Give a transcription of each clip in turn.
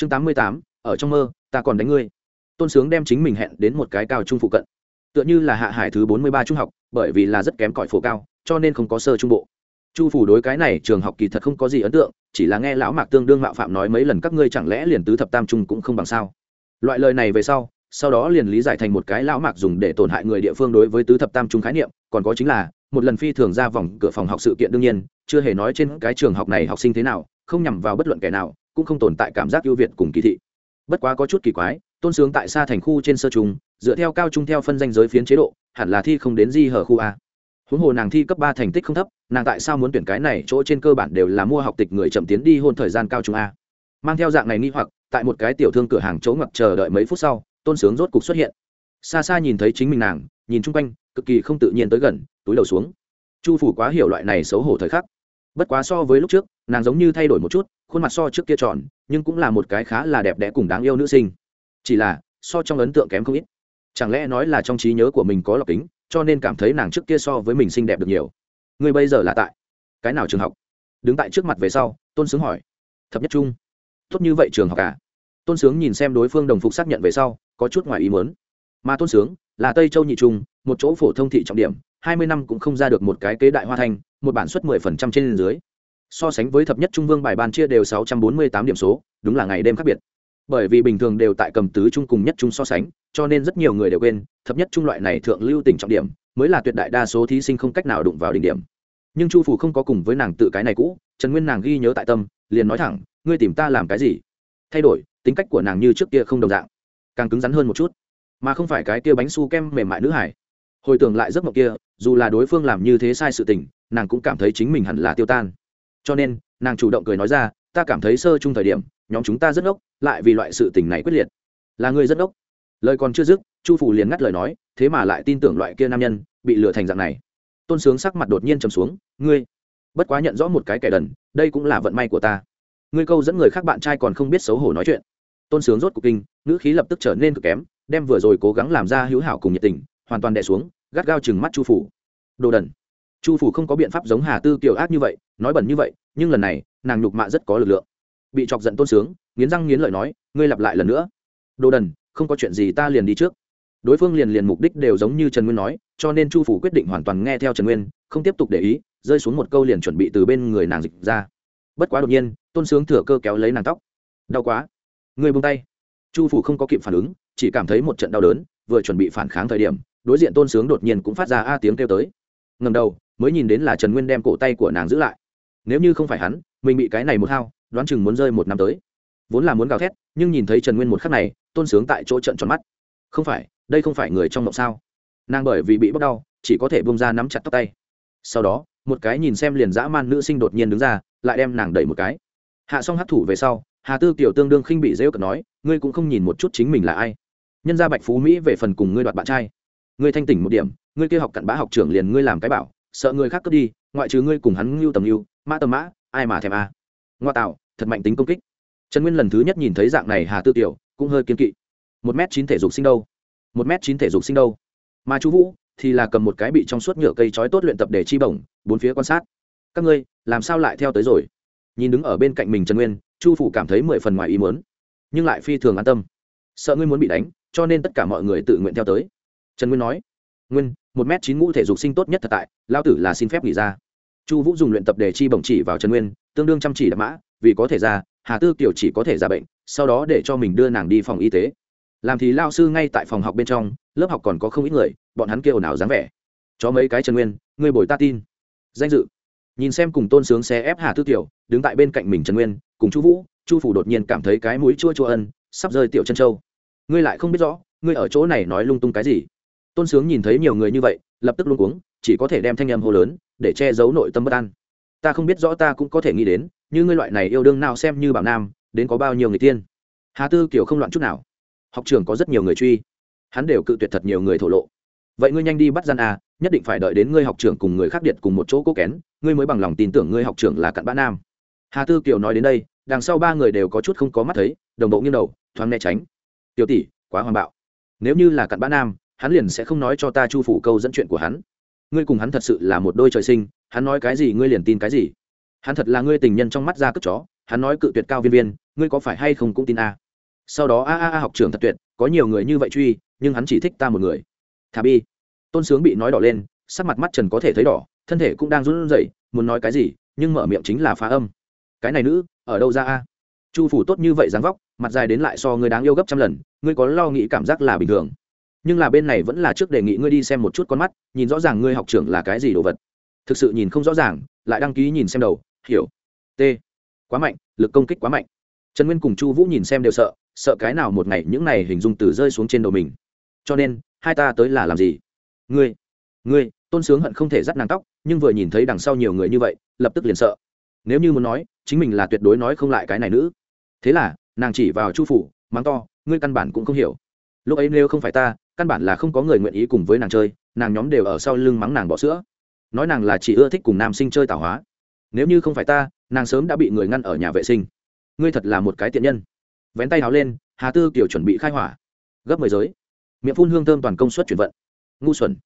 chương tám mươi tám, ở trong mơ, ta còn đánh ngươi. Tôn sướng đem chính mình hẹn đến một cái cao trung phụ cận. Tựa như là hạ hải thứ bốn mươi ba trung học, bởi vì là rất kém cỏi phổ cao, cho nên không có sơ trung bộ. Chu phủ đối cái này trường học kỳ thật không có gì ấn tượng, chỉ là nghe lão mạc tương đương mạo phạm nói mấy lần các ngươi chẳng lẽ liền tứ thập tam trung cũng không bằng sao? Loại lời này về sau sau đó liền lý giải thành một cái lão mạc dùng để tổn hại người địa phương đối với tứ thập tam trung khái niệm, còn có chính là, một lần phi thường ra vòng cửa phòng học sự kiện đương nhiên, chưa hề nói trên cái trường học này học sinh thế nào, không nhằm vào bất luận kẻ nào cũng không tồn tại cảm giác ưu việt cùng kỳ thị. Bất quá có chút kỳ quái, tôn sướng tại xa thành khu trên sơ trung dựa theo cao trung theo phân danh giới phiến chế độ, hẳn là thi không đến di hở khu a. Huống hồ nàng thi cấp ba thành tích không thấp, nàng tại sao muốn tuyển cái này, chỗ trên cơ bản đều là mua học tịch người chậm tiến đi hôn thời gian cao trung a. Mang theo dạng này nghi hoặc, tại một cái tiểu thương cửa hàng chỗ ngập chờ đợi mấy phút sau, tôn sướng rốt cục xuất hiện. Xa xa nhìn thấy chính mình nàng, nhìn chung quanh, cực kỳ không tự nhiên tới gần, túi đầu xuống. Chu phủ quá hiểu loại này xấu hổ thời khắc. Bất quá so với lúc trước nàng giống như thay đổi một chút, khuôn mặt so trước kia tròn, nhưng cũng là một cái khá là đẹp đẽ cùng đáng yêu nữ sinh. Chỉ là, so trong ấn tượng kém không ít. Chẳng lẽ nói là trong trí nhớ của mình có lọc kính, cho nên cảm thấy nàng trước kia so với mình xinh đẹp được nhiều. Người bây giờ là tại cái nào trường học? Đứng tại trước mặt về sau, tôn sướng hỏi. Thập nhất trung. Tốt như vậy trường học à? Tôn sướng nhìn xem đối phương đồng phục xác nhận về sau, có chút ngoài ý muốn. Mà tôn sướng là tây châu nhị trung, một chỗ phổ thông thị trọng điểm, hai mươi năm cũng không ra được một cái kế đại hoa thanh, một bản suất mười phần trăm trên dưới so sánh với thập nhất trung vương bài ban chia đều sáu trăm bốn mươi tám điểm số, đúng là ngày đêm khác biệt. Bởi vì bình thường đều tại cầm tứ trung cùng nhất trung so sánh, cho nên rất nhiều người đều quên, thập nhất trung loại này thượng lưu tỉnh trọng điểm, mới là tuyệt đại đa số thí sinh không cách nào đụng vào đỉnh điểm. Nhưng chu phủ không có cùng với nàng tự cái này cũ, trần nguyên nàng ghi nhớ tại tâm, liền nói thẳng, ngươi tìm ta làm cái gì? Thay đổi, tính cách của nàng như trước kia không đồng dạng, càng cứng rắn hơn một chút. Mà không phải cái kia bánh su kem mềm mại nữ hải. Hồi tưởng lại giấc mộng kia, dù là đối phương làm như thế sai sự tình, nàng cũng cảm thấy chính mình hẳn là tiêu tan cho nên, nàng chủ động cười nói ra, ta cảm thấy sơ chung thời điểm, nhóm chúng ta rất ốc lại vì loại sự tình này quyết liệt. Là người rất ốc lời còn chưa dứt, chu phủ liền ngắt lời nói, thế mà lại tin tưởng loại kia nam nhân bị lừa thành dạng này. Tôn sướng sắc mặt đột nhiên trầm xuống, ngươi, bất quá nhận rõ một cái kẻ đần, đây cũng là vận may của ta. Ngươi câu dẫn người khác bạn trai còn không biết xấu hổ nói chuyện. Tôn sướng rốt cuộc kinh, ngữ khí lập tức trở nên cực kém, đem vừa rồi cố gắng làm ra hữu hảo cùng nhiệt tình, hoàn toàn đè xuống, gắt gao chừng mắt chu phủ đồ đần chu phủ không có biện pháp giống hà tư kiểu ác như vậy, nói bẩn như vậy, nhưng lần này, nàng nhục mạ rất có lực lượng. Bị chọc giận tôn sướng, nghiến răng nghiến lợi nói, ngươi lặp lại lần nữa. Đồ đần, không có chuyện gì ta liền đi trước. Đối phương liền liền mục đích đều giống như trần nguyên nói, cho nên chu phủ quyết định hoàn toàn nghe theo trần nguyên, không tiếp tục để ý, rơi xuống một câu liền chuẩn bị từ bên người nàng dịch ra. Bất quá đột nhiên, tôn sướng thừa cơ kéo lấy nàng tóc. Đau quá. Người buông tay. Chu phủ không có kịp phản ứng, chỉ cảm thấy một trận đau đớn, vừa chuẩn bị phản kháng thời điểm, đối diện tôn sướng đột nhiên cũng phát ra a tiếng kêu tới. Ngầm đầu mới nhìn đến là trần nguyên đem cổ tay của nàng giữ lại. Nếu như không phải hắn, mình bị cái này một hao, đoán chừng muốn rơi một năm tới. Vốn là muốn gào thét, nhưng nhìn thấy trần nguyên một khắc này, tôn sướng tại chỗ trận tròn mắt. Không phải, đây không phải người trong mộng sao? Nàng bởi vì bị bóc đau, chỉ có thể bông ra nắm chặt tóc tay. Sau đó, một cái nhìn xem liền dã man nữ sinh đột nhiên đứng ra, lại đem nàng đẩy một cái. Hạ xong hấp thủ về sau, hà tư kiểu tương đương khinh bị dễ cận nói, ngươi cũng không nhìn một chút chính mình là ai. Nhân gia bạch phú mỹ về phần cùng ngươi đoạt bạn trai. Ngươi thanh tỉnh một điểm, ngươi kia học cặn bã học trưởng liền ngươi làm cái bảo sợ người khác cướp đi, ngoại trừ ngươi cùng hắn ngưu tầm ngưu mã tầm mã, ai mà thèm a? À. ngoa tạo, thật mạnh tính công kích. Trần nguyên lần thứ nhất nhìn thấy dạng này hà tư tiểu, cũng hơi kiên kỵ. Một m chín thể dục sinh đâu? Một m chín thể dục sinh đâu? Mà chú vũ thì là cầm một cái bị trong suốt nhựa cây trói tốt luyện tập để chi bổng, bốn phía quan sát. Các ngươi, làm sao lại theo tới rồi? Nhìn đứng ở bên cạnh mình trần nguyên, chu phủ cảm thấy mười phần ngoài ý muốn, nhưng lại phi thường an tâm. Sợ ngươi muốn bị đánh, cho nên tất cả mọi người tự nguyện theo tới. Trần nguyên nói, nguyên một m chín ngũ thể dục sinh tốt nhất thật tại lao tử là xin phép nghỉ ra. Chu vũ dùng luyện tập để chi bổng chỉ vào trần nguyên, tương đương chăm chỉ đạp mã, vì có thể ra, hà tư kiểu chỉ có thể ra bệnh, sau đó để cho mình đưa nàng đi phòng y tế. Làm thì lao sư ngay tại phòng học bên trong, lớp học còn có không ít người, bọn hắn kêu nào dáng vẻ. Cho mấy cái trần nguyên người bồi ta tin. Danh dự. Nhìn xem cùng tôn sướng xe ép hà tư tiểu đứng tại bên cạnh mình trần nguyên, cùng chu vũ, chu phủ đột nhiên cảm thấy cái mũi chua chua ân, sắp rơi tiểu chân châu. Ngươi lại không biết rõ, ngươi ở chỗ này nói lung tung cái gì tôn sướng nhìn thấy nhiều người như vậy, lập tức luôn cuống, chỉ có thể đem thanh âm hô lớn, để che giấu nội tâm bất an. Ta không biết rõ ta cũng có thể nghĩ đến, như ngươi loại này yêu đương nào xem như bảo nam, đến có bao nhiêu người tiên. Hà tư kiểu không loạn chút nào. Học trường có rất nhiều người truy. Hắn đều cự tuyệt thật nhiều người thổ lộ. Vậy ngươi nhanh đi bắt gian à nhất định phải đợi đến ngươi học trưởng cùng người khác điện cùng một chỗ cố kén, ngươi mới bằng lòng tin tưởng ngươi học trưởng là cặn bã nam. Hà tư kiều nói đến đây, đằng sau ba người đều có chút không có mắt thấy, đồng bộ nghiêng đầu, thoáng né tránh. Tiểu tỷ, quá hoàng bạo. Nếu như là cặn bã nam hắn liền sẽ không nói cho ta chu phủ câu dẫn chuyện của hắn. Ngươi cùng hắn thật sự là một đôi trời sinh, hắn nói cái gì ngươi liền tin cái gì. Hắn thật là ngươi tình nhân trong mắt ra cất chó, hắn nói cự tuyệt cao viên viên, ngươi có phải hay không cũng tin a. Sau đó a a a học trường thật tuyệt, có nhiều người như vậy truy, nhưng hắn chỉ thích ta một người. Thà bi. Tôn sướng bị nói đỏ lên, sắc mặt mắt trần có thể thấy đỏ, thân thể cũng đang run rẩy, muốn nói cái gì, nhưng mở miệng chính là phá âm. Cái này nữ, ở đâu ra a? Chu phủ tốt như vậy dáng vóc, mặt dài đến lại so ngươi đáng yêu gấp trăm lần, ngươi có lo nghĩ cảm giác là bình thường? Nhưng là bên này vẫn là trước đề nghị ngươi đi xem một chút con mắt, nhìn rõ ràng ngươi học trưởng là cái gì đồ vật. Thực sự nhìn không rõ ràng, lại đăng ký nhìn xem đầu, hiểu. T. Quá mạnh, lực công kích quá mạnh. Trần nguyên cùng chu vũ nhìn xem đều sợ sợ cái nào một ngày những này hình dung từ rơi xuống trên đầu mình. Cho nên, hai ta tới là làm gì? Ngươi ngươi, tôn sướng hận không thể dắt nàng tóc, nhưng vừa nhìn thấy đằng sau nhiều người như vậy, lập tức liền sợ. Nếu như muốn nói, chính mình là tuyệt đối nói không lại cái này nữ. Thế là, nàng chỉ vào chu phủ, mắng to, ngươi căn bản cũng không hiểu. Lúc ấy nếu không phải ta căn bản là không có người nguyện ý cùng với nàng chơi, nàng nhóm đều ở sau lưng mắng nàng bỏ sữa. Nói nàng là chỉ ưa thích cùng nam sinh chơi tảo hóa. Nếu như không phải ta, nàng sớm đã bị người ngăn ở nhà vệ sinh. Ngươi thật là một cái tiện nhân. Vén tay háo lên, hà tư kiểu chuẩn bị khai hỏa. Gấp mười giới. Miệng phun hương thơm toàn công suất chuyển vận. Ngu xuẩn.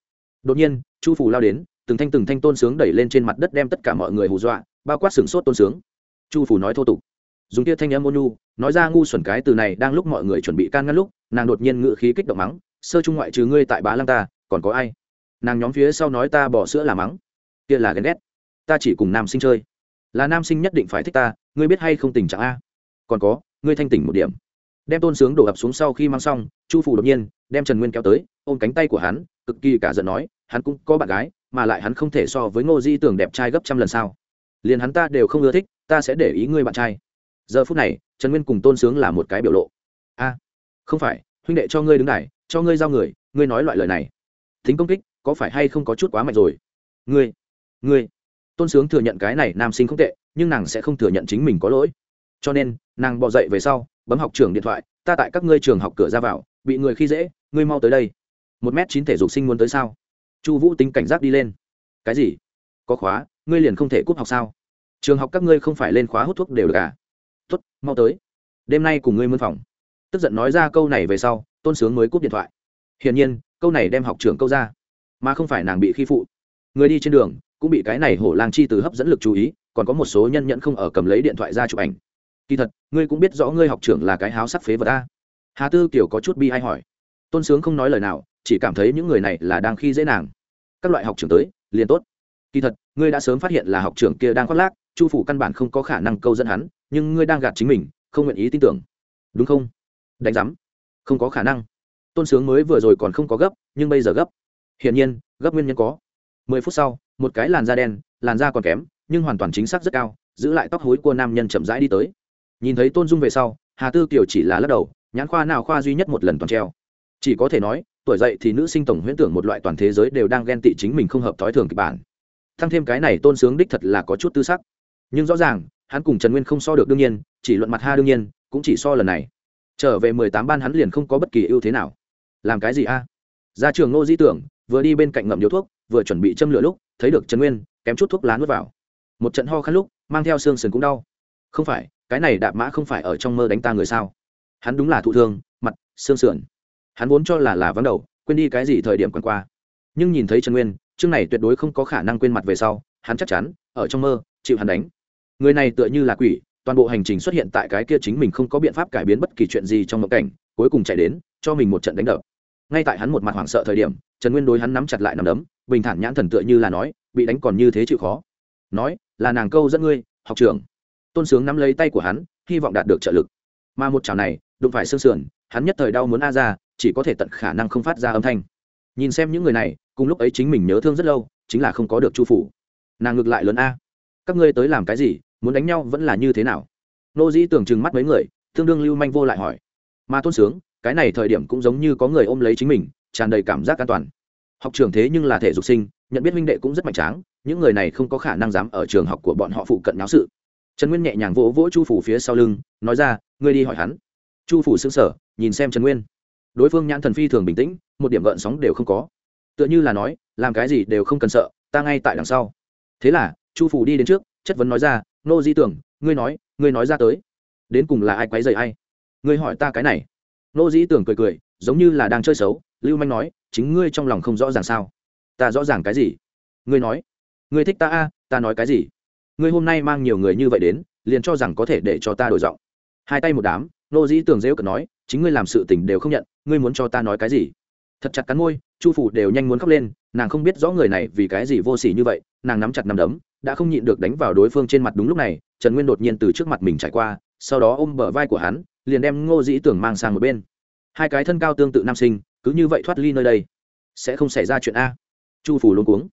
Đột nhiên, chu phủ lao đến, từng thanh từng thanh tôn sướng đẩy lên trên mặt đất đem tất cả mọi người hù dọa, bao quát sửng sốt tôn sướng. Chu phủ nói thô tục. Dùng tia thanh âm ôn nhu, nói ra ngu xuẩn cái từ này đang lúc mọi người chuẩn bị can ngăn lúc nàng đột nhiên ngự khí kích động mắng, sơ trung ngoại trừ ngươi tại bá lăng ta, còn có ai? Nàng nhóm phía sau nói, ta bỏ sữa là mắng, kia là ghen ghét. Ta chỉ cùng nam sinh chơi. Là nam sinh nhất định phải thích ta, ngươi biết hay không tình trạng a? Còn có, ngươi thanh tỉnh một điểm. Đem tôn sướng đổ ập xuống sau khi mang xong, chu phủ đột nhiên đem trần nguyên kéo tới, ôm cánh tay của hắn, cực kỳ cả giận nói, hắn cũng có bạn gái, mà lại hắn không thể so với ngô di tưởng đẹp trai gấp trăm lần sao. Liền hắn ta đều không ưa thích, ta sẽ để ý ngươi bạn trai. Giờ phút này, trần nguyên cùng tôn sướng là một cái biểu lộ. A không phải, huynh đệ cho ngươi đứng này cho ngươi giao người, ngươi nói loại lời này. Thính công kích, có phải hay không có chút quá mạnh rồi? Ngươi ngươi. Tôn sướng thừa nhận cái này nam sinh không tệ, nhưng nàng sẽ không thừa nhận chính mình có lỗi. Cho nên, nàng bỏ dậy về sau, bấm học trường điện thoại, ta tại các ngươi trường học cửa ra vào, bị người khi dễ, ngươi mau tới đây. Một m chín thể dục sinh muốn tới sao? Chu vũ tính cảnh giác đi lên. Cái gì? Có khóa, ngươi liền không thể cúp học sao? Trường học các ngươi không phải lên khóa hút thuốc đều được à? Tuất mau tới. Đêm nay cùng ngươi mân phòng tức giận nói ra câu này về sau, tôn sướng mới cúp điện thoại. Hiển nhiên, câu này đem học trưởng câu ra, mà không phải nàng bị khi phụ. Người đi trên đường, cũng bị cái này hổ lang chi từ hấp dẫn lực chú ý, còn có một số nhân nhẫn không ở cầm lấy điện thoại ra chụp ảnh. Kỳ thật, ngươi cũng biết rõ ngươi học trưởng là cái háo sắc phế vật ta hà tư kiểu có chút bi hay hỏi. Tôn sướng không nói lời nào, chỉ cảm thấy những người này là đang khi dễ nàng. Các loại học trưởng tới, liền tốt. Kỳ thật, ngươi đã sớm phát hiện là học trưởng kia đang khoác lác, chu phủ căn bản không có khả năng câu dẫn hắn, nhưng ngươi đang gạt chính mình, không nguyện ý tin tưởng. Đúng không? Đánh giám. Không có khả năng. Tôn sướng mới vừa rồi còn không có gấp, nhưng bây giờ gấp. Hiển nhiên, gấp nguyên nhân có. Mười phút sau, một cái làn da đen, làn da còn kém, nhưng hoàn toàn chính xác rất cao, giữ lại tóc hối của nam nhân chậm rãi đi tới. Nhìn thấy tôn dung về sau, hà tư kiều chỉ là lắc đầu, nhãn khoa nào khoa duy nhất một lần toàn treo. Chỉ có thể nói, tuổi dậy thì nữ sinh tổng huyễn tưởng một loại toàn thế giới đều đang ghen tị chính mình không hợp thói thường kịch bản. Thăng thêm cái này tôn sướng đích thật là có chút tư sắc. Nhưng rõ ràng, hắn cùng trần nguyên không so được đương nhiên, chỉ luận mặt ha đương nhiên, cũng chỉ so lần này trở về mười tám ban hắn liền không có bất kỳ ưu thế nào. Làm cái gì a? Ra trường ngô di tưởng, vừa đi bên cạnh ngậm điếu thuốc, vừa chuẩn bị châm lửa lúc, thấy được trần nguyên, kém chút thuốc lá nuốt vào. Một trận ho khăn lúc, mang theo xương sườn cũng đau. Không phải, cái này đạp mã không phải ở trong mơ đánh ta người sao? Hắn đúng là thụ thương, mặt, xương sườn. Hắn vốn cho là là vắng đầu, quên đi cái gì thời điểm còn qua. Nhưng nhìn thấy trần nguyên, chương này tuyệt đối không có khả năng quên mặt về sau, hắn chắc chắn, ở trong mơ, chịu hắn đánh. Người này tựa như là quỷ toàn bộ hành trình xuất hiện tại cái kia chính mình không có biện pháp cải biến bất kỳ chuyện gì trong mộng cảnh, cuối cùng chạy đến, cho mình một trận đánh đập. Ngay tại hắn một mặt hoảng sợ thời điểm, trần nguyên đối hắn nắm chặt lại nằm đấm, bình thản nhãn thần tựa như là nói, bị đánh còn như thế chịu khó. Nói, là nàng câu dẫn ngươi, học trưởng. Tôn sướng nắm lấy tay của hắn, hy vọng đạt được trợ lực. Mà một chảo này, đụng phải xương sườn, hắn nhất thời đau muốn a ra, chỉ có thể tận khả năng không phát ra âm thanh. Nhìn xem những người này, cùng lúc ấy chính mình nhớ thương rất lâu, chính là không có được chu phủ. Nàng ngược lại lớn a. Các ngươi tới làm cái gì? Muốn đánh nhau vẫn là như thế nào? Nô dĩ tưởng chừng mắt mấy người tương đương lưu manh vô lại hỏi. Mà tôn sướng, cái này thời điểm cũng giống như có người ôm lấy chính mình, tràn đầy cảm giác an toàn. Học trường thế nhưng là thể dục sinh, nhận biết huynh đệ cũng rất mạnh tráng, những người này không có khả năng dám ở trường học của bọn họ phụ cận náo sự. Trần nguyên nhẹ nhàng vỗ vỗ chu phủ phía sau lưng, nói ra, ngươi đi hỏi hắn. Chu phủ xứng sở nhìn xem trần nguyên. Đối phương nhãn thần phi thường bình tĩnh, một điểm gợn sóng đều không có. Tựa như là nói, làm cái gì đều không cần sợ, ta ngay tại đằng sau. Thế là, chu phủ đi đến trước, chất vấn nói ra nô di tưởng, ngươi nói ngươi nói ra tới. Đến cùng là ai quấy dày ai? Ngươi hỏi ta cái này. Nô di tưởng cười cười, giống như là đang chơi xấu, lưu manh nói, chính ngươi trong lòng không rõ ràng sao? Ta rõ ràng cái gì? Ngươi nói. Ngươi thích ta a, ta nói cái gì? Ngươi hôm nay mang nhiều người như vậy đến, liền cho rằng có thể để cho ta đổi giọng. Hai tay một đám, nô dĩ tường rêu cợt nói, chính ngươi làm sự tình đều không nhận, ngươi muốn cho ta nói cái gì? Thật chặt cắn môi, chu phủ đều nhanh muốn khóc lên nàng không biết rõ người này vì cái gì vô s ỉ như vậy, nàng nắm chặt nắm đấm, đã không nhịn được đánh vào đối phương trên mặt đúng lúc này, trần nguyên đột nhiên từ trước mặt mình trải qua, sau đó ôm bờ vai của hắn, liền đem ngô dĩ tưởng mang sang một bên. Hai cái thân cao tương tự nam sinh, cứ như vậy thoát ly nơi đây. Sẽ không xảy ra chuyện a. Chu phủ luôn cuống.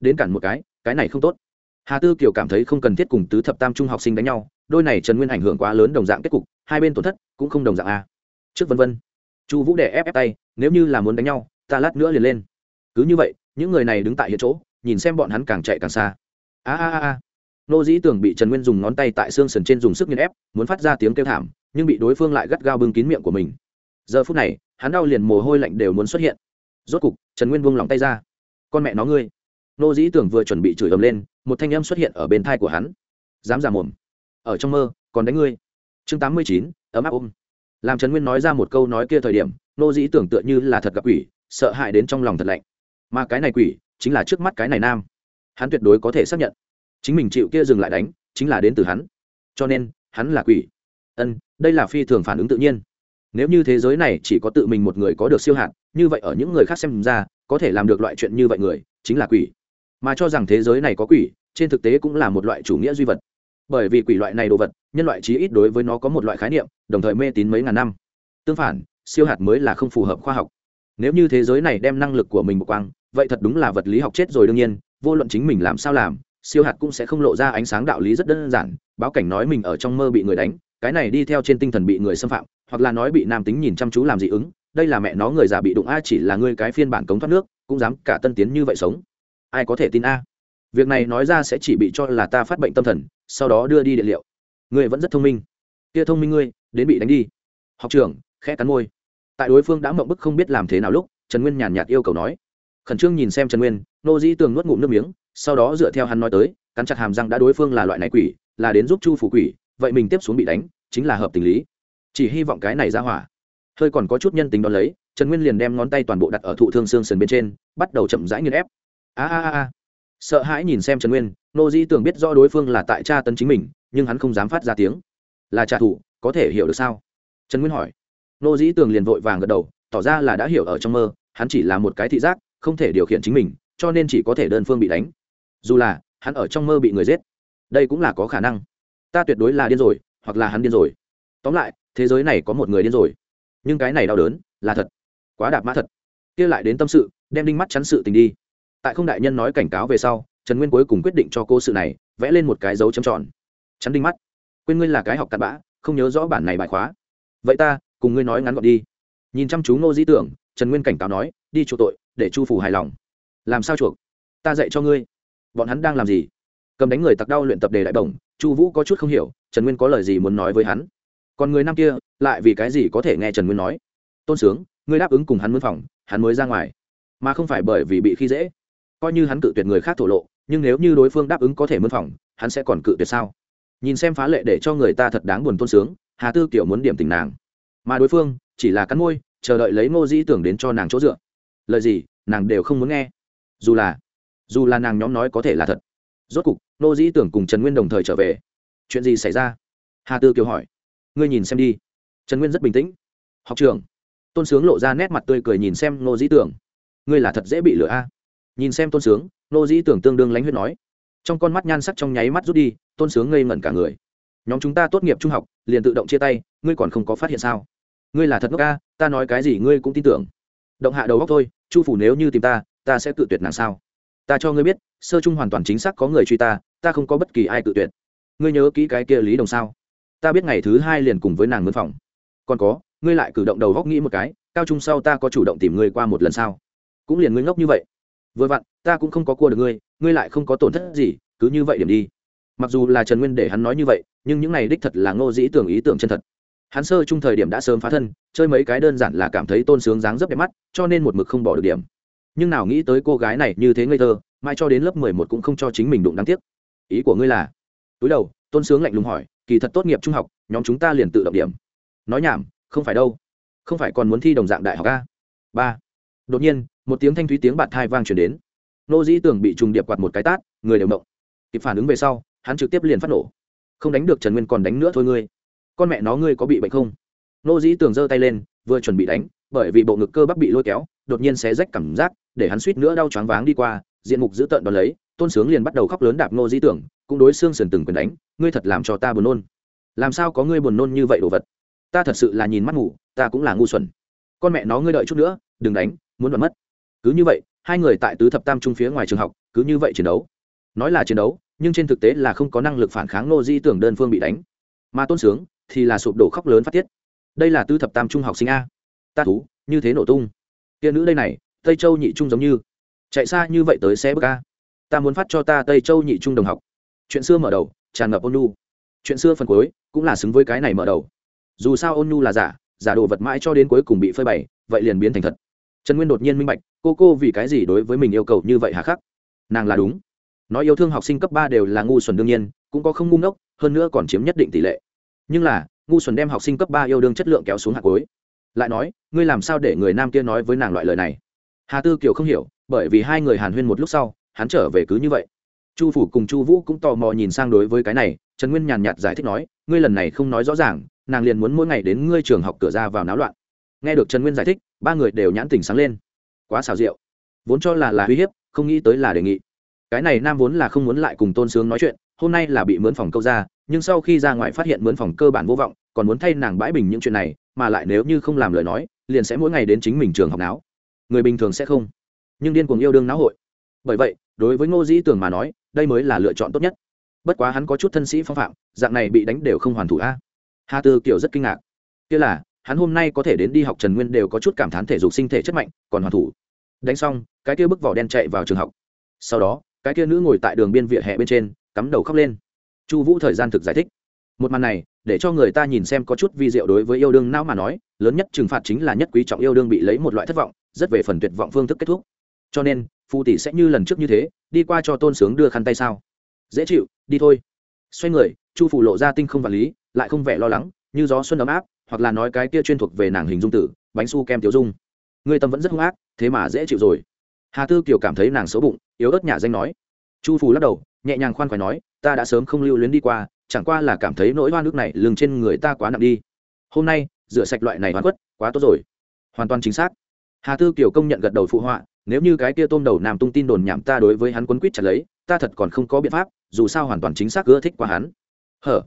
Đến cản một cái cái này không tốt. Hà tư kiều cảm thấy không cần thiết cùng tứ thập tam trung học sinh đánh nhau, đôi này trần nguyên ảnh hưởng quá lớn đồng dạng kết cục, hai bên tổn thất cũng không đồng dạng a. Trước vân vân, chu vũ đè ép ép tay, nếu như là muốn đánh nhau, ta lát nữa liền lên. Cứ như vậy những người này đứng tại hiện chỗ, nhìn xem bọn hắn càng chạy càng xa. A a a nô dĩ tưởng bị trần nguyên dùng ngón tay tại xương sườn trên dùng sức nghiên ép, muốn phát ra tiếng kêu thảm, nhưng bị đối phương lại gắt gao bưng kín miệng của mình. Giờ phút này, hắn đau liền mồ hôi lạnh đều muốn xuất hiện. Rốt cục, trần nguyên buông lỏng tay ra. Con mẹ nó ngươi. Nô dĩ tưởng vừa chuẩn bị chửi ầm lên, một thanh âm xuất hiện ở bên thai của hắn. Dám giả mồm. Ở trong mơ, còn đánh ngươi. Chương tám mươi chín, ấm áp ôm. Làm trần nguyên nói ra một câu nói kia thời điểm, nô dĩ tưởng tựa như là thật gặp quỷ, sợ hãi đến trong lòng thật lạnh mà cái này quỷ chính là trước mắt cái này nam. Hắn tuyệt đối có thể xác nhận. Chính mình chịu kia dừng lại đánh, chính là đến từ hắn. Cho nên, hắn là quỷ. Ân, đây là phi thường phản ứng tự nhiên. Nếu như thế giới này chỉ có tự mình một người có được siêu hạn như vậy ở những người khác xem ra, có thể làm được loại chuyện như vậy người, chính là quỷ. Mà cho rằng thế giới này có quỷ, trên thực tế cũng là một loại chủ nghĩa duy vật. Bởi vì quỷ loại này đồ vật, nhân loại chí ít đối với nó có một loại khái niệm, đồng thời mê tín mấy ngàn năm. Tương phản, siêu hạt mới là không phù hợp khoa học. Nếu như thế giới này đem năng lực của mình một quang vậy thật đúng là vật lý học chết rồi đương nhiên, vô luận chính mình làm sao làm, siêu hạt cũng sẽ không lộ ra ánh sáng đạo lý rất đơn giản, báo cảnh nói mình ở trong mơ bị người đánh, cái này đi theo trên tinh thần bị người xâm phạm, hoặc là nói bị nam tính nhìn chăm chú làm dị ứng, đây là mẹ nó người già bị đụng a, chỉ là ngươi cái phiên bản cống thoát nước, cũng dám cả tân tiến như vậy sống. Ai có thể tin a? Việc này nói ra sẽ chỉ bị cho là ta phát bệnh tâm thần, sau đó đưa đi địa liệu. Ngươi vẫn rất thông minh. Kia thông minh ngươi, đến bị đánh đi. Học trưởng, khẽ cắn môi. Tại đối phương đã mộng bức không biết làm thế nào lúc, trần nguyên nhàn nhạt yêu cầu nói khẩn trương nhìn xem trần nguyên, nô dĩ tường nuốt ngụm nước miếng, sau đó dựa theo hắn nói tới, cắn chặt hàm răng đã đối phương là loại này quỷ, là đến giúp chu phủ quỷ, vậy mình tiếp xuống bị đánh, chính là hợp tình lý. Chỉ hy vọng cái này ra hỏa. Hơi còn có chút nhân tính đ ó lấy, trần nguyên liền đem ngón tay toàn bộ đặt ở thụ thương xương sườn bên trên, bắt đầu chậm rãi nghiên ép. A a a sợ hãi nhìn xem trần nguyên, nô di tưởng biết do đối phương là tại cha tấn chính mình, nhưng hắn không dám phát ra tiếng. Là trả thù, có thể hiểu được sao? Trần nguyên hỏi. Nô dĩ tường liền vội vàng gật đầu, tỏ ra là đã hiểu ở trong mơ, hắn chỉ là một cái thị giác không thể điều khiển chính mình, cho nên chỉ có thể đơn phương bị đánh. Dù là, hắn ở trong mơ bị người giết. Đây cũng là có khả năng. Ta tuyệt đối là điên rồi, hoặc là hắn điên rồi. Tóm lại, thế giới này có một người điên rồi. Nhưng cái này đau đớn, là thật. Quá đạp mã thật. Kia lại đến tâm sự, đem đinh mắt chắn sự tình đi. Tại không đại nhân nói cảnh cáo về sau, trần nguyên cuối cùng quyết định cho cô sự này vẽ lên một cái dấu chấm tròn. Chắn đinh mắt. Quên ngươi là cái học cặn bã, không nhớ rõ bản này bài khóa. Vậy ta, cùng ngươi nói ngắn gọn đi. Nhìn chăm chú ngô di tưởng trần nguyên cảnh cáo nói, đi chuộc tội, để chu phủ hài lòng. Làm sao chuộc? Ta dạy cho ngươi. Bọn hắn đang làm gì? Cầm đánh người tặc đau luyện tập đề đại bổng. Chu vũ có chút không hiểu, trần nguyên có lời gì muốn nói với hắn? Còn người nam kia, lại vì cái gì có thể nghe trần nguyên nói? Tôn sướng, ngươi đáp ứng cùng hắn mướn phòng, hắn mới ra ngoài, mà không phải bởi vì bị khi dễ. Coi như hắn cự tuyệt người khác thổ lộ, nhưng nếu như đối phương đáp ứng có thể mướn phòng, hắn sẽ còn cự tuyệt sao? Nhìn xem phá lệ để cho người ta thật đáng buồn tôn sướng, hà tư kiểu muốn điểm tình nàng. Mà đối phương chỉ là cắn môi chờ đợi lấy ngô dĩ tưởng đến cho nàng chỗ dựa. Lời gì, nàng đều không muốn nghe. Dù là dù là nàng nhóm nói có thể là thật. Rốt cục, ngô dĩ tưởng cùng trần nguyên đồng thời trở về. Chuyện gì xảy ra? Hà tư kiều hỏi. Ngươi nhìn xem đi. Trần nguyên rất bình tĩnh. Học trường tôn sướng lộ ra nét mặt tươi cười nhìn xem ngô dĩ tưởng. Ngươi là thật dễ bị lừa a. Nhìn xem tôn sướng, ngô dĩ tưởng tương đương lánh huyết nói. Trong con mắt nhan sắc trong nháy mắt rút đi, tôn sướng ngây ngẩn cả người. Nhóm chúng ta tốt nghiệp trung học, liền tự động chia tay, ngươi còn không có phát hiện sao? Ngươi là thật ngốc ca, ta nói cái gì ngươi cũng tin tưởng. Động hạ đầu góc thôi, chu phủ nếu như tìm ta ta sẽ tự tuyệt nàng sao? Ta cho ngươi biết, sơ trung hoàn toàn chính xác có người truy ta ta không có bất kỳ ai tự tuyệt. Ngươi nhớ kỹ cái kia lý đồng sao? Ta biết ngày thứ hai liền cùng với nàng mướn phòng. Còn có, ngươi lại cử động đầu góc nghĩ một cái, cao trung sau ta có chủ động tìm ngươi qua một lần sao? Cũng liền ngươi ngốc như vậy. Vừa vặn, ta cũng không có cua được ngươi ngươi lại không có tổn thất gì, cứ như vậy điểm đi. Mặc dù là trần nguyên để hắn nói như vậy, nhưng những này đích thật là ngô dĩ tưởng ý tưởng chân thật hắn sơ chung thời điểm đã sớm phá thân, chơi mấy cái đơn giản là cảm thấy tôn sướng dáng dấp đẹp mắt, cho nên một mực không bỏ được điểm. Nhưng nào nghĩ tới cô gái này như thế ngây thơ mai cho đến lớp mười một cũng không cho chính mình đụng đáng tiếc. Ý của ngươi là? Túi đầu, tôn sướng lạnh lùng hỏi, kỳ thật tốt nghiệp trung học, nhóm chúng ta liền tự động điểm. Nói nhảm, không phải đâu. Không phải còn muốn thi đồng dạng đại học a. Ba. Đột nhiên, một tiếng thanh thúy tiếng bạt thai vang chuyển đến. Nô dĩ tưởng bị trùng điệp quạt một cái tát, người đều động. Kịp phản ứng về sau, hắn trực tiếp liền phát nổ. Không đánh được trần nguyên còn đánh nữa thôi ngươi con mẹ nó ngươi có bị bệnh không? Nô dĩ tường giơ tay lên, vừa chuẩn bị đánh, bởi vì bộ ngực cơ bắp bị lôi kéo, đột nhiên xé rách cảm giác, để hắn suýt nữa đau choáng váng đi qua, diện mục dữ tợn đón lấy, tôn sướng liền bắt đầu khóc lớn đạp nô dĩ tưởng cũng đối xương sườn từng quyền đánh, ngươi thật làm cho ta buồn nôn. Làm sao có ngươi buồn nôn như vậy đồ vật? Ta thật sự là nhìn mắt ngủ, ta cũng là ngu xuẩn. Con mẹ nó ngươi đợi chút nữa, đừng đánh, muốn đoạt mất. Cứ như vậy, hai người tại tứ thập tam trung phía ngoài trường học, cứ như vậy chiến đấu. Nói là chiến đấu, nhưng trên thực tế là không có năng lực phản kháng nô di tưởng đơn phương bị đánh. Mà tôn sướng thì là sụp đổ khóc lớn phát tiết. Đây là Tư thập tam trung học sinh a. Ta thú, như thế nổ tung. Kia nữ đây này, tây châu nhị trung giống như. Chạy xa như vậy tới xe bước a ta muốn phát cho ta tây châu nhị trung đồng học. Chuyện xưa mở đầu, tràn ngập ôn nhu. Chuyện xưa phần cuối, cũng là xứng với cái này mở đầu. Dù sao ôn nhu là giả giả đồ vật mãi cho đến cuối cùng bị phơi bày, vậy liền biến thành thật. Trần nguyên đột nhiên minh bạch, cô cô vì cái gì đối với mình yêu cầu như vậy hà khắc? Nàng là đúng. Nói yêu thương học sinh cấp ba đều là ngu xuẩn đương nhiên, cũng có không ngu ngốc, hơn nữa còn chiếm nhất định tỷ lệ nhưng là ngu xuẩn đem học sinh cấp ba yêu đương chất lượng kéo xuống hạt cuối, lại nói ngươi làm sao để người nam kia nói với nàng loại lời này? Hà tư kiều không hiểu bởi vì hai người hàn huyên một lúc sau hắn trở về cứ như vậy. Chu phủ cùng chu vũ cũng tò mò nhìn sang đối với cái này trần nguyên nhàn nhạt giải thích nói ngươi lần này không nói rõ ràng nàng liền muốn mỗi ngày đến ngươi trường học cửa ra vào náo loạn. Nghe được trần nguyên giải thích ba người đều nhãn tình sáng lên. Quá xào rượu vốn cho là là uy hiếp không nghĩ tới là đề nghị. Cái này nam vốn là không muốn lại cùng tôn sướng nói chuyện hôm nay là bị mướn phòng câu ra, nhưng sau khi ra ngoài phát hiện mướn phòng cơ bản vô vọng, còn muốn thay nàng bãi bình những chuyện này, mà lại nếu như không làm lời nói, liền sẽ mỗi ngày đến chính mình trường học não người bình thường sẽ không, nhưng điên cuồng yêu đương náo hội. Bởi vậy, đối với ngô dĩ tưởng mà nói, đây mới là lựa chọn tốt nhất. Bất quá hắn có chút thân sĩ phong phạm, dạng này bị đánh đều không hoàn thủ a. Hà tư kiểu rất kinh ngạc. Kia là, hắn hôm nay có thể đến đi học trần nguyên đều có chút cảm thán thể dục sinh thể chất mạnh, còn hoàn thủ. Đánh xong, cái kia bức vỏ đen chạy vào trường học. Sau đó, cái kia nữ ngồi tại đường biên vỉa hè bên trên cắm đầu khóc lên. Chu vũ thời gian thực giải thích. Một màn này, để cho người ta nhìn xem có chút vi diệu đối với yêu đương não mà nói, lớn nhất trừng phạt chính là nhất quý trọng yêu đương bị lấy một loại thất vọng, rất về phần tuyệt vọng phương thức kết thúc. Cho nên phù tỷ sẽ như lần trước như thế, đi qua cho tôn sướng đưa khăn tay sao? Dễ chịu, đi thôi. Xoay người, chu phủ lộ ra tinh không vật lý, lại không vẻ lo lắng, như gió xuân ấm áp, hoặc là nói cái kia chuyên thuộc về nàng hình dung tử, bánh su kem tiểu dung. Người tâm vẫn rất hung ác, thế mà dễ chịu rồi. Hà tư kiều cảm thấy nàng xấu bụng, yếu ớt nhà danh nói. Chu phủ lắc đầu nhẹ nhàng khoan khoái nói, ta đã sớm không lưu luyến đi qua, chẳng qua là cảm thấy nỗi hoa nước này lưng trên người ta quá nặng đi. Hôm nay, rửa sạch loại này hoàn quất quá tốt rồi. Hoàn toàn chính xác. Hà tư kiều công nhận gật đầu phụ họa, nếu như cái kia tôm đầu nam tung tin đồn nhảm ta đối với hắn quấn quýt chặt lấy, ta thật còn không có biện pháp, dù sao hoàn toàn chính xác ưa thích qua hắn. Hở.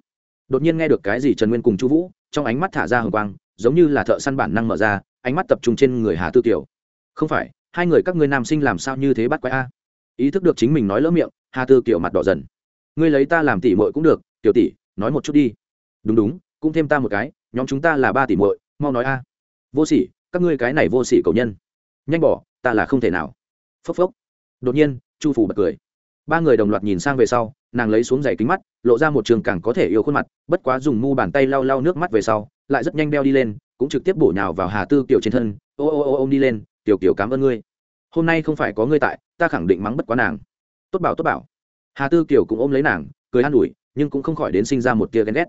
Đột nhiên nghe được cái gì trần nguyên cùng chu vũ, trong ánh mắt thả ra hồng quang, giống như là thợ săn bản năng mở ra, ánh mắt tập trung trên người hà tư kiều. Không phải, hai người các ngươi nam sinh làm sao như thế bắt quái a? Ý thức được chính mình nói lỡ miệng, hà tư kiểu mặt đỏ dần. Ngươi lấy ta làm tỷ muội cũng được, tiểu tỷ, nói một chút đi. Đúng đúng, cũng thêm ta một cái, nhóm chúng ta là ba tỷ muội, mau nói a. Vô sỉ, các ngươi cái này vô sỉ cầu nhân. Nhanh bỏ, ta là không thể nào. Phốc phốc. Đột nhiên, chu phủ bật cười. Ba người đồng loạt nhìn sang về sau, nàng lấy xuống giày kính mắt, lộ ra một trường càng có thể yêu khuôn mặt, bất quá dùng mu bàn tay lau lau nước mắt về sau, lại rất nhanh đeo đi lên, cũng trực tiếp bổ nhào vào hà tư kiểu trên thân. Ô ô ô ô đi lên, tiểu kiểu cảm ơn ngươi hôm nay không phải có ngươi tại, ta khẳng định mắng bất quá nàng. Tốt bảo tốt bảo. Hà tư Kiều cũng ôm lấy nàng, cười an ủi, nhưng cũng không khỏi đến sinh ra một tia ghen ghét.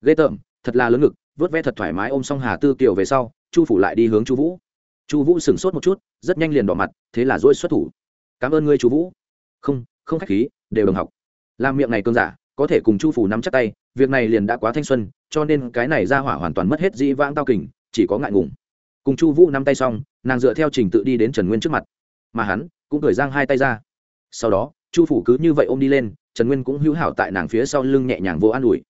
Ghê tởm, thật là lớn ngực, vớt ve thật thoải mái ôm xong hà tư Kiều về sau, chu phủ lại đi hướng chu vũ. Chu vũ sửng sốt một chút, rất nhanh liền đỏ mặt, thế là dỗi xuất thủ. Cảm ơn ngươi, chu vũ. Không không khách khí, đều đồng học. Làm miệng này cơn giả, có thể cùng chu phủ nắm chắc tay, việc này liền đã quá thanh xuân, cho nên cái này ra hỏa hoàn toàn mất hết dĩ vãng tao kình, chỉ có ngại ngùng. Cùng chu vũ nắm tay xong, nàng dựa theo trình tự đi đến trần nguyên trước mặt mà hắn cũng cười giang hai tay ra. Sau đó, chu phủ cứ như vậy ôm đi lên, trần nguyên cũng hữu hảo tại nàng phía sau lưng nhẹ nhàng vô an ủi.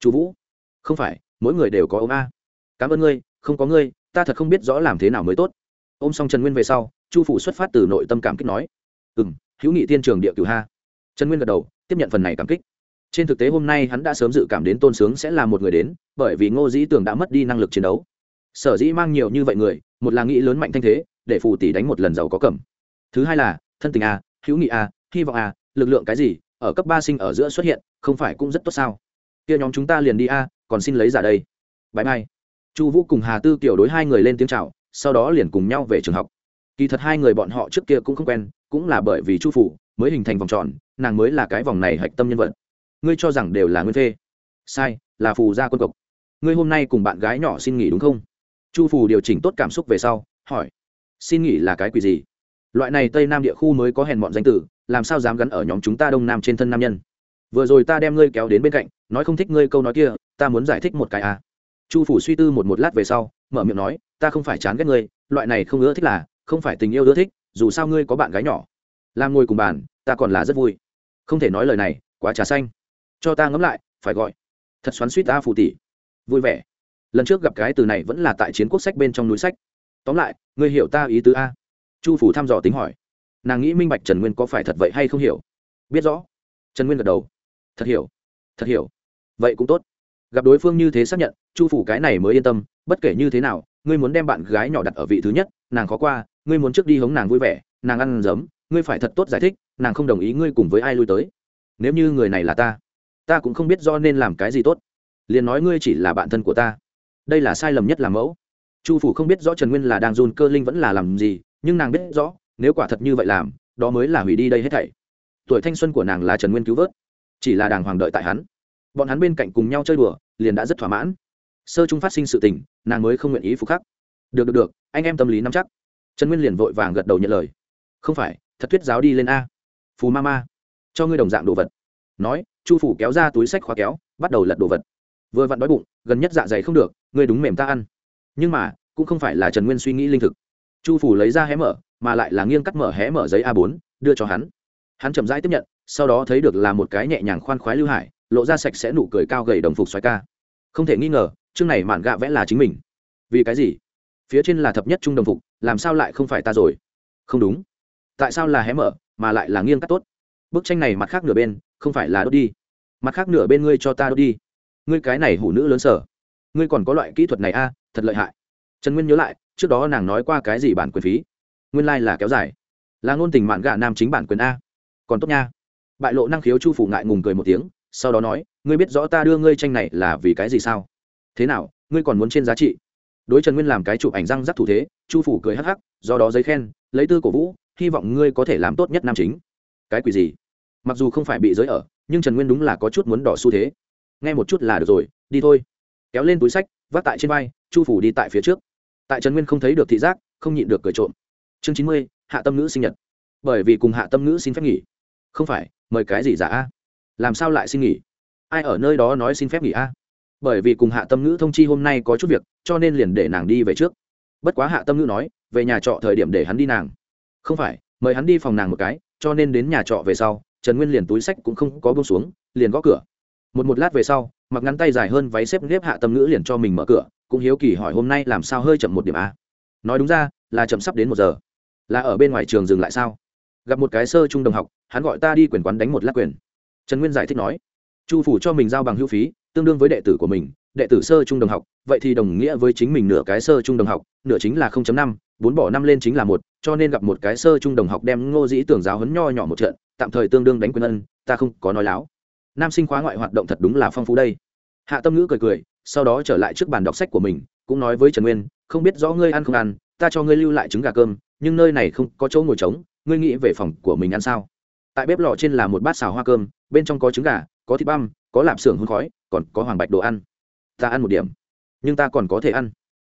Chu vũ, không phải, mỗi người đều có ôm a. Cảm ơn ngươi, không có ngươi, ta thật không biết rõ làm thế nào mới tốt. Ôm xong trần nguyên về sau, chu phủ xuất phát từ nội tâm cảm kích nói ừ m hữu nghị tiên trường địa cửu ha. Trần nguyên gật đầu, tiếp nhận phần này cảm kích. Trên thực tế hôm nay hắn đã sớm dự cảm đến tôn sướng sẽ là một người đến, bởi vì ngô dĩ tường đã mất đi năng lực chiến đấu. Sở dĩ mang nhiều như vậy người, một là nghĩ lớn mạnh thanh thế, để phù tỷ đánh một lần giàu có cầm thứ hai là, thân tình a hữu nghị a hy vọng a lực lượng cái gì, ở cấp ba sinh ở giữa xuất hiện, không phải cũng rất tốt sao? Kia nhóm chúng ta liền đi a, còn xin lấy giả đây. Bãi mai chu vũ cùng hà tư kiểu đối hai người lên tiếng c h à o sau đó liền cùng nhau về trường học. Kỳ thật hai người bọn họ trước kia cũng không quen, cũng là bởi vì chu phủ mới hình thành vòng tròn, nàng mới là cái vòng này hạch tâm nhân vật. Ngươi cho rằng đều là nguyên phê. Sai, là phù gia quân cộc ngươi hôm nay cùng bạn gái nhỏ xin nghỉ đúng không? Chu phù điều chỉnh tốt cảm xúc về sau, hỏi. Xin nghỉ là cái quỷ gì? Loại này tây nam địa khu mới có hèn bọn danh tử, làm sao dám gắn ở nhóm chúng ta đông nam trên thân nam nhân? Vừa rồi ta đem ngươi kéo đến bên cạnh, nói không thích ngươi câu nói kia, ta muốn giải thích một cái à. Chu phủ suy tư một một lát về sau, mở miệng nói, ta không phải chán ghét ngươi, loại này không ưa thích là, không phải tình yêu ưa thích, dù sao ngươi có bạn gái nhỏ. Làm ngồi cùng bàn, ta còn là rất vui. Không thể nói lời này, quá trà xanh. Cho ta ngẫm lại, phải gọi. Thật xoắn suýt ta, phù tỷ. Vui vẻ. Lần trước gặp cái từ này vẫn là tại chiến quốc sách bên trong núi sách. Tóm lại, ngươi hiểu ta ý tứ a chu phủ thăm dò tính hỏi. Nàng nghĩ minh bạch trần nguyên có phải thật vậy hay không hiểu. Biết rõ. Trần nguyên gật đầu. Thật hiểu. Thật hiểu. Vậy cũng tốt. Gặp đối phương như thế xác nhận, chu phủ cái này mới yên tâm, bất kể như thế nào, ngươi muốn đem bạn gái nhỏ đặt ở vị thứ nhất, nàng khó qua, ngươi muốn trước đi hống nàng vui vẻ, nàng ăn giấm, ngươi phải thật tốt giải thích, nàng không đồng ý ngươi cùng với ai lui tới. Nếu như người này là ta ta cũng không biết do nên làm cái gì tốt. Liền nói ngươi chỉ là bạn thân của ta. Đây là sai lầm nhất làm mẫu. Chu phủ không biết rõ trần nguyên là đang run cơ linh vẫn là làm gì nhưng nàng biết rõ, nếu quả thật như vậy làm, đó mới là hủy đi đây hết thảy. Tuổi thanh xuân của nàng là trần nguyên cứu vớt, chỉ là đàng hoàng đợi tại hắn. Bọn hắn bên cạnh cùng nhau chơi đùa, liền đã rất thỏa mãn. Sơ trung phát sinh sự tình, nàng mới không nguyện ý phục khắc. Được được được, anh em tâm lý nắm chắc. Trần nguyên liền vội vàng gật đầu nhận lời. Không phải, thật thuyết giáo đi lên a. Phù ma ma, cho ngươi đồng dạng đồ vật. Nói, chu phủ kéo ra túi sách khóa kéo, bắt đầu lật đồ vật. Vừa vặn đói bụng, gần nhất dạ dày không được, ngươi đúng mềm ta ăn. Nhưng mà, cũng không phải là trần nguyên suy nghĩ linh thực chu phủ lấy ra hé mở, mà lại là nghiêng cắt mở hé mở giấy a 4 đưa cho hắn. Hắn chậm rãi tiếp nhận, sau đó thấy được là một cái nhẹ nhàng khoan khoái lưu hải, lộ ra sạch sẽ nụ cười cao gầy đồng phục xoáy ca. Không thể nghi ngờ, chương này mạn gạ vẽ là chính mình. Vì cái gì? Phía trên là thập nhất trung đồng phục, làm sao lại không phải ta rồi? Không đúng. Tại sao là hé mở, mà lại là nghiêng cắt tốt? Bức tranh này mặt khác nửa bên, không phải là đốt đi. Mặt khác nửa bên ngươi cho ta đốt đi. Ngươi cái này hủ nữ lớn sở. Ngươi còn có loại kỹ thuật này a, thật lợi hại. Trần nguyên nhớ lại trước đó nàng nói qua cái gì bản quyền phí? Nguyên lai、like、là kéo dài. Là ngôn tình mạn gà nam chính bản quyền a. Còn tốt nha. Bại lộ năng khiếu chu phủ ngại ngùng cười một tiếng, sau đó nói, ngươi biết rõ ta đưa ngươi tranh này là vì cái gì sao? Thế nào, ngươi còn muốn trên giá trị? Đối trần nguyên làm cái chụp ảnh răng rắc thủ thế, chu phủ cười hắc hắc, do đó giấy khen, lấy tư cổ vũ, hy vọng ngươi có thể làm tốt nhất nam chính. Cái quỷ gì? Mặc dù không phải bị giới ở, nhưng trần nguyên đúng là có chút muốn đỏ xu thế. Nghe một chút là được rồi, đi thôi. Kéo lên túi sách, vác tại trên vai, chu phủ đi tại phía trước tại trần nguyên không thấy được thị giác, không nhịn được cười trộm. Chương chín mươi, hạ tâm ngữ sinh nhật. Bởi vì cùng hạ tâm ngữ xin phép nghỉ. Không phải, mời cái gì giả a? Làm sao lại xin nghỉ? Ai ở nơi đó nói xin phép nghỉ a? Bởi vì cùng hạ tâm ngữ thông chi hôm nay có chút việc, cho nên liền để nàng đi về trước. Bất quá hạ tâm ngữ nói, về nhà trọ thời điểm để hắn đi nàng. Không phải, mời hắn đi phòng nàng một cái, cho nên đến nhà trọ về sau, trần nguyên liền túi sách cũng không có bông xuống, liền gõ cửa. Một một lát về sau, mặc ngắn tay dài hơn váy xếp nếp hạ tâm ngữ liền cho mình mở cửa cũng hiếu kỳ hỏi hôm nay làm sao hơi chậm một điểm a? Nói đúng ra, là chậm sắp đến một giờ. Là ở bên ngoài trường dừng lại sao? Gặp một cái sơ trung đồng học, hắn gọi ta đi quyền quán đánh một lát quyền. Trần nguyên giải thích nói, chu phủ cho mình giao bằng hữu phí, tương đương với đệ tử của mình, đệ tử sơ trung đồng học, vậy thì đồng nghĩa với chính mình nửa cái sơ trung đồng học, nửa chính là năm, bốn bỏ năm lên chính là một, cho nên gặp một cái sơ trung đồng học đem ngô dĩ tưởng giáo hấn nho nhỏ một trận, tạm thời tương đương đánh quyền ân, ta không có nói láo. Nam sinh khóa ngoại hoạt động thật đúng là phong phú đây hạ tâm ngữ cười cười, sau đó trở lại trước bàn đọc sách của mình, cũng nói với trần nguyên, không biết rõ ngươi ăn không ăn, ta cho ngươi lưu lại trứng gà cơm, nhưng nơi này không có chỗ ngồi trống, ngươi nghĩ về phòng của mình ăn sao? Tại bếp lò trên là một bát xào hoa cơm, bên trong có trứng gà, có thịt băm, có lạp xưởng hôn khói, còn có hoàng bạch đồ ăn. Ta ăn một điểm, nhưng ta còn có thể ăn.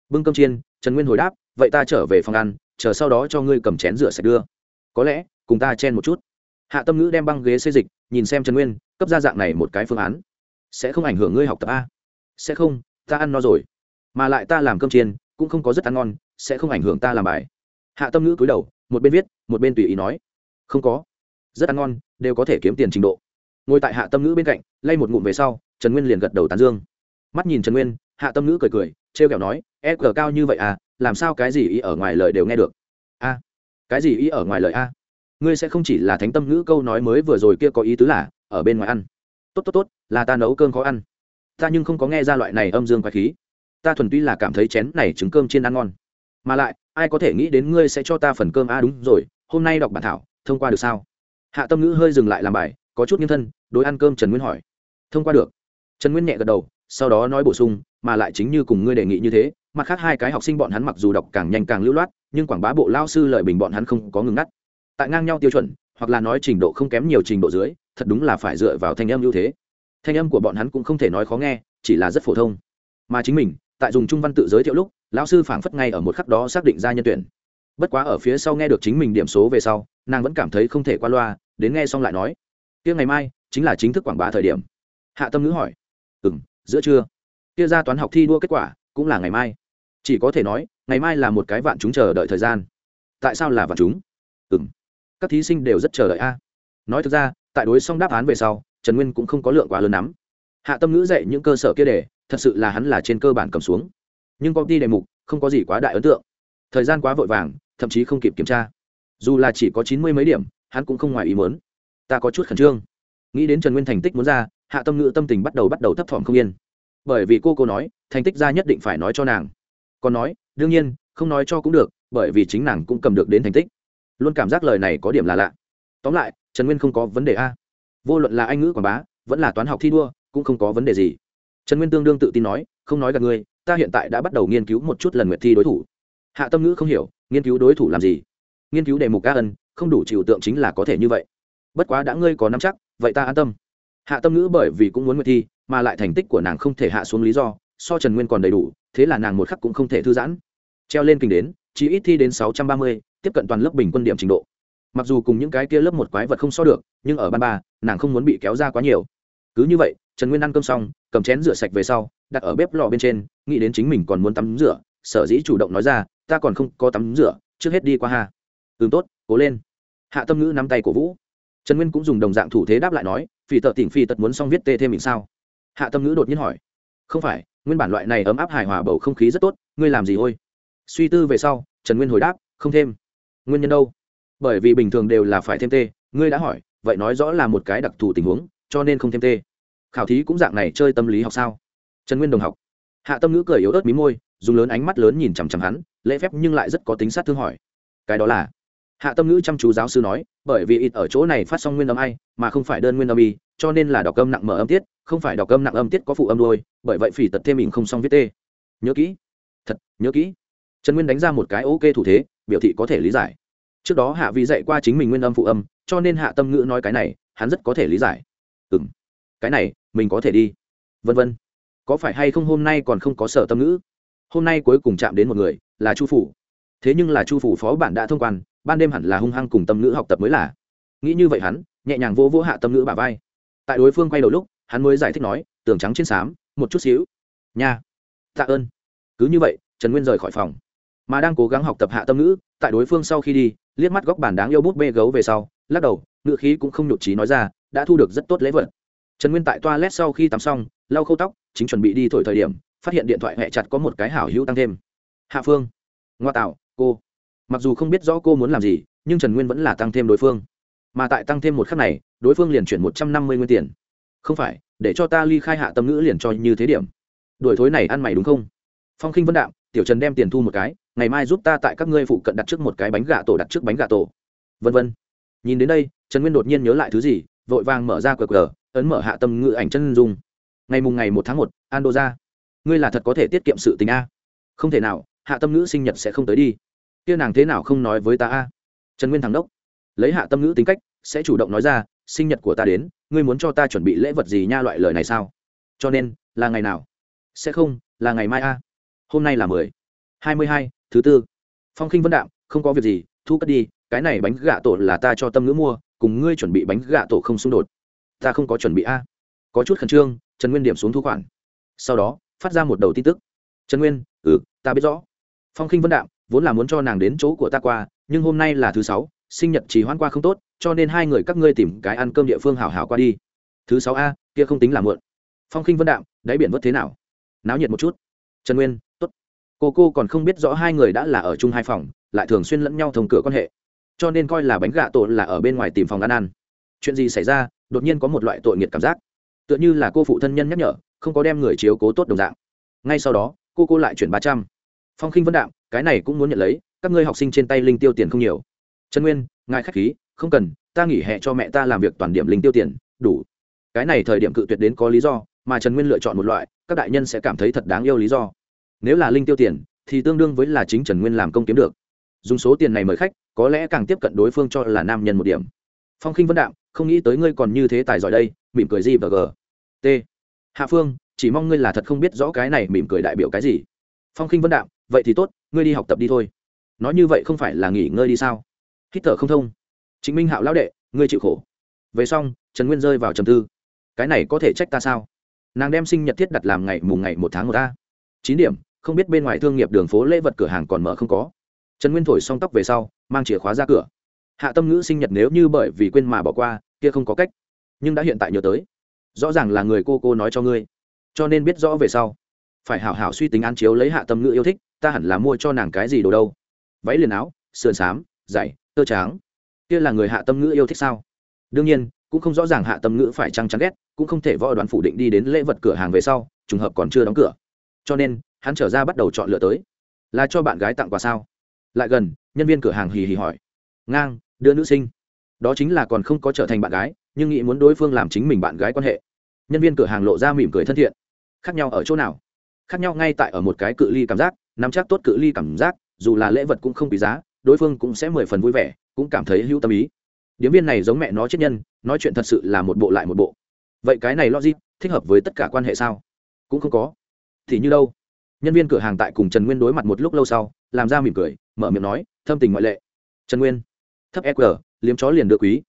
Bưng cơm chiên, trần nguyên hồi đáp, vậy ta trở về phòng ăn, chờ sau đó cho ngươi cầm chén rửa sạch đưa. Có lẽ, cùng ta chen một chút. Hạ tâm ngữ đem băng ghế xây dịch, nhìn xem trần nguyên, cấp ra dạng này một cái phương án sẽ không ảnh hưởng ngươi học tập a. Sẽ không, ta ăn no rồi. Mà lại ta làm cơm chiên, cũng không có rất ăn ngon, sẽ không ảnh hưởng ta làm bài. Hạ tâm ngữ cúi đầu, một bên viết, một bên tùy ý nói. Không có. Rất ăn ngon, đều có thể kiếm tiền trình độ. Ngồi tại hạ tâm ngữ bên cạnh, lay một ngụm về sau, trần nguyên liền gật đầu tán dương. Mắt nhìn trần nguyên, hạ tâm ngữ cười cười t r e o kẹo nói e cờ cao như vậy à làm sao cái gì ý ở ngoài lời đều nghe được? A. Cái gì ý ở ngoài lời a? Ngươi sẽ không chỉ là thánh tâm ngữ câu nói mới vừa rồi kia có ý tứ là, ở bên ngoài ăn tốt tốt tốt, là ta nấu cơm khó ăn. Ta nhưng không có nghe ra loại này âm dương quái khí. Ta thuần tuy là cảm thấy chén này trứng cơm trên ăn ngon. Mà lại, ai có thể nghĩ đến ngươi sẽ cho ta phần cơm? A đúng rồi, hôm nay đọc bản thảo, thông qua được sao? Hạ tâm ngữ hơi dừng lại làm bài, có chút nghiêng thân, đối ăn cơm trần nguyên hỏi. Thông qua được. Trần nguyên nhẹ gật đầu, sau đó nói bổ sung, mà lại chính như cùng ngươi đề nghị như thế, mặt khác hai cái học sinh bọn hắn mặc dù đọc càng nhanh càng lưu loát, nhưng quảng bá bộ lao sư lợi bình bọn hắn không có ngừng ngắt. Tại ngang nhau tiêu chuẩn, hoặc là nói trình độ không kém nhiều trình độ dưới thật đúng là phải dựa vào thanh âm ưu thế. Thanh âm của bọn hắn cũng không thể nói khó nghe, chỉ là rất phổ thông. Mà chính mình, tại dùng trung văn tự giới thiệu lúc, lão sư phảng phất ngay ở một khắc đó xác định ra nhân tuyển. Bất quá ở phía sau nghe được chính mình điểm số về sau, nàng vẫn cảm thấy không thể qua loa, đến nghe xong lại nói, Kia ngày mai chính là chính thức quảng bá thời điểm. Hạ tâm ngữ hỏi ừ m giữa trưa. Kia ra toán học thi đua kết quả, cũng là ngày mai. Chỉ có thể nói, ngày mai là một cái vạn chúng chờ đợi thời gian. Tại sao là vạn chúng? Ừ m các thí sinh đều rất chờ đợi a. Nói thực ra tại đối xong đáp án về sau, trần nguyên cũng không có lượng quá lớn lắm. Hạ tâm ngữ dạy những cơ sở kia để, thật sự là hắn là trên cơ bản cầm xuống. Nhưng công ty đề mục không có gì quá đại ấn tượng. Thời gian quá vội vàng, thậm chí không kịp kiểm tra. Dù là chỉ có chín mươi mấy điểm, hắn cũng không ngoài ý muốn. Ta có chút khẩn trương. Nghĩ đến trần nguyên thành tích muốn ra, hạ tâm ngữ tâm tình bắt đầu bắt đầu thấp thỏm không yên. Bởi vì cô cô nói, thành tích ra nhất định phải nói cho nàng. Còn nói, đương nhiên, không nói cho cũng được, bởi vì chính nàng cũng cầm được đến thành tích. Luôn cảm giác lời này có điểm là lạ. Tóm lại trần nguyên không có vấn đề a. Vô luận là anh ngữ quảng bá, vẫn là toán học thi đua, cũng không có vấn đề gì. Trần nguyên tương đương tự tin nói, không nói gặp ngươi, ta hiện tại đã bắt đầu nghiên cứu một chút lần nguyệt thi đối thủ. Hạ tâm ngữ không hiểu, nghiên cứu đối thủ làm gì? Nghiên cứu đề mục ca ân, không đủ trừu tượng chính là có thể như vậy. Bất quá đã ngươi có nắm chắc, vậy ta an tâm. Hạ tâm ngữ bởi vì cũng muốn nguyệt thi, mà lại thành tích của nàng không thể hạ xuống lý do, so trần nguyên còn đầy đủ, thế là nàng một khắc cũng không thể thư giãn. Treo lên kinh đến, chỉ ít thi đến sáu trăm ba mươi, tiếp cận toàn lớp bình quân điểm trình độ mặc dù cùng những cái kia lớp một quái vật không so được, nhưng ở ban ba, nàng không muốn bị kéo ra quá nhiều. Cứ như vậy, trần nguyên ăn cơm xong, cầm chén rửa sạch về sau, đặt ở bếp lò bên trên, nghĩ đến chính mình còn muốn tắm rửa, sở dĩ chủ động nói ra, ta còn không có tắm rửa, trước hết đi qua hà ừm, tốt, cố lên. Hạ tâm ngữ nắm tay cổ vũ. Trần nguyên cũng dùng đồng dạng thủ thế đáp lại nói phi tợ tỉnh phi tật muốn xong viết tê thêm mình sao? Hạ tâm ngữ đột nhiên hỏi. Không phải, nguyên bản loại này ấm áp hài hòa bầu không khí rất tốt, ngươi làm gì ôi? Suy tư về sau, trần nguyên hồi đáp, không thêm. Nguyên nhân đâu? Bởi vì bình thường đều là phải thêm tê. Ngươi đã hỏi, vậy nói rõ là một cái đặc thù tình huống, cho nên không thêm tê. Khảo thí cũng dạng này chơi tâm lý học sao? Trần nguyên đồng học. Hạ tâm ngữ cười yếu ớt mí môi, dùng lớn ánh mắt lớn nhìn chằm chằm hắn, lễ phép nhưng lại rất có tính sát thương hỏi. Cái đó là? Hạ tâm ngữ chăm chú giáo sư nói, bởi vì ít ở chỗ này phát xong nguyên âm ai, mà không phải đơn nguyên âm y, cho nên là đọc âm nặng mở âm tiết, không phải đọc âm nặng âm tiết có phụ âm đôi, bởi vậy phỉ tật thêm mình không xong viết tê. Nhớ kỹ. Thật, nhớ kỹ. Trần nguyên đánh ra một cái ok thủ thế, biểu thị có thể lý giải trước đó hạ vi dạy qua chính mình nguyên âm phụ âm, cho nên hạ tâm ngữ nói cái này, hắn rất có thể lý giải. Ừ m cái này, mình có thể đi. Vân vân. Có phải hay không hôm nay còn không có sở tâm ngữ? Hôm nay cuối cùng chạm đến một người, là chu phủ. Thế nhưng là chu phủ phó bản đã thông quan, ban đêm hẳn là hung hăng cùng tâm ngữ học tập mới là. Nghĩ như vậy hắn, nhẹ nhàng vô vô hạ tâm ngữ bà vai. Tại đối phương quay đầu lúc, hắn mới giải thích nói, tường trắng trên xám, một chút xíu. Nha. Tạ ơn. Cứ như vậy, trần nguyên rời khỏi phòng. Mà đang cố gắng học tập hạ tâm ngữ, tại đối phương sau khi đi liếc mắt góc bàn đáng yêu bút bê gấu về sau, lắc đầu, ngữ khí cũng không nhụt trí nói ra, đã thu được rất tốt lễ vật. Trần nguyên tại toilet sau khi tắm xong, lau khâu tóc, chính chuẩn bị đi thổi thời điểm, phát hiện điện thoại hẹ chặt có một cái hảo hữu tăng thêm. Hạ phương. Ngoa tạo, cô. Mặc dù không biết rõ cô muốn làm gì, nhưng trần nguyên vẫn là tăng thêm đối phương. Mà tại tăng thêm một khắc này, đối phương liền chuyển một trăm năm mươi nguyên tiền. Không phải, để cho ta ly khai hạ tâm ngữ liền cho như thế điểm. Đuổi thối này ăn mày đúng không? Phong khinh vân đạm tiểu trần đem tiền thu một cái, ngày mai giúp ta tại các ngươi phụ cận đặt trước một cái bánh gà tổ, đặt trước bánh gà tổ. Vân vân. Nhìn đến đây, trần nguyên đột nhiên nhớ lại thứ gì, vội vàng mở ra qr ấn mở hạ tâm ngữ ảnh chân dung. Ngày mùng ngày một tháng một an đô ra. Ngươi là thật có thể tiết kiệm sự tình a. Không thể nào, hạ tâm ngữ sinh nhật sẽ không tới đi. Kia nàng thế nào không nói với ta a? Trần nguyên thắng đốc. Lấy hạ tâm ngữ tính cách, sẽ chủ động nói ra, sinh nhật của ta đến, ngươi muốn cho ta chuẩn bị lễ vật gì nha? Loại lời này sao? Cho nên, là ngày nào? Sẽ không, là ngày mai a hôm nay là mười. Hai mươi hai, thứ tư. Phong khinh vân đạm, không có việc gì, thu cất đi, cái này bánh gạ tổ là ta cho tâm ngữ mua, cùng ngươi chuẩn bị bánh gạ tổ không xung đột. Ta không có chuẩn bị a. À. Có chút khẩn trương, trần nguyên điểm xuống thu khoản. Sau đó, phát ra một đầu tin tức. Trần nguyên ừ ta biết rõ. Phong khinh vân đạm, vốn là muốn cho nàng đến chỗ của ta qua, nhưng hôm nay là thứ sáu, sinh nhật chỉ hoãn qua không tốt, cho nên hai người các ngươi tìm cái ăn cơm địa phương hảo hảo qua đi. Thứ sáu a, kia không tính là muộn. Phong khinh vân đạm, đáy biển vớt thế nào? Náo nhiệt một chút trần nguyên, tốt. Cô cô còn không biết rõ hai người đã là ở chung hai phòng, lại thường xuyên lẫn nhau thông cửa quan hệ. Cho nên coi là bánh gạ tổ là ở bên ngoài tìm phòng ăn ăn. Chuyện gì xảy ra, đột nhiên có một loại tội nghiệt cảm giác. Tựa như là cô phụ thân nhân nhắc nhở, không có đem người chiếu cố tốt đồng dạng. Ngay sau đó, cô cô lại chuyển ba trăm. Phong khinh vân đạm, cái này cũng muốn nhận lấy, các ngươi học sinh trên tay linh tiêu tiền không nhiều. Trần nguyên, ngài k h á c h khí, không cần, ta nghỉ hè cho mẹ ta làm việc toàn điểm linh tiêu tiền, đủ. Cái này thời điểm cự tuyệt đến có lý do mà trần nguyên lựa chọn một loại, các đại nhân sẽ cảm thấy thật đáng yêu lý do. Nếu là linh tiêu tiền, thì tương đương với là chính trần nguyên làm công kiếm được. Dùng số tiền này mời khách, có lẽ càng tiếp cận đối phương cho là nam nhân một điểm. Phong khinh vân đạm, không nghĩ tới ngươi còn như thế tài giỏi đây, mỉm cười gì và g. T. Hạ phương, chỉ mong ngươi là thật không biết rõ cái này mỉm cười đại biểu cái gì. Phong khinh vân đạm, vậy thì tốt, ngươi đi học tập đi thôi. Nói như vậy không phải là nghỉ ngơi đi sao? Hít thở không thông. Chính minh hạo lão đệ, ngươi chịu khổ. Về xong, trần nguyên rơi vào trầm tư. Cái này có thể trách ta sao? Nàng đem sinh nhật thiết đặt làm ngày mùng ngày một tháng một a. Chín điểm, không biết bên ngoài thương nghiệp đường phố lễ vật cửa hàng còn mở không có. Trần nguyên thổi xong tóc về sau, mang chìa khóa ra cửa. Hạ tâm ngữ sinh nhật nếu như bởi vì quên mà bỏ qua, kia không có cách. Nhưng đã hiện tại nhớ tới. Rõ ràng là người cô cô nói cho ngươi. Cho nên biết rõ về sau. Phải hảo hảo suy tính an chiếu lấy hạ tâm ngữ yêu thích, ta hẳn là mua cho nàng cái gì đồ đâu. Váy liền áo, sườn xám dày tơ tráng kia là người hạ tâm ngữ yêu thích sao? Đương nhiên, cũng không rõ ràng hạ tâm ngữ phải trăng chắn ghét cũng không thể võ đoán phủ định đi đến lễ vật cửa hàng về sau, trùng hợp còn chưa đóng cửa. Cho nên, hắn trở ra bắt đầu chọn lựa tới. Là cho bạn gái tặng quà sao? Lại gần, nhân viên cửa hàng hì hì hỏi. Ngang, đưa nữ sinh. Đó chính là còn không có trở thành bạn gái, nhưng nghĩ muốn đối phương làm chính mình bạn gái quan hệ. Nhân viên cửa hàng lộ ra mỉm cười thân thiện. Khác nhau ở chỗ nào? Khác nhau ngay tại ở một cái cự ly cảm giác, nắm chắc tốt cự ly cảm giác, dù là lễ vật cũng không quý giá, đối phương cũng sẽ mười phần vui vẻ, cũng cảm thấy hữu tâm ý. Điếm viên này giống mẹ nó chết nhân, nói chuyện thật sự là một bộ lại một bộ vậy cái này logic thích hợp với tất cả quan hệ sao? Cũng không có. Thì như đâu? Nhân viên cửa hàng tại cùng trần nguyên đối mặt một lúc lâu sau, làm ra mỉm cười, mở miệng nói, thâm tình ngoại lệ. Trần nguyên, thấp eq liếm chó liền được quý.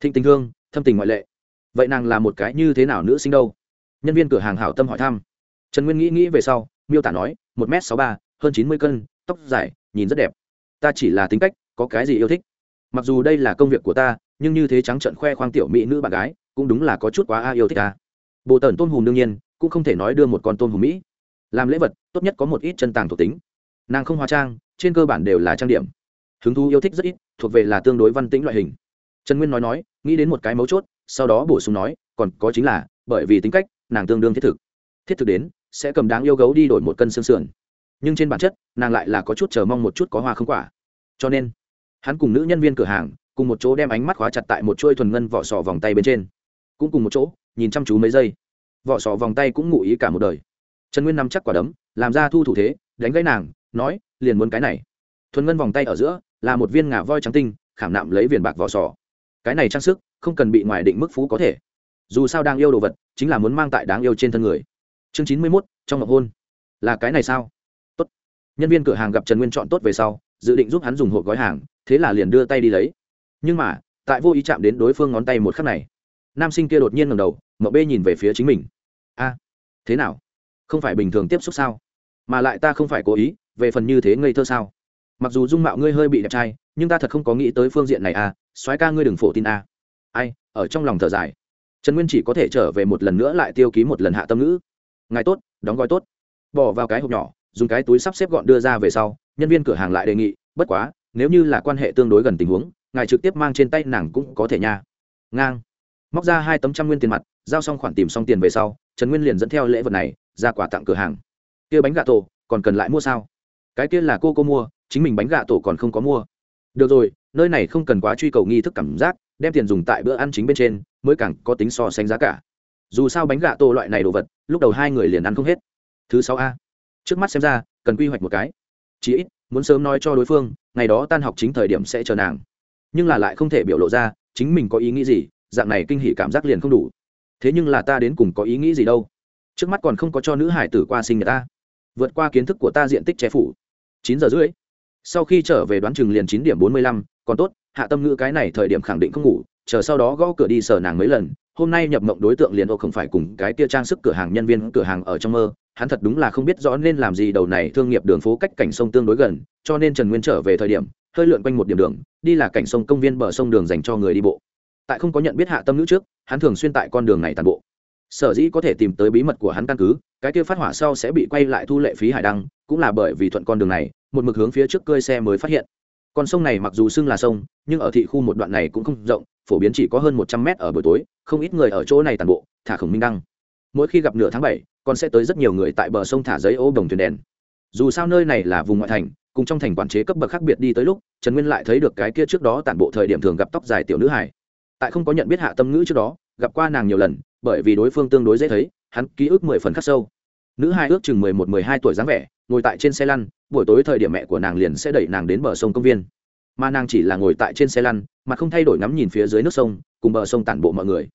Thịnh tình thương, thâm tình ngoại lệ. Vậy nàng là một cái như thế nào nữ sinh đâu? Nhân viên cửa hàng hảo tâm hỏi thăm. Trần nguyên nghĩ nghĩ về sau, miêu tả nói, một m sáu ba, hơn chín mươi cân, tóc dài, nhìn rất đẹp. Ta chỉ là tính cách, có cái gì yêu thích. Mặc dù đây là công việc của ta nhưng như thế trắng trận khoe khoang tiểu mỹ nữ bạn gái, cũng đúng là có chút quá a yêu thích ta bộ tần tôn hùm đương nhiên, cũng không thể nói đưa một con tôm hùm mỹ. Làm lễ vật, tốt nhất có một ít chân tàng thuộc tính. Nàng không hóa trang, trên cơ bản đều là trang điểm. Hứng thú yêu thích rất ít, thuộc về là tương đối văn tĩnh loại hình. Trần nguyên nói nói, nghĩ đến một cái mấu chốt, sau đó bổ sung nói, còn có chính là, bởi vì tính cách, nàng tương đương thiết thực. Thiết thực đến, sẽ cầm đáng yêu gấu đi đổi một cân xương sườn. Nhưng trên bản chất, nàng lại là có chút chờ mong một chút có hoa không quả. Cho nên, hắn cùng nữ nhân viên cửa hàng cùng một chỗ đem ánh mắt khóa chặt tại một chuôi thuần ngân vỏ sò vòng tay bên trên. Cũng cùng một chỗ, nhìn chăm chú mấy giây. Vỏ sò vòng tay cũng ngụ ý cả một đời. Trần nguyên nắm chắc quả đấm, làm ra thu thủ thế, đánh gãy nàng, nói, liền muốn cái này. Thuần ngân vòng tay ở giữa, là một viên ngà voi trắng tinh, khảm nạm lấy viền bạc vỏ sò. Cái này trang sức, không cần bị ngoài định mức phú có thể. Dù sao đang yêu đồ vật, chính là muốn mang tại đáng yêu trên thân người. Chương chín mươi mốt, trong ngọc hôn. Là cái này sao? Tốt. Nhân viên cửa hàng gặp trần nguyên chọn tốt về sau, dự định giúp hắn dùng hộp gói hàng, thế là liền đưa tay đi lấy nhưng mà, tại vô ý chạm đến đối phương ngón tay một khắc này, nam sinh kia đột nhiên ngầm đầu mậu bê nhìn về phía chính mình. A, thế nào? Không phải bình thường tiếp xúc sao? Mà lại ta không phải cố ý, về phần như thế ngây thơ sao? Mặc dù dung mạo ngươi hơi bị đẹp trai, nhưng ta thật không có nghĩ tới phương diện này à soái ca ngươi đừng phổ tin à. ai, ở trong lòng thở dài. Trần nguyên chỉ có thể trở về một lần nữa lại tiêu ký một lần hạ tâm ngữ. Ngài tốt, đóng gói tốt. Bỏ vào cái hộp nhỏ, dùng cái túi sắp xếp gọn đưa ra về sau, nhân viên cửa hàng lại đề nghị, bất quá, nếu như là quan hệ tương đối gần tình huống ngài trực tiếp mang trên tay nàng cũng có thể nha. Ngang. Móc ra hai tấm trăm nguyên tiền mặt, giao xong khoản tìm xong tiền về sau, trần nguyên liền dẫn theo lễ vật này, ra quà tặng cửa hàng. Kia bánh gà tổ, còn cần lại mua sao? Cái kia là cô cô mua, chính mình bánh gà tổ còn không có mua. Được rồi, nơi này không cần quá truy cầu nghi thức cảm giác, đem tiền dùng tại bữa ăn chính bên trên, mới càng có tính so sánh giá cả. Dù sao bánh gà tổ loại này đồ vật, lúc đầu hai người liền ăn không hết. Thứ sáu a. Trước mắt xem ra, cần quy hoạch một cái. Chí ít, muốn sớm nói cho đối phương, ngày đó tan học chính thời điểm sẽ chờ nàng nhưng là lại không thể biểu lộ ra chính mình có ý nghĩ gì, dạng này kinh hỉ cảm giác liền không đủ. Thế nhưng là ta đến cùng có ý nghĩ gì đâu? Trước mắt còn không có cho nữ hải tử qua sinh nhật ta. Vượt qua kiến thức của ta diện tích che phủ. Chín giờ rưỡi. Sau khi trở về đoán chừng liền chín điểm bốn mươi lăm, còn tốt, hạ tâm ngữ cái này thời điểm khẳng định không ngủ, chờ sau đó gõ cửa đi sờ nàng mấy lần, hôm nay nhập mộng đối tượng liền ô không phải cùng cái tia trang sức cửa hàng nhân viên cửa hàng ở trong mơ hắn thật đúng là không biết rõ nên làm gì đầu này thương nghiệp đường phố cách cảnh sông tương đối gần, cho nên trần nguyên trở về thời điểm, hơi lượn quanh một điểm đường, đi là cảnh sông công viên bờ sông đường dành cho người đi bộ. Tại không có nhận biết hạ tâm nữ trước, hắn thường xuyên tại con đường này tàn bộ. Sở dĩ có thể tìm tới bí mật của hắn căn cứ, cái kia phát hỏa sau sẽ bị quay lại thu lệ phí hải đăng, cũng là bởi vì thuận con đường này, một mực hướng phía trước cơi xe mới phát hiện. Con sông này mặc dù xưng là sông, nhưng ở thị khu một đoạn này cũng không rộng, phổ biến chỉ có hơn một trăm mét ở buổi tối, không ít người ở chỗ này tàn bộ, thả khổng minh đăng mỗi khi gặp nửa tháng bảy, còn sẽ tới rất nhiều người tại bờ sông thả giấy ô đồng thuyền đèn. Dù sao nơi này là vùng ngoại thành, cùng trong thành quản chế cấp bậc khác biệt đi tới lúc, trần nguyên lại thấy được cái kia trước đó tản bộ thời điểm thường gặp tóc dài tiểu nữ hải tại không có nhận biết hạ tâm ngữ trước đó, gặp qua nàng nhiều lần, bởi vì đối phương tương đối dễ thấy, hắn ký ức mười phần khắc sâu. Nữ hai ước chừng mười một, mười hai tuổi dáng vẻ, ngồi tại trên xe lăn, buổi tối thời điểm mẹ của nàng liền sẽ đẩy nàng đến bờ sông công viên. Mà nàng chỉ là ngồi tại trên xe lăn mà không thay đổi ngắm nhìn phía dưới nước sông, cùng bờ sông tản bộ mọi người.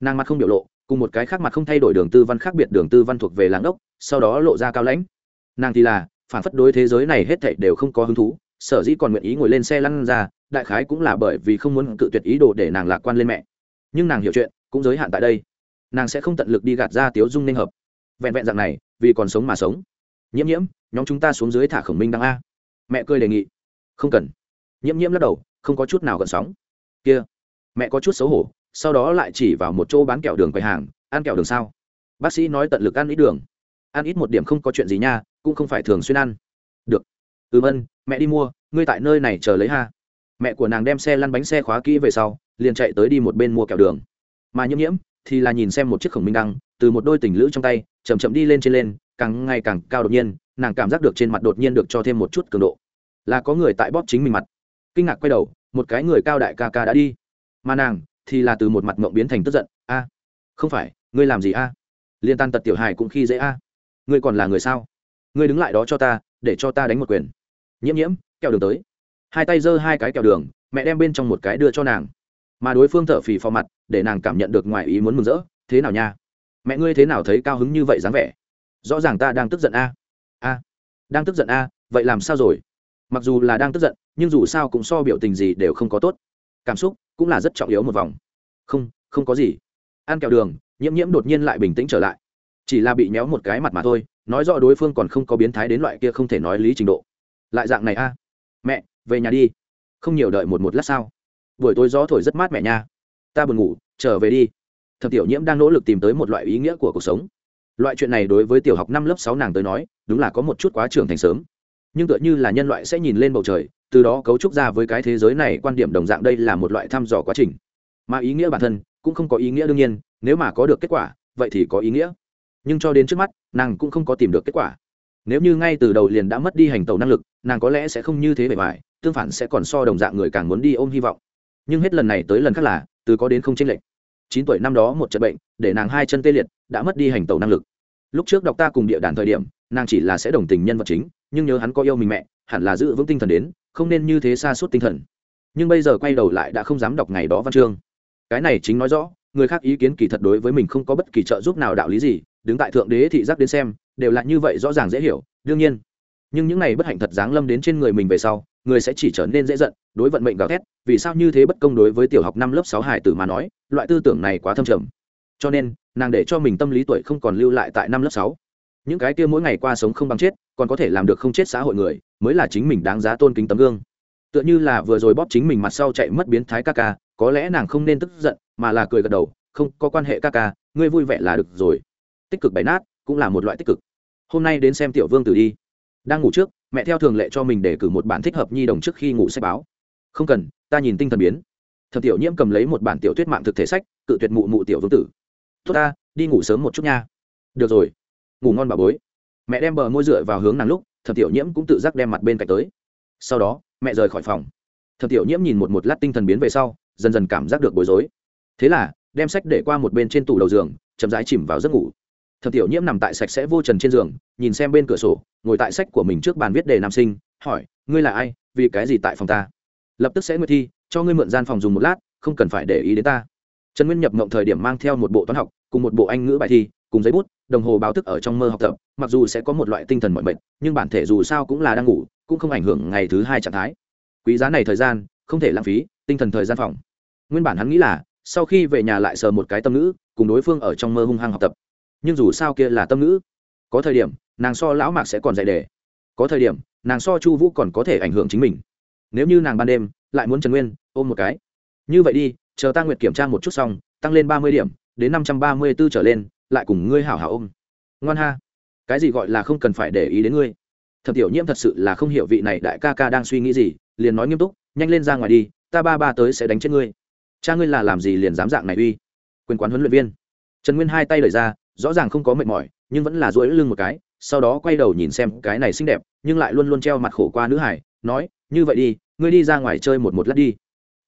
Nàng mặt không biểu lộ cùng một cái khác mặt không thay đổi đường tư văn khác biệt đường tư văn thuộc về làng ốc, sau đó lộ ra cao lãnh. Nàng thì là, phản phất đối thế giới này hết thảy đều không có hứng thú, sở dĩ còn nguyện ý ngồi lên xe lăn ra, đại khái cũng là bởi vì không muốn cự tuyệt ý đồ để nàng lạc quan lên mẹ. Nhưng nàng hiểu chuyện, cũng giới hạn tại đây. Nàng sẽ không tận lực đi gạt ra tiếu dung nên hợp. Vẹn vẹn dạng này, vì còn sống mà sống. Nhiễm nhiễm, nhóm chúng ta xuống dưới thả khổng minh đăng a. Mẹ cười đề nghị. Không cần. Nhiễm nhiễm lắc đầu, không có chút nào gợn sóng. Kia, mẹ có chút xấu hổ sau đó lại chỉ vào một chỗ bán kẹo đường quầy hàng, ăn kẹo đường sao? Bác sĩ nói tận lực ăn ít đường. Ăn ít một điểm không có chuyện gì nha, cũng không phải thường xuyên ăn. Được. Ừ vân, mẹ đi mua, ngươi tại nơi này chờ lấy ha. Mẹ của nàng đem xe lăn bánh xe khóa kỹ về sau, liền chạy tới đi một bên mua kẹo đường. Mà nhiễm nhiễm, thì là nhìn xem một chiếc khổng minh đăng, từ một đôi tình lữ trong tay chầm chậm đi lên trên lên, càng ngày càng cao đột nhiên, nàng cảm giác được trên mặt đột nhiên được cho thêm một chút cường độ. Là có người tại bóp chính mình mặt. Kinh ngạc quay đầu, một cái người cao đại ca ca đã đi. Mà nàng thì là từ một mặt mộng biến thành tức giận. A, không phải, ngươi làm gì a? Liên tan tật tiểu hài cũng khi dễ a. Ngươi còn là người sao? Ngươi đứng lại đó cho ta, để cho ta đánh một quyền. Nhiễm nhiễm, kẹo đường tới. Hai tay giơ hai cái kẹo đường, mẹ đem bên trong một cái đưa cho nàng. Mà đối phương thở phì phò mặt, để nàng cảm nhận được ngoài ý muốn mừng rỡ. Thế nào nha? Mẹ ngươi thế nào thấy cao hứng như vậy dáng vẻ? Rõ ràng ta đang tức giận a. A, đang tức giận a, vậy làm sao rồi? Mặc dù là đang tức giận, nhưng dù sao cũng so biểu tình gì đều không có tốt cảm xúc cũng là rất trọng yếu một vòng. Không không có gì. Ăn kẹo đường, nhiễm nhiễm đột nhiên lại bình tĩnh trở lại. Chỉ là bị méo một cái mặt mà thôi, nói rõ đối phương còn không có biến thái đến loại kia không thể nói lý trình độ. Lại dạng này a. Mẹ, về nhà đi. Không nhiều đợi một một lát sao buổi tối gió thổi rất mát mẹ nha. Ta buồn ngủ, trở về đi. Thập tiểu nhiễm đang nỗ lực tìm tới một loại ý nghĩa của cuộc sống. Loại chuyện này đối với tiểu học năm lớp sáu nàng tới nói, đúng là có một chút quá trưởng thành sớm nhưng tựa như là nhân loại sẽ nhìn lên bầu trời, từ đó cấu trúc ra với cái thế giới này quan điểm đồng dạng đây là một loại thăm dò quá trình. Mà ý nghĩa bản thân cũng không có ý nghĩa đương nhiên, nếu mà có được kết quả, vậy thì có ý nghĩa. Nhưng cho đến trước mắt, nàng cũng không có tìm được kết quả. Nếu như ngay từ đầu liền đã mất đi hành tàu năng lực, nàng có lẽ sẽ không như thế bề mại tương phản sẽ còn so đồng dạng người càng muốn đi ôm hy vọng. Nhưng hết lần này tới lần khác là, từ có đến không chênh lệch. Chín tuổi năm đó một trận bệnh, để nàng hai chân tê liệt, đã mất đi hành tàu năng lực. Lúc trước đọc ta cùng địa đàn thời điểm, nàng chỉ là sẽ đồng tình nhân vật chính nhưng nhớ hắn có yêu mình mẹ, hẳn là giữ vững tinh thần đến, không nên như thế xa suốt tinh thần. Nhưng bây giờ quay đầu lại đã không dám đọc ngày đó văn chương. Cái này chính nói rõ, người khác ý kiến kỳ thật đối với mình không có bất kỳ trợ giúp nào đạo lý gì, đứng tại thượng đế thị giác đến xem, đều là như vậy rõ ràng dễ hiểu, đương nhiên. Nhưng những này bất hạnh thật giáng lâm đến trên người mình về sau, người sẽ chỉ trở nên dễ giận, đối vận mệnh gào thét, vì sao như thế bất công đối với tiểu học năm lớp sáu hải tử mà nói, loại tư tưởng này quá thâm trầm. Cho nên, nàng để cho mình tâm lý tuổi không còn lưu lại tại năm lớp sáu những cái kia mỗi ngày qua sống không bằng chết, còn có thể làm được không chết xã hội người, mới là chính mình đáng giá tôn kính tấm gương. Tựa như là vừa rồi bóp chính mình mặt sau chạy mất biến thái ca ca, có lẽ nàng không nên tức giận, mà là cười gật đầu, không, có quan hệ ca ca, ngươi vui vẻ là được rồi. Tích cực bày nát cũng là một loại tích cực. Hôm nay đến xem tiểu vương tử đi. Đang ngủ trước, mẹ theo thường lệ cho mình để cử một bản thích hợp nhi đồng trước khi ngủ sách báo. Không cần, ta nhìn tinh thần biến. Thập tiểu nhiễm cầm lấy một bản tiểu thuyết mạng thực thể sách, cự tuyệt mụ mụ tiểu vương tử. Tốt ta, đi ngủ sớm một chút nha. Được rồi ngủ ngon bà bối. Mẹ đem bờ môi dựa vào hướng nàng lúc thập tiểu nhiễm cũng tự giác đem mặt bên cạnh tới. Sau đó, mẹ rời khỏi phòng. Thập tiểu nhiễm nhìn một một lát tinh thần biến về sau, dần dần cảm giác được bối rối. Thế là, đem sách để qua một bên trên tủ đầu giường, chậm rãi chìm vào giấc ngủ. Thập tiểu nhiễm nằm tại sạch sẽ vô trần trên giường, nhìn xem bên cửa sổ, ngồi tại sách của mình trước bàn viết đề nam sinh, hỏi, ngươi là ai? Vì cái gì tại phòng ta? Lập tức sẽ nguyệt thi, cho ngươi mượn gian phòng dùng một lát, không cần phải để ý đến ta. Trần nguyên nhập mộng thời điểm mang theo một bộ toán học, cùng một bộ anh ngữ bài thi, cùng giấy bút đồng hồ báo thức ở trong mơ học tập, mặc dù sẽ có một loại tinh thần mọi bệnh nhưng bản thể dù sao cũng là đang ngủ, cũng không ảnh hưởng ngày thứ hai trạng thái. Quý giá này thời gian, không thể lãng phí, tinh thần thời gian phòng. Nguyên bản hắn nghĩ là, sau khi về nhà lại sờ một cái tâm ngữ, cùng đối phương ở trong mơ hung hăng học tập. Nhưng dù sao kia là tâm ngữ. Có thời điểm, nàng so lão mạc sẽ còn dạy đề. Có thời điểm, nàng so chu vũ còn có thể ảnh hưởng chính mình. Nếu như nàng ban đêm, lại muốn trần nguyên, ôm một cái. Như vậy đi, chờ ta nguyệt kiểm tra một chút xong, tăng lên ba mươi điểm, đến năm trăm ba mươi b ố trở lên lại cùng ngươi hảo hảo ôm. Ngoan ha. Cái gì gọi là không cần phải để ý đến ngươi. Thẩm tiểu nhiễm thật sự là không hiểu vị này đại ca ca đang suy nghĩ gì, liền nói nghiêm túc, nhanh lên ra ngoài đi, ta ba ba tới sẽ đánh chết ngươi. Cha ngươi là làm gì liền dám dạng này uy? Quyền quán huấn luyện viên. Trần nguyên hai tay lời ra, rõ ràng không có mệt mỏi, nhưng vẫn là duỗi lưng một cái, sau đó quay đầu nhìn xem cái này xinh đẹp, nhưng lại luôn luôn treo mặt khổ qua nữ hải, nói, như vậy đi, ngươi đi ra ngoài chơi một một lát đi.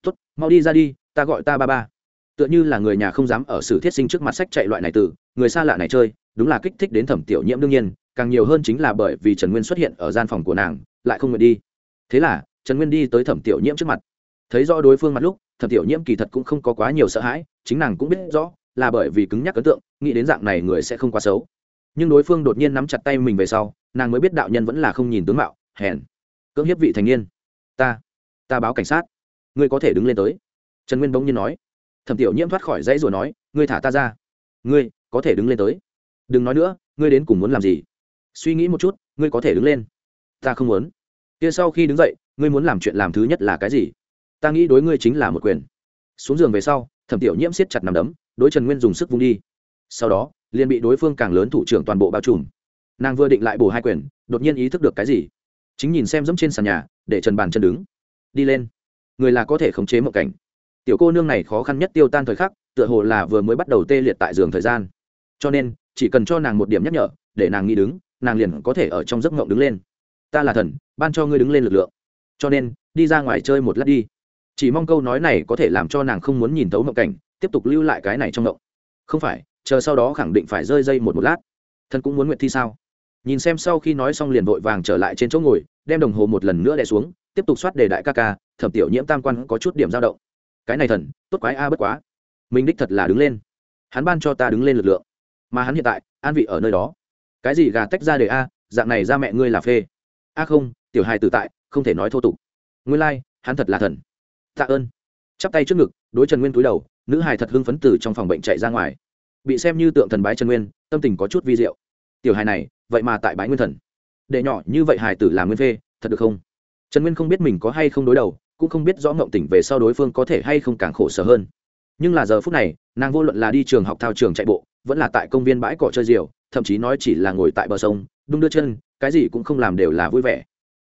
Tốt, mau đi ra đi, ta gọi ta ba ba. Tựa như là người nhà không dám ở sử thiết sinh trước mặt sách chạy loại này từ người xa lạ này chơi, đúng là kích thích đến thẩm tiểu nhiễm đương nhiên, càng nhiều hơn chính là bởi vì trần nguyên xuất hiện ở gian phòng của nàng, lại không nguyện đi. Thế là, trần nguyên đi tới thẩm tiểu nhiễm trước mặt. Thấy rõ đối phương mặt lúc, thẩm tiểu nhiễm kỳ thật cũng không có quá nhiều sợ hãi, chính nàng cũng biết rõ là bởi vì cứng nhắc ấn tượng, nghĩ đến dạng này người sẽ không quá xấu. Nhưng đối phương đột nhiên nắm chặt tay mình về sau, nàng mới biết đạo nhân vẫn là không nhìn tướng mạo, hèn. Cưỡng hiếp vị thành niên. Ta ta báo cảnh sát. Ngươi có thể đứng lên tới. Trần nguyên bỗng nhiên nói. Thẩm tiểu nhiễm thoát khỏi dãy rồi nói, ngươi thả ta ra. Ngươi có thể đứng lên tới. Đừng nói nữa, ngươi đến cùng muốn làm gì? Suy nghĩ một chút, ngươi có thể đứng lên. Ta không muốn. Kia sau khi đứng dậy, ngươi muốn làm chuyện làm thứ nhất là cái gì? Ta nghĩ đối ngươi chính là một quyền. Xuống giường về sau, thẩm tiểu nhiễm siết chặt nằm đấm, đối trần nguyên dùng sức vung đi. Sau đó, liền bị đối phương càng lớn thủ trưởng toàn bộ bao trùm. Nàng vừa định lại bổ hai quyền, đột nhiên ý thức được cái gì? Chính nhìn xem dẫm trên sàn nhà, để trần bàn chân đứng. Đi lên. Người là có thể khống chế một cảnh. Tiểu cô nương này khó khăn nhất tiêu tan thời khắc, tựa hồ là vừa mới bắt đầu tê liệt tại giường thời gian cho nên, chỉ cần cho nàng một điểm nhắc nhở, để nàng nghĩ đứng, nàng liền có thể ở trong giấc ngộng đứng lên. Ta là thần, ban cho ngươi đứng lên lực lượng. Cho nên, đi ra ngoài chơi một lát đi. Chỉ mong câu nói này có thể làm cho nàng không muốn nhìn thấu ngộng cảnh, tiếp tục lưu lại cái này trong ngộng không phải, chờ sau đó khẳng định phải rơi dây một một lát. Thần cũng muốn nguyện thi sao? Nhìn xem sau khi nói xong liền vội vàng trở lại trên chỗ ngồi, đem đồng hồ một lần nữa đè xuống, tiếp tục soát đề đại ca ca, thẩm tiểu nhiễm tam quan có chút điểm dao động. Cái này thần, tốt quái a à bất quá. Mình đích thật là đứng lên. Hắn ban cho ta đứng lên lực lượng mà hắn hiện tại an vị ở nơi đó. Cái gì gà tách ra để a dạng này ra mẹ ngươi là phê. A không tiểu hài tự tại không thể nói thô tục. Nguyên lai、like, hắn thật là thần. Tạ ơn. Chắp tay trước ngực đối trần nguyên túi đầu nữ hài thật hưng phấn từ trong phòng bệnh chạy ra ngoài. Bị xem như tượng thần bái trần nguyên tâm tình có chút vi diệu. Tiểu hài này vậy mà tại bái nguyên thần. Để nhỏ như vậy hài tử làm nguyên phê thật được không? Trần nguyên không biết mình có hay không đối đầu cũng không biết rõ ngộng tỉnh về sau đối phương có thể hay không càng khổ sở hơn. Nhưng là giờ phút này nàng vô luận là đi trường học thao trường chạy bộ vẫn là tại công viên bãi cỏ chơi diều thậm chí nói chỉ là ngồi tại bờ sông, đung đưa chân, cái gì cũng không làm đều là vui vẻ.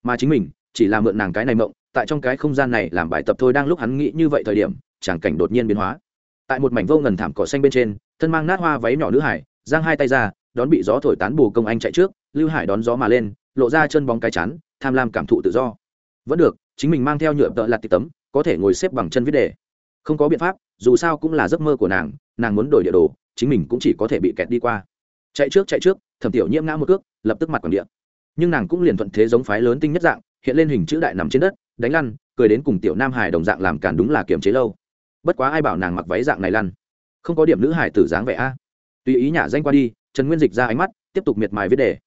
Mà chính mình, chỉ là mượn nàng cái này mộng, tại trong cái không gian này làm bài tập thôi đang lúc hắn nghĩ như vậy thời điểm tràng cảnh đột nhiên biến hóa. Tại một mảnh vô ngần thảm cỏ xanh bên trên, thân mang nát hoa váy nhỏ nữ hải, giang hai tay ra, đón bị gió thổi tán bù công anh chạy trước, lưu hải đón gió mà lên, lộ ra chân bóng cái chắn tham lam cảm thụ tự do. Vẫn được, chính mình mang theo nhựa tợ lặt tịch tấm, có thể ngồi xếp bằng chân viết đề. Không có biện pháp, dù sao cũng là giấc mơ của nàng nàng muốn đổi địa đồ chính mình cũng chỉ có thể bị kẹt đi qua. Chạy trước chạy trước thẩm tiểu nhiễm ngã một cước lập tức mặt còn địa, nhưng nàng cũng liền thuận thế giống phái lớn tinh nhất dạng hiện lên hình chữ đại nằm trên đất đánh lăn cười đến cùng tiểu nam hải đồng dạng làm càn đúng là kiềm chế lâu. Bất quá ai bảo nàng mặc váy dạng này lăn? Không có điểm nữ hải tử dáng vẻ a. Tùy ý nhả danh qua đi trần nguyên dịch ra ánh mắt tiếp tục miệt mài viết đề.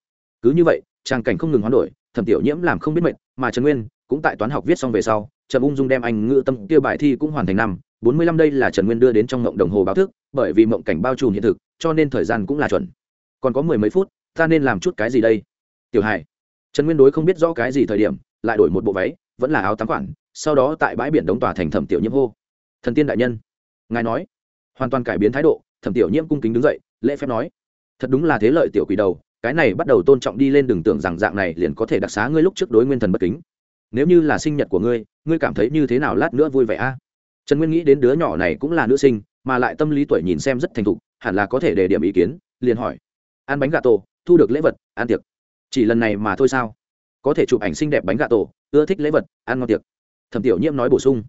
Cứ như vậy trang cảnh không ngừng hoán đổi thẩm tiểu nhiễm làm không biết mệnh, mà trần nguyên cũng tại toán học viết xong về sau trần ung dung đem anh ngự tâm kia bài thi cũng hoàn thành năm bốn mươi lăm đây là trần nguyên đưa đến trong mộng đồng hồ báo thức, bởi vì mộng cảnh bao trùm hiện thực, cho nên thời gian cũng là chuẩn. Còn có mười mấy phút, ta nên làm chút cái gì đây? Tiểu hải. Trần nguyên đối không biết rõ cái gì thời điểm, lại đổi một bộ váy, vẫn là áo tắm quản, sau đó tại bãi biển đống tòa thành thẩm tiểu nhiễm hô. Thần tiên đại nhân. Ngài nói. Hoàn toàn cải biến thái độ, thẩm tiểu nhiễm cung kính đứng dậy, lễ phép nói. Thật đúng là thế lợi tiểu quỷ đầu, cái này bắt đầu tôn trọng đi lên đừng tưởng rằng dạng này liền có thể đặc xá ngươi lúc trước đối nguyên thần bất kính. Nếu như là sinh nhật của ngươi ngươi cảm thấy như thế nào lát nữa vui vẻ a? Trần nguyên nghĩ đến đứa nhỏ này cũng là nữ sinh, mà lại tâm lý tuổi nhìn xem rất thành thục, hẳn là có thể đề điểm ý kiến, liền hỏi. Ăn bánh gà tổ, thu được lễ vật, ăn tiệc. Chỉ lần này mà thôi sao? Có thể chụp ảnh xinh đẹp bánh gà tổ, ưa thích lễ vật, ăn ngon tiệc. Thẩm tiểu nhiễm nói bổ sung.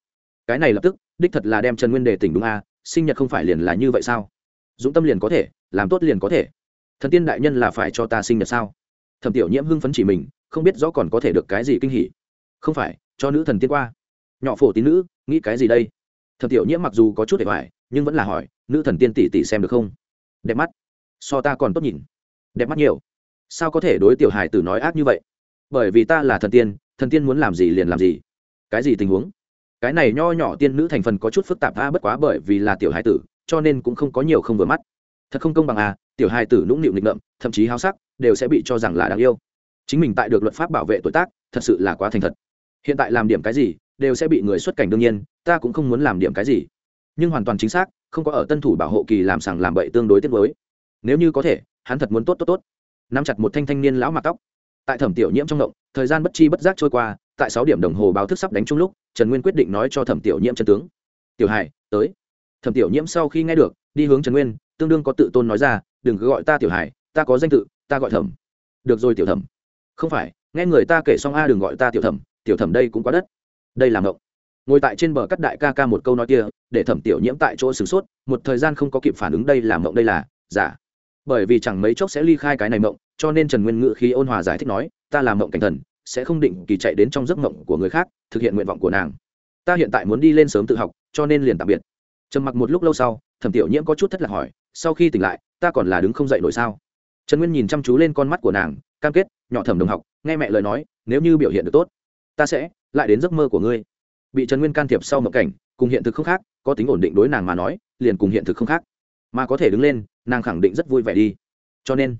Cái này lập tức, đích thật là đem trần nguyên đề tỉnh đúng a, sinh nhật không phải liền là như vậy sao? Dũng tâm liền có thể, làm tốt liền có thể. Thần tiên đại nhân là phải cho ta sinh nhật sao? Thẩm tiểu nhiễm hưng phấn chỉ mình, không biết rõ còn có thể được cái gì kinh hỉ. Không phải, cho nữ thần tiên qua. Nhỏ phổ tín nữ, nghĩ cái gì đây? Thẩm tiểu nhiễm mặc dù có chút để hoài, nhưng vẫn là hỏi, nữ thần tiên tỷ tỷ xem được không? Đẹp mắt. So ta còn tốt nhìn. Đẹp mắt nhiều. Sao có thể đối tiểu hải tử nói ác như vậy? Bởi vì ta là thần tiên thần tiên muốn làm gì liền làm gì. Cái gì tình huống? Cái này nho nhỏ tiên nữ thành phần có chút phức tạp, a, bất quá bởi vì là tiểu hải tử, cho nên cũng không có nhiều không vừa mắt. Thật không công bằng à tiểu hải tử nũng nịu nghịch ngợm, thậm chí háo sắc, đều sẽ bị cho rằng là đáng yêu. Chính mình tại được luật pháp bảo vệ tuổi tác, thật sự là quá thành thật. Hiện tại làm điểm cái gì, đều sẽ bị người xuất cảnh đương nhiên ta cũng không muốn làm điểm cái gì. Nhưng hoàn toàn chính xác, không có ở tân thủ bảo hộ kỳ làm sàng làm bậy tương đối tiết mới nếu như có thể, hắn thật muốn tốt tốt tốt. Nắm chặt một thanh thanh niên lão mặc tóc. Tại thẩm tiểu nhiễm trong động, thời gian bất chi bất giác trôi qua, tại sáu điểm đồng hồ báo thức sắp đánh chung lúc, trần nguyên quyết định nói cho thẩm tiểu nhiễm chân tướng. Tiểu hải, tới. Thẩm tiểu nhiễm sau khi nghe được, đi hướng trần nguyên, tương đương có tự tôn nói ra, đừng cứ gọi ta tiểu hải, ta có danh tự, ta gọi thẩm. Được rồi, tiểu thẩm. Không phải, nghe người ta kể xong a, đừng gọi ta tiểu thẩm tiểu thẩm đây cũng quá đất. Đây là ngộng ngồi tại trên bờ cắt đại ca ca một câu nói kia, để thẩm tiểu nhiễm tại chỗ sửng sốt, một thời gian không có kịp phản ứng đây là mộng đây là giả. Bởi vì chẳng mấy chốc sẽ ly khai cái này mộng, cho nên trần nguyên ngự khí ôn hòa giải thích nói, ta là mộng cảnh thần, sẽ không định kỳ chạy đến trong giấc mộng của người khác, thực hiện nguyện vọng của nàng. Ta hiện tại muốn đi lên sớm tự học, cho nên liền tạm biệt. Trầm mặc một lúc lâu sau, thẩm tiểu nhiễm có chút thất lạc hỏi, sau khi tỉnh lại, ta còn là đứng không dậy nổi sao? Trần nguyên nhìn chăm chú lên con mắt của nàng, cam kết, nhỏ thẩm đồng học, nghe mẹ lời nói, nếu như biểu hiện được tốt, ta sẽ lại đến giấc mơ của ngươi bị trần nguyên can thiệp sau mộng cảnh, cùng hiện thực không khác, có tính ổn định đối nàng mà nói, liền cùng hiện thực không khác. Mà có thể đứng lên, nàng khẳng định rất vui vẻ đi. Cho nên,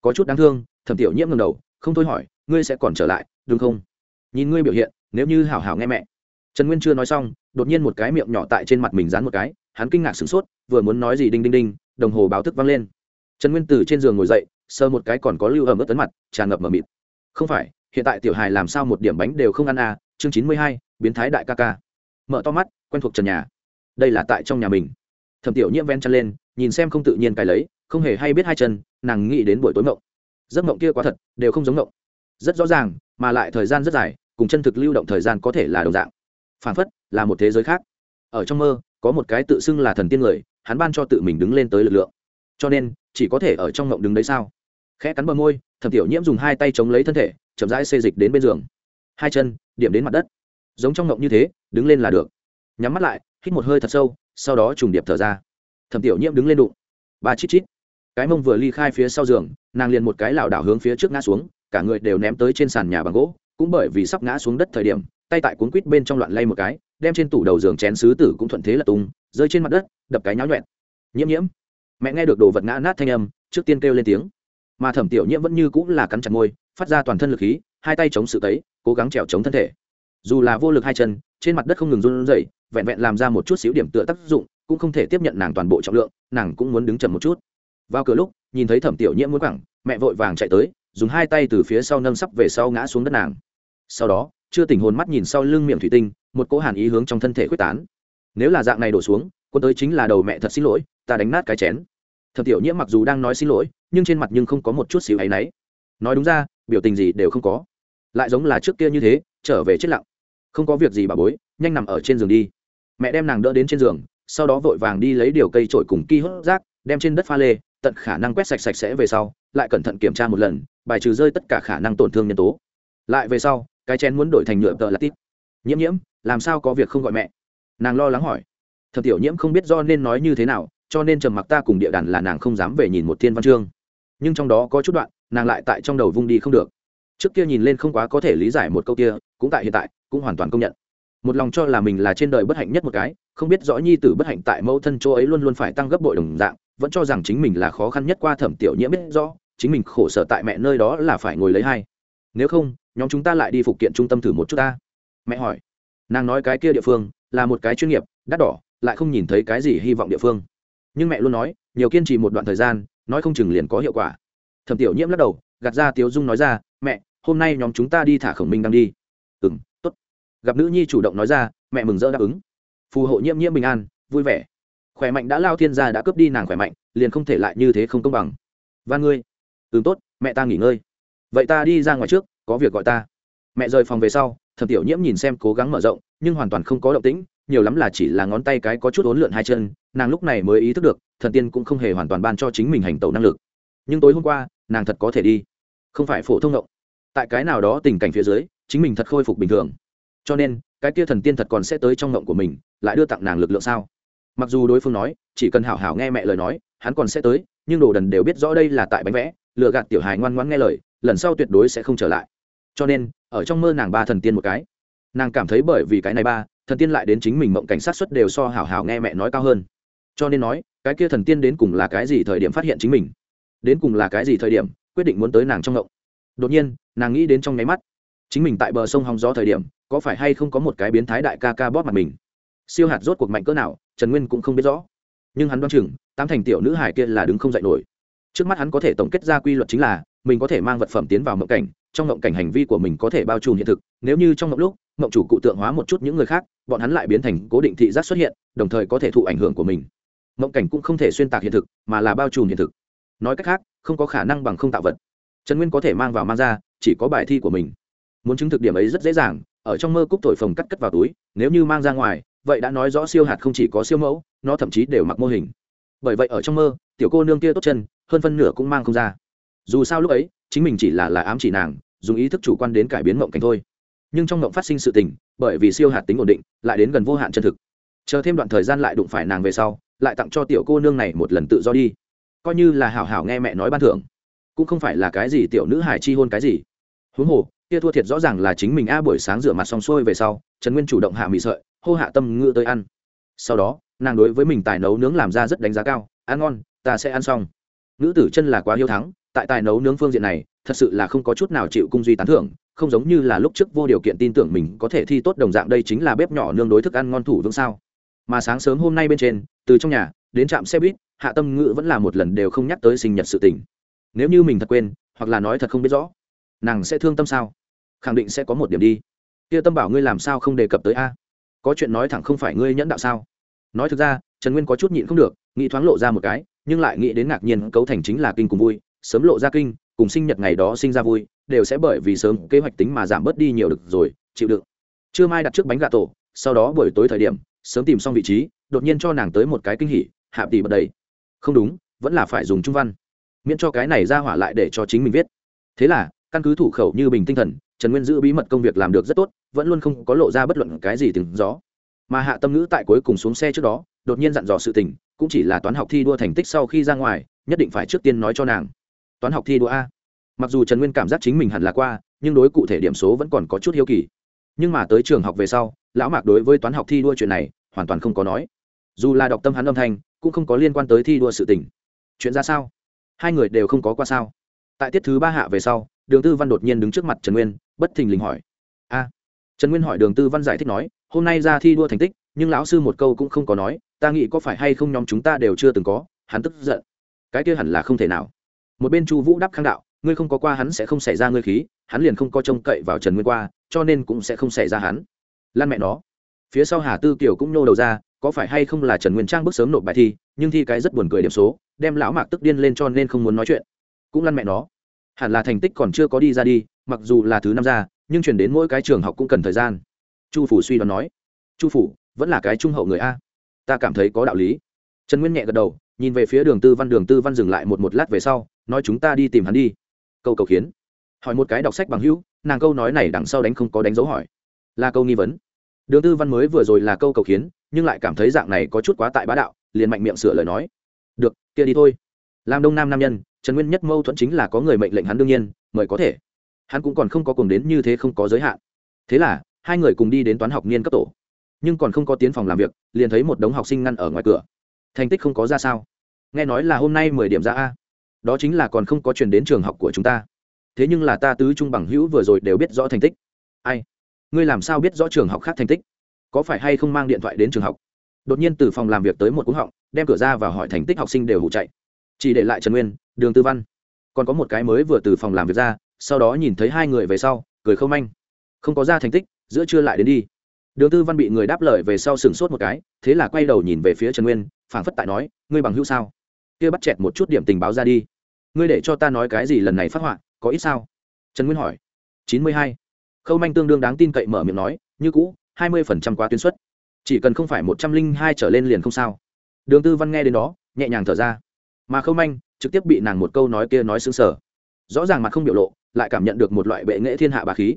có chút đáng thương, thẩm tiểu nhiễm ngầm đầu, không thôi hỏi, ngươi sẽ còn trở lại, đúng không? Nhìn ngươi biểu hiện, nếu như hảo hảo nghe mẹ. Trần nguyên chưa nói xong, đột nhiên một cái miệng nhỏ tại trên mặt mình dán một cái, hắn kinh ngạc sửng sốt, vừa muốn nói gì đinh đinh đinh, đồng hồ báo thức vang lên. Trần nguyên từ trên giường ngồi dậy sơ một cái còn có lưu ẩm ướt tấn mặt, tràn ngập mờ mịt. Không phải, hiện tại tiểu hài làm sao một điểm bánh đều không ăn à chương chín mươi hai, biến thái đại ca ca. Mở to mắt, quen thuộc trần nhà. Đây là tại trong nhà mình. Thẩm tiểu nhiễm ven chân lên, nhìn xem không tự nhiên cài lấy, không hề hay biết hai chân, nàng nghĩ đến buổi tối mộng. Giấc mộng kia quá thật, đều không giống mộng. Rất rõ ràng, mà lại thời gian rất dài, cùng chân thực lưu động thời gian có thể là đồng dạng. Phản phất, là một thế giới khác. Ở trong mơ, có một cái tự xưng là thần tiên người, hắn ban cho tự mình đứng lên tới lực lượng. Cho nên, chỉ có thể ở trong mộng đứng đấy sao? Khẽ cắn bờ môi, thẩm tiểu nhiễm dùng hai tay chống lấy thân thể, chậm rãi xê dịch đến bên giường hai chân, điểm đến mặt đất. Giống trong ngộng như thế, đứng lên là được. Nhắm mắt lại, hít một hơi thật sâu, sau đó trùng điệp thở ra. Thẩm tiểu nhiễm đứng lên đụng. Ba chít chít. Cái mông vừa ly khai phía sau giường, nàng liền một cái lảo đảo hướng phía trước ngã xuống, cả người đều ném tới trên sàn nhà bằng gỗ, cũng bởi vì sắp ngã xuống đất thời điểm, tay tại cuốn quýt bên trong loạn lay một cái, đem trên tủ đầu giường chén sứ tử cũng thuận thế là tung, rơi trên mặt đất, đập cái nháo nhuẹn. Nhiễm nhiễm. Mẹ nghe được đồ vật ngã nát thanh âm, trước tiên kêu lên tiếng. Mà thẩm tiểu nhiễm vẫn như cũng là cắn chặt môi phát ra toàn thân lực khí, hai tay chống sự tấy, cố gắng trèo chống thân thể. Dù là vô lực hai chân, trên mặt đất không ngừng run rẩy, vẹn vẹn làm ra một chút xíu điểm tựa tác dụng, cũng không thể tiếp nhận nàng toàn bộ trọng lượng, nàng cũng muốn đứng chậm một chút. Vào cửa lúc, nhìn thấy thẩm tiểu nhiễm muốn quẳng, mẹ vội vàng chạy tới, dùng hai tay từ phía sau nâng sắp về sau ngã xuống đất nàng. Sau đó, chưa tỉnh hồn mắt nhìn sau lưng miệng thủy tinh, một cỗ hàn ý hướng trong thân thể quyết tán. Nếu là dạng này đổ xuống, quân tới chính là đầu mẹ thật xin lỗi, ta đánh nát cái chén. Thẩm tiểu nhiễm mặc dù đang nói xin lỗi, nhưng trên mặt nhưng không có một chút xíu áy náy. Nói đúng ra biểu tình gì đều không có. Lại giống là trước kia như thế, trở về chết lặng. Không có việc gì bà bối, nhanh nằm ở trên giường đi. Mẹ đem nàng đỡ đến trên giường, sau đó vội vàng đi lấy điều cây trổi cùng ki hốt rác, đem trên đất pha lê, tận khả năng quét sạch sạch sẽ về sau, lại cẩn thận kiểm tra một lần, bài trừ rơi tất cả khả năng tổn thương nhân tố. Lại về sau, cái chén muốn đổi thành nhựa tợ là tít. Nhiễm nhiễm, làm sao có việc không gọi mẹ? Nàng lo lắng hỏi. Thẩm tiểu nhiễm không biết do nên nói như thế nào, cho nên trầm mặc ta cùng địa đàn là nàng không dám về nhìn một thiên văn chương. Nhưng trong đó có chút đoạn nàng lại tại trong đầu vung đi không được. Trước kia nhìn lên không quá có thể lý giải một câu kia, cũng tại hiện tại, cũng hoàn toàn công nhận. Một lòng cho là mình là trên đời bất hạnh nhất một cái, không biết rõ nhi tử bất hạnh tại mẫu thân chỗ ấy luôn luôn phải tăng gấp bội đồng dạng, vẫn cho rằng chính mình là khó khăn nhất qua thẩm tiểu nhiễm biết rõ, chính mình khổ sở tại mẹ nơi đó là phải ngồi lấy hai. Nếu không, nhóm chúng ta lại đi phục kiện trung tâm thử một chút ta. Mẹ hỏi. Nàng nói cái kia địa phương, là một cái chuyên nghiệp, đắt đỏ, lại không nhìn thấy cái gì hy vọng địa phương. Nhưng mẹ luôn nói, nhiều kiên trì một đoạn thời gian, nói không chừng liền có hiệu quả thẩm tiểu nhiễm lắc đầu, gạt ra tiếu dung nói ra, mẹ, hôm nay nhóm chúng ta đi thả khổng minh đang đi. Ừ m t ố t gặp nữ nhi chủ động nói ra, mẹ mừng rỡ đáp ứng. Phù hộ nhiễm nhiễm bình an, vui vẻ. Khỏe mạnh đã lao thiên gia đã cướp đi nàng khỏe mạnh, liền không thể lại như thế không công bằng. Và ngươi. Ừ tốt, mẹ ta nghỉ ngơi. Vậy ta đi ra ngoài trước, có việc gọi ta. Mẹ rời phòng về sau, thẩm tiểu nhiễm nhìn xem cố gắng mở rộng, nhưng hoàn toàn không có động tĩnh, nhiều lắm là chỉ là ngón tay cái có chút ốn lượn hai chân, nàng lúc này mới ý thức được, thần tiên cũng không hề hoàn toàn ban cho chính mình hành tẩu năng lực. Nhưng tối hôm qua nàng thật có thể đi. Không phải phổ thông động tại cái nào đó tình cảnh phía dưới, chính mình thật khôi phục bình thường. Cho nên, cái kia thần tiên thật còn sẽ tới trong ngộng của mình, lại đưa tặng nàng lực lượng sao? Mặc dù đối phương nói, chỉ cần hảo hảo nghe mẹ lời nói, hắn còn sẽ tới, nhưng đồ đần đều biết rõ đây là tại bánh vẽ lựa gạt tiểu hài ngoan ngoãn nghe lời, lần sau tuyệt đối sẽ không trở lại. Cho nên, ở trong mơ nàng ba thần tiên một cái. Nàng cảm thấy bởi vì cái này ba, thần tiên lại đến chính mình mộng cảnh sát xuất đều so hảo hảo nghe mẹ nói cao hơn. Cho nên nói, cái kia thần tiên đến cùng là cái gì thời điểm phát hiện chính mình? Đến cùng là cái gì thời điểm, quyết định muốn tới nàng trong ngộng. Đột nhiên, nàng nghĩ đến trong nháy mắt, chính mình tại bờ sông hóng gió thời điểm, có phải hay không có một cái biến thái đại ca ca bóp mặt mình? Siêu hạt rốt cuộc mạnh cỡ nào, trần nguyên cũng không biết rõ. Nhưng hắn đoán chừng, tám thành tiểu nữ hải kia là đứng không dậy nổi. Trước mắt hắn có thể tổng kết ra quy luật chính là, mình có thể mang vật phẩm tiến vào mộng cảnh, trong mộng cảnh hành vi của mình có thể bao trùm hiện thực, nếu như trong mộng lúc mộng chủ cụ tượng hóa một chút những người khác, bọn hắn lại biến thành cố định thị giác xuất hiện, đồng thời có thể thụ ảnh hưởng của mình. Mộng cảnh cũng không thể xuyên tạc hiện thực, mà là bao trùm hiện thực nói cách khác, không có khả năng bằng không tạo vật. Trần nguyên có thể mang vào mang ra, chỉ có bài thi của mình. Muốn chứng thực điểm ấy rất dễ dàng, ở trong mơ cúc thổi phồng cắt cất vào túi, nếu như mang ra ngoài, vậy đã nói rõ siêu hạt không chỉ có siêu mẫu, nó thậm chí đều mặc mô hình. Bởi vậy ở trong mơ, tiểu cô nương kia tốt chân, hơn phân nửa cũng mang không ra. Dù sao lúc ấy, chính mình chỉ là là ám chỉ nàng, dùng ý thức chủ quan đến cải biến mộng cảnh thôi. Nhưng trong mộng phát sinh sự tình, bởi vì siêu hạt tính ổn định, lại đến gần vô hạn chân thực. Chờ thêm đoạn thời gian lại đụng phải nàng về sau, lại tặng cho tiểu cô nương này một lần tự do đi coi như là hảo hảo nghe mẹ nói ban thưởng, cũng không phải là cái gì tiểu nữ hài chi hôn cái gì. Huống hồ, kia thua thiệt rõ ràng là chính mình a buổi sáng rửa mặt xong xuôi về sau, trần nguyên chủ động hạ mì sợi, hô hạ tâm ngựa tới ăn. Sau đó, nàng đối với mình tài nấu nướng làm ra rất đánh giá cao, ăn ngon, ta sẽ ăn xong. Nữ tử chân là quá hiếu thắng, tại tài nấu nướng phương diện này, thật sự là không có chút nào chịu cung duy tán thưởng, không giống như là lúc trước vô điều kiện tin tưởng mình có thể thi tốt đồng dạng đây chính là bếp nhỏ nương đối thức ăn ngon thủ vững sao. Mà sáng sớm hôm nay bên trên, từ trong nhà đến trạm xe buýt hạ tâm ngữ vẫn là một lần đều không nhắc tới sinh nhật sự tình. Nếu như mình thật quên, hoặc là nói thật không biết rõ, nàng sẽ thương tâm sao? Khẳng định sẽ có một điểm đi. Kia tâm bảo ngươi làm sao không đề cập tới a? Có chuyện nói thẳng không phải ngươi nhẫn đạo sao? Nói thực ra, trần nguyên có chút nhịn không được, nghĩ thoáng lộ ra một cái, nhưng lại nghĩ đến ngạc nhiên cấu thành chính là kinh cùng vui, sớm lộ ra kinh, cùng sinh nhật ngày đó sinh ra vui, đều sẽ bởi vì sớm kế hoạch tính mà giảm bớt đi nhiều được rồi, chịu đựng. Trưa mai đặt trước bánh gà tổ, sau đó buổi tối thời điểm, sớm tìm xong vị trí, đột nhiên cho nàng tới một cái kinh hỉ, hạ tỷ bật đầy không đúng, vẫn là phải dùng trung văn. Miễn cho cái này ra hỏa lại để cho chính mình viết. Thế là, căn cứ thủ khẩu như bình tinh thần, trần nguyên giữ bí mật công việc làm được rất tốt, vẫn luôn không có lộ ra bất luận cái gì từng gió. Mà hạ tâm ngữ tại cuối cùng xuống xe trước đó, đột nhiên dặn dò sự tình, cũng chỉ là toán học thi đua thành tích sau khi ra ngoài, nhất định phải trước tiên nói cho nàng. Toán học thi đua a. Mặc dù trần nguyên cảm giác chính mình hẳn là qua, nhưng đối cụ thể điểm số vẫn còn có chút hiếu kỳ. Nhưng mà tới trường học về sau, lão mạc đối với toán học thi đua chuyện này, hoàn toàn không có nói. Dù là đọc tâm hắn âm thanh cũng không có liên quan tới thi đua sự tình. Chuyện ra sao? Hai người đều không có qua sao. Tại tiết thứ ba hạ về sau, đường tư văn đột nhiên đứng trước mặt trần nguyên, bất thình lình hỏi. A. Trần nguyên hỏi đường tư văn giải thích nói, hôm nay ra thi đua thành tích, nhưng lão sư một câu cũng không có nói, ta nghĩ có phải hay không nhóm chúng ta đều chưa từng có, hắn tức giận. Cái kia hẳn là không thể nào. Một bên chu vũ đáp kháng đạo, ngươi không có qua hắn sẽ không xảy ra ngươi khí, hắn liền không có trông cậy vào trần nguyên qua, cho nên cũng sẽ không xảy ra hắn. Lan mẹ nó. Phía sau hà tư kiều cũng nô đầu ra có phải hay không là trần nguyên trang bước sớm nộp bài thi, nhưng thi cái rất buồn cười điểm số, đem lão mạc tức điên lên cho nên không muốn nói chuyện. Cũng lăn mẹ nó. Hẳn là thành tích còn chưa có đi ra đi, mặc dù là thứ năm ra, nhưng chuyển đến mỗi cái trường học cũng cần thời gian. Chu phủ suy đoán nói. Chu phủ, vẫn là cái trung hậu người a. Ta cảm thấy có đạo lý. Trần nguyên nhẹ gật đầu, nhìn về phía đường tư văn, đường tư văn dừng lại một một lát về sau, nói chúng ta đi tìm hắn đi. Câu cầu khiến. Hỏi một cái đọc sách bằng hữu, nàng câu nói này đằng sau đánh không có đánh dấu hỏi. Là câu nghi vấn. Đường tư văn mới vừa rồi là câu cầu khiến nhưng lại cảm thấy dạng này có chút quá tại bá đạo, liền mạnh miệng sửa lời nói. Được, kia đi thôi. Làm đông nam nam nhân, trần nguyên nhất mâu thuẫn chính là có người mệnh lệnh hắn đương nhiên, mời có thể. Hắn cũng còn không có cùng đến như thế không có giới hạn. Thế là, hai người cùng đi đến toán học niên cấp tổ. Nhưng còn không có tiến phòng làm việc, liền thấy một đống học sinh ngăn ở ngoài cửa. Thành tích không có ra sao? Nghe nói là hôm nay mười điểm ra a. Đó chính là còn không có chuyển đến trường học của chúng ta. Thế nhưng là ta tứ trung bằng hữu vừa rồi đều biết rõ thành tích. Ai? Ngươi làm sao biết rõ trường học khác thành tích? Có phải hay không mang điện thoại đến trường học? Đột nhiên từ phòng làm việc tới một cúng họng, đem cửa ra và hỏi thành tích học sinh đều hụ chạy. Chỉ để lại trần nguyên, đường tư văn. Còn có một cái mới vừa từ phòng làm việc ra, sau đó nhìn thấy hai người về sau, cười không anh không có ra thành tích, giữa trưa lại đến đi. Đường tư văn bị người đáp lời về sau sừng sốt một cái, thế là quay đầu nhìn về phía trần nguyên, phảng phất tại nói, ngươi bằng hữu sao? Kia bắt chẹt một chút điểm tình báo ra đi. Ngươi để cho ta nói cái gì lần này phát họa, có ít sao? Trần nguyên hỏi. Chín mươi hai. Khâu manh tương đương đáng tin cậy mở miệng nói, như cũ hai mươi phần trăm quá tuyến suất. Chỉ cần không phải một trăm linh hai trở lên liền không sao. Đường tư văn nghe đến đó, nhẹ nhàng thở ra. Mà khâu manh trực tiếp bị nàng một câu nói kia nói xứng sở rõ ràng mặt không biểu lộ, lại cảm nhận được một loại bệ nghệ thiên hạ bà khí.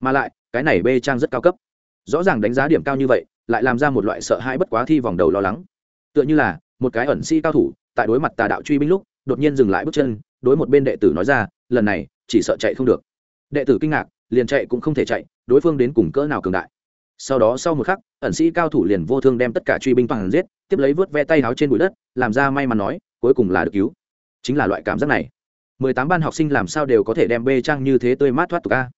Mà lại, cái này bê trang rất cao cấp. Rõ ràng đánh giá điểm cao như vậy, lại làm ra một loại sợ hãi bất quá thi vòng đầu lo lắng. Tựa như là, một cái ẩn si cao thủ, tại đối mặt tà đạo truy binh lúc, đột nhiên dừng lại bước chân, đối một bên đệ tử nói ra, lần này, chỉ sợ chạy không được. Đệ tử kinh ngạc, liền chạy cũng không thể chạy, đối phương đến cùng cỡ nào cường đại sau đó sau một khắc, ẩn sĩ cao thủ liền vô thương đem tất cả truy binh toàn giết, tiếp lấy vớt ve tay áo trên bụi đất, làm ra may mắn nói, cuối cùng là được cứu. Chính là loại cảm giác này. Mười tám ban học sinh làm sao đều có thể đem bê trang như thế tươi mát thoát tục ca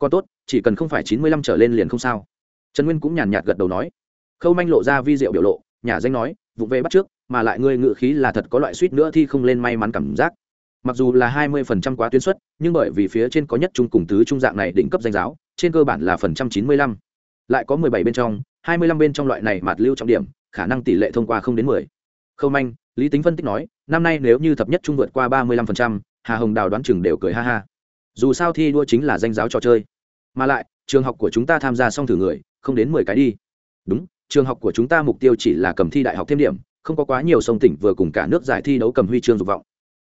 còn tốt, chỉ cần không phải chín mươi lăm trở lên liền không sao. Trần nguyên cũng nhàn nhạt gật đầu nói. Khâu manh lộ ra vi diệu biểu lộ, nhà danh nói, vụ về bắt trước, mà lại ngươi ngự khí là thật có loại suýt nữa thì không lên may mắn cảm giác. Mặc dù là hai mươi phần trăm quá tuyến suất, nhưng bởi vì phía trên có nhất trung cùng tứ trung dạng này định cấp danh giáo, trên cơ bản là phần trăm chín mươi lăm lại có mười bảy bên trong hai mươi lăm bên trong loại này mạt lưu trọng điểm khả năng tỷ lệ thông qua không đến mười. Khâu Minh, lý tính phân tích nói năm nay nếu như thập nhất trung vượt qua ba mươi lăm phần trăm hà hồng đào đoán chừng đều cười ha ha. Dù sao thi đua chính là danh giáo trò chơi. Mà lại trường học của chúng ta tham gia xong thử người không đến mười cái đi. Đúng trường học của chúng ta mục tiêu chỉ là cầm thi đại học thêm điểm không có quá nhiều sông tỉnh vừa cùng cả nước giải thi đấu cầm huy chương dục vọng.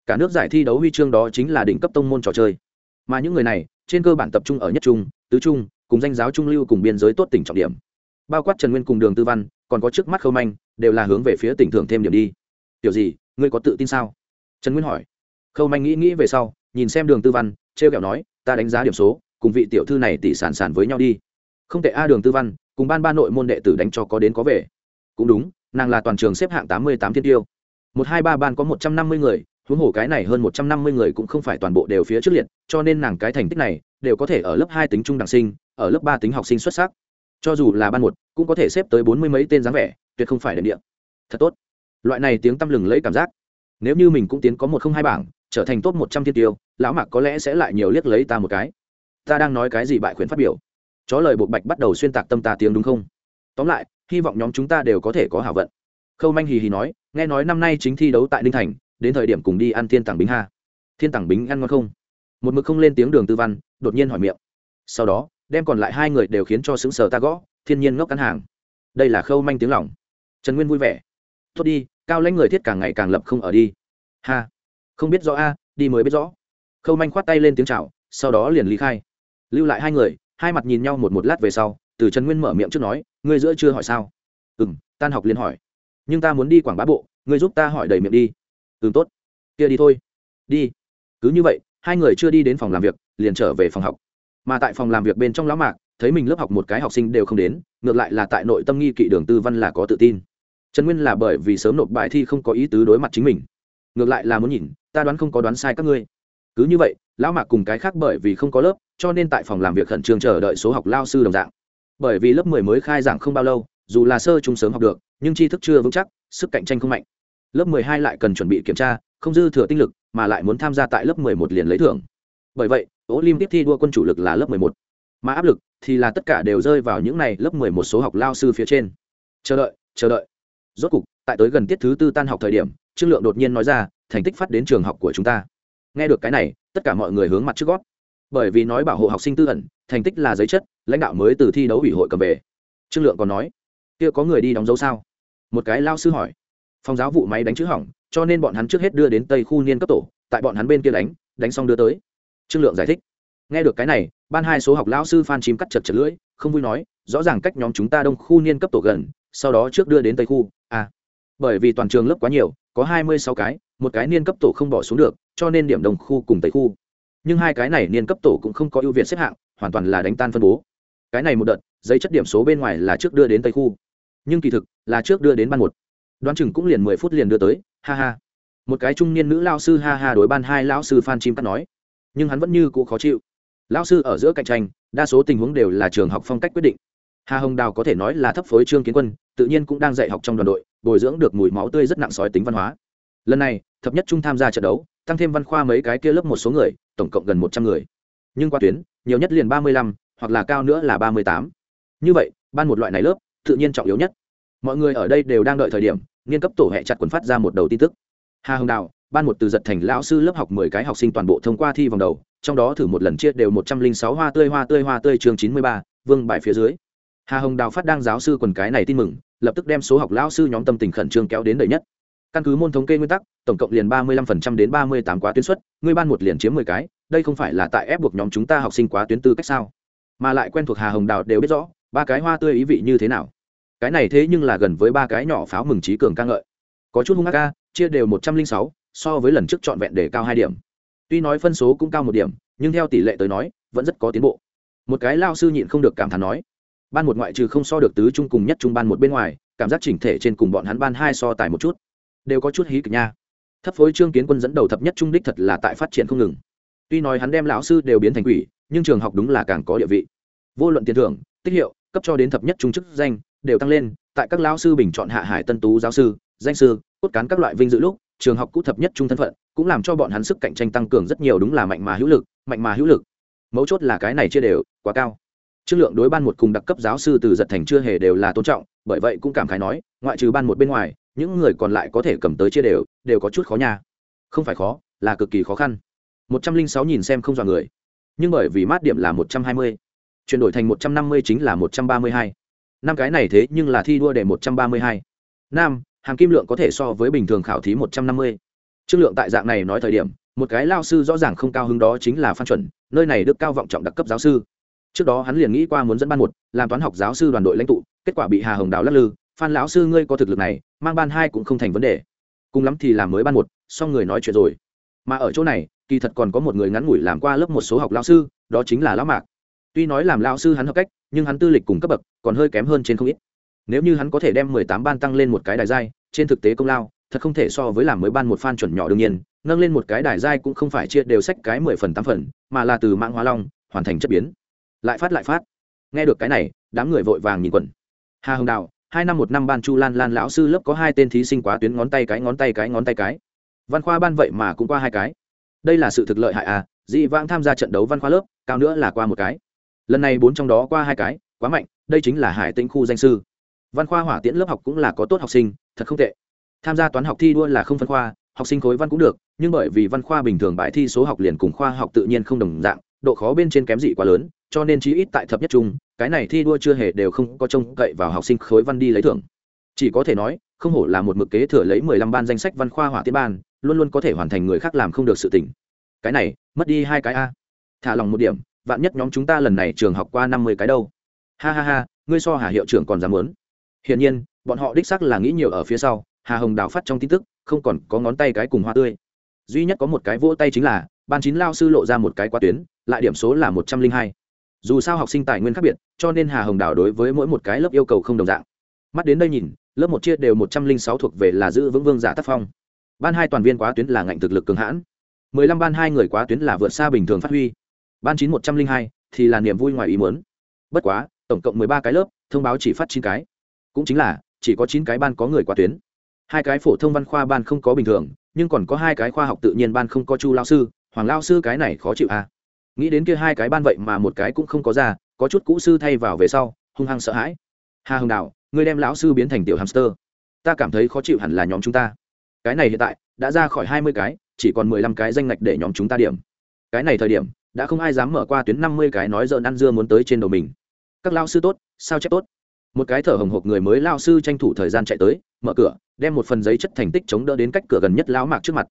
Cả nước giải thi đấu huy chương đó chính là đỉnh cấp tông môn trò chơi. Mà những người này trên cơ bản tập trung ở nhất trung tứ trung cùng danh giáo trung lưu cùng biên giới tốt tỉnh trọng điểm. Bao quát trần nguyên cùng đường tư văn, còn có trước mắt khâu manh, đều là hướng về phía tỉnh thưởng thêm điểm đi. Kiểu gì, ngươi có tự tin sao? Trần nguyên hỏi. Khâu manh nghĩ nghĩ về sau, nhìn xem đường tư văn t r e o kẹo nói, ta đánh giá điểm số, cùng vị tiểu thư này tỷ sản sản với nhau đi. Không tệ a, đường tư văn, cùng ban ba nội môn đệ tử đánh cho có đến có về. Cũng đúng, nàng là toàn trường xếp hạng tám mươi tám thiên tiêu. Một hai ba ban có một trăm năm mươi người huống hồ cái này hơn một trăm năm mươi người cũng không phải toàn bộ đều phía trước liệt, cho nên nàng cái thành tích này đều có thể ở lớp hai tính trung đẳng sinh, ở lớp ba tính học sinh xuất sắc. Cho dù là ban một, cũng có thể xếp tới bốn mươi mấy tên dáng vẻ, tuyệt không phải đệm địa. Thật tốt. Loại này tiếng tăm lừng lấy cảm giác. Nếu như mình cũng tiến có một không hai bảng, trở thành top một trăm thiên tiêu, lão mạc có lẽ sẽ lại nhiều liếc lấy ta một cái. Ta đang nói cái gì bại khuyến phát biểu? Chó lời buộc bạch bắt đầu xuyên tạc tâm ta tiếng đúng không? Tóm lại, hy vọng nhóm chúng ta đều có thể có hảo vận. Khâu manh hì hì nói, nghe nói năm nay chính thi đấu tại ninh thành đến thời điểm cùng đi ăn thiên tàng bính ha. Thiên tàng bính ăn ngon không? Một mực không lên tiếng đường tư văn, đột nhiên hỏi miệng. Sau đó, đem còn lại hai người đều khiến cho xứng sờ ta gõ, thiên nhiên ngốc cắn hàng. Đây là khâu manh tiếng lỏng trần nguyên vui vẻ. Tốt đi, cao lãnh người thiết càng ngày càng lập không ở đi. Ha. Không biết rõ a, đi mới biết rõ. Khâu manh khoát tay lên tiếng chào, sau đó liền ly khai. Lưu lại hai người, hai mặt nhìn nhau một một lát về sau, từ trần nguyên mở miệng trước nói, ngươi giữa chưa hỏi sao? Ừ m tan học liền hỏi. Nhưng ta muốn đi quảng bá bộ, ngươi giúp ta hỏi đầy miệng đi ừm, tốt. Kia đi thôi. Đi. Cứ như vậy, hai người chưa đi đến phòng làm việc, liền trở về phòng học. Mà tại phòng làm việc bên trong lão mạc, thấy mình lớp học một cái học sinh đều không đến, ngược lại là tại nội tâm nghi kỵ đường tư văn là có tự tin. Trần nguyên là bởi vì sớm nộp bài thi không có ý tứ đối mặt chính mình. Ngược lại là muốn nhìn, ta đoán không có đoán sai các ngươi. Cứ như vậy, lão mạc cùng cái khác bởi vì không có lớp, cho nên tại phòng làm việc khẩn trương chờ đợi số học lao sư đồng dạng. Bởi vì lớp mười mới khai giảng không bao lâu, dù là sơ trung sớm học được, nhưng tri thức chưa vững chắc, sức cạnh tranh không mạnh lớp mười hai lại cần chuẩn bị kiểm tra, không dư thừa tinh lực, mà lại muốn tham gia tại lớp mười một liền lấy thưởng. Bởi vậy, Olympic thi đua quân chủ lực là lớp mười một. Mà áp lực thì là tất cả đều rơi vào những này lớp mười một số học lao sư phía trên. Chờ đợi chờ đợi. Rốt cục, tại tới gần tiết thứ tư tan học thời điểm, trương lượng đột nhiên nói ra, thành tích phát đến trường học của chúng ta. Nghe được cái này, tất cả mọi người hướng mặt trước gót. Bởi vì nói bảo hộ học sinh tư ẩn, thành tích là giấy chất, lãnh đạo mới từ thi đấu ủy hội cầm về. Trương lượng còn nói, kia có người đi đóng dấu sao? Một cái lao sư hỏi phòng giáo vụ máy đánh chữ hỏng, cho nên bọn hắn trước hết đưa đến tây khu niên cấp tổ, tại bọn hắn bên kia đánh đánh xong đưa tới. Trương lượng giải thích. Nghe được cái này, ban hai số học lão sư phan chim cắt chật chật lưỡi, không vui nói, rõ ràng cách nhóm chúng ta đông khu niên cấp tổ gần, sau đó trước đưa đến tây khu à. Bởi vì toàn trường lớp quá nhiều, có hai mươi sáu cái, một cái niên cấp tổ không bỏ xuống được, cho nên điểm đồng khu cùng tây khu. Nhưng hai cái này niên cấp tổ cũng không có ưu việt xếp hạng, hoàn toàn là đánh tan phân bố. Cái này một đợt, giấy chất điểm số bên ngoài là trước đưa đến tây khu. Nhưng kỳ thực là trước đưa đến ban một đoán chừng cũng liền mười phút liền đưa tới, ha ha. Một cái trung niên nữ lao sư ha ha đối ban hai lão sư phan chim cắt nói. Nhưng hắn vẫn như cũ khó chịu. Lão sư ở giữa cạnh tranh, đa số tình huống đều là trường học phong cách quyết định. Hà hồng đào có thể nói là thấp phối trương kiến quân, tự nhiên cũng đang dạy học trong đoàn đội, bồi dưỡng được mùi máu tươi rất nặng sói tính văn hóa. Lần này, thập nhất trung tham gia trận đấu, tăng thêm văn khoa mấy cái kia lớp một số người, tổng cộng gần một trăm người. Nhưng qua tuyến, nhiều nhất liền ba mươi lăm, hoặc là cao nữa là ba mươi tám. Như vậy, ban một loại này lớp, tự nhiên trọng yếu nhất. Mọi người ở đây đều đang đợi thời điểm nghiên cấp tổ hệ chặt quần phát ra một đầu tin tức. Hà hồng đào, ban một từ giật thành lão sư lớp học mười cái học sinh toàn bộ thông qua thi vòng đầu, trong đó thử một lần chia đều một trăm linh sáu hoa tươi hoa tươi hoa tươi chương chín mươi ba, vương bài phía dưới. Hà hồng đào phát đang giáo sư quần cái này tin mừng, lập tức đem số học lão sư nhóm tâm tình khẩn trương kéo đến đầy nhất. Căn cứ môn thống kê nguyên tắc, tổng cộng liền ba mươi lăm phần trăm đến ba mươi tám quá tuyến suất ngươi ban một liền chiếm mười cái, đây không phải là tại ép buộc nhóm chúng ta học sinh quá tuyến tư cách sao? Mà lại quen thuộc hà hồng đào đều biết rõ, ba cái hoa tươi ý vị như thế nào cái này thế nhưng là gần với ba cái nhỏ pháo mừng trí cường ca ngợi. Có chút hung ác ca, chia đều một trăm linh sáu, so với lần trước trọn vẹn để cao hai điểm. Tuy nói phân số cũng cao một điểm, nhưng theo tỷ lệ tới nói, vẫn rất có tiến bộ. Một cái lao sư nhịn không được cảm thán nói, ban một ngoại trừ không so được tứ trung cùng nhất trung ban một bên ngoài, cảm giác chỉnh thể trên cùng bọn hắn ban hai so tài một chút. Đều có chút hí kịch nha. Thấp phối trương kiến quân dẫn đầu thập nhất trung đích thật là tại phát triển không ngừng. Tuy nói hắn đem lão sư đều biến thành quỷ, nhưng trường học đúng là càng có địa vị. Vô luận tiền thưởng, tích hiệu, cấp cho đến thập nhất trung chức danh đều tăng lên, tại các lao sư bình chọn hạ hải tân tú giáo sư, danh sư, cốt cán các loại vinh dự lúc, trường học cũ thập nhất trung thân phận, cũng làm cho bọn hắn sức cạnh tranh tăng cường rất nhiều, đúng là mạnh mà hữu lực, mạnh mà hữu lực. Mấu chốt là cái này chia đều, quá cao. Chất lượng đối ban một cùng đặc cấp giáo sư từ giật thành chưa hề đều là tôn trọng, bởi vậy cũng cảm khái nói, ngoại trừ ban một bên ngoài, những người còn lại có thể cầm tới chia đều đều có chút khó nha. Không phải khó, là cực kỳ khó khăn. Một trăm linh sáu nhìn xem không dọa người. Nhưng bởi vì mát điểm là một trăm hai mươi, chuyển đổi thành một trăm năm mươi chính là một trăm ba mươi hai năm cái này thế nhưng là thi đua để một trăm ba mươi hai. Nam, hàm kim lượng có thể so với bình thường khảo thí một trăm năm mươi. Chất lượng tại dạng này nói thời điểm, một cái lao sư rõ ràng không cao hứng đó chính là phan chuẩn, nơi này được cao vọng trọng đặc cấp giáo sư. Trước đó hắn liền nghĩ qua muốn dẫn ban một, làm toán học giáo sư đoàn đội lãnh tụ, kết quả bị hà hồng đào lắc lư, phan lão sư ngươi có thực lực này, mang ban hai cũng không thành vấn đề. Cùng lắm thì làm mới ban một, xong người nói chuyện rồi. Mà ở chỗ này, kỳ thật còn có một người ngắn ngủi làm qua lớp một số học lao sư, đó chính là lão mạc tuy nói làm lao sư hắn hợp cách, nhưng hắn tư lịch cùng cấp bậc còn hơi kém hơn trên không ít. Nếu như hắn có thể đem mười tám ban tăng lên một cái đài giai, trên thực tế công lao, thật không thể so với làm mới ban một phan chuẩn nhỏ đương nhiên, nâng lên một cái đài giai cũng không phải chia đều sách cái mười phần tám phần, mà là từ mạng hóa long, hoàn thành chất biến. Lại phát lại phát. Nghe được cái này, đám người vội vàng nhìn quần. Hà hồng đào, hai năm một năm ban chu lan lan lão sư lớp có hai tên thí sinh quá tuyến ngón tay cái ngón tay cái ngón tay cái. Văn khoa ban vậy mà cũng qua hai cái. Đây là sự thực lợi hại à dị vãng tham gia trận đấu văn khoa lớp, cao nữa là qua một cái lần này bốn trong đó qua hai cái, quá mạnh, đây chính là hải tĩnh khu danh sư. Văn khoa hỏa tiễn lớp học cũng là có tốt học sinh, thật không tệ. Tham gia toán học thi đua là không phân khoa, học sinh khối văn cũng được, nhưng bởi vì văn khoa bình thường bài thi số học liền cùng khoa học tự nhiên không đồng dạng, độ khó bên trên kém dị quá lớn, cho nên chí ít tại thập nhất trung, cái này thi đua chưa hề đều không có trông cậy vào học sinh khối văn đi lấy thưởng. Chỉ có thể nói, không hổ là một mực kế thừa lấy mười lăm ban danh sách văn khoa hỏa tiễn ban, luôn luôn có thể hoàn thành người khác làm không được sự tỉnh cái này, mất đi hai cái a. Thả lòng một điểm vạn nhất nhóm chúng ta lần này trường học qua năm mươi cái đâu. Ha ha ha, ngươi so hà hiệu trưởng còn dám muốn. Hiển nhiên, bọn họ đích xác là nghĩ nhiều ở phía sau, hà hồng đào phát trong tin tức, không còn có ngón tay cái cùng hoa tươi. Duy nhất có một cái vỗ tay chính là, ban chín lao sư lộ ra một cái quá tuyến, lại điểm số là một trăm linh hai. Dù sao học sinh tài nguyên khác biệt, cho nên hà hồng đào đối với mỗi một cái lớp yêu cầu không đồng dạng. Mắt đến đây nhìn, lớp một chia đều một trăm linh sáu thuộc về là giữ vững vương giả tác phong. Ban hai toàn viên quá tuyến là ngạnh thực lực cường hãn. mười lăm ban hai người quá tuyến là vượt xa bình thường phát huy ban chín một trăm linh hai thì là niềm vui ngoài ý muốn. Bất quá, tổng cộng mười ba cái lớp, thông báo chỉ phát chín cái. Cũng chính là, chỉ có chín cái ban có người qua tuyến. Hai cái phổ thông văn khoa ban không có bình thường, nhưng còn có hai cái khoa học tự nhiên ban không có chu lao sư, hoàng lao sư cái này khó chịu à. nghĩ đến kia hai cái ban vậy mà một cái cũng không có ra, có chút cũ sư thay vào về sau, hung hăng sợ hãi. Hà hồng đạo ngươi đem lão sư biến thành tiểu hamster. Ta cảm thấy khó chịu hẳn là nhóm chúng ta. Cái này hiện tại, đã ra khỏi hai mươi cái, chỉ còn mười lăm cái danh ngạch để nhóm chúng ta điểm. Cái này thời điểm đã không ai dám mở qua tuyến năm mươi cái nói dợn ăn dưa muốn tới trên đầu mình. Các lao sư tốt, sao chép tốt? Một cái thở hồng hộc người mới lao sư tranh thủ thời gian chạy tới, mở cửa, đem một phần giấy chất thành tích chống đỡ đến cách cửa gần nhất lão mạc trước mặt.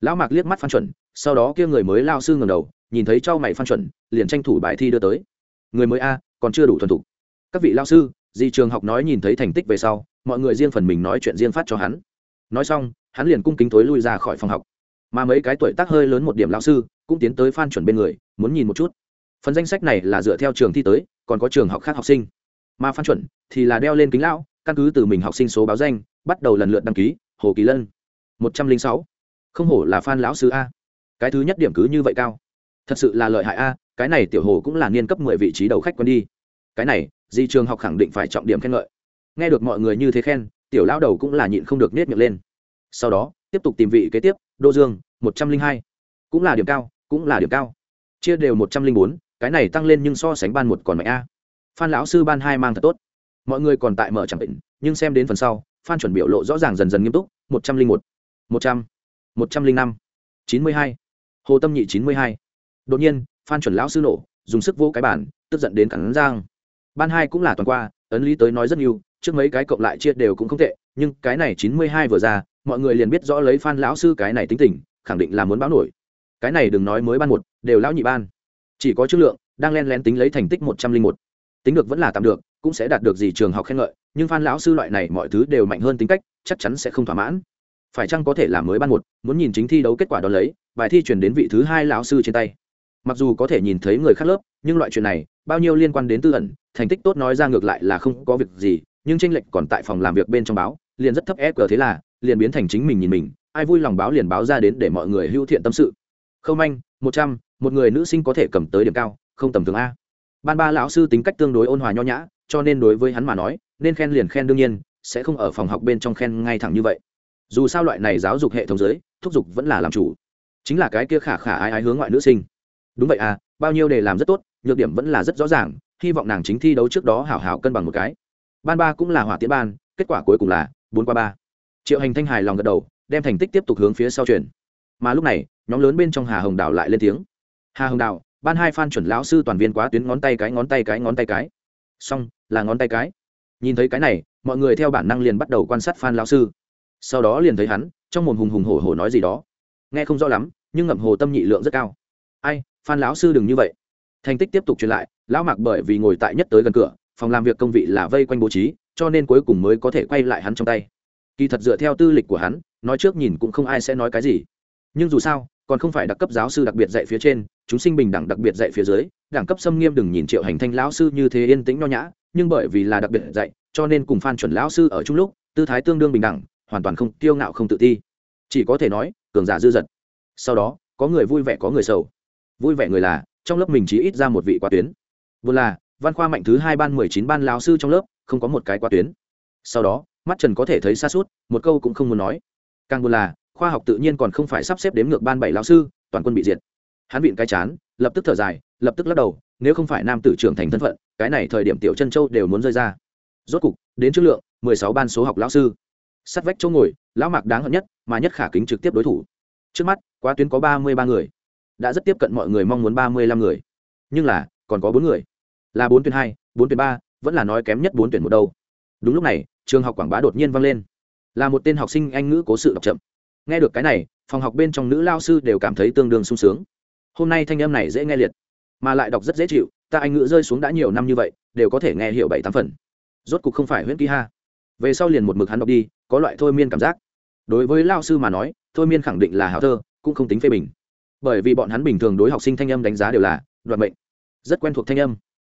Lão mạc liếc mắt phan chuẩn, sau đó kia người mới lao sư ngầm đầu, nhìn thấy trao mày phan chuẩn, liền tranh thủ bài thi đưa tới. Người mới a, còn chưa đủ thuần thục. Các vị lao sư, di trường học nói nhìn thấy thành tích về sau, mọi người riêng phần mình nói chuyện riêng phát cho hắn. Nói xong, hắn liền cung kính tối lui ra khỏi phòng học. Mà mấy cái tuổi tác hơi lớn một điểm lao sư, cũng tiến tới phan chuẩn bên người muốn nhìn một chút. Phần danh sách này là dựa theo trường thi tới, còn có trường học khác học sinh. Mà phan chuẩn thì là đeo lên kính lão, căn cứ từ mình học sinh số báo danh, bắt đầu lần lượt đăng ký, hồ kỳ lân. một trăm linh sáu. Không hổ là phan lão sư a. Cái thứ nhất điểm cứ như vậy cao. Thật sự là lợi hại a, cái này tiểu hồ cũng là niên cấp mười vị trí đầu khách quân đi. Cái này, di trường học khẳng định phải trọng điểm khen ngợi. Nghe được mọi người như thế khen, tiểu lão đầu cũng là nhịn không được nết miệng lên. Sau đó, tiếp tục tìm vị kế tiếp, đô dương, một trăm linh hai. Cũng là điểm cao, cũng là điểm cao chia đều một trăm linh bốn, cái này tăng lên nhưng so sánh ban một còn mạnh a. Phan lão sư ban hai mang thật tốt. Mọi người còn tại mở chẳng định, nhưng xem đến phần sau, phan chuẩn biểu lộ rõ ràng dần dần nghiêm túc, một trăm linh một một trăm một trăm linh năm, chín mươi hai, hồ tâm nhị chín mươi hai. Đột nhiên, phan chuẩn lão sư nổ, dùng sức vỗ cái bản tức giận đến cắn giang ban hai cũng là toàn qua, ấn lý tới nói rất nhiều, trước mấy cái cộng lại chia đều cũng không tệ, nhưng cái này chín mươi hai vừa ra, mọi người liền biết rõ lấy phan lão sư cái này tính tình, khẳng định là muốn báo nổi cái này đừng nói mới ban một, đều lão nhị ban. Chỉ có chất lượng, đang len lén tính lấy thành tích một trăm linh một. Tính được vẫn là tạm được, cũng sẽ đạt được gì trường học khen ngợi, nhưng phan lão sư loại này mọi thứ đều mạnh hơn tính cách, chắc chắn sẽ không thỏa mãn. Phải chăng có thể làm mới ban một, muốn nhìn chính thi đấu kết quả đón lấy, bài thi chuyển đến vị thứ hai lão sư trên tay. Mặc dù có thể nhìn thấy người khác lớp, nhưng loại chuyện này, bao nhiêu liên quan đến tư ẩn, thành tích tốt nói ra ngược lại là không có việc gì, nhưng tranh lệch còn tại phòng làm việc bên trong báo, liền rất thấp ép thế là, liền biến thành chính mình nhìn mình, ai vui lòng báo liền báo ra đến để mọi người hưu thiện tâm sự khâu manh, một trăm, một người nữ sinh có thể cầm tới điểm cao, không tầm thường a. Ban ba lão sư tính cách tương đối ôn hòa nho nhã, cho nên đối với hắn mà nói, nên khen liền khen đương nhiên, sẽ không ở phòng học bên trong khen ngay thẳng như vậy. Dù sao loại này giáo dục hệ thống giới, thúc giục vẫn là làm chủ. Chính là cái kia khả khả ai ai hướng ngoại nữ sinh. Đúng vậy à bao nhiêu để làm rất tốt, nhược điểm vẫn là rất rõ ràng, hy vọng nàng chính thi đấu trước đó hảo hảo cân bằng một cái. Ban ba cũng là hỏa tiễn ban, kết quả cuối cùng là bốn qua ba. Triệu hành thanh hài lòng gật đầu, đem thành tích tiếp tục hướng phía sau chuyển mà lúc này, nhóm lớn bên trong hà hồng đào lại lên tiếng. Hà hồng đào, ban hai phan chuẩn lão sư toàn viên quá tuyến ngón tay cái ngón tay cái ngón tay cái. Xong, là ngón tay cái. Nhìn thấy cái này, mọi người theo bản năng liền bắt đầu quan sát phan lão sư. Sau đó liền thấy hắn, trong mồm hùng hùng hổ hổ nói gì đó. Nghe không rõ lắm, nhưng ngậm hồ tâm nhị lượng rất cao. Ai, phan lão sư đừng như vậy. Thành tích tiếp tục truyền lại, lão mạc bởi vì ngồi tại nhất tới gần cửa, phòng làm việc công vị là vây quanh bố trí, cho nên cuối cùng mới có thể quay lại hắn trong tay. Kỳ thật dựa theo tư lịch của hắn, nói trước nhìn cũng không ai sẽ nói cái gì nhưng dù sao, còn không phải đặc cấp giáo sư đặc biệt dạy phía trên, chúng sinh bình đẳng đặc biệt dạy phía dưới, đẳng cấp xâm nghiêm đừng nhìn triệu hành thanh lão sư như thế yên tĩnh nho nhã, nhưng bởi vì là đặc biệt dạy, cho nên cùng phan chuẩn lão sư ở chung lúc, tư thái tương đương bình đẳng, hoàn toàn không tiêu ngạo không tự ti. Chỉ có thể nói, cường giả dư dật. Sau đó, có người vui vẻ có người sầu. Vui vẻ người là, trong lớp mình chỉ ít ra một vị quá tuyến. Vừa là, văn khoa mạnh thứ hai ban mười chín ban lão sư trong lớp, không có một cái quá tuyến. Sau đó, mắt trần có thể thấy xa suốt, một câu cũng không muốn nói. Càng buồn là khoa học tự nhiên còn không phải sắp xếp đếm ngược ban bảy lao sư, toàn quân bị diệt. Hắn vịn cái chán, lập tức thở dài, lập tức lắc đầu, nếu không phải nam tử trưởng thành thân phận, cái này thời điểm tiểu chân châu đều muốn rơi ra. Rốt cục, đến chất lượng, mười sáu ban số học lão sư. Sắt vách chỗ ngồi, lão mạc đáng hận nhất, mà nhất khả kính trực tiếp đối thủ. Trước mắt, quá tuyến có ba mươi ba người. Đã rất tiếp cận mọi người mong muốn ba mươi lăm người. Nhưng là, còn có bốn người. Là bốn tuyển hai, bốn tuyển ba, vẫn là nói kém nhất bốn tuyển một đâu. Đúng lúc này, trường học quảng bá đột nhiên vang lên. Là một tên học sinh anh ngữ cố sự đọc chậm nghe được cái này, phòng học bên trong nữ lao sư đều cảm thấy tương đương sung sướng. Hôm nay thanh âm này dễ nghe liệt, mà lại đọc rất dễ chịu, ta anh ngữ rơi xuống đã nhiều năm như vậy, đều có thể nghe hiểu bảy tám phần. Rốt cục không phải huyễn ký ha. Về sau liền một mực hắn đọc đi, có loại thôi miên cảm giác. Đối với lao sư mà nói, thôi miên khẳng định là hào thơ, cũng không tính phê bình. Bởi vì bọn hắn bình thường đối học sinh thanh âm đánh giá đều là đoạt mệnh, rất quen thuộc thanh âm.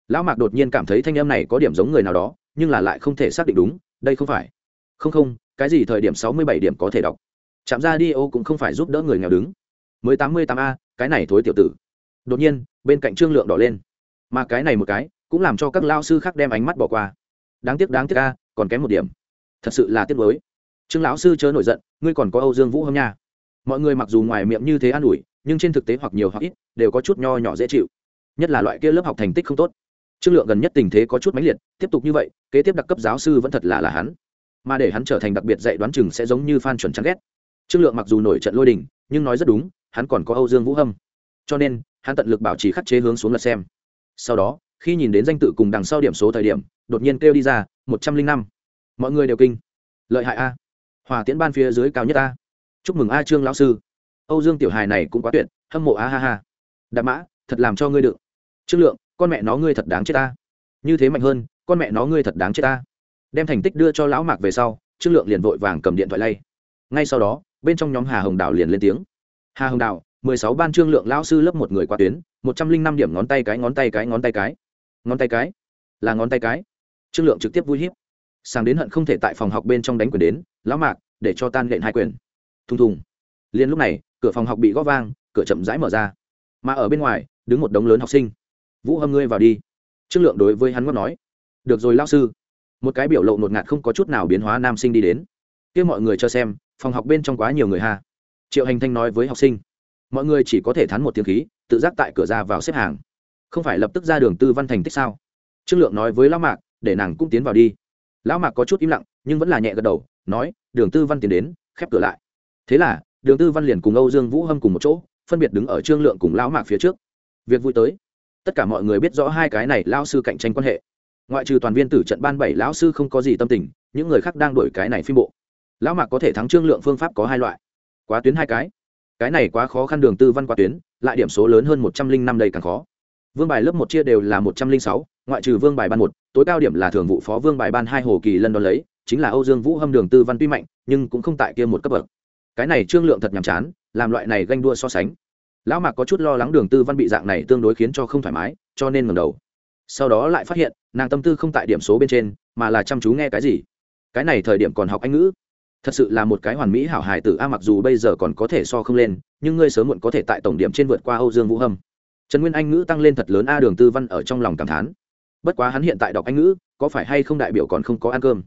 Lão mạc đột nhiên cảm thấy thanh âm này có điểm giống người nào đó, nhưng là lại không thể xác định đúng, đây không phải. Không không, cái gì thời điểm sáu mươi bảy điểm có thể đọc? Chạm ra đi ô cũng không phải giúp đỡ người nghèo đứng. Mới tám mươi tám a, cái này thối tiểu tử. Đột nhiên, bên cạnh trương lượng đỏ lên. Mà cái này một cái, cũng làm cho các lao sư khác đem ánh mắt bỏ qua. Đáng tiếc đáng tiếc a, còn kém một điểm. Thật sự là tiếc mới trương lão sư chớ nổi giận, ngươi còn có âu dương vũ hâm nha? Mọi người mặc dù ngoài miệng như thế an ủi, nhưng trên thực tế hoặc nhiều hoặc ít, đều có chút nho nhỏ dễ chịu. Nhất là loại kia lớp học thành tích không tốt. Trương lượng gần nhất tình thế có chút mãnh liệt, tiếp tục như vậy, kế tiếp đặc cấp giáo sư vẫn thật là là hắn. Mà để hắn trở thành đặc biệt dạy đoán chừng sẽ giống như phan chuẩn chán ghét trương lượng mặc dù nổi trận lôi đình, nhưng nói rất đúng, hắn còn có âu dương vũ hâm. Cho nên, hắn tận lực bảo trì khắc chế hướng xuống lật xem. Sau đó, khi nhìn đến danh tự cùng đằng sau điểm số thời điểm, đột nhiên kêu đi ra, một trăm linh năm. Mọi người đều kinh. Lợi hại a. Hòa tiễn ban phía dưới cao nhất a. Chúc mừng a, trương lão sư. Âu dương tiểu hài này cũng quá tuyệt, hâm mộ a ha ha. Đạp mã, thật làm cho ngươi đựng trương lượng, con mẹ nó ngươi thật đáng chết ta như thế mạnh hơn, con mẹ nó ngươi thật đáng chết ta đem thành tích đưa cho lão mạc về sau, trương lượng liền vội vàng cầm điện thoại lay. Ngay sau đó bên trong nhóm hà hồng đào liền lên tiếng. Hà hồng đào mười sáu ban trương lượng lão sư lớp một người qua tuyến, một trăm linh năm điểm ngón tay cái ngón tay cái ngón tay cái. Ngón tay cái? Là ngón tay cái. Trương lượng trực tiếp vui hiếp. Sang đến hận không thể tại phòng học bên trong đánh quyền đến, lão mạc, để cho tan lệnh hai quyền. Thùng thùng. Liền lúc này, cửa phòng học bị gõ vang, cửa chậm rãi mở ra. Mà ở bên ngoài, đứng một đống lớn học sinh. Vũ hâm ngươi vào đi. Trương lượng đối với hắn ngót nói. Được rồi lao sư. Một cái biểu lộ ngột ngạt không có chút nào biến hóa nam sinh đi đến kia mọi người cho xem, phòng học bên trong quá nhiều người ha. Triệu hành thanh nói với học sinh, mọi người chỉ có thể thắn một tiếng khí, tự giác tại cửa ra vào xếp hàng. Không phải lập tức ra đường tư văn thành tích sao? Trương lượng nói với lão mạc, để nàng cũng tiến vào đi. Lão mạc có chút im lặng, nhưng vẫn là nhẹ gật đầu, nói, đường tư văn tiến đến, khép cửa lại. Thế là, đường tư văn liền cùng âu dương vũ hâm cùng một chỗ, phân biệt đứng ở trương lượng cùng lão mạc phía trước. Việc vui tới. Tất cả mọi người biết rõ hai cái này lao sư cạnh tranh quan hệ. Ngoại trừ toàn viên tử trận ban bảy lão sư không có gì tâm tình, những người khác đang đổi cái này phim bộ lão mạc có thể thắng trương lượng phương pháp có hai loại. Quá tuyến hai cái. Cái này quá khó khăn đường tư văn quá tuyến, lại điểm số lớn hơn một trăm linh năm đây càng khó. Vương bài lớp một chia đều là một trăm linh sáu, ngoại trừ vương bài ban một, tối cao điểm là thường vụ phó vương bài ban hai hồ kỳ lân đón lấy, chính là âu dương vũ hâm đường tư văn tuy mạnh, nhưng cũng không tại kia một cấp bậc. Cái này trương lượng thật nhàm chán, làm loại này ganh đua so sánh. Lão mạc có chút lo lắng đường tư văn bị dạng này tương đối khiến cho không thoải mái, cho nên ngầm đầu. Sau đó lại phát hiện, nàng tâm tư không tại điểm số bên trên, mà là chăm chú nghe cái gì. Cái này thời điểm còn học anh ngữ thật sự là một cái hoàn mỹ hảo hài tử, a, mặc dù bây giờ còn có thể so không lên, nhưng ngươi sớm muộn có thể tại tổng điểm trên vượt qua âu dương vũ hâm. Trần nguyên anh ngữ tăng lên thật lớn, a, đường tư văn ở trong lòng cảm thán. Bất quá hắn hiện tại đọc anh ngữ, có phải hay không đại biểu còn không có ăn cơm?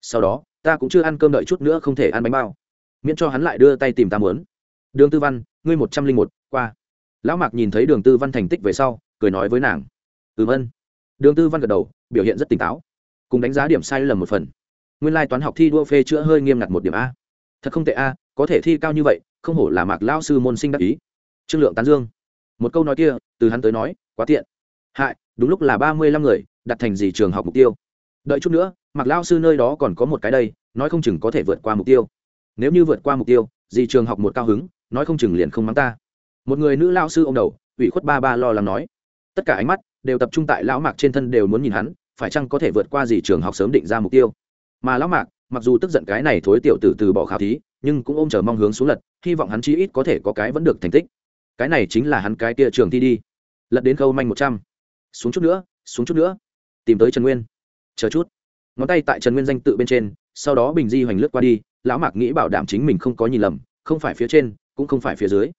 Sau đó, ta cũng chưa ăn cơm đợi chút nữa không thể ăn bánh bao. Miễn cho hắn lại đưa tay tìm ta muốn. Đường tư văn, ngươi một trăm linh một, qua. Lão mạc nhìn thấy đường tư văn thành tích về sau, cười nói với nàng. Ừm ân. Đường tư văn gật đầu, biểu hiện rất tỉnh táo. Cùng đánh giá điểm sai lầm một phần nguyên lai toán học thi đua phê chữa hơi nghiêm ngặt một điểm a. Thật không tệ a, có thể thi cao như vậy, không hổ là mạc lao sư môn sinh đắc ý. Trương lượng tán dương. Một câu nói kia, từ hắn tới nói, quá tiện. Hại, đúng lúc là ba mươi lăm người, đặt thành gì trường học mục tiêu. Đợi chút nữa, mạc lao sư nơi đó còn có một cái đây, nói không chừng có thể vượt qua mục tiêu. Nếu như vượt qua mục tiêu, gì trường học một cao hứng, nói không chừng liền không mắng ta. Một người nữ lao sư ô m đầu, ủy khuất ba ba lo lắng nói. Tất cả ánh mắt đều tập trung tại lão mạc trên thân đều muốn nhìn hắn, phải chăng có thể vượt qua gì trường học sớm định ra mục tiêu? Mà lão mạc, mặc dù tức giận cái này thối tiểu tử từ bỏ khảo thí, nhưng cũng ôm chờ mong hướng xuống lật, hy vọng hắn chí ít có thể có cái vẫn được thành tích. Cái này chính là hắn cái kia trường thi đi. Lật đến khâu manh một trăm. Xuống chút nữa, xuống chút nữa. Tìm tới trần nguyên. Chờ chút. Ngón tay tại trần nguyên danh tự bên trên, sau đó bình di hoành lướt qua đi, lão mạc nghĩ bảo đảm chính mình không có nhìn lầm, không phải phía trên, cũng không phải phía dưới.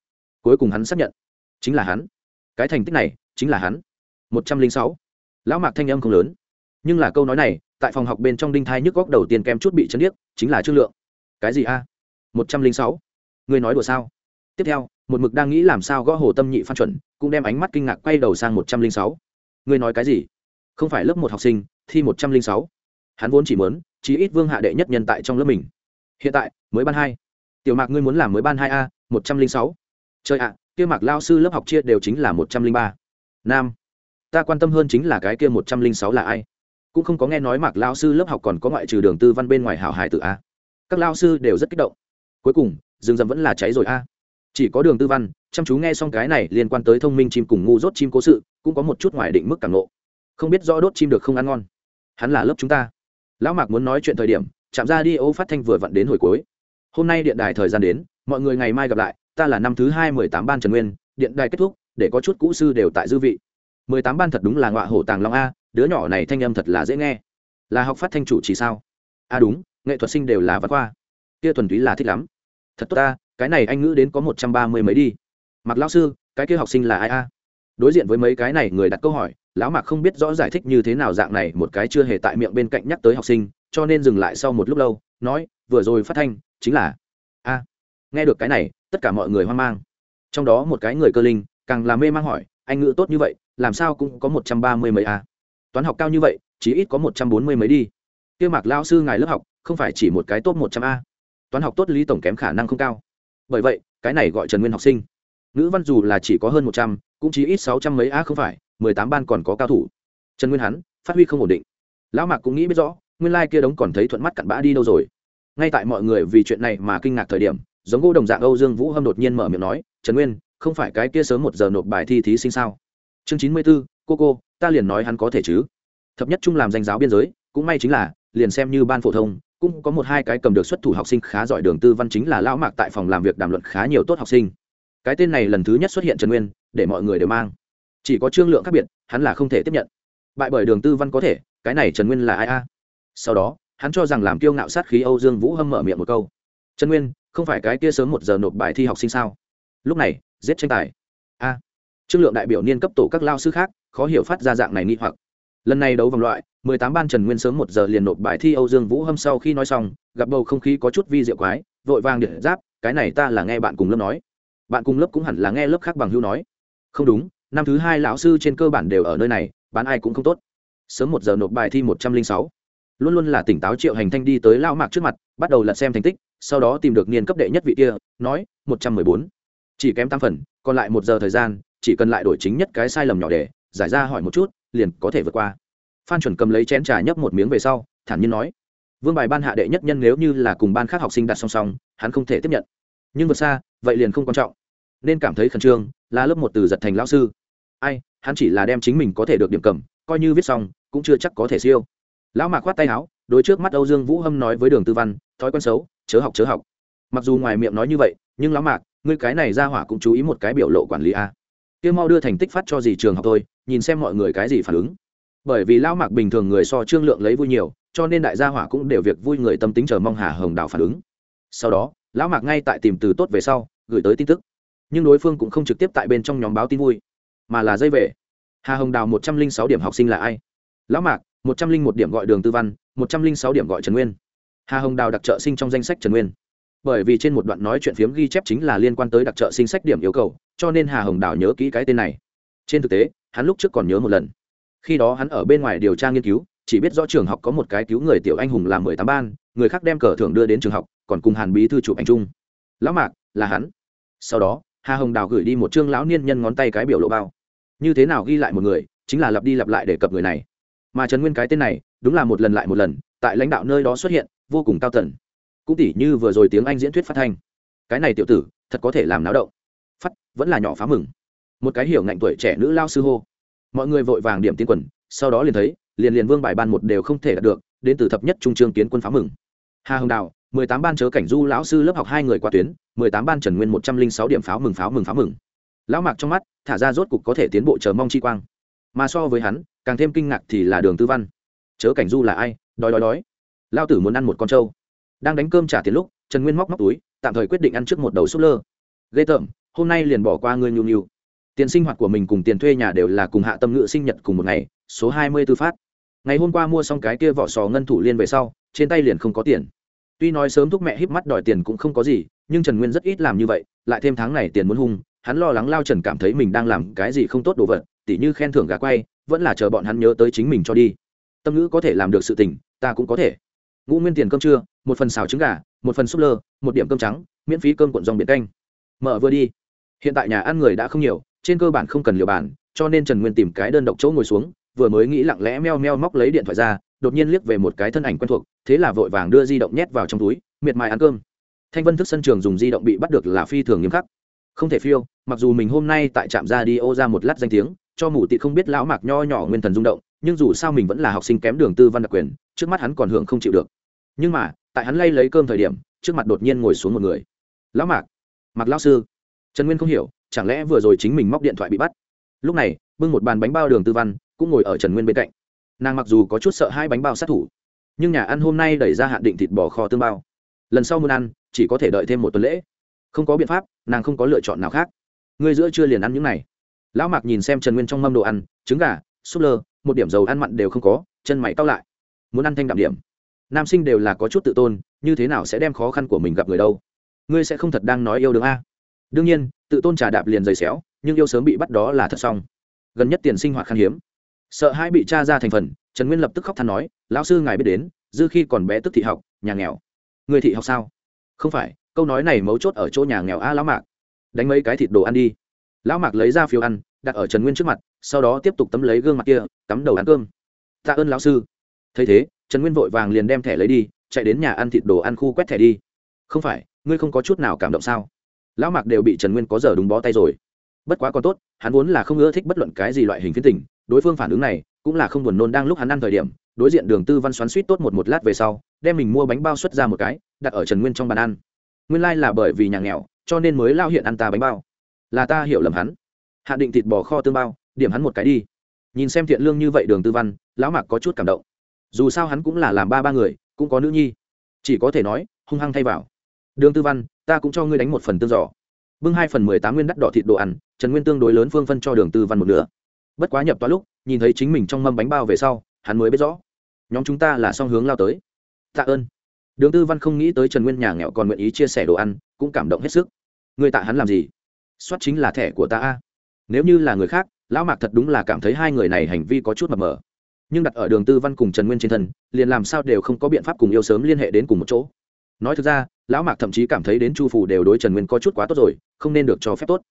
Cuối cùng hắn xác nhận. Chính là hắn. Cái thành tích này, chính là hắn. Một trăm linh sáu. Lão mạc thanh âm không lớn. Nhưng là câu nói này tại phòng học bên trong đinh thai nhức góc đầu tiên kem chút bị chấn điếc, chính là trương lượng. Cái gì a? Một trăm linh sáu. Người nói đùa sao? Tiếp theo, một mực đang nghĩ làm sao gõ hồ tâm nhị phan chuẩn, cũng đem ánh mắt kinh ngạc quay đầu sang một trăm linh sáu. Người nói cái gì? Không phải lớp một học sinh, thi một trăm linh sáu. Hắn vốn chỉ muốn, chí ít vương hạ đệ nhất nhân tại trong lớp mình. Hiện tại, mới ban hai. Tiểu mạc ngươi muốn làm mới ban hai a, một trăm linh sáu. Trời ạ, kia mạc lao sư lớp học chia đều chính là một trăm linh ba. Nam, ta quan tâm hơn chính là cái kia một trăm linh sáu là ai? Cũng không có nghe nói mạc lao sư lớp học còn có ngoại trừ đường tư văn bên ngoài hảo hải tự a. Các lao sư đều rất kích động. Cuối cùng, rừng rậm vẫn là cháy rồi a. Chỉ có đường tư văn, chăm chú nghe xong cái này liên quan tới thông minh chim cùng ngu dốt chim cố sự, cũng có một chút ngoài định mức càng nộ không biết rõ đốt chim được không ăn ngon. Hắn là lớp chúng ta. Lão mạc muốn nói chuyện thời điểm, chạm ra đi ô phát thanh vừa vặn đến hồi cuối. Hôm nay điện đài thời gian đến, mọi người ngày mai gặp lại, ta là năm thứ hai mười tám ban trần nguyên, điện đài kết thúc, để có chút cũ sư đều tại dư vị. Mười tám ban thật đúng là ngọa hổ tàng long a đứa nhỏ này thanh âm thật là dễ nghe. Là học phát thanh chủ chỉ sao? À đúng, nghệ thuật sinh đều là văn khoa. Kia thuần túy là thích lắm. Thật tốt ta, cái này anh ngữ đến có một trăm ba mươi mấy đi. Mặc lão sư, cái kia học sinh là ai a? Đối diện với mấy cái này người đặt câu hỏi, lão mạc không biết rõ giải thích như thế nào dạng này, một cái chưa hề tại miệng bên cạnh nhắc tới học sinh, cho nên dừng lại sau một lúc lâu, nói, vừa rồi phát thanh, chính là, a. Nghe được cái này, tất cả mọi người hoang mang. Trong đó một cái người cơ linh, càng là mê mang hỏi, anh ngữ tốt như vậy, làm sao cũng có một trăm ba mươi mấy a? Toán học cao như vậy, chỉ ít có một trăm bốn mươi mấy đi. Kia mạc lao sư ngài lớp học, không phải chỉ một cái tốt một trăm a. Toán học tốt lý tổng kém khả năng không cao. Bởi vậy, cái này gọi trần nguyên học sinh. Ngữ văn dù là chỉ có hơn một trăm, cũng chỉ ít sáu trăm mấy a không phải, mười tám ban còn có cao thủ. Trần nguyên hắn, phát huy không ổn định. Lão mạc cũng nghĩ biết rõ, nguyên lai kia đống còn thấy thuận mắt cặn bã đi đâu rồi. Ngay tại mọi người vì chuyện này mà kinh ngạc thời điểm, giống gỗ đồng dạng âu dương vũ hâm đột nhiên mở miệng nói, trần nguyên, không phải cái kia sớm một giờ nộp bài thi thí sinh sao? Chương chín mươi b ố cô cô ta liền nói hắn có thể chứ. Thập nhất trung làm danh giáo biên giới, cũng may chính là, liền xem như ban phổ thông, cũng có một hai cái cầm được xuất thủ học sinh khá giỏi đường tư văn chính là lão mạc tại phòng làm việc đàm luận khá nhiều tốt học sinh. Cái tên này lần thứ nhất xuất hiện trần nguyên, để mọi người đều mang. Chỉ có trương lượng khác biệt, hắn là không thể tiếp nhận. Bại bởi đường tư văn có thể, cái này trần nguyên là ai a? Sau đó, hắn cho rằng làm kiêu ngạo sát khí âu dương vũ hâm mở miệng một câu. Trần nguyên, không phải cái kia sớm một giờ nộp bài thi học sinh sao? Lúc này, giết tranh tài. A trương lượng đại biểu niên cấp tổ các lao sư khác, khó hiểu phát ra dạng này nghi hoặc. Lần này đấu vòng loại, mười tám ban trần nguyên sớm một giờ liền nộp bài thi âu dương vũ hâm sau khi nói xong, gặp bầu không khí có chút vi diệu quái, vội vàng điện giáp, cái này ta là nghe bạn cùng lớp nói. Bạn cùng lớp cũng hẳn là nghe lớp khác bằng hữu nói. Không đúng, năm thứ hai lão sư trên cơ bản đều ở nơi này, bán ai cũng không tốt. Sớm một giờ nộp bài thi một trăm linh sáu. Luôn luôn là tỉnh táo triệu hành thanh đi tới lao mạc trước mặt, bắt đầu lật xem thành tích, sau đó tìm được niên cấp đệ nhất vị kia, nói, một trăm mười bốn. Chỉ kém tam phần, còn lại một giờ thời gian chỉ cần lại đổi chính nhất cái sai lầm nhỏ để, giải ra hỏi một chút, liền có thể vượt qua. Phan chuẩn cầm lấy chén trà nhấp một miếng về sau, thản nhiên nói, vương bài ban hạ đệ nhất nhân nếu như là cùng ban khác học sinh đặt song song, hắn không thể tiếp nhận. Nhưng vượt xa, vậy liền không quan trọng. Nên cảm thấy khẩn trương, là lớp một từ giật thành lão sư. Ai, hắn chỉ là đem chính mình có thể được điểm cầm, coi như viết xong, cũng chưa chắc có thể siêu. Lão mạc khoát tay áo đôi trước mắt âu dương vũ hâm nói với đường tư văn, thói quen xấu, chớ học chớ học. Mặc dù ngoài miệng nói như vậy, nhưng lão mạc, ngươi cái này ra hỏa cũng chú ý một cái biểu lộ quản lý a kia mau đưa thành tích phát cho gì trường học thôi, nhìn xem mọi người cái gì phản ứng. Bởi vì lão mạc bình thường người so trương lượng lấy vui nhiều, cho nên đại gia hỏa cũng đều việc vui người tâm tính chờ mong hà hồng đào phản ứng. Sau đó, lão mạc ngay tại tìm từ tốt về sau, gửi tới tin tức. Nhưng đối phương cũng không trực tiếp tại bên trong nhóm báo tin vui, mà là dây về. Hà hồng đào một trăm linh sáu điểm học sinh là ai? Lão mạc, một trăm linh một điểm gọi đường tư văn, một trăm linh sáu điểm gọi trần nguyên. Hà hồng đào đặc trợ sinh trong danh sách trần nguyên. Bởi vì trên một đoạn nói chuyện phiếm ghi chép chính là liên quan tới đặc trợ sinh sách điểm yêu cầu cho nên hà hồng đào nhớ kỹ cái tên này. Trên thực tế, hắn lúc trước còn nhớ một lần. Khi đó hắn ở bên ngoài điều tra nghiên cứu, chỉ biết rõ trường học có một cái cứu người tiểu anh hùng làm mười tám ban, người khác đem cờ thưởng đưa đến trường học, còn cùng hàn bí thư chụp ảnh chung. Lão mạc, là hắn. Sau đó, hà hồng đào gửi đi một chương lão niên nhân ngón tay cái biểu lộ bao. Như thế nào ghi lại một người, chính là lặp đi lặp lại để cập người này. Mà trần nguyên cái tên này, đúng là một lần lại một lần, tại lãnh đạo nơi đó xuất hiện, vô cùng cao tần cũng tỉ như vừa rồi tiếng anh diễn thuyết phát thanh. Cái này tiểu tử, thật có thể làm náo động phát vẫn là nhỏ phá mừng. Một cái hiểu ngạnh tuổi trẻ nữ lao sư hô. Mọi người vội vàng điểm tiến quần, sau đó liền thấy, liền liền vương bài ban một đều không thể đạt được, đến từ thập nhất trung trương tiến quân phá mừng. Hà hồng đào mười tám ban chớ cảnh du lão sư lớp học hai người qua tuyến, mười tám ban trần nguyên một trăm linh sáu điểm pháo mừng pháo mừng pháo mừng. Lão mạc trong mắt, thả ra rốt cục có thể tiến bộ chờ mong chi quang. Mà so với hắn, càng thêm kinh ngạc thì là đường tư văn. Chớ cảnh du là ai? Đói đói đói. Lao tử muốn ăn một con trâu. Đang đánh cơm trả tiền lúc, trần nguyên móc móc túi, tạm thời quyết định ăn trước một đầu súp lơ. Ghê tởm hôm nay liền bỏ qua ngươi nhu nhu. Tiền sinh hoạt của mình cùng tiền thuê nhà đều là cùng hạ tâm ngữ sinh nhật cùng một ngày, số hai mươi tư phát. Ngày hôm qua mua xong cái kia vỏ sò ngân thủ liên về sau, trên tay liền không có tiền. Tuy nói sớm thúc mẹ híp mắt đòi tiền cũng không có gì, nhưng trần nguyên rất ít làm như vậy, lại thêm tháng này tiền muốn hung, hắn lo lắng lao trần cảm thấy mình đang làm cái gì không tốt đồ vật, tỉ như khen thưởng gà quay, vẫn là chờ bọn hắn nhớ tới chính mình cho đi. Tâm ngữ có thể làm được sự tình, ta cũng có thể. Ngũ nguyên tiền cơm trưa, một phần xào trứng gà, một phần súp lơ, một điểm cơm trắng, miễn phí cơm cuộn dòng biển canh. Mở vừa đi hiện tại nhà ăn người đã không nhiều, trên cơ bản không cần liều bàn, cho nên trần nguyên tìm cái đơn độc chỗ ngồi xuống, vừa mới nghĩ lặng lẽ meo meo móc lấy điện thoại ra, đột nhiên liếc về một cái thân ảnh quen thuộc, thế là vội vàng đưa di động nhét vào trong túi, miệt mài ăn cơm. Thanh vân thức sân trường dùng di động bị bắt được là phi thường nghiêm khắc. Không thể phiêu, mặc dù mình hôm nay tại trạm ra đi ô ra một lát danh tiếng, cho mù tị không biết lão mạc nho nhỏ nguyên thần rung động, nhưng dù sao mình vẫn là học sinh kém đường tư văn đặc quyền, trước mắt hắn còn hưởng không chịu được. Nhưng mà, tại hắn lay lấy cơm thời điểm, trước mặt đột nhiên ngồi xuống một người. Lão mạc mặc lão sư trần nguyên không hiểu, chẳng lẽ vừa rồi chính mình móc điện thoại bị bắt? Lúc này, bưng một bàn bánh bao đường tư văn, cũng ngồi ở trần nguyên bên cạnh. Nàng mặc dù có chút sợ hai bánh bao sát thủ, nhưng nhà ăn hôm nay đẩy ra hạn định thịt bò kho tương bao. Lần sau muốn ăn, chỉ có thể đợi thêm một tuần lễ. Không có biện pháp, nàng không có lựa chọn nào khác. Ngươi giữa chưa liền ăn những này. Lão mạc nhìn xem trần nguyên trong mâm đồ ăn, trứng gà, súp lơ, một điểm dầu ăn mặn đều không có, chân mày cao lại. Muốn ăn thanh đạm điểm. Nam sinh đều là có chút tự tôn, như thế nào sẽ đem khó khăn của mình gặp người đâu? Ngươi sẽ không thật đang nói yêu đương a? Đương nhiên, tự tôn trà đạp liền dày xéo, nhưng yêu sớm bị bắt đó là thật xong. Gần nhất tiền sinh hoạt khan hiếm. Sợ hai bị cha ra thành phần, trần nguyên lập tức khóc than nói, lão sư ngài biết đến, dư khi còn bé tức thị học, nhà nghèo. Người thị học sao? Không phải, câu nói này mấu chốt ở chỗ nhà nghèo a, lão mạc. Đánh mấy cái thịt đồ ăn đi. Lão mạc lấy ra phiếu ăn, đặt ở trần nguyên trước mặt, sau đó tiếp tục tấm lấy gương mặt kia, cắm đầu ăn cơm. Tạ ơn lão sư. Thấy thế, trần nguyên vội vàng liền đem thẻ lấy đi, chạy đến nhà ăn thịt đồ ăn khu quét thẻ đi. Không phải, ngươi không có chút nào cảm động sao? Lão mạc đều bị trần nguyên có giờ đúng bó tay rồi. Bất quá còn tốt, hắn vốn là không ưa thích bất luận cái gì loại hình phiến tình, đối phương phản ứng này cũng là không buồn nôn đang lúc hắn ăn thời điểm, đối diện đường tư văn xoắn suýt tốt một một lát về sau, đem mình mua bánh bao xuất ra một cái, đặt ở trần nguyên trong bàn ăn. Nguyên lai、like、là bởi vì nhà nghèo, cho nên mới lao hiện ăn ta bánh bao. Là ta hiểu lầm hắn. Hạ định thịt bò kho tương bao, điểm hắn một cái đi. Nhìn xem thiện lương như vậy đường tư văn, lão mạc có chút cảm động. Dù sao hắn cũng là làm ba ba người, cũng có nữ nhi. Chỉ có thể nói, hung hăng thay vào. Đường tư văn ta cũng cho ngươi đánh một phần tương giỏ. Bưng hai phần mười tám nguyên đắt đỏ thịt đồ ăn, trần nguyên tương đối lớn phương phân cho đường tư văn một nửa. Bất quá nhập toa lúc, nhìn thấy chính mình trong mâm bánh bao về sau, hắn mới biết rõ. Nhóm chúng ta là song hướng lao tới. Tạ ơn. Đường tư văn không nghĩ tới trần nguyên nhà nghèo còn nguyện ý chia sẻ đồ ăn, cũng cảm động hết sức. Người tạ hắn làm gì? Soát chính là thẻ của ta a. Nếu như là người khác, lão mạc thật đúng là cảm thấy hai người này hành vi có chút mập mờ. Nhưng đặt ở đường tư văn cùng trần nguyên trên thân, liền làm sao đều không có biện pháp cùng yêu sớm liên hệ đến cùng một chỗ nói thực ra, lão mạc thậm chí cảm thấy đến chu phủ đều đối trần nguyên có chút quá tốt rồi, không nên được cho phép tốt.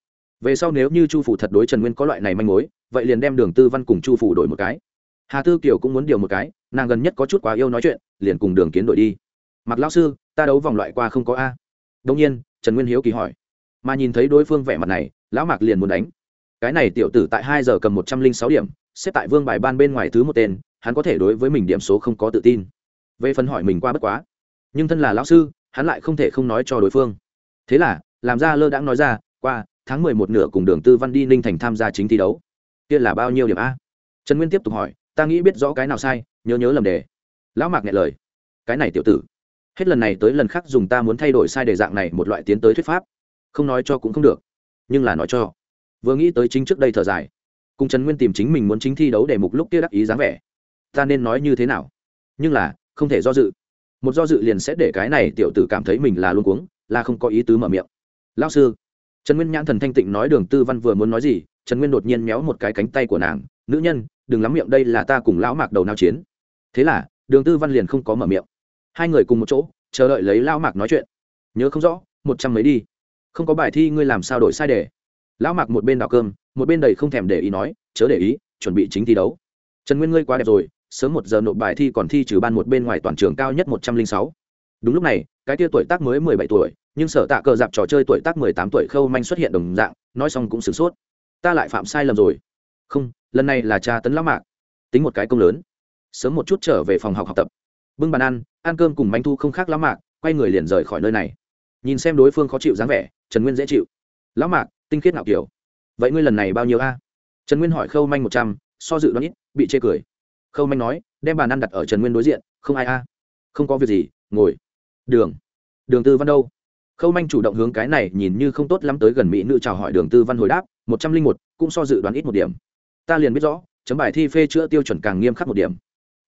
Về sau nếu như chu phủ thật đối trần nguyên có loại này manh mối, vậy liền đem đường tư văn cùng chu phủ đổi một cái. Hà tư kiều cũng muốn điều một cái, nàng gần nhất có chút quá yêu nói chuyện, liền cùng đường kiến đổi đi. Mặc lão sư, ta đấu vòng loại qua không có a. Đông nhiên, trần nguyên hiếu kỳ hỏi. Mà nhìn thấy đối phương vẻ mặt này, lão mạc liền muốn đánh. Cái này tiểu tử tại hai giờ cầm một trăm linh sáu điểm, xếp tại vương bài ban bên ngoài thứ một tên, hắn có thể đối với mình điểm số không có tự tin. Về phần hỏi mình qua bất quá nhưng thân là lão sư, hắn lại không thể không nói cho đối phương. Thế là, làm ra lơ đãng nói ra, qua, tháng mười một nửa cùng đường tư văn đi ninh thành tham gia chính thi đấu. Kia là bao nhiêu điểm a? Trần nguyên tiếp tục hỏi, ta nghĩ biết rõ cái nào sai, nhớ nhớ lầm đề. Lão mạc nghe lời, cái này tiểu tử, hết lần này tới lần khác dùng ta muốn thay đổi sai đề dạng này một loại tiến tới thuyết pháp. Không nói cho cũng không được, nhưng là nói cho. Vừa nghĩ tới chính trước đây thở dài, cùng trần nguyên tìm chính mình muốn chính thi đấu để mục lúc kia đắc ý dáng vẻ. Ta nên nói như thế nào? Nhưng là, không thể do dự một do dự liền sẽ để cái này tiểu tử cảm thấy mình là luôn cuống, là không có ý tứ mở miệng. Lao sư, trần nguyên nhãn thần thanh tịnh nói đường tư văn vừa muốn nói gì, trần nguyên đột nhiên méo một cái cánh tay của nàng, nữ nhân, đừng lắm miệng đây là ta cùng lão mạc đầu nao chiến. Thế là, đường tư văn liền không có mở miệng. Hai người cùng một chỗ, chờ đợi lấy lão mạc nói chuyện. Nhớ không rõ, một trăm mấy đi. Không có bài thi ngươi làm sao đổi sai đề. Lão mạc một bên đào cơm, một bên đầy không thèm để ý nói, chớ để ý, chuẩn bị chính thi đấu. Trần nguyên ngươi quá đẹp rồi sớm một giờ nộp bài thi còn thi trừ ban một bên ngoài toàn trường cao nhất một trăm linh sáu. Đúng lúc này, cái tia tuổi tác mới mười bảy tuổi, nhưng sở tạ cờ dạp trò chơi tuổi tác mười tám tuổi khâu manh xuất hiện đồng dạng, nói xong cũng sửng sốt. Ta lại phạm sai lầm rồi. Không, lần này là cha tấn lão mạc. Tính một cái công lớn. Sớm một chút trở về phòng học học tập. Bưng bàn ăn ăn cơm cùng manh thu không khác lão mạc, quay người liền rời khỏi nơi này. Nhìn xem đối phương khó chịu dáng vẻ, trần nguyên dễ chịu. Lão mạc, tinh khiết ngạo kiểu. Vậy ngươi lần này bao nhiêu a? Trần nguyên hỏi khâu manh một trăm, so dự đoán ít, bị chê cười khâu manh nói, đem bàn ăn đặt ở trần nguyên đối diện, không ai a. Không có việc gì, ngồi. Đường. Đường tư văn đâu? Khâu manh chủ động hướng cái này nhìn như không tốt lắm tới gần mỹ nữ chào hỏi đường tư văn hồi đáp, một trăm linh một, cũng so dự đoán ít một điểm. Ta liền biết rõ, chấm bài thi phê chữa tiêu chuẩn càng nghiêm khắc một điểm.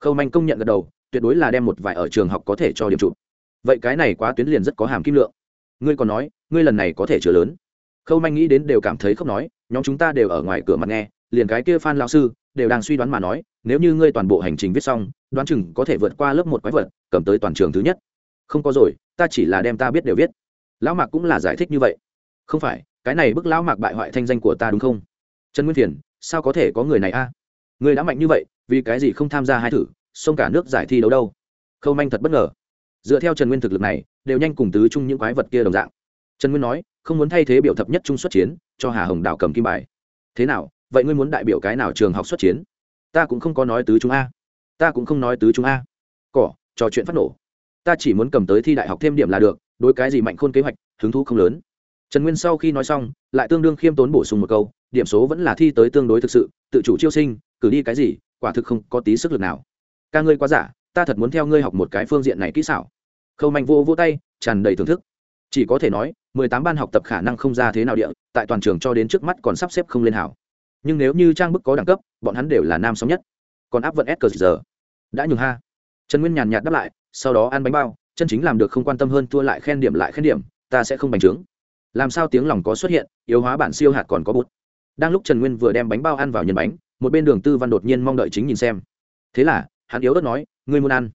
Khâu manh công nhận gật đầu, tuyệt đối là đem một vài ở trường học có thể cho điểm chụp vậy cái này quá tuyến liền rất có hàm kim lượng. Ngươi còn nói, ngươi lần này có thể chữa lớn. Khâu manh nghĩ đến đều cảm thấy không nói, nhóm chúng ta đều ở ngoài cửa mặt nghe liền cái kia phan lao sư đều đang suy đoán mà nói, nếu như ngươi toàn bộ hành trình viết xong, đoán chừng có thể vượt qua lớp một quái vật, cầm tới toàn trường thứ nhất. Không có rồi, ta chỉ là đem ta biết đều viết. Lão mạc cũng là giải thích như vậy. Không phải, cái này bức lão mạc bại hoại thanh danh của ta đúng không? Trần nguyên thiền, sao có thể có người này a? À? người đã mạnh như vậy, vì cái gì không tham gia hai thử, xông cả nước giải thi đấu đâu? Khâu manh thật bất ngờ. Dựa theo trần nguyên thực lực này, đều nhanh cùng tứ chung những quái vật kia đồng dạng. Trần nguyên nói, không muốn thay thế biểu thập nhất trung xuất chiến, cho hà hồng đào cầm kim bài. Thế nào vậy ngươi muốn đại biểu cái nào trường học xuất chiến? Ta cũng không có nói tứ chúng a. Ta cũng không nói tứ chúng a. Cỏ, trò chuyện phát nổ. Ta chỉ muốn cầm tới thi đại học thêm điểm là được, đối cái gì mạnh khôn kế hoạch, hứng thú không lớn. Trần nguyên sau khi nói xong, lại tương đương khiêm tốn bổ sung một câu, điểm số vẫn là thi tới tương đối thực sự, tự chủ chiêu sinh, cử đi cái gì, quả thực không có tí sức lực nào. Ca ngươi quá giả, ta thật muốn theo ngươi học một cái phương diện này kỹ xảo. Khâu mạnh vô vô tay, tràn đầy thưởng thức. Chỉ có thể nói, mười tám ban học tập khả năng không ra thế nào địa, tại toàn trường cho đến trước mắt còn sắp xếp không lên hảo nhưng nếu như trang bức có đẳng cấp, bọn hắn đều là nam sóng nhất. Còn áp vận s cờ giờ. Đã nhường ha. Trần nguyên nhàn nhạt đáp lại, sau đó ăn bánh bao, chân chính làm được không quan tâm hơn thua lại khen điểm lại khen điểm, ta sẽ không bành trướng. Làm sao tiếng lòng có xuất hiện, yếu hóa bản siêu hạt còn có bút đang lúc trần nguyên vừa đem bánh bao ăn vào nhân bánh, một bên đường tư văn đột nhiên mong đợi chính nhìn xem. Thế là, hắn yếu đất nói, ngươi muốn ăn?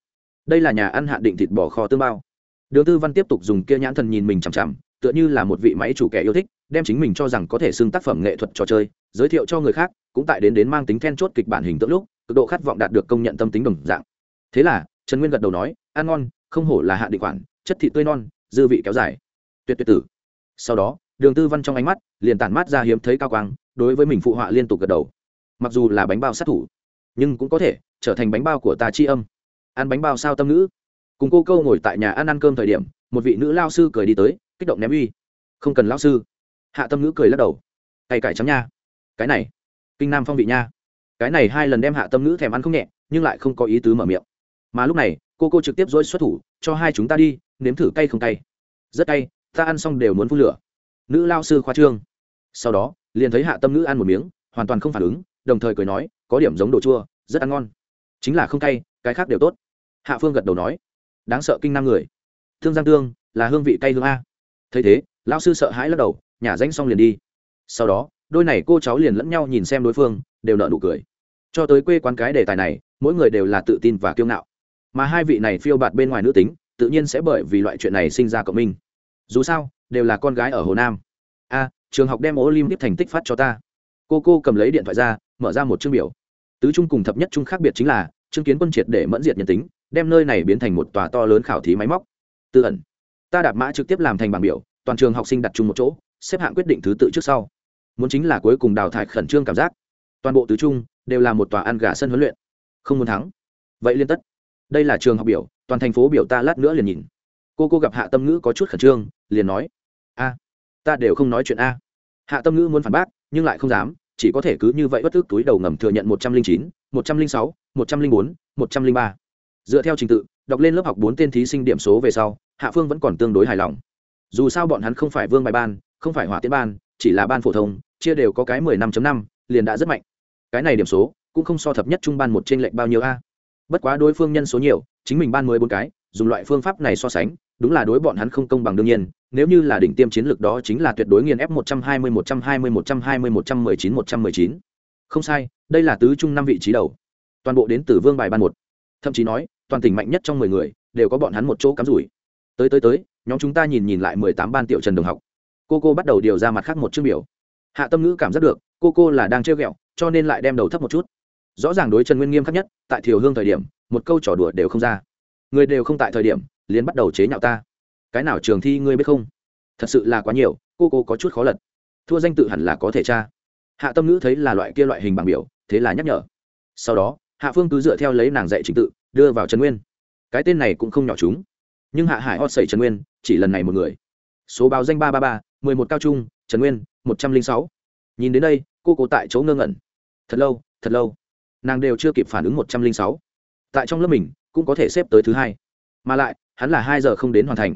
Đây là nhà ăn hạn định thịt bò kho tương bao. Đường tư văn tiếp tục dùng kia nhãn thần nhìn mình chằm chằm tựa như là một vị máy chủ kẻ yêu thích đem chính mình cho rằng có thể xưng tác phẩm nghệ thuật trò chơi giới thiệu cho người khác cũng tại đến đến mang tính then chốt kịch bản hình tượng lúc cực độ khát vọng đạt được công nhận tâm tính đồng dạng. Thế là trần nguyên gật đầu nói ăn ngon không hổ là hạ định khoản chất thị tươi non dư vị kéo dài. Tuyệt tuyệt tử. Sau đó đường tư văn trong ánh mắt liền tản mát ra hiếm thấy cao quang đối với mình phụ họa liên tục gật đầu. Mặc dù là bánh bao sát thủ nhưng cũng có thể trở thành bánh bao của ta chi âm. Ăn bánh bao sao tâm nữ, cùng cô câu ngồi tại nhà ăn ăn cơm thời điểm một vị nữ lao sư cười đi tới kích động ném uy. Không cần lão sư. Hạ tâm ngữ cười lắc đầu. Cày cải trắng nha. Cái này, kinh nam phong vị nha. Cái này hai lần đem hạ tâm ngữ thèm ăn không nhẹ, nhưng lại không có ý tứ mở miệng. Mà lúc này, cô cô trực tiếp dối xuất thủ, cho hai chúng ta đi, nếm thử cay không cay. Rất cay, ta ăn xong đều muốn phun lửa. Nữ lao sư khoa trương. Sau đó, liền thấy hạ tâm ngữ ăn một miếng, hoàn toàn không phản ứng, đồng thời cười nói, có điểm giống đồ chua, rất ăn ngon. Chính là không cay, cái khác đều tốt. Hạ phương gật đầu nói, đáng sợ kinh nam người. Thương giang tương là hương vị cay hương a thấy thế, lão sư sợ hãi lắc đầu nhả danh xong liền đi. Sau đó, đôi này cô cháu liền lẫn nhau nhìn xem đối phương, đều nợ nụ cười. Cho tới quê quán cái đề tài này, mỗi người đều là tự tin và kiêu ngạo. Mà hai vị này phiêu bạt bên ngoài nữ tính, tự nhiên sẽ bởi vì loại chuyện này sinh ra cộng minh. Dù sao, đều là con gái ở hồ nam. A, trường học đem ô lim tiếp thành tích phát cho ta. Cô cô cầm lấy điện thoại ra, mở ra một chương biểu. Tứ trung cùng thập nhất trung khác biệt chính là chứng kiến quân triệt để mẫn diệt nhân tính, đem nơi này biến thành một tòa to lớn khảo thí máy móc. Tư ẩn ta đạp mã trực tiếp làm thành bảng biểu, toàn trường học sinh đặt chung một chỗ, xếp hạng quyết định thứ tự trước sau. Muốn chính là cuối cùng đào thải khẩn trương cảm giác. Toàn bộ tứ trung đều là một tòa ăn gà sân huấn luyện. Không muốn thắng. Vậy liên tất. Đây là trường học biểu, toàn thành phố biểu ta lát nữa liền nhìn. Cô cô gặp hạ tâm ngữ có chút khẩn trương, liền nói, a, ta đều không nói chuyện a. Hạ tâm ngữ muốn phản bác, nhưng lại không dám, chỉ có thể cứ như vậy bất ức túi đầu ngầm thừa nhận một trăm linh chín, một trăm linh sáu, một trăm linh bốn, một trăm linh ba dựa theo trình tự, đọc lên lớp học bốn tên thí sinh điểm số về sau, hạ phương vẫn còn tương đối hài lòng. Dù sao bọn hắn không phải vương bài ban, không phải hỏa tiễn ban, chỉ là ban phổ thông, chia đều có cái mười năm năm, liền đã rất mạnh. Cái này điểm số cũng không so thập nhất trung ban một trên lệnh bao nhiêu a. Bất quá đối phương nhân số nhiều, chính mình ban mới bốn cái, dùng loại phương pháp này so sánh, đúng là đối bọn hắn không công bằng đương nhiên, nếu như là đỉnh tiêm chiến lược đó chính là tuyệt đối nghiền f một trăm hai mươi, một trăm hai mươi, một trăm hai mươi, một trăm mười chín, một trăm mười chín. Không sai, đây là tứ trung năm vị trí đầu. Toàn bộ đến từ vương bài ban một. Thậm chí nói toàn tỉnh mạnh nhất trong mười người, đều có bọn hắn một chỗ cắm rủi. Tới tới tới, nhóm chúng ta nhìn nhìn lại mười tám ban tiểu trần đồng học. Cô cô bắt đầu điều ra mặt khác một chương biểu. Hạ tâm ngữ cảm giác được, cô cô là đang trêu ghẹo, cho nên lại đem đầu thấp một chút. Rõ ràng đối trần nguyên nghiêm khắc nhất, tại thiều hương thời điểm, một câu trò đùa đều không ra. Người đều không tại thời điểm, liền bắt đầu chế nhạo ta. Cái nào trường thi ngươi biết không? Thật sự là quá nhiều, cô cô có chút khó lật. Thua danh tự hẳn là có thể tra. Hạ tâm ngữ thấy là loại kia loại hình bảng biểu, thế là nhắc nhở. Sau đó, hạ phương cứ dựa theo lấy nàng dạy trình tự đưa vào trần nguyên. Cái tên này cũng không nhỏ chúng. Nhưng hạ hải hot sẩy trần nguyên chỉ lần này một người. Số báo danh ba ba ba, mười một cao trung, trần nguyên, một trăm linh sáu. Nhìn đến đây, cô cố tại chỗ ngơ ngẩn. Thật lâu thật lâu. Nàng đều chưa kịp phản ứng một trăm linh sáu. Tại trong lớp mình, cũng có thể xếp tới thứ hai. Mà lại, hắn là hai giờ không đến hoàn thành.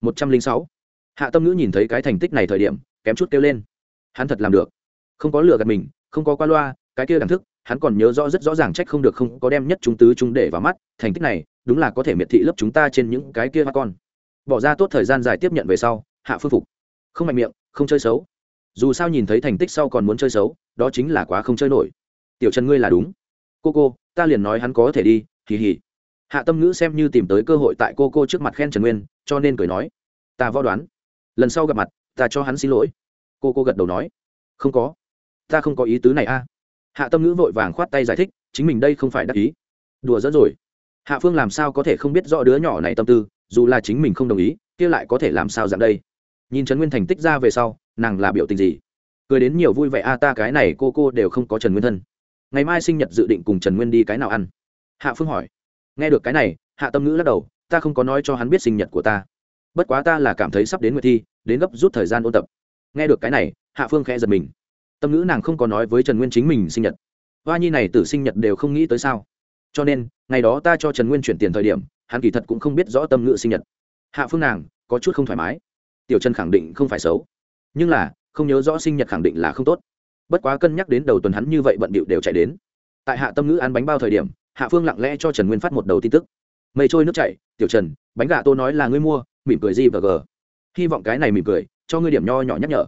một trăm linh sáu. Hạ tâm ngữ nhìn thấy cái thành tích này thời điểm, kém chút kêu lên. Hắn thật làm được. Không có lừa gạt mình, không có qua loa, cái kia đẳng thức hắn còn nhớ rõ rất rõ ràng trách không được không có đem nhất chúng tứ chúng để vào mắt, thành tích này, đúng là có thể miệt thị lớp chúng ta trên những cái kia mắt con. Bỏ ra tốt thời gian dài tiếp nhận về sau, hạ phương phục. Không mạnh miệng, không chơi xấu. Dù sao nhìn thấy thành tích sau còn muốn chơi xấu, đó chính là quá không chơi nổi. Tiểu trần ngươi là đúng. Cô cô, ta liền nói hắn có thể đi, hì hì. Hạ tâm ngữ xem như tìm tới cơ hội tại cô cô trước mặt khen trần nguyên, cho nên cười nói, ta võ đoán, lần sau gặp mặt, ta cho hắn xin lỗi. Cô cô gật đầu nói, không có. Ta không có ý tứ này a hạ tâm ngữ vội vàng khoát tay giải thích, chính mình đây không phải đắc ý. Đùa dẫn rồi. Hạ phương làm sao có thể không biết rõ đứa nhỏ này tâm tư, dù là chính mình không đồng ý, kia lại có thể làm sao dạng đây? Nhìn trần nguyên thành tích ra về sau, nàng là biểu tình gì? Cười đến nhiều vui vẻ, a, ta cái này cô cô đều không có trần nguyên thân. Ngày mai sinh nhật dự định cùng trần nguyên đi cái nào ăn? Hạ phương hỏi. Nghe được cái này, hạ tâm ngữ lắc đầu, ta không có nói cho hắn biết sinh nhật của ta. Bất quá ta là cảm thấy sắp đến nguyệt thi, đến gấp rút thời gian ôn tập. Nghe được cái này, hạ phương khẽ giật mình tâm ngữ nàng không có nói với trần nguyên chính mình sinh nhật hoa nhi này từ sinh nhật đều không nghĩ tới sao cho nên ngày đó ta cho trần nguyên chuyển tiền thời điểm hắn kỳ thật cũng không biết rõ tâm ngữ sinh nhật hạ phương nàng có chút không thoải mái tiểu trần khẳng định không phải xấu nhưng là không nhớ rõ sinh nhật khẳng định là không tốt bất quá cân nhắc đến đầu tuần hắn như vậy bận bịu đều chạy đến tại hạ tâm ngữ ăn bánh bao thời điểm hạ phương lặng lẽ cho trần nguyên phát một đầu tin tức mây trôi nước chảy tiểu trần bánh gà tô nói là ngươi mua mỉm cười gì và g hy vọng cái này mỉm cười cho ngươi điểm nho nhỏ nhắc nhở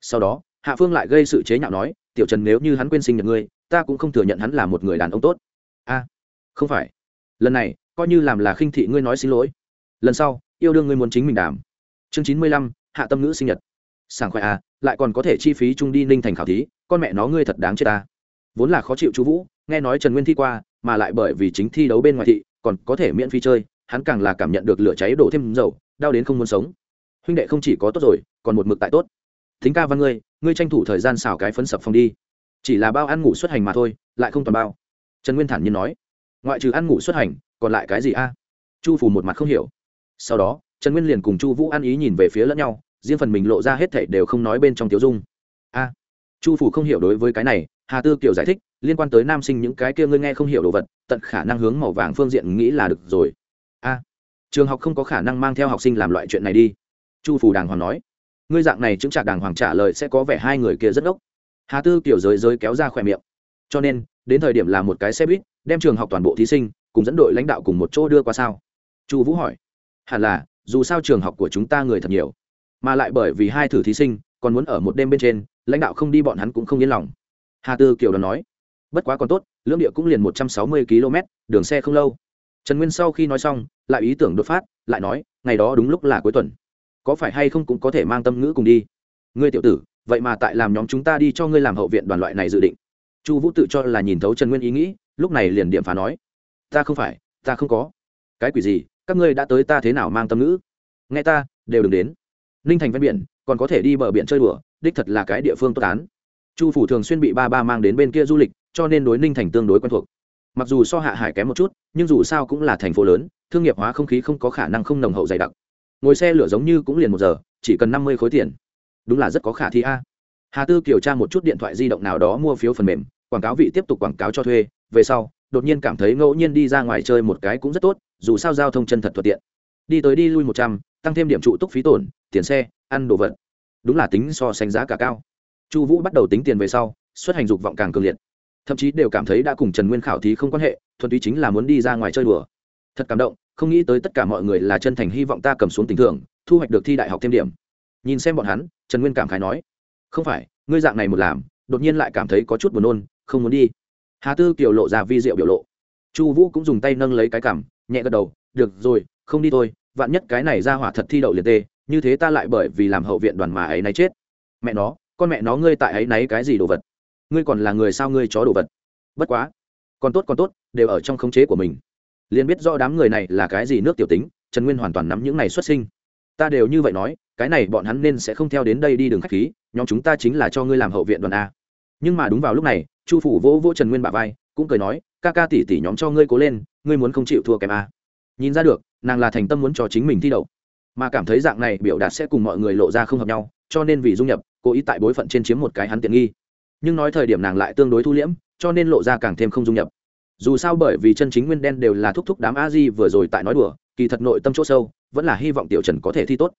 sau đó hạ phương lại gây sự chế nhạo nói, tiểu trần nếu như hắn quên sinh nhật ngươi, ta cũng không thừa nhận hắn là một người đàn ông tốt. A, không phải. Lần này, coi như làm là khinh thị ngươi nói xin lỗi. Lần sau, yêu đương ngươi muốn chính mình đảm. Chương chín mươi lăm, hạ tâm ngữ sinh nhật. Sảng khoai à lại còn có thể chi phí chung đi ninh thành khảo thí, con mẹ nó ngươi thật đáng chết ta. Vốn là khó chịu chú vũ, nghe nói trần nguyên thi qua, mà lại bởi vì chính thi đấu bên ngoài thị, còn có thể miễn phí chơi, hắn càng là cảm nhận được lửa cháy đổ thêm dầu, đau đến không muốn sống. Huynh đệ không chỉ có tốt rồi, còn một mực tại tốt thính ca văn ngươi ngươi tranh thủ thời gian xào cái phấn sập phòng đi. Chỉ là bao ăn ngủ xuất hành mà thôi, lại không toàn bao. Trần nguyên thản nhiên nói. Ngoại trừ ăn ngủ xuất hành, còn lại cái gì a? Chu phủ một mặt không hiểu. Sau đó, trần nguyên liền cùng chu vũ ăn ý nhìn về phía lẫn nhau, riêng phần mình lộ ra hết thảy đều không nói bên trong tiểu dung. A. Chu phủ không hiểu đối với cái này, hà tư kiều giải thích, liên quan tới nam sinh những cái kia ngươi nghe không hiểu đồ vật, tận khả năng hướng màu vàng phương diện nghĩ là được rồi. A. Trường học không có khả năng mang theo học sinh làm loại chuyện này đi. Chu phủ đàng hoàng nói ngươi dạng này chứng trả đàng hoàng trả lời sẽ có vẻ hai người kia rất ốc hà tư kiểu giới giới kéo ra khỏe miệng. Cho nên, đến thời điểm là một cái xe buýt, đem trường học toàn bộ thí sinh, cùng dẫn đội lãnh đạo cùng một chỗ đưa qua sao? Chu vũ hỏi. Hẳn là, dù sao trường học của chúng ta người thật nhiều. Mà lại bởi vì hai thử thí sinh, còn muốn ở một đêm bên trên, lãnh đạo không đi bọn hắn cũng không yên lòng. Hà tư kiều đón nói. Bất quá còn tốt, lưỡng địa cũng liền một trăm sáu mươi km, đường xe không lâu. Trần nguyên sau khi nói xong, lại ý tưởng đột phát, lại nói, ngày đó đúng lúc là cuối tuần có phải hay không cũng có thể mang tâm ngữ cùng đi. Ngươi tiểu tử, vậy mà tại làm nhóm chúng ta đi cho ngươi làm hậu viện đoàn loại này dự định. Chu vũ tự cho là nhìn thấu trần nguyên ý nghĩ, lúc này liền điểm phá nói. Ta không phải, ta không có. Cái quỷ gì, các ngươi đã tới ta thế nào mang tâm ngữ? Nghe ta, đều đừng đến. Ninh thành ven biển, còn có thể đi bờ biển chơi đùa, đích thật là cái địa phương tốt án chu phủ thường xuyên bị ba ba mang đến bên kia du lịch, cho nên đối ninh thành tương đối quen thuộc. Mặc dù so hạ hải kém một chút, nhưng dù sao cũng là thành phố lớn, thương nghiệp hóa không khí không có khả năng không nồng hậu dày đặc ngồi xe lửa giống như cũng liền một giờ, chỉ cần năm mươi khối tiền. Đúng là rất có khả thi a. Hà tư kiểm tra một chút điện thoại di động nào đó mua phiếu phần mềm, quảng cáo vị tiếp tục quảng cáo cho thuê, về sau, đột nhiên cảm thấy ngẫu nhiên đi ra ngoài chơi một cái cũng rất tốt, dù sao giao thông chân thật thuận tiện. Đi tới đi lui một trăm, tăng thêm điểm trụ túc phí tổn, tiền xe, ăn đồ vật. Đúng là tính so sánh giá cả cao. Chu vũ bắt đầu tính tiền về sau, xuất hành dục vọng càng cường liệt. Thậm chí đều cảm thấy đã cùng trần nguyên khảo thí không quan hệ, thuần túy chính là muốn đi ra ngoài chơi đùa thật cảm động, không nghĩ tới tất cả mọi người là chân thành hy vọng ta cầm xuống tình thường thu hoạch được thi đại học thêm điểm. Nhìn xem bọn hắn, trần nguyên cảm khái nói, không phải, ngươi dạng này một làm, đột nhiên lại cảm thấy có chút buồn nôn, không muốn đi. Hà tư kiều lộ ra vi diệu biểu lộ. Chu vũ cũng dùng tay nâng lấy cái cảm nhẹ gật đầu, được rồi, không đi thôi, vạn nhất cái này ra hỏa thật thi đậu liệt tê, như thế ta lại bởi vì làm hậu viện đoàn mà ấy náy chết. Mẹ nó, con mẹ nó ngươi tại ấy náy cái gì đồ vật? Ngươi còn là người sao ngươi chó đồ vật? Bất quá, còn tốt còn tốt, đều ở trong khống chế của mình liền biết rõ đám người này là cái gì nước tiểu tính, trần nguyên hoàn toàn nắm những này xuất sinh. Ta đều như vậy nói, cái này bọn hắn nên sẽ không theo đến đây đi đường khách khí, nhóm chúng ta chính là cho ngươi làm hậu viện đoàn a. Nhưng mà đúng vào lúc này, chu phủ vỗ vỗ trần nguyên bà vai, cũng cười nói, ca ca tỷ tỷ nhóm cho ngươi cố lên, ngươi muốn không chịu thua kèm a. Nhìn ra được, nàng là thành tâm muốn cho chính mình thi đậu. Mà cảm thấy dạng này biểu đạt sẽ cùng mọi người lộ ra không hợp nhau, cho nên vì dung nhập, cố ý tại bối phận trên chiếm một cái hắn tiện nghi. Nhưng nói thời điểm nàng lại tương đối thu liễm, cho nên lộ ra càng thêm không dung nhập dù sao bởi vì chân chính nguyên đen đều là thúc thúc đám a di vừa rồi tại nói đùa, kỳ thật nội tâm chỗ sâu, vẫn là hy vọng tiểu trần có thể thi tốt.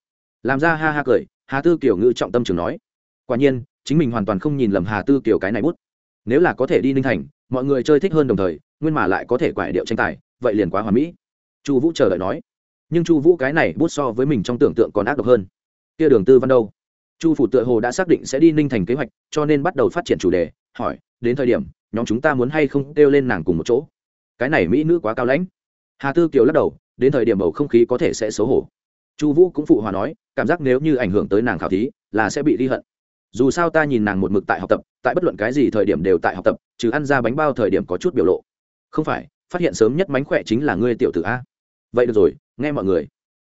Làm ra ha ha cười, hà tư kiểu ngự trọng tâm trường nói. Quả nhiên, chính mình hoàn toàn không nhìn lầm hà tư kiểu cái này bút. Nếu là có thể đi ninh thành, mọi người chơi thích hơn đồng thời, nguyên mà lại có thể quải điệu tranh tài, vậy liền quá hoàn mỹ. Chu vũ chờ đợi nói. Nhưng chu vũ cái này bút so với mình trong tưởng tượng còn ác độc hơn. Kia đường tư văn đâu? Chu phủ tựa hồ đã xác định sẽ đi ninh thành kế hoạch, cho nên bắt đầu phát triển chủ đề, hỏi, đến thời điểm nhóm chúng ta muốn hay không kêu lên nàng cùng một chỗ. Cái này mỹ nữ quá cao lãnh. Hà tư kiều lắc đầu, đến thời điểm bầu không khí có thể sẽ xấu hổ. Chu vũ cũng phụ hòa nói, cảm giác nếu như ảnh hưởng tới nàng khảo thí, là sẽ bị ghi hận. Dù sao ta nhìn nàng một mực tại học tập, tại bất luận cái gì thời điểm đều tại học tập, trừ ăn ra bánh bao thời điểm có chút biểu lộ. Không phải, phát hiện sớm nhất mánh khỏe chính là ngươi tiểu tử a. Vậy được rồi, nghe mọi người.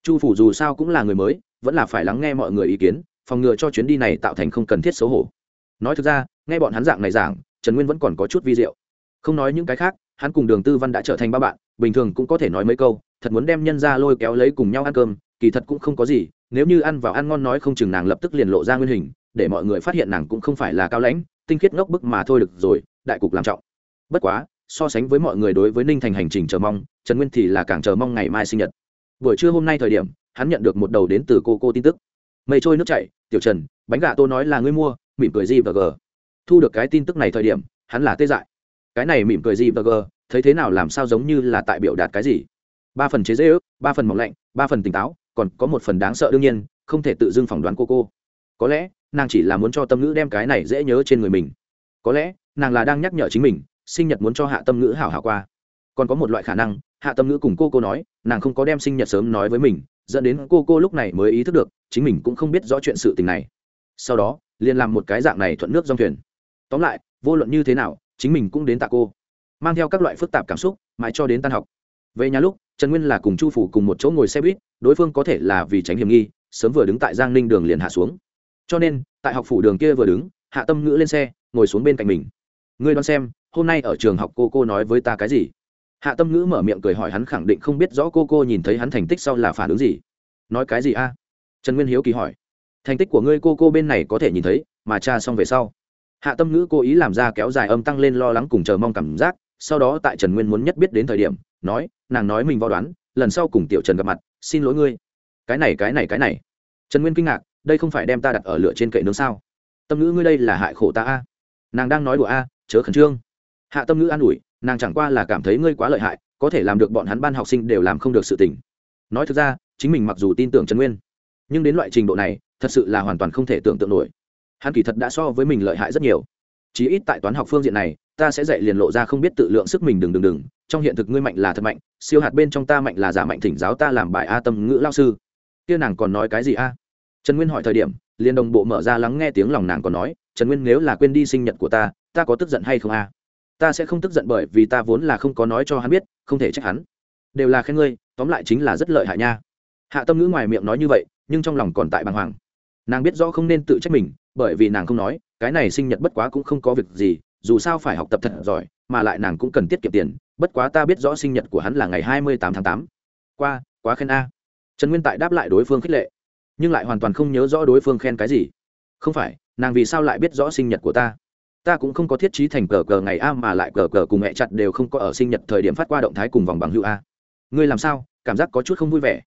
Chu phủ dù sao cũng là người mới, vẫn là phải lắng nghe mọi người ý kiến, phòng ngừa cho chuyến đi này tạo thành không cần thiết xấu hổ. Nói thực ra, nghe bọn hắn dạng này giảng trần nguyên vẫn còn có chút vi diệu. Không nói những cái khác, hắn cùng đường tư văn đã trở thành ba bạn, bình thường cũng có thể nói mấy câu, thật muốn đem nhân ra lôi kéo lấy cùng nhau ăn cơm, kỳ thật cũng không có gì, nếu như ăn vào ăn ngon nói không chừng nàng lập tức liền lộ ra nguyên hình, để mọi người phát hiện nàng cũng không phải là cao lãnh, tinh khiết ngốc bức mà thôi được rồi, đại cục làm trọng. Bất quá, so sánh với mọi người đối với ninh thành hành trình chờ mong, trần nguyên thì là càng chờ mong ngày mai sinh nhật. Buổi trưa hôm nay thời điểm, hắn nhận được một đầu đến từ cô cô tin tức. Mây trôi nước chảy, tiểu trần, bánh gà tô nói là ngươi mua, mỉm cười gì và gờ thu được cái tin tức này thời điểm hắn là tê dại. Cái này mỉm cười gì và gờ, thấy thế nào làm sao giống như là tại biểu đạt cái gì? Ba phần chế dễ ước ba phần mỏng lạnh ba phần tỉnh táo còn có một phần đáng sợ đương nhiên không thể tự dưng phỏng đoán cô cô. Có lẽ nàng chỉ là muốn cho tâm ngữ đem cái này dễ nhớ trên người mình. Có lẽ nàng là đang nhắc nhở chính mình sinh nhật muốn cho hạ tâm ngữ hảo hảo qua. Còn có một loại khả năng hạ tâm ngữ cùng cô cô nói nàng không có đem sinh nhật sớm nói với mình dẫn đến cô cô lúc này mới ý thức được chính mình cũng không biết rõ chuyện sự tình này. Sau đó liền làm một cái dạng này thuận nước dòng thuyền tóm lại, vô luận như thế nào, chính mình cũng đến tạ cô. Mang theo các loại phức tạp cảm xúc, mãi cho đến tan học. Về nhà lúc, trần nguyên là cùng chu phủ cùng một chỗ ngồi xe buýt, đối phương có thể là vì tránh hiểm nghi, sớm vừa đứng tại giang ninh đường liền hạ xuống. Cho nên, tại học phủ đường kia vừa đứng, hạ tâm ngữ lên xe, ngồi xuống bên cạnh mình. Ngươi đoán xem, hôm nay ở trường học cô cô nói với ta cái gì? Hạ tâm ngữ mở miệng cười hỏi hắn khẳng định không biết rõ cô cô nhìn thấy hắn thành tích sau là phản ứng gì. Nói cái gì a? Trần nguyên hiếu kỳ hỏi. Thành tích của ngươi cô cô bên này có thể nhìn thấy, mà cha xong về sau hạ tâm ngữ cố ý làm ra kéo dài âm tăng lên lo lắng cùng chờ mong cảm giác, sau đó tại trần nguyên muốn nhất biết đến thời điểm, nói, nàng nói mình vò đoán, lần sau cùng tiểu trần gặp mặt, xin lỗi ngươi. Cái này cái này cái này. Trần nguyên kinh ngạc, đây không phải đem ta đặt ở lửa trên cậy nướng sao? Tâm ngữ ngươi đây là hại khổ ta a. Nàng đang nói đùa a, chớ khẩn trương. Hạ tâm ngữ an ủi, nàng chẳng qua là cảm thấy ngươi quá lợi hại, có thể làm được bọn hắn ban học sinh đều làm không được sự tình. Nói thực ra, chính mình mặc dù tin tưởng trần nguyên, nhưng đến loại trình độ này, thật sự là hoàn toàn không thể tưởng tượng nổi hắn kỳ thật đã so với mình lợi hại rất nhiều. Chí ít tại toán học phương diện này, ta sẽ dạy liền lộ ra không biết tự lượng sức mình đừng đừng đừng, trong hiện thực ngươi mạnh là thật mạnh, siêu hạt bên trong ta mạnh là giả mạnh thỉnh giáo ta làm bài a tâm ngữ lao sư. Kia nàng còn nói cái gì a? Trần nguyên hỏi thời điểm, liền đồng bộ mở ra lắng nghe tiếng lòng nàng còn nói, trần nguyên nếu là quên đi sinh nhật của ta ta có tức giận hay không a? Ta sẽ không tức giận bởi vì ta vốn là không có nói cho hắn biết, không thể trách hắn. Đều là khen ngươi, tóm lại chính là rất lợi hại nha. Hạ tâm ngữ ngoài miệng nói như vậy, nhưng trong lòng còn tại bàng hoàng. Nàng biết rõ không nên tự trách mình bởi vì nàng không nói, cái này sinh nhật bất quá cũng không có việc gì, dù sao phải học tập thật giỏi, mà lại nàng cũng cần tiết kiệm tiền, bất quá ta biết rõ sinh nhật của hắn là ngày hai mươi tám tháng tám. Qua, quá khen a. Trần nguyên tại đáp lại đối phương khích lệ, nhưng lại hoàn toàn không nhớ rõ đối phương khen cái gì. Không phải, nàng vì sao lại biết rõ sinh nhật của ta? Ta cũng không có thiết trí thành cờ cờ ngày a mà lại cờ cờ cùng mẹ chặt đều không có ở sinh nhật thời điểm phát qua động thái cùng vòng bằng hữu a. Ngươi làm sao? Cảm giác có chút không vui vẻ.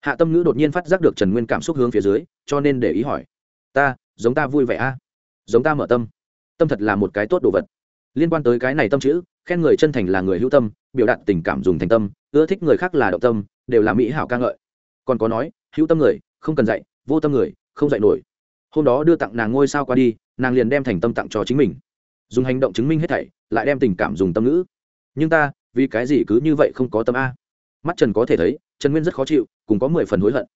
Hạ tâm ngữ đột nhiên phát giác được trần nguyên cảm xúc hướng phía dưới, cho nên để ý hỏi. Ta giống ta vui vẻ a. Giống ta mở tâm. Tâm thật là một cái tốt đồ vật. Liên quan tới cái này tâm chữ, khen người chân thành là người hữu tâm, biểu đạt tình cảm dùng thành tâm, ưa thích người khác là động tâm, đều là mỹ hảo ca ngợi. Còn có nói, hữu tâm người, không cần dạy, vô tâm người, không dạy nổi. Hôm đó đưa tặng nàng ngôi sao qua đi, nàng liền đem thành tâm tặng cho chính mình. Dùng hành động chứng minh hết thảy, lại đem tình cảm dùng tâm ngữ. Nhưng ta, vì cái gì cứ như vậy không có tâm a? Mắt trần có thể thấy, trần nguyên rất khó chịu, cùng có mười phần hối hận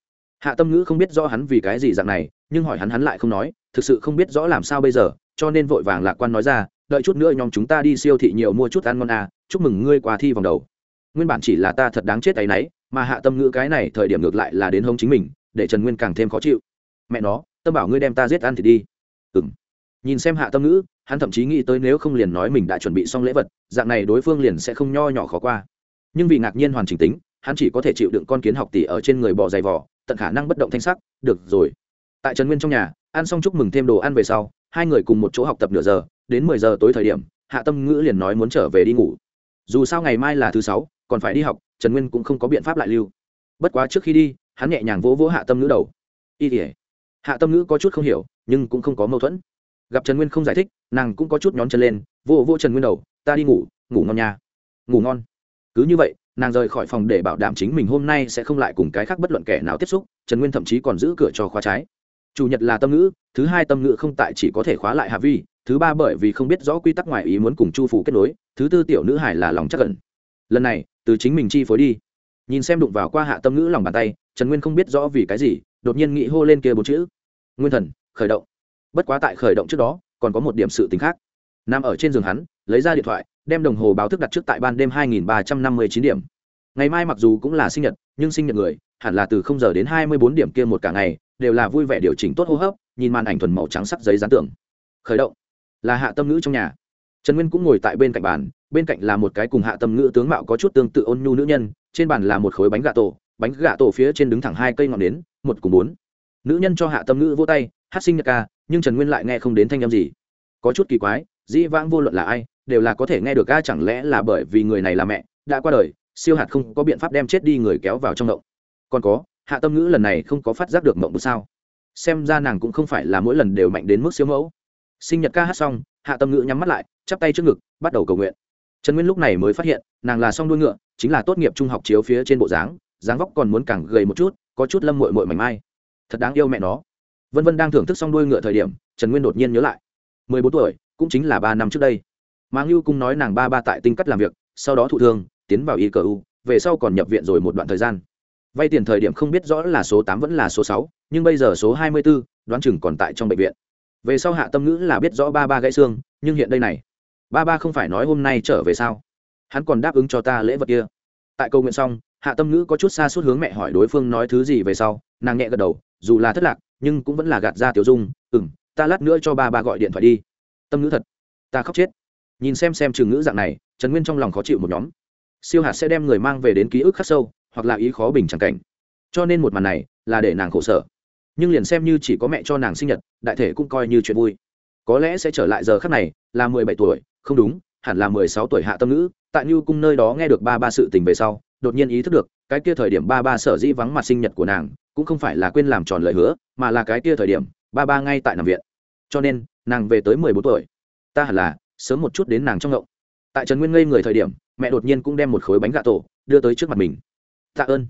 hạ tâm ngữ không biết rõ hắn vì cái gì dạng này, nhưng hỏi hắn hắn lại không nói, thực sự không biết rõ làm sao bây giờ, cho nên vội vàng lạc quan nói ra, đợi chút nữa nhóm chúng ta đi siêu thị nhiều mua chút ăn ngon à chúc mừng ngươi qua thi vòng đầu. Nguyên bản chỉ là ta thật đáng chết tay náy mà hạ tâm ngữ cái này thời điểm ngược lại là đến hông chính mình, để trần nguyên càng thêm khó chịu. Mẹ nó, tâm bảo ngươi đem ta giết ăn thì đi. Ừng nhìn xem hạ tâm ngữ, hắn thậm chí nghĩ tới nếu không liền nói mình đã chuẩn bị xong lễ vật, dạng này đối phương liền sẽ không nho nhỏ khó qua. Nhưng vì ngạc nhiên hoàn chỉnh tính, hắn chỉ có thể chịu đựng con kiến học tỷ ở trên người bò dày vỏ tận khả năng bất động thanh sắc, được rồi. Tại trần nguyên trong nhà, ăn xong chúc mừng thêm đồ ăn về sau, hai người cùng một chỗ học tập nửa giờ, đến mười giờ tối thời điểm, hạ tâm ngữ liền nói muốn trở về đi ngủ. Dù sao ngày mai là thứ sáu, còn phải đi học, trần nguyên cũng không có biện pháp lại lưu. Bất quá trước khi đi, hắn nhẹ nhàng vỗ vỗ hạ tâm ngữ đầu. Y tỉa hạ tâm ngữ có chút không hiểu, nhưng cũng không có mâu thuẫn. Gặp trần nguyên không giải thích, nàng cũng có chút nhón chân lên, vỗ vỗ trần nguyên đầu, ta đi ngủ ngủ ngon nha. Ngủ ngon? Cứ như vậy nàng rời khỏi phòng để bảo đảm chính mình hôm nay sẽ không lại cùng cái khác bất luận kẻ nào tiếp xúc, trần nguyên thậm chí còn giữ cửa cho khóa trái. Chủ nhật là tâm ngữ, thứ hai tâm ngữ không tại chỉ có thể khóa lại hạ vi, thứ ba bởi vì không biết rõ quy tắc ngoài ý muốn cùng chu phủ kết nối, thứ tư tiểu nữ hải là lòng chắc cẩn lần này, từ chính mình chi phối đi. Nhìn xem đụng vào qua hạ tâm ngữ lòng bàn tay, trần nguyên không biết rõ vì cái gì, đột nhiên nghĩ hô lên kia bốn chữ. Nguyên thần, khởi động. Bất quá tại khởi động trước đó, còn có một điểm sự t khác nằm ở trên giường hắn, lấy ra điện thoại, đem đồng hồ báo thức đặt trước tại ban đêm 2359 điểm. Ngày mai mặc dù cũng là sinh nhật, nhưng sinh nhật người, hẳn là từ 0 giờ đến 24 điểm kia một cả ngày, đều là vui vẻ điều chỉnh tốt hô hấp, nhìn màn ảnh thuần màu trắng sắc giấy dán tưởng khởi động. Là hạ tâm ngữ trong nhà. Trần nguyên cũng ngồi tại bên cạnh bàn, bên cạnh là một cái cùng hạ tâm ngữ tướng mạo có chút tương tự ôn nhu nữ nhân, trên bàn là một khối bánh gà tổ, bánh gà tổ phía trên đứng thẳng hai cây ngọn nến, một cùng bốn. Nữ nhân cho hạ tâm ngữ vô tay, hát sinh nhật ca, nhưng trần nguyên lại nghe không đến thanh â m gì. Có chút kỳ quái dĩ vãng vô luận là ai, đều là có thể nghe được ca chẳng lẽ là bởi vì người này là mẹ, đã qua đời, siêu hạt không có biện pháp đem chết đi người kéo vào trong động còn có, hạ tâm ngữ lần này không có phát giác được mộng một sao? Xem ra nàng cũng không phải là mỗi lần đều mạnh đến mức siêu mẫu. Sinh nhật ca hát xong, hạ tâm ngữ nhắm mắt lại, chắp tay trước ngực, bắt đầu cầu nguyện. Trần nguyên lúc này mới phát hiện, nàng là song đuôi ngựa, chính là tốt nghiệp trung học chiếu phía trên bộ dáng dáng vóc còn muốn càng gầy một chút, có chút lâm mội mội mảnh mai. Thật đáng yêu mẹ nó. Vân vân đang thưởng thức song đuôi ngựa thời điểm, trần nguyên đột nhiên nhớ lại. Mười bốn tuổi cũng chính là ba năm trước đây. Mang lưu cung nói nàng ba ba tại tinh cắt làm việc, sau đó thụ thương, tiến vào y cờ u, về sau còn nhập viện rồi một đoạn thời gian. Vay tiền thời điểm không biết rõ là số tám vẫn là số sáu, nhưng bây giờ số hai mươi b ố đoán chừng còn tại trong bệnh viện. Về sau hạ tâm ngữ là biết rõ ba ba gãy xương, nhưng hiện đây này, ba ba không phải nói hôm nay trở về sao? Hắn còn đáp ứng cho ta lễ vật kia. Tại câu nguyện xong, hạ tâm ngữ có chút xa suốt hướng mẹ hỏi đối phương nói thứ gì về sau, nàng nhẹ gật đầu, dù là thất lạc, nhưng cũng vẫn là gạt ra tiểu dung ừ m ta lát nữa cho ba ba gọi điện thoại đi tâm ngữ thật. Ta khóc chết. Nhìn xem xem trường ngữ dạng này, trần nguyên trong lòng khó chịu một nhóm. Siêu hạt sẽ đem người mang về đến ký ức khắc sâu, hoặc là ý khó bình chẳng cảnh. Cho nên một màn này là để nàng khổ sở. Nhưng liền xem như chỉ có mẹ cho nàng sinh nhật, đại thể cũng coi như chuyện vui. Có lẽ sẽ trở lại giờ khắc này, là mười bảy tuổi, không đúng, hẳn là mười sáu tuổi hạ tâm ngữ, tại như cung nơi đó nghe được ba ba sự tình về sau, đột nhiên ý thức được, cái kia thời điểm ba ba sở dĩ vắng mặt sinh nhật của nàng, cũng không phải là quên làm tròn lời hứa, mà là cái kia thời điểm, ba ba ngay tại nằm viện. Cho nên nàng về tới mười bốn tuổi. Ta hẳn là, sớm một chút đến nàng trong ngộng. Tại trần nguyên ngây người thời điểm, mẹ đột nhiên cũng đem một khối bánh gà tổ đưa tới trước mặt mình. Tạ ơn.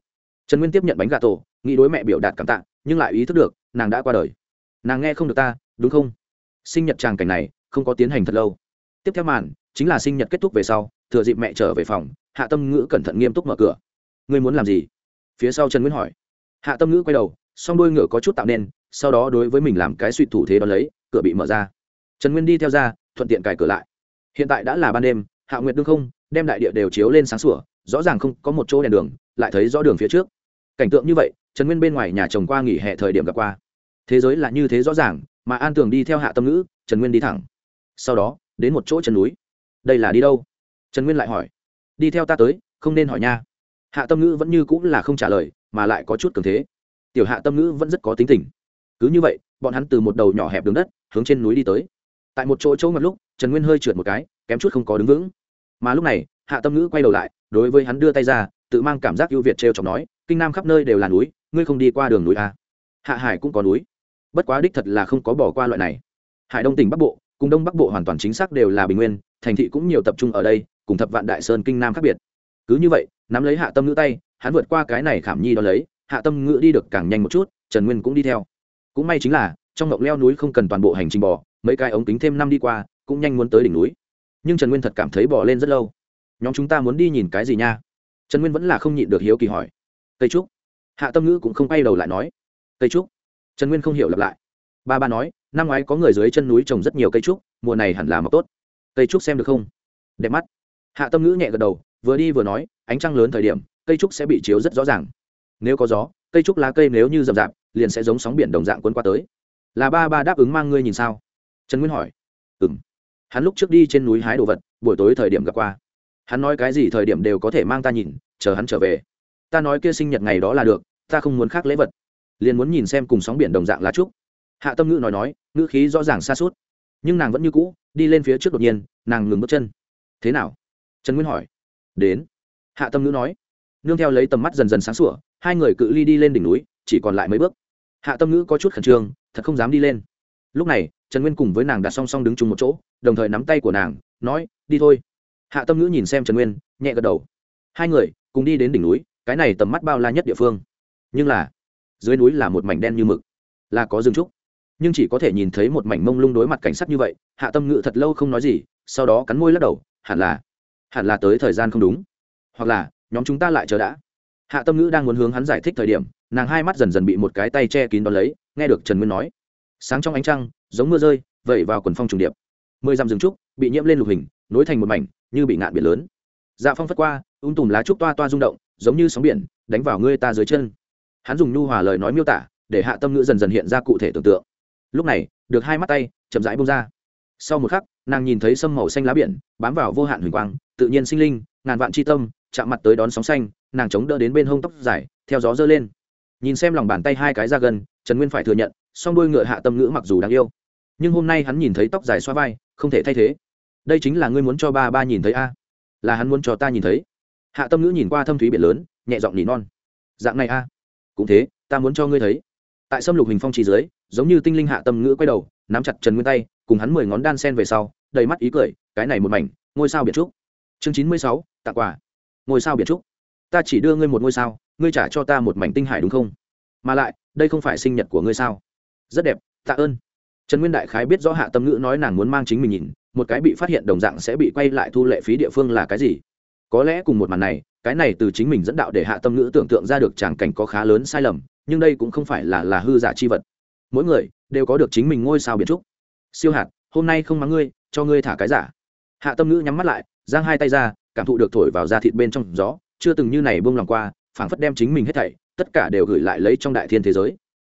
Trần nguyên tiếp nhận bánh gà tổ, nghĩ đối mẹ biểu đạt cảm tạ, nhưng lại ý thức được, nàng đã qua đời. Nàng nghe không được ta, đúng không? Sinh nhật tràng cảnh này, không có tiến hành thật lâu. Tiếp theo màn, chính là sinh nhật kết thúc về sau, thừa dịp mẹ trở về phòng, hạ tâm ngữ cẩn thận nghiêm túc mở cửa. Ngươi muốn làm gì? Phía sau trần nguyên hỏi. Hạ tâm ngữ quay đầu, song đôi ngựa có chút tạo nên, sau đó đối với mình làm cái suy thủ thế đó lấy cửa bị mở ra. Trần nguyên đi theo ra, thuận tiện cài cửa lại. Hiện tại đã là ban đêm, hạ nguyệt đương không, đem đại địa đều chiếu lên sáng sủa, rõ ràng không có một chỗ đèn đường, lại thấy rõ đường phía trước. Cảnh tượng như vậy, trần nguyên bên ngoài nhà chồng qua nghỉ hè thời điểm gặp qua. Thế giới là như thế rõ ràng, mà an tường đi theo hạ tâm ngữ, trần nguyên đi thẳng. Sau đó, đến một chỗ chân núi. Đây là đi đâu? Trần nguyên lại hỏi. Đi theo ta tới, không nên hỏi nha. Hạ tâm ngữ vẫn như cũng là không trả lời, mà lại có chút cường thế. Tiểu hạ tâm ngữ vẫn rất có tính tình. Cứ như vậy bọn hắn từ một đầu nhỏ hẹp đường đất hướng trên núi đi tới. Tại một chỗ chỗ ngập lúc, trần nguyên hơi trượt một cái, kém chút không có đứng vững. Mà lúc này, hạ tâm ngữ quay đầu lại, đối với hắn đưa tay ra, tự mang cảm giác ưu việt t r e o chọc nói, kinh nam khắp nơi đều là núi, ngươi không đi qua đường núi à. hạ hải cũng có núi. Bất quá đích thật là không có bỏ qua loại này. Hải đông tỉnh bắc bộ, cùng đông bắc bộ hoàn toàn chính xác đều là bình nguyên, thành thị cũng nhiều tập trung ở đây, cùng thập vạn đại sơn kinh nam khác biệt. Cứ như vậy, nắm lấy hạ tâm ngữ tay, hắn vượt qua cái này khảm nhi đ ó lấy, hạ tâm ngữ đi được càng nhanh một chút, trần nguyên cũng đi theo cũng may chính là, trong ngộng leo núi không cần toàn bộ hành trình bò, mấy cái ống kính thêm năm đi qua, cũng nhanh muốn tới đỉnh núi. Nhưng trần nguyên thật cảm thấy bỏ lên rất lâu. Nhóm chúng ta muốn đi nhìn cái gì nha? Trần nguyên vẫn là không nhịn được hiếu kỳ hỏi. Cây trúc. Hạ tâm ngữ cũng không quay đầu lại nói. Cây trúc. Trần nguyên không hiểu lặp lại. Ba ba nói, năm ngoái có người dưới chân núi trồng rất nhiều cây trúc, mùa này hẳn là mọc tốt. Cây trúc xem được không? Đẹp mắt. Hạ tâm ngữ nhẹ gật đầu, vừa đi vừa nói, ánh trăng lớn thời điểm, cây trúc sẽ bị chiếu rất rõ ràng. Nếu có gió, cây trúc lá cây nếu như rậm rạp liền sẽ giống sóng biển đồng dạng quân qua tới. Là ba ba đáp ứng mang ngươi nhìn sao? Trần nguyên hỏi. Ừ m hắn lúc trước đi trên núi hái đồ vật, buổi tối thời điểm gặp qua. Hắn nói cái gì thời điểm đều có thể mang ta nhìn, chờ hắn trở về. Ta nói kia sinh nhật ngày đó là được, ta không muốn khác lễ vật. Liền muốn nhìn xem cùng sóng biển đồng dạng lá trúc. Hạ tâm ngữ nói nói, ngữ khí rõ ràng xa suốt. Nhưng nàng vẫn như cũ, đi lên phía trước đột nhiên, nàng ngừng bước chân. Thế nào? Trần nguyên hỏi. Đến. Hạ tâm ngữ nói. Nương theo lấy tầm mắt dần dần sáng sủa, hai người cự ly đi lên đỉnh núi chỉ còn lại mấy bước. Hạ tâm ngữ có chút khẩn trương, thật không dám đi lên. Lúc này, trần nguyên cùng với nàng đặt song song đứng chung một chỗ, đồng thời nắm tay của nàng, nói, đi thôi. Hạ tâm ngữ nhìn xem trần nguyên, nhẹ gật đầu. Hai người cùng đi đến đỉnh núi, cái này tầm mắt bao la nhất địa phương. Nhưng là, dưới núi là một mảnh đen như mực, là có rừng trúc. Nhưng chỉ có thể nhìn thấy một mảnh mông lung đối mặt cảnh sắc như vậy, hạ tâm ngữ thật lâu không nói gì, sau đó cắn môi lắc đầu, hẳn là hẳn là tới thời gian không đúng. Hoặc là, nhóm chúng ta lại chờ đã hạ tâm ngữ đang muốn hướng hắn giải thích thời điểm, nàng hai mắt dần dần bị một cái tay che kín đón lấy, nghe được trần nguyên nói. Sáng trong ánh trăng, giống mưa rơi, vẩy vào quần phong trùng điệp. Mười dặm rừng trúc bị nhiễm lên lục hình, nối thành một mảnh, như bị ngạn biển lớn. Dạ phong phất qua, ung tùm lá trúc toa toa rung động, giống như sóng biển, đánh vào ngươi ta dưới chân. Hắn dùng nhu hòa lời nói miêu tả, để hạ tâm ngữ dần dần hiện ra cụ thể tưởng tượng. Lúc này, được hai mắt tay, chậm rãi bông ra. Sau một khắc, nàng nhìn thấy sâm màu xanh lá biển, bám vào vô hạn huỳnh quang, tự nhiên sinh linh, ngàn vạn c tâm, chạm mặt tới đón sóng xanh nàng chống đỡ đến bên hông tóc dài, theo gió dơ lên. Nhìn xem lòng bàn tay hai cái ra gần trần nguyên phải thừa nhận, song đôi ngựa hạ tâm ngữ mặc dù đáng yêu. Nhưng hôm nay hắn nhìn thấy tóc dài xoa vai, không thể thay thế. Đây chính là ngươi muốn cho ba ba nhìn thấy a? Là hắn muốn cho ta nhìn thấy. Hạ tâm ngữ nhìn qua thâm thúy biển lớn, nhẹ giọng nỉ non. Dạng này a? Cũng thế, ta muốn cho ngươi thấy. Tại xâm lục hình phong trì dưới, giống như tinh linh hạ tâm ngữ quay đầu, nắm chặt trần nguyên tay, cùng hắn mười ngón đan sen về sau, đầy mắt ý cười, cái này một mảnh, ngôi sao biệt trúc. Chương chín mươi sáu, tặng quà. Ngôi sao biệt trúc ta chỉ đưa ngươi một ngôi sao, ngươi trả cho ta một mảnh tinh hải đúng không? Mà lại, đây không phải sinh nhật của ngươi sao? Rất đẹp, tạ ơn. Trần nguyên đại khái biết rõ hạ tâm ngữ nói nàng muốn mang chính mình nhìn, một cái bị phát hiện đồng dạng sẽ bị quay lại thu lệ phí địa phương là cái gì? Có lẽ cùng một màn này, cái này từ chính mình dẫn đạo để hạ tâm ngữ tưởng tượng ra được tràng cảnh có khá lớn sai lầm, nhưng đây cũng không phải là là hư giả chi vật. Mỗi người đều có được chính mình ngôi sao biệt trúc. Siêu hạt, hôm nay không mắng ngươi, cho ngươi thả cái giả. Hạ tâm ngữ nhắm mắt lại, giang hai tay ra, cảm thụ được thổi vào da thịt bên trong gió chưa từng như này buông lòng qua, phảng phất đem chính mình hết thảy, tất cả đều gửi lại lấy trong đại thiên thế giới.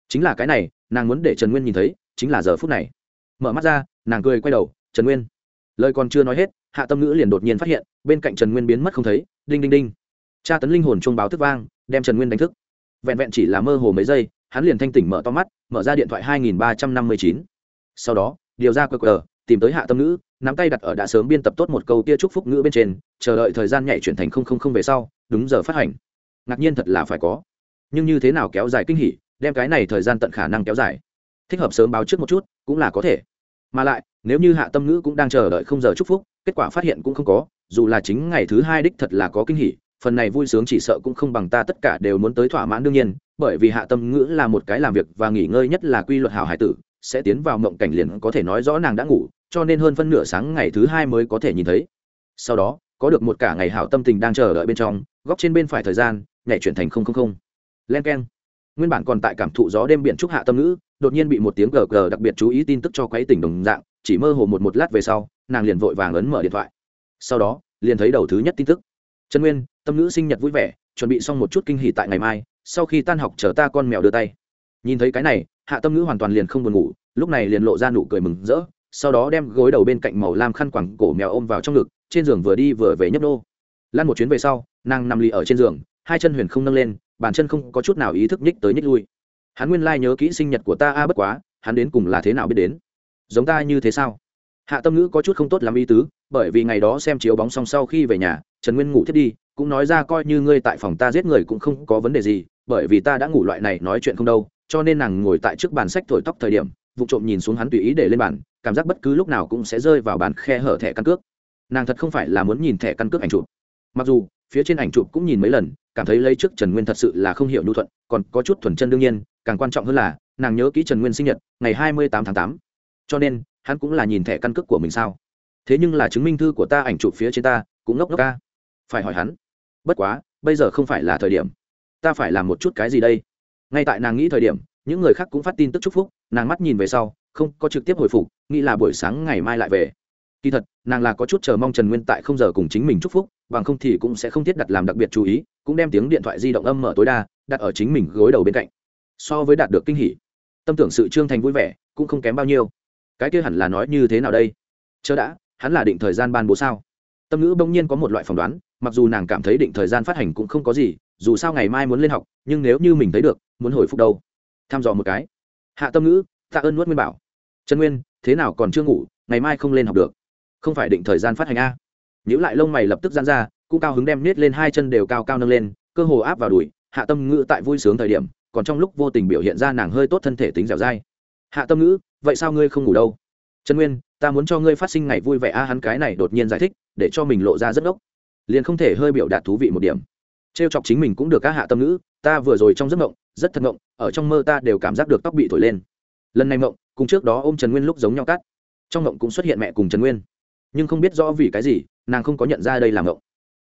Chính là cái này, nàng muốn để trần nguyên nhìn thấy, chính là giờ phút này. Mở mắt ra, nàng cười quay đầu, trần nguyên. Lời còn chưa nói hết, hạ tâm ngữ liền đột nhiên phát hiện, bên cạnh trần nguyên biến mất không thấy, đinh đinh đinh. Tra tấn linh hồn chuông báo thức vang, đem trần nguyên đánh thức. Vẹn vẹn chỉ là mơ hồ mấy giây, hắn liền thanh tỉnh mở to mắt, mở ra điện thoại hai nghìn ba trăm năm mươi chín. Sau đó, điều ra qr tìm tới hạ tâm ngữ, nắm tay đặt ở đã sớm biên tập tốt một câu tia chúc phúc ngữ bên trên, chờ đợi thời gian nhảy chuyển thành không không không về sau đúng giờ phát hành. Ngạc nhiên thật là phải có. Nhưng như thế nào kéo dài kinh hỉ, đem cái này thời gian tận khả năng kéo dài. Thích hợp sớm báo trước một chút, cũng là có thể. Mà lại, nếu như hạ tâm ngữ cũng đang chờ đợi không giờ chúc phúc, kết quả phát hiện cũng không có, dù là chính ngày thứ hai đích thật là có kinh hỉ, phần này vui sướng chỉ sợ cũng không bằng ta tất cả đều muốn tới thỏa mãn đương nhiên, bởi vì hạ tâm ngữ là một cái làm việc và nghỉ ngơi nhất là quy luật hào hải tử, sẽ tiến vào mộng cảnh liền có thể nói rõ nàng đã ngủ, cho nên hơn phân nửa sáng ngày thứ hai mới có thể nhìn thấy. Sau đó, có được một cả ngày hảo tâm tình đang chờ đợi bên trong góc trên bên phải thời gian, nhảy chuyển thành không không không. Len k e n nguyên bản còn tại cảm thụ gió đêm biển trúc hạ tâm ngữ, đột nhiên bị một tiếng gờ gờ đặc biệt chú ý tin tức cho quấy tỉnh đồng dạng, chỉ mơ hồ một một lát về sau, nàng liền vội vàng ấn mở điện thoại. Sau đó, liền thấy đầu thứ nhất tin tức. Trần nguyên, tâm ngữ sinh nhật vui vẻ, chuẩn bị xong một chút kinh hỉ tại ngày mai, sau khi tan học chờ ta con mèo đưa tay. Nhìn thấy cái này, hạ tâm ngữ hoàn toàn liền không buồn ngủ, lúc này liền lộ ra nụ cười mừng rỡ, sau đó đem gối đầu bên cạnh màu lam khăn quẳng cổ mèo ôm vào trong ngực, trên giường vừa đi vừa về nhấp nô. Lan một chuyến về sau nàng nằm lì ở trên giường, hai chân huyền không nâng lên, bàn chân không có chút nào ý thức nhích tới nhích lui. Hắn nguyên lai、like、nhớ kỹ sinh nhật của ta a, bất quá, hắn đến cùng là thế nào biết đến? Giống ta như thế sao? Hạ tâm ngữ có chút không tốt làm ý tứ, bởi vì ngày đó xem chiếu bóng xong sau khi về nhà, trần nguyên ngủ thiết đi, cũng nói ra coi như ngươi tại phòng ta giết người cũng không có vấn đề gì, bởi vì ta đã ngủ loại này nói chuyện không đâu, cho nên nàng ngồi tại trước bàn sách thổi tóc thời điểm, vụ trộm nhìn xuống hắn tùy ý để lên bàn, cảm giác bất cứ lúc nào cũng sẽ rơi vào bàn khe hở thẻ căn cước. Nàng thật không phải là muốn nhìn thẻ căn cước ảnh chụp mặc dù, phía trên ảnh chụp cũng nhìn mấy lần, cảm thấy lấy trước trần nguyên thật sự là không hiểu nhu thuận, còn có chút thuần chân đương nhiên, càng quan trọng hơn là, nàng nhớ kỹ trần nguyên sinh nhật, ngày hai mươi tám tháng tám. Cho nên, hắn cũng là nhìn thẻ căn cước của mình sao. Thế nhưng là chứng minh thư của ta ảnh chụp phía trên ta, cũng ngốc ngốc ca. Phải hỏi hắn. Bất quá, bây giờ không phải là thời điểm. Ta phải làm một chút cái gì đây? Ngay tại nàng nghĩ thời điểm, những người khác cũng phát tin tức chúc phúc, nàng mắt nhìn về sau, không có trực tiếp hồi phục, nghĩ là buổi sáng ngày mai lại về kỳ thật, nàng là có chút chờ mong trần nguyên tại không giờ cùng chính mình chúc phúc, bằng không thì cũng sẽ không thiết đặt làm đặc biệt chú ý, cũng đem tiếng điện thoại di động âm mở tối đa, đặt ở chính mình gối đầu bên cạnh. So với đạt được kinh hỉ, tâm tưởng sự trương thành vui vẻ, cũng không kém bao nhiêu. Cái kia hẳn là nói như thế nào đây? Chớ đã, hắn là định thời gian ban bố sao? Tâm ngữ bỗng nhiên có một loại phỏng đoán, mặc dù nàng cảm thấy định thời gian phát hành cũng không có gì, dù sao ngày mai muốn lên học, nhưng nếu như mình thấy được, muốn hồi phục đâu? Tham dò một cái. Hạ tâm ngữ, tạ ơn nuốt nguyên bảo. Trần nguyên, thế nào còn chưa ngủ, ngày mai không lên học được? Không phải định thời gian phát hành a. Nhữ lại lông mày lập tức gian ra, cũng cao hứng đem nết lên hai chân đều cao cao nâng lên, cơ hồ áp vào đùi, hạ tâm ngữ tại vui sướng thời điểm, còn trong lúc vô tình biểu hiện ra nàng hơi tốt thân thể tính dẻo dai. Hạ tâm ngữ, vậy sao ngươi không ngủ đâu? Trần nguyên, ta muốn cho ngươi phát sinh ngày vui vẻ a, hắn cái này đột nhiên giải thích, để cho mình lộ ra rất ốc liền không thể hơi biểu đạt thú vị một điểm. T r e o chọc chính mình cũng được các hạ tâm ngữ, ta vừa rồi trong giấc mộng, rất thật mộng, ở trong mơ ta đều cảm giác được tóc bị thổi lên. Lần này mộng, cùng trước đó ôm trần nguyên lúc giống nhau cắt. Trong mộng cũng xuất hiện mẹ cùng trần nguyên nhưng không biết rõ vì cái gì, nàng không có nhận ra đây là ngộng.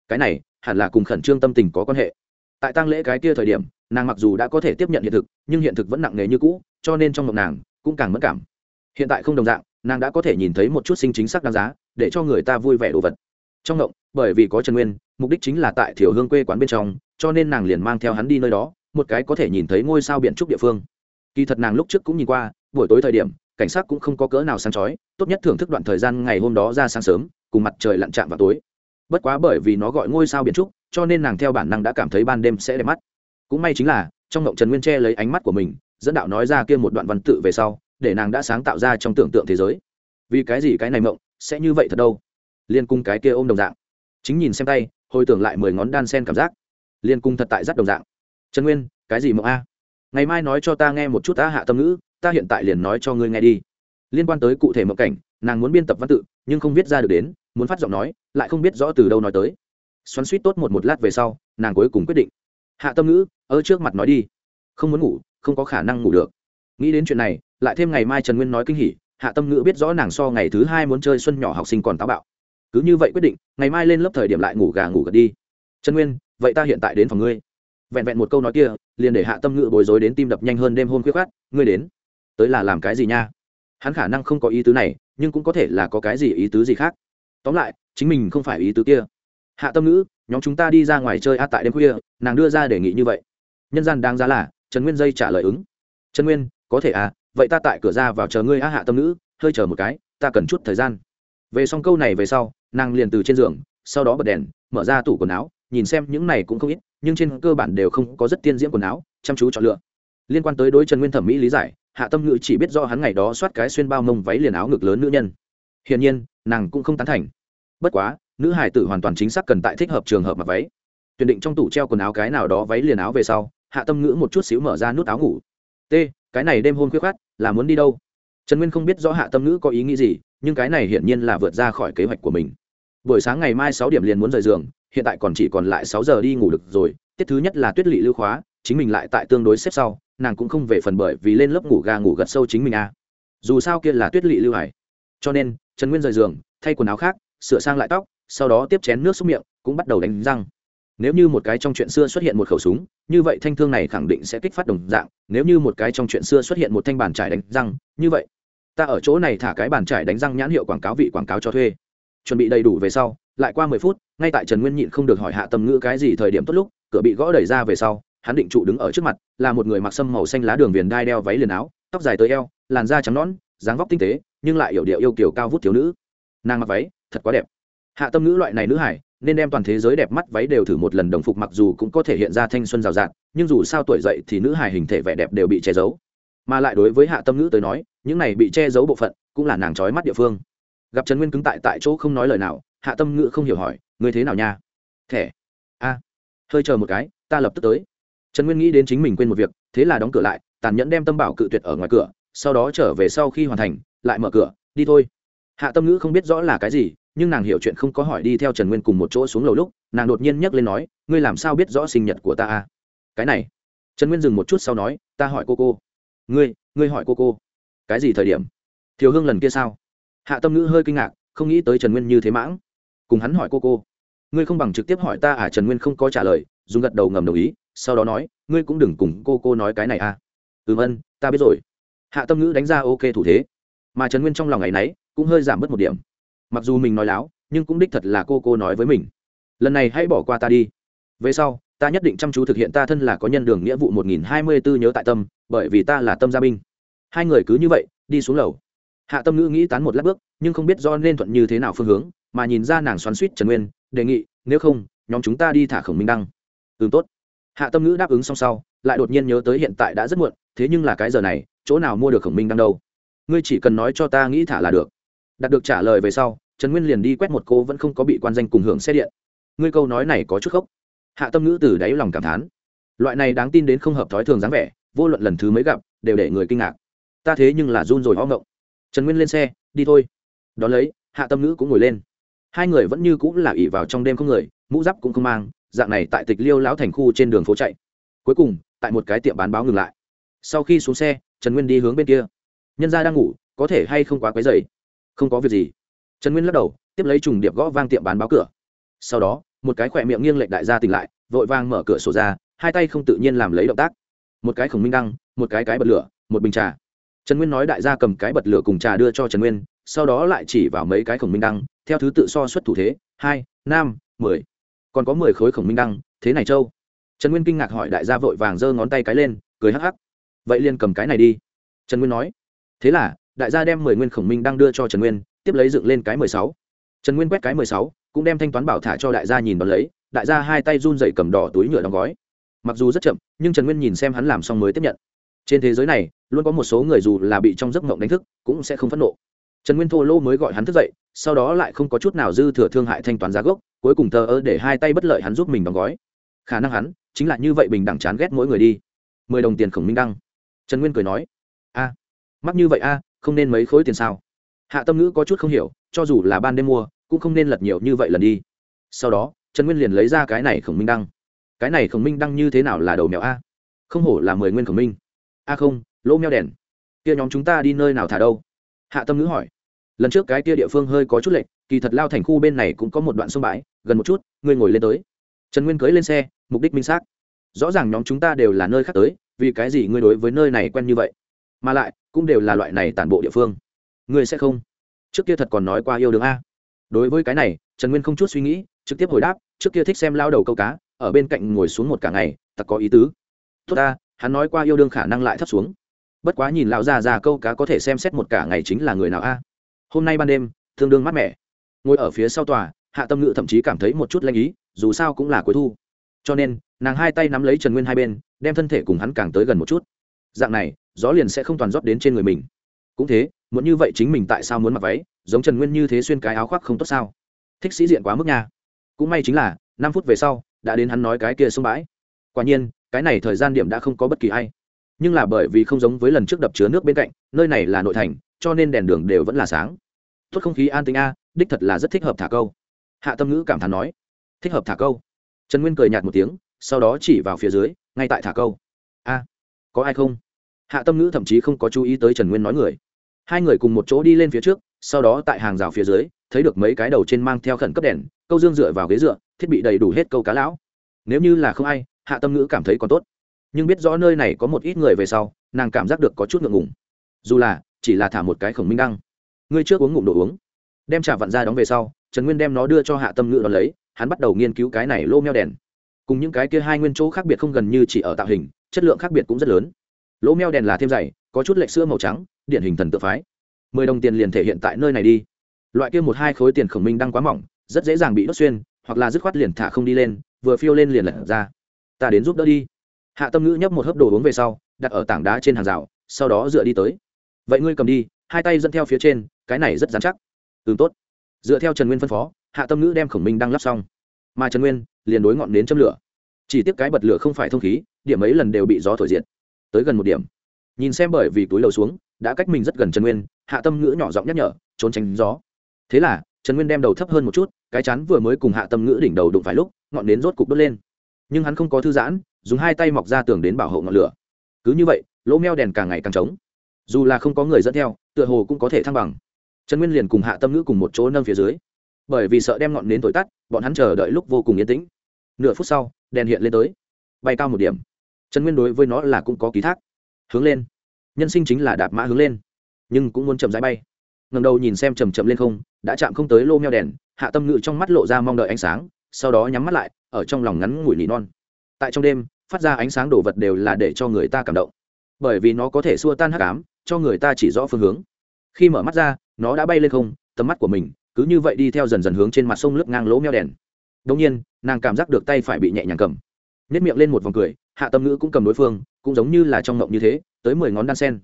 Cái này, hẳn là cùng khẩn trương tâm tình có quan hệ. Tại tang lễ cái kia thời điểm, nàng mặc dù đã có thể tiếp nhận hiện thực, nhưng hiện thực vẫn nặng nề như cũ, cho nên trong ngộng nàng cũng càng mất cảm. Hiện tại không đồng dạng, nàng đã có thể nhìn thấy một chút sinh chính xác đáng giá, để cho người ta vui vẻ đồ vật. Trong ngộng, bởi vì có trần nguyên, mục đích chính là tại thiểu hương quê quán bên trong, cho nên nàng liền mang theo hắn đi nơi đó, một cái có thể nhìn thấy ngôi sao biển trúc địa phương. Kỳ thật nàng lúc trước cũng nhìn qua, buổi tối thời điểm cảnh sát cũng không có cỡ nào sáng chói, tốt nhất thưởng thức đoạn thời gian ngày hôm đó ra sáng sớm, cùng mặt trời lặn chạm vào tối. Bất quá bởi vì nó gọi ngôi sao biển trúc, cho nên nàng theo bản năng đã cảm thấy ban đêm sẽ đẹp mắt. Cũng may chính là, trong ngộng trần nguyên che lấy ánh mắt của mình, dẫn đạo nói ra kia một đoạn văn tự về sau, để nàng đã sáng tạo ra trong tưởng tượng thế giới. Vì cái gì cái này mộng, sẽ như vậy thật đâu? Liên cung cái kia ôm đồng dạng. Chính nhìn xem tay, hồi tưởng lại mười ngón đan sen cảm giác. Liên cung thật tại rất đồng dạng. Trần nguyên, cái gì mộng a? Ngày mai nói cho ta nghe một chút ta hạ tâm ngữ ta hiện tại liền nói cho ngươi nghe đi. Liên quan tới cụ thể mộng cảnh, nàng muốn biên tập văn tự, nhưng không viết ra được đến, muốn phát giọng nói, lại không biết rõ từ đâu nói tới. Xoắn suýt tốt một một lát về sau, nàng cuối cùng quyết định. Hạ tâm ngữ, ở trước mặt nói đi. Không muốn ngủ, không có khả năng ngủ được. Nghĩ đến chuyện này, lại thêm ngày mai trần nguyên nói kinh hỉ, hạ tâm ngữ biết rõ nàng so ngày thứ hai muốn chơi xuân nhỏ học sinh còn táo bạo. Cứ như vậy quyết định, ngày mai lên lớp thời điểm lại ngủ gà ngủ gật đi. Trần nguyên, vậy ta hiện tại đến phòng ngươi. Vẹn vẹn một câu nói kia, liền để hạ tâm ngữ bối rối đến tim đập nhanh hơn đêm hôm khuyết khát ngươi đến tới là làm cái gì nha? Hắn khả năng không có ý tứ này, nhưng cũng có thể là có cái gì ý tứ gì khác. Tóm lại, chính mình không phải ý tứ kia. Hạ tâm ngữ, nhóm chúng ta đi ra ngoài chơi a tại đêm khuya, nàng đưa ra đề nghị như vậy. Nhân gian đáng giá là, trần nguyên dây trả lời ứng. Trần nguyên, có thể à vậy ta tại cửa ra vào chờ ngươi á hạ tâm ngữ, hơi chờ một cái, ta cần chút thời gian. Về xong câu này về sau, nàng liền từ trên giường, sau đó bật đèn, mở ra tủ quần áo, nhìn xem những này cũng không ít, nhưng trên cơ bản đều không có rất tiên diễm quần áo, chăm chú chọn lựa. Liên quan tới đối trần nguyên thẩm mỹ lý giải hạ tâm ngữ chỉ biết do hắn ngày đó soát cái xuyên bao mông váy liền áo ngực lớn nữ nhân. Hiển nhiên, nàng cũng không tán thành. Bất quá, nữ hải tử hoàn toàn chính xác cần tại thích hợp trường hợp mặc váy. Tuyển định trong tủ treo quần áo cái nào đó váy liền áo về sau, hạ tâm ngữ một chút xíu mở ra nút áo ngủ. T, cái này đêm hôm khuyết khát là muốn đi đâu? Trần nguyên không biết rõ hạ tâm ngữ có ý nghĩ gì, nhưng cái này hiển nhiên là vượt ra khỏi kế hoạch của mình. Buổi sáng ngày mai sáu điểm liền muốn rời giường, hiện tại còn chỉ còn lại sáu giờ đi ngủ được rồi, tiết thứ nhất là tuyết lỵ lưu khóa, chính mình lại tại tương đối xếp sau nàng cũng không về phần bởi vì lên lớp ngủ gà ngủ gật sâu chính mình à. dù sao kia là tuyết lỵ lưu hải. Cho nên, trần nguyên rời giường, thay quần áo khác, sửa sang lại tóc, sau đó tiếp chén nước xúc miệng, cũng bắt đầu đánh răng. Nếu như một cái trong chuyện xưa xuất hiện một khẩu súng, như vậy thanh thương này khẳng định sẽ kích phát đồng dạng. Nếu như một cái trong chuyện xưa xuất hiện một thanh bàn trải đánh răng, như vậy, ta ở chỗ này thả cái bàn trải đánh răng nhãn hiệu quảng cáo vị quảng cáo cho thuê. Chuẩn bị đầy đủ về sau, lại qua mười phút, ngay tại trần nguyên nhịn không được hỏi hạ Tầm ngữ cái gì thời điểm tốt lúc, cửa bị gõ đẩy ra về sau hắn định trụ đứng ở trước mặt, là một người mặc sâm màu xanh lá đường viền đai đeo váy liền áo, tóc dài tới eo, làn da trắng nõn, dáng vóc tinh tế, nhưng lại yểu điệu yêu kiểu cao vút thiếu nữ. Nàng mặc váy, thật quá đẹp. Hạ tâm nữ loại này nữ hải, nên đem toàn thế giới đẹp mắt váy đều thử một lần đồng phục mặc dù cũng có thể hiện ra thanh xuân rào rạt, nhưng dù sao tuổi dậy thì nữ hải hình thể vẻ đẹp đều bị che giấu. Mà lại đối với hạ tâm nữ tới nói, những này bị che giấu bộ phận, cũng là nàng trói mắt địa phương. Gặp trần nguyên cứng tại tại chỗ không nói lời nào, hạ tâm ngữ không hiểu hỏi người thế nào nha? Thẻ a. Hơi chờ một cái, ta lập tức tới trần nguyên nghĩ đến chính mình quên một việc, thế là đóng cửa lại, tàn nhẫn đem tâm bảo cự tuyệt ở ngoài cửa, sau đó trở về sau khi hoàn thành, lại mở cửa, đi thôi. Hạ tâm ngữ không biết rõ là cái gì, nhưng nàng hiểu chuyện không có hỏi đi theo trần nguyên cùng một chỗ xuống lầu lúc, nàng đột nhiên nhấc lên nói, ngươi làm sao biết rõ sinh nhật của ta à? cái này. Trần nguyên dừng một chút sau nói, ta hỏi cô cô. Ngươi ngươi hỏi cô cô. Cái gì thời điểm? Thiều hương lần kia sao? Hạ tâm ngữ hơi kinh ngạc, không nghĩ tới trần nguyên như thế mãng. Cùng hắn hỏi cô cô. Ngươi không bằng trực tiếp hỏi ta à? Trần nguyên không có trả lời, dùng gật đầu ngầm đồng ý sau đó nói, ngươi cũng đừng cùng cô cô nói cái này à. Ừm ân, ta biết rồi. Hạ tâm ngữ đánh ra ok thủ thế, mà trần nguyên trong lòng ngày nấy cũng hơi giảm bớt một điểm. Mặc dù mình nói láo, nhưng cũng đích thật là cô cô nói với mình, lần này hãy bỏ qua ta đi. Về sau, ta nhất định chăm chú thực hiện ta thân là có nhân đường nghĩa vụ một nghìn hai mươi bốn nhớ tại tâm, bởi vì ta là tâm gia binh. Hai người cứ như vậy, đi xuống lầu. Hạ tâm ngữ nghĩ tán một lát bước, nhưng không biết do nên thuận như thế nào phương hướng, mà nhìn ra nàng xoắn suýt trần nguyên, đề nghị, nếu không, nhóm chúng ta đi thả khổng minh đăng. Ừ tốt hạ tâm ngữ đáp ứng xong sau, lại đột nhiên nhớ tới hiện tại đã rất muộn, thế nhưng là cái giờ này, chỗ nào mua được khổng minh đang đâu? Ngươi chỉ cần nói cho ta nghĩ thả là được. Đạt được trả lời về sau, trần nguyên liền đi quét một cô vẫn không có bị quan danh cùng hưởng xe điện. Ngươi câu nói này có chút khốc. Hạ tâm ngữ từ đáy lòng cảm thán. Loại này đáng tin đến không hợp thói thường dáng vẻ, vô luận lần thứ mới gặp, đều để người kinh ngạc. Ta thế nhưng là run rồi ho ngộng. Trần nguyên lên xe, đi thôi. Đón lấy, hạ tâm ngữ cũng ngồi lên. Hai người vẫn như cũng là ỉ vào trong đêm không người, mũ giáp cũng không mang dạng này tại tịch liêu lão thành khu trên đường phố chạy. Cuối cùng, tại một cái tiệm bán báo ngừng lại. Sau khi xuống xe, trần nguyên đi hướng bên kia. Nhân gia đang ngủ, có thể hay không quá quấy dày không có việc gì. Trần nguyên lắc đầu, tiếp lấy trùng điệp gõ vang tiệm bán báo cửa. Sau đó, một cái khỏe miệng nghiêng lệch đại gia tỉnh lại, vội vang mở cửa sổ ra, hai tay không tự nhiên làm lấy động tác. Một cái khổng minh đăng, một cái cái bật lửa, một bình trà. Trần nguyên nói đại gia cầm cái bật lửa cùng trà đưa cho trần nguyên, sau đó lại chỉ vào mấy cái khổng minh đăng, theo thứ tự so xuất thủ thế, hai, năm, mười còn có mười khối khổng minh đăng, thế này châu trần nguyên kinh ngạc hỏi đại gia vội vàng giơ ngón tay cái lên, cười hắc hắc. Vậy liền cầm cái này đi. Trần nguyên nói. Thế là, đại gia đem mười nguyên khổng minh đăng đưa cho trần nguyên, tiếp lấy dựng lên cái mười sáu. Trần nguyên quét cái mười sáu, cũng đem thanh toán bảo thả cho đại gia nhìn đón lấy, đại gia hai tay run dậy cầm đỏ túi nhựa đóng gói. Mặc dù rất chậm, nhưng trần nguyên nhìn xem hắn làm xong mới tiếp nhận. Trên thế giới này, luôn có một số người dù là bị trong giấc mộng đánh thức, cũng sẽ không phẫn nộ trần nguyên thô lô mới gọi hắn thức dậy, sau đó lại không có chút nào dư thừa thương hại thanh toán giá gốc, cuối cùng tờ ơ để hai tay bất lợi hắn giúp mình đóng gói. Khả năng hắn chính là như vậy bình đẳng chán ghét mỗi người đi. Mười đồng tiền khổng minh đăng. Trần nguyên cười nói, a, mắc như vậy a, không nên mấy khối tiền sao? Hạ tâm ngữ có chút không hiểu, cho dù là ban đêm mua, cũng không nên lật nhiều như vậy lần đi. Sau đó, trần nguyên liền lấy ra cái này khổng minh đăng. Cái này khổng minh đăng như thế nào là đầu mèo a? Không hổ là mười nguyên khổng minh. A không, lỗ meo đèn. Kia nhóm chúng ta đi nơi nào thả đâu? Hạ tâm ngữ hỏi lần trước cái kia địa phương hơi có chút lệch, kỳ thật lao thành khu bên này cũng có một đoạn sông bãi, gần một chút, ngươi ngồi lên tới. Trần nguyên cưới lên xe, mục đích minh xác. Rõ ràng nhóm chúng ta đều là nơi khác tới, vì cái gì ngươi đối với nơi này quen như vậy? Mà lại, cũng đều là loại này tản bộ địa phương. Ngươi sẽ không? Trước kia thật còn nói qua yêu đương a. Đối với cái này, trần nguyên không chút suy nghĩ, trực tiếp hồi đáp, trước kia thích xem lao đầu câu cá, ở bên cạnh ngồi xuống một cả ngày tặc có ý tứ. Tốt ta, hắn nói qua yêu đương khả năng lại thấp xuống. Bất quá nhìn lão già già câu cá có thể xem xét một cả ngày chính là người nào a? Hôm nay ban đêm, tương đương mát mẻ. Ngồi ở phía sau tòa, hạ tâm Ngự thậm chí cảm thấy một chút lanh ý, dù sao cũng là cuối thu. Cho nên, nàng hai tay nắm lấy trần nguyên hai bên, đem thân thể cùng hắn càng tới gần một chút. Dạng này, gió liền sẽ không toàn rót đến trên người mình. Cũng thế, muốn như vậy chính mình tại sao muốn mặc váy, giống trần nguyên như thế xuyên cái áo khoác không tốt sao? Thích sĩ diện quá mức nha. Cũng may chính là, năm phút về sau, đã đến hắn nói cái kia sông bãi. Quả nhiên, cái này thời gian điểm đã không có bất kỳ ai. Nhưng là bởi vì không giống với lần trước đập chứa nước bên cạnh, nơi này là nội thành, cho nên đèn đường đều vẫn là sáng tốt không khí an tính a, đích thật là rất thích hợp thả câu. Hạ tâm ngữ cảm thán nói. Thích hợp thả câu. Trần nguyên cười nhạt một tiếng, sau đó chỉ vào phía dưới, ngay tại thả câu. A, có ai không? Hạ tâm ngữ thậm chí không có chú ý tới trần nguyên nói người. Hai người cùng một chỗ đi lên phía trước, sau đó tại hàng rào phía dưới, thấy được mấy cái đầu trên mang theo khẩn cấp đèn, câu dương dựa vào ghế dựa, thiết bị đầy đủ hết câu cá lão. Nếu như là không ai, hạ tâm ngữ cảm thấy còn tốt. Nhưng biết rõ nơi này có một ít người về sau, nàng cảm giác được có chút ngượng ngùng. Dù là, chỉ là thả một cái khổng minh đăng ngươi trước uống ngụm đồ uống. Đem trà vặn ra đóng về sau, trần nguyên đem nó đưa cho hạ tâm ngữ đón lấy, hắn bắt đầu nghiên cứu cái này lô meo đèn. Cùng những cái kia hai nguyên chỗ khác biệt không gần như chỉ ở tạo hình, chất lượng khác biệt cũng rất lớn. Lỗ meo đèn là thêm dày, có chút lệch sữa màu trắng, điển hình thần tự phái. Mười đồng tiền liền thể hiện tại nơi này đi. Loại kia một hai khối tiền khổng minh đang quá mỏng, rất dễ dàng bị đốt xuyên, hoặc là dứt khoát liền thả không đi lên, vừa phiêu lên liền lật ra. Ta đến giúp đỡ đi. Hạ tâm ngữ nhấp một hớp đồ uống về sau, đặt ở tảng đá trên hàng rào, sau đó dựa đi tới. Vậy ngươi cầm đi, hai tay dẫn theo phía trên cái này rất dán chắc. Tương tốt. Dựa theo trần nguyên phân phó, hạ tâm ngữ đem khổng minh đang lắp xong. Mà trần nguyên liền đối ngọn đến châm lửa. Chỉ tiếp cái bật lửa không phải thông khí, điểm ấy lần đều bị gió thổi diệt. Tới gần một điểm. Nhìn xem bởi vì túi lầu xuống, đã cách mình rất gần trần nguyên, hạ tâm ngữ nhỏ giọng nhắc nhở, trốn tránh gió. Thế là, trần nguyên đem đầu thấp hơn một chút, cái chắn vừa mới cùng hạ tâm ngữ đỉnh đầu đụng phải lúc, ngọn nến rốt cục đốt lên. Nhưng hắn không có thư giãn, dùng hai tay mọc ra tường đến bảo hộ ngọn lửa. Cứ như vậy, lỗ meo đèn càng ngày càng trống. Dù là không có người dẫn theo, tựa hồ cũng có thể thăng bằng trần nguyên liền cùng hạ tâm ngữ cùng một chỗ nâng phía dưới. Bởi vì sợ đem ngọn nến thổi tắt, bọn hắn chờ đợi lúc vô cùng yên tĩnh. Nửa phút sau, đèn hiện lên tới. Bay cao một điểm. Trần nguyên đối với nó là cũng có ký thác. Hướng lên. Nhân sinh chính là đạp mã hướng lên. Nhưng cũng muốn chậm rãi bay. Ngầm đầu nhìn xem chầm chậm lên không, đã chạm không tới lô meo đèn, hạ tâm ngự trong mắt lộ ra mong đợi ánh sáng, sau đó nhắm mắt lại, ở trong lòng ngắn ngủi nỉ non. Tại trong đêm, phát ra ánh sáng đổ vật đều là để cho người ta cảm động. Bởi vì nó có thể xua tan hắc ám, cho người ta chỉ rõ phương hướng. Khi mở mắt ra nó đã bay lên không, tầm mắt của mình cứ như vậy đi theo dần dần hướng trên mặt sông lướt ngang lỗ meo đèn. Đông nhiên, nàng cảm giác được tay phải bị nhẹ nhàng cầm. Nếp miệng lên một vòng cười, hạ tâm ngữ cũng cầm đối phương, cũng giống như là trong ngộng như thế, tới mười ngón đan sen.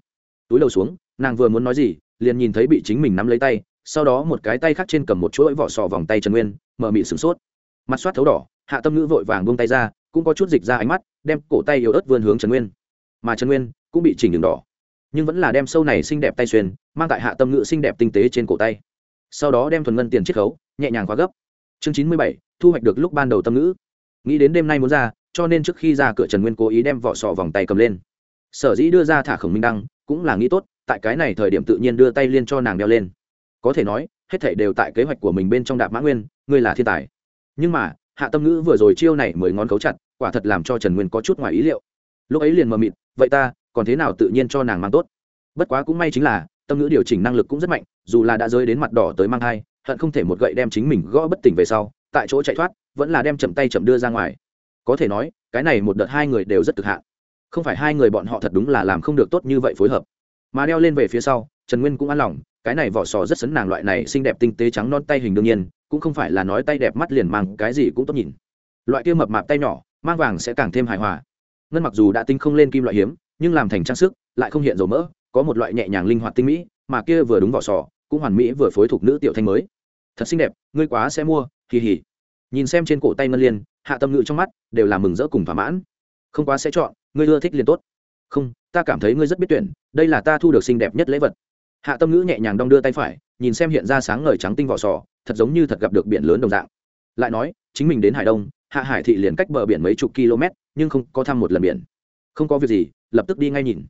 Túi đầu xuống, nàng vừa muốn nói gì, liền nhìn thấy bị chính mình nắm lấy tay, sau đó một cái tay khác trên cầm một chuỗi vỏ sò vòng tay trần nguyên, mở mị sửng sốt. Mặt soát thấu đỏ, hạ tâm ngữ vội vàng buông tay ra, cũng có chút dịch ra ánh mắt, đem cổ tay yếu ớt vươn hướng trần nguyên. Mà trần nguyên cũng bị chỉnh đường đỏ nhưng vẫn là đem sâu này xinh đẹp tay xuyên, mang tại hạ tâm ngữ xinh đẹp tinh tế trên cổ tay. Sau đó đem thuần ngân tiền chiết khấu, nhẹ nhàng khóa gấp. Chương chín mươi bảy, thu hoạch được lúc ban đầu tâm ngữ. Nghĩ đến đêm nay muốn ra, cho nên trước khi ra cửa trần nguyên cố ý đem vỏ sò vòng tay cầm lên. Sở dĩ đưa ra thả khổng minh đăng, cũng là nghĩ tốt, tại cái này thời điểm tự nhiên đưa tay liên cho nàng đeo lên. Có thể nói, hết thảy đều tại kế hoạch của mình bên trong đạp mã nguyên, ngươi là thiên tài. Nhưng mà, hạ tâm ngữ vừa rồi chiêu này mới ngón cấu chặt, quả thật làm cho trần nguyên có chút ngoài ý liệu. Lúc ấy liền mờ mịt, vậy ta còn thế nào tự nhiên cho nàng mang tốt. Bất quá cũng may chính là, tâm ngữ điều chỉnh năng lực cũng rất mạnh, dù là đã rơi đến mặt đỏ tới mang thai, hận không thể một gậy đem chính mình gõ bất tỉnh về sau, tại chỗ chạy thoát, vẫn là đem chậm tay chậm đưa ra ngoài. Có thể nói, cái này một đợt hai người đều rất cực hạn. Không phải hai người bọn họ thật đúng là làm không được tốt như vậy phối hợp. Mà đeo lên về phía sau, trần nguyên cũng an lòng, cái này vỏ sò rất sấn nàng loại này xinh đẹp tinh tế trắng non tay hình đương nhiên, cũng không phải là nói tay đẹp mắt liền mang cái gì cũng tốt nhìn. Loại kia mập mạp tay nhỏ, mang vàng sẽ càng thêm hài hòa. Ngân mặc dù đã tinh không lên kim loại hiếm nhưng làm thành trang sức, lại không hiện dầu mỡ, có một loại nhẹ nhàng linh hoạt tinh mỹ, mà kia vừa đúng vỏ sò, cũng hoàn mỹ vừa phối thuộc nữ tiểu thanh mới. Thật xinh đẹp, ngươi quá sẽ mua kỳ hỉ nhìn xem trên cổ tay ngân liên, hạ tâm ngữ trong mắt đều là mừng rỡ cùng thỏa mãn. Không quá sẽ chọn, ngươi ưa thích liền tốt. Không, ta cảm thấy ngươi rất biết tuyển, đây là ta thu được xinh đẹp nhất lễ vật. Hạ tâm ngữ nhẹ nhàng đong đưa tay phải, nhìn xem hiện ra sáng ngời trắng tinh vỏ sò, thật giống như thật gặp được biển lớn đồng dạng. Lại nói, chính mình đến hải đông, hạ hải thị liền cách bờ biển mấy chục km nhưng không có thăm một lần biển. Không có việc gì lập tức đi ngay nhìn.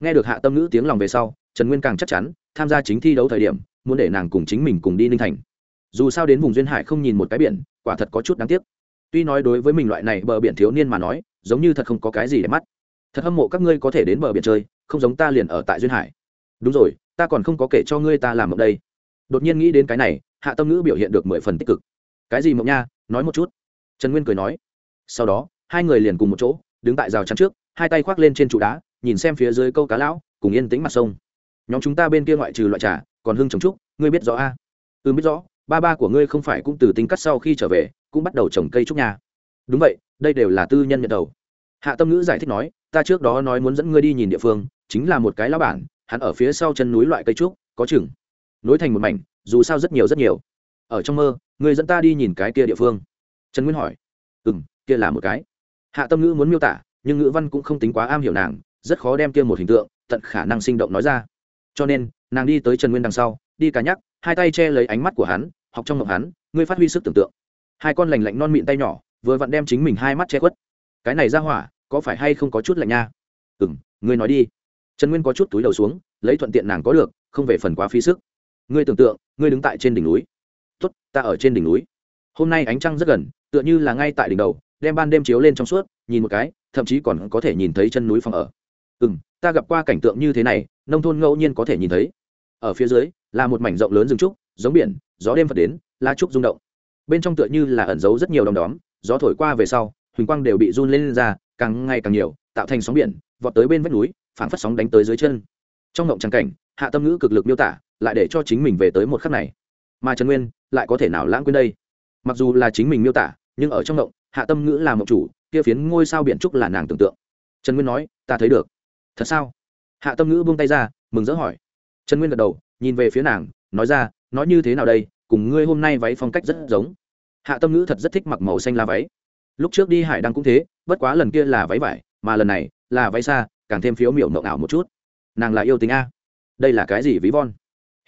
Nghe được hạ tâm ngữ tiếng lòng về sau, trần nguyên càng chắc chắn, tham gia chính thi đấu thời điểm, muốn để nàng cùng chính mình cùng đi ninh thành. Dù sao đến vùng duyên hải không nhìn một cái biển, quả thật có chút đáng tiếc. Tuy nói đối với mình loại này bờ biển thiếu niên mà nói, giống như thật không có cái gì để mắt. Thật hâm mộ các ngươi có thể đến bờ biển chơi, không giống ta liền ở tại duyên hải. Đúng rồi, ta còn không có kể cho ngươi ta làm mộng đây. Đột nhiên nghĩ đến cái này, hạ tâm ngữ biểu hiện được mười phần tích cực. Cái gì mộng nha, nói một chút. Trần nguyên cười nói. Sau đó, hai người liền cùng một chỗ, đứng tại rào chắn trước hai tay khoác lên trên trụ đá, nhìn xem phía dưới câu cá lão, cùng yên tĩnh mặt sông. Nhóm chúng ta bên kia ngoại trừ loại trà, còn hưng trồng trúc, ngươi biết rõ a? À? ừ biết rõ, ba ba của ngươi không phải cũng từ tính cắt sau khi trở về, cũng bắt đầu trồng cây trúc nhà. Đúng vậy, đây đều là tư nhân nhận đầu. Hạ tâm ngữ giải thích nói, ta trước đó nói muốn dẫn ngươi đi nhìn địa phương, chính là một cái lá bản, hắn ở phía sau chân núi loại cây trúc, có chừng. Nối thành một mảnh, dù sao rất nhiều rất nhiều. Ở trong mơ người dẫn ta đi nhìn cái kia địa phương. Trần nguyên hỏi. Ừ m kia là một cái. Hạ tâm ngữ muốn miêu tả nhưng ngữ văn cũng không tính quá am hiểu nàng, rất khó đem kia một hình tượng tận khả năng sinh động nói ra. Cho nên, nàng đi tới trần nguyên đằng sau, đi cá nhắc, hai tay che lấy ánh mắt của hắn, học trong ngọc hắn, ngươi phát huy sức tưởng tượng. Hai con lành lạnh non mịn tay nhỏ, vừa vặn đem chính mình hai mắt che khuất. Cái này ra hỏa, có phải hay không có chút lạnh nha? Ừ m ngươi nói đi. Trần nguyên có chút túi đầu xuống, lấy thuận tiện nàng có được, không về phần quá phí sức. Ngươi tưởng tượng, ngươi đứng tại trên đỉnh núi. Tốt, ta ở trên đỉnh núi. Hôm nay ánh trăng rất gần, tựa như là ngay tại đỉnh đầu, đem ban đêm chiếu lên trong suốt nhìn một cái thậm chí còn có thể nhìn thấy chân núi phòng ở. Ừ m ta gặp qua cảnh tượng như thế này nông thôn ngẫu nhiên có thể nhìn thấy. Ở phía dưới là một mảnh rộng lớn rừng trúc giống biển gió đêm phật đến lá trúc rung động. Bên trong tựa như là ẩn giấu rất nhiều đom đóm gió thổi qua về sau huỳnh quang đều bị run lên, lên ra càng ngày càng nhiều tạo thành sóng biển vọt tới bên vách núi phảng phất sóng đánh tới dưới chân. Trong ngộng trắng cảnh hạ tâm ngữ cực lực miêu tả lại để cho chính mình về tới một khắc này. Mà trần nguyên lại có thể nào lãng quên đây? Mặc dù là chính mình miêu tả nhưng ở trong ngộng hạ tâm ngữ là mộng chủ kia phiến ngôi sao biển trúc là nàng tưởng tượng. Trần nguyên nói, ta thấy được. Thật sao? Hạ tâm ngữ buông tay ra, mừng rỡ hỏi. Trần nguyên gật đầu, nhìn về phía nàng, nói ra nói như thế nào đây? Cùng ngươi hôm nay váy phong cách rất giống. Hạ tâm ngữ thật rất thích mặc màu xanh lá váy. Lúc trước đi hải đăng cũng thế, bất quá lần kia là váy vải, mà lần này là váy xa càng thêm phiếu miểu mộng ảo một chút. Nàng là yêu tính a. Đây là cái gì ví von?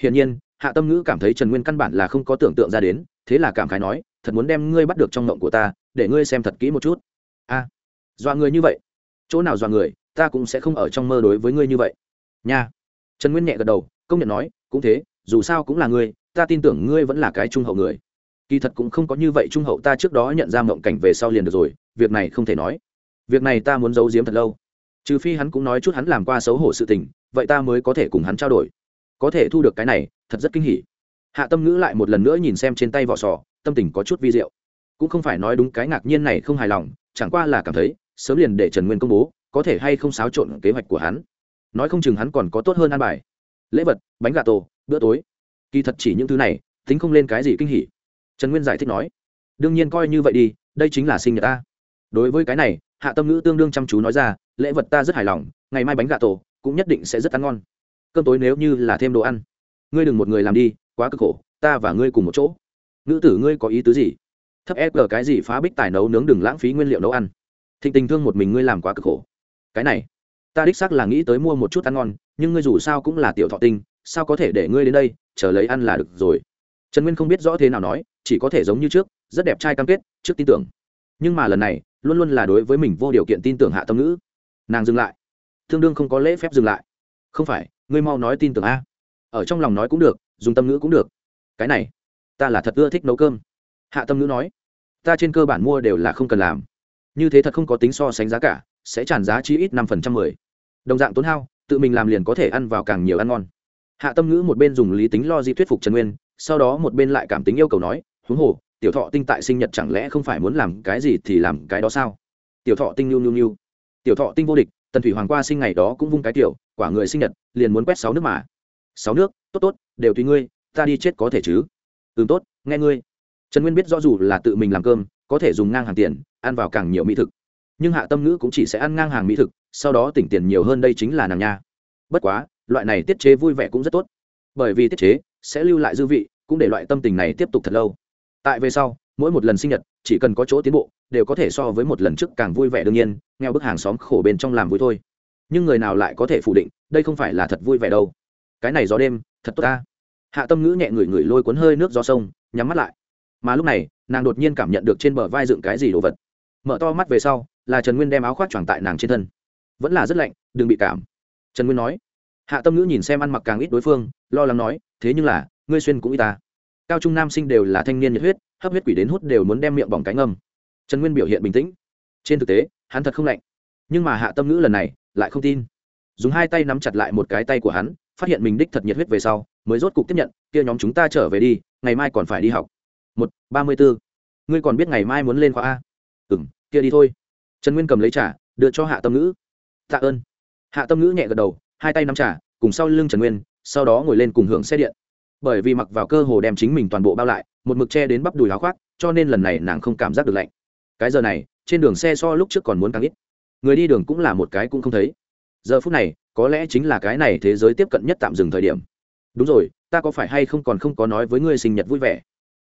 Hiển nhiên, hạ tâm ngữ cảm thấy trần nguyên căn bản là không có tưởng tượng ra đến, thế là cảm khái nói, thật muốn đem ngươi bắt được trong mộng của ta, để ngươi xem thật kỹ một chút a à, dọa người như vậy. Chỗ nào dọa người ta cũng sẽ không ở trong mơ đối với ngươi như vậy. Nha. Trần nguyên nhẹ gật đầu công nhận nói cũng thế dù sao cũng là ngươi ta tin tưởng ngươi vẫn là cái trung hậu người. Kỳ thật cũng không có như vậy trung hậu ta trước đó nhận ra mộng cảnh về sau liền được rồi việc này không thể nói. Việc này ta muốn giấu giếm thật lâu. Trừ phi hắn cũng nói chút hắn làm qua xấu hổ sự tình vậy ta mới có thể cùng hắn trao đổi. Có thể thu được cái này thật rất kinh hỉ. Hạ tâm ngữ lại một lần nữa nhìn xem trên tay vỏ sò tâm tình có chút vi diệu. Cũng không phải nói đúng cái ngạc nhiên này không hài lòng chẳng qua là cảm thấy, sớm liền để trần nguyên công bố, có thể hay không xáo trộn kế hoạch của hắn. Nói không chừng hắn còn có tốt hơn ăn bài. Lễ vật, bánh gà tổ, bữa tối. Kỳ thật chỉ những thứ này, tính không lên cái gì kinh hỉ. Trần nguyên giải thích nói, đương nhiên coi như vậy đi, đây chính là sinh nhật ta. Đối với cái này, hạ tâm ngữ tương đương chăm chú nói ra, lễ vật ta rất hài lòng, ngày mai bánh gà tổ cũng nhất định sẽ rất ăn ngon. Cơm tối nếu như là thêm đồ ăn, ngươi đừng một người làm đi, quá cực khổ, ta và ngươi cùng một chỗ. Nữ tử, ngươi có ý tứ gì? Thấp e ép cái gì phá bích tài nấu nướng đừng lãng phí nguyên liệu nấu ăn. Thịnh tình thương một mình ngươi làm quá cực khổ. Cái này, ta đích xác là nghĩ tới mua một chút ăn ngon, nhưng ngươi dù sao cũng là tiểu thọ tinh, sao có thể để ngươi đến đây, chờ lấy ăn là được rồi. Trần nguyên không biết rõ thế nào nói, chỉ có thể giống như trước, rất đẹp trai cam kết, trước tin tưởng. Nhưng mà lần này, luôn luôn là đối với mình vô điều kiện tin tưởng hạ tâm ngữ. Nàng dừng lại. Tương đương không có lễ phép dừng lại. Không phải, ngươi mau nói tin tưởng a. Ở trong lòng nói cũng được, dùng tâm ngữ cũng được. Cái này, ta là thật ưa thích nấu cơm. Hạ tâm ngữ nói ta trên cơ bản mua đều là không cần làm. Như thế thật không có tính so sánh giá cả, sẽ tràn giá chi ít năm phần trăm mười. Đồng dạng tốn hao, tự mình làm liền có thể ăn vào càng nhiều ăn ngon. Hạ tâm ngữ một bên dùng lý tính lo di thuyết phục trần nguyên, sau đó một bên lại cảm tính yêu cầu nói, huống hồ, tiểu thọ tinh tại sinh nhật chẳng lẽ không phải muốn làm cái gì thì làm cái đó sao? Tiểu thọ tinh nhu nhu nhu. Tiểu thọ tinh vô địch, tần thủy hoàng qua sinh ngày đó cũng vung cái tiểu, quả người sinh nhật, liền muốn quét sáu nước mà. Sáu nước, tốt tốt, đều tùy ngươi, ta đi chết có thể chứ? Ừ tốt, nghe ngươi trần nguyên biết rõ dù là tự mình làm cơm, có thể dùng ngang hàng tiền, ăn vào càng nhiều mỹ thực. Nhưng hạ tâm ngữ cũng chỉ sẽ ăn ngang hàng mỹ thực, sau đó tỉnh tiền nhiều hơn đây chính là nàng nha. Bất quá, loại này tiết chế vui vẻ cũng rất tốt. Bởi vì tiết chế sẽ lưu lại dư vị, cũng để loại tâm tình này tiếp tục thật lâu. Tại về sau, mỗi một lần sinh nhật, chỉ cần có chỗ tiến bộ, đều có thể so với một lần trước càng vui vẻ đương nhiên, nghèo bức hàng xóm khổ bên trong làm vui thôi. Nhưng người nào lại có thể phủ định, đây không phải là thật vui vẻ đâu. Cái này gió đêm, thật tốt ta. Hạ tâm ngữ nhẹ ngửi ngửi lôi cuốn hơi nước gió sông, nhắm mắt lại mà lúc này, nàng đột nhiên cảm nhận được trên bờ vai dựng cái gì đồ vật. Mở to mắt về sau, là trần nguyên đem áo khoác choàng tại nàng trên thân. Vẫn là rất lạnh, đừng bị cảm. Trần nguyên nói. Hạ tâm ngữ nhìn xem ăn mặc càng ít đối phương, lo lắng nói, thế nhưng là, ngươi xuyên cũng y ta. Cao trung nam sinh đều là thanh niên nhiệt huyết, hấp huyết quỷ đến hút đều muốn đem miệng bỏng cánh âm trần nguyên biểu hiện bình tĩnh. Trên thực tế, hắn thật không lạnh. Nhưng mà hạ tâm ngữ lần này, lại không tin. Dùng hai tay nắm chặt lại một cái tay của hắn, phát hiện mình đích thật nhiệt huyết về sau, mới rốt cục tiếp nhận, kia nhóm chúng ta trở về đi, ngày mai còn phải đi học một, ba mươi bốn ngươi còn biết ngày mai muốn lên khóa a? Ừ m kia đi thôi. Trần nguyên cầm lấy trả đưa cho hạ tâm ngữ. Tạ ơn. Hạ tâm ngữ nhẹ gật đầu, hai tay nắm trả cùng sau lưng trần nguyên, sau đó ngồi lên cùng hưởng xe điện. Bởi vì mặc vào cơ hồ đem chính mình toàn bộ bao lại, một mực che đến bắp đùi áo khoác, cho nên lần này nàng không cảm giác được lạnh. Cái giờ này, trên đường xe so lúc trước còn muốn càng ít. Người đi đường cũng là một cái cũng không thấy. Giờ phút này, có lẽ chính là cái này thế giới tiếp cận nhất tạm dừng thời điểm. Đúng rồi, ta có phải hay không còn không có nói với ngươi sinh nhật vui vẻ?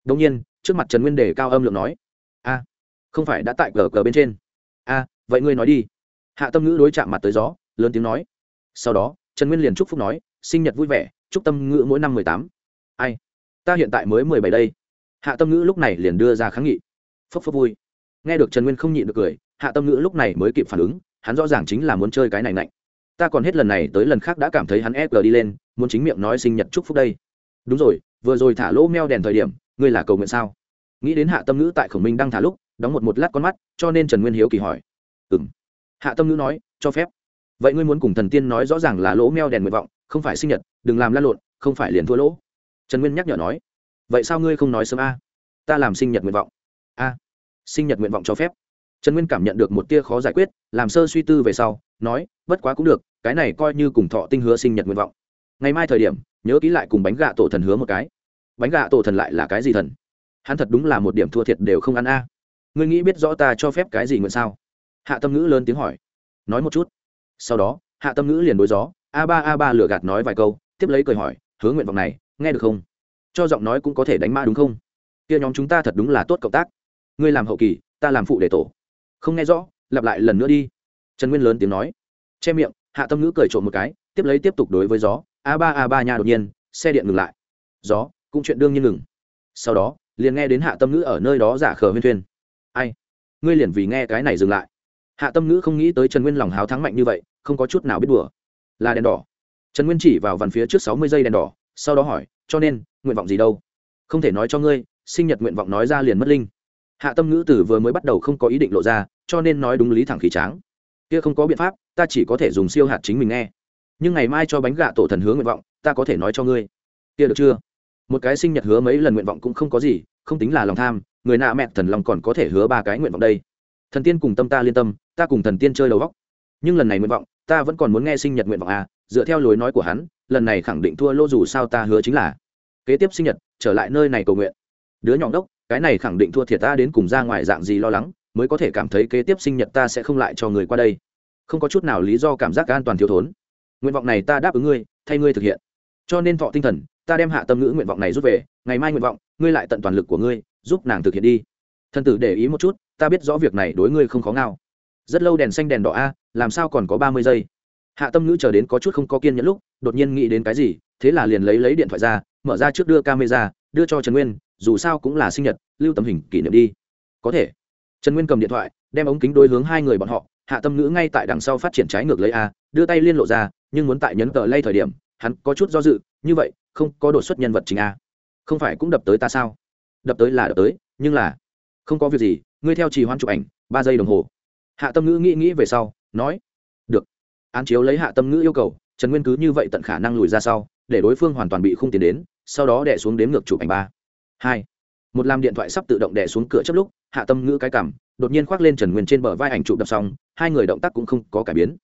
Đông nhiên, trước mặt trần nguyên đề cao âm lượng nói, a, không phải đã tại cờ cờ bên trên. A, vậy ngươi nói đi. Hạ tâm ngữ đối chạm mặt tới gió, lớn tiếng nói. Sau đó, trần nguyên liền chúc phúc nói, sinh nhật vui vẻ, chúc tâm ngữ mỗi năm mười tám. Ai? Ta hiện tại mới mười bảy đây. Hạ tâm ngữ lúc này liền đưa ra kháng nghị. Phốc phốc vui. Nghe được trần nguyên không nhịn được cười, hạ tâm ngữ lúc này mới kịp phản ứng, hắn rõ ràng chính là muốn chơi cái này mạnh ta còn hết lần này tới lần khác đã cảm thấy hắn ép đi lên, muốn chính miệng nói sinh nhật chúc phúc đây. Đúng rồi, vừa rồi thả lỗ meo đèn thời điểm ngươi là cầu nguyện sao? Nghĩ đến hạ tâm ngữ tại khổng minh đang thả lúc, đóng một một lát con mắt, cho nên trần nguyên hiếu kỳ hỏi. Ừ m hạ tâm ngữ nói, cho phép. Vậy ngươi muốn cùng thần tiên nói rõ ràng là lỗ meo đèn nguyện vọng, không phải sinh nhật, đừng làm lan lộn, không phải liền thua lỗ. Trần nguyên nhắc nhở nói, vậy sao ngươi không nói sớm a? Ta làm sinh nhật nguyện vọng. A. Sinh nhật nguyện vọng cho phép. Trần nguyên cảm nhận được một tia khó giải quyết, làm sơ suy tư về sau, nói, bất quá cũng được, cái này coi như cùng thọ tinh hứa sinh nhật nguyện vọng. Ngày mai thời điểm, nhớ ký lại cùng bánh gạ tổ thần hứa một cái bánh gà tổ thần lại là cái gì thần? Hắn thật đúng là một điểm thua thiệt đều không ăn a. Ngươi nghĩ biết rõ ta cho phép cái gì nguyện sao? Hạ tâm ngữ lớn tiếng hỏi. Nói một chút. Sau đó, hạ tâm ngữ liền đối gió, a ba a ba lừa gạt nói vài câu, tiếp lấy cười hỏi, hứa nguyện vọng này, nghe được không? Cho giọng nói cũng có thể đánh mã đúng không? Kia nhóm chúng ta thật đúng là tốt cộng tác. Ngươi làm hậu kỳ, ta làm phụ để tổ. Không nghe rõ, lặp lại lần nữa đi. Trần nguyên lớn tiếng nói. Che miệng, hạ tâm ngữ cười trộm một cái, tiếp lấy tiếp tục đối với gió, a ba a ba nha đột nhiên, xe điện ngừng lại. Gió cũng chuyện đương nhiên ngừng. Sau đó, liền nghe đến hạ tâm ngữ ở nơi đó giả khờ huyên thuyên. Ai? Ngươi liền vì nghe cái này dừng lại. Hạ tâm ngữ không nghĩ tới trần nguyên lòng háo thắng mạnh như vậy, không có chút nào biết đùa. Là đèn đỏ. Trần nguyên chỉ vào vằn phía trước sáu mươi giây đèn đỏ, sau đó hỏi, cho nên, nguyện vọng gì đâu? Không thể nói cho ngươi, sinh nhật nguyện vọng nói ra liền mất linh. Hạ tâm ngữ từ vừa mới bắt đầu không có ý định lộ ra, cho nên nói đúng lý thẳng khí tráng. Kia không có biện pháp, ta chỉ có thể dùng siêu hạt chính mình nghe. Nhưng ngày mai cho bánh gạ tổ thần hướng nguyện vọng, ta có thể nói cho ngươi. Kia được chưa? Một cái sinh nhật hứa mấy lần nguyện vọng cũng không có gì, không tính là lòng tham, người nạ mẹ thần lòng còn có thể hứa ba cái nguyện vọng đây. Thần tiên cùng tâm ta liên tâm, ta cùng thần tiên chơi đầu góc nhưng lần này nguyện vọng, ta vẫn còn muốn nghe sinh nhật nguyện vọng à dựa theo lối nói của hắn, lần này khẳng định thua lô dù sao ta hứa chính là. Kế tiếp sinh nhật, trở lại nơi này cầu nguyện. Đứa nhỏ đốc cái này khẳng định thua thiệt ta đến cùng ra ngoài dạng gì lo lắng, mới có thể cảm thấy kế tiếp sinh nhật ta sẽ không lại cho người qua đây. Không có chút nào lý do cảm giác an toàn thiếu thốn. Nguyện vọng này ta đáp ứng ngươi, thay ngươi thực hiện. Cho nên thọ tinh thần ta đem hạ tâm ngữ nguyện vọng này rút về, ngày mai nguyện vọng, ngươi lại tận toàn lực của ngươi, giúp nàng thực hiện đi. Thân tử để ý một chút, ta biết rõ việc này đối ngươi không khó ngao. Rất lâu đèn xanh đèn đỏ a, làm sao còn có ba mươi giây? Hạ tâm ngữ chờ đến có chút không có kiên nhẫn lúc, đột nhiên nghĩ đến cái gì, thế là liền lấy lấy điện thoại ra, mở ra trước đưa camera, đưa cho trần nguyên, dù sao cũng là sinh nhật, lưu tấm hình kỷ niệm đi. Có thể. Trần nguyên cầm điện thoại, đem ống kính đôi hướng hai người bọn họ, hạ tâm ngữ ngay tại đằng sau phát triển trái ngược lấy a, đưa tay liên lộ ra, nhưng muốn tại nhấn tờ lay thời điểm, hắn có chút do dự, như vậy không có đột xuất nhân vật chính a. Không phải cũng đập tới ta sao? Đập tới là đập tới, nhưng là không có việc gì, ngươi theo trì hoãn chụp ảnh, ba giây đồng hồ. Hạ tâm ngữ nghĩ nghĩ về sau, nói, được. Án chiếu lấy hạ tâm ngữ yêu cầu, trần nguyên cứ như vậy tận khả năng lùi ra sau, để đối phương hoàn toàn bị không tiến đến, sau đó đẻ xuống đếm ngược chụp ảnh ba. Hai, một làm điện thoại sắp tự động đẻ xuống cửa chấp lúc, hạ tâm ngữ cái cảm, đột nhiên khoác lên trần nguyên trên bờ vai ảnh chụp đập xong, hai người động tác cũng không có cải biến.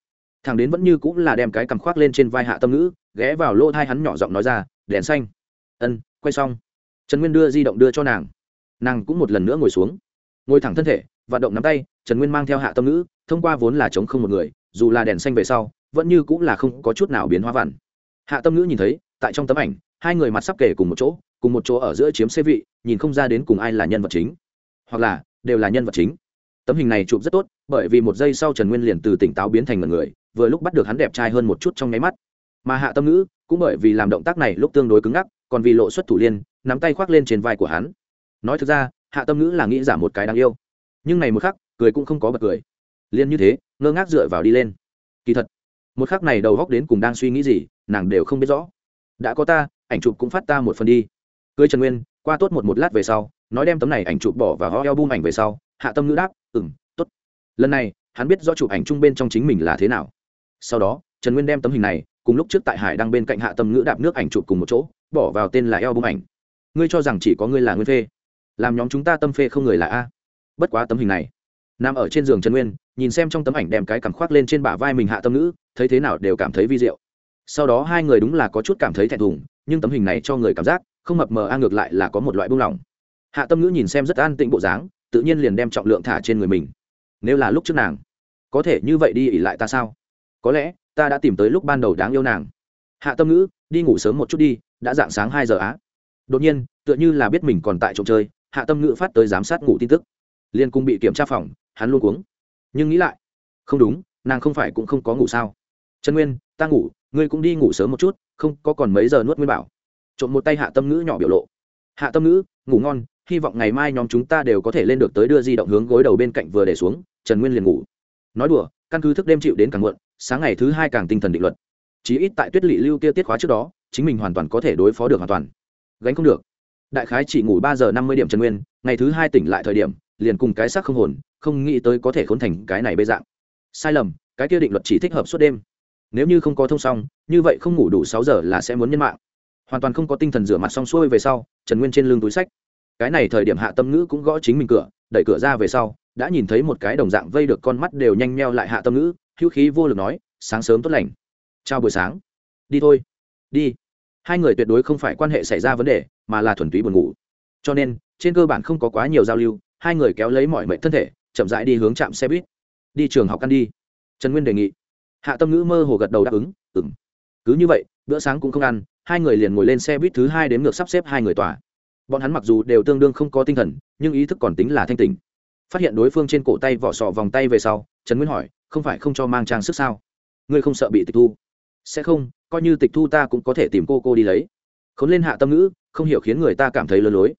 Thằng đến vẫn như cũng là đem cái cằm khoác lên trên vai hạ tâm ngữ, ghé vào lỗ thai hắn nhỏ giọng nói ra đèn xanh. Ân, quay xong. Trần nguyên đưa di động đưa cho nàng. Nàng cũng một lần nữa ngồi xuống. Ngồi thẳng thân thể, vận động nắm tay, trần nguyên mang theo hạ tâm ngữ, thông qua vốn là chống không một người, dù là đèn xanh về sau, vẫn như cũng là không có chút nào biến hóa vằn hạ tâm ngữ nhìn thấy, tại trong tấm ảnh, hai người mặt sắp kể cùng một chỗ, cùng một chỗ ở giữa chiếm xe vị, nhìn không ra đến cùng ai là nhân vật chính. Hoặc là, đều là nhân vật chính. Tấm hình này chụp rất tốt, bởi vì một giây sau trần nguyên liền từ tỉnh táo biến thành một người, vừa lúc bắt được hắn đẹp trai hơn một chút trong nháy mắt mà hạ tâm ngữ cũng bởi vì làm động tác này lúc tương đối cứng ngắc, còn vì lộ xuất thủ liên, nắm tay khoác lên trên vai của hắn. Nói thực ra, hạ tâm ngữ là nghĩ giả một cái đáng yêu. Nhưng này một khắc, cười cũng không có bật cười. Liên như thế, ngơ ngác dựa vào đi lên. Kỳ thật, một khắc này đầu góc đến cùng đang suy nghĩ gì, nàng đều không biết rõ. Đã có ta, ảnh chụp cũng phát ta một phần đi. Cưới trần nguyên, qua tốt một một lát về sau, nói đem tấm này ảnh chụp bỏ và ho eo bung ảnh về sau, hạ tâm ngữ đáp ừ m t ố t lần này, hắn biết do chụp ảnh chung bên trong chính mình là thế nào. Sau đó, trần nguyên đem tấm hình này cùng lúc trước tại hải đang bên cạnh hạ tâm ngữ đạp nước ảnh chụp cùng một chỗ, bỏ vào tên là eo bung ảnh. Ngươi cho rằng chỉ có ngươi là nguyên phê. Làm nhóm chúng ta tâm phê không người là a. Bất quá tấm hình này, nằm ở trên giường trần nguyên, nhìn xem trong tấm ảnh đem cái cằm khoác lên trên bả vai mình hạ tâm ngữ, thấy thế nào đều cảm thấy vi diệu. Sau đó hai người đúng là có chút cảm thấy thẹn thùng, nhưng tấm hình này cho người cảm giác, không mập mờ a ngược lại là có một loại buông lỏng. Hạ tâm ngữ nhìn xem rất an tĩnh bộ dáng, tự nhiên liền đem trọng lượng thả trên người mình. Nếu là lúc trước nàng, có thể như vậy đi ỉ lại ta sao? Có lẽ ta đã tìm tới lúc ban đầu đáng yêu nàng. Hạ tâm ngữ, đi ngủ sớm một chút đi, đã dạng sáng hai giờ á. Đột nhiên, tựa như là biết mình còn tại trộm chơi, hạ tâm ngữ phát tới giám sát ngủ tin tức. Liên cung bị kiểm tra phòng, hắn luôn cuống. Nhưng nghĩ lại, không đúng, nàng không phải cũng không có ngủ sao? Trần nguyên, ta ngủ, ngươi cũng đi ngủ sớm một chút, không có còn mấy giờ nuốt nguyên bảo. Trộm một tay hạ tâm ngữ nhỏ biểu lộ. Hạ tâm ngữ, ngủ ngon, hy vọng ngày mai nhóm chúng ta đều có thể lên được tới đưa di động hướng gối đầu bên cạnh vừa để xuống, trần nguyên liền ngủ. Nói đùa, căn cứ thức đêm chịu đến càng muộn sáng ngày thứ hai càng tinh thần định luật. Chí ít tại tuyết lỵ lưu kia tiết khóa trước đó, chính mình hoàn toàn có thể đối phó được hoàn toàn. Gánh không được. Đại khái chỉ ngủ ba giờ năm mươi điểm trần nguyên, ngày thứ hai tỉnh lại thời điểm, liền cùng cái xác không hồn, không nghĩ tới có thể khốn thành cái này bê dạng. Sai lầm, cái kia định luật chỉ thích hợp suốt đêm. Nếu như không có thông xong, như vậy không ngủ đủ sáu giờ là sẽ muốn nhân mạng. Hoàn toàn không có tinh thần rửa mặt xong xuôi về sau, trần nguyên trên lưng túi sách. Cái này thời điểm hạ tâm ngữ cũng gõ chính mình cửa, đẩy cửa ra về sau, đã nhìn thấy một cái đồng dạng vây được con mắt đều nhanh meo lại hạ tâm ngữ hữu khí vô lực nói, sáng sớm tốt lành. Chào buổi sáng. Đi thôi. Đi. Hai người tuyệt đối không phải quan hệ xảy ra vấn đề, mà là thuần túy buồn ngủ. Cho nên, trên cơ bản không có quá nhiều giao lưu, hai người kéo lấy mọi mệnh thân thể, chậm rãi đi hướng trạm xe buýt. Đi trường học ăn đi. Trần nguyên đề nghị. Hạ tâm ngữ mơ hồ gật đầu đáp ứng ừng cứ như vậy, bữa sáng cũng không ăn, hai người liền ngồi lên xe buýt thứ hai đến ngược sắp xếp hai người tòa. Bọn hắn mặc dù đều tương đương không có tinh thần, nhưng ý thức còn tính là thanh tình phát hiện đối phương trên cổ tay vỏ sọ vòng tay về sau, trần nguyên hỏi không phải không cho mang trang sức sao? Ngươi không sợ bị tịch thu? Sẽ không, coi như tịch thu ta cũng có thể tìm cô cô đi lấy. Khốn lên hạ tâm ngữ, không hiểu khiến người ta cảm thấy lơ lối.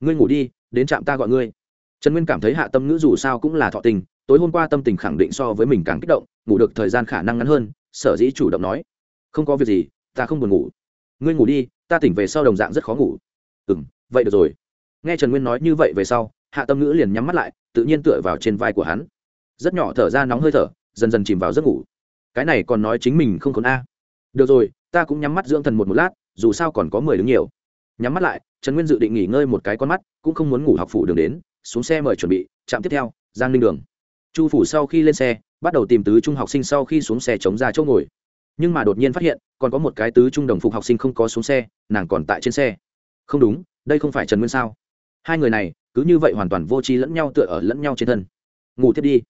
Ngươi ngủ đi, đến trạm ta gọi ngươi. Trần nguyên cảm thấy hạ tâm ngữ dù sao cũng là thọ tình, tối hôm qua tâm tình khẳng định so với mình càng kích động, ngủ được thời gian khả năng ngắn hơn, sở dĩ chủ động nói. Không có việc gì, ta không buồn ngủ. Ngươi ngủ đi, ta tỉnh về sau đồng dạng rất khó ngủ. Ừ m vậy được rồi. Nghe trần nguyên nói như vậy về sau, hạ tâm ngữ liền nhắm mắt lại, tự nhiên tựa vào trên vai của hắn rất nhỏ thở ra nóng hơi thở, dần dần chìm vào giấc ngủ. Cái này còn nói chính mình không khốn a. Được rồi, ta cũng nhắm mắt dưỡng thần một một lát, dù sao còn có mười đứng nhiều. Nhắm mắt lại, trần nguyên dự định nghỉ ngơi một cái con mắt, cũng không muốn ngủ học phủ đường đến, xuống xe mời chuẩn bị, trạm tiếp theo, giang ninh đường. Chu phủ sau khi lên xe, bắt đầu tìm tứ trung học sinh sau khi xuống xe chống ra chỗ ngồi. Nhưng mà đột nhiên phát hiện, còn có một cái tứ trung đồng phục học sinh không có xuống xe, nàng còn tại trên xe. Không đúng, đây không phải trần nguyên sao? Hai người này, cứ như vậy hoàn toàn vô tri lẫn nhau tựa ở lẫn nhau trên thân. Ngủ tiếp đi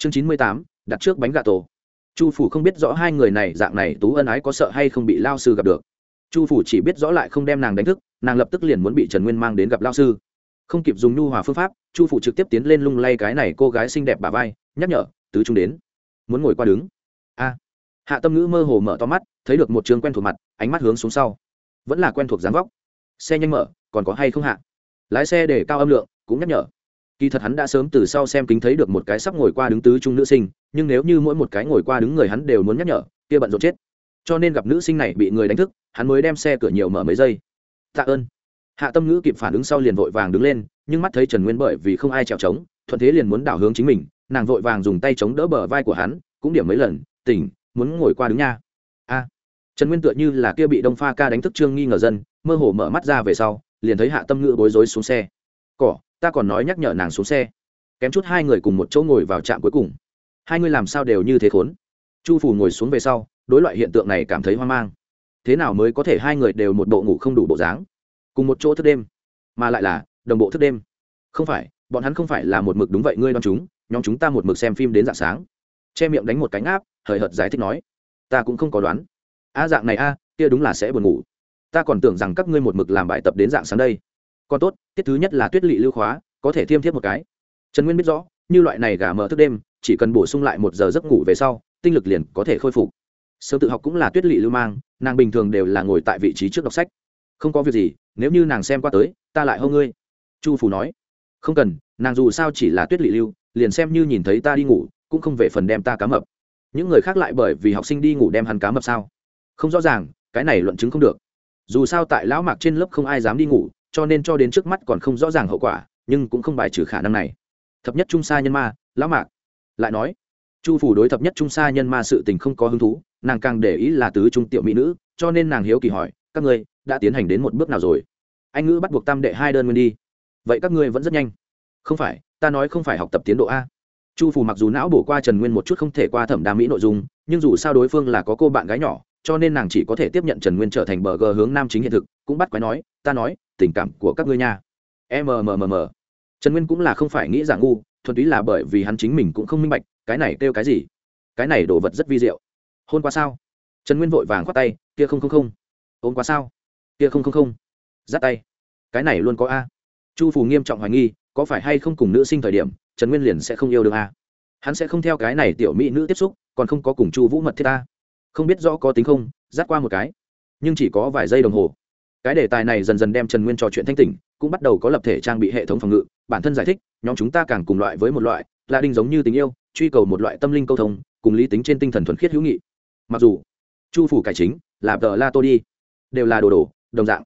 chương chín mươi tám, đặt trước bánh gà tổ. Chu phủ không biết rõ hai người này dạng này tú ân ái có sợ hay không bị lao sư gặp được. Chu phủ chỉ biết rõ lại không đem nàng đánh thức, nàng lập tức liền muốn bị trần nguyên mang đến gặp lao sư. Không kịp dùng nhu hòa phương pháp, chu phủ trực tiếp tiến lên lung lay cái này cô gái xinh đẹp bà vai, nhắc nhở, tứ trung đến. Muốn ngồi qua đứng. A. Hạ tâm ngữ mơ hồ mở to mắt, thấy được một trường quen thuộc mặt, ánh mắt hướng xuống sau. Vẫn là quen thuộc dáng vóc. Xe nhanh mở, còn có hay không hạ? Lái xe để cao âm lượng, cũng nhắc nhở kỳ thật hắn đã sớm từ sau xem kính thấy được một cái sắp ngồi qua đứng tứ trung nữ sinh, nhưng nếu như mỗi một cái ngồi qua đứng người hắn đều muốn nhắc nhở, kia bận rộn chết. Cho nên gặp nữ sinh này bị người đánh thức, hắn mới đem xe cửa nhiều mở mấy giây. Tạ ơn. Hạ tâm ngữ kịp phản ứng sau liền vội vàng đứng lên, nhưng mắt thấy trần nguyên bởi vì không ai trèo trống thuận thế liền muốn đảo hướng chính mình, nàng vội vàng dùng tay chống đỡ bờ vai của hắn, cũng điểm mấy lần, tỉnh, muốn ngồi qua đứng nha. A. Trần nguyên tựa như là kia bị đông pha ca đánh thức trương nghi ngờ dân, mơ hồ mở mắt ra về sau, liền thấy hạ tâm ngữ bối rối xuống xe. Cỏ ta còn nói nhắc nhở nàng xuống xe. Kém chút hai người cùng một chỗ ngồi vào trạm cuối cùng. Hai người làm sao đều như thế khốn. Chu phủ ngồi xuống về sau, đối loại hiện tượng này cảm thấy hoang mang. Thế nào mới có thể hai người đều một bộ ngủ không đủ bộ dáng? Cùng một chỗ thức đêm. Mà lại là, đồng bộ thức đêm. Không phải, bọn hắn không phải là một mực đúng vậy, ngươi đoán chúng, nhóm chúng ta một mực xem phim đến dạng sáng. Che miệng đánh một cánh áp hời hợt giải thích nói, ta cũng không có đoán. A, dạng này a, kia đúng là sẽ buồn ngủ. Ta còn tưởng rằng các ngươi một mực làm bài tập đến dạng sáng đây. Còn tốt tiết thứ nhất là tuyết lỵ lưu khóa, có thể thiêm thiếp một cái. Trần nguyên biết rõ, như loại này gà mở thức đêm, chỉ cần bổ sung lại một giờ giấc ngủ về sau, tinh lực liền có thể khôi phục. Sớm tự học cũng là tuyết lỵ lưu mang, nàng bình thường đều là ngồi tại vị trí trước đọc sách. Không có việc gì, nếu như nàng xem qua tới, ta lại hô ngươi. Chu phủ nói. Không cần, nàng dù sao chỉ là tuyết lỵ lưu, liền xem như nhìn thấy ta đi ngủ, cũng không về phần đem ta cá mập. Những người khác lại bởi vì học sinh đi ngủ đem hắn cá mập sao? Không rõ ràng, cái này luận chứng không được. Dù sao tại lão mạc trên lớp không ai dám đi ngủ cho nên cho đến trước mắt còn không rõ ràng hậu quả, nhưng cũng không bài trừ khả năng này. Thập nhất trung sa nhân ma, lão mạc. Lại nói, chu phủ đối thập nhất trung sa nhân ma sự tình không có hứng thú, nàng càng để ý là tứ trung tiểu mỹ nữ, cho nên nàng hiếu kỳ hỏi, các ngươi đã tiến hành đến một bước nào rồi? Anh ngữ bắt buộc tam đệ hai đơn nguyên đi. Vậy các ngươi vẫn rất nhanh. Không phải, ta nói không phải học tập tiến độ a. Chu phủ mặc dù não bổ qua trần nguyên một chút không thể qua thẩm đa mỹ nội dung, nhưng dù sao đối phương là có cô bạn gái nhỏ, cho nên nàng chỉ có thể tiếp nhận trần nguyên trở thành bờ gờ hướng nam chính hiện thực, cũng bắt quái nói, ta nói tình cảm của các ngươi nha. Mmm trần nguyên cũng là không phải nghĩ giả ngu, thuần túy là bởi vì hắn chính mình cũng không minh bạch, cái này kêu cái gì? Cái này đồ vật rất vi diệu. Hôn qua sao? Trần nguyên vội vàng khoát tay, kia không không không. Ôm qua sao? Kia không không không. Dắt tay. Cái này luôn có a. Chu phù nghiêm trọng hoài nghi, có phải hay không cùng nữ sinh thời điểm, trần nguyên liền sẽ không yêu được a. Hắn sẽ không theo cái này tiểu mỹ nữ tiếp xúc, còn không có cùng chu vũ mật thiết ta không biết rõ có tính không dắt qua một cái. Nhưng chỉ có vài giây đồng hồ cái đề tài này dần dần đem trần nguyên trò chuyện thanh tỉnh, cũng bắt đầu có lập thể trang bị hệ thống phòng ngự, bản thân giải thích, nhóm chúng ta càng cùng loại với một loại, là đinh giống như tình yêu, truy cầu một loại tâm linh câu thông, cùng lý tính trên tinh thần thuần khiết hữu nghị. Mặc dù, chu phủ cải chính, là tờ la tô đi, đều là đồ đồ, đồng dạng.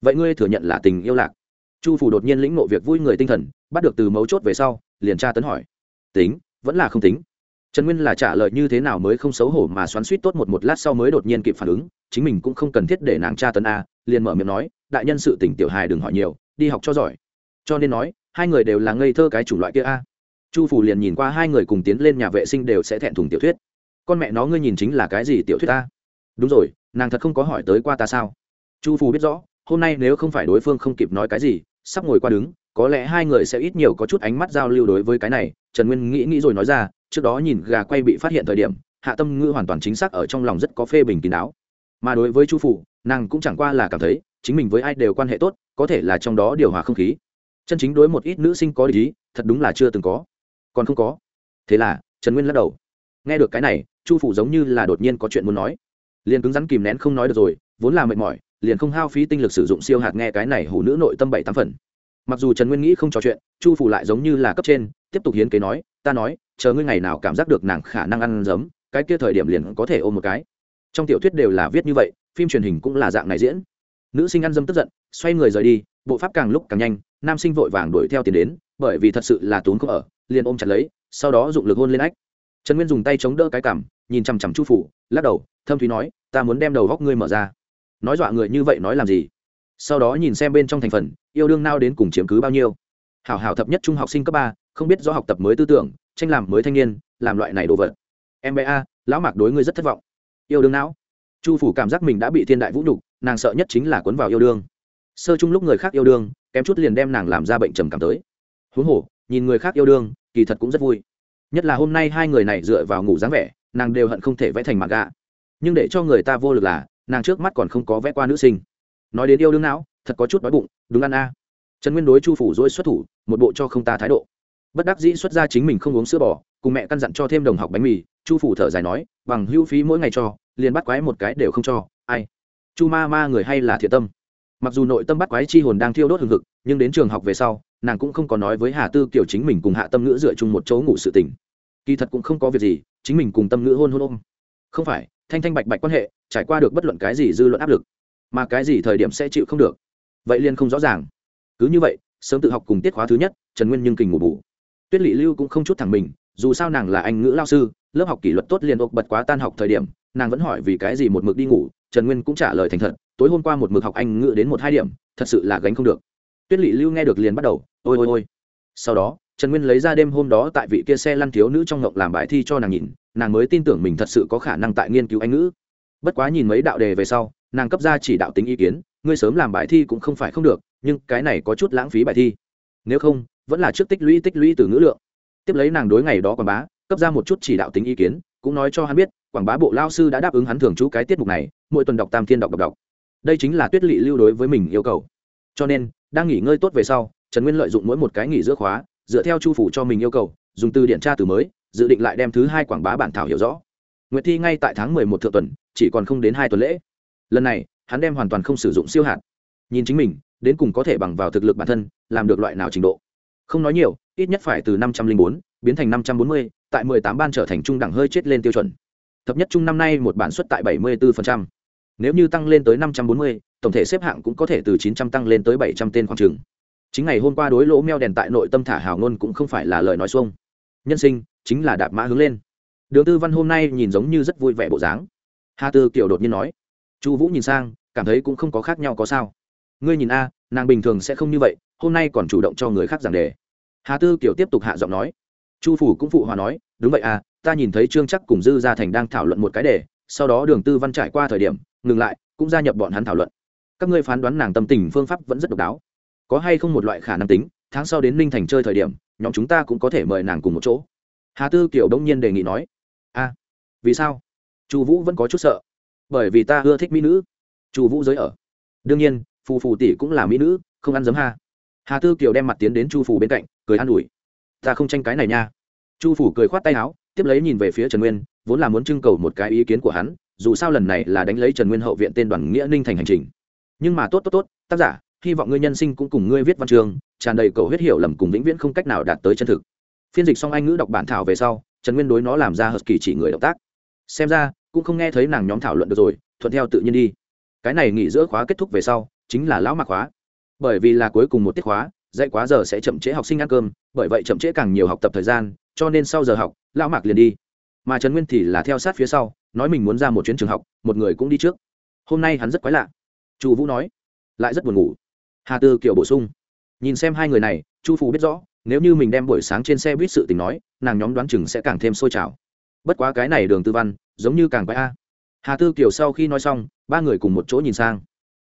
Vậy ngươi thừa nhận là tình yêu lạc? Chu phủ đột nhiên lĩnh ngộ việc vui người tinh thần, bắt được từ mấu chốt về sau, liền tra tấn hỏi. Tính, vẫn là không tính trần nguyên là trả lời như thế nào mới không xấu hổ mà xoắn suýt tốt một một lát sau mới đột nhiên kịp phản ứng, chính mình cũng không cần thiết để nàng tra tấn a, liền mở miệng nói, đại nhân sự tỉnh tiểu hài đừng hỏi nhiều, đi học cho giỏi. Cho nên nói, hai người đều là ngây thơ cái chủng loại kia a. Chu phủ liền nhìn qua hai người cùng tiến lên nhà vệ sinh đều sẽ thẹn thùng tiểu thuyết. Con mẹ nó ngươi nhìn chính là cái gì tiểu thuyết ta đúng rồi, nàng thật không có hỏi tới qua ta sao? Chu phủ biết rõ, hôm nay nếu không phải đối phương không kịp nói cái gì, sắp ngồi qua đứng, có lẽ hai người sẽ ít nhiều có chút ánh mắt giao lưu đối với cái này. Trần nguyên nghĩ nghĩ rồi nói ra trước đó nhìn gà quay bị phát hiện thời điểm, hạ tâm ngữ hoàn toàn chính xác ở trong lòng rất có phê bình kín đáo. Mà đối với chu phủ, nàng cũng chẳng qua là cảm thấy, chính mình với ai đều quan hệ tốt, có thể là trong đó điều hòa không khí. Chân chính đối một ít nữ sinh có lý thật đúng là chưa từng có. Còn không có. Thế là, trần nguyên lắc đầu. Nghe được cái này, chu phủ giống như là đột nhiên có chuyện muốn nói. Liền cứng rắn kìm nén không nói được rồi, vốn là mệt mỏi, liền không hao phí tinh lực sử dụng siêu hạt nghe cái này hủ nữ nội tâm bảy tám phần. Mặc dù trần nguyên nghĩ không trò chuyện, chu phủ lại giống như là cấp trên, tiếp tục hiến kế nói, ta nói chờ ngươi ngày nào cảm giác được nàng khả năng ăn giấm, cái kia thời điểm liền có thể ôm một cái. Trong tiểu thuyết đều là viết như vậy, phim truyền hình cũng là dạng này diễn. Nữ sinh ăn dâm tức giận, xoay người rời đi, bộ pháp càng lúc càng nhanh, nam sinh vội vàng đuổi theo tiền đến, bởi vì thật sự là tốn không ở, liền ôm chặt lấy, sau đó dụng lực hôn lên ách. Trần nguyên dùng tay chống đỡ cái cảm nhìn chằm chằm chu phủ, lắc đầu, thâm thúy nói, ta muốn đem đầu góc ngươi mở ra. Nói dọa người như vậy nói làm gì? Sau đó nhìn xem bên trong thành phần, yêu đương nao đến cùng chiếm cứ bao nhiêu? Hảo hảo thập nhất trung học sinh cấp ba không biết do học tập mới tư tưởng, tranh làm mới thanh niên, làm loại này đồ vật. Em bé a, lão mạc đối ngươi rất thất vọng. Yêu đương não. Chu phủ cảm giác mình đã bị thiên đại vũ nhục, nàng sợ nhất chính là cuốn vào yêu đương. Sơ chung lúc người khác yêu đương, kém chút liền đem nàng làm ra bệnh trầm cảm tới. Huống hồ, nhìn người khác yêu đương, kỳ thật cũng rất vui. Nhất là hôm nay hai người này dựa vào ngủ dáng vẻ, nàng đều hận không thể vẽ thành mặt gạ nhưng để cho người ta vô lực là, nàng trước mắt còn không có vẽ qua nữ sinh. Nói đến yêu đương não, thật có chút đói bụng, đúng ăn a. Trần nguyên đối chu phủ dỗi xuất thủ, một bộ cho không ta thái độ bất đắc dĩ xuất ra chính mình không uống sữa bò, cùng mẹ căn dặn cho thêm đồng học bánh mì, chu phủ thở dài nói, bằng hữu phí mỗi ngày cho, liền bắt quái một cái đều không cho, ai? Chu ma ma người hay là thiện tâm. Mặc dù nội tâm bắt quái chi hồn đang thiêu đốt hừng hực, nhưng đến trường học về sau, nàng cũng không có nói với hà tư kiểu chính mình cùng hạ tâm ngữ dựa chung một chỗ ngủ sự tình. Kỳ thật cũng không có việc gì, chính mình cùng tâm ngữ hôn hôn ôm. Không phải, thanh thanh bạch bạch quan hệ, trải qua được bất luận cái gì dư luận áp lực, mà cái gì thời điểm sẽ chịu không được. Vậy liền không rõ ràng. Cứ như vậy, sớm tự học cùng tiết khóa thứ nhất, trần nguyên nhưng kình ngủ bù tuyết lị lưu cũng không chút thẳng mình, dù sao nàng là anh ngữ lao sư, lớp học kỷ luật tốt liền ộp bật quá tan học thời điểm, nàng vẫn hỏi vì cái gì một mực đi ngủ, trần nguyên cũng trả lời thành thật, tối hôm qua một mực học anh ngữ đến một hai điểm, thật sự là gánh không được. Tuyết lị lưu nghe được liền bắt đầu, ôi ôi ôi. Sau đó, trần nguyên lấy ra đêm hôm đó tại vị kia xe lăn thiếu nữ trong ngộng làm bài thi cho nàng nhìn, nàng mới tin tưởng mình thật sự có khả năng tại nghiên cứu anh ngữ. Bất quá nhìn mấy đạo đề về sau, nàng cấp ra chỉ đạo tính ý kiến, ngươi sớm làm bài thi cũng không phải không được, nhưng cái này có chút lãng phí bài thi. Nếu không vẫn là trước tích lũy tích lũy từ ngữ lượng. Tiếp lấy nàng đối ngày đó quảng bá, cấp ra một chút chỉ đạo tính ý kiến, cũng nói cho hắn biết, quảng bá bộ lao sư đã đáp ứng hắn thường trú cái tiết mục này, mỗi tuần đọc tam thiên đọc đọc đọc. Đây chính là tuyết lỵ lưu đối với mình yêu cầu. Cho nên, đang nghỉ ngơi tốt về sau, trần nguyên lợi dụng mỗi một cái nghỉ giữa khóa, dựa theo chu phủ cho mình yêu cầu, dùng từ điện tra từ mới, dự định lại đem thứ hai quảng bá bản thảo hiểu rõ. Nguyệt thi ngay tại tháng mười một thượng tuần, chỉ còn không đến hai tuần lễ. Lần này, hắn đem hoàn toàn không sử dụng siêu hạt. Nhìn chính mình, đến cùng có thể bằng vào thực lực bản thân, làm được loại nào trình độ không nói nhiều, ít nhất phải từ năm trăm linh bốn biến thành năm trăm bốn mươi, tại mười tám ban trở thành trung đẳng hơi chết lên tiêu chuẩn. Thấp nhất trung năm nay một bản xuất tại bảy mươi 74%. nếu như tăng lên tới năm trăm bốn mươi, tổng thể xếp hạng cũng có thể từ chín trăm tăng lên tới bảy trăm tên khoảng trường chính ngày hôm qua đối lỗ meo đèn tại nội tâm thả hào ngôn cũng không phải là lời nói xuông. Nhân sinh chính là đạp mã hướng lên. Đường tư văn hôm nay nhìn giống như rất vui vẻ bộ dáng. Hà tư kiểu đột nhiên nói, chu vũ nhìn sang, cảm thấy cũng không có khác nhau có sao. Ngươi nhìn a, nàng bình thường sẽ không như vậy, hôm nay còn chủ động cho người khác giảng đề hà tư kiểu tiếp tục hạ giọng nói. Chu phủ cũng phụ hòa nói, đúng vậy à ta nhìn thấy trương chắc cùng dư gia thành đang thảo luận một cái đề, sau đó đường tư văn trải qua thời điểm, ngừng lại, cũng gia nhập bọn hắn thảo luận. Các ngươi phán đoán nàng tâm tình phương pháp vẫn rất độc đáo. Có hay không một loại khả năng tính, tháng sau đến ninh thành chơi thời điểm, nhóm chúng ta cũng có thể mời nàng cùng một chỗ. Hà tư kiểu đông nhiên đề nghị nói. A, vì sao? Chu vũ vẫn có chút sợ. Bởi vì ta ưa thích mỹ nữ. Chu vũ giới ở. Đương nhiên, phù phù tỷ cũng là mỹ nữ, không ăn giấm ha hà tư kiều đem mặt tiến đến chu Phủ bên cạnh, cười an ủi. Ta không tranh cái này nha. Chu phủ cười khoát tay áo, tiếp lấy nhìn về phía trần nguyên, vốn là muốn trưng cầu một cái ý kiến của hắn, dù sao lần này là đánh lấy trần nguyên hậu viện tên đoàn nghĩa ninh thành hành trình. Nhưng mà tốt tốt tốt, tác giả, hy vọng ngươi nhân sinh cũng cùng ngươi viết văn chương, tràn đầy cầu huyết hiểu lầm cùng vĩnh viễn không cách nào đạt tới chân thực. Phiên dịch xong anh ngữ đọc bản thảo về sau, trần nguyên đối nó làm ra hợp kỳ chỉ người động tác. Xem ra, cũng không nghe thấy nàng nhóm thảo luận được rồi, thuận theo tự nhiên đi. Cái này nghỉ giữa khóa kết thúc về sau, chính là lão mạc khóa bởi vì là cuối cùng một tiết khóa, dạy quá giờ sẽ chậm trễ học sinh ăn cơm, bởi vậy chậm trễ càng nhiều học tập thời gian, cho nên sau giờ học, lão mạc liền đi. Mà trần nguyên thì là theo sát phía sau, nói mình muốn ra một chuyến trường học, một người cũng đi trước. Hôm nay hắn rất quái lạ. Chu vũ nói, lại rất buồn ngủ. Hà tư kiểu bổ sung, nhìn xem hai người này, chu Phù biết rõ, nếu như mình đem buổi sáng trên xe buýt sự tình nói, nàng nhóm đoán chừng sẽ càng thêm sôi trào. Bất quá cái này đường tư văn, giống như càng quái a. Hà tư kiểu sau khi nói xong, ba người cùng một chỗ nhìn sang.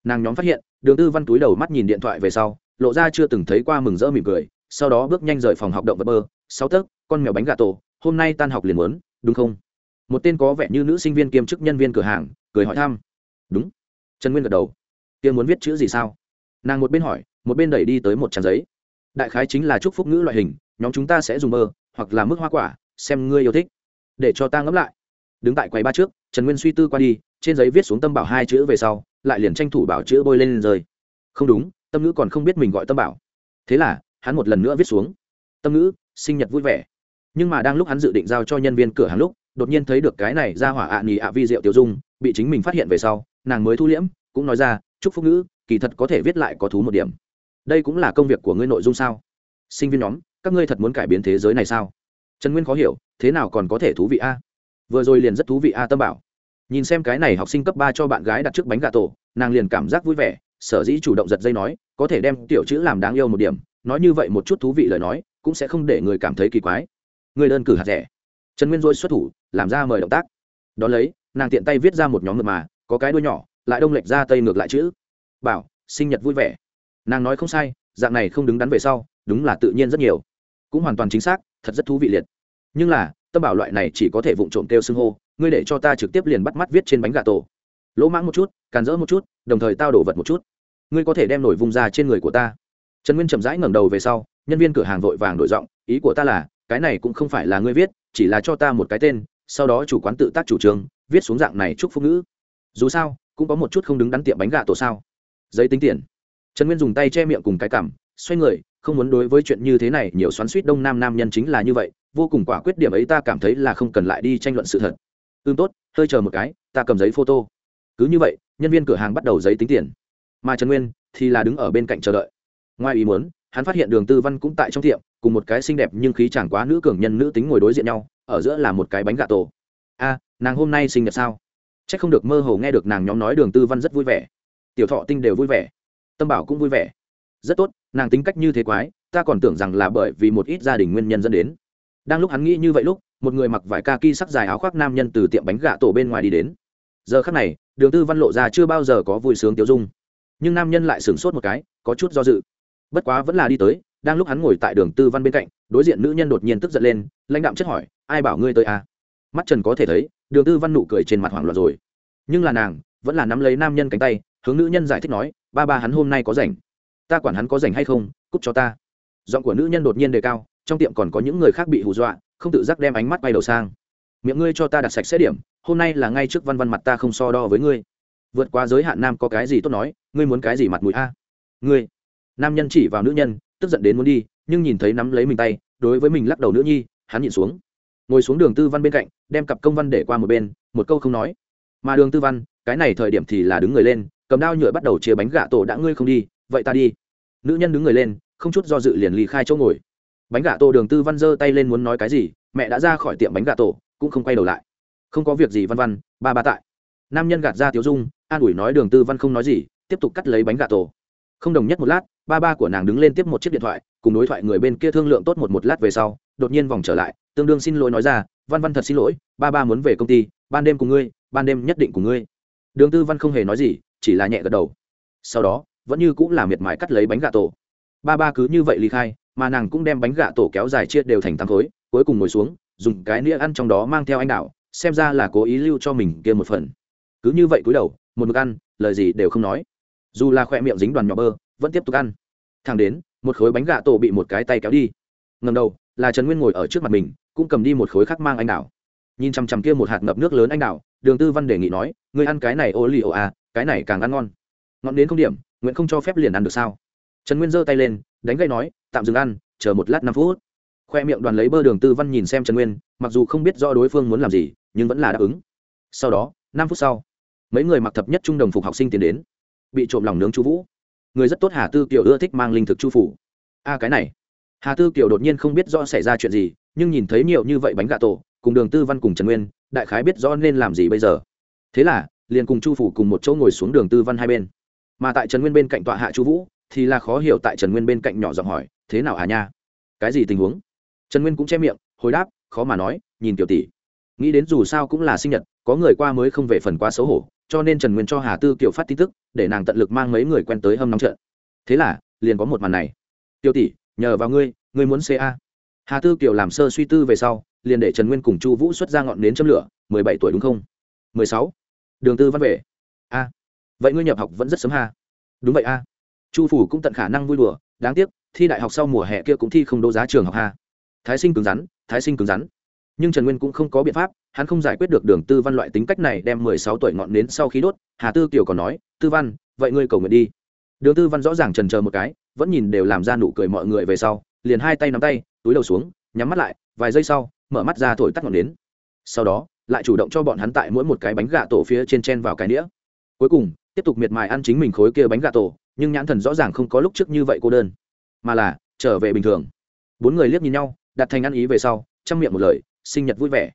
Nàng nhóm phát hiện đường tư văn túi đầu mắt nhìn điện thoại về sau, lộ ra chưa từng thấy qua mừng rỡ mỉm cười, sau đó bước nhanh rời phòng học động vật bơ. Sáu tấc, con mèo bánh gà tổ, hôm nay tan học liền muốn, đúng không? Một tên có vẻ như nữ sinh viên kiêm chức nhân viên cửa hàng, cười hỏi thăm. Đúng. Trần nguyên gật đầu. Tiên muốn viết chữ gì sao? Nàng một bên hỏi, một bên đẩy đi tới một trang giấy. Đại khái chính là chúc phúc ngữ loại hình, nhóm chúng ta sẽ dùng mơ hoặc là mức hoa quả, xem ngươi yêu thích. Để cho ta ngẫm lại. Đứng tại quầy ba trước, trần nguyên suy tư qua đi, trên giấy viết xuống tâm bảo hai chữ về sau lại liền tranh thủ bảo chữ bôi lên, lên rơi. Không đúng tâm ngữ còn không biết mình gọi tâm bảo. Thế là hắn một lần nữa viết xuống. Tâm ngữ sinh nhật vui vẻ. Nhưng mà đang lúc hắn dự định giao cho nhân viên cửa hàng lúc đột nhiên thấy được cái này ra hỏa ạ à nhì ạ vi rượu tiêu dung bị chính mình phát hiện về sau nàng mới thu liễm cũng nói ra chúc phúc ngữ kỳ thật có thể viết lại có thú một điểm. Đây cũng là công việc của ngươi nội dung sao? Sinh viên nhóm các ngươi thật muốn cải biến thế giới này sao? Trần nguyên khó hiểu thế nào còn có thể thú vị a? Vừa rồi liền rất thú vị a tâm bảo nhìn xem cái này học sinh cấp ba cho bạn gái đặt trước bánh gà tổ, nàng liền cảm giác vui vẻ, sở dĩ chủ động giật dây nói, có thể đem tiểu chữ làm đáng yêu một điểm, nói như vậy một chút thú vị lời nói, cũng sẽ không để người cảm thấy kỳ quái. Người đơn cử hạt rẻ. Trần nguyên dôi xuất thủ, làm ra mời động tác. Đ ó lấy, nàng tiện tay viết ra một nhóm mật mà, có cái đuôi nhỏ, lại đông lệch ra tây ngược lại chữ. Bảo, sinh nhật vui vẻ. Nàng nói không sai, dạng này không đứng đắn về sau, đúng là tự nhiên rất nhiều. Cũng hoàn toàn chính xác, thật rất thú vị liệt. Nhưng là, tâm bảo loại này chỉ có thể vụng trộm kêu xưng hô ngươi để cho ta trực tiếp liền bắt mắt viết trên bánh gà tổ. Lỗ mãng một chút, càn rỡ một chút, đồng thời tao đổ vật một chút. Ngươi có thể đem nổi vùng ra trên người của ta. Trần nguyên chậm rãi ngẩng đầu về sau, nhân viên cửa hàng vội vàng đổi giọng, ý của ta là, cái này cũng không phải là ngươi viết, chỉ là cho ta một cái tên, sau đó chủ quán tự tác chủ trương, viết xuống dạng này chúc phúc ngữ. Dù sao, cũng có một chút không đứng đắn tiệm bánh gà tổ sao? Giấy tính tiền. Trần nguyên dùng tay che miệng cùng cái cảm, xoay người, không muốn đối với chuyện như thế này nhiều xoắn suýt đông nam nam nhân chính là như vậy, vô cùng quả quyết điểm ấy ta cảm thấy là không cần lại đi tranh luận sự thật ưm tốt, hơi chờ một cái, ta cầm giấy photo. Cứ như vậy, nhân viên cửa hàng bắt đầu giấy tính tiền. Mà trần nguyên thì là đứng ở bên cạnh chờ đợi. Ngoài ý muốn, hắn phát hiện đường tư văn cũng tại trong tiệm, cùng một cái xinh đẹp nhưng khí chẳng quá nữ cường nhân nữ tính ngồi đối diện nhau, ở giữa là một cái bánh gà tổ. A, nàng hôm nay sinh nhật sao? C h ắ c không được mơ hồ nghe được nàng nhóm nói đường tư văn rất vui vẻ. Tiểu thọ tinh đều vui vẻ. Tâm bảo cũng vui vẻ. Rất tốt, nàng tính cách như thế quái, ta còn tưởng rằng là bởi vì một ít gia đình nguyên nhân dẫn đến đang lúc hắn nghĩ như vậy lúc, một người mặc vải ca ki sắc dài áo khoác nam nhân từ tiệm bánh gà tổ bên ngoài đi đến. Giờ khắc này, đường tư văn lộ ra chưa bao giờ có vui sướng tiêu dung. Nhưng nam nhân lại sửng sốt một cái, có chút do dự. Bất quá vẫn là đi tới, đang lúc hắn ngồi tại đường tư văn bên cạnh, đối diện nữ nhân đột nhiên tức giận lên, lãnh đạm chất hỏi, ai bảo ngươi tới à? mắt trần có thể thấy, đường tư văn nụ cười trên mặt hoảng loạn rồi. Nhưng là nàng, vẫn là nắm lấy nam nhân cánh tay, hướng nữ nhân giải thích nói, ba ba hắn hôm nay có rảnh. Ta quản hắn có rảnh hay không cúc cho ta. Giọng của nữ nhân đột nhiên đề cao trong tiệm còn có những người khác bị hù dọa, không tự giác đem ánh mắt bay đầu sang. Miệng ngươi cho ta đặt sạch sẽ điểm, hôm nay là ngay trước văn văn mặt ta không so đo với ngươi. Vượt qua giới hạn nam có cái gì tốt nói, ngươi muốn cái gì mặt mũi a? Ngươi, nam nhân chỉ vào nữ nhân, tức giận đến muốn đi, nhưng nhìn thấy nắm lấy mình tay, đối với mình lắc đầu nữ nhi, hắn nhìn xuống. Ngồi xuống đường tư văn bên cạnh, đem cặp công văn để qua một bên, một câu không nói. Mà đường tư văn, cái này thời điểm thì là đứng người lên, cầm đao nhựa bắt đầu chia bánh gà tổ đã ngươi không đi, vậy ta đi. Nữ nhân đứng người lên, không chút do dự liền ly khai chỗ ngồi bánh gà tổ đường tư văn giơ tay lên muốn nói cái gì, mẹ đã ra khỏi tiệm bánh gà tổ, cũng không quay đầu lại. Không có việc gì văn văn, ba ba tại. Nam nhân gạt ra tiếu dung, an ủi nói đường tư văn không nói gì, tiếp tục cắt lấy bánh gà tổ. Không đồng nhất một lát, ba ba của nàng đứng lên tiếp một chiếc điện thoại, cùng đối thoại người bên kia thương lượng tốt một một lát về sau, đột nhiên vòng trở lại, tương đương xin lỗi nói ra, văn văn thật xin lỗi, ba ba muốn về công ty, ban đêm cùng ngươi, ban đêm nhất định cùng ngươi. Đường tư văn không hề nói gì, chỉ là nhẹ gật đầu. Sau đó, vẫn như cũng là miệt mài cắt lấy bánh gà tổ. Ba ba cứ như vậy ly khai mà nàng cũng đem bánh gạ tổ kéo dài chia đều thành tám khối, cuối cùng ngồi xuống, dùng cái nĩa ăn trong đó mang theo anh đạo xem ra là cố ý lưu cho mình kia một phần. Cứ như vậy cúi đầu, một mực ăn, lời gì đều không nói. Dù là khoe miệng dính đoàn nhỏ bơ, vẫn tiếp tục ăn. Thang đến, một khối bánh gạ tổ bị một cái tay kéo đi. Ngầm đầu, là trần nguyên ngồi ở trước mặt mình, cũng cầm đi một khối khác mang anh đào nhìn chằm chằm kia một hạt ngập nước lớn anh đào đường tư văn đề nghị nói người ăn cái này ô li ô à cái này càng ăn ngon. Ngọn đến không điểm, nguyện không cho phép liền ăn được sao? Trần nguyên giơ tay lên, đánh gậy nói tạm dừng ăn, chờ một lát năm phút. Khoe miệng đoàn lấy bơ đường tư văn nhìn xem trần nguyên, mặc dù không biết rõ đối phương muốn làm gì, nhưng vẫn là đáp ứng. Sau đó, năm phút sau, mấy người mặc thập nhất trung đồng phục học sinh tiến đến. Bị trộm lòng nướng chu vũ. Người rất tốt hà tư kiều ưa thích mang linh thực chu phủ. A, cái này. Hà tư kiều đột nhiên không biết rõ xảy ra chuyện gì, nhưng nhìn thấy nhiều như vậy bánh gà tổ, cùng đường tư văn cùng trần nguyên, đại khái biết rõ nên làm gì bây giờ. Thế là, liền cùng chu phủ cùng một chỗ ngồi xuống đường tư văn hai bên. Mà tại trần nguyên bên cạnh tọa hạ chu vũ, thì là khó hiểu tại trần nguyên bên cạnh nhỏ giọng hỏi thế nào à nha? Cái gì tình huống? Trần nguyên cũng che miệng, hồi đáp, khó mà nói, nhìn tiểu tỷ. Nghĩ đến dù sao cũng là sinh nhật, có người qua mới không về phần quá xấu hổ, cho nên trần nguyên cho hà tư kiều phát tin tức, để nàng tận lực mang mấy người quen tới hâm nóng trận. Thế là, liền có một màn này. Tiêu tỷ, nhờ vào ngươi ngươi muốn ca hà tư kiều làm sơ suy tư về sau, liền để trần nguyên cùng chu vũ xuất ra ngọn nến châm lửa, mười bảy tuổi đúng không? mười sáu. Đường tư văn về. A. Vậy ngươi nhập học vẫn rất sớm ha? Đúng vậy a chu phủ cũng tận khả năng vui đùa, đáng tiếc, thi đại học sau mùa hè kia cũng thi không đấu giá trường học ha. Thái sinh cứng rắn, thái sinh cứng rắn. Nhưng trần nguyên cũng không có biện pháp, hắn không giải quyết được đường tư văn loại tính cách này đem mười sáu tuổi ngọn nến sau khi đốt, hà tư kiều còn nói, tư văn, vậy ngươi cầu nguyện đi. Đường tư văn rõ ràng trần chờ một cái, vẫn nhìn đều làm ra nụ cười mọi người về sau, liền hai tay nắm tay, túi đầu xuống, nhắm mắt lại, vài giây sau, mở mắt ra thổi tắt ngọn nến. Sau đó, lại chủ động cho bọn hắn tại mỗi một cái bánh gà tổ phía trên chen vào cái nĩa. Cuối cùng, tiếp tục miệt mài ăn chính mình khối kia bánh gà tổ nhưng nhãn thần rõ ràng không có lúc trước như vậy cô đơn, mà là trở về bình thường. Bốn người liếc nhìn nhau, đặt thành ăn ý về sau, chăm miệng một lời, sinh nhật vui vẻ.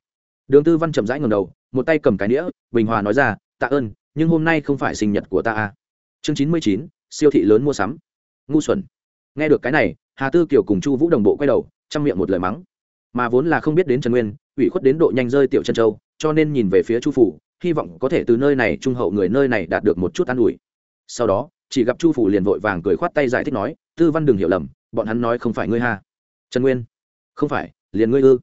Đường tư văn chậm rãi ngầm đầu, một tay cầm cái nĩa bình hòa nói ra, tạ ơn, nhưng hôm nay không phải sinh nhật của ta à. chương chín mươi chín, siêu thị lớn mua sắm. Ngu xuẩn. Nghe được cái này, hà tư kiều cùng chu vũ đồng bộ quay đầu, chăm miệng một lời mắng. Mà vốn là không biết đến trần nguyên, ủy khuất đến độ nhanh rơi tiểu chân châu, cho nên nhìn về phía chu phủ, hy vọng có thể từ nơi này trung hậu người nơi này đạt được một chút an ủi. Sau đó chỉ gặp chu phủ liền vội vàng cười khoát tay giải thích nói, tư văn đừng hiểu lầm, bọn hắn nói không phải ngươi hà trần nguyên. Không phải, liền ngươi ư?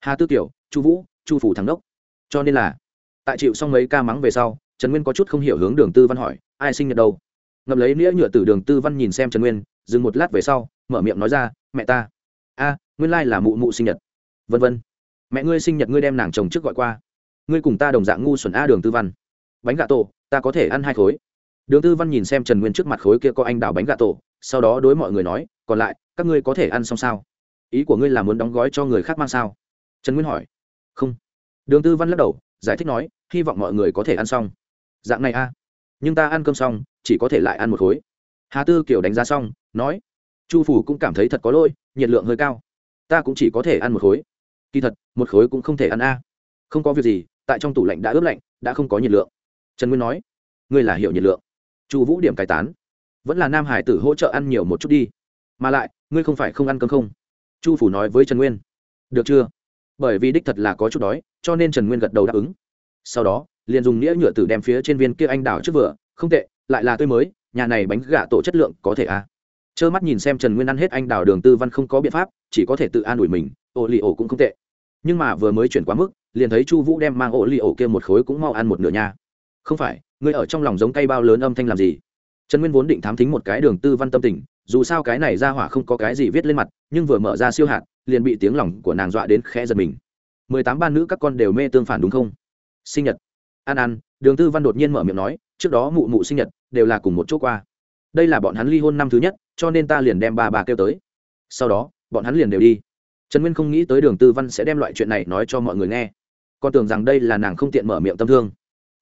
Hà tư tiểu chu vũ, chu phủ thắng đốc cho nên là tại chịu xong mấy ca mắng về sau, trần nguyên có chút không hiểu hướng đường tư văn hỏi, ai sinh nhật đâu? Ngậm lấy nghĩa nhựa từ đường tư văn nhìn xem trần nguyên, dừng một lát về sau, mở miệng nói ra, mẹ ta. A, nguyên lai là mụ mụ sinh nhật. Vân vân. Mẹ ngươi sinh nhật ngươi đem nàng chồng trước gọi qua. Ngươi cùng ta đồng dạng ngu xuẩn a đường tư văn. Bánh gà tổ, ta có thể ăn hai khối đường tư văn nhìn xem trần nguyên trước mặt khối kia có anh đào bánh gà tổ, sau đó đối mọi người nói, còn lại, các ngươi có thể ăn xong sao? Ý của ngươi là muốn đóng gói cho người khác mang sao? Trần nguyên hỏi. Không. Đường tư văn lắc đầu, giải thích nói, hy vọng mọi người có thể ăn xong. Dạng này a nhưng ta ăn cơm xong, chỉ có thể lại ăn một khối. Hà tư kiểu đánh giá xong, nói, chu phủ cũng cảm thấy thật có lỗi, nhiệt lượng hơi cao. Ta cũng chỉ có thể ăn một khối. Kỳ thật, một khối cũng không thể ăn a. Không có việc gì, tại trong tủ lạnh đã ướp lạnh, đã không có nhiệt lượng. Trần nguyên nói, ngươi là hiểu nhiệt lượng chu vũ điểm cải tán. Vẫn là nam hải tử hỗ trợ ăn nhiều một chút đi. Mà lại, ngươi không phải không ăn cơm không? Chu phủ nói với trần nguyên. Được chưa? Bởi vì đích thật là có chút đói, cho nên trần nguyên gật đầu đáp ứng. Sau đó, liền dùng nghĩa nhựa tử đem phía trên viên kia anh đào trước vừa. Không tệ, lại là tươi mới, nhà này bánh gà tổ chất lượng có thể à. Trơ mắt nhìn xem trần nguyên ăn hết anh đào đường tư văn không có biện pháp, chỉ có thể tự an ủi mình, ô li ổ cũng không tệ. Nhưng mà vừa mới chuyển quá mức, liền thấy chu vũ đem mang ô li ổ kia một khối cũng mau ăn một nửa nha. Không phải ngươi ở trong lòng giống cây bao lớn âm thanh làm gì? Trần nguyên vốn định thám thính một cái đường tư văn tâm tình, dù sao cái này ra hỏa không có cái gì viết lên mặt, nhưng vừa mở ra siêu hạt, liền bị tiếng lòng của nàng dọa đến khẽ giật mình. Mười tám ban nữ các con đều mê tương phản đúng không? Sinh nhật. An an, đường tư văn đột nhiên mở miệng nói, trước đó mụ mụ sinh nhật, đều là cùng một chỗ qua. Đây là bọn hắn ly hôn năm thứ nhất, cho nên ta liền đem ba bà kêu tới. Sau đó, bọn hắn liền đều đi. Trần nguyên không nghĩ tới đường tư văn sẽ đem loại chuyện này nói cho mọi người nghe. Con tưởng rằng đây là nàng không tiện mở miệng tâm thương.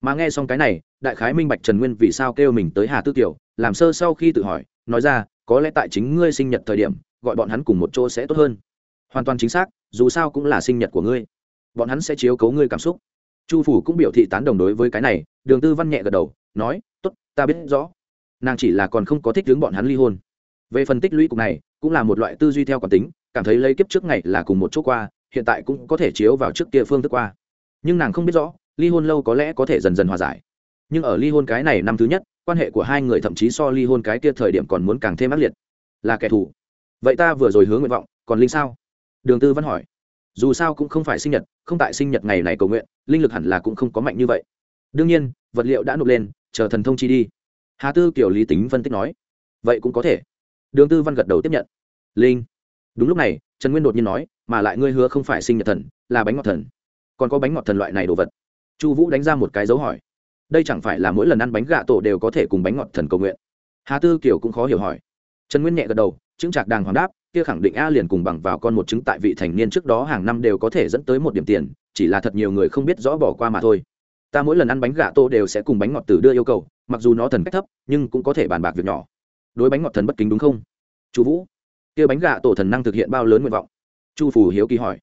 Mà nghe xong cái này đại khái minh bạch trần nguyên vì sao kêu mình tới hà tư tiểu làm sơ sau khi tự hỏi, nói ra, có lẽ tại chính ngươi sinh nhật thời điểm, gọi bọn hắn cùng một chỗ sẽ tốt hơn. Hoàn toàn chính xác, dù sao cũng là sinh nhật của ngươi. Bọn hắn sẽ chiếu cấu ngươi cảm xúc. Chu phủ cũng biểu thị tán đồng đối với cái này, đường tư văn nhẹ gật đầu, nói t ố t ta biết rõ. Nàng chỉ là còn không có thích hướng bọn hắn ly hôn. Về phần tích lũy cục này, cũng là một loại tư duy theo quản tính, cảm thấy lấy kiếp trước ngày là cùng một chỗ qua, hiện tại cũng có thể chiếu vào trước kia phương thức qua. Nhưng nàng không biết rõ, ly hôn lâu có lẽ có thể dần dần hòa giải nhưng ở ly hôn cái này năm thứ nhất, quan hệ của hai người thậm chí so ly hôn cái kia thời điểm còn muốn càng thêm ác liệt. Là kẻ thù. Vậy ta vừa rồi hướng nguyện vọng, còn linh sao? Đường tư văn hỏi. Dù sao cũng không phải sinh nhật, không tại sinh nhật ngày này cầu nguyện, linh lực hẳn là cũng không có mạnh như vậy. Đương nhiên, vật liệu đã nộp lên, chờ thần thông chi đi. Hà tư kiểu lý tính phân tích nói. Vậy cũng có thể. Đường tư văn gật đầu tiếp nhận. Linh. Đúng lúc này, trần nguyên đột nhiên nói, mà lại ngươi hứa không phải sinh nhật thần, là bánh ngọt thần. Còn có bánh ngọt thần loại này đồ vật. Chu vũ đánh ra một cái dấu hỏi đây chẳng phải là mỗi lần ăn bánh gà tổ đều có thể cùng bánh ngọt thần cầu nguyện. Hà tư kiều cũng khó hiểu hỏi. Trần nguyên nhẹ gật đầu chứng trạc đàng hoàng đáp, kia khẳng định a liền cùng bằng vào con một chứng tại vị thành niên trước đó hàng năm đều có thể dẫn tới một điểm tiền, chỉ là thật nhiều người không biết rõ bỏ qua mà thôi. Ta mỗi lần ăn bánh gà tô đều sẽ cùng bánh ngọt tử đưa yêu cầu, mặc dù nó thần cách thấp, nhưng cũng có thể bàn bạc việc nhỏ. Đối bánh ngọt thần bất kính đúng không? Chú vũ. Kia bánh gà tổ thần năng thực hiện bao lớn nguyện vọng? Chu phù hiếu kỳ hỏi.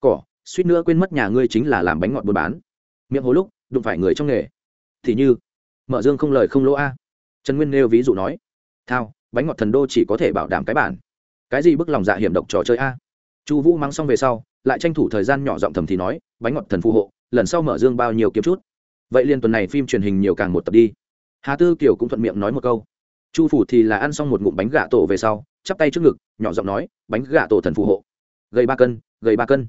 Cỏ, suýt nữa quên mất nhà ngươi chính là làm bánh ngọt buôn bán. Miệng hố lúc, đụng phải người trong nghề thì như, mở dương không lời không lỗ a. Trần nguyên nêu ví dụ nói, thao, bánh ngọt thần đô chỉ có thể bảo đảm cái bản. Cái gì bức lòng dạ hiểm độc trò chơi a? Chu vũ mắng xong về sau, lại tranh thủ thời gian nhỏ giọng thầm thì nói, bánh ngọt thần phù hộ, lần sau mở dương bao nhiêu kiếm chút. Vậy liên tuần này phim truyền hình nhiều càng một tập đi. Hà tư kiều cũng thuận miệng nói một câu. Chu phủ thì là ăn xong một ngụm bánh gà tổ về sau, chắp tay trước ngực, nhỏ giọng nói, bánh gà tổ thần phù hộ. Gầy ba cân, gầy ba cân.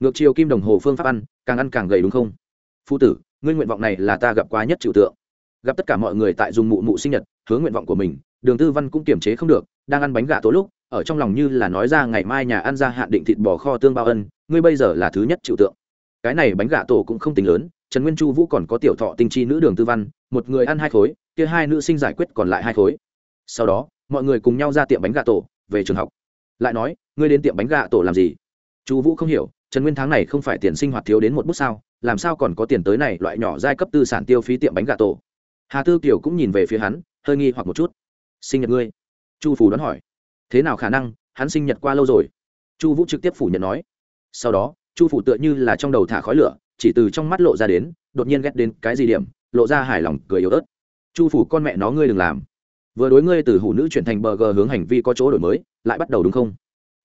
Ngược chiều kim đồng hồ phương pháp ăn, càng ăn càng gầy đúng không? Phu tử ngươi nguyện vọng này là ta gặp quá nhất trừu tượng. Gặp tất cả mọi người tại dùng mụ mụ sinh nhật, hướng nguyện vọng của mình, đường tư văn cũng kiềm chế không được, đang ăn bánh gà tối lúc, ở trong lòng như là nói ra ngày mai nhà ăn ra hạn định thịt bò kho tương bao ân, ngươi bây giờ là thứ nhất chịu tượng. Cái này bánh gà tổ cũng không tính lớn, trần nguyên chu vũ còn có tiểu thọ tinh chi nữ đường tư văn, một người ăn hai khối, kia hai nữ sinh giải quyết còn lại hai khối. Sau đó, mọi người cùng nhau ra tiệm bánh gà tổ, về trường học. Lại nói, ngươi đến tiệm bánh gà tổ làm gì? Chu vũ không hiểu, trần nguyên tháng này không phải tiền sinh hoạt thiếu đến một bút sao? Làm sao còn có tiền tới này loại nhỏ giai cấp tư sản tiêu phí tiệm bánh gà tổ? Hà tư kiều cũng nhìn về phía hắn, hơi nghi hoặc một chút. Sinh nhật ngươi? Chu phủ đoán hỏi. Thế nào khả năng? Hắn sinh nhật qua lâu rồi. Chu vũ trực tiếp phủ nhận nói. Sau đó, chu phủ tựa như là trong đầu thả khói lửa, chỉ từ trong mắt lộ ra đến, đột nhiên ghét đến cái gì điểm, lộ ra hài lòng, cười yếu ớt. Chu phủ con mẹ nó ngươi đừng làm. Vừa đối ngươi từ hủ nữ chuyển thành bờ gờ hướng hành vi có chỗ đổi mới, lại bắt đầu đúng không?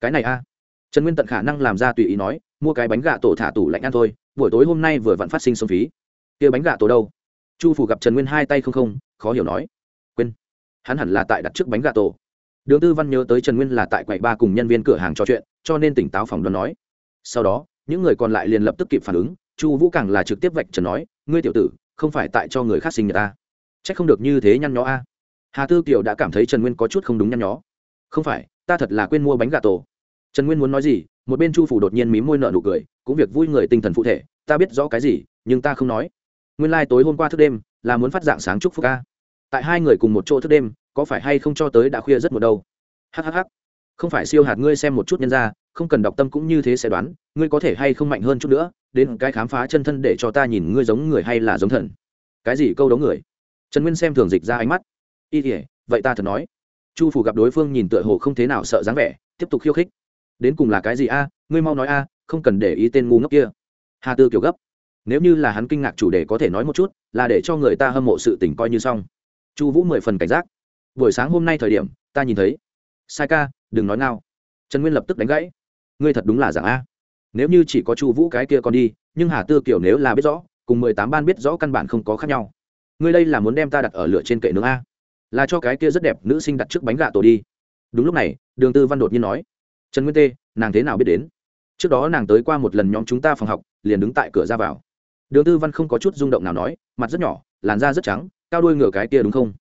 Cái này a. Trần nguyên tận khả năng làm ra tùy ý nói mua cái bánh gà tổ thả tủ lạnh ăn thôi, buổi tối hôm nay vừa vặn phát sinh sông phí. Kia bánh gà tổ đâu? Chu phủ gặp trần nguyên hai tay không không, khó hiểu nói. Quên. Hắn hẳn là tại đặt trước bánh gà tổ. Đường tư văn nhớ tới trần nguyên là tại quầy ba cùng nhân viên cửa hàng trò chuyện, cho nên tỉnh táo phòng đoán nói. Sau đó, những người còn lại liền lập tức kịp phản ứng, chu vũ càng là trực tiếp vạch trần nói, ngươi tiểu tử, không phải tại cho người khác sinh nhật ta. C h ắ c không được như thế nhăn nhó a. Hà tư kiều đã cảm thấy trần nguyên có chút không đúng nhăn nhó. Không phải, ta thật là quên mua bánh gà tổ trần nguyên muốn nói gì, một bên chu phủ đột nhiên mí môi nợ nụ cười, cũng việc vui người tinh thần phụ thể, ta biết rõ cái gì, nhưng ta không nói. Nguyên lai、like、tối hôm qua thức đêm, là muốn phát dạng sáng chúc phúc ca tại hai người cùng một chỗ thức đêm, có phải hay không cho tới đã khuya rất một đâu? Hhh không phải siêu hạt ngươi xem một chút nhân ra, không cần đọc tâm cũng như thế sẽ đoán, ngươi có thể hay không mạnh hơn chút nữa, đến cái khám phá chân thân để cho ta nhìn ngươi giống người hay là giống thần. Cái gì câu đấu người? Trần nguyên xem thường dịch ra ánh mắt. Y thể vậy ta thật nói. Chu phủ gặp đối phương nhìn tựa hồ không thế nào sợ dáng vẻ, tiếp tục khiêu khích đến cùng là cái gì a? Ngươi mau nói a, không cần để ý tên ngu ngốc kia. Hà tư kiểu gấp. Nếu như là hắn kinh ngạc chủ đề có thể nói một chút, là để cho người ta hâm mộ sự tỉnh coi như xong. Chu vũ mười phần cảnh giác. Buổi sáng hôm nay thời điểm, ta nhìn thấy. Sai ca, đừng nói nào trần nguyên lập tức đánh gãy. Ngươi thật đúng là giảng a. Nếu như chỉ có chu vũ cái kia còn đi, nhưng hà tư kiểu nếu là biết rõ, cùng mười tám ban biết rõ căn bản không có khác nhau. Ngươi đây là muốn đem ta đặt ở lửa trên kệ nướng a? Là cho cái kia rất đẹp nữ sinh đặt trước bánh gà tổ đi. Đúng lúc này, đường tư văn đột nhiên nói trần nguyên tê, nàng thế nào biết đến? Trước đó nàng tới qua một lần nhóm chúng ta phòng học, liền đứng tại cửa ra vào. Đường tư văn không có chút rung động nào nói, mặt rất nhỏ, làn da rất trắng, cao đuôi ngửa cái kia đúng không?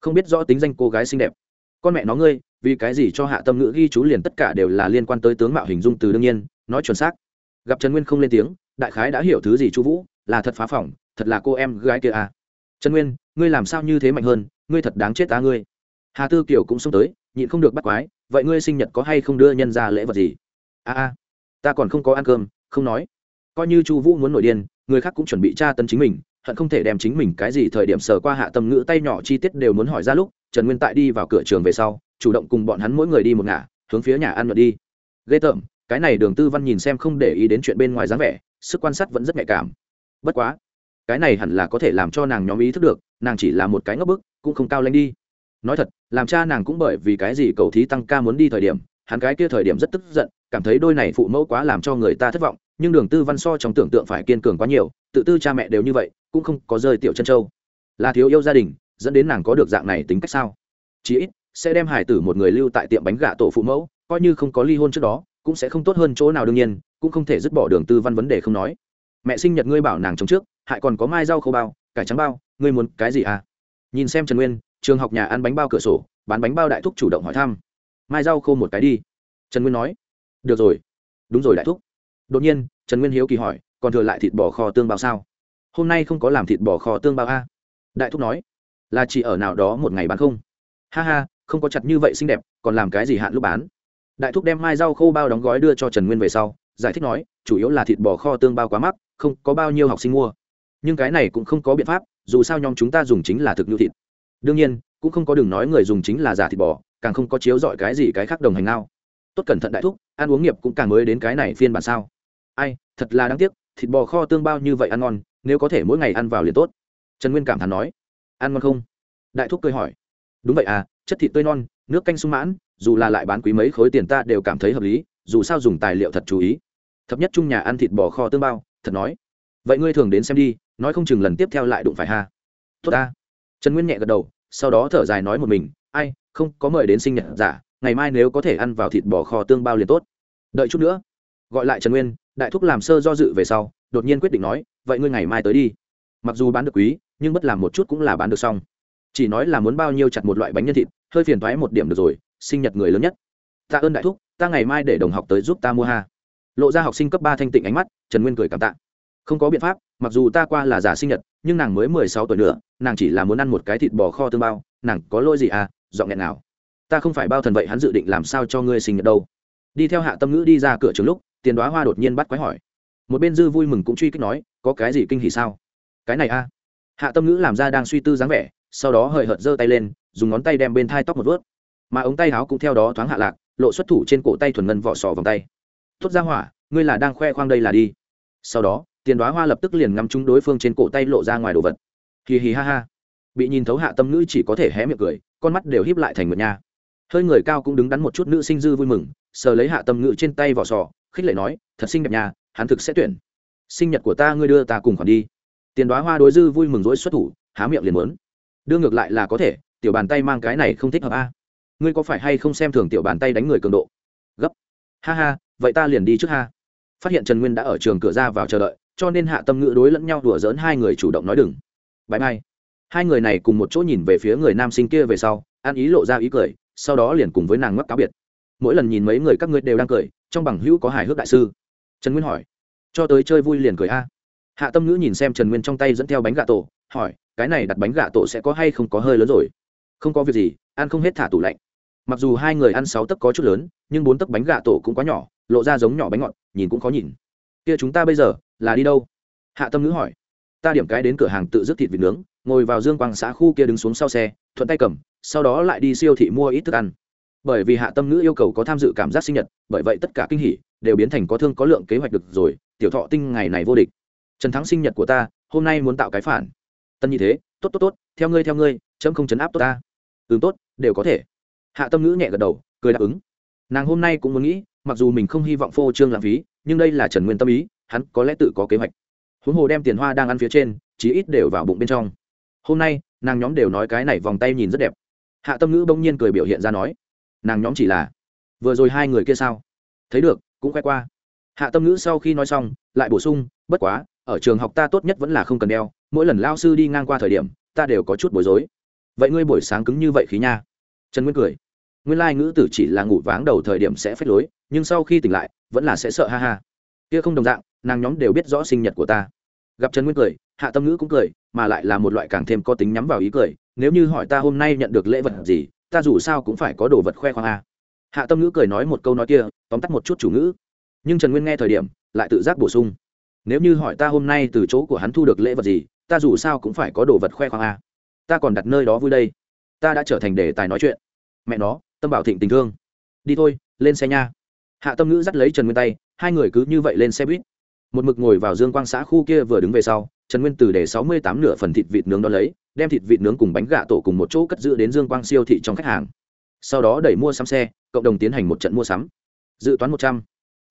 Không biết rõ tính danh cô gái xinh đẹp. Con mẹ nó ngươi, vì cái gì cho hạ tâm ngữ ghi chú liền tất cả đều là liên quan tới tướng mạo hình dung từ đương nhiên, nói chuẩn xác. Gặp trần nguyên không lên tiếng, đại khái đã hiểu thứ gì chu vũ, là thật phá phỏng, thật là cô em gái kia à. trần nguyên, ngươi làm sao như thế mạnh hơn, ngươi thật đáng chết ta ngươi. Hà tư kiều cũng xông tới, nhịn không được bắt quái vậy ngươi sinh nhật có hay không đưa nhân ra lễ vật gì? A a, ta còn không có ăn cơm, không nói. Coi như chu vũ muốn nổi điên, người khác cũng chuẩn bị tra tấn chính mình, hận không thể đem chính mình cái gì thời điểm sờ qua hạ tâm ngữ tay nhỏ chi tiết đều muốn hỏi ra lúc, trần nguyên tại đi vào cửa trường về sau, chủ động cùng bọn hắn mỗi người đi một ngả, hướng phía nhà ăn luận đi. Ghê tởm, cái này đường tư văn nhìn xem không để ý đến chuyện bên ngoài dáng vẻ, sức quan sát vẫn rất nhạy cảm. Bất quá, cái này hẳn là có thể làm cho nàng nhóm ý thức được, nàng chỉ là một cái ngốc bức, cũng không cao lanh đi. Nói thật làm cha nàng cũng bởi vì cái gì cầu thí tăng ca muốn đi thời điểm, hắn cái kia thời điểm rất tức giận, cảm thấy đôi này phụ mẫu quá làm cho người ta thất vọng, nhưng đường tư văn so trong tưởng tượng phải kiên cường quá nhiều, tự tư cha mẹ đều như vậy, cũng không có rơi tiểu chân châu. Là thiếu yêu gia đình, dẫn đến nàng có được dạng này tính cách sao? Chí ít, sẽ đem hải tử một người lưu tại tiệm bánh gà tổ phụ mẫu, coi như không có ly hôn trước đó, cũng sẽ không tốt hơn chỗ nào đương nhiên, cũng không thể dứt bỏ đường tư văn vấn đề không nói. Mẹ sinh nhật ngươi bảo nàng chống trước, hại còn có mai rau khô bao, cải trắng bao, ngươi muốn cái gì à? Nhìn xem trần nguyên trường học nhà ăn bánh bao cửa sổ, bán bánh bao đại thúc chủ động hỏi thăm. Mai rau khô một cái đi. Trần nguyên nói, được rồi. Đúng rồi đại thúc. Đột nhiên, trần nguyên hiếu kỳ hỏi, còn thừa lại thịt bò kho tương bao sao? Hôm nay không có làm thịt bò kho tương bao a. Đại thúc nói, là chỉ ở nào đó một ngày bán không? Ha ha, không có chặt như vậy xinh đẹp, còn làm cái gì hạn lúc bán? Đại thúc đem mai rau khô bao đóng gói đưa cho trần nguyên về sau, giải thích nói, chủ yếu là thịt bò kho tương bao quá mắc, không có bao nhiêu học sinh mua. Nhưng cái này cũng không có biện pháp, dù sao nhóm chúng ta dùng chính là thực nhu thịt đương nhiên, cũng không có đừng nói người dùng chính là giả thịt bò, càng không có chiếu dọi cái gì cái khác đồng hành nào tốt cẩn thận đại thúc, ăn uống nghiệp cũng càng mới đến cái này phiên bản sao. Ai, thật là đáng tiếc, thịt bò kho tương bao như vậy ăn ngon, nếu có thể mỗi ngày ăn vào liền tốt. Trần nguyên cảm thán nói. Ăn ngon không? Đại thúc cười hỏi. Đúng vậy à chất thịt tươi non, nước canh sung mãn, dù là lại bán quý mấy khối tiền ta đều cảm thấy hợp lý, dù sao dùng tài liệu thật chú ý. Thấp nhất chung nhà ăn thịt bò kho tương bao, thật nói. Vậy ngươi thường đến xem đi, nói không chừng lần tiếp theo lại đụng phải ha. Tốt ta trần nguyên nhẹ gật đầu, sau đó thở dài nói một mình, ai, không có mời đến sinh nhật giả, ngày mai nếu có thể ăn vào thịt bò kho tương bao liền tốt. Đợi chút nữa. Gọi lại trần nguyên, đại thúc làm sơ do dự về sau, đột nhiên quyết định nói, vậy ngươi ngày mai tới đi. Mặc dù bán được quý, nhưng bất làm một chút cũng là bán được xong. Chỉ nói là muốn bao nhiêu chặt một loại bánh nhân thịt, hơi phiền thoái một điểm được rồi, sinh nhật người lớn nhất. Tạ ơn đại thúc, ta ngày mai để đồng học tới giúp ta mua ha. Lộ ra học sinh cấp ba thanh tịnh ánh mắt, trần nguyên cười cảm tạ không có biện pháp, mặc dù ta qua là giả sinh nhật, nhưng nàng mới mười sáu tuổi nữa, nàng chỉ là muốn ăn một cái thịt bò kho tương bao, nàng có lỗi gì à dọn nghẹn nào. Ta không phải bao thần vậy, hắn dự định làm sao cho ngươi sinh nhật đâu. Đi theo hạ tâm ngữ đi ra cửa trường lúc, tiền đoá hoa đột nhiên bắt quái hỏi. Một bên dư vui mừng cũng truy kích nói, có cái gì kinh hỉ sao? Cái này a à? hạ tâm ngữ làm ra đang suy tư dáng vẻ, sau đó hời hợt giơ tay lên, dùng ngón tay đem bên thai tóc một vớt mà ống tay áo cũng theo đó thoáng hạ lạc, lộ xuất thủ trên cổ tay thuần ngân vỏ sò vòng tay. Tốt ra hỏa, ngươi là đang khoe khoang đây là đi. Sau đó tiền đoá hoa lập tức liền ngắm trúng đối phương trên cổ tay lộ ra ngoài đồ vật. Hì hì ha ha. Bị nhìn thấu hạ tâm nữ chỉ có thể hé miệng cười, con mắt đều híp lại thành một nha. Hơi người cao cũng đứng đắn một chút nữ sinh dư vui mừng, sờ lấy hạ tâm ngữ trên tay vỏ sò, khích lệ nói, thật xinh đẹp nhà hắn thực sẽ tuyển. Sinh nhật của ta ngươi đưa ta cùng khoản đi. Tiền đoá hoa đối dư vui mừng rỗi xuất thủ, há miệng liền muốn. Đưa ngược lại là có thể, tiểu bàn tay mang cái này không thích hợp a. Ngươi có phải hay không xem thường tiểu bàn tay đánh người cường độ? Gấp. Ha ha, vậy ta liền đi trước ha. Phát hiện trần nguyên đã ở trường cửa ra vào chờ đợi cho nên hạ tâm ngữ đối lẫn nhau đùa dỡn hai người chủ động nói đừng. Bãi mai. Hai người này cùng một chỗ nhìn về phía người nam sinh kia về sau ăn ý lộ ra ý cười, sau đó liền cùng với nàng mắc cáo biệt. Mỗi lần nhìn mấy người các ngươi đều đang cười, trong bằng hữu có hài hước đại sư. Trần nguyên hỏi, cho tới chơi vui liền cười a? Hạ tâm ngữ nhìn xem trần nguyên trong tay dẫn theo bánh gà tổ, hỏi, cái này đặt bánh gà tổ sẽ có hay không có hơi lớn rồi? Không có việc gì, ăn không hết thả tủ lạnh. Mặc dù hai người ăn sáu tấc có chút lớn, nhưng bốn tấc bánh gà tổ cũng quá nhỏ, lộ ra giống nhỏ bánh ngọt, nhìn cũng khó nhìn kia chúng ta bây giờ là đi đâu? Hạ tâm ngữ hỏi. Ta điểm cái đến cửa hàng tự dứt thịt vịt nướng, ngồi vào dương quang xã khu kia đứng xuống sau xe, thuận tay cầm, sau đó lại đi siêu thị mua ít thức ăn. Bởi vì hạ tâm ngữ yêu cầu có tham dự cảm giác sinh nhật, bởi vậy tất cả kinh hỉ đều biến thành có thương có lượng kế hoạch được rồi, tiểu thọ tinh ngày này vô địch. Trần thắng sinh nhật của ta, hôm nay muốn tạo cái phản. Tân như thế, tốt tốt tốt, theo ngươi theo ngươi, chấm không chấn áp tốt ta. Ừ tốt, đều có thể. Hạ tâm ngữ nhẹ gật đầu, cười đáp ứng. Nàng hôm nay cũng muốn nghĩ, mặc dù mình không hy vọng phô trương lãng phí nhưng đây là trần nguyên tâm ý, hắn có lẽ tự có kế hoạch. Huống hồ đem tiền hoa đang ăn phía trên, chí ít đều vào bụng bên trong. Hôm nay, nàng nhóm đều nói cái này vòng tay nhìn rất đẹp. Hạ tâm ngữ bỗng nhiên cười biểu hiện ra nói, nàng nhóm chỉ là, vừa rồi hai người kia sao? Thấy được, cũng khoe qua. Hạ tâm ngữ sau khi nói xong, lại bổ sung, bất quá, ở trường học ta tốt nhất vẫn là không cần đeo, mỗi lần lao sư đi ngang qua thời điểm, ta đều có chút bối rối. Vậy ngươi buổi sáng cứng như vậy khí nha. Trần nguyên cười, nguyên lai ngữ tử chỉ là ngủ váng đầu thời điểm sẽ phép lối nhưng sau khi tỉnh lại, vẫn là sẽ sợ ha ha. Kia không đồng dạng, nàng nhóm đều biết rõ sinh nhật của ta. Gặp trần nguyên cười, hạ tâm ngữ cũng cười, mà lại là một loại càng thêm có tính nhắm vào ý cười, nếu như hỏi ta hôm nay nhận được lễ vật gì, ta dù sao cũng phải có đồ vật khoe khoang a. Hạ tâm ngữ cười nói một câu nói kia, tóm tắt một chút chủ ngữ. Nhưng trần nguyên nghe thời điểm, lại tự giác bổ sung. Nếu như hỏi ta hôm nay từ chỗ của hắn thu được lễ vật gì, ta dù sao cũng phải có đồ vật khoe khoang a. Ta còn đặt nơi đó vui đây. Ta đã trở thành đề tài nói chuyện. Mẹ nó, tâm bảo thịnh tình thương. Đi thôi, lên xe nha hạ tâm ngữ dắt lấy trần nguyên tay, hai người cứ như vậy lên xe buýt. Một mực ngồi vào dương quang xã khu kia vừa đứng về sau, trần nguyên từ để sáu mươi tám nửa phần thịt vịt nướng đó lấy, đem thịt vịt nướng cùng bánh gà tổ cùng một chỗ cất giữ đến dương quang siêu thị trong khách hàng. Sau đó đẩy mua sắm xe, cộng đồng tiến hành một trận mua sắm. Dự toán một trăm.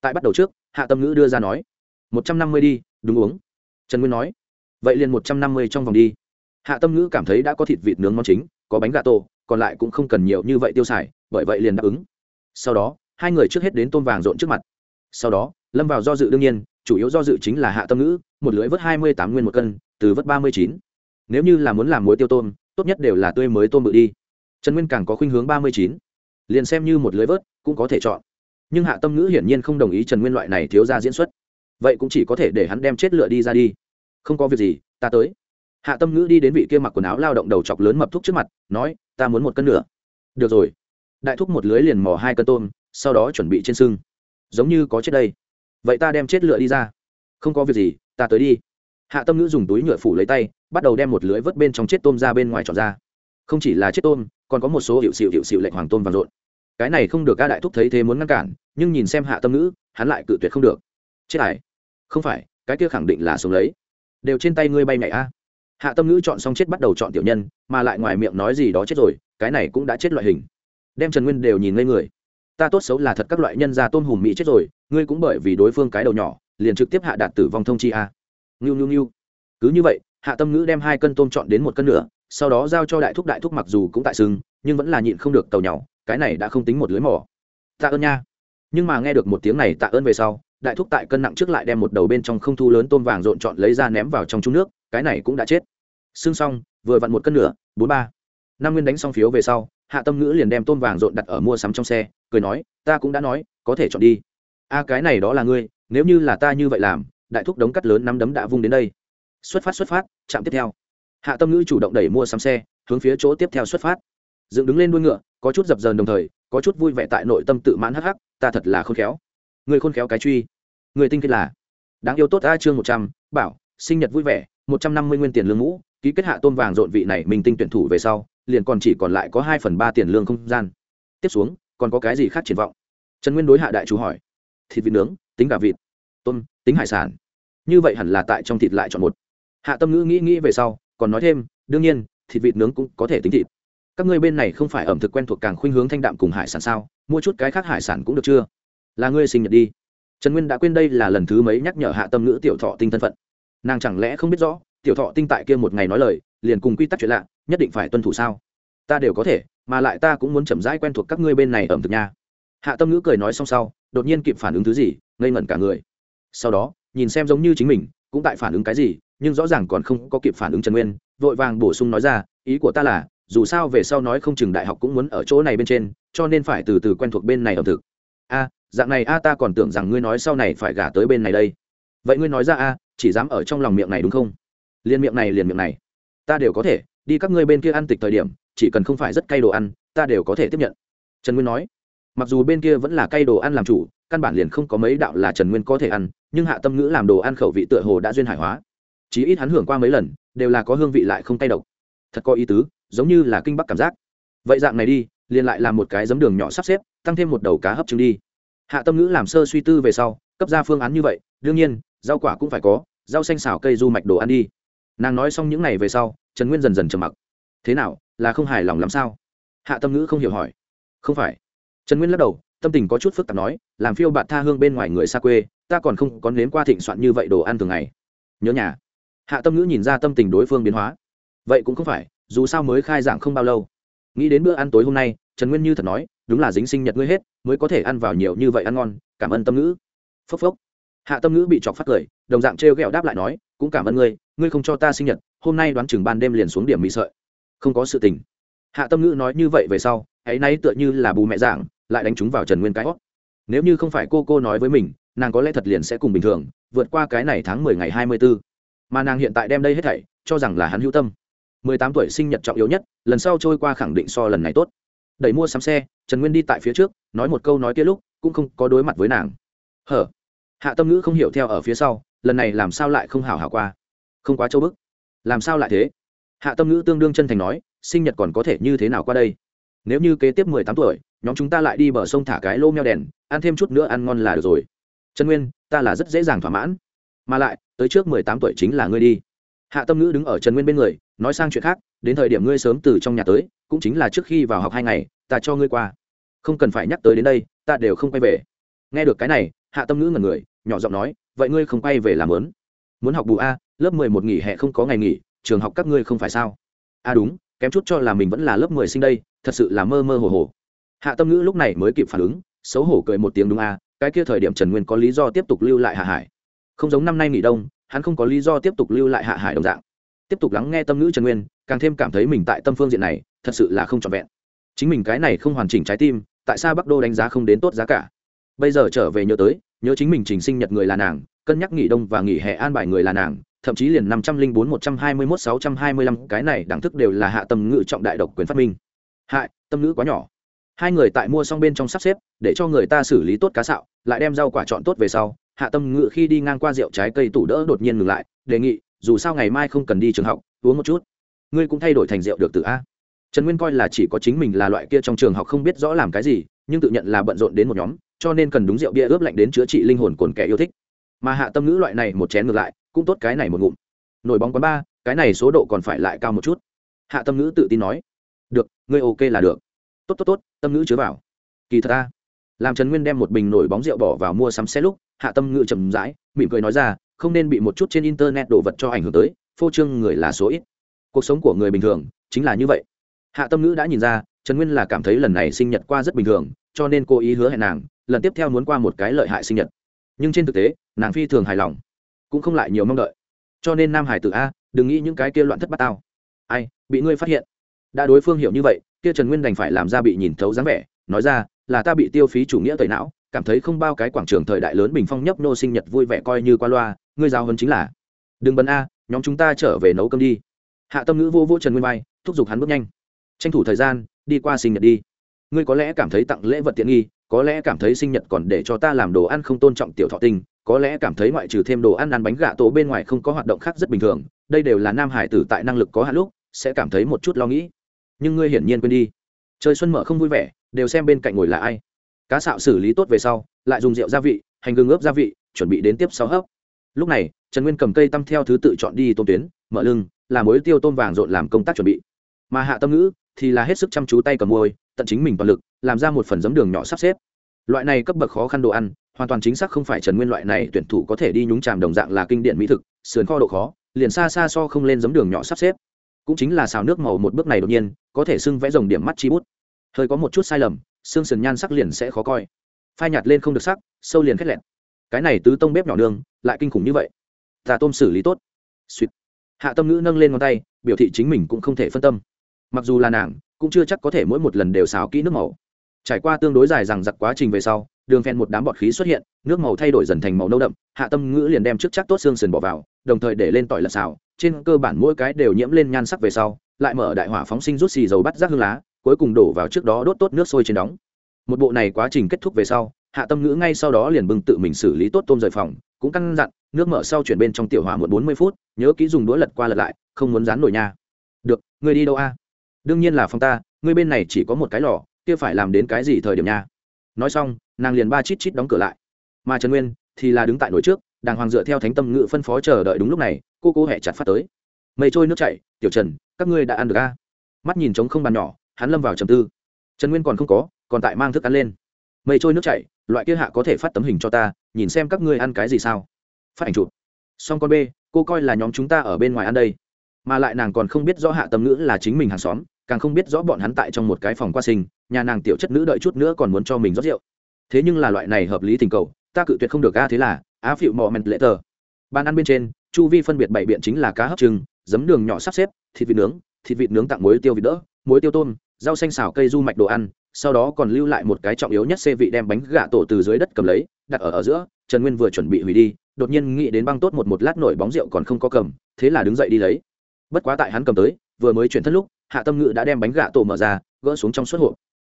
Tại bắt đầu trước, hạ tâm ngữ đưa ra nói, một trăm năm mươi đi, đúng uống. Trần nguyên nói, vậy liền một trăm năm mươi trong vòng đi. Hạ tâm ngữ cảm thấy đã có thịt vịt nướng món chính, có bánh gà tổ, còn lại cũng không cần nhiều như vậy tiêu xài, bởi vậy liền đáp ứng. Sau đó hai người trước hết đến tôm vàng rộn trước mặt. Sau đó, lâm vào do dự đương nhiên, chủ yếu do dự chính là hạ tâm ngữ, một lưỡi vớt hai mươi tám nguyên một cân, từ vớt ba mươi chín. Nếu như là muốn làm muối tiêu tôm, tốt nhất đều là tươi mới tôm bự đi. Trần nguyên càng có khuynh hướng ba mươi chín. Liền xem như một lưới vớt, cũng có thể chọn. Nhưng hạ tâm ngữ hiển nhiên không đồng ý trần nguyên loại này thiếu ra diễn xuất. Vậy cũng chỉ có thể để hắn đem chết lựa đi ra đi. Không có việc gì, ta tới. Hạ tâm ngữ đi đến vị kia mặc quần áo lao động đầu chọc lớn mập thúc trước mặt, nói, ta muốn một cân nữa. Được rồi. Đại thúc một lưới liền mò hai cân tôm sau đó chuẩn bị trên sưng. Giống như có chết đây. Vậy ta đem chết lựa đi ra. Không có việc gì, ta tới đi. Hạ tâm ngữ dùng túi nhựa phủ lấy tay, bắt đầu đem một lưới vớt bên trong chết tôm ra bên ngoài tròn ra. Không chỉ là chết tôm, còn có một số hiệu xịu hiệu xịu lệnh hoàng tôm vàng rộn. Cái này không được ca đại thúc thấy thế muốn ngăn cản, nhưng nhìn xem hạ tâm ngữ, hắn lại cự tuyệt không được. Chết ải không phải, cái kia khẳng định là sống lấy. Đều trên tay ngươi bay nhảy a. Hạ tâm ngữ chọn xong chết bắt đầu chọn tiểu nhân, mà lại ngoài miệng nói gì đó chết rồi, cái này cũng đã chết loại hình. Đem trần nguyên đều nhìn ngây người ta tốt xấu là thật các loại nhân gia tôm hùm mỹ chết rồi, ngươi cũng bởi vì đối phương cái đầu nhỏ, liền trực tiếp hạ đạt tử vong thông chi a. Ngưu ngưu ngưu. Cứ như vậy, hạ tâm ngữ đem hai cân tôm chọn đến một cân nữa, sau đó giao cho đại thúc đại thúc mặc dù cũng tại sừng, nhưng vẫn là nhịn không được tàu nhỏ, cái này đã không tính một lưới mỏ. Tạ ơn nha. Nhưng mà nghe được một tiếng này tạ ơn về sau, đại thúc tại cân nặng trước lại đem một đầu bên trong không thu lớn tôm vàng rộn chọn lấy ra ném vào trong chung nước, cái này cũng đã chết. Xương xong, vừa vặn một cân nữa, bốn ba. Năm nguyên đánh xong phiếu về sau, hạ tâm ngữ liền đem tôm vàng rộn đặt ở mua sắm trong xe cười nói, ta cũng đã nói, có thể chọn đi. A, cái này đó là ngươi, nếu như là ta như vậy làm, đại thúc đống cắt lớn nắm đấm đã vung đến đây. Xuất phát xuất phát chạm tiếp theo. Hạ tâm ngữ chủ động đẩy mua sắm xe, hướng phía chỗ tiếp theo xuất phát. Dựng đứng lên đuôi ngựa, có chút dập dờn đồng thời, có chút vui vẻ tại nội tâm tự mãn hắc hắc, ta thật là khôn khéo. Người khôn khéo cái truy. Người tinh kết là. Đáng yêu tốt a chương một trăm, bảo, sinh nhật vui vẻ, một trăm năm mươi nguyên tiền lương ngũ, ký kết hạ tôm vàng rộn vị này mình tinh tuyển thủ về sau, liền còn chỉ còn lại có hai phần ba tiền lương không gian. Tiếp xuống còn có cái gì khác triển vọng? Trần nguyên đối hạ đại chú hỏi. Thịt vịt nướng, tính gà vịt, tôm, tính hải sản. Như vậy hẳn là tại trong thịt lại chọn một. Hạ tâm ngữ nghĩ nghĩ về sau, còn nói thêm, đương nhiên, thịt vịt nướng cũng có thể tính thịt. Các ngươi bên này không phải ẩm thực quen thuộc càng khuynh hướng thanh đạm cùng hải sản sao? Mua chút cái khác hải sản cũng được chưa? Là ngươi sinh nhật đi. Trần nguyên đã quên đây là lần thứ mấy nhắc nhở hạ tâm ngữ tiểu thọ tinh thân phận. Nàng chẳng lẽ không biết rõ, tiểu thọ tinh tại kia một ngày nói lời, liền cùng quy tắc chuyện lạ, nhất định phải tuân thủ sao? Ta đều có thể, mà lại ta cũng muốn chậm rãi quen thuộc các ngươi bên này ẩm thực nha. Hạ tâm ngữ cười nói xong sau, đột nhiên kịp phản ứng thứ gì, ngây ngẩn cả người. Sau đó, nhìn xem giống như chính mình, cũng tại phản ứng cái gì, nhưng rõ ràng còn không có kịp phản ứng trần nguyên, vội vàng bổ sung nói ra, ý của ta là, dù sao về sau nói không chừng đại học cũng muốn ở chỗ này bên trên, cho nên phải từ từ quen thuộc bên này ẩm thực. A, dạng này a, ta còn tưởng rằng ngươi nói sau này phải gả tới bên này đây. Vậy ngươi nói ra a, chỉ dám ở trong lòng miệng này đúng không? Liền miệng này, liền miệng này. Ta đều có thể, đi các ngươi bên kia ăn tịch thời điểm chỉ cần không phải rất cay đồ ăn, ta đều có thể tiếp nhận. Trần nguyên nói. Mặc dù bên kia vẫn là cay đồ ăn làm chủ, căn bản liền không có mấy đạo là trần nguyên có thể ăn, nhưng hạ tâm ngữ làm đồ ăn khẩu vị tựa hồ đã duyên hải hóa. Chí ít hắn hưởng qua mấy lần, đều là có hương vị lại không tay độc. Thật có ý tứ, giống như là kinh bắc cảm giác. Vậy dạng này đi, liền lại làm một cái giấm đường nhỏ sắp xếp, tăng thêm một đầu cá hấp trứng đi. Hạ tâm ngữ làm sơ suy tư về sau, cấp ra phương án như vậy, đương nhiên, rau quả cũng phải có, rau xanh xào cây du mạch đồ ăn đi. Nàng nói xong những n à y về sau, trần nguyên dần dần trầm mặc. Thế nào là không hài lòng làm sao? Hạ tâm ngữ không hiểu hỏi. Không phải. Trần nguyên lắc đầu, tâm tình có chút phức tạp nói, làm phiêu bạn tha hương bên ngoài người xa quê, ta còn không có nếm qua thịnh soạn như vậy đồ ăn thường ngày. Nhớ nhà. Hạ tâm ngữ nhìn ra tâm tình đối phương biến hóa. Vậy cũng không phải, dù sao mới khai giảng không bao lâu. Nghĩ đến bữa ăn tối hôm nay, trần nguyên như thật nói, đúng là dính sinh nhật ngươi hết, mới có thể ăn vào nhiều như vậy ăn ngon, cảm ơn tâm ngữ. Phốc phốc. Hạ tâm ngữ bị chọc phát cười, đồng dạng trêu ghẹo đáp lại nói, cũng cảm ơn ngươi ngươi không cho ta sinh nhật, hôm nay đoán chừng ban đêm liền xuống điểm mỹ sợi không có sự tình. Hạ tâm ngữ nói như vậy về sau hãy nay tựa như là bù mẹ dạng, lại đánh chúng vào trần nguyên cái hót nếu như không phải cô cô nói với mình nàng có lẽ thật liền sẽ cùng bình thường vượt qua cái này tháng mười ngày hai mươi b ố mà nàng hiện tại đem đây hết thảy cho rằng là hắn hữu tâm. Mười tám tuổi sinh nhật trọng yếu nhất lần sau trôi qua khẳng định so lần này tốt. Đẩy mua sắm xe trần nguyên đi tại phía trước nói một câu nói kia lúc cũng không có đối mặt với nàng. Hở? Hạ tâm ngữ không hiểu theo ở phía sau lần này làm sao lại không hảo hảo qua? Không quá châu bức. Làm sao lại thế? Hạ tâm ngữ tương đương chân thành nói, sinh nhật còn có thể như thế nào qua đây? Nếu như kế tiếp mười tám tuổi, nhóm chúng ta lại đi bờ sông thả cái lô meo đèn, ăn thêm chút nữa ăn ngon là được rồi. Trần nguyên, ta là rất dễ dàng thỏa mãn. Mà lại, tới trước mười tám tuổi chính là ngươi đi. Hạ tâm ngữ đứng ở trần nguyên bên người, nói sang chuyện khác, đến thời điểm ngươi sớm từ trong nhà tới, cũng chính là trước khi vào học hai ngày, ta cho ngươi qua. Không cần phải nhắc tới đến đây, ta đều không quay về. Nghe được cái này, hạ tâm ngữ ngần người, nhỏ giọng nói, vậy ngươi không quay về làm lớn muốn học bù a, lớp mười một nghỉ hè không có ngày nghỉ trường học các ngươi không phải sao? A đúng, kém chút cho là mình vẫn là lớp mười sinh đây, thật sự là mơ mơ hồ hồ. Hạ tâm ngữ lúc này mới kịp phản ứng, xấu hổ cười một tiếng đúng a cái kia thời điểm trần nguyên có lý do tiếp tục lưu lại hạ hải. Không giống năm nay nghỉ đông, hắn không có lý do tiếp tục lưu lại hạ hải đồng dạng. Tiếp tục lắng nghe tâm ngữ trần nguyên, càng thêm cảm thấy mình tại tâm phương diện này, thật sự là không trọn vẹn. Chính mình cái này không hoàn chỉnh trái tim, tại sao bắc đô đánh giá không đến tốt giá cả? Bây giờ trở về nhớ tới, nhớ chính mình trình sinh nhật người là nàng, cân nhắc nghỉ đông và nghỉ hè an bài người là nàng thậm chí liền năm trăm linh bốn, một trăm hai mươi mốt, sáu trăm hai mươi lăm, cái này đẳng thức đều là hạ tâm ngữ trọng đại độc quyền phát minh. Hại tâm ngữ quá nhỏ. Hai người tại mua xong bên trong sắp xếp, để cho người ta xử lý tốt cá sạo lại đem rau quả chọn tốt về sau, hạ tâm ngữ khi đi ngang qua rượu trái cây tủ đỡ đột nhiên ngừng lại, đề nghị, dù sao ngày mai không cần đi trường học, uống một chút. Ngươi cũng thay đổi thành rượu được từ a. Trần nguyên coi là chỉ có chính mình là loại kia trong trường học không biết rõ làm cái gì, nhưng tự nhận là bận rộn đến một nhóm, cho nên cần đúng rượu bia ướp lạnh đến chữa trị linh hồn cồn kẻ yêu thích. Mà hạ tâm ngữ loại này một chén ngược lại cũng tốt cái này một ngụm. Nổi bóng quán ba, cái này số độ còn phải lại cao một chút. Hạ tâm ngữ tự tin nói. Được, ngươi ok là được. Tốt tốt tốt, tâm ngữ chứa vào. Kỳ thật ta. Làm trần nguyên đem một bình nổi bóng rượu bỏ vào mua sắm xe lúc, hạ tâm ngữ chầm rãi, mỉm cười nói ra, không nên bị một chút trên internet đồ vật cho ảnh hưởng tới, phô trương người là số ít. Cuộc sống của người bình thường, chính là như vậy. Hạ tâm ngữ đã nhìn ra, trần nguyên là cảm thấy lần này sinh nhật qua rất bình thường, cho nên cô ý hứa hẹn nàng, lần tiếp theo muốn qua một cái lợi hại sinh nhật. Nhưng trên thực tế, nàng phi thường hài lòng cũng không lại nhiều mong đợi. Cho nên nam hải tử a, đừng nghĩ những cái kia loạn thất bát tao. Ai, bị ngươi phát hiện. Đã đối phương hiểu như vậy, kia trần nguyên đành phải làm ra bị nhìn thấu dáng vẻ, nói ra, là ta bị tiêu phí chủ nghĩa tẩy não, cảm thấy không bao cái quảng trường thời đại lớn bình phong nhấp nô sinh nhật vui vẻ coi như qua loa, ngươi giáo hơn chính là. Đừng bấn a, nhóm chúng ta trở về nấu cơm đi. Hạ tâm ngữ vô vô trần nguyên vai, thúc giục hắn bước nhanh. Tranh thủ thời gian, đi qua sinh nhật đi. Ngươi có lẽ cảm thấy tặng lễ vật tiện nghi, có lẽ cảm thấy sinh nhật còn để cho ta làm đồ ăn không tôn trọng tiểu thọ tình có lẽ cảm thấy ngoại trừ thêm đồ ăn ăn bánh gạ tổ bên ngoài không có hoạt động khác rất bình thường, đây đều là nam hải tử tại năng lực có hạn lúc, sẽ cảm thấy một chút lo nghĩ. Nhưng ngươi hiển nhiên quên đi. Trời xuân mở không vui vẻ, đều xem bên cạnh ngồi là ai. Cá sạo xử lý tốt về sau, lại dùng rượu gia vị, hành gừng ướp gia vị, chuẩn bị đến tiếp sau hấp. Lúc này, trần nguyên cầm cây tăm theo thứ tự chọn đi tôm tuyến, mở lưng, làm mối tiêu tôm vàng rộn làm công tác chuẩn bị. Mà hạ tâm ngữ, thì là hết sức chăm chú tay cầm môi tận chính mình toàn lực, làm ra một phần giấm đường nhỏ sắp xếp. Loại này cấp bậc khó khăn đồ ăn hoàn toàn chính xác không phải trần nguyên loại này tuyển thủ có thể đi nhúng tràm đồng dạng là kinh điển mỹ thực, sườn kho độ khó, liền xa xa so không lên giấm đường nhỏ sắp xếp. Cũng chính là xào nước màu một bước này đột nhiên, có thể sưng vẽ dòng điểm mắt chi bút. Hơi có một chút sai lầm, xương sườn nhan sắc liền sẽ khó coi. Phai nhạt lên không được sắc, sâu liền khét lẹn cái này tứ tông bếp nhỏ nương, lại kinh khủng như vậy. Tà tôm xử lý tốt. Suýt hạ tâm ngữ nâng lên ngón tay, biểu thị chính mình cũng không thể phân tâm. Mặc dù là nàng, cũng chưa chắc có thể mỗi một lần đều xào kỹ nước màu. Trải qua tương đối dài rằng giặc quá trình về sau đường phèn một đám bọt khí xuất hiện, nước màu thay đổi dần thành màu nâu đậm, hạ tâm ngữ liền đem trước chắc tốt xương sườn bỏ vào, đồng thời để lên tỏi lật xào, trên cơ bản mỗi cái đều nhiễm lên nhan sắc về sau, lại mở đại hỏa phóng sinh rút xì dầu bắt rác hương lá, cuối cùng đổ vào trước đó đốt tốt nước sôi trên đóng. Một bộ này quá trình kết thúc về sau, hạ tâm ngữ ngay sau đó liền bưng tự mình xử lý tốt tôm rời phòng, cũng căn dặn, nước mở sau chuyển bên trong tiểu hỏa một bốn mươi phút, nhớ kỹ dùng đũa lật qua lật lại, không muốn dán nổi nha. Được, người đi đâu a? Đương nhiên là phòng ta ngươi bên này chỉ có một cái lò, kia phải làm đến cái gì thời điểm nha? Nói xong nàng liền ba chít chít đóng cửa lại. Mà trần nguyên thì là đứng tại nổi trước, đàng hoàng dựa theo thánh tâm ngự phân phó chờ đợi đúng lúc này, cô cô hẹ chặt phát tới. Mây trôi nước chảy, tiểu trần, các ngươi đã ăn được a mắt nhìn trống không bàn nhỏ, hắn lâm vào trầm tư. Trần nguyên còn không có, còn tại mang thức ăn lên. Mây trôi nước chảy, loại kia hạ có thể phát tấm hình cho ta, nhìn xem các ngươi ăn cái gì sao? Phát ảnh chụp. Xong con b cô coi là nhóm chúng ta ở bên ngoài ăn đây. Mà lại nàng còn không biết rõ hạ tâm ngữ là chính mình hàng xóm, càng không biết rõ bọn hắn tại trong một cái phòng qua sinh, nhà nàng tiểu chất nữ đợi chút nữa còn muốn cho mình rót rượu thế nhưng là loại này hợp lý tình cầu, ta cự tuyệt không được a, thế là, á phịu mò mẹt lệ tờ. Bàn ăn bên trên, chu vi phân biệt bảy biện chính là cá hấp trứng, giấm đường nhỏ sắp xếp, thịt vịt nướng, thịt vịt nướng tặng muối tiêu vịt đỡ, muối tiêu tôm, rau xanh xào cây du mạch đồ ăn, sau đó còn lưu lại một cái trọng yếu nhất xê vị đem bánh gà tổ từ dưới đất cầm lấy, đặt ở ở giữa, trần nguyên vừa chuẩn bị hủy đi, đột nhiên nghĩ đến băng tốt một một lát nổi bóng rượu còn không có cầm, thế là đứng dậy đi lấy. Bất quá tại hắn cầm tới, vừa mới chuyển thất lúc, hạ tâm ngự đã đem bánh gà tổ mở ra, gỡ xuống trong suốt hộp.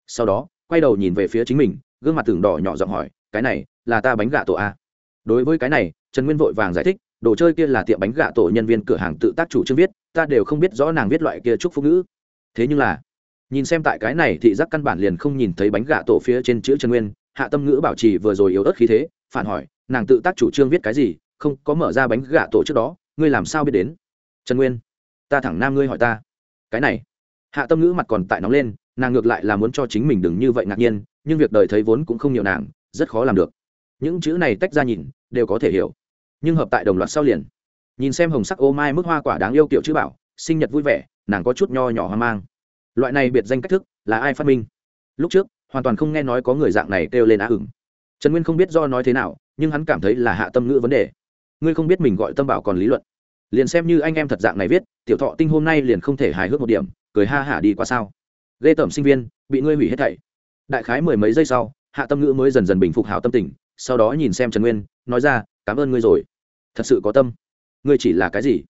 Sau đó, quay đầu nhìn về phía chính mình gương mặt tưởng đỏ nhỏ giọng hỏi, cái này là ta bánh gà tổ a? Đối với cái này, trần nguyên vội vàng giải thích, đồ chơi kia là tiệm bánh gà tổ nhân viên cửa hàng tự tác chủ trương viết, ta đều không biết rõ nàng viết loại kia chúc phụ ngữ. Thế nhưng là, nhìn xem tại cái này thị giác căn bản liền không nhìn thấy bánh gà tổ phía trên chữ trần nguyên, hạ tâm ngữ bảo trì vừa rồi yếu ớt khí thế, phản hỏi, nàng tự tác chủ trương viết cái gì? Không có mở ra bánh gà tổ trước đó, ngươi làm sao biết đến? Trần nguyên, ta thẳng nam ngươi hỏi ta. Cái này, hạ tâm ngữ mặt còn tại nóng lên, nàng ngược lại là muốn cho chính mình đừng như vậy ngạc nhiên nhưng việc đời thấy vốn cũng không nhiều nàng, rất khó làm được. Những chữ này tách ra nhìn, đều có thể hiểu. Nhưng hợp tại đồng loạt sau liền. Nhìn xem hồng sắc ô mai mức hoa quả đáng yêu kiểu chữ bảo, sinh nhật vui vẻ, nàng có chút nho nhỏ hoang mang. Loại này biệt danh cách thức, là ai phát minh? Lúc trước, hoàn toàn không nghe nói có người dạng này kêu lên á hửng. Trần nguyên không biết do nói thế nào, nhưng hắn cảm thấy là hạ tâm ngữ vấn đề. Ngươi không biết mình gọi tâm bảo còn lý luận. Liền xem như anh em thật dạng này viết, tiểu thọ tinh hôm nay liền không thể hài hước một điểm, cười ha hả đi qua sao? Ghê tởm sinh viên, bị ngươi hủy hết thảy đại khái mười mấy giây sau, hạ tâm ngữ mới dần dần bình phục hảo tâm tình, sau đó nhìn xem trần nguyên, nói ra, cảm ơn ngươi rồi. Thật sự có tâm. Ngươi chỉ là cái gì?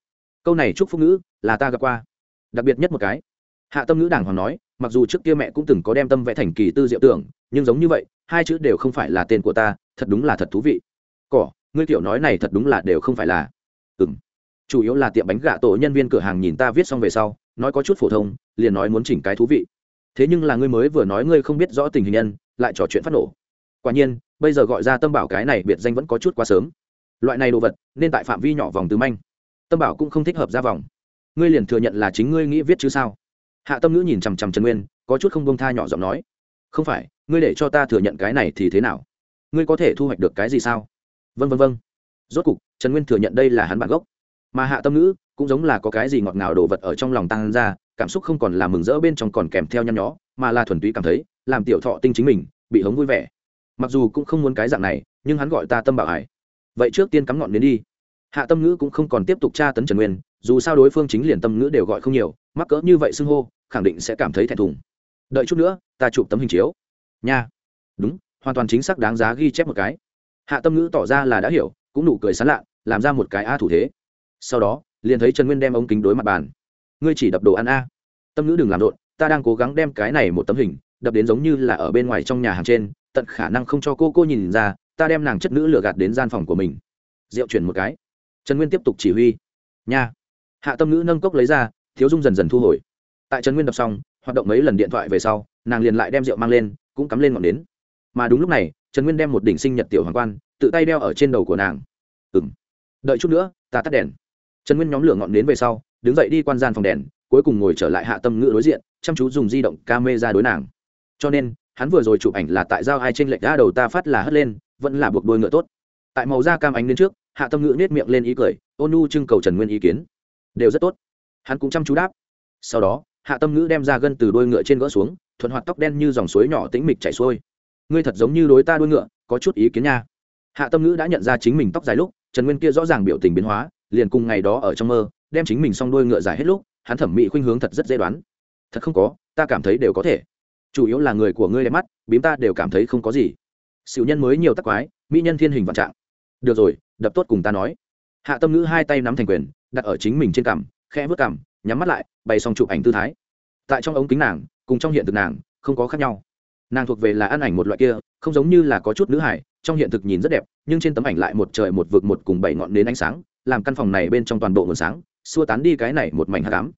Câu này chúc phúc ngữ là ta gặp qua. Đặc biệt nhất một cái. Hạ tâm ngữ đàng hoàng nói, mặc dù trước kia mẹ cũng từng có đem tâm vẽ thành kỳ tư diệu tưởng, nhưng giống như vậy, hai chữ đều không phải là tên của ta, thật đúng là thật thú vị. Cỏ, ngươi tiểu nói này thật đúng là đều không phải là. Ừ m chủ yếu là tiệm bánh gà tổ nhân viên cửa hàng nhìn ta viết xong về sau, nói có chút phổ thông, liền nói muốn chỉnh cái thú vị thế nhưng là ngươi mới vừa nói ngươi không biết rõ tình hình nhân, lại trò chuyện phát nổ. Quả nhiên, bây giờ gọi ra tâm bảo cái này biệt danh vẫn có chút quá sớm. Loại này đồ vật, nên tại phạm vi nhỏ vòng tứ manh. Tâm bảo cũng không thích hợp ra vòng. Ngươi liền thừa nhận là chính ngươi nghĩ viết chứ sao? Hạ tâm ngữ nhìn chằm chằm trần nguyên, có chút không bông tha nhỏ giọng nói. Không phải, ngươi để cho ta thừa nhận cái này thì thế nào? Ngươi có thể thu hoạch được cái gì sao? Vân vân vân rốt cục, trần nguyên thừa nhận đây là hắn bản gốc mà hạ tâm ngữ cũng giống là có cái gì ngọt ngào đồ vật ở trong lòng tăng ra, cảm xúc không còn là mừng rỡ bên trong còn kèm theo nhăn nhó, mà là thuần túy cảm thấy, làm tiểu thọ tinh chính mình, bị hống vui vẻ. Mặc dù cũng không muốn cái dạng này, nhưng hắn gọi ta tâm bảo hải. Vậy trước tiên cắm ngọn đến đi. Hạ tâm ngữ cũng không còn tiếp tục tra tấn trần nguyên, dù sao đối phương chính liền tâm ngữ đều gọi không nhiều, mắc cỡ như vậy xưng hô, khẳng định sẽ cảm thấy thẹn thùng. Đợi chút nữa, ta chụp tấm hình chiếu. Nha. Đúng, hoàn toàn chính xác đáng giá ghi chép một cái. Hạ tâm ngữ tỏ ra là đã hiểu, cũng nụ cười sán lạ, làm ra một cái a thủ thế sau đó, liền thấy trần nguyên đem ống kính đối mặt bàn. Ngươi chỉ đập đồ ăn a. Tâm ngữ đừng làm rộn, ta đang cố gắng đem cái này một tấm hình đập đến giống như là ở bên ngoài trong nhà hàng trên, tận khả năng không cho cô cô nhìn ra, ta đem nàng chất nữ lừa gạt đến gian phòng của mình. Rượu chuyển một cái. Trần nguyên tiếp tục chỉ huy. Nha. Hạ tâm ngữ nâng cốc lấy ra, thiếu dung dần dần thu hồi. Tại trần nguyên đọc xong, hoạt động mấy lần điện thoại về sau, nàng liền lại đem rượu mang lên, cũng cắm lên ngọn đến mà đúng lúc này, trần nguyên đem một đỉnh sinh nhật tiểu hoàng quan, tự tay đeo ở trên đầu của nàng. Ừ m đợi chút nữa, ta tắt đèn trần nguyên nhóm lửa ngọn đến về sau, đứng dậy đi quan gian phòng đèn, cuối cùng ngồi trở lại hạ tâm ngữ đối diện, chăm chú dùng di động ca mê ra đối nàng. Cho nên, hắn vừa rồi chụp ảnh là tại giao ai trên lệch đá đầu ta phát là hất lên, vẫn là buộc đôi ngựa tốt. Tại màu da cam ánh đến trước, hạ tâm ngữ nết miệng lên ý cười, ôn nu trưng cầu trần nguyên ý kiến. Đều rất tốt. Hắn cũng chăm chú đáp. Sau đó, hạ tâm ngữ đem ra gân từ đôi ngựa trên gỡ xuống, thuận hoạt tóc đen như dòng suối nhỏ tĩnh mịch chảy xuôi. Ngươi thật giống như đối ta đôi ngựa, có chút ý kiến nha. Hạ tâm ngữ đã nhận ra chính mình tóc dài lúc, trần nguyên kia rõ ràng biểu tình biến hóa liền cùng ngày đó ở trong mơ, đem chính mình xong đôi ngựa dài hết lúc, hắn thẩm mỹ khuynh hướng thật rất dễ đoán. Thật không có, ta cảm thấy đều có thể. Chủ yếu là người của ngươi đẹp mắt, bím ta đều cảm thấy không có gì. Xỉu nhân mới nhiều tắc quái, mỹ nhân thiên hình vạn trạng. Được rồi, đập tốt cùng ta nói. Hạ tâm ngữ hai tay nắm thành quyền, đặt ở chính mình trên cằm, khẽ vớt cằm, nhắm mắt lại, bày xong chụp ảnh tư thái. Tại trong ống kính nàng, cùng trong hiện thực nàng, không có khác nhau. Nàng thuộc về là ăn ảnh một loại kia, không giống như là có chút nữ hải, trong hiện thực nhìn rất đẹp, nhưng trên tấm ảnh lại một trời một vực một cùng bảy ngọn nến ánh sáng làm căn phòng này bên trong toàn bộ nguồn sáng, xua tán đi cái này một mảnh hạ cám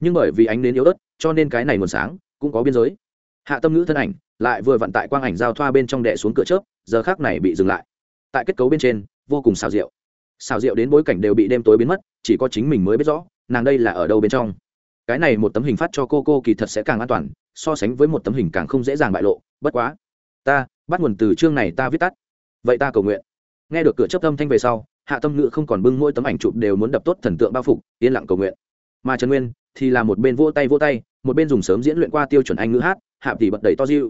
nhưng bởi vì ánh nến yếu ớt, cho nên cái này nguồn sáng cũng có biên giới. Hạ tâm ngữ thân ảnh lại vừa vặn tại quang ảnh giao thoa bên trong đè xuống cửa chớp, giờ khác này bị dừng lại. Tại kết cấu bên trên, vô cùng xào rượu xào rượu đến bối cảnh đều bị đêm tối biến mất, chỉ có chính mình mới biết rõ, nàng đây là ở đâu bên trong. Cái này một tấm hình phát cho cô cô kỳ thật sẽ càng an toàn, so sánh với một tấm hình càng không dễ dàng bại lộ, bất quá. Ta, bắt nguồn từ chương này ta viết tắt. Vậy ta cầu nguyện. Nghe được cửa chấp tâm thanh về sau hạ tâm ngữ không còn bưng mỗi tấm ảnh chụp đều muốn đập tốt thần tượng bao phục, yên lặng cầu nguyện. Mà trần nguyên thì là một bên vỗ tay vỗ tay, một bên dùng sớm diễn luyện qua tiêu chuẩn anh ngữ hát, hạ tỷ bật đầy to diệu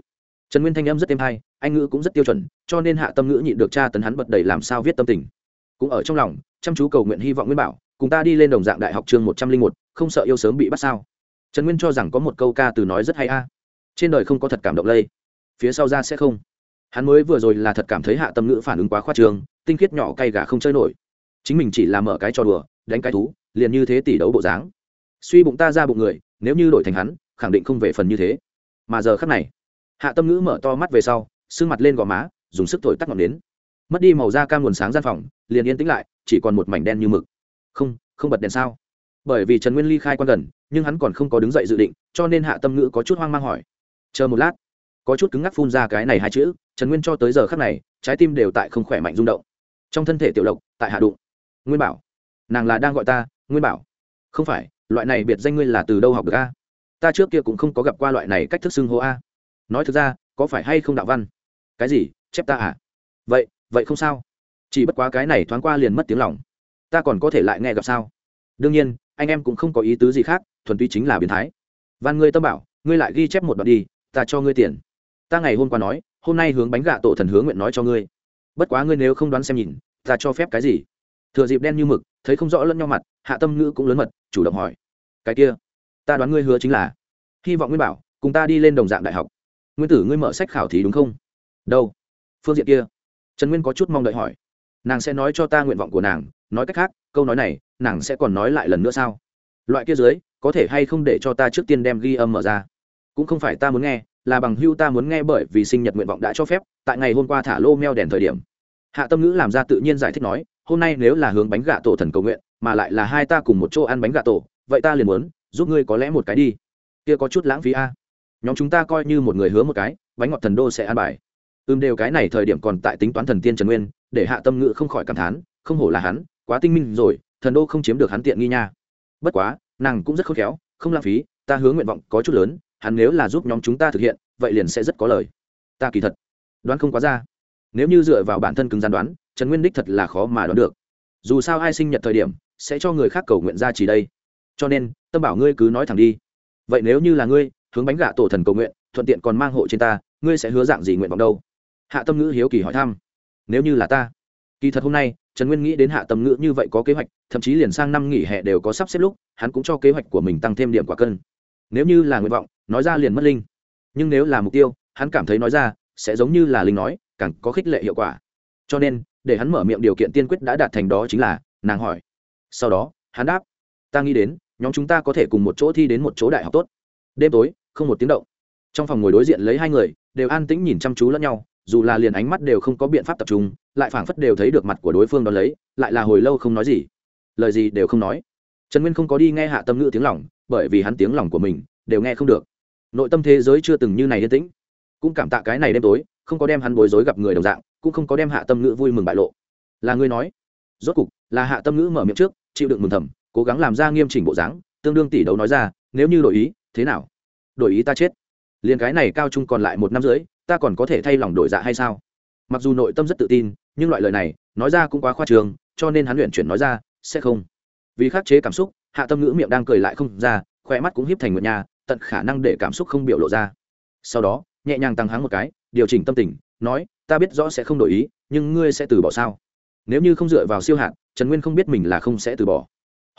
trần nguyên thanh âm rất êm hay, anh ngữ cũng rất tiêu chuẩn, cho nên hạ tâm ngữ nhịn được cha tấn hắn bật đầy làm sao viết tâm tình. Cũng ở trong lòng, chăm chú cầu nguyện hy vọng nguyên bảo, cùng ta đi lên đồng dạng đại học chương một trăm linh một, không sợ yêu sớm bị bắt sao. Trần nguyên cho rằng có một câu ca từ nói rất hay a. Trên đời không có thật cảm động lây, phía sau ra sẽ không. Hắn mới vừa rồi là thật cảm thấy hạ tâm ngữ phản ứng quá khoa trường tinh khiết nhỏ cay gà không chơi nổi. Chính mình chỉ là mở cái trò đùa, đánh cái thú, liền như thế tỷ đấu bộ dáng. Suy bụng ta ra bụng người, nếu như đổi thành hắn, khẳng định không về phần như thế. Mà giờ khắc này, hạ tâm ngữ mở to mắt về sau, sưng mặt lên gò má, dùng sức thổi tắt ngọn nến. Mất đi màu da cam nguồn sáng gian phòng, liền yên tĩnh lại, chỉ còn một mảnh đen như mực. Không không bật đèn sao? Bởi vì trần nguyên ly khai quan gần, nhưng hắn còn không có đứng dậy dự định, cho nên hạ tâm ngữ có chút hoang mang hỏi. Chờ một lát. Có chút cứng ngắc phun ra cái này hai chữ, trần nguyên cho tới giờ khắc này, trái tim đều tại không khỏe mạnh rung động trong thân thể tiểu lộc, tại hạ đụng. Nguyên bảo, nàng là đang gọi ta, nguyên bảo. Không phải, loại này biệt danh ngươi là từ đâu học được a? Ta trước kia cũng không có gặp qua loại này cách thức xưng hô a. Nói thực ra, có phải hay không đạo văn? Cái gì? Chép ta à? Vậy vậy không sao. Chỉ bất quá cái này thoáng qua liền mất tiếng lòng. Ta còn có thể lại nghe gặp sao? Đương nhiên, anh em cũng không có ý tứ gì khác, thuần túy chính là biến thái. Van ngươi tâm bảo, ngươi lại ghi chép một đoạn đi, ta cho ngươi tiền. Ta ngày hôm qua nói, hôm nay hướng bánh gà tổ thần hướng nguyện nói cho ngươi. Bất quá ngươi nếu không đoán xem nhìn ta cho phép cái gì? Thừa dịp đen như mực, thấy không rõ lẫn nhau mặt, hạ tâm ngữ cũng lớn mật, chủ động hỏi. Cái kia, ta đoán ngươi hứa chính là, hy vọng nguyên bảo, cùng ta đi lên đồng dạng đại học. Nguyên tử ngươi mở sách khảo thí đúng không? Đâu? Phương diện kia. Trần nguyên có chút mong đợi hỏi. Nàng sẽ nói cho ta nguyện vọng của nàng, nói cách khác, câu nói này, nàng sẽ còn nói lại lần nữa sao? Loại kia dưới, có thể hay không để cho ta trước tiên đem ghi âm mở ra? Cũng không phải ta muốn nghe, là bằng hưu ta muốn nghe bởi vì sinh nhật nguyện vọng đã cho phép, tại ngày hôm qua thả lô meo đèn thời điểm hạ tâm ngữ làm ra tự nhiên giải thích nói, hôm nay nếu là hướng bánh gà tổ thần cầu nguyện, mà lại là hai ta cùng một chỗ ăn bánh gà tổ, vậy ta liền muốn giúp ngươi có lẽ một cái đi. Kia có chút lãng phí a. Nhóm chúng ta coi như một người hứa một cái, bánh ngọt thần đô sẽ ăn bài. Ưm đều cái này thời điểm còn tại tính toán thần tiên trần nguyên, để hạ tâm ngữ không khỏi cảm thán, không hổ là hắn, quá tinh minh rồi, thần đô không chiếm được hắn tiện nghi nha. Bất quá, nàng cũng rất khôn khéo, không lãng phí, ta hướng nguyện vọng có chút lớn, hắn nếu là giúp nhóm chúng ta thực hiện, vậy liền sẽ rất có lời. Ta kỳ thật đoán không quá ra nếu như dựa vào bản thân cứng gián đoán, trần nguyên đích thật là khó mà đoán được. Dù sao ai sinh nhật thời điểm, sẽ cho người khác cầu nguyện ra chỉ đây. Cho nên, tâm bảo ngươi cứ nói thẳng đi. Vậy nếu như là ngươi, hướng bánh gạ tổ thần cầu nguyện, thuận tiện còn mang hộ trên ta, ngươi sẽ hứa dạng gì nguyện vọng đâu? Hạ tâm ngữ hiếu kỳ hỏi thăm. Nếu như là ta, kỳ thật hôm nay, trần nguyên nghĩ đến hạ tâm ngữ như vậy có kế hoạch, thậm chí liền sang năm nghỉ hè đều có sắp xếp lúc, hắn cũng cho kế hoạch của mình tăng thêm điểm quả cân. Nếu như là nguyện vọng, nói ra liền mất linh. Nhưng nếu là mục tiêu, hắn cảm thấy nói ra, sẽ giống như là linh nói càng có khích lệ hiệu quả. Cho nên, để hắn mở miệng điều kiện tiên quyết đã đạt thành đó chính là, nàng hỏi. Sau đó, hắn đáp. Ta nghĩ đến, nhóm chúng ta có thể cùng một chỗ thi đến một chỗ đại học tốt. Đêm tối, không một tiếng động. Trong phòng ngồi đối diện lấy hai người, đều an tĩnh nhìn chăm chú lẫn nhau, dù là liền ánh mắt đều không có biện pháp tập trung, lại phảng phất đều thấy được mặt của đối phương đón lấy, lại là hồi lâu không nói gì. Lời gì đều không nói. Trần nguyên không có đi nghe hạ tâm ngữ tiếng lòng, bởi vì hắn tiếng lòng của mình, đều nghe không được. Nội tâm thế giới chưa từng như này yên tĩnh. Cũng cảm tạ cái này đêm tối không có đem hắn bối rối gặp người đồng dạng, cũng không có đem hạ tâm ngữ vui mừng bại lộ. Là ngươi nói. Rốt cục, là hạ tâm ngữ mở miệng trước, chịu đựng mừng thầm, cố gắng làm ra nghiêm chỉnh bộ dáng, tương đương tỷ đấu nói ra, nếu như đổi ý, thế nào? Đổi ý ta chết. Liền cái này cao trung còn lại một năm rưỡi, ta còn có thể thay lòng đổi dạ hay sao? Mặc dù nội tâm rất tự tin, nhưng loại lời này, nói ra cũng quá khoa trường cho nên hắn luyện chuyển nói ra, sẽ không. Vì khắc chế cảm xúc, hạ tâm ngữ miệng đang cười lại không ra khoe mắt cũng hiếp thành một nhà tận khả năng để cảm xúc không biểu lộ ra. Sau đó nhẹ nhàng tăng hắng một cái, điều chỉnh tâm tình, nói, ta biết rõ sẽ không đổi ý, nhưng ngươi sẽ từ bỏ sao? Nếu như không dựa vào siêu hạn, trần nguyên không biết mình là không sẽ từ bỏ.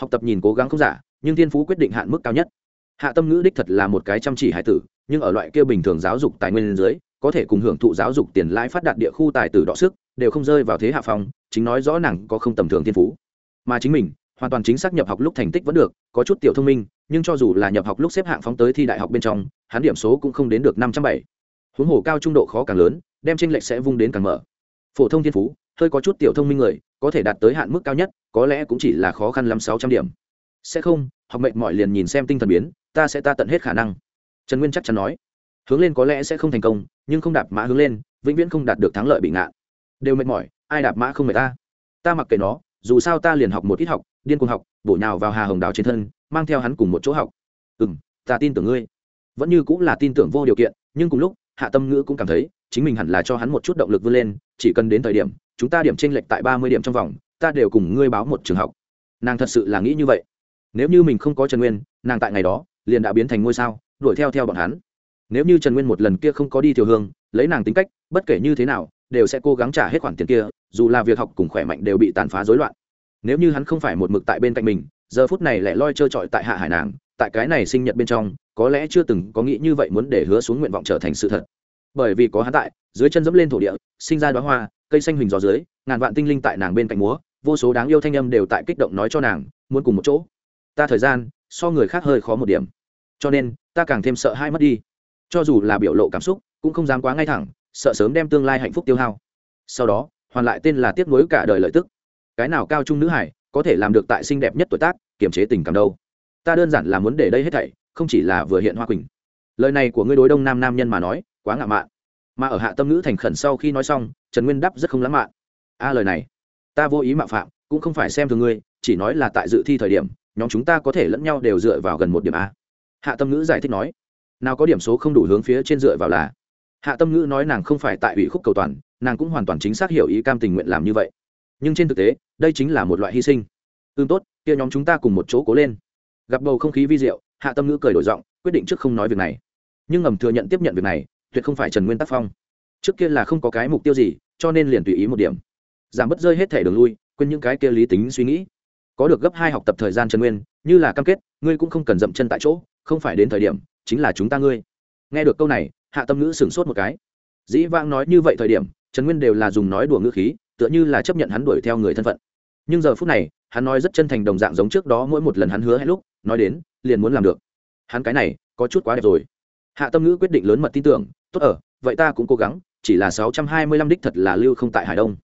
Học tập nhìn cố gắng không giả, nhưng thiên phú quyết định hạn mức cao nhất. Hạ tâm ngữ đích thật là một cái chăm chỉ hải tử, nhưng ở loại kia bình thường giáo dục tài nguyên dưới, có thể cùng hưởng thụ giáo dục tiền lãi phát đạt địa khu tài tử đọ sức, đều không rơi vào thế hạ phong, chính nói rõ nàng có không tầm thường thiên phú. Mà chính mình, hoàn toàn chính xác nhập học lúc thành tích vẫn được, có chút tiểu thông minh, nhưng cho dù là nhập học lúc xếp hạng phóng tới thi đại học bên trong, hắn điểm số cũng không đến được năm trăm bảy huống hồ cao trung độ khó càng lớn, đem tranh lệch sẽ vung đến càng mở. Phổ thông thiên phú, hơi có chút tiểu thông minh người, có thể đạt tới hạn mức cao nhất, có lẽ cũng chỉ là khó khăn lắm sáu trăm điểm. Sẽ không, học mệnh mọi liền nhìn xem tinh thần biến, ta sẽ ta tận hết khả năng. Trần nguyên chắc chắn nói. Hướng lên có lẽ sẽ không thành công, nhưng không đạp mã hướng lên, vĩnh viễn không đạt được thắng lợi bị ngạn đều mệt mỏi, ai đạp mã không mệt ta? Ta mặc kệ nó, dù sao ta liền học một ít học, điên cuồng học, bổ nhào vào hà hồng đào trên thân, mang theo hắn cùng một chỗ học. Ừ m ta tin tưởng ngươi. Vẫn như cũng là tin tưởng vô điều kiện, nhưng cùng lúc hạ tâm ngữ cũng cảm thấy, chính mình hẳn là cho hắn một chút động lực vươn lên, chỉ cần đến thời điểm, chúng ta điểm t r ê n lệch tại ba mươi điểm trong vòng, ta đều cùng ngươi báo một trường học. Nàng thật sự là nghĩ như vậy. Nếu như mình không có trần nguyên, nàng tại ngày đó, liền đã biến thành ngôi sao, đuổi theo theo bọn hắn. Nếu như trần nguyên một lần kia không có đi thiều hương, lấy nàng tính cách, bất kể như thế nào, đều sẽ cố gắng trả hết khoản tiền kia, dù là việc học cùng khỏe mạnh đều bị tàn phá rối loạn. Nếu như hắn không phải một mực tại bên cạnh mình, giờ phút này lại loi trơ trọi tại hạ hải nàng, tại cái này sinh nhật bên trong có lẽ chưa từng có nghĩ như vậy muốn để hứa xuống nguyện vọng trở thành sự thật. Bởi vì có hắn tại, dưới chân dẫm lên thổ địa, sinh ra đoá hoa, cây xanh huỳnh gió dưới, ngàn vạn tinh linh tại nàng bên cạnh múa, vô số đáng yêu thanh âm đều tại kích động nói cho nàng, muốn cùng một chỗ. Ta thời gian, so người khác hơi khó một điểm. Cho nên, ta càng thêm sợ hai mất đi. Cho dù là biểu lộ cảm xúc, cũng không dám quá ngay thẳng, sợ sớm đem tương lai hạnh phúc tiêu hao. Sau đó, hoàn lại tên là tiếc nuối cả đời lợi tức. Cái nào cao trung nữ hải có thể làm được tại xinh đẹp nhất tuổi tác, kiềm chế tình cảm đâu? Ta đơn giản là muốn để đây hết thảy không chỉ là vừa hiện hoa quỳnh. Lời này của ngươi đối đông nam nam nhân mà nói, quá ngạo mạn. Mà ở hạ tâm ngữ thành khẩn sau khi nói xong, trần nguyên đáp rất không lãng mạn. A, lời này, ta vô ý mạo phạm, cũng không phải xem thường ngươi, chỉ nói là tại dự thi thời điểm, nhóm chúng ta có thể lẫn nhau đều dựa vào gần một điểm a. Hạ tâm ngữ giải thích nói, nào có điểm số không đủ hướng phía trên dựa vào là. Hạ tâm ngữ nói nàng không phải tại ủy khúc cầu toàn, nàng cũng hoàn toàn chính xác hiểu ý cam tình nguyện làm như vậy. Nhưng trên thực tế, đây chính là một loại hy sinh. Ưm tốt, kia nhóm chúng ta cùng một chỗ cố lên. Gặp bầu không khí vi diệu hạ tâm ngữ cười đổi giọng, quyết định trước không nói việc này. Nhưng ngầm thừa nhận tiếp nhận việc này, tuyệt không phải trần nguyên tác phong. Trước kia là không có cái mục tiêu gì, cho nên liền tùy ý một điểm. Giảm bớt rơi hết thẻ đường lui, quên những cái kia lý tính suy nghĩ. Có được gấp hai học tập thời gian trần nguyên, như là cam kết, ngươi cũng không cần dậm chân tại chỗ, không phải đến thời điểm, chính là chúng ta ngươi. Nghe được câu này, hạ tâm ngữ sửng sốt một cái. Dĩ vãng nói như vậy thời điểm, trần nguyên đều là dùng nói đùa ngữ khí, tựa như là chấp nhận hắn đuổi theo người thân phận. Nhưng giờ phút này, hắn nói rất chân thành đồng dạng giống trước đó mỗi một lần hắn hứa hết lúc nói đến, liền muốn làm được. Hắn cái này, có chút quá đẹp rồi. Hạ tâm ngữ quyết định lớn mật tin tưởng, tốt ở, vậy ta cũng cố gắng, chỉ là sáu trăm hai mươi lăm đích thật là lưu không tại hải đông.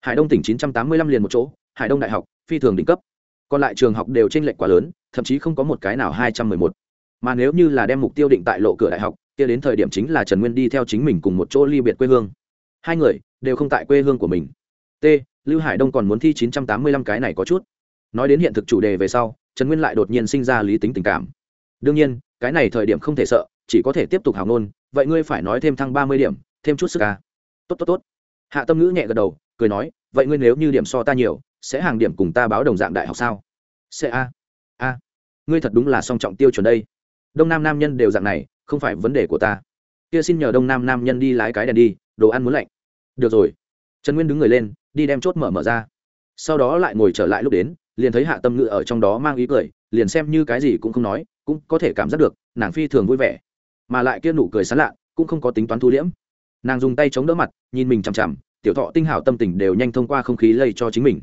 Hải đông tỉnh chín trăm tám mươi lăm liền một chỗ, hải đông đại học, phi thường đỉnh cấp. Còn lại trường học đều t r ê n lệch quá lớn, thậm chí không có một cái nào hai trăm mười một. Mà nếu như là đem mục tiêu định tại lộ cửa đại học, kia đến thời điểm chính là trần nguyên đi theo chính mình cùng một chỗ ly biệt quê hương. Hai người đều không tại quê hương của mình. T, lưu hải đông còn muốn thi chín trăm tám mươi lăm cái này có chút. Nói đến hiện thực chủ đề về sau trần nguyên lại đột nhiên sinh ra lý tính tình cảm. Đương nhiên, cái này thời điểm không thể sợ, chỉ có thể tiếp tục hào nôn vậy ngươi phải nói thêm thăng ba mươi điểm, thêm chút sức ca. Tốt tốt tốt. Hạ tâm ngữ nhẹ gật đầu, cười nói, vậy ngươi nếu như điểm so ta nhiều, sẽ hàng điểm cùng ta báo đồng dạng đại học sao? Sẽ a. A. Ngươi thật đúng là song trọng tiêu chuẩn đây. Đông nam nam nhân đều dạng này, không phải vấn đề của ta. Kia xin nhờ đông nam nam nhân đi lái cái đèn đi, đồ ăn muốn lạnh. Được rồi. Trần nguyên đứng người lên, đi đem chốt mở mở ra. Sau đó lại ngồi trở lại lúc đến liền thấy hạ tâm ngữ ở trong đó mang ý cười, liền xem như cái gì cũng không nói, cũng có thể cảm giác được, nàng phi thường vui vẻ. Mà lại kia nụ cười sán lạ, cũng không có tính toán thu liễm. Nàng dùng tay chống đỡ mặt, nhìn mình chằm chằm, tiểu thọ tinh hảo tâm tình đều nhanh thông qua không khí lây cho chính mình.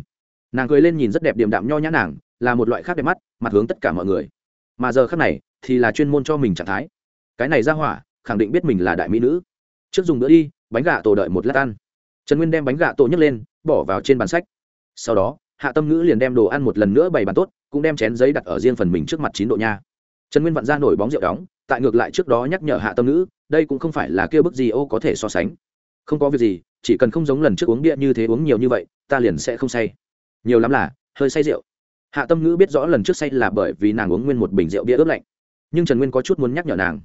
Nàng cười lên nhìn rất đẹp điềm đạm nho nhã nàng, là một loại khác đẹp mắt, mặt hướng tất cả mọi người. Mà giờ khác này, thì là chuyên môn cho mình trạng thái. Cái này ra hỏa, khẳng định biết mình là đại mỹ nữ. Trước dùng bữa đi, bánh gà tổ đợi một lát ăn. Trần nguyên đem bánh gà tổ nhấc lên, bỏ vào trên bàn sách. Sau đó hạ tâm ngữ liền đem đồ ăn một lần nữa bày bàn tốt, cũng đem chén giấy đặt ở riêng phần mình trước mặt chín độ nha. Trần nguyên vặn ra nổi bóng rượu đóng, tại ngược lại trước đó nhắc nhở hạ tâm ngữ, đây cũng không phải là kêu bức gì ô có thể so sánh. Không có việc gì, chỉ cần không giống lần trước uống bia như thế uống nhiều như vậy, ta liền sẽ không say. Nhiều lắm là, hơi say rượu. Hạ tâm ngữ biết rõ lần trước say là bởi vì nàng uống nguyên một bình rượu bia ướp lạnh. Nhưng trần nguyên có chút muốn nhắc nhở nàng.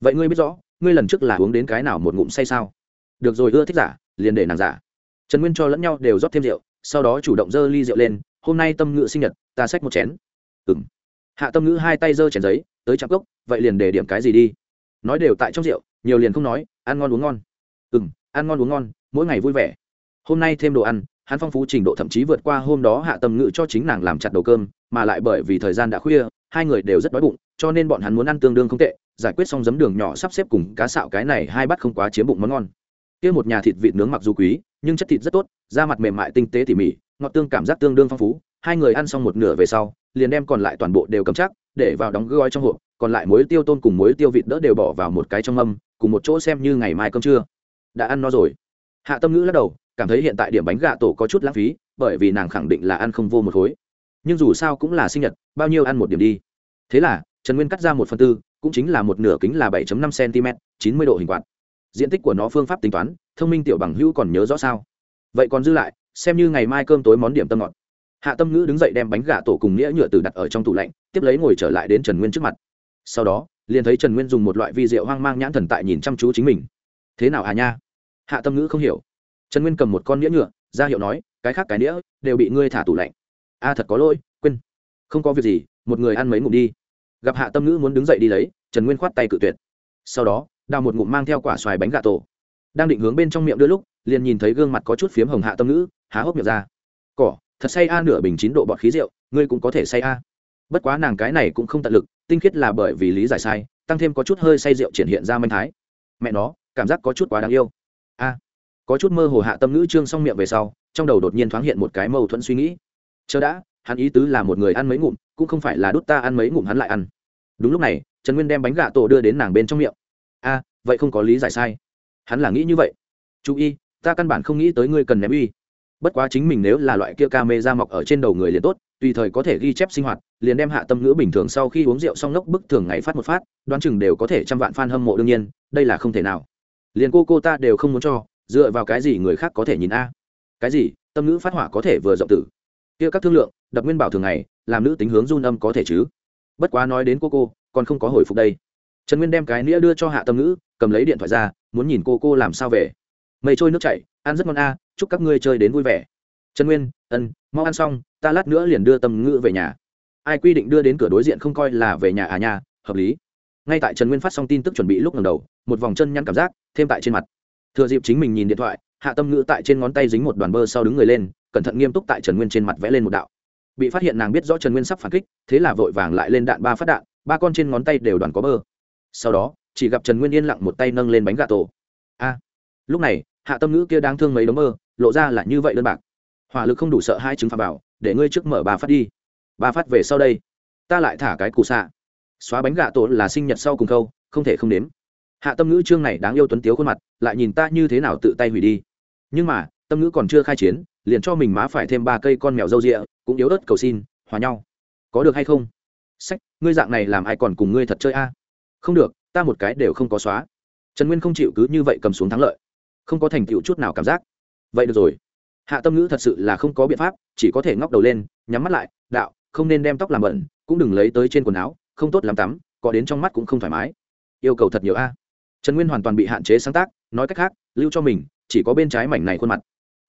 Vậy ngươi biết rõ, ngươi lần trước là uống đến cái nào một ngụm say sao? Được rồi, ưa thích giả, liền để nàng giả. Trần nguyên cho lẫn nhau đều rót thêm rượu sau đó chủ động dơ ly rượu lên, hôm nay tâm ngữ sinh nhật, ta xách một chén. Ừng hạ tâm ngữ hai tay dơ chén giấy, tới chạm cốc, vậy liền để điểm cái gì đi? Nói đều tại trong rượu, nhiều liền không nói, ăn ngon uống ngon. Ừ ăn ngon uống ngon, mỗi ngày vui vẻ. Hôm nay thêm đồ ăn, hắn phong phú trình độ thậm chí vượt qua hôm đó hạ tâm ngữ cho chính nàng làm chặt đầu cơm, mà lại bởi vì thời gian đã khuya, hai người đều rất đói bụng, cho nên bọn hắn muốn ăn tương đương không tệ, giải quyết xong giấm đường nhỏ sắp xếp cùng cá xạo cái này hai bát không quá chiếm bụng món ngon kia một nhà thịt vịt nướng mặc dù quý, nhưng chất thịt rất tốt, da mặt mềm mại tinh tế tỉ mỉ, ngọt tương cảm giác tương đương phong phú. Hai người ăn xong một nửa về sau, liền đem còn lại toàn bộ đều cầm chắc, để vào đóng gói trong hộp, còn lại muối tiêu tôm cùng muối tiêu vịt đỡ đều bỏ vào một cái trong mâm, cùng một chỗ xem như ngày mai cơm trưa. Đã ăn no rồi. Hạ tâm ngữ lắc đầu, cảm thấy hiện tại điểm bánh gà tổ có chút lãng phí, bởi vì nàng khẳng định là ăn không vô một khối. Nhưng dù sao cũng là sinh nhật, bao nhiêu ăn một điểm đi. Thế là, trần nguyên cắt ra một phần tư, cũng chính là một nửa kính là 7 năm cm 90 độ hình quạt diện tích của nó phương pháp tính toán, thông minh tiểu bằng hữu còn nhớ rõ sao? Vậy còn dư lại, xem như ngày mai cơm tối món điểm tâm ngọt. Hạ tâm ngữ đứng dậy đem bánh gà tổ cùng nghĩa nhựa từ đặt ở trong tủ lạnh, tiếp lấy ngồi trở lại đến trần nguyên trước mặt. Sau đó, liền thấy trần nguyên dùng một loại vi rượu hoang mang nhãn thần tại nhìn chăm chú chính mình. Thế nào hà nha? Hạ tâm ngữ không hiểu. Trần nguyên cầm một con nĩa nhựa, ra hiệu nói, cái khác cái nĩa đều bị ngươi thả tủ lạnh. A, thật có lỗi, quên. Không có việc gì, một người ăn mấy ngụm đi. Gặp hạ tâm ngữ muốn đứng dậy đi lấy, trần nguyên khoát tay cự tuyệt. Sau đó đào một ngụm mang theo quả xoài bánh gà tổ. Đang định hướng bên trong miệng đưa lúc, liền nhìn thấy gương mặt có chút phiếm hồng hạ tâm ngữ, há hốc miệng ra. Cỏ, thật say a, nửa bình chín độ bọt khí rượu, ngươi cũng có thể say a. Bất quá nàng cái này cũng không tận lực, tinh khiết là bởi vì lý giải sai, tăng thêm có chút hơi say rượu triển hiện ra manh thái. Mẹ nó, cảm giác có chút quá đáng yêu. A. Có chút mơ hồ hạ tâm ngữ trương xong miệng về sau, trong đầu đột nhiên thoáng hiện một cái mâu thuẫn suy nghĩ. Chờ đã, hắn ý tứ là một người ăn mấy ngụm, cũng không phải là đút ta ăn mấy ngụm hắn lại ăn. Đúng lúc này, trần nguyên đem bánh gà tổ đưa đến nàng bên trong miệng a vậy không có lý giải sai. Hắn là nghĩ như vậy. Chú ý ta căn bản không nghĩ tới ngươi cần ném uy. Bất quá chính mình nếu là loại kia ca mê ra mọc ở trên đầu người liền tốt, tùy thời có thể ghi chép sinh hoạt, liền đem hạ tâm ngữ bình thường sau khi uống rượu xong ngốc bức thường ngày phát một phát, đoán chừng đều có thể trăm vạn f a n hâm mộ đương nhiên, đây là không thể nào. Liền cô cô ta đều không muốn cho, dựa vào cái gì người khác có thể nhìn a? Cái gì, tâm ngữ phát hỏa có thể vừa rộng tử? Kia các thương lượng, đập nguyên bảo thường ngày, làm nữ tính hướng run âm có thể chứ? Bất quá nói đến cô cô, còn không có hồi phục đây trần nguyên đem cái nĩa đưa cho hạ tâm ngữ, cầm lấy điện thoại ra, muốn nhìn cô cô làm sao về. Mây trôi nước chảy, ăn rất ngon a, chúc các ngươi chơi đến vui vẻ. Trần nguyên, ân, mau ăn xong, ta lát nữa liền đưa tâm ngữ về nhà. Ai quy định đưa đến cửa đối diện không coi là về nhà à nhà hợp lý. Ngay tại trần nguyên phát xong tin tức chuẩn bị lúc ngầm đầu, một vòng chân nhăn cảm giác, thêm tại trên mặt. Thừa dịp chính mình nhìn điện thoại, hạ tâm ngữ tại trên ngón tay dính một đoàn bơ sau đứng người lên, cẩn thận nghiêm túc tại trần nguyên trên mặt vẽ lên một đạo. Bị phát hiện nàng biết rõ trần nguyên sắp phản kích, thế là vội vàng lại lên đạn ba phát đạn, ba con trên ngón tay đều đoàn có bơ sau đó, chỉ gặp trần nguyên yên lặng một tay nâng lên bánh gà tổ. A, lúc này, hạ tâm ngữ kia đang thương mấy đống mơ, lộ ra là như vậy đơn bạc. Hỏa lực không đủ sợ hai chứng phạm bảo để ngươi trước mở ba phát đi. Ba phát về sau đây. Ta lại thả cái cù xạ. Xóa bánh gà tổ là sinh nhật sau cùng câu, không thể không đếm hạ tâm ngữ chương này đáng yêu tuấn tiếu khuôn mặt, lại nhìn ta như thế nào tự tay hủy đi. Nhưng mà, tâm ngữ còn chưa khai chiến, liền cho mình má phải thêm ba cây con mèo râu rịa, cũng yếu ớt cầu xin, hòa nhau. Có được hay không? Sách, ngươi dạng này làm ai còn cùng ngươi thật chơi a? Không được, ta một cái đều không có xóa. Trần nguyên không chịu cứ như vậy cầm xuống thắng lợi. Không có thành tựu chút nào cảm giác. Vậy được rồi. Hạ tâm ngữ thật sự là không có biện pháp, chỉ có thể ngóc đầu lên, nhắm mắt lại, đạo, không nên đem tóc làm bẩn, cũng đừng lấy tới trên quần áo, không tốt làm tắm, có đến trong mắt cũng không thoải mái. Yêu cầu thật nhiều a. À. Trần nguyên hoàn toàn bị hạn chế sáng tác, nói cách khác, lưu cho mình, chỉ có bên trái mảnh này khuôn mặt.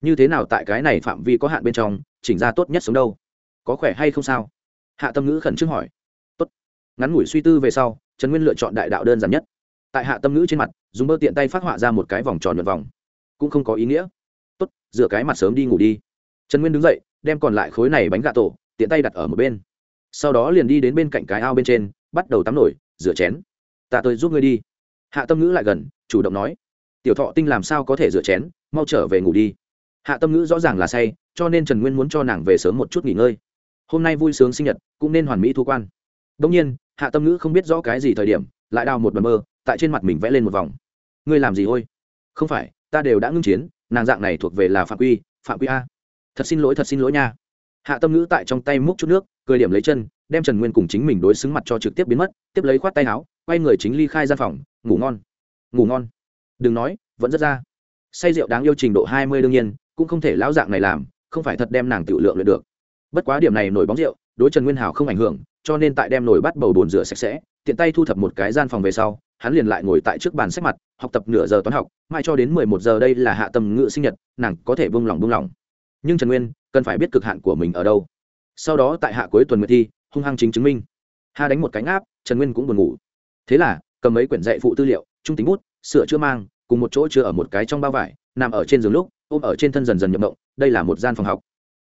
Như thế nào tại cái này phạm vi có hạn bên trong, chỉnh ra tốt nhất sống đâu? Có khỏe hay không sao? Hạ tâm ngữ khẩn trương hỏi. Tốt. Ngắn ngủi suy tư về sau trần nguyên lựa chọn đại đạo đơn giản nhất. Tại hạ tâm ngữ trên mặt, dùng bơ tiện tay phát họa ra một cái vòng tròn nhuận vòng. Cũng không có ý nghĩa. Tốt, rửa cái mặt sớm đi ngủ đi. Trần nguyên đứng dậy, đem còn lại khối này bánh gà tổ, tiện tay đặt ở một bên. Sau đó liền đi đến bên cạnh cái ao bên trên, bắt đầu tắm nổi, rửa chén. Ta tôi giúp ngươi đi. Hạ tâm ngữ lại gần, chủ động nói. Tiểu thọ tinh làm sao có thể rửa chén, mau trở về ngủ đi. Hạ tâm ngữ rõ ràng là say, cho nên trần nguyên muốn cho nàng về sớm một chút nghỉ ngơi. Hôm nay vui sướng sinh nhật, cũng nên hoàn mỹ thu quan. Đông nhiên hạ tâm ngữ không biết rõ cái gì thời điểm, lại đào một bờ mơ, tại trên mặt mình vẽ lên một vòng. Ngươi làm gì ôi? Không phải, ta đều đã ngưng chiến, nàng dạng này thuộc về là phạm quy phạm quy a. Thật xin lỗi, thật xin lỗi nha. Hạ tâm ngữ tại trong tay múc chút nước, cười điểm lấy chân, đem trần nguyên cùng chính mình đối xứng mặt cho trực tiếp biến mất, tiếp lấy khoát tay áo, quay người chính ly khai gian phòng, ngủ ngon. Ngủ ngon. Đừng nói, vẫn rất ra. Say rượu đáng yêu trình độ hai mươi đương nhiên, cũng không thể lão dạng này làm, không phải thật đem nàng tự lượng luyện được. Bất quá điểm này nổi bóng rượu, đối trần nguyên hảo không ảnh hưởng cho nên tại đem nồi bắt bầu bồn rửa sạch sẽ, tiện tay thu thập một cái gian phòng về sau, hắn liền lại ngồi tại trước bàn sách mặt, học tập nửa giờ toán học mai cho đến mười một giờ đây là hạ tầm ngự sinh nhật, nàng có thể buông lỏng buông lỏng. Nhưng trần nguyên, cần phải biết cực hạn của mình ở đâu. Sau đó tại hạ cuối tuần nguyệt thi, hung hăng chính chứng minh. Ha đánh một cánh áp trần nguyên cũng buồn ngủ. Thế là, cầm mấy quyển dạy phụ tư liệu, trung tính bút, sửa chữa mang, cùng một chỗ chưa ở một cái trong bao vải, nằm ở trên giường lúc, ôm ở trên thân dần dần nhập động, đây là một gian phòng học.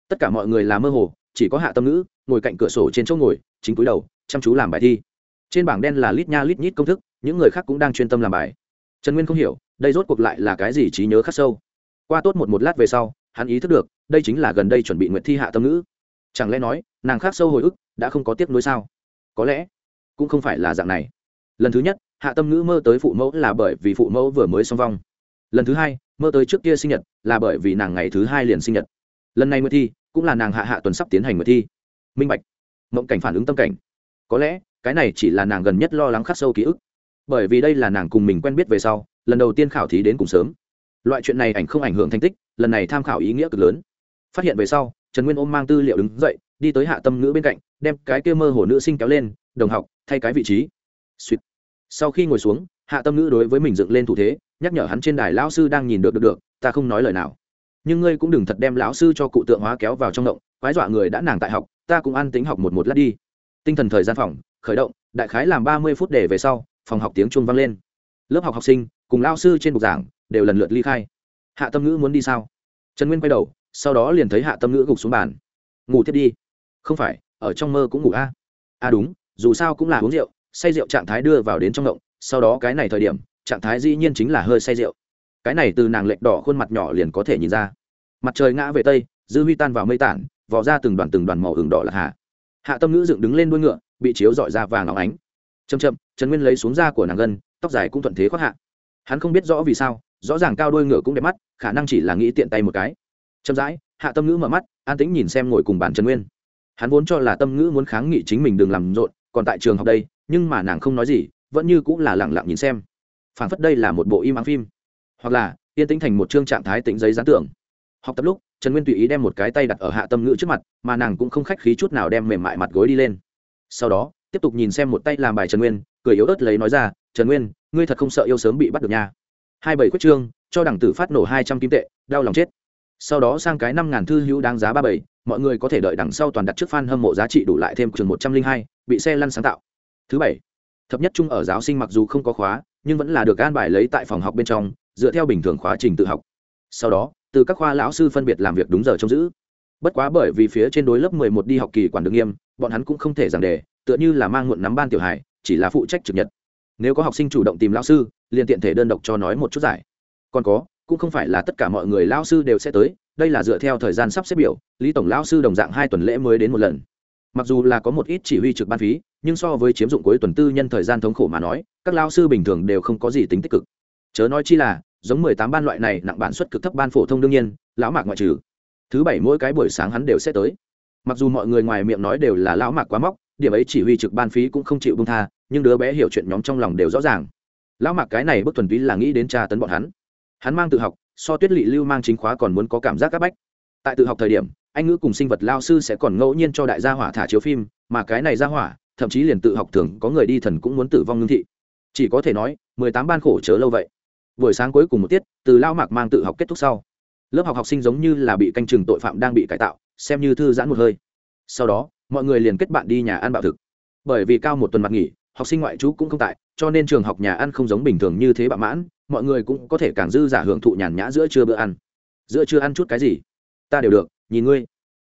Tất cả mọi người là mơ hồ, chỉ có hạ tâm ngữ ngồi cạnh cửa sổ trên chỗ ngồi, chính cúi đầu, chăm chú làm bài thi. Trên bảng đen là lít nha lít nhít công thức, những người khác cũng đang chuyên tâm làm bài. Trần nguyên không hiểu, đây rốt cuộc lại là cái gì trí nhớ khắc sâu. Qua tốt một một lát về sau, hắn ý thức được, đây chính là gần đây chuẩn bị nguyện thi hạ tâm ngữ. Chẳng lẽ nói, nàng khắc sâu hồi ức, đã không có tiếc nuối sao? Có lẽ, cũng không phải là dạng này. Lần thứ nhất, hạ tâm ngữ mơ tới phụ mẫu là bởi vì phụ mẫu vừa mới xong vong. Lần thứ hai, mơ tới trước kia sinh nhật là bởi vì nàng ngày thứ hai liền sinh nhật. Lần này nguyệt thi, cũng là nàng hạ hạ tuần sắp tiến hành nguyệt thi minh bạch. Mộng cảnh phản ứng tâm cảnh. Có lẽ, cái này chỉ là nàng gần nhất lo lắng khắc sâu ký ức. Bởi vì đây là nàng cùng mình quen biết về sau, lần đầu tiên khảo thí đến cùng sớm. Loại chuyện này ảnh không ảnh hưởng thành tích, lần này tham khảo ý nghĩa cực lớn. Phát hiện về sau, trần nguyên ôm mang tư liệu đứng dậy, đi tới hạ tâm ngữ bên cạnh, đem cái kia mơ hồ nữ sinh kéo lên, đồng học, thay cái vị trí. Sweet. sau khi ngồi xuống, hạ tâm ngữ đối với mình dựng lên thủ thế, nhắc nhở hắn trên đài lão sư đang nhìn được được được, ta không nói lời nào. Nhưng ngươi cũng đừng thật đem lão sư cho cụ tượng hóa kéo vào trong động, quái dọa người đã nàng tại học ta cũng ăn tính học một một lát đi. Tinh thần thời gian phòng, khởi động, đại khái làm ba mươi phút để về sau, phòng học tiếng chuông vang lên. Lớp học học sinh, cùng lao sư trên bục giảng, đều lần lượt ly khai. Hạ tâm ngữ muốn đi sao? Trần nguyên quay đầu, sau đó liền thấy hạ tâm ngữ gục xuống bàn. Ngủ tiếp đi. Không phải, ở trong mơ cũng ngủ a. À? à đúng, dù sao cũng là uống rượu, say rượu trạng thái đưa vào đến trong động sau đó cái này thời điểm, trạng thái dĩ nhiên chính là hơi say rượu. Cái này từ nàng lệch đỏ khuôn mặt nhỏ liền có thể nhìn ra. Mặt trời ngã về tây, dư huy tan vào mây tản vò ra từng đoàn từng đoàn màu hừng đỏ là hạ hạ tâm ngữ dựng đứng lên đuôi ngựa, bị chiếu dọi ra vàng óng ánh. Chầm chậm, trần nguyên lấy xuống da của nàng gân, tóc dài cũng thuận thế khoác hạ. Hắn không biết rõ vì sao, rõ ràng cao đôi ngựa cũng đẹp mắt, khả năng chỉ là nghĩ tiện tay một cái. Chậm rãi, hạ tâm ngữ mở mắt, an tĩnh nhìn xem ngồi cùng bàn trần nguyên. Hắn vốn cho là tâm ngữ muốn kháng nghị chính mình đừng làm rộn, còn tại trường học đây, nhưng mà nàng không nói gì, vẫn như cũng là lẳng lặng nhìn xem. Phảng phất đây là một bộ im ắng phim. Hoặc là, yên tĩnh thành một chương trạng thái tĩnh giấy gián tưởng học tập lúc, trần nguyên tùy ý đem một cái tay đặt ở hạ tâm ngữ trước mặt, mà nàng cũng không khách khí chút nào đem mềm mại mặt gối đi lên. Sau đó, tiếp tục nhìn xem một tay làm bài trần nguyên, cười yếu ớt lấy nói ra, trần nguyên, ngươi thật không sợ yêu sớm bị bắt được nha. Hai bảy quyết trương cho đảng tử phát nổ hai trăm kim tệ, đau lòng chết. Sau đó sang cái năm ngàn thư hữu đáng giá ba bảy, mọi người có thể đợi đằng sau toàn đặt trước fan hâm mộ giá trị đủ lại thêm trường một trăm linh hai, bị xe lăn sáng tạo. Thứ bảy, thập nhất trung ở giáo sinh mặc dù không có khóa, nhưng vẫn là được an bài lấy tại phòng học bên trong, dựa theo bình thường khóa trình tự học. Sau đó từ các khoa lão sư phân biệt làm việc đúng giờ trông giữ. Bất quá bởi vì phía trên đối lớp mười một đi học kỳ quản được nghiêm, bọn hắn cũng không thể giảng đề, tựa như là mang muộn nắm ban tiểu hải chỉ là phụ trách trực nhật. Nếu có học sinh chủ động tìm lão sư, liền tiện thể đơn độc cho nói một chút giải. Còn có, cũng không phải là tất cả mọi người lão sư đều sẽ tới, đây là dựa theo thời gian sắp xếp biểu, lý tổng lão sư đồng dạng hai tuần lễ mới đến một lần. Mặc dù là có một ít chỉ huy trực ban phí, nhưng so với chiếm dụng cuối tuần tư nhân thời gian thống khổ mà nói, các lao sư bình thường đều không có gì tính tích cực. Chớ nói chi là giống mười tám ban loại này, nặng bản suất cực thấp ban phổ thông đương nhiên, lão mạc ngoại trừ. Thứ bảy mỗi cái buổi sáng hắn đều sẽ tới. Mặc dù mọi người ngoài miệng nói đều là lão mạc quá móc, điểm ấy chỉ huy trực ban phí cũng không chịu bông tha, nhưng đứa bé hiểu chuyện nhóm trong lòng đều rõ ràng. Lão mạc cái này bức thuần túy là nghĩ đến tra tấn bọn hắn. Hắn mang tự học, so tuyết lị lưu mang chính khóa còn muốn có cảm giác c áp bách. Tại tự học thời điểm, anh ngữ cùng sinh vật lao sư sẽ còn ngẫu nhiên cho đại gia hỏa thả chiếu phim, mà cái này gia hỏa, thậm chí liền tự học thường có người đi thần cũng muốn tử vong ngưng thị. Chỉ có thể nói, mười tám ban khổ chớ lâu vậy buổi sáng cuối cùng một tiết, từ lao mạc mang tự học kết thúc sau. Lớp học học sinh giống như là bị canh chừng tội phạm đang bị cải tạo, xem như thư giãn một hơi. Sau đó, mọi người liền kết bạn đi nhà ăn bạo thực. Bởi vì cao một tuần mặt nghỉ, học sinh ngoại trú cũng không tại, cho nên trường học nhà ăn không giống bình thường như thế bạo mãn, mọi người cũng có thể càng dư giả hưởng thụ nhàn nhã giữa trưa bữa ăn. Giữa trưa ăn chút cái gì? Ta đều được, nhìn ngươi.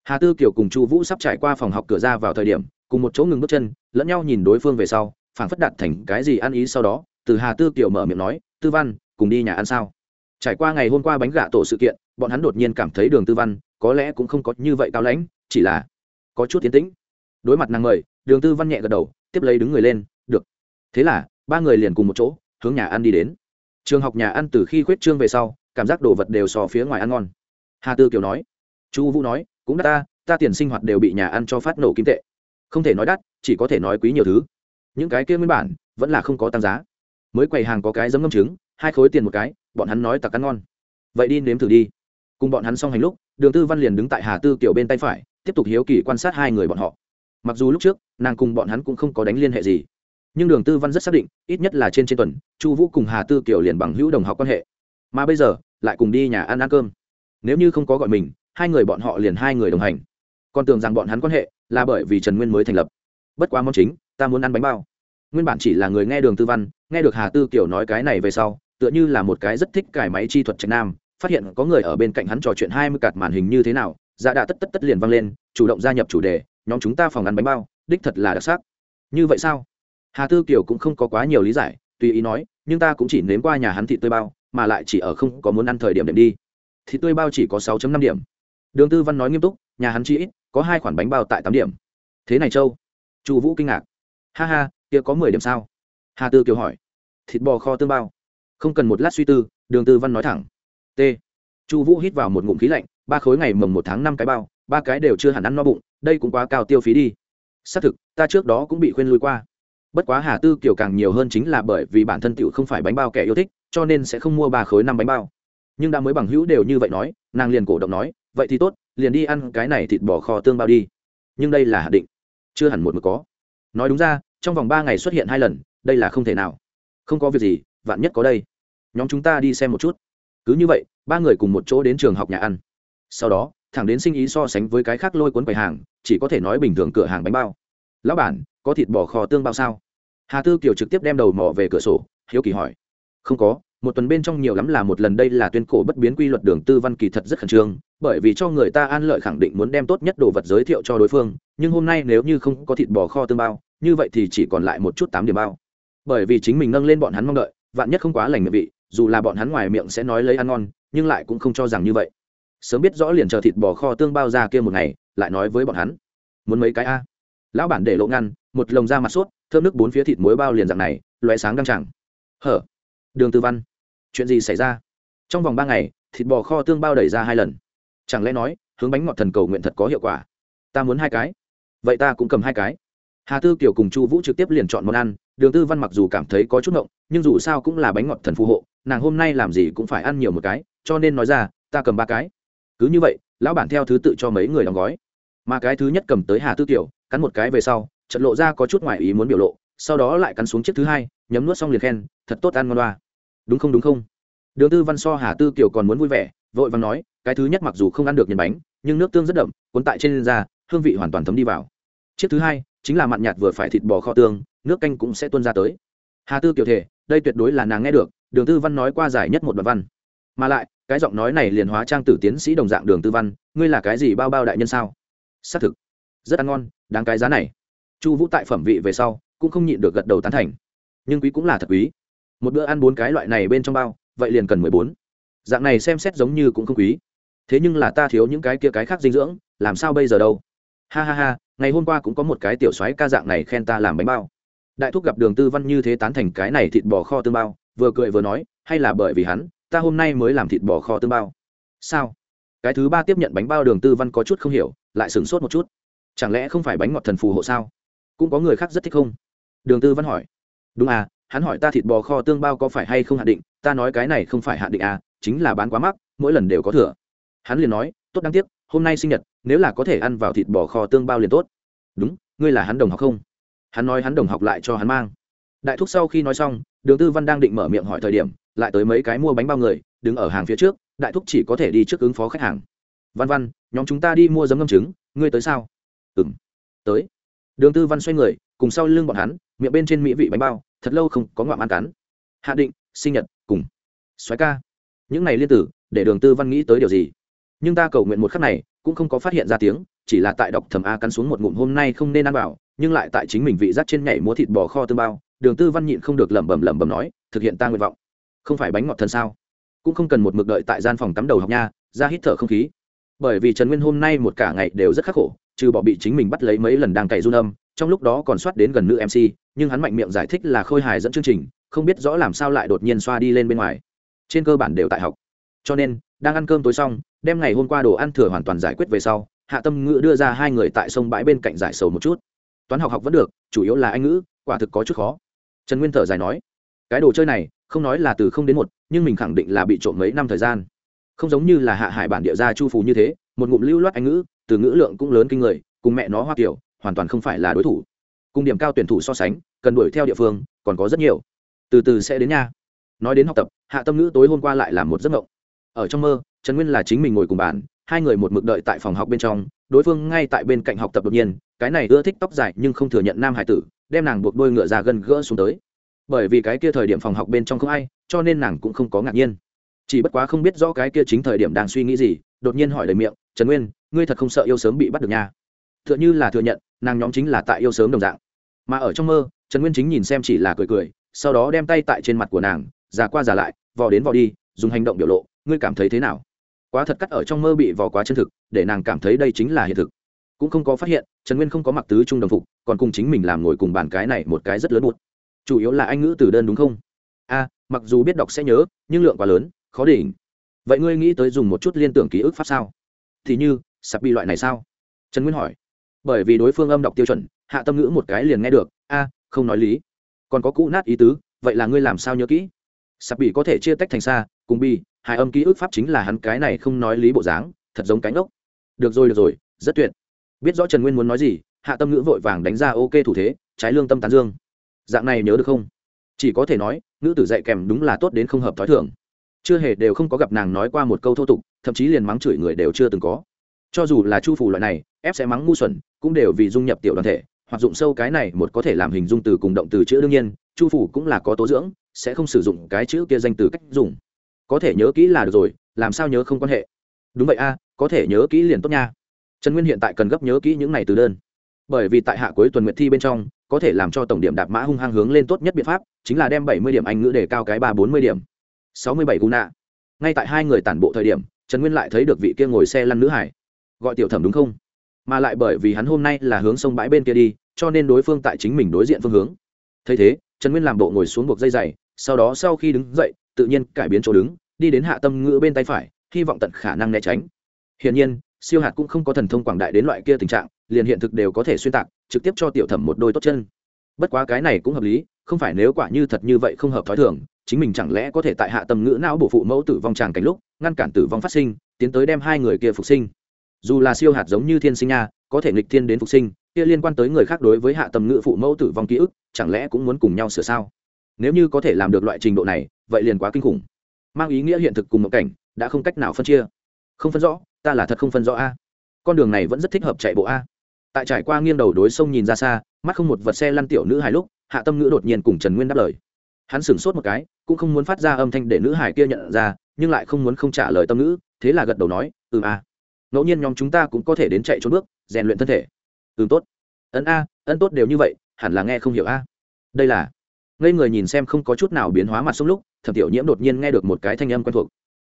Hà tư kiều cùng chu vũ sắp trải qua phòng học cửa ra vào thời điểm, cùng một chỗ ngừng bước chân, lẫn nhau nhìn đối phương về sau, phảng phất đặt thành cái gì ăn ý sau đó, từ hà tư kiều mở miệng nói, tư văn cùng đi nhà ăn sao? Trải qua ngày hôm qua bánh gà tổ sự kiện, bọn hắn đột nhiên cảm thấy đường tư văn, có lẽ cũng không có như vậy cao lãnh, chỉ là có chút tiến tĩnh. Đối mặt nàng mời, đường tư văn nhẹ gật đầu, tiếp lấy đứng người lên, được. Thế là, ba người liền cùng một chỗ, hướng nhà ăn đi đến. Trường học nhà ăn từ khi khuyết trương về sau, cảm giác đồ vật đều sò phía ngoài ăn ngon. Hà tư kiều nói, chu vũ nói, cũng đắt ta ta tiền sinh hoạt đều bị nhà ăn cho phát nổ kim tệ. Không thể nói đắt, chỉ có thể nói quý nhiều thứ. Những cái kia nguyên bản, vẫn là không có tăng giá. Mới quầy hàng có cái giấm ngâm trứng hai khối tiền một cái, bọn hắn nói tặc ăn ngon. Vậy đi nếm thử đi. Cùng bọn hắn xong hành lúc, đường tư văn liền đứng tại hà tư kiểu bên tay phải, tiếp tục hiếu kỳ quan sát hai người bọn họ. Mặc dù lúc trước, nàng cùng bọn hắn cũng không có đánh liên hệ gì, nhưng đường tư văn rất xác định, ít nhất là trên trên tuần, chu vũ cùng hà tư kiểu liền bằng hữu đồng học quan hệ. Mà bây giờ, lại cùng đi nhà ăn ăn cơm. Nếu như không có gọi mình, hai người bọn họ liền hai người đồng hành. Còn tưởng rằng bọn hắn quan hệ là bởi vì trần nguyên mới thành lập. Bất quá món chính, ta muốn ăn bánh bao. Nguyên bản chỉ là người nghe đường tư văn, nghe được hà tư kiểu nói cái này về sau tựa như là một cái rất thích cải máy chi thuật trạch nam, phát hiện có người ở bên cạnh hắn trò chuyện hai mươi cạt màn hình như thế nào dạ đã tất tất tất liền vang lên, chủ động gia nhập chủ đề, nhóm chúng ta phòng ăn bánh bao, đích thật là đặc sắc. Như vậy sao? Hà tư kiều cũng không có quá nhiều lý giải, tùy ý nói, nhưng ta cũng chỉ nếm qua nhà hắn thị tươi bao, mà lại chỉ ở không có muốn ăn thời điểm điểm đi. Thị tươi bao chỉ có 6 năm điểm. Đường tư văn nói nghiêm túc, nhà hắn chỉ ít, có hai khoản bánh bao tại tám điểm. Thế này châu. Chu vũ kinh ngạc. Ha ha, kia có mười điểm sao? Hà tư kiều hỏi. Thịt bò kho tương bao không cần một lát suy tư, đường tư văn nói thẳng. T. Chu vũ hít vào một ngụm khí lạnh, ba khối ngày mồng một tháng năm cái bao, ba cái đều chưa hẳn ăn no bụng, đây cũng quá cao tiêu phí đi. Xác thực, ta trước đó cũng bị khuyên lui qua. Bất quá hà tư kiểu càng nhiều hơn chính là bởi vì bản thân tiểu không phải bánh bao kẻ yêu thích, cho nên sẽ không mua ba khối năm bánh bao. Nhưng đã mới bằng hữu đều như vậy nói, nàng liền cổ động nói, vậy thì tốt, liền đi ăn cái này thịt bò kho tương bao đi. Nhưng đây là hạ định. Chưa hẳn một mực có. Nói đúng ra, trong vòng ba ngày xuất hiện hai lần, đây là không thể nào. Không có việc gì vạn nhất có đây. Nhóm chúng ta đi xem một chút. Cứ như vậy, ba người cùng một chỗ đến trường học nhà ăn. Sau đó, thẳng đến sinh ý so sánh với cái khác lôi cuốn quầy hàng, chỉ có thể nói bình thường cửa hàng bánh bao. Lão bản, có thịt bò kho tương bao sao? Hà tư kiều trực tiếp đem đầu mỏ về cửa sổ, hiếu kỳ hỏi. Không có, một tuần bên trong nhiều lắm là một lần đây là tuyên cổ bất biến quy luật đường tư văn kỳ thật rất khẩn trương, bởi vì cho người ta an lợi khẳng định muốn đem tốt nhất đồ vật giới thiệu cho đối phương, nhưng hôm nay nếu như không có thịt bò kho tương bao, như vậy thì chỉ còn lại một chút tám điểm bao. Bởi vì chính mình nâng lên bọn hắn mong đợi vạn nhất không quá lành miệng vị dù là bọn hắn ngoài miệng sẽ nói lấy ăn ngon nhưng lại cũng không cho rằng như vậy. Sớm biết rõ liền chờ thịt bò kho tương bao ra kia một ngày lại nói với bọn hắn. Muốn mấy cái a? Lão bản để lộ ngăn một lồng da mặt suốt, thơm nước bốn phía thịt muối bao liền dạng này loé sáng đăng chẳng. Hở? Đường tư văn chuyện gì xảy ra? Trong vòng ba ngày thịt bò kho tương bao đẩy ra hai lần. Chẳng lẽ nói hướng bánh ngọt thần cầu nguyện thật có hiệu quả? Ta muốn hai cái. Vậy ta cũng cầm hai cái. Hà tư kiều cùng chu vũ trực tiếp liền chọn món ăn đường tư văn mặc dù cảm thấy có chút ngộng, nhưng dù sao cũng là bánh ngọt thần phù hộ, nàng hôm nay làm gì cũng phải ăn nhiều một cái, cho nên nói ra, ta cầm ba cái. Cứ như vậy, lão bản theo thứ tự cho mấy người đóng gói. Mà cái thứ nhất cầm tới hà tư kiều, cắn một cái về sau trận lộ ra có chút ngoại ý muốn biểu lộ, sau đó lại cắn xuống chiếc thứ hai, nhấm nuốt xong liền khen, thật tốt ăn ngon đoa. Đúng không đúng không? Đường tư văn so hà tư kiều còn muốn vui vẻ, vội vàng nói, cái thứ nhất mặc dù không ăn được nhân bánh, nhưng nước tương rất đậm, cuốn tại trên da, hương vị hoàn toàn thấm đi vào. Chiếc thứ hai, chính là mặn nhạt vừa phải thịt bò kho tương nước canh cũng sẽ tuôn ra tới. Hà tư kiểu thể đây tuyệt đối là nàng nghe được, đường tư văn nói qua giải nhất một đoạn văn. Mà lại, cái giọng nói này liền hóa trang tử tiến sĩ đồng dạng đường tư văn, ngươi là cái gì bao bao đại nhân sao? Xác thực, rất ăn ngon, đáng cái giá này. Chu vũ tại phẩm vị về sau, cũng không nhịn được gật đầu tán thành. Nhưng quý cũng là thật quý. Một bữa ăn bốn cái loại này bên trong bao, vậy liền cần mười bốn. Dạng này xem xét giống như cũng không quý. Thế nhưng là ta thiếu những cái kia cái khác dinh dưỡng, làm sao bây giờ đâu? Ha ha ha, ngày hôm qua cũng có một cái tiểu soái ca dạng này khen ta làm bánh bao đại thúc gặp đường tư văn như thế tán thành cái này thịt bò kho tương bao, vừa cười vừa nói, hay là bởi vì hắn, ta hôm nay mới làm thịt bò kho tương bao. Sao? Cái thứ ba tiếp nhận bánh bao đường tư văn có chút không hiểu, lại sửng sốt một chút. Chẳng lẽ không phải bánh ngọt thần phù hộ sao? Cũng có người khác rất thích không? Đường tư văn hỏi. Đúng à hắn hỏi ta thịt bò kho tương bao có phải hay không hạn định, ta nói cái này không phải hạn định à chính là bán quá mắc, mỗi lần đều có thừa. Hắn liền nói, tốt đáng tiếc, hôm nay sinh nhật, nếu là có thể ăn vào thịt bò kho tương bao liền tốt. Đúng, ngươi là hắn đồng học không? Hắn nói hắn đồng học lại cho hắn mang. Đại thúc sau khi nói xong, đường tư văn đang định mở miệng hỏi thời điểm, lại tới mấy cái mua bánh bao người, đứng ở hàng phía trước, đại thúc chỉ có thể đi trước ứng phó khách hàng. Văn văn, nhóm chúng ta đi mua giấm ngâm trứng, ngươi tới sao? Ừng tới. Đường tư văn xoay người, cùng sau lưng bọn hắn, miệng bên trên mỹ vị bánh bao, thật lâu không có ngoạm ăn cắn. Hạ định, sinh nhật, cùng. Xoáy ca. Những này liên tử, để đường tư văn nghĩ tới điều gì? Nhưng ta cầu nguyện một khắc này, cũng không có phát hiện ra tiếng chỉ là tại đọc thầm a cắn xuống một ngụm hôm nay không nên ăn vào, nhưng lại tại chính mình vị giác trên nhảy múa thịt bò kho tương bao, đường tư văn nhịn không được lẩm bẩm lẩm bẩm nói, thực hiện ta nguyện vọng. Không phải bánh ngọt thần sao? Cũng không cần một mực đợi tại gian phòng tắm đầu học nha, ra hít thở không khí. Bởi vì trần nguyên hôm nay một cả ngày đều rất khắc khổ, trừ bỏ bị chính mình bắt lấy mấy lần đang cày run âm, trong lúc đó còn soát đến gần nữ mc nhưng hắn mạnh miệng giải thích là khôi hài dẫn chương trình, không biết rõ làm sao lại đột nhiên xoa đi lên bên ngoài. Trên cơ bản đều tại học. Cho nên, đang ăn cơm tối xong, đem ngày hôm qua đồ ăn thừa hoàn toàn giải quyết về sau hạ tâm ngữ đưa ra hai người tại sông bãi bên cạnh giải sầu một chút. Toán học học vẫn được, chủ yếu là anh ngữ, quả thực có chút khó. Trần nguyên thở dài nói, cái đồ chơi này, không nói là từ không đến một, nhưng mình khẳng định là bị trộm mấy năm thời gian. Không giống như là hạ hải bản địa gia chu phù như thế, một ngụm lưu loát anh ngữ, từ ngữ lượng cũng lớn kinh người, cùng mẹ nó hoa kiểu, hoàn toàn không phải là đối thủ. Cùng điểm cao tuyển thủ so sánh, cần đuổi theo địa phương, còn có rất nhiều. Từ từ sẽ đến nha. Nói đến học tập, hạ tâm ngữ tối hôm qua lại là một giấc mộng. Ở trong mơ, trần nguyên là chính mình ngồi cùng bàn hai người một mực đợi tại phòng học bên trong, đối phương ngay tại bên cạnh học tập đột nhiên, cái này ưa thích tóc dài nhưng không thừa nhận nam hải tử, đem nàng buộc đôi ngựa ra gần gỡ xuống tới. Bởi vì cái kia thời điểm phòng học bên trong không ai, cho nên nàng cũng không có ngạc nhiên. Chỉ bất quá không biết rõ cái kia chính thời điểm đang suy nghĩ gì, đột nhiên hỏi lời miệng, trần nguyên, ngươi thật không sợ yêu sớm bị bắt được nha? T h ư ợ n h ư là thừa nhận, nàng nhóm chính là tại yêu sớm đồng dạng. Mà ở trong mơ, trần nguyên chính nhìn xem chỉ là cười cười, sau đó đem tay tại trên mặt của nàng, già qua già lại, vò đến vò đi, dùng hành động biểu lộ, ngươi cảm thấy thế nào? Quá thật cắt ở trong mơ bị vò quá chân thực, để nàng cảm thấy đây chính là hiện thực. Cũng không có phát hiện, trần nguyên không có mặc tứ trung đồng phục, còn cùng chính mình làm ngồi cùng bàn cái này một cái rất lớn một chủ yếu là anh ngữ từ đơn đúng không? A, mặc dù biết đọc sẽ nhớ, nhưng lượng quá lớn, khó đỉnh. Vậy ngươi nghĩ tới dùng một chút liên tưởng ký ức pháp sao? Thì như sạp bị loại này sao? Trần nguyên hỏi. Bởi vì đối phương âm đọc tiêu chuẩn, hạ tâm ngữ một cái liền nghe được, a, không nói lý. Còn có cũ nát ý tứ, vậy là ngươi làm sao nhớ kỹ? Sạp bị có thể chia tách thành xa, cùng bi hai âm ký ức pháp chính là hắn cái này không nói lý bộ dáng, thật giống cánh ốc. Được rồi được rồi, rất tuyệt. Biết rõ trần nguyên muốn nói gì, hạ tâm ngữ vội vàng đánh ra ok thủ thế, trái lương tâm tán dương. Dạng này nhớ được không? Chỉ có thể nói, ngữ tử dạy kèm đúng là tốt đến không hợp t h ó i thưởng chưa hề đều không có gặp nàng nói qua một câu thô tục, thậm chí liền mắng chửi người đều chưa từng có. Cho dù là chu phủ loại này, ép sẽ mắng ngu xuẩn, cũng đều vì dung nhập tiểu đoàn thể, hoặc dụng sâu cái này một có thể làm hình dung từ cùng động từ chữ đương nhiên, chu phủ cũng là có tố dưỡng, sẽ không sử dụng cái chữ kia danh từ cách dùng có thể nhớ kỹ là được rồi, làm sao nhớ không quan hệ? Đúng vậy a, có thể nhớ kỹ liền tốt nha. Trần nguyên hiện tại cần gấp nhớ kỹ những này từ đơn. Bởi vì tại hạ cuối tuần nguyệt thi bên trong, có thể làm cho tổng điểm đạp mã hung hăng hướng lên tốt nhất biện pháp, chính là đem bảy mươi điểm anh ngữ để cao cái ba bốn mươi điểm. Sáu mươi bảy gu nạ ngay tại hai người tản bộ thời điểm, trần nguyên lại thấy được vị kia ngồi xe lăn nữ hải. Gọi tiểu thẩm đúng không? Mà lại bởi vì hắn hôm nay là hướng sông bãi bên kia đi, cho nên đối phương tại chính mình đối diện phương hướng. Thấy thế, trần nguyên làm bộ ngồi xuống buộc dây dày, sau đó sau khi đứng dậy tự nhiên cải biến chỗ đứng, đi đến hạ tâm ngữ bên tay phải, hy vọng tận khả năng né tránh. Hiển nhiên, siêu hạt cũng không có thần thông quảng đại đến loại kia tình trạng, liền hiện thực đều có thể xuyên tạc, trực tiếp cho tiểu thẩm một đôi tốt chân. Bất quá cái này cũng hợp lý, không phải nếu quả như thật như vậy không hợp thói thường, chính mình chẳng lẽ có thể tại hạ tâm ngữ não bổ phụ mẫu tử vong tràng cảnh lúc, ngăn cản tử vong phát sinh, tiến tới đem hai người kia phục sinh. Dù là siêu hạt giống như thiên sinh nha, có thể nghịch thiên đến phục sinh, kia liên quan tới người khác đối với hạ tâm ngữ phụ mẫu tử vong ký ức, chẳng lẽ cũng muốn cùng nhau sửa sao? Nếu như có thể làm được loại trình độ này vậy liền quá kinh khủng. Mang ý nghĩa hiện thực cùng một cảnh, đã không cách nào phân chia. Không phân rõ, ta là thật không phân rõ a. Con đường này vẫn rất thích hợp chạy bộ a. Tại trải qua nghiêng đầu đối sông nhìn ra xa, mắt không một vật xe lăn tiểu nữ hài lúc, hạ tâm ngữ đột nhiên cùng trần nguyên đáp lời. Hắn sửng sốt một cái, cũng không muốn phát ra âm thanh để nữ hài kia nhận ra, nhưng lại không muốn không trả lời tâm ngữ, thế là gật đầu nói ừ a. Ngẫu nhiên nhóm chúng ta cũng có thể đến chạy trốn bước, rèn luyện thân thể. Ừ tốt. Ấn a, ấn tốt đều như vậy, hẳn là nghe không hiểu a. Đây là. Ngây người nhìn xem không có chút nào biến hóa mặt sông lúc thẩm tiểu nhiễm đột nhiên nghe được một cái thanh âm quen thuộc.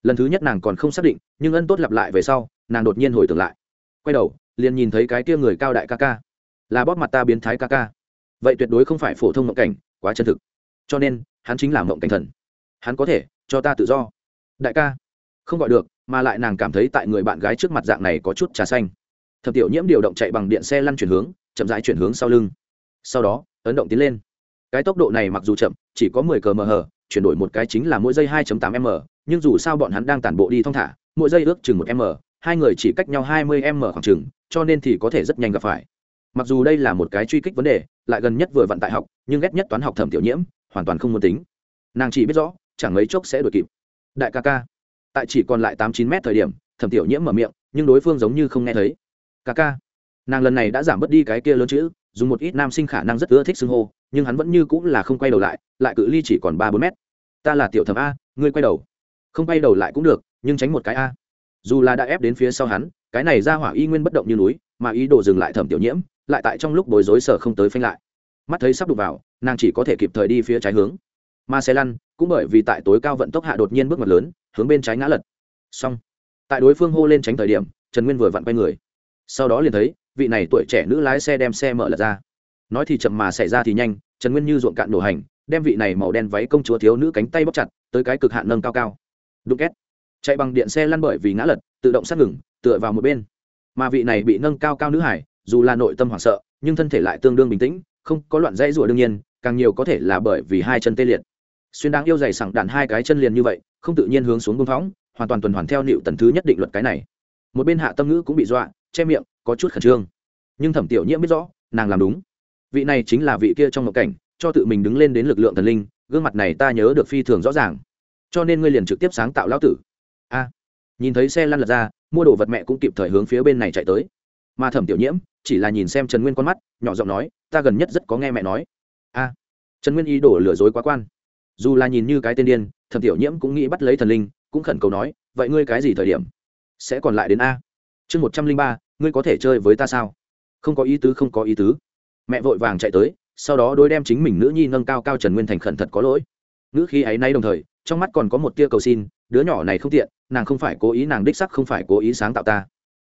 Lần thứ nhất nàng còn không xác định, nhưng ân tốt lặp lại về sau, nàng đột nhiên hồi tưởng lại. Quay đầu, liền nhìn thấy cái kia người cao đại ca ca. Là bóp mặt ta biến thái ca ca. Vậy tuyệt đối không phải phổ thông mộng cảnh, quá chân thực. Cho nên, hắn chính là mộng cảnh thần. Hắn có thể, cho ta tự do. Đại ca. Không gọi được, mà lại nàng cảm thấy tại người bạn gái trước mặt dạng này có chút trà xanh. Thập tiểu nhiễm điều động chạy bằng điện xe lăn chuyển hướng, chậm rãi chuyển hướng sau lưng. Sau đó, ấn động tiến lên. Cái tốc độ này mặc dù chậm, chỉ có mười cờ mờ hờ chuyển đổi một cái chính là mỗi giây hai tám m, nhưng dù sao bọn hắn đang tản bộ đi thong thả, mỗi giây ước chừng một m, hai người chỉ cách nhau hai mươi m khoảng chừng, cho nên thì có thể rất nhanh gặp phải. Mặc dù đây là một cái truy kích vấn đề, lại gần nhất vừa vận tại học, nhưng ghét nhất toán học thẩm tiểu nhiễm, hoàn toàn không muốn tính. Nàng chỉ biết rõ, chẳng mấy chốc sẽ đuổi kịp. Đại ca ca. Tại chỉ còn lại tám chín mét thời điểm, thẩm tiểu nhiễm mở miệng, nhưng đối phương giống như không nghe thấy. Ca ca. Nàng lần này đã giảm bớt đi cái kia lớn chữ, dùng một ít nam sinh khả năng rất ưa thích xưng hô nhưng hắn vẫn như cũng là không quay đầu lại lại cự ly chỉ còn ba bốn mét. Ta là tiểu thẩm a, ngươi quay đầu. Không quay đầu lại cũng được, nhưng tránh một cái a. Dù là đã ép đến phía sau hắn, cái này ra hỏa y nguyên bất động như núi, mà ý đồ dừng lại thẩm tiểu nhiễm, lại tại trong lúc bối rối sở không tới phanh lại. Mắt thấy sắp đụng vào, nàng chỉ có thể kịp thời đi phía trái hướng. Mà xe lăn, cũng bởi vì tại tối cao vận tốc hạ đột nhiên bước mặt lớn, hướng bên trái ngã lật. Xong. Tại đối phương hô lên tránh thời điểm, trần nguyên vừa vặn quay người. Sau đó liền thấy, vị này tuổi trẻ nữ lái xe đem xe mở lật ra nói thì chậm mà xảy ra thì nhanh, trần nguyên như ruộng cạn nổ hành, đem vị này màu đen váy công chúa thiếu nữ cánh tay bóc chặt, tới cái cực hạn nâng cao cao. Đục két. Chạy bằng điện xe lăn bởi vì ngã lật, tự động sát ngừng, tựa vào một bên. Mà vị này bị nâng cao cao nữ hải, dù là nội tâm hoảng sợ, nhưng thân thể lại tương đương bình tĩnh, không có loạn dãy rủa đương nhiên, càng nhiều có thể là bởi vì hai chân tê liệt. Xuyên đáng yêu dày sẳng đạn hai cái chân liền như vậy, không tự nhiên hướng xuống công phóng, hoàn toàn tuần hoàn theo nịu tần thứ nhất định luật cái này. Một bên hạ tâm ngữ cũng bị dọa, che miệng, có chút khẩn trương. Nhưng thẩm tiểu nhiễm biết rõ, nàng làm đúng vị này chính là vị kia trong ngộ cảnh, cho tự mình đứng lên đến lực lượng thần linh, gương mặt này ta nhớ được phi thường rõ ràng. Cho nên ngươi liền trực tiếp sáng tạo lão tử. A. Nhìn thấy xe lăn lật ra, mua đồ vật mẹ cũng kịp thời hướng phía bên này chạy tới. Mà thẩm tiểu nhiễm, chỉ là nhìn xem trần nguyên con mắt, nhỏ giọng nói, ta gần nhất rất có nghe mẹ nói. A. Trần nguyên ý đổ lừa dối quá quan. Dù là nhìn như cái tên điên, thẩm tiểu nhiễm cũng nghĩ bắt lấy thần linh, cũng khẩn cầu nói, vậy ngươi cái gì thời điểm? Sẽ còn lại đến a. Chương một trăm linh ba, ngươi có thể chơi với ta sao? Không có ý tứ, không có ý tứ mẹ vội vàng chạy tới, sau đó đôi đem chính mình nữ nhi nâng cao cao trần nguyên thành khẩn thật có lỗi. Nữ khi ấy nay đồng thời, trong mắt còn có một tia cầu xin, đứa nhỏ này không tiện, nàng không phải cố ý, nàng đích sắc không phải cố ý sáng tạo ta.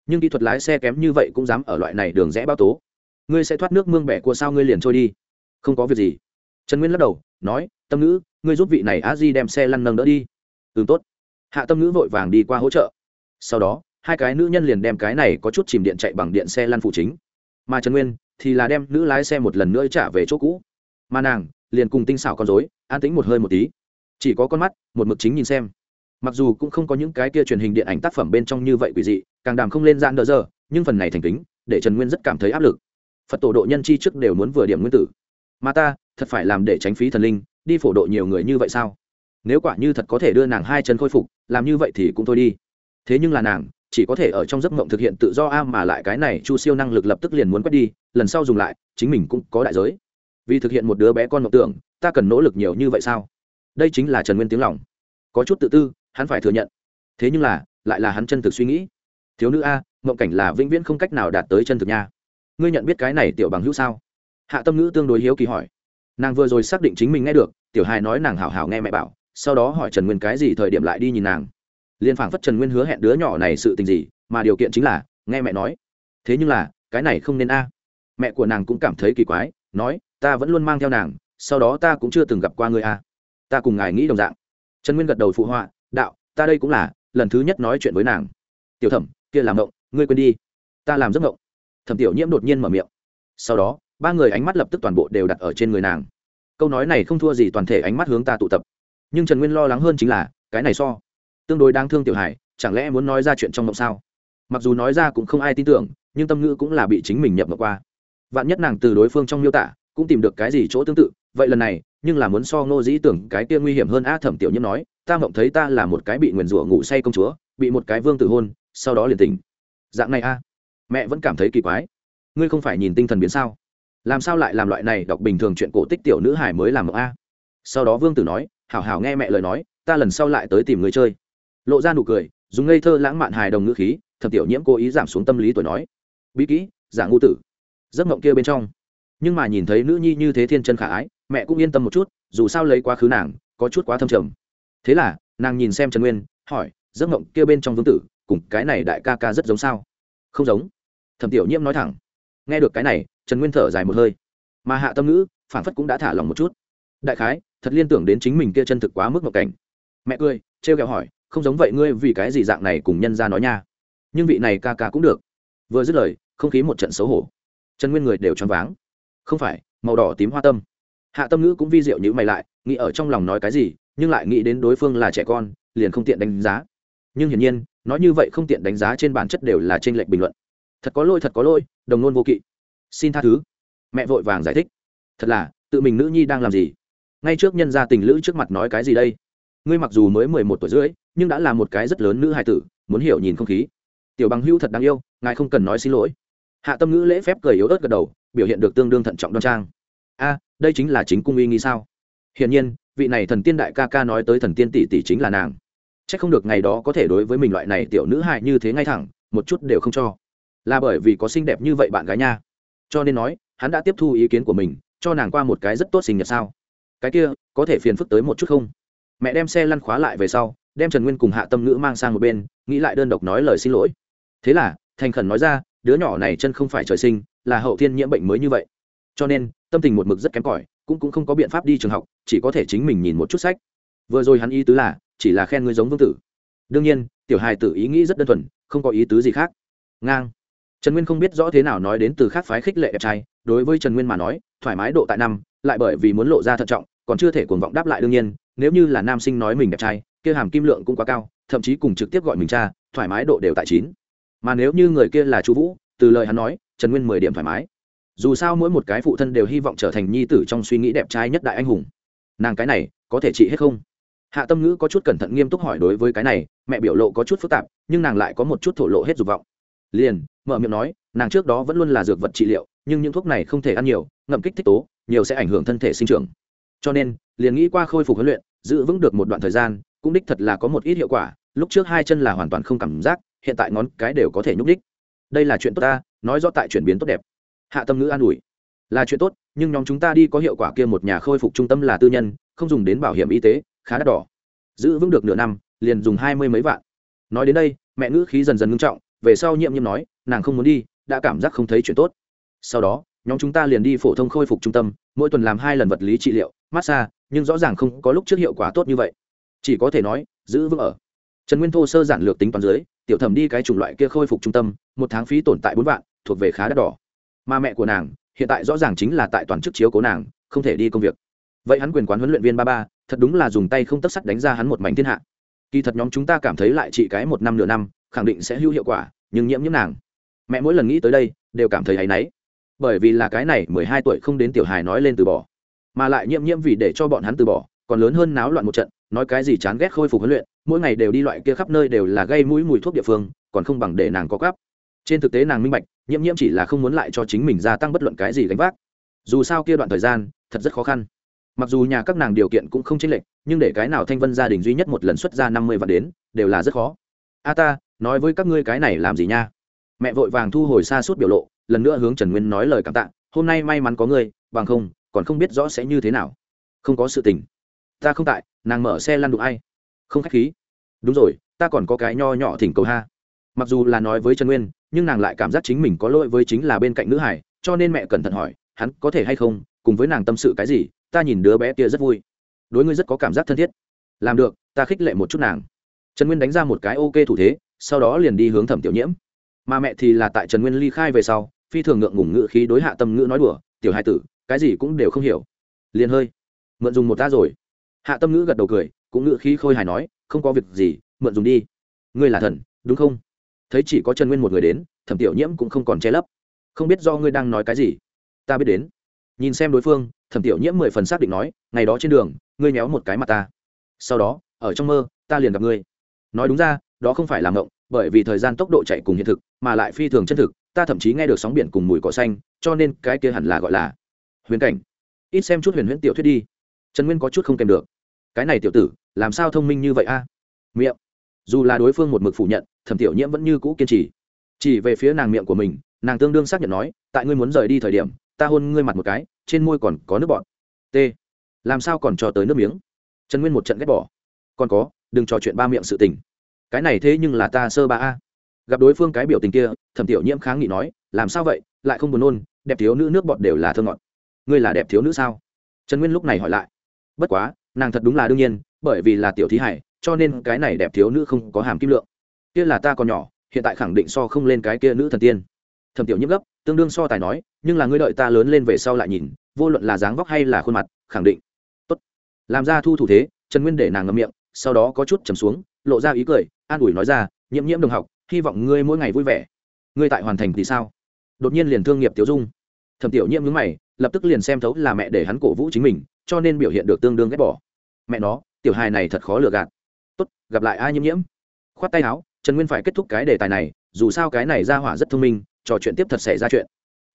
Nhưng kỹ thuật lái xe kém như vậy cũng dám ở loại này đường rẽ bao tố. Ngươi sẽ thoát nước mương bẻ của sao ngươi liền trôi đi. Không có việc gì. Trần nguyên lắc đầu, nói, tâm ngữ, ngươi giúp vị này Á di đem xe lăn nâng đỡ đi. Ừ tốt. Hạ tâm ngữ vội vàng đi qua hỗ trợ. Sau đó, hai cái nữ nhân liền đem cái này có chút chìm điện chạy bằng điện xe lăn phụ chính. Mà trần nguyên thì là đem nữ lái xe một lần nữa trả về chỗ cũ. Mà nàng liền cùng tinh xảo con dối an tính một hơi một tí. Chỉ có con mắt, một mực chính nhìn xem. Mặc dù cũng không có những cái kia truyền hình điện ảnh tác phẩm bên trong như vậy quỷ dị, càng đàm không lên dạn đỡ giờ, nhưng phần này thành kính để trần nguyên rất cảm thấy áp lực. Phật tổ độ nhân chi trước đều muốn vừa điểm nguyên tử. Mà ta, thật phải làm để tránh phí thần linh, đi phổ độ nhiều người như vậy sao? Nếu quả như thật có thể đưa nàng hai chân khôi phục, làm như vậy thì cũng thôi đi. Thế nhưng là nàng chỉ có thể ở trong giấc mộng thực hiện tự do a mà lại cái này chu siêu năng lực lập tức liền muốn quét đi, lần sau dùng lại, chính mình cũng có đại giới. Vì thực hiện một đứa bé con mộng tưởng, ta cần nỗ lực nhiều như vậy sao? Đây chính là trần nguyên tiếng lòng. Có chút tự tư, hắn phải thừa nhận. Thế nhưng là, lại là hắn chân thực suy nghĩ. Thiếu nữ a, mộng cảnh là vĩnh viễn không cách nào đạt tới chân thực nha. Ngươi nhận biết cái này tiểu bằng hữu sao? Hạ tâm ngữ tương đối hiếu kỳ hỏi. Nàng vừa rồi xác định chính mình nghe được, tiểu hài nói nàng hảo hảo nghe mẹ bảo, sau đó hỏi trần nguyên cái gì thời điểm lại đi nhìn nàng liên phảng phất trần nguyên hứa hẹn đứa nhỏ này sự tình gì, mà điều kiện chính là, nghe mẹ nói. Thế nhưng là, cái này không nên a. Mẹ của nàng cũng cảm thấy kỳ quái, nói, ta vẫn luôn mang theo nàng, sau đó ta cũng chưa từng gặp qua người a. Ta cùng ngài nghĩ đồng dạng. Trần nguyên gật đầu phụ họa, đạo, ta đây cũng là, lần thứ nhất nói chuyện với nàng. Tiểu thẩm, kia làm động ngươi quên đi. Ta làm giấc ngộng. Thẩm tiểu nhiễm đột nhiên mở miệng. Sau đó, ba người ánh mắt lập tức toàn bộ đều đặt ở trên người nàng. Câu nói này không thua gì toàn thể ánh mắt hướng ta tụ tập. Nhưng trần nguyên lo lắng hơn chính là, cái này so tương đối đáng thương tiểu hải, chẳng lẽ muốn nói ra chuyện trong mộng sao? Mặc dù nói ra cũng không ai tin tưởng, nhưng tâm ngữ cũng là bị chính mình nhập mộng qua. Vạn nhất nàng từ đối phương trong miêu tả, cũng tìm được cái gì chỗ tương tự, vậy lần này, nhưng là muốn so ngô dĩ tưởng cái kia nguy hiểm hơn a thẩm tiểu nhiễm nói, ta mộng thấy ta là một cái bị nguyền rủa ngủ say công chúa, bị một cái vương tử hôn, sau đó liền tỉnh. Dạng này a. Mẹ vẫn cảm thấy kỳ quái. Ngươi không phải nhìn tinh thần biến sao? Làm sao lại làm loại này đọc bình thường chuyện cổ tích tiểu nữ hải mới làm mộng a? Sau đó vương tử nói, hảo hảo nghe mẹ lời nói, ta lần sau lại tới tìm người chơi lộ ra nụ cười, dùng ngây thơ lãng mạn hài đồng ngữ khí, thẩm tiểu nhiễm cố ý giảm xuống tâm lý tuổi nói, bí kỹ, giả ngu tử. Giấc mộng kia bên trong. Nhưng mà nhìn thấy nữ nhi như thế thiên chân khả ái, mẹ cũng yên tâm một chút, dù sao lấy quá khứ nàng, có chút quá thâm trầm. Thế là, nàng nhìn xem trần nguyên, hỏi, giấc mộng kia bên trong vương tử, cùng cái này đại ca ca rất giống sao? Không giống. Thẩm tiểu nhiễm nói thẳng. Nghe được cái này, trần nguyên thở dài một hơi. Mà hạ tâm ngữ phản phất cũng đã thả lòng một chút. Đại khái, thật liên tưởng đến chính mình kia chân thực quá mức mộng cảnh. Mẹ cười, trêu ghẹo hỏi không giống vậy ngươi vì cái gì dạng này cùng nhân ra nói nha. Nhưng vị này ca ca cũng được. Vừa dứt lời, không khí một trận xấu hổ. Trần nguyên người đều choáng váng. Không phải, màu đỏ tím hoa tâm. Hạ tâm ngữ cũng vi diệu như mày lại, nghĩ ở trong lòng nói cái gì, nhưng lại nghĩ đến đối phương là trẻ con, liền không tiện đánh giá. Nhưng hiển nhiên, nói như vậy không tiện đánh giá trên bản chất đều là trên lệnh bình luận. Thật có lỗi, thật có lỗi, đồng nôn vô kỵ. Xin tha thứ. Mẹ vội vàng giải thích. Thật là, tự mình nữ nhi đang làm gì? Ngay trước nhân gia tình lữ trước mặt nói cái gì đây? Ngươi mặc dù mới mười một tuổi rưỡi nhưng đã là một cái rất lớn nữ hài tử, muốn hiểu nhìn không khí. Tiểu bằng hưu thật đáng yêu, ngài không cần nói xin lỗi. Hạ tâm ngữ lễ phép cười yếu ớt gật đầu, biểu hiện được tương đương thận trọng đoan trang. A, đây chính là chính cung uy nghi sao? Hiển nhiên, vị này thần tiên đại ca ca nói tới thần tiên tỷ tỷ chính là nàng. C h ắ c không được ngày đó có thể đối với mình loại này tiểu nữ hại như thế ngay thẳng, một chút đều không cho. Là bởi vì có xinh đẹp như vậy bạn gái nha. Cho nên nói, hắn đã tiếp thu ý kiến của mình, cho nàng qua một cái rất tốt sinh nhật sao? Cái kia, có thể phiền phức tới một chút không? Mẹ đem xe lăn khóa lại về sau đem trần nguyên cùng hạ tâm ngữ mang sang một bên, nghĩ lại đơn độc nói lời xin lỗi. Thế là, thành khẩn nói ra, đứa nhỏ này chân không phải trời sinh, là hậu thiên nhiễm bệnh mới như vậy. Cho nên, tâm tình một mực rất kém cỏi, cũng cũng không có biện pháp đi trường học, chỉ có thể chính mình nhìn một chút sách. Vừa rồi hắn ý tứ là, chỉ là khen ngươi giống vương tử. Đương nhiên, tiểu hài tử ý nghĩ rất đơn thuần, không có ý tứ gì khác. Ngang. Trần nguyên không biết rõ thế nào nói đến từ khác phái khích lệ đẹp trai, đối với trần nguyên mà nói, thoải mái độ tại năm, lại bởi vì muốn lộ ra thận trọng, còn chưa thể cuồng vọng đáp lại đương nhiên, nếu như là nam sinh nói mình đẹp trai kia hàm kim lượng cũng quá cao, thậm chí cùng trực tiếp gọi mình cha, thoải mái độ đều tại chín. Mà nếu như người kia là chú vũ, từ lời hắn nói, trần nguyên mười điểm thoải mái. Dù sao mỗi một cái phụ thân đều hy vọng trở thành nhi tử trong suy nghĩ đẹp trai nhất đại anh hùng. Nàng cái này, có thể trị hết không? Hạ tâm ngữ có chút cẩn thận nghiêm túc hỏi đối với cái này, mẹ biểu lộ có chút phức tạp, nhưng nàng lại có một chút thổ lộ hết dục vọng. Liền, mở miệng nói, nàng trước đó vẫn luôn là dược vật trị liệu, nhưng những thuốc này không thể ăn nhiều, ngậm kích thích tố, nhiều sẽ ảnh hưởng thân thể sinh trưởng. Cho nên, liền nghĩ qua khôi phục huấn luyện, giữ vững được một đoạn thời gian cũng đích thật là có một ít hiệu quả, lúc trước hai chân là hoàn toàn không cảm giác, hiện tại ngón cái đều có thể nhúc đích. Đây là chuyện tốt ta, nói rõ tại chuyển biến tốt đẹp. Hạ tâm ngữ an ủi. Là chuyện tốt, nhưng nhóm chúng ta đi có hiệu quả kia một nhà khôi phục trung tâm là tư nhân, không dùng đến bảo hiểm y tế, khá đắt đỏ. Giữ vững được nửa năm, liền dùng hai mươi mấy vạn. Nói đến đây, mẹ ngữ khí dần dần ngưng trọng, về sau nhiệm nhiệm nói, nàng không muốn đi, đã cảm giác không thấy chuyện tốt. Sau đó, nhóm chúng ta liền đi phổ thông khôi phục trung tâm, mỗi tuần làm hai lần vật lý trị liệu, massage, nhưng rõ ràng không có lúc trước hiệu quả tốt như vậy chỉ có thể nói, giữ vững ở. Trần nguyên thô sơ giản lược tính toán dưới, tiểu thẩm đi cái chủng loại kia khôi phục trung tâm, một tháng phí tồn tại bốn vạn, thuộc về khá đắt đỏ. Mà mẹ của nàng, hiện tại rõ ràng chính là tại toàn chức chiếu cố nàng, không thể đi công việc. Vậy hắn quyền quán huấn luyện viên ba ba, thật đúng là dùng tay không tất sắt đánh ra hắn một mảnh thiên hạ. Kỳ thật nhóm chúng ta cảm thấy lại chỉ cái một năm nửa năm, khẳng định sẽ hữu hiệu quả, nhưng nhiễm nhiễm nàng. Mẹ mỗi lần nghĩ tới đây, đều cảm thấy áy náy. Bởi vì là cái này mười hai tuổi không đến tiểu hài nói lên từ bỏ, mà lại nhiễm nhiễm vì để cho bọn hắn từ bỏ, còn lớn hơn náo loạn một trận nói cái gì chán ghét khôi phục huấn luyện, mỗi ngày đều đi loại kia khắp nơi đều là gây mũi mùi thuốc địa phương, còn không bằng để nàng có gắp. Trên thực tế nàng minh bạch, nhiễm nhiễm chỉ là không muốn lại cho chính mình gia tăng bất luận cái gì gánh vác. Dù sao kia đoạn thời gian, thật rất khó khăn. Mặc dù nhà các nàng điều kiện cũng không chênh lệch, nhưng để cái nào thanh vân gia đình duy nhất một lần xuất ra năm mươi vạn đến, đều là rất khó. A ta, nói với các ngươi cái này làm gì nha? Mẹ vội vàng thu hồi xa suốt biểu lộ, lần nữa hướng trần nguyên nói lời cảm tạ, hôm nay may mắn có ngươi, bằng không, còn không biết rõ sẽ như thế nào. Không có sự tình. Ta không tại nàng mở xe lăn đụng ai? Không khách khí. Đúng rồi, ta còn có cái nho nhỏ thỉnh cầu ha. Mặc dù là nói với trần nguyên, nhưng nàng lại cảm giác chính mình có lỗi với chính là bên cạnh nữ hải, cho nên mẹ cẩn thận hỏi, hắn có thể hay không, cùng với nàng tâm sự cái gì, ta nhìn đứa bé kia rất vui. Đối ngươi rất có cảm giác thân thiết. Làm được, ta khích lệ một chút nàng. Trần nguyên đánh ra một cái ok thủ thế, sau đó liền đi hướng thẩm tiểu nhiễm. Mà mẹ thì là tại trần nguyên ly khai về sau, phi thường ngượng ngùng ngự khí đối hạ tâm ngữ nói đùa, tiểu hai tử, cái gì cũng đều không hiểu. Liền hơi. Mượn dùng một ta rồi hạ tâm ngữ gật đầu cười, cũng ngữ khí khôi hài nói, không có việc gì, mượn dùng đi. Ngươi là thần, đúng không? Thấy chỉ có trần nguyên một người đến, thẩm tiểu nhiễm cũng không còn che lấp. Không biết do ngươi đang nói cái gì? Ta biết đến. Nhìn xem đối phương, thẩm tiểu nhiễm mười phần xác định nói, ngày đó trên đường, ngươi méo một cái mặt ta. Sau đó, ở trong mơ, ta liền gặp ngươi. Nói đúng ra, đó không phải là ngộng, bởi vì thời gian tốc độ chạy cùng hiện thực, mà lại phi thường chân thực, ta thậm chí nghe được sóng biển cùng mùi cỏ xanh, cho nên cái kia hẳn là gọi là huyền cảnh. Ít xem chút huyền huyễn tiểu thuyết đi trần nguyên có chút không kèm được. Cái này tiểu tử, làm sao thông minh như vậy a? Miệng. Dù là đối phương một mực phủ nhận, thẩm tiểu nhiễm vẫn như cũ kiên trì. Chỉ về phía nàng miệng của mình, nàng tương đương xác nhận nói, tại ngươi muốn rời đi thời điểm, ta hôn ngươi mặt một cái, trên môi còn có nước bọt. T. Làm sao còn cho tới nước miếng? Trần nguyên một trận ghét bỏ. Còn có, đừng trò chuyện ba miệng sự tình. Cái này thế nhưng là ta sơ ba a. Gặp đối phương cái biểu tình kia, thẩm tiểu nhiễm kháng nghị nói, làm sao vậy? Lại không buồn nôn, đẹp thiếu nữ nước bọt đều là thơ ngọt. Ngươi là đẹp thiếu nữ sao? Trần nguyên lúc này hỏi lại bất quá, nàng thật đúng là đương nhiên, bởi vì là tiểu thí hải, cho nên cái này đẹp thiếu nữ không có hàm kim lượng. Kia là ta còn nhỏ, hiện tại khẳng định so không lên cái kia nữ thần tiên. Thẩm tiểu nhiễm gấp, tương đương so tài nói, nhưng là ngươi đợi ta lớn lên về sau lại nhìn, vô luận là dáng vóc hay là khuôn mặt, khẳng định. Tốt. Làm ra thu thủ thế, trần nguyên để nàng ngậm miệng, sau đó có chút trầm xuống, lộ ra ý cười, an ủi nói ra, nhiễm nhiễm đồng học, hy vọng ngươi mỗi ngày vui vẻ. Ngươi tại hoàn thành thì sao? Đột nhiên liền thương nghiệp tiểu dung. Thẩm tiểu nhiễm nhướng mày, lập tức liền xem thấu là mẹ để hắn cổ vũ chính mình cho nên biểu hiện được tương đương ghét bỏ. Mẹ nó, tiểu hài này thật khó lừa gạt. Tốt, gặp lại ai nhiễm nhiễm. Khoát tay áo, trần nguyên phải kết thúc cái đề tài này, dù sao cái này ra hỏa rất thông minh, trò chuyện tiếp thật xảy ra chuyện.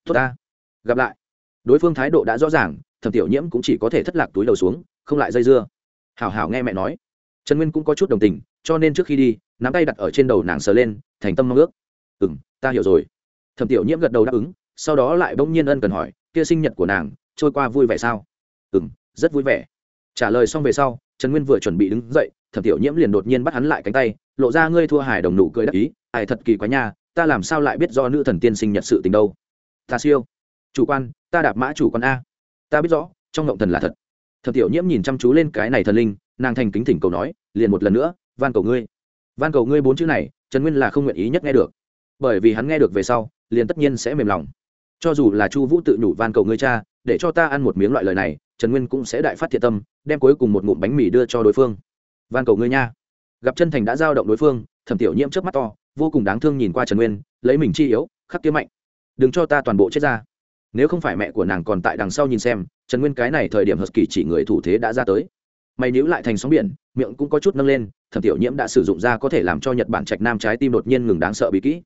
Tốt ta. Gặp lại. Đối phương thái độ đã rõ ràng, thẩm tiểu nhiễm cũng chỉ có thể thất lạc túi đầu xuống, không lại dây dưa. Hảo hảo nghe mẹ nói. Trần nguyên cũng có chút đồng tình, cho nên trước khi đi, nắm tay đặt ở trên đầu nàng sờ lên, thành tâm mong ước. Ừ m ta hiểu rồi. Thẩm tiểu nhiễm gật đầu đáp ứng, sau đó lại bỗng nhiên ân cần hỏi, kia sinh nhật của nàng, trôi qua vui vẻ sao? Ừ m rất vui vẻ. Trả lời xong về sau, trần nguyên vừa chuẩn bị đứng dậy, thẩm tiểu nhiễm liền đột nhiên bắt hắn lại cánh tay, lộ ra ngươi thua hải đồng nụ cười đắc ý, ai thật kỳ quá nha, ta làm sao lại biết do nữ thần tiên sinh nhật sự tình đâu? Ta siêu, chủ quan, ta đạp mã chủ quan a. Ta biết rõ, trong ngộng thần là thật. Thẩm tiểu nhiễm nhìn chăm chú lên cái này thần linh, nàng thành kính thỉnh cầu nói, liền một lần nữa, van cầu ngươi. Van cầu ngươi bốn chữ này, trần nguyên là không nguyện ý nhất nghe được. Bởi vì hắn nghe được về sau, liền tất nhiên sẽ mềm lòng cho dù là chu vũ tự nhủ van cầu ngươi cha, để cho ta ăn một miếng loại lời này, trần nguyên cũng sẽ đại phát thiện tâm, đem cuối cùng một ngụm bánh mì đưa cho đối phương. Van cầu ngươi nha. Gặp chân thành đã giao động đối phương, thẩm tiểu nhiễm trước mắt to, vô cùng đáng thương nhìn qua trần nguyên, lấy mình chi yếu, khắc kiếm mạnh. Đừng cho ta toàn bộ chết ra. Nếu không phải mẹ của nàng còn tại đằng sau nhìn xem, trần nguyên cái này thời điểm hợp kỳ chỉ người thủ thế đã ra tới. Mày níu lại thành sóng biển, miệng cũng có chút nâng lên, thẩm tiểu nhiễm đã sử dụng ra có thể làm cho nhật bản trạch nam trái tim đột nhiên ngừng đáng sợ bị kỹ.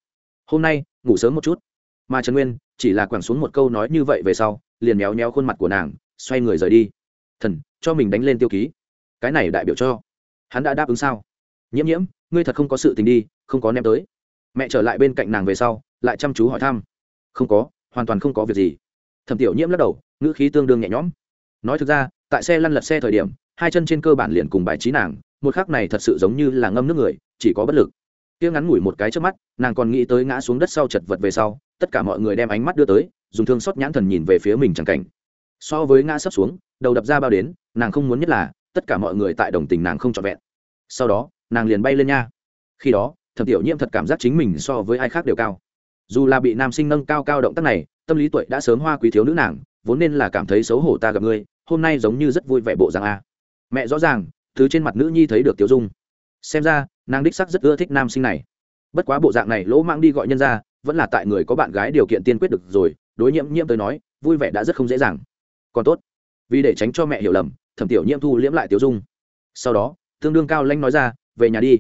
Hôm nay, ngủ sớm một chút. Mà trần nguyên chỉ là quẳng xuống một câu nói như vậy về sau, liền méo méo khuôn mặt của nàng, xoay người rời đi. Thần, cho mình đánh lên tiêu ký. Cái này đại biểu cho, hắn đã đáp ứng sao? Nhiễm nhiễm, ngươi thật không có sự tình đi, không có ném tới. Mẹ trở lại bên cạnh nàng về sau, lại chăm chú hỏi thăm. Không có, hoàn toàn không có việc gì. Thẩm tiểu nhiễm lắc đầu, ngữ khí tương đương nhẹ nhõm. Nói thực ra, tại xe lăn lật xe thời điểm, hai chân trên cơ bản liền cùng bài trí nàng, một khắc này thật sự giống như là ngâm nước người, chỉ có bất lực kia ngắn ngủi một cái trước mắt, nàng còn nghĩ tới ngã xuống đất sau chật vật về sau, tất cả mọi người đem ánh mắt đưa tới, dùng thương xót nhãn thần nhìn về phía mình chẳng cảnh. So với ngã sấp xuống, đầu đập ra bao đến, nàng không muốn nhất là, tất cả mọi người tại đồng tình nàng không trọn vẹn. Sau đó, nàng liền bay lên nha. Khi đó, thẩm tiểu nhiễm thật cảm giác chính mình so với ai khác đều cao. Dù là bị nam sinh nâng cao cao động tác này, tâm lý tuổi đã sớm hoa quý thiếu nữ nàng, vốn nên là cảm thấy xấu hổ ta gặp ngươi, hôm nay giống như rất vui vẻ bộ dạng a. Mẹ rõ ràng, thứ trên mặt nữ nhi thấy được tiểu dung xem ra, nàng đích sắc rất ưa thích nam sinh này. Bất quá bộ dạng này lỗ mang đi gọi nhân ra, vẫn là tại người có bạn gái điều kiện tiên quyết được rồi, đối nhiễm nhiễm tới nói, vui vẻ đã rất không dễ dàng. Còn tốt, vì để tránh cho mẹ hiểu lầm, thẩm tiểu nhiễm thu liễm lại tiểu dung. Sau đó, tương đương cao lanh nói ra, về nhà đi.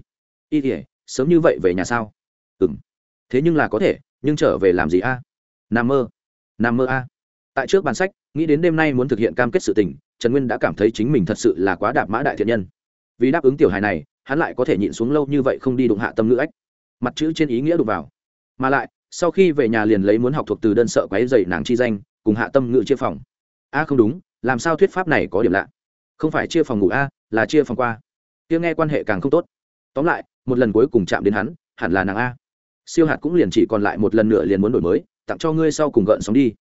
Y thể sớm như vậy về nhà sao? Ừ m thế nhưng là có thể, nhưng trở về làm gì a? À? nằm mơ. Nằm mơ a. Tại trước bàn sách, nghĩ đến đêm nay muốn thực hiện cam kết sự tình, trần nguyên đã cảm thấy chính mình thật sự là quá đạp mã đại thiện nhân. Vì đáp ứng tiểu hài này hắn lại có thể nhịn xuống lâu như vậy không đi đụng hạ tâm ngữ ách, mặt chữ trên ý nghĩa đụng vào. Mà lại sau khi về nhà liền lấy muốn học thuộc từ đơn sợ quáy dày nàng chi danh cùng hạ tâm ngữ chia phòng. A không đúng làm sao thuyết pháp này có điểm lạ? Không phải chia phòng ngủ a là chia phòng qua. Tiếng nghe quan hệ càng không tốt. Tóm lại một lần cuối cùng chạm đến hắn hẳn là nàng a. Siêu hạt cũng liền chỉ còn lại một lần nữa liền muốn đổi mới tặng cho ngươi sau cùng gợn sóng đi.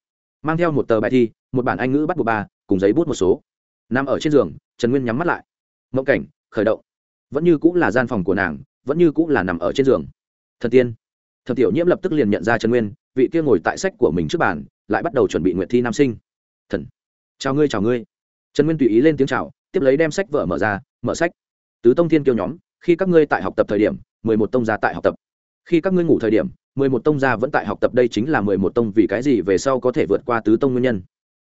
Mang theo một tờ bài thi một bản anh ngữ bắt buộc ba cùng giấy bút một số. Nằm ở trên giường trần nguyên nhắm mắt lại. Mộng cảnh khởi động vẫn như cũng là gian phòng của nàng, vẫn như cũng là nằm ở trên giường. Thần tiên. Thần tiểu nhiễm lập tức liền nhận ra trần nguyên, vị kia ngồi tại sách của mình trước bàn, lại bắt đầu chuẩn bị nguyện thi nam sinh. Thần. Chào ngươi chào ngươi. Trần nguyên tùy ý lên tiếng chào, tiếp lấy đem sách vở mở ra, mở sách. Tứ tông thiên kêu nhóm, khi các ngươi tại học tập thời điểm, mười một tông gia tại học tập. Khi các ngươi ngủ thời điểm, mười một tông gia vẫn tại học tập, đây chính là mười một tông vì cái gì về sau có thể vượt qua tứ tông nguyên nhân.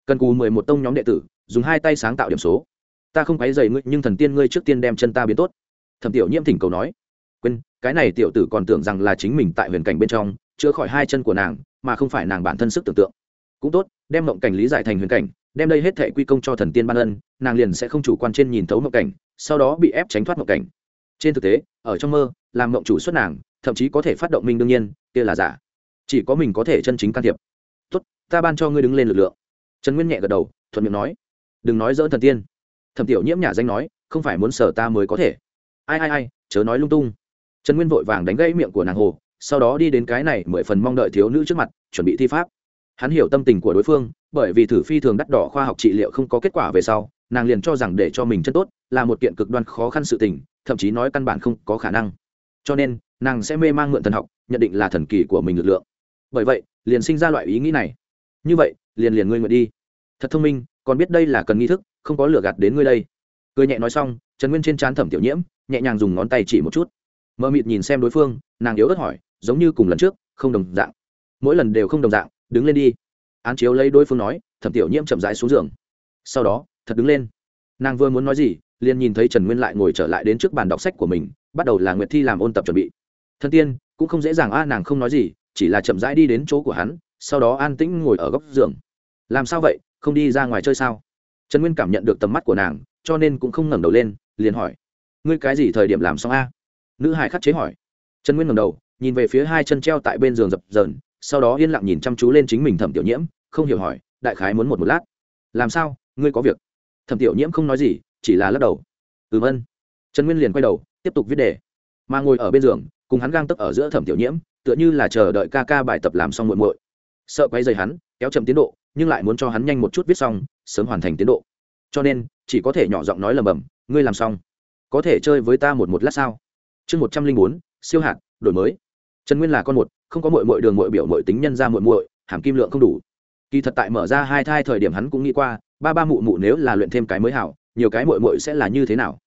Cần cù mười một tông nhóm đệ tử, dùng hai tay sáng tạo điểm số. Ta không quấy dày ngươi, nhưng thần tiên ngươi trước tiên đem chân ta biến tốt thẩm tiểu nhiễm thỉnh cầu nói, quên, cái này tiểu tử còn tưởng rằng là chính mình tại huyền cảnh bên trong, chữa khỏi hai chân của nàng, mà không phải nàng bản thân sức tưởng tượng. Cũng tốt, đem mộng cảnh lý giải thành huyền cảnh, đem đây hết thệ quy công cho thần tiên ban ân, nàng liền sẽ không chủ quan trên nhìn thấu mộng cảnh, sau đó bị ép tránh thoát mộng cảnh. Trên thực tế, ở trong mơ, làm mộng chủ xuất nàng, thậm chí có thể phát động minh đương nhiên, kia là giả. Chỉ có mình có thể chân chính can thiệp. Tốt, ta ban cho ngươi đứng lên lực lượng. Trần nguyên nhẹ gật đầu, thuận miệng nói, đừng nói dỡ thần tiên. Thẩm tiểu nhiễm nhà danh nói, không phải muốn sở ta mới có thể ai ai ai, chớ nói lung tung. Trần nguyên vội vàng đánh gãy miệng của nàng hồ, sau đó đi đến cái này mười phần mong đợi thiếu nữ trước mặt, chuẩn bị thi pháp. Hắn hiểu tâm tình của đối phương, bởi vì thử phi thường đắt đỏ khoa học trị liệu không có kết quả về sau, nàng liền cho rằng để cho mình chân tốt là một kiện cực đoan khó khăn sự tình, thậm chí nói căn bản không có khả năng. Cho nên, nàng sẽ mê mang mượn thần học, nhận định là thần kỳ của mình lực lượng. Bởi vậy, liền sinh ra loại ý nghĩ này. Như vậy, liền liền ngươi nguyện đi. Thật thông minh, còn biết đây là cần nghi thức, không có lửa gạt đến ngươi đây. Cười nhẹ nói xong, trần nguyên trên trán thẩm tiểu nhiễm nhẹ nhàng dùng ngón tay chỉ một chút. Mơ mịt nhìn xem đối phương, nàng yếu ớt hỏi, giống như cùng lần trước, không đồng dạng. Mỗi lần đều không đồng dạng, đứng lên đi. Án chiếu lấy đối phương nói, thẩm tiểu nhiễm chậm rãi xuống giường. Sau đó, thật đứng lên. Nàng vừa muốn nói gì, liền nhìn thấy trần nguyên lại ngồi trở lại đến trước bàn đọc sách của mình, bắt đầu là nguyệt thi làm ôn tập chuẩn bị. Thân tiên, cũng không dễ dàng a, nàng không nói gì, chỉ là chậm rãi đi đến chỗ của hắn, sau đó an tĩnh ngồi ở góc giường. Làm sao vậy, không đi ra ngoài chơi sao? Trần nguyên cảm nhận được tầm mắt của nàng, cho nên cũng không ngẩng đầu lên, liền hỏi ngươi cái gì thời điểm làm xong a? Nữ hải khắc chế hỏi. Trần nguyên ngầm đầu, nhìn về phía hai chân treo tại bên giường dập dờn, sau đó yên lặng nhìn chăm chú lên chính mình thẩm tiểu nhiễm, không hiểu hỏi, đại khái muốn một một lát. Làm sao? Ngươi có việc? Thẩm tiểu nhiễm không nói gì, chỉ là lắc đầu. Ừm ân trần nguyên liền quay đầu, tiếp tục viết đề. Mà ngồi ở bên giường, cùng hắn gang tấp ở giữa thẩm tiểu nhiễm, tựa như là chờ đợi ca ca bài tập làm xong muộn muội. Sợ quay dày hắn, kéo chậm tiến độ, nhưng lại muốn cho hắn nhanh một chút viết xong, sớm hoàn thành tiến độ. Cho nên, chỉ có thể nhỏ giọng nói lầm bầm, ngươi làm xong có thể chơi với ta một một lát sao? Chương một trăm linh bốn, siêu hạt, đổi mới. Trần nguyên là con một, không có mội mội đường mội biểu mội tính nhân ra mội mội hàm kim lượng không đủ. Kỳ thật tại mở ra hai thai thời điểm hắn cũng nghĩ qua, ba ba mụ mụ nếu là luyện thêm cái mới hảo, nhiều cái mội mội sẽ là như thế nào?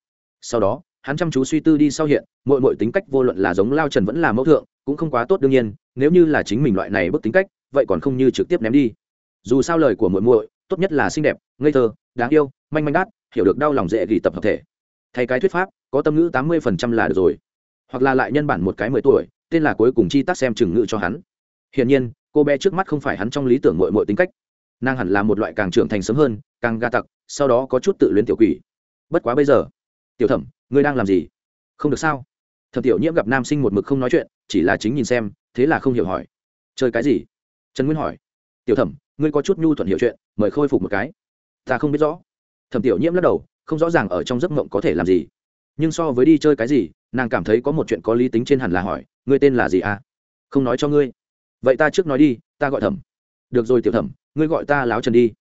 Sau đó, hắn chăm chú suy tư đi sau hiện mội mội tính cách vô luận là giống lao trần vẫn là mẫu thượng, cũng không quá tốt đương nhiên, nếu như là chính mình loại này bức tính cách, vậy còn không như trực tiếp ném đi. Dù sao lời của muội muội, tốt nhất là xinh đẹp, ngây thơ, đáng yêu, manh manh đát, hiểu được đau lòng dễ gỉ tập hợp thể thay cái thuyết pháp, có tâm ngữ tám mươi phần trăm là được rồi. Hoặc là lại nhân bản một cái mười tuổi, tên là cuối cùng chi tác xem chừng ngữ cho hắn. Hiển nhiên, cô bé trước mắt không phải hắn trong lý tưởng mội mội tính cách. Nàng hẳn là một loại càng trưởng thành sớm hơn, càng ga tặc, sau đó có chút tự luyến tiểu quỷ. Bất quá bây giờ, tiểu thẩm, ngươi đang làm gì? Không được sao? Thẩm tiểu nhiễm gặp nam sinh một mực không nói chuyện, chỉ là chính nhìn xem, thế là không hiểu hỏi. Chơi cái gì? Trần nguyên hỏi. Tiểu thẩm, ngươi có chút nhu thuận hiểu chuyện, mời khôi phục một cái. Ta không biết rõ. Thẩm tiểu nhiễm lắc đầu không rõ ràng ở trong giấc mộng có thể làm gì. Nhưng so với đi chơi cái gì, nàng cảm thấy có một chuyện có lý tính trên hẳn là hỏi, ngươi tên là gì à? Không nói cho ngươi. Vậy ta trước nói đi, ta gọi thẩm. Được rồi, tiểu thẩm, ngươi gọi ta láo trần đi.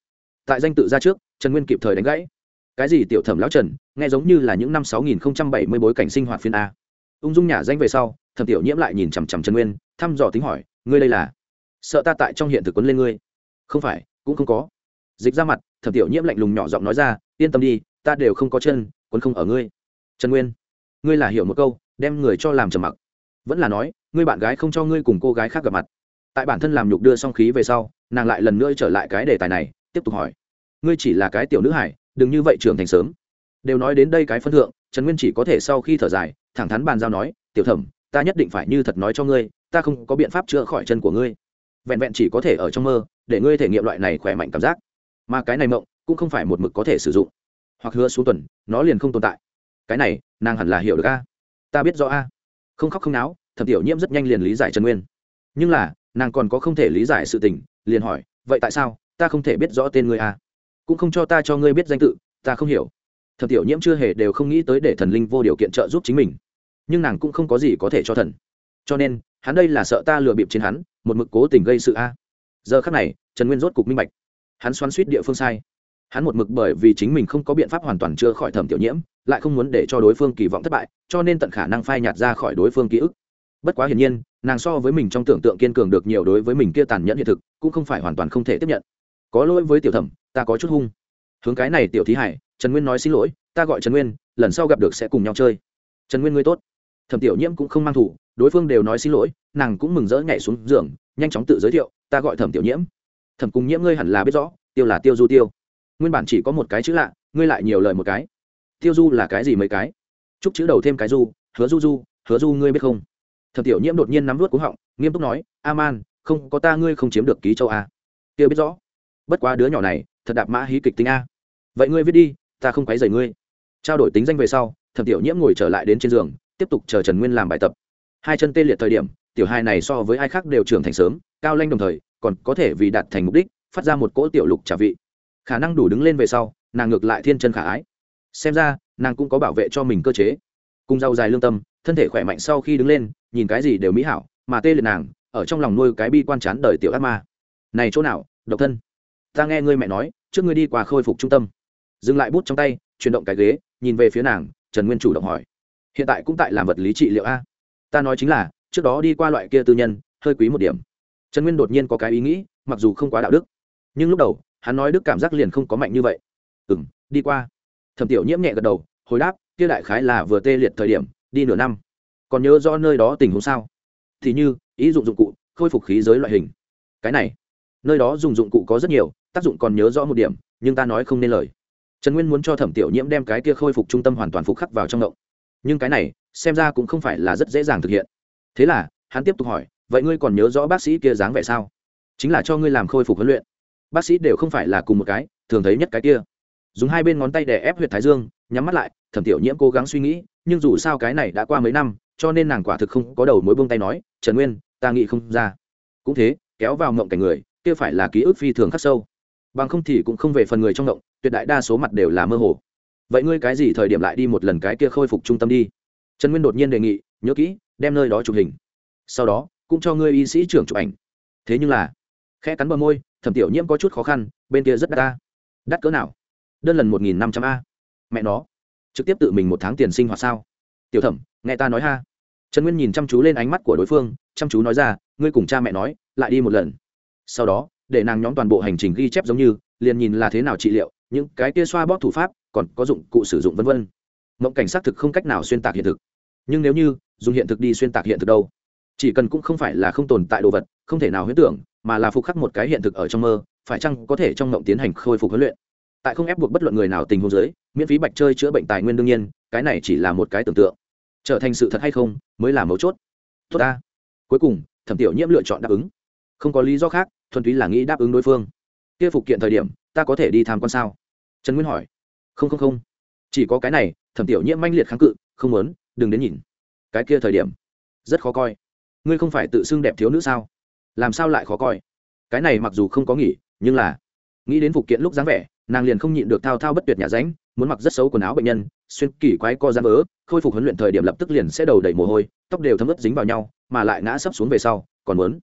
Tại danh tự ra trước, trần nguyên kịp thời đánh gãy. Cái gì, tiểu thẩm, lão trần? Nghe giống như là những năm sáu nghìn bảy mươi bối cảnh sinh hoạt phiên a. Ung dung nhả danh về sau, thẩm tiểu nhiễm lại nhìn chằm chằm trần nguyên, thăm dò tính hỏi, ngươi đây là? Sợ ta tại trong hiện thực quấn lên ngươi. Không phải, cũng không có. Dịch ra mặt, thẩm tiểu nhiễm lạnh lùng nhỏ giọng nói ra, yên tâm đi ta đều không có chân, quấn không ở ngươi. Trần nguyên, ngươi là hiểu một câu, đem người cho làm trầm mặc. Vẫn là nói, ngươi bạn gái không cho ngươi cùng cô gái khác gặp mặt. Tại bản thân làm nhục đưa xong khí về sau, nàng lại lần nữa trở lại cái đề tài này, tiếp tục hỏi. Ngươi chỉ là cái tiểu nữ hải đừng như vậy trưởng thành sớm. Đều nói đến đây cái phân thượng, trần nguyên chỉ có thể sau khi thở dài, thẳng thắn bàn giao nói, tiểu thẩm, ta nhất định phải như thật nói cho ngươi, ta không có biện pháp chữa khỏi chân của ngươi. Vẹn vẹn chỉ có thể ở trong mơ, để ngươi thể nghiệm loại này khỏe mạnh cảm giác. Mà cái này mộng, cũng không phải một mực có thể sử dụng hoặc hứa xuống tuần, nó liền không tồn tại. Cái này, nàng hẳn là hiểu được a. Ta biết rõ a. Không khóc không náo, thẩm tiểu nhiễm rất nhanh liền lý giải trần nguyên. Nhưng là, nàng còn có không thể lý giải sự tình, liền hỏi, vậy tại sao? Ta không thể biết rõ tên ngươi a. Cũng không cho ta cho ngươi biết danh tự, ta không hiểu. Thẩm tiểu nhiễm chưa hề đều không nghĩ tới để thần linh vô điều kiện trợ giúp chính mình. Nhưng nàng cũng không có gì có thể cho thần. Cho nên, hắn đây là sợ ta lừa bịp trên hắn, một mực cố tình gây sự a. Giờ khắc này, trần nguyên rốt cục minh bạch. Hắn xoắn suýt địa phương sai hắn một mực bởi vì chính mình không có biện pháp hoàn toàn chữa khỏi thẩm tiểu nhiễm, lại không muốn để cho đối phương kỳ vọng thất bại, cho nên tận khả năng phai nhạt ra khỏi đối phương ký ức. Bất quá hiển nhiên, nàng so với mình trong tưởng tượng kiên cường được nhiều đối với mình kia tàn nhẫn hiện thực, cũng không phải hoàn toàn không thể tiếp nhận. Có lỗi với tiểu thẩm, ta có chút hung. Hướng cái này tiểu thí hải, trần nguyên nói xin lỗi, ta gọi trần nguyên, lần sau gặp được sẽ cùng nhau chơi. Trần nguyên ngươi tốt. Thẩm tiểu nhiễm cũng không mang thủ, đối phương đều nói xin lỗi, nàng cũng mừng rỡ nhảy xuống giường, nhanh chóng tự giới thiệu, ta gọi thẩm tiểu nhiễm. Thẩm cùng nhiễm ngươi hẳn là biết rõ, tiêu là tiêu du tiêu nguyên bản chỉ có một cái chữ lạ, ngươi lại nhiều lời một cái. Tiêu du là cái gì mấy cái? Chúc chữ đầu thêm cái du, hứa du du, hứa du ngươi biết không? Thẩm tiểu nhiễm đột nhiên nắm vút cúng họng, nghiêm túc nói a man không, có ta ngươi không chiếm được ký châu a. Tiêu biết rõ. Bất quá đứa nhỏ này, thật đạp mã hí kịch tính a. Vậy ngươi viết đi, ta không quấy rầy ngươi. Trao đổi tính danh về sau, thẩm tiểu nhiễm ngồi trở lại đến trên giường, tiếp tục chờ trần nguyên làm bài tập. Hai chân tê liệt thời điểm, tiểu hai này so với ai khác đều trưởng thành sớm, cao lanh đồng thời, còn có thể vì đạt thành mục đích, phát ra một cỗ tiểu lục trả vị khả năng đủ đứng lên về sau, nàng ngược lại thiên chân khả ái. Xem ra, nàng cũng có bảo vệ cho mình cơ chế. Cùng giàu dài lương tâm, thân thể khỏe mạnh sau khi đứng lên, nhìn cái gì đều mỹ hảo, mà tê liệt nàng, ở trong lòng nuôi cái bi quan chán đời tiểu ác ma. Này chỗ nào, độc thân? Ta nghe ngươi mẹ nói, trước ngươi đi qua khôi phục trung tâm. Dừng lại bút trong tay, chuyển động cái ghế, nhìn về phía nàng, trần nguyên chủ động hỏi. Hiện tại cũng tại làm vật lý trị liệu a. Ta nói chính là, trước đó đi qua loại kia tư nhân, hơi quý một điểm. Trần nguyên đột nhiên có cái ý nghĩ, mặc dù không quá đạo đức, nhưng lúc đầu hắn nói đức cảm giác liền không có mạnh như vậy. Ừ m đi qua. Thẩm tiểu nhiễm nhẹ gật đầu, hồi đáp, kia đại khái là vừa tê liệt thời điểm, đi nửa năm. Còn nhớ do nơi đó tình huống sao? Thì như, ý dụng dụng cụ, khôi phục khí giới loại hình. Cái này, nơi đó dùng dụng cụ có rất nhiều, tác dụng còn nhớ rõ một điểm, nhưng ta nói không nên lời. Trần nguyên muốn cho thẩm tiểu nhiễm đem cái kia khôi phục trung tâm hoàn toàn phục khắc vào trong động. Nhưng cái này, xem ra cũng không phải là rất dễ dàng thực hiện. Thế là, hắn tiếp tục hỏi, vậy ngươi còn nhớ rõ bác sĩ kia dáng vẻ sao? Chính là cho ngươi làm khôi phục huấn luyện bác sĩ đều không phải là cùng một cái, thường thấy nhất cái kia. Dùng hai bên ngón tay để ép huyệt thái dương, nhắm mắt lại, thẩm tiểu nhiễm cố gắng suy nghĩ, nhưng dù sao cái này đã qua mấy năm, cho nên nàng quả thực không có đầu mối buông tay nói, trần nguyên, ta nghĩ không ra. Cũng thế, kéo vào mộng cảnh người, kia phải là ký ức phi thường khắc sâu. Bằng không thì cũng không về phần người trong mộng, tuyệt đại đa số mặt đều là mơ hồ. Vậy ngươi cái gì thời điểm lại đi một lần cái kia khôi phục trung tâm đi? Trần nguyên đột nhiên đề nghị, nhớ kỹ, đem nơi đó chụp hình. Sau đó, cũng cho ngươi y sĩ trưởng chụp ảnh. Thế nhưng là khe cắn bờ môi thẩm tiểu nhiễm có chút khó khăn, bên kia rất đắt ta đắt cỡ nào? Đơn lần một nghìn năm trăm a. Mẹ nó. Trực tiếp tự mình một tháng tiền sinh hoạt sao? Tiểu thẩm, nghe ta nói ha. Trần nguyên nhìn chăm chú lên ánh mắt của đối phương, chăm chú nói ra, ngươi cùng cha mẹ nói, lại đi một lần. Sau đó, để nàng nhóm toàn bộ hành trình ghi chép giống như, liền nhìn là thế nào trị liệu, những cái kia xoa bóp thủ pháp, còn có dụng cụ sử dụng vân vân. Mộng cảnh xác thực không cách nào xuyên tạc hiện thực. Nhưng nếu như dùng hiện thực đi xuyên tạc hiện thực đâu? Chỉ cần cũng không phải là không tồn tại đồ vật, không thể nào huyết tưởng mà là phục khắc một cái hiện thực ở trong mơ, phải chăng có thể trong mộng tiến hành khôi phục huấn luyện? Tại không ép buộc bất luận người nào tình huống giới miễn phí bạch chơi chữa bệnh tài nguyên đương nhiên, cái này chỉ là một cái tưởng tượng. Trở thành sự thật hay không, mới là mấu chốt. Tốt ta. Cuối cùng, thẩm tiểu nhiễm lựa chọn đáp ứng. Không có lý do khác, thuần túy là nghĩ đáp ứng đối phương. Kia phục kiện thời điểm, ta có thể đi tham quan sao? Trần nguyên hỏi. Không không không. Chỉ có cái này, thẩm tiểu nhiễm manh liệt kháng cự, không muốn, đừng đến nhìn. Cái kia thời điểm, rất khó coi. Ngươi không phải tự xưng đẹp thiếu nữ sao? Làm sao lại khó coi? Cái này mặc dù không có nghỉ, nhưng là, nghĩ đến vụ kiện lúc dáng vẻ, nàng liền không nhịn được thao thao bất tuyệt nhà ránh, muốn mặc rất xấu quần áo bệnh nhân, xuyên kỳ quái co giãn vỡ khôi phục huấn luyện thời điểm lập tức liền sẽ đầu đầy mồ hôi, tóc đều thấm ướt dính vào nhau, mà lại ngã sấp xuống về sau, còn muốn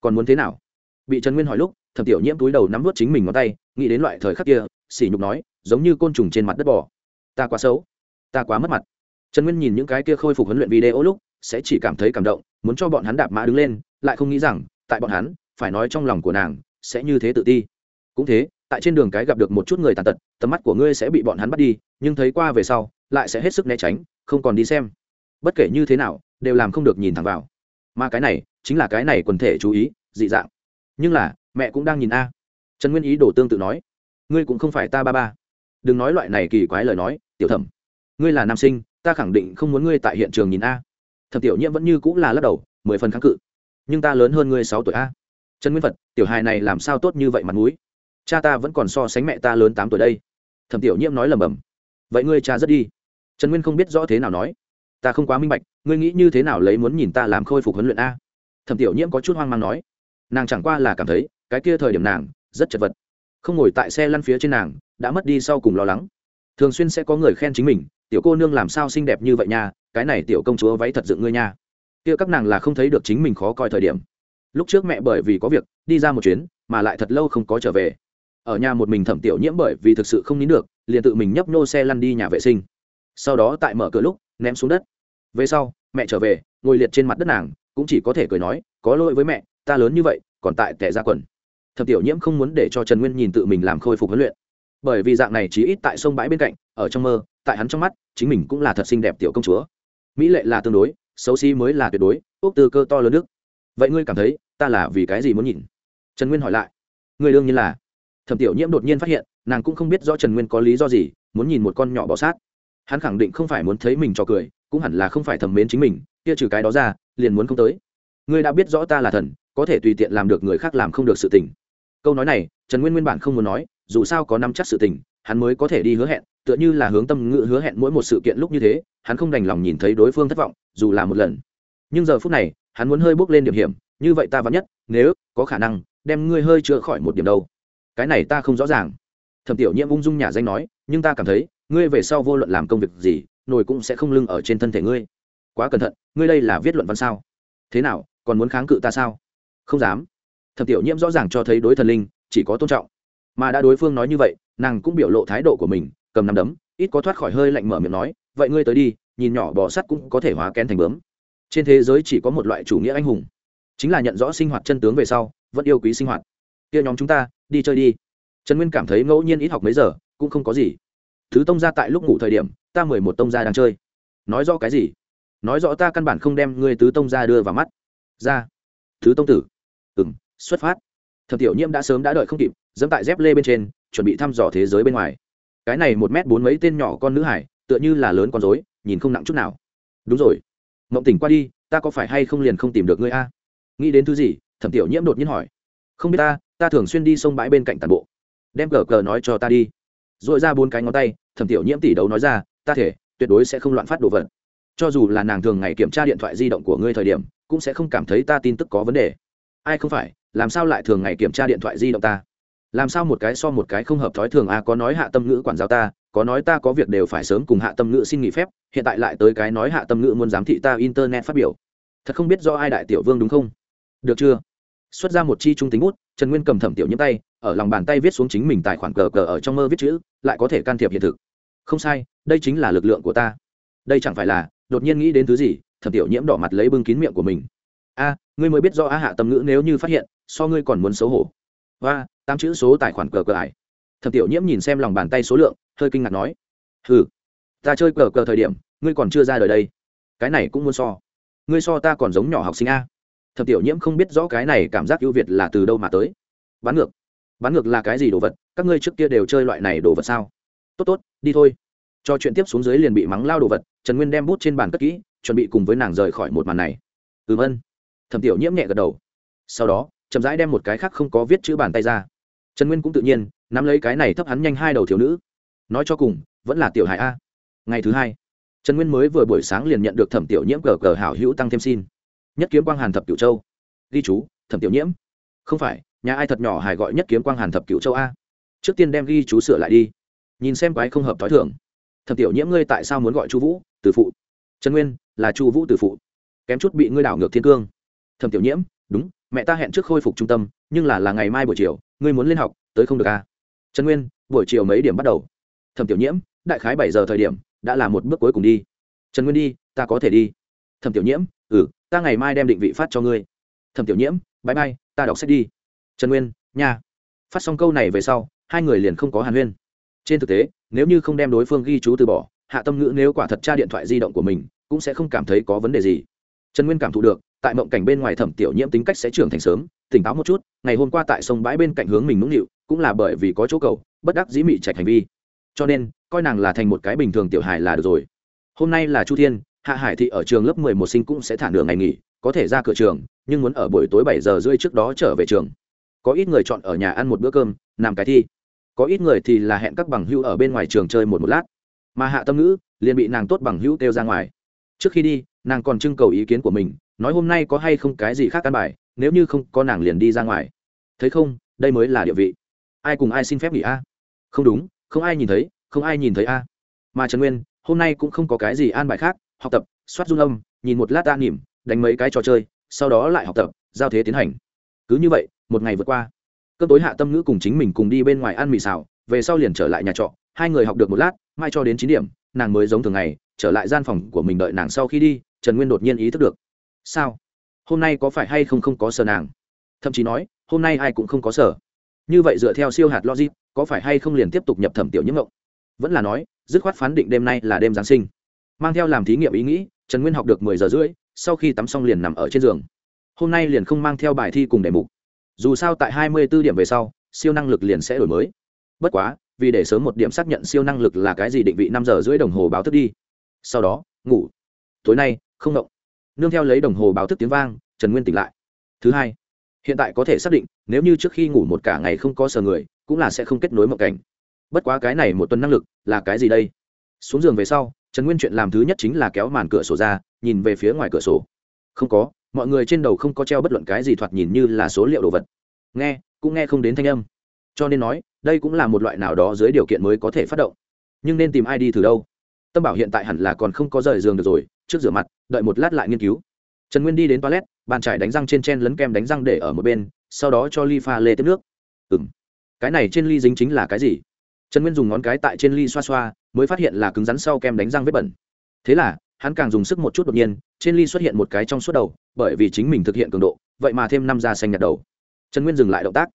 còn muốn thế nào? Bị trần nguyên hỏi lúc, thẩm tiểu nhiễm túi đầu nắm vớt chính mình ngón tay, nghĩ đến loại thời khắc kia, sỉ nhục nói, giống như côn trùng trên mặt đất bỏ ta quá xấu, ta quá mất mặt. Trần nguyên nhìn những cái kia khôi phục huấn luyện video lúc, sẽ chỉ cảm thấy cảm động, muốn cho bọn hắn đạp mã đứng lên, lại không nghĩ rằng tại bọn hắn, phải nói trong lòng của nàng sẽ như thế tự ti. Cũng thế, tại trên đường cái gặp được một chút người tàn tật, tầm mắt của ngươi sẽ bị bọn hắn bắt đi, nhưng thấy qua về sau, lại sẽ hết sức né tránh, không còn đi xem. Bất kể như thế nào, đều làm không được nhìn thẳng vào. Mà cái này, chính là cái này quần thể chú ý, dị dạng. Nhưng là, mẹ cũng đang nhìn a. Trần nguyên ý đổ tương tự nói, ngươi cũng không phải ta ba ba. Đừng nói loại này kỳ quái lời nói, tiểu thẩm. Ngươi là nam sinh, ta khẳng định không muốn ngươi tại hiện trường nhìn a. Thẩm tiểu nhiễm vẫn như cũng là lắc đầu, mười phần kháng cự nhưng ta lớn hơn ngươi sáu tuổi a. Trần nguyên phật, tiểu hài này làm sao tốt như vậy mặt mũi? Cha ta vẫn còn so sánh mẹ ta lớn tám tuổi đây. Thẩm tiểu nhiễm nói lầm bầm vậy ngươi cha rất đi. Trần nguyên không biết rõ thế nào nói. Ta không quá minh bạch, ngươi nghĩ như thế nào lấy muốn nhìn ta làm khôi phục huấn luyện a? Thẩm tiểu nhiễm có chút hoang mang nói. Nàng chẳng qua là cảm thấy, cái kia thời điểm nàng, rất chật vật. Không ngồi tại xe lăn phía trên nàng, đã mất đi sau cùng lo lắng. Thường xuyên sẽ có người khen chính mình, tiểu cô nương làm sao xinh đẹp như vậy nha, cái này tiểu công chúa váy thật dựng ngươi nha kia các nàng là không thấy được chính mình khó coi thời điểm. Lúc trước mẹ bởi vì có việc, đi ra một chuyến, mà lại thật lâu không có trở về. Ở nhà một mình thẩm tiểu nhiễm bởi vì thực sự không nín được, liền tự mình nhấp nô xe lăn đi nhà vệ sinh. Sau đó tại mở cửa lúc, ném xuống đất. Về sau, mẹ trở về, ngồi liệt trên mặt đất nàng, cũng chỉ có thể cười nói, có lỗi với mẹ, ta lớn như vậy, còn tại tẻ ra quần. Thẩm tiểu nhiễm không muốn để cho trần nguyên nhìn tự mình làm khôi phục huấn luyện. Bởi vì dạng này chỉ ít tại sông bãi bên cạnh, ở trong mơ, tại hắn trong mắt, chính mình cũng là thật xinh đẹp tiểu công chúa. Mỹ lệ là tương đối xấu xí mới là tuyệt đối ốc tư cơ to lớn nước. Vậy ngươi cảm thấy, ta là vì cái gì muốn nhìn? Trần nguyên hỏi lại. Ngươi đương nhiên là. Thẩm tiểu nhiễm đột nhiên phát hiện, nàng cũng không biết do trần nguyên có lý do gì, muốn nhìn một con nhỏ bọ sát. Hắn khẳng định không phải muốn thấy mình cho cười, cũng hẳn là không phải thẩm mến chính mình, kia trừ cái đó ra, liền muốn không tới. Ngươi đã biết rõ ta là thần, có thể tùy tiện làm được người khác làm không được sự tình. Câu nói này, trần nguyên nguyên bản không muốn nói, dù sao có năm chắc sự tình hắn mới có thể đi hứa hẹn, tựa như là hướng tâm ngữ hứa hẹn mỗi một sự kiện lúc như thế, hắn không đành lòng nhìn thấy đối phương thất vọng, dù là một lần. Nhưng giờ phút này, hắn muốn hơi bước lên điểm hiểm, như vậy ta vẫn nhất, nếu có khả năng, đem ngươi hơi chữa khỏi một điểm đâu. Cái này ta không rõ ràng. Thẩm tiểu nhiễm ung dung nhà danh nói, nhưng ta cảm thấy, ngươi về sau vô luận làm công việc gì, nồi cũng sẽ không lưng ở trên thân thể ngươi. Quá cẩn thận, ngươi đây là viết luận văn sao? Thế nào, còn muốn kháng cự ta sao? Không dám. Thẩm tiểu nhiễm rõ ràng cho thấy đối thần linh, chỉ có tôn trọng. Mà đã đối phương nói như vậy nàng cũng biểu lộ thái độ của mình, cầm nắm đấm, ít có thoát khỏi hơi lạnh mở miệng nói, vậy ngươi tới đi, nhìn nhỏ bò sắt cũng có thể hóa kén thành bướm. Trên thế giới chỉ có một loại chủ nghĩa anh hùng, chính là nhận rõ sinh hoạt chân tướng về sau, vẫn yêu quý sinh hoạt. Kia nhóm chúng ta, đi chơi đi. Trần nguyên cảm thấy ngẫu nhiên ít học mấy giờ, cũng không có gì. Thứ tông ra tại lúc ngủ thời điểm, ta mười một tông gia đang chơi. Nói rõ cái gì? Nói rõ ta căn bản không đem ngươi tứ tông ra đưa vào mắt. Ra. Thứ tông tử. Ừng xuất phát. Thập tiểu nhiễm đã sớm đã đợi không kịp dẫm tại dép lê bên trên chuẩn bị thăm dò thế giới bên ngoài. Cái này một m bốn mấy tên nhỏ con nữ hải, tựa như là lớn con dối nhìn không nặng chút nào. Đúng rồi. Mộng tỉnh qua đi, ta có phải hay không liền không tìm được ngươi a? Nghĩ đến thứ gì, thẩm tiểu nhiễm đột nhiên hỏi. Không biết ta ta thường xuyên đi sông bãi bên cạnh tàn bộ. Đem cờ cờ nói cho ta đi. R ồ i ra bốn cái ngón tay, thẩm tiểu nhiễm tỷ đấu nói ra, ta thể, tuyệt đối sẽ không loạn phát đồ vật. Cho dù là nàng thường ngày kiểm tra điện thoại di động của ngươi thời điểm, cũng sẽ không cảm thấy ta tin tức có vấn đề. Ai không phải, làm sao lại thường ngày kiểm tra điện thoại di động ta? Làm sao một cái so một cái không hợp thói thường a, có nói hạ tâm ngữ quản giáo ta, có nói ta có việc đều phải sớm cùng hạ tâm ngữ xin nghỉ phép, hiện tại lại tới cái nói hạ tâm ngữ muốn giám thị ta internet phát biểu. Thật không biết do ai đại tiểu vương đúng không? Được chưa? Xuất ra một chi trung tính bút, trần nguyên cầm thẩm tiểu nhiễm tay, ở lòng bàn tay viết xuống chính mình tài khoản cờ cờ ở trong mơ viết chữ, lại có thể can thiệp hiện thực. Không sai, đây chính là lực lượng của ta. Đây chẳng phải là, đột nhiên nghĩ đến thứ gì, thẩm tiểu nhiễm đỏ mặt lấy bưng kín miệng của mình. A, ngươi mới biết do a hạ tâm ngữ nếu như phát hiện, so ngươi còn muốn xấu hổ và tám chữ số tài khoản cờ cờ ải. Thẩm tiểu nhiễm nhìn xem lòng bàn tay số lượng, hơi kinh ngạc nói ừ ta chơi cờ cờ thời điểm, ngươi còn chưa ra đời đây. Cái này cũng muốn so. Ngươi so ta còn giống nhỏ học sinh a. Thẩm tiểu nhiễm không biết rõ cái này cảm giác ưu việt là từ đâu mà tới. Bán ngược. Bán ngược là cái gì đồ vật? Các ngươi trước kia đều chơi loại này đồ vật sao? Tốt tốt, đi thôi. Cho chuyện tiếp xuống dưới liền bị mắng lao đồ vật, trần nguyên đem bút trên bàn cất kỹ, chuẩn bị cùng với nàng rời khỏi một màn này. Ừm, ân. Thẩm tiểu nhiễm nhẹ gật đầu. Sau đó chậm rãi đem một cái khác không có viết chữ bàn tay ra. Trần nguyên cũng tự nhiên, nắm lấy cái này thấp hắn nhanh hai đầu thiếu nữ. Nói cho cùng, vẫn là tiểu hải a. Ngày thứ hai, trần nguyên mới vừa buổi sáng liền nhận được thẩm tiểu nhiễm cờ cờ hảo hữu tăng thêm xin. Nhất kiếm quang hàn thập cửu châu. Ghi chú, thẩm tiểu nhiễm. Không phải, nhà ai thật nhỏ hải gọi nhất kiếm quang hàn thập cửu châu a. Trước tiên đem ghi chú sửa lại đi. Nhìn xem quái không hợp t h ó i thưởng thẩm tiểu nhiễm ngươi tại sao muốn gọi chu vũ, từ phụ? Trần nguyên, là chu vũ từ phụ. Kém chút bị ngươi đảo ngược thiên cương. Thẩm tiểu nhiễm, đúng mẹ ta hẹn trước khôi phục trung tâm, nhưng là là ngày mai buổi chiều, ngươi muốn lên học, tới không được à? Trần nguyên, buổi chiều mấy điểm bắt đầu? Thẩm tiểu nhiễm, đại khái bảy giờ thời điểm, đã là một bước cuối cùng đi. Trần nguyên đi, ta có thể đi. Thẩm tiểu nhiễm ừ ta ngày mai đem định vị phát cho ngươi. Thẩm tiểu nhiễm bãi bay ta đọc sách đi. Trần nguyên, nha. Phát xong câu này về sau, hai người liền không có hàn huyên. Trên thực tế, nếu như không đem đối phương ghi chú từ bỏ, hạ tâm ngữ nếu quả thật tra điện thoại di động của mình, cũng sẽ không cảm thấy có vấn đề gì. Trần nguyên cảm thụ được tại mộng cảnh bên ngoài thẩm tiểu nhiễm tính cách sẽ trưởng thành sớm, tỉnh táo một chút, ngày hôm qua tại sông bãi bên cạnh hướng mình nũng nịu, cũng là bởi vì có chỗ cầu, bất đắc dĩ mị trạch hành vi. Cho nên, coi nàng là thành một cái bình thường tiểu hài là được rồi. Hôm nay là chu thiên, hạ hải thị ở trường lớp mười một sinh cũng sẽ thả nửa ngày nghỉ, có thể ra cửa trường, nhưng muốn ở buổi tối bảy giờ rưỡi trước đó trở về trường. Có ít người chọn ở nhà ăn một bữa cơm làm cái thi. Có ít người thì là hẹn các bằng hữu ở bên ngoài trường chơi một một lát. Mà hạ tâm ngữ liền bị nàng tốt bằng hữu kêu ra ngoài. Trước khi đi, nàng còn trưng cầu ý kiến của mình nói hôm nay có hay không cái gì khác căn bài, nếu như không có nàng liền đi ra ngoài. Thấy không, đây mới là địa vị. Ai cùng ai xin phép nghỉ a? Không đúng, không ai nhìn thấy, không ai nhìn thấy a. Mà trần nguyên, hôm nay cũng không có cái gì an bài khác, học tập, soát dung âm, nhìn một lát ta nỉm, đánh mấy cái trò chơi, sau đó lại học tập, giao thế tiến hành. Cứ như vậy, một ngày vượt qua. Cơn tối hạ tâm ngữ cùng chính mình cùng đi bên ngoài ăn mì xào, về sau liền trở lại nhà trọ, hai người học được một lát, mai cho đến chín điểm, nàng mới giống thường ngày, trở lại gian phòng của mình đợi nàng sau khi đi, trần nguyên đột nhiên ý thức được sao? Hôm nay có phải hay không không có sở nàng? Thậm chí nói, hôm nay ai cũng không có sở. Như vậy dựa theo siêu hạt logic, có phải hay không liền tiếp tục nhập thẩm tiểu nhiễm mộng vẫn là nói, dứt khoát phán định đêm nay là đêm giáng sinh. Mang theo làm thí nghiệm ý nghĩ, trần nguyên học được mười giờ rưỡi, sau khi tắm xong liền nằm ở trên giường. Hôm nay liền không mang theo bài thi cùng đề mục. Dù sao tại hai mươi b ố điểm về sau, siêu năng lực liền sẽ đổi mới. Bất quá, vì để sớm một điểm xác nhận siêu năng lực là cái gì định vị năm giờ rưỡi đồng hồ báo thức đi. Sau đó, ngủ. Tối nay, không động nương theo lấy đồng hồ báo thức tiếng vang, trần nguyên tỉnh lại. Thứ hai, hiện tại có thể xác định, nếu như trước khi ngủ một cả ngày không có sờ người, cũng là sẽ không kết nối mộng cảnh. Bất quá cái này một tuần năng lực, là cái gì đây? Xuống giường về sau, trần nguyên chuyện làm thứ nhất chính là kéo màn cửa sổ ra, nhìn về phía ngoài cửa sổ. Không có, mọi người trên đầu không có treo bất luận cái gì thoạt nhìn như là số liệu đồ vật. Nghe, cũng nghe không đến thanh âm. Cho nên nói, đây cũng là một loại nào đó dưới điều kiện mới có thể phát động. Nhưng nên tìm ai đi thử đâu? Tâm bảo hiện tại hẳn là còn không có rời giường được rồi, trước rửa mặt, đợi một lát lại nghiên cứu. Trần nguyên đi đến toilet, bàn trải đánh răng trên chen lấn kem đánh răng để ở một bên, sau đó cho ly pha lê tiếp nước. Ừ m cái này trên ly dính chính là cái gì? Trần nguyên dùng ngón cái tại trên ly xoa xoa, mới phát hiện là cứng rắn sau kem đánh răng vết bẩn. Thế là, hắn càng dùng sức một chút đột nhiên, trên ly xuất hiện một cái trong suốt đầu, bởi vì chính mình thực hiện cường độ, vậy mà thêm năm da xanh nhạt đầu. Trần nguyên dừng lại động tác.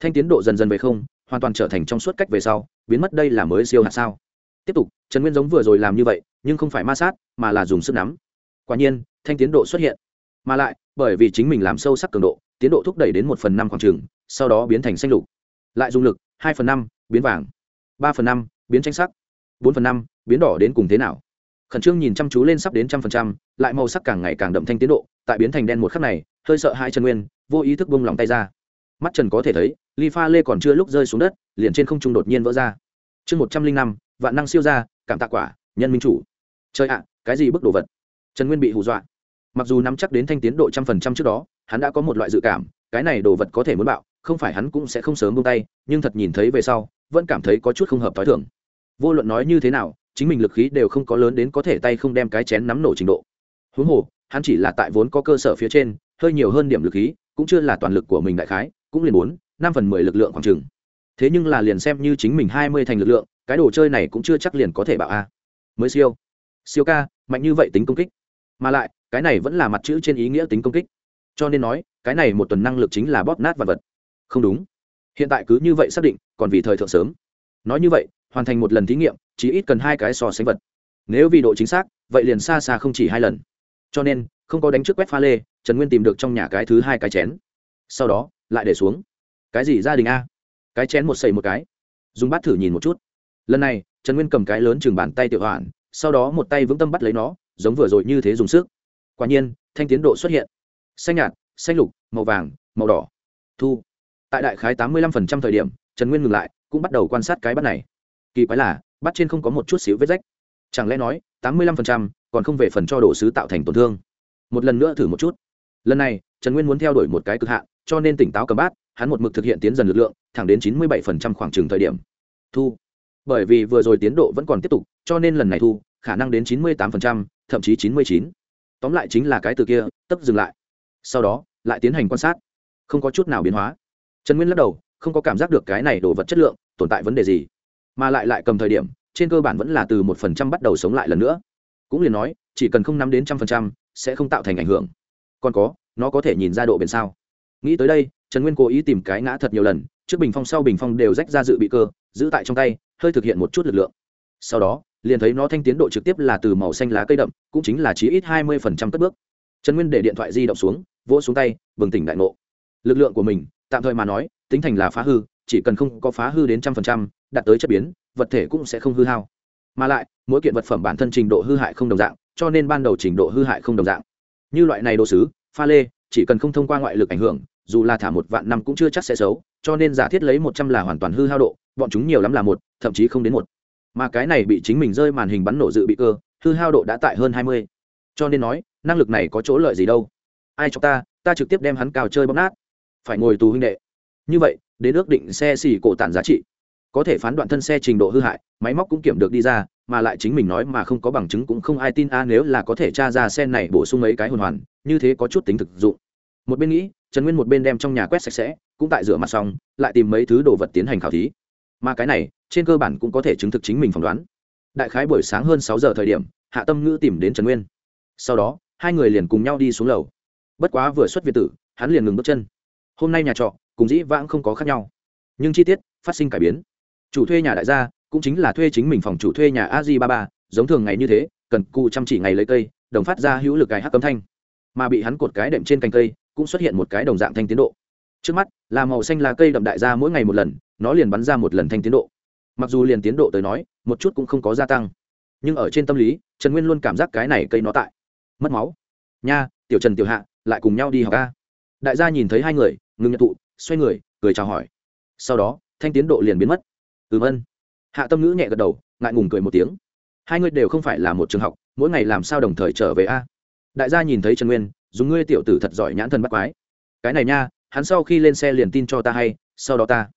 Thanh tiến độ dần dần về không, hoàn toàn trở thành trong suốt cách về sau, biến mất đây là mới siêu hạt sao tiếp tục, trần nguyên giống vừa rồi làm như vậy, nhưng không phải ma sát, mà là dùng sức nắm. Quả nhiên, thanh tiến độ xuất hiện. Mà lại, bởi vì chính mình làm sâu sắc cường độ, tiến độ thúc đẩy đến một phần năm khoảng trừng sau đó biến thành xanh lục. Lại dùng lực, hai phần năm, biến vàng. Ba phần năm, biến tranh sắc. Bốn phần năm, biến đỏ đến cùng thế nào. Khẩn trương nhìn chăm chú lên sắp đến trăm phần trăm, lại màu sắc càng ngày càng đậm thanh tiến độ, tại biến thành đen một khắc này, hơi sợ hai trần nguyên, vô ý thức bông lòng tay ra. Mắt trần có thể thấy, ly pha lê còn chưa lúc rơi xuống đất, liền trên không trung đột nhiên vỡ ra. Chương một trăm linh năm vạn năng siêu ra cảm tạ quả, nhân minh chủ. Chơi ạ, cái gì bức đồ vật? Trần nguyên bị hù dọa. Mặc dù nắm chắc đến thanh tiến độ trăm phần trăm trước đó, hắn đã có một loại dự cảm, cái này đồ vật có thể muốn bạo, không phải hắn cũng sẽ không sớm buông tay, nhưng thật nhìn thấy về sau, vẫn cảm thấy có chút không hợp t h o i thưởng vô luận nói như thế nào, chính mình lực khí đều không có lớn đến có thể tay không đem cái chén nắm nổ trình độ. Huống hồ, hắn chỉ là tại vốn có cơ sở phía trên, hơi nhiều hơn điểm lực khí, cũng chưa là toàn lực của mình đại khái, cũng liền bốn, năm phần mười lực lượng khoảng chừng. Thế nhưng là liền xem như chính mình hai mươi thành lực lượng cái đồ chơi này cũng chưa chắc liền có thể bảo a. Mới siêu. Siêu ca, mạnh như vậy tính công kích. Mà lại, cái này vẫn là mặt chữ trên ý nghĩa tính công kích. Cho nên nói, cái này một tuần năng lực chính là bóp nát vật vật. Không đúng. Hiện tại cứ như vậy xác định, còn vì thời thượng sớm. Nói như vậy, hoàn thành một lần thí nghiệm chỉ ít cần hai cái so sánh vật. Nếu vì độ chính xác, vậy liền xa xa không chỉ hai lần. Cho nên, không có đánh trước quét pha lê, trần nguyên tìm được trong nhà cái thứ hai cái chén. Sau đó, lại để xuống. Cái gì gia đình a? Cái chén một xầy một cái. Dùng bát thử nhìn một chút lần này, trần nguyên cầm cái lớn chừng bàn tay tiểu hoạn, sau đó một tay vững tâm bắt lấy nó, giống vừa rồi như thế dùng sức. Quả nhiên, thanh tiến độ xuất hiện. Xanh nhạt, xanh lục, màu vàng, màu đỏ. Thu. Tại đại khái tám mươi lăm phần trăm thời điểm, trần nguyên ngừng lại, cũng bắt đầu quan sát cái bát này. Kỳ quái là bát trên không có một chút xíu vết rách. Chẳng lẽ nói, tám mươi lăm phần trăm còn không về phần cho đồ sứ tạo thành tổn thương? Một lần nữa thử một chút. Lần này, trần nguyên muốn theo đuổi một cái cực hạn, cho nên tỉnh táo cầm bát, hắn một mực thực hiện tiến dần lực lượng, thẳng đến chín mươi bảy phần trăm khoảng trừng thời điểm. Thu bởi vì vừa rồi tiến độ vẫn còn tiếp tục, cho nên lần này thu, khả năng đến chín mươi tám phần trăm, thậm chí chín mươi chín. Tóm lại chính là cái từ kia, tấp dừng lại. Sau đó, lại tiến hành quan sát. Không có chút nào biến hóa. Trần nguyên lắc đầu, không có cảm giác được cái này đồ vật chất lượng, tồn tại vấn đề gì. Mà lại lại cầm thời điểm, trên cơ bản vẫn là từ một phần trăm bắt đầu sống lại lần nữa. Cũng liền nói, chỉ cần không nắm đến trăm phần trăm, sẽ không tạo thành ảnh hưởng. Còn có, nó có thể nhìn ra độ bền sao. Nghĩ tới đây, trần nguyên cố ý tìm cái ngã thật nhiều lần, trước bình phong sau bình phong đều rách ra dự bị cơ, giữ tại trong tay hơi thực hiện một chút lực lượng. Sau đó, liền thấy nó thanh tiến độ trực tiếp là từ màu xanh lá cây đậm, cũng chính là chí ít hai mươi phần trăm cất bước. Trần nguyên để điện thoại di động xuống, vỗ xuống tay, bừng tỉnh đại ngộ. Lực lượng của mình, tạm thời mà nói, tính thành là phá hư, chỉ cần không có phá hư đến trăm phần trăm, đạt tới chất biến, vật thể cũng sẽ không hư hao. Mà lại, mỗi kiện vật phẩm bản thân trình độ hư hại không đồng dạng, cho nên ban đầu trình độ hư hại không đồng dạng. Như loại này đồ sứ, pha lê, chỉ cần không thông qua ngoại lực ảnh hưởng, dù là thả một vạn năm cũng chưa chắc sẽ xấu, cho nên giả thiết lấy một trăm là hoàn toàn hư hao độ bọn chúng nhiều lắm là một, thậm chí không đến một. Mà cái này bị chính mình rơi màn hình bắn nổ dự bị cơ, hư hao độ đã tại hơn hai mươi. Cho nên nói, năng lực này có chỗ lợi gì đâu? Ai cho ta ta trực tiếp đem hắn cào chơi bóp nát. Phải ngồi tù huynh đệ. Như vậy, đến ước định xe xỉ cổ tản giá trị. Có thể phán đoạn thân xe trình độ hư hại, máy móc cũng kiểm được đi ra, mà lại chính mình nói mà không có bằng chứng cũng không ai tin a, nếu là có thể tra ra xe này bổ sung mấy cái hồn hoàn, như thế có chút tính thực dụng. Một bên nghĩ, trần nguyên một bên đem trong nhà quét sạch sẽ, cũng tại rửa mặt xong, lại tìm mấy thứ đồ vật tiến hành khảo thí mà cái này, trên cơ bản cũng có thể chứng thực chính mình phỏng đoán. Đại khái buổi sáng hơn sáu giờ thời điểm, hạ tâm ngữ tìm đến trần nguyên. Sau đó, hai người liền cùng nhau đi xuống lầu. Bất quá vừa xuất việt tử, hắn liền ngừng bước chân. Hôm nay nhà trọ, cùng dĩ vãng không có khác nhau. Nhưng chi tiết, phát sinh cải biến. Chủ thuê nhà đại gia, cũng chính là thuê chính mình phòng chủ thuê nhà a di ba ba, giống thường ngày như thế, cần cụ chăm chỉ ngày lấy cây, đồng phát ra hữu lực cái hắc cấm thanh. Mà bị hắn cột cái đệm trên cành cây, cũng xuất hiện một cái đồng dạng thanh tiến độ. Trước mắt, là màu xanh là cây đậm đại gia mỗi ngày một lần nó liền bắn ra một lần thanh tiến độ. Mặc dù liền tiến độ tới nói, một chút cũng không có gia tăng. Nhưng ở trên tâm lý, trần nguyên luôn cảm giác cái này cây nó tại. Mất máu. Nha, tiểu trần tiểu hạ, lại cùng nhau đi học ca đại gia nhìn thấy hai người, ngừng nhận tụ, xoay người, cười chào hỏi. Sau đó, thanh tiến độ liền biến mất. Ừm ân hạ tâm ngữ nhẹ gật đầu, ngại ngùng cười một tiếng. Hai người đều không phải là một trường học, mỗi ngày làm sao đồng thời trở về a. Đại gia nhìn thấy trần nguyên, dùng ngươi tiểu tử thật giỏi nhãn thần bắt quái. Cái này nha, hắn sau khi lên xe liền tin cho ta hay, sau đó ta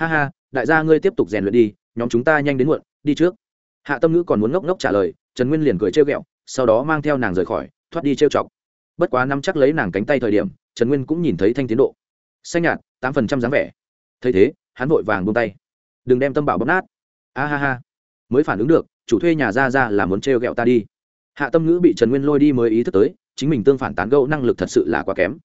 ha ha đại gia ngươi tiếp tục rèn luyện đi nhóm chúng ta nhanh đến muộn đi trước. Hạ tâm ngữ còn muốn ngốc ngốc trả lời trần nguyên liền cười trêu ghẹo sau đó mang theo nàng rời khỏi thoát đi trêu chọc. Bất quá nắm chắc lấy nàng cánh tay thời điểm trần nguyên cũng nhìn thấy thanh tiến độ. Xanh nhạt tám phần trăm dáng vẻ. Thấy thế hắn vội vàng buông tay. Đừng đem tâm bảo bóp nát. A ha ha. Mới phản ứng được chủ thuê nhà ra ra là muốn trêu ghẹo ta đi. Hạ tâm ngữ bị trần nguyên lôi đi mới ý thức tới chính mình tương phản tán gẫu năng lực thật sự là quá kém.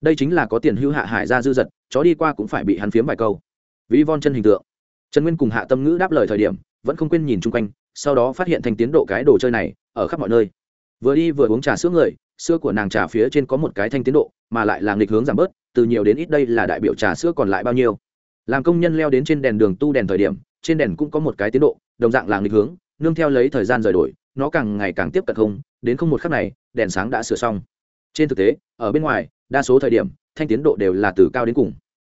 Đây chính là có tiền hưu hạ hải ra dư dật, chó đi qua cũng phải bị hắn phiếm vài câu ví von chân hình tượng. Trần nguyên cùng hạ tâm ngữ đáp lời thời điểm, vẫn không quên nhìn chung quanh, sau đó phát hiện thành tiến độ cái đồ chơi này, ở khắp mọi nơi. Vừa đi vừa uống trà sữa người, sữa của nàng trà phía trên có một cái thanh tiến độ, mà lại là nghịch hướng giảm bớt, từ nhiều đến ít đây là đại biểu trà sữa còn lại bao nhiêu. Làm công nhân leo đến trên đèn đường tu đèn thời điểm, trên đèn cũng có một cái tiến độ, đồng dạng là nghịch hướng, nương theo lấy thời gian rời đổi, nó càng ngày càng tiếp cận không, đến không một khắc này, đèn sáng đã sửa xong. Trên thực tế, ở bên ngoài, đa số thời điểm, thanh tiến độ đều là từ cao đến cùng.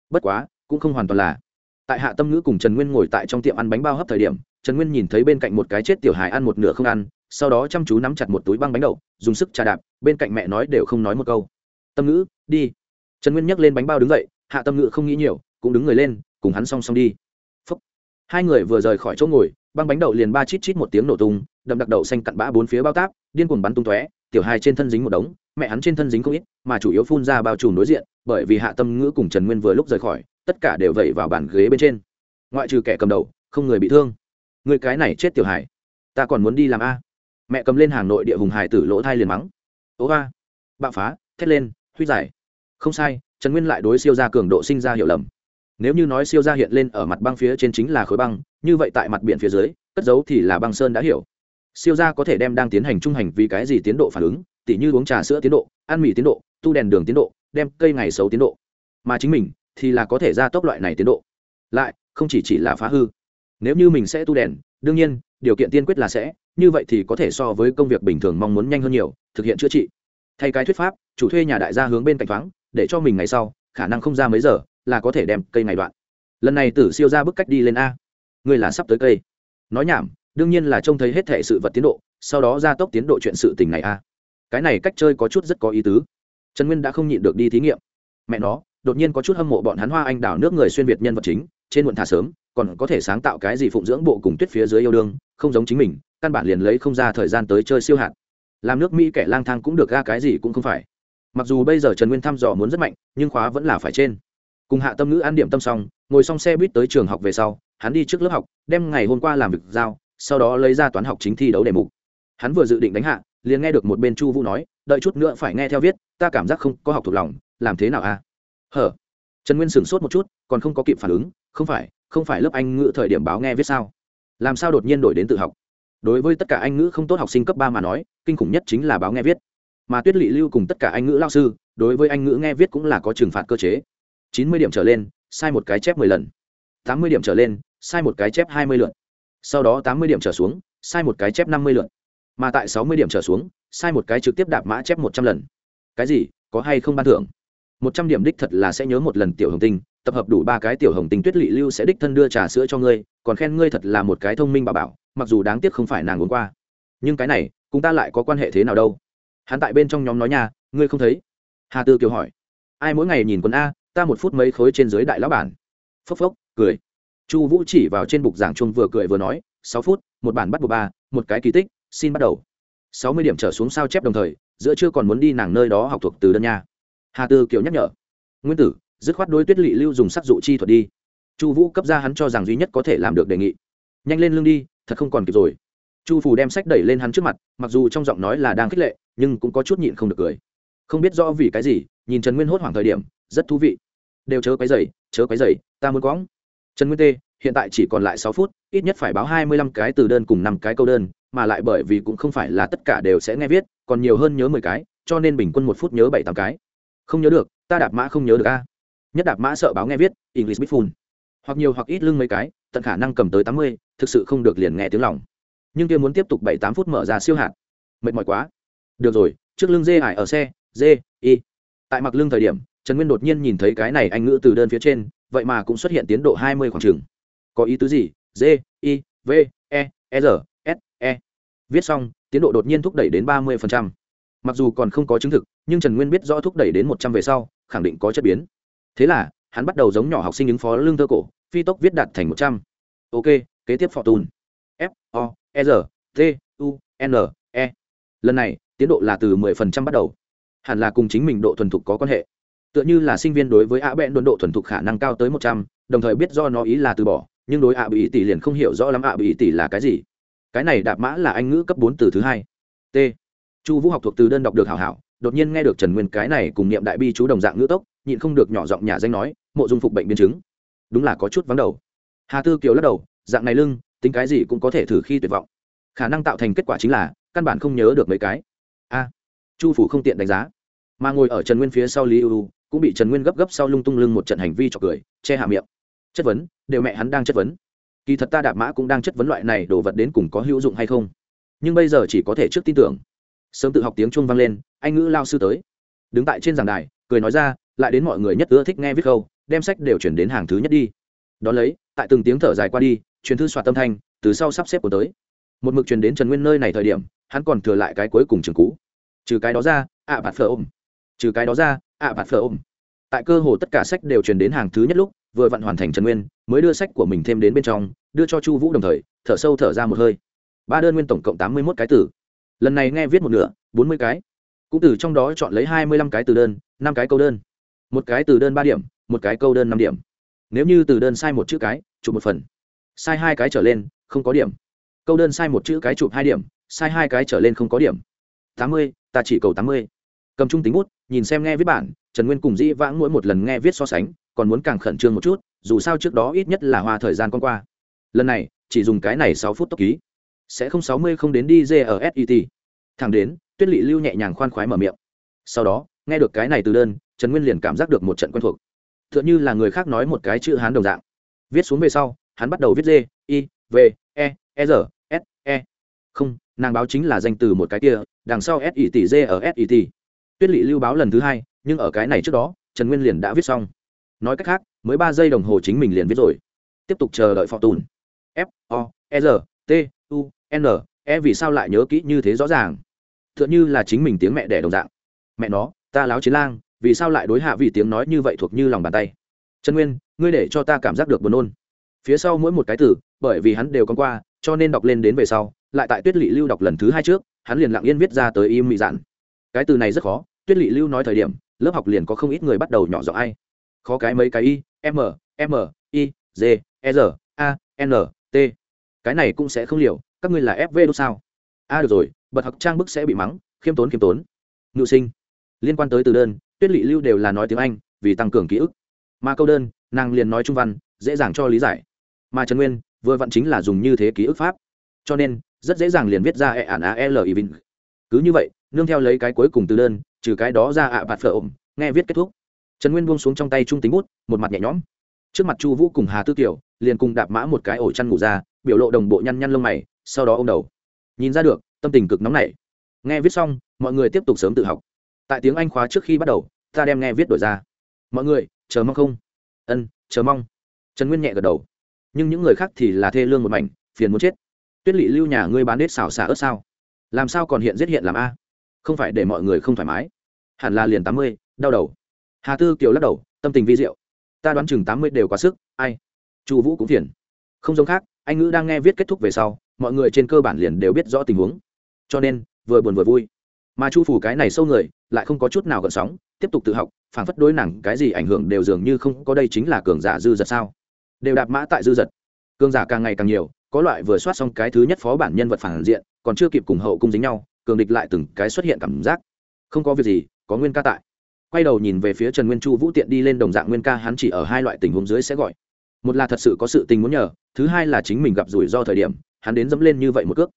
Bất quá, cũng không hoàn toàn là tại hạ tâm ngữ cùng trần nguyên ngồi tại trong tiệm ăn bánh bao hấp thời điểm, trần nguyên nhìn thấy bên cạnh một cái chết tiểu hài ăn một nửa không ăn, sau đó chăm chú nắm chặt một túi băng bánh đậu, dùng sức trà đạp, bên cạnh mẹ nói đều không nói một câu. Tâm ngữ, đi. Trần nguyên nhấc lên bánh bao đứng dậy, hạ tâm ngữ không nghĩ nhiều, cũng đứng người lên, cùng hắn song song đi. Phúc. hai người vừa rời khỏi chỗ ngồi, băng bánh đậu liền ba chít chít một tiếng nổ tung, đậm đặc đậu xanh cặn bã bốn phía bao táp, điên cuồng bắn tung tóe, tiểu hai trên thân dính một đống, mẹ hắn trên thân dính không ít, mà chủ yếu phun ra bao trùm đối diện, bởi vì hạ tâm ngữ cùng trần nguyên vừa lúc rời khỏi tất cả đều vẩy vào bàn ghế bên trên. Ngoại trừ kẻ cầm đầu, không người bị thương. Người cái này chết tiểu hải ta còn muốn đi làm a. Mẹ cầm lên hàng nội địa hùng hải tử lỗ thai liền mắng. Ố a bạo phá, thét lên huyết giải. Không sai, trần nguyên lại đối siêu ra cường độ sinh ra hiểu lầm. Nếu như nói siêu ra hiện lên ở mặt băng phía trên chính là khối băng, như vậy tại mặt biển phía dưới, cất giấu thì là băng sơn đã hiểu. Siêu ra có thể đem đang tiến hành trung hành vì cái gì tiến độ phản ứng, tỉ như uống trà sữa tiến độ, ăn mì tiến độ, tu đèn đường tiến độ, đem cây ngày xấu tiến độ. Mà chính mình thì là có thể ra tốc loại này tiến độ. Lại, không chỉ chỉ là phá hư. Nếu như mình sẽ tu đèn, đương nhiên, điều kiện tiên quyết là sẽ, như vậy thì có thể so với công việc bình thường mong muốn nhanh hơn nhiều, thực hiện chữa trị. Thay cái thuyết pháp, chủ thuê nhà đại gia hướng bên cạnh thoáng, để cho mình ngày sau, khả năng không ra mấy giờ, là có thể đem cây này đoạn. Lần này tử siêu ra bức cách đi lên a. Người là sắp tới cây. Nói nhảm, đương nhiên là trông thấy hết thệ sự vật tiến độ, sau đó gia tốc tiến độ chuyện sự tình này a. Cái này cách chơi có chút rất có ý tứ. Trần nguyên đã không nhịn được đi thí nghiệm. Mẹ nó đột nhiên có chút hâm mộ bọn hắn hoa anh đào nước người xuyên việt nhân vật chính, trên muộn thả sớm, còn có thể sáng tạo cái gì phụng dưỡng bộ cùng tuyết phía dưới yêu đương, không giống chính mình, căn bản liền lấy không ra thời gian tới chơi siêu hạt. Làm nước mỹ kẻ lang thang cũng được ga cái gì cũng không phải. Mặc dù bây giờ trần nguyên thăm dò muốn rất mạnh, nhưng khóa vẫn là phải trên. Cùng hạ tâm ngữ ăn điểm tâm xong, ngồi xong xe buýt tới trường học về sau, hắn đi trước lớp học, đem ngày hôm qua làm việc giao, sau đó lấy ra toán học chính thi đấu đề mục. Hắn vừa dự định đánh hạ, liền nghe được một bên chu vũ nói, đợi chút nữa phải nghe theo viết, ta cảm giác không có học thuộc lòng, làm thế nào a à? Hở? Trần nguyên sửng sốt một chút, còn không có kịp phản ứng, không phải không phải lớp anh ngữ thời điểm báo nghe viết sao? Làm sao đột nhiên đổi đến tự học? Đối với tất cả anh ngữ không tốt học sinh cấp ba mà nói, kinh khủng nhất chính là báo nghe viết. Mà tuyết lị lưu cùng tất cả anh ngữ lao sư, đối với anh ngữ nghe viết cũng là có trừng phạt cơ chế. Chín mươi điểm trở lên, sai một cái chép mười lần. Tám mươi điểm trở lên, sai một cái chép hai mươi lượt. Sau đó tám mươi điểm trở xuống, sai một cái chép năm mươi lượt. Mà tại sáu mươi điểm trở xuống, sai một cái trực tiếp đạp mã chép một trăm lần. Cái gì? Có hay không ban thưởng? Một trăm điểm đích thật là sẽ nhớ một lần tiểu hồng tinh, tập hợp đủ ba cái tiểu hồng tinh tuyết lị lưu sẽ đích thân đưa trà sữa cho ngươi, còn khen ngươi thật là một cái thông minh bà bảo, mặc dù đáng tiếc không phải nàng uống qua. Nhưng cái này cũng ta lại có quan hệ thế nào đâu? Hắn tại bên trong nhóm nói nhà ngươi không thấy? Hà tư kiều hỏi. Ai mỗi ngày nhìn quần a, ta một phút mấy khối trên dưới đại lão bản. Phốc phốc, cười. Chu vũ chỉ vào trên bục giảng chung vừa cười vừa nói, sáu phút, một bản bắt buộc ba, một cái kỳ tích, xin bắt đầu. Sáu mươi điểm trở xuống sao chép đồng thời, giữa chưa còn muốn đi nàng nơi đó học thuộc từ đơn nha hà tư kiều nhắc nhở. Nguyên tử, dứt khoát đối tuyết lỵ lưu dùng sắc dụ chi thuật đi. Chu vũ cấp ra hắn cho rằng duy nhất có thể làm được đề nghị. Nhanh lên lưng đi, thật không còn kịp rồi. Chu phù đem sách đẩy lên hắn trước mặt, mặc dù trong giọng nói là đang khích lệ, nhưng cũng có chút nhịn không được cười. Không biết rõ vì cái gì, nhìn trần nguyên hốt hoảng thời điểm, rất thú vị. Đều chớ cái dày chớ cái dày ta muốn quõng. Trần nguyên tê, hiện tại chỉ còn lại sáu phút, ít nhất phải báo hai mươi lăm cái từ đơn cùng năm cái câu đơn, mà lại bởi vì cũng không phải là tất cả đều sẽ nghe viết, còn nhiều hơn nhớ mười cái, cho nên bình quân một phút nhớ bảy tám cái không nhớ được, ta đạp mã không nhớ được a. Nhất đạp mã sợ báo nghe viết, english bit full. Hoặc nhiều hoặc ít lưng mấy cái, tận khả năng cầm tới tám mươi, thực sự không được liền nghe tiếng lòng. Nhưng kia muốn tiếp tục bảy tám phút mở ra siêu hạt. Mệt mỏi quá. Được rồi, trước lưng dê ải ở xe, dê, y. Tại mặc lưng thời điểm, trần nguyên đột nhiên nhìn thấy cái này anh ngữ từ đơn phía trên, vậy mà cũng xuất hiện tiến độ hai mươi khoảng trường có ý tứ gì? D i v e e r s e. Viết xong, tiến độ đột nhiên thúc đẩy đến ba mươi mặc dù còn không có chứng thực nhưng trần nguyên biết rõ thúc đẩy đến một trăm về sau khẳng định có chất biến. Thế là hắn bắt đầu giống nhỏ học sinh ứng phó lương thơ cổ phi tốc viết đạt thành một trăm. Ok kế tiếp fortune. F o e r t u n e. Lần này tiến độ là từ 10% bắt đầu. Hẳn là cùng chính mình độ thuần thục có quan hệ. Tựa như là sinh viên đối với ạ bẹn đồn độ thuần thục khả năng cao tới 100, đồng thời biết do nó ý là từ bỏ nhưng đối ạ bị tỷ liền không hiểu rõ lắm ạ bị tỷ là cái gì. Cái này đạp mã là anh ngữ cấp bốn từ thứ hai. T. Chu vũ học thuộc từ đơn đọc được hảo hảo đột nhiên nghe được trần nguyên cái này cùng niệm đại bi chú đồng dạng ngữ tốc, nhịn không được nhỏ giọng nhà danh nói, mộ dung phục bệnh biến chứng. Đúng là có chút vắng đầu. Hà tư kiều lắc đầu, dạng này lưng, tính cái gì cũng có thể thử khi tuyệt vọng. Khả năng tạo thành kết quả chính là, căn bản không nhớ được mấy cái. A, chu phủ không tiện đánh giá. Mà ngồi ở trần nguyên phía sau lý ưu, cũng bị trần nguyên gấp gấp sau lung tung lưng một trận hành vi trọc cười, che hạ miệng. Chất vấn, đều mẹ hắn đang chất vấn. Kỳ thật ta đạp mã cũng đang chất vấn loại này, đồ vật đến cùng có hữu dụng hay không? Nhưng bây giờ chỉ có thể trước tin tưởng sớm tự học tiếng chuông vang lên, anh ngữ lao sư tới. Đứng tại trên giảng đài, cười nói ra, lại đến mọi người nhất ưa thích nghe viết câu đem sách đều chuyển đến hàng thứ nhất đi. Đón lấy, tại từng tiếng thở dài qua đi, truyền thư soạt tâm thanh, từ sau sắp xếp của tới. Một mực truyền đến trần nguyên nơi này thời điểm, hắn còn thừa lại cái cuối cùng trường cũ. trừ cái đó ra, ạ bạt phở ôm. Trừ cái đó ra, ạ bạt phở ôm. Tại cơ hồ tất cả sách đều truyền đến hàng thứ nhất lúc, vừa vặn hoàn thành trần nguyên, mới đưa sách của mình thêm đến bên trong, đưa cho chu vũ đồng thời, thở sâu thở ra một hơi. Ba đơn nguyên tổng cộng tám mươi một cái tử lần này nghe viết một nửa, bốn mươi cái. Cũng từ trong đó chọn lấy hai mươi lăm cái từ đơn, năm cái câu đơn. Một cái từ đơn ba điểm, một cái câu đơn năm điểm. Nếu như từ đơn sai một chữ cái, chụp một phần. Sai hai cái trở lên, không có điểm. Câu đơn sai một chữ cái chụp hai điểm, sai hai cái trở lên không có điểm. tám mươi, ta chỉ cầu tám mươi. Cầm trung tính bút, nhìn xem nghe viết bản, trần nguyên cùng dĩ vãng mỗi một lần nghe viết so sánh, còn muốn càng khẩn trương một chút, dù sao trước đó ít nhất là hoa thời gian con qua. Lần này, chỉ dùng cái này sáu phút tốc ký sẽ không sáu mươi không đến đi gset thẳng đến, tuyết lỵ lưu nhẹ nhàng khoan khoái mở miệng. Sau đó, nghe được cái này từ đơn, trần nguyên liền cảm giác được một trận quen thuộc. T h ư ợ n h ư là người khác nói một cái chữ hán đồng dạng. Viết xuống về sau, hắn bắt đầu viết g, i, v e e r, s e. Không, nàng báo chính là danh từ một cái kia, đằng sau s i t, g ở s i t. Tuyết lỵ lưu báo lần thứ hai, nhưng ở cái này trước đó, trần nguyên liền đã viết xong. Nói cách khác, mới ba giây đồng hồ chính mình liền viết rồi. Tiếp tục chờ đợi phọ tùn f, o e r, t, u n e vì sao lại nhớ kỹ như thế rõ ràng? T h ư ợ n như là chính mình tiếng mẹ đẻ đồng dạng. Mẹ nó ta láo chiến lang vì sao lại đối hạ vì tiếng nói như vậy thuộc như lòng bàn tay? Trần nguyên ngươi để cho ta cảm giác được buồn nôn. Phía sau mỗi một cái từ bởi vì hắn đều có qua cho nên đọc lên đến về sau lại tại tuyết lỵ lưu đọc lần thứ hai trước hắn liền lặng yên viết ra tới im mị dạn. Cái từ này rất khó tuyết lỵ lưu nói thời điểm lớp học liền có không ít người bắt đầu nhỏ giọng ai. Khó cái mấy cái i, m m i g e r a n t. Cái này cũng sẽ không liều các ngươi là fv đúng sao? A được rồi, bật học trang bức sẽ bị mắng, khiêm tốn khiêm tốn. Ngự sinh. Liên quan tới từ đơn, tuyết lỵ lưu đều là nói tiếng anh, vì tăng cường ký ức. Mà câu đơn, nàng liền nói trung văn, dễ dàng cho lý giải. Mà trần nguyên, vừa vặn chính là dùng như thế ký ức pháp. Cho nên, rất dễ dàng liền viết ra e ản a l i vin cứ như vậy, nương theo lấy cái cuối cùng từ đơn, trừ cái đó ra ạ bạt phở ổm nghe viết kết thúc. Trần nguyên buông xuống trong tay trung tính bút, một mặt nhẹ nhõm. Trước mặt chu vũ cùng hà tư tiểu liền cùng đạp mã một cái ổ chăn ngủ ra, biểu lộ đồng bộ nhăn nhăn lông mày sau đó ô m đầu. Nhìn ra được, tâm tình cực nóng nảy. Nghe viết xong, mọi người tiếp tục sớm tự học. Tại tiếng anh khóa trước khi bắt đầu, ta đem nghe viết đổi ra. Mọi người, chờ mong không? Ân, chờ mong. Trần nguyên nhẹ gật đầu. Nhưng những người khác thì là thê lương một mảnh, phiền muốn chết. Tuyết lỵ lưu nhà ngươi bán đết xào xả ớt sao? Làm sao còn hiện giết hiện làm a? Không phải để mọi người không thoải mái. Hẳn là liền tám mươi, đau đầu. Hà tư kiều lắc đầu, tâm tình vi diệu. Ta đoán chừng tám mươi đều quá sức, ai? Chu vũ cũng phiền. Không giống khác, anh ngữ đang nghe viết kết thúc về sau mọi người trên cơ bản liền đều biết rõ tình huống. Cho nên, vừa buồn vừa vui. Mà chu phủ cái này sâu người, lại không có chút nào gợn sóng, tiếp tục tự học phản phất đối nặng cái gì ảnh hưởng đều dường như không có đây chính là cường giả dư giật sao. Đều đạp mã tại dư giật cường giả càng ngày càng nhiều, có loại vừa soát xong cái thứ nhất phó bản nhân vật phản diện, còn chưa kịp cùng hậu cung dính nhau, cường địch lại từng cái xuất hiện cảm giác. Không có việc gì, có nguyên ca tại. Quay đầu nhìn về phía trần nguyên chu vũ tiện đi lên đồng dạng nguyên ca, hắn chỉ ở hai loại tình huống dưới sẽ gọi. Một là thật sự có sự tình muốn nhờ, thứ hai là chính mình gặp rủi ro thời điểm hắn đến dẫm lên như vậy một cước.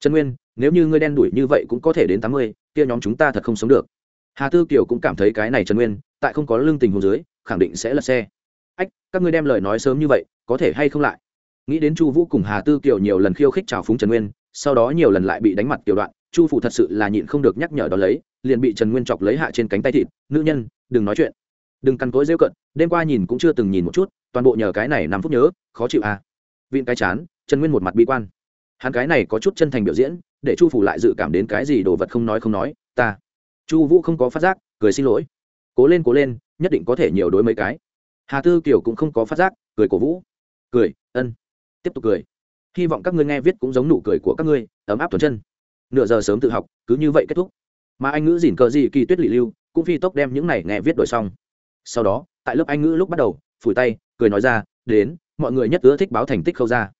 Trần nguyên, nếu như ngươi đen đuổi như vậy cũng có thể đến tám mươi, kia nhóm chúng ta thật không sống được. Hà tư kiều cũng cảm thấy cái này trần nguyên, tại không có lương tình hồ dưới, khẳng định sẽ lật xe. Ách, các ngươi đem lời nói sớm như vậy, có thể hay không lại? Nghĩ đến chu vũ cùng hà tư kiều nhiều lần khiêu khích trào phúng trần nguyên, sau đó nhiều lần lại bị đánh mặt tiểu đoạn, chu phụ thật sự là nhịn không được nhắc nhở đó lấy, liền bị trần nguyên chọc lấy hạ trên cánh tay thịt, nữ nhân, đừng nói chuyện. Đừng cằn cối rêu cận, đêm qua nhìn cũng chưa từng nhìn một chút, toàn bộ nhờ cái này năm phút nhớ, khó chịu à. Vịn cái chán, trần nguyên một mặt bi quan hắn cái này có chút chân thành biểu diễn, để chu phủ lại dự cảm đến cái gì đồ vật không nói không nói, ta. Chu vũ không có phát giác, cười xin lỗi. Cố lên cố lên, nhất định có thể nhiều đối mấy cái. Hà tư kiều cũng không có phát giác, cười cổ vũ. Cười, ân. Tiếp tục cười. Hy vọng các ngươi nghe viết cũng giống nụ cười của các ngươi, ấm áp tuần chân. Nửa giờ sớm tự học, cứ như vậy kết thúc. Mà anh ngữ dìn cờ gì kỳ tuyết lị lưu, cũng phi tốc đem những này nghe viết đổi xong. Sau đó, tại lớp anh ngữ lúc bắt đầu, phủi tay, cười nói ra, đến, mọi người nhất ưa thích báo thành tích khâu ra.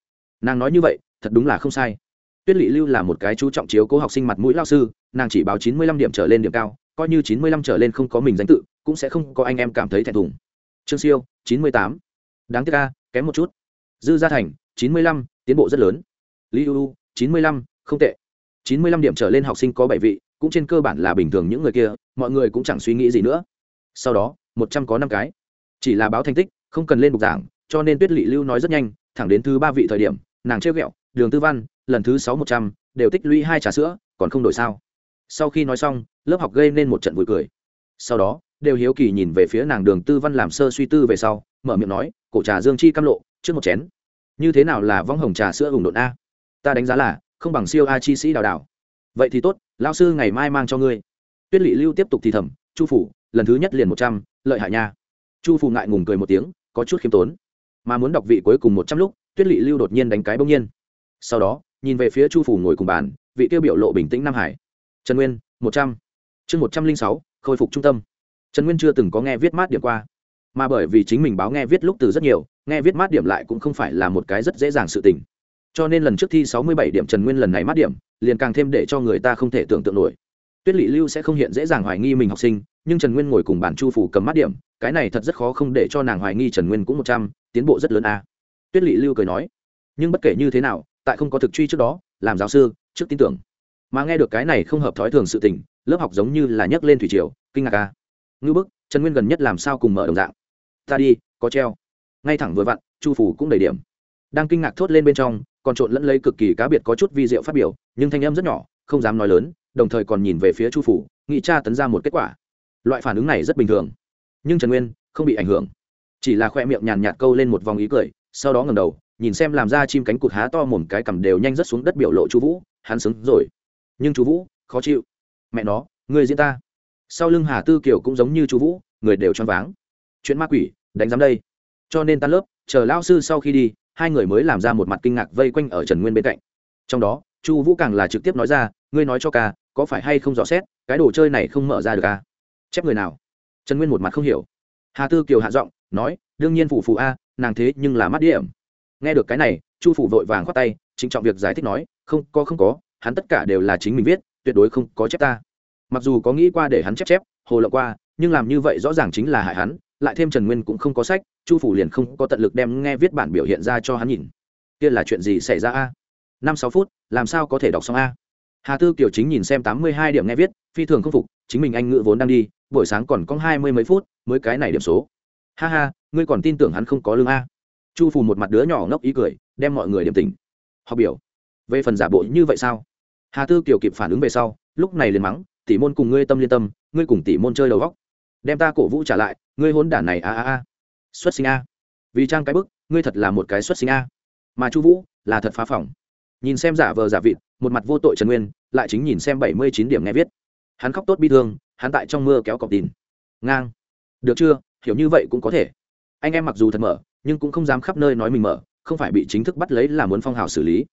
Nàng nói như vậy thật đúng là không sai. Tuyết lị lưu là một cái chú trọng chiếu cố học sinh mặt mũi lao sư, nàng chỉ báo chín mươi lăm điểm trở lên điểm cao, coi như chín mươi lăm trở lên không có mình danh tự, cũng sẽ không có anh em cảm thấy thẹn thùng. Trương siêu, chín mươi tám. Đáng tiếc ca kém một chút. Dư gia thành, chín mươi lăm, tiến bộ rất lớn. Lý ưu, chín mươi lăm, không tệ. chín mươi lăm điểm trở lên học sinh có bảy vị, cũng trên cơ bản là bình thường những người kia, mọi người cũng chẳng suy nghĩ gì nữa. Sau đó, một trăm có năm cái. Chỉ là báo thành tích, không cần lên bục giảng, cho nên tuyết lị lưu nói rất nhanh, thẳng đến thứ ba vị thời điểm, nàng trêu ghẹo đường tư văn, lần thứ sáu một trăm, đều tích lũy hai trà sữa, còn không đổi sao. Sau khi nói xong, lớp học gây nên một trận vui cười. Sau đó, đều hiếu kỳ nhìn về phía nàng đường tư văn làm sơ suy tư về sau, mở miệng nói, cổ trà dương chi cam lộ, trước một chén. Như thế nào là vong hồng trà sữa hùng độn a? Ta đánh giá là, không bằng siêu a chi sĩ đào đào vậy thì tốt lao sư ngày mai mang cho ngươi. Tuyết lỵ lưu tiếp tục thì thầm, chu phủ, lần thứ nhất liền một trăm, lợi hại nha. Chu phủ ngại ngùng cười một tiếng, có chút khiêm tốn. Mà muốn đọc vị cuối cùng một trăm lúc, tuyết lỵ lưu đột nhiên đánh cái bỗng nhiên sau đó, nhìn về phía chu phủ ngồi cùng bàn, vị tiêu biểu lộ bình tĩnh nam hải. Trần nguyên, một trăm. Chương một trăm linh sáu, khôi phục trung tâm. Trần nguyên chưa từng có nghe viết mát điểm qua. Mà bởi vì chính mình báo nghe viết lúc từ rất nhiều, nghe viết mát điểm lại cũng không phải là một cái rất dễ dàng sự tình. Cho nên lần trước thi sáu mươi bảy điểm trần nguyên lần này mát điểm, liền càng thêm để cho người ta không thể tưởng tượng nổi. Tuyết lỵ lưu sẽ không hiện dễ dàng hoài nghi mình học sinh, nhưng trần nguyên ngồi cùng bản chu phủ cầm mát điểm, cái này thật rất khó không để cho nàng hoài nghi trần nguyên cũng một trăm, tiến bộ rất lớn a. Tuyết lỵ lưu cười nói, nhưng bất kể như thế nào tại không có thực truy trước đó, làm giáo sư, trước tin tưởng. Mà nghe được cái này không hợp thói thường sự tình, lớp học giống như là nhấc lên thủy triều, kinh ngạc à? a ngư bức, trần nguyên gần nhất làm sao cùng mở đồng dạng? Ta đi, có treo. Ngay thẳng vừa vặn, chu phủ cũng đầy điểm. Đang kinh ngạc thốt lên bên trong, còn trộn lẫn lấy cực kỳ cá biệt có chút vi diệu phát biểu, nhưng thanh âm rất nhỏ, không dám nói lớn, đồng thời còn nhìn về phía chu phủ nghị tra tấn ra một kết quả. Loại phản ứng này rất bình thường. Nhưng trần nguyên không bị ảnh hưởng. Chỉ là khoe miệng nhàn nhạt câu lên một vòng ý cười, sau đó ngầm đầu nhìn xem làm ra chim cánh cụt há to mồm cái cầm đều nhanh rất xuống đất biểu lộ chú vũ, hắn xứng rồi. Nhưng chú vũ, khó chịu. Mẹ nó, người diễn ta. Sau lưng hà tư kiều cũng giống như chú vũ, người đều choáng váng. Chuyện ma quỷ, đánh giám đây. Cho nên tan lớp, chờ lao sư sau khi đi, hai người mới làm ra một mặt kinh ngạc vây quanh ở trần nguyên bên cạnh. Trong đó, chu vũ càng là trực tiếp nói ra, ngươi nói cho ca, có phải hay không rõ xét, cái đồ chơi này không mở ra được ca chép người nào? Trần nguyên một mặt không hiểu. Hà tư kiều hạ giọng, nói, đương nhiên phụ phụ a, nàng thế nhưng là mắt điểm nghe được cái này, chu phủ vội vàng khoát tay, trịnh trọng việc giải thích nói, không, có không có, hắn tất cả đều là chính mình viết, tuyệt đối không có chép ta. Mặc dù có nghĩ qua để hắn chép chép, hồ lộ qua, nhưng làm như vậy rõ ràng chính là hại hắn, lại thêm trần nguyên cũng không có sách, chu phủ liền không có tận lực đem nghe viết bản biểu hiện ra cho hắn nhìn. Kia là chuyện gì xảy ra a? Năm sáu phút, làm sao có thể đọc xong a? Hà tư kiều chính nhìn xem tám mươi hai điểm nghe viết, phi thường không phục, chính mình anh ngữ vốn đang đi, buổi sáng còn có hai mươi mấy phút mới cái này điểm số. Ha ha, ngươi còn tin tưởng hắn không có lương a? Chu Phù một mặt đứa nhỏ ngốc ý cười, đem mọi người điểm tình học biểu, về phần giả bộ như vậy sao? Hà tư kiều kịp phản ứng về sau, lúc này liền mắng tỷ môn cùng ngươi tâm liên tâm, ngươi cùng tỷ môn chơi đầu góc. Đem ta cổ vũ trả lại, ngươi hôn đản này a a a. Xuất sinh a. Vì trang cái bức, ngươi thật là một cái xuất sinh a. Mà chu vũ là thật phá phỏng. Nhìn xem giả vờ giả vịt, một mặt vô tội trần nguyên, lại chính nhìn xem bảy mươi chín điểm nghe viết. Hắn khóc tốt bi thương, hắn tại trong mưa kéo cọc tin ngang. Được chưa? Hiểu như vậy cũng có thể. Anh em mặc dù thật mở nhưng cũng không dám khắp nơi nói mình mở, không phải bị chính thức bắt lấy là muốn phong hào xử lý.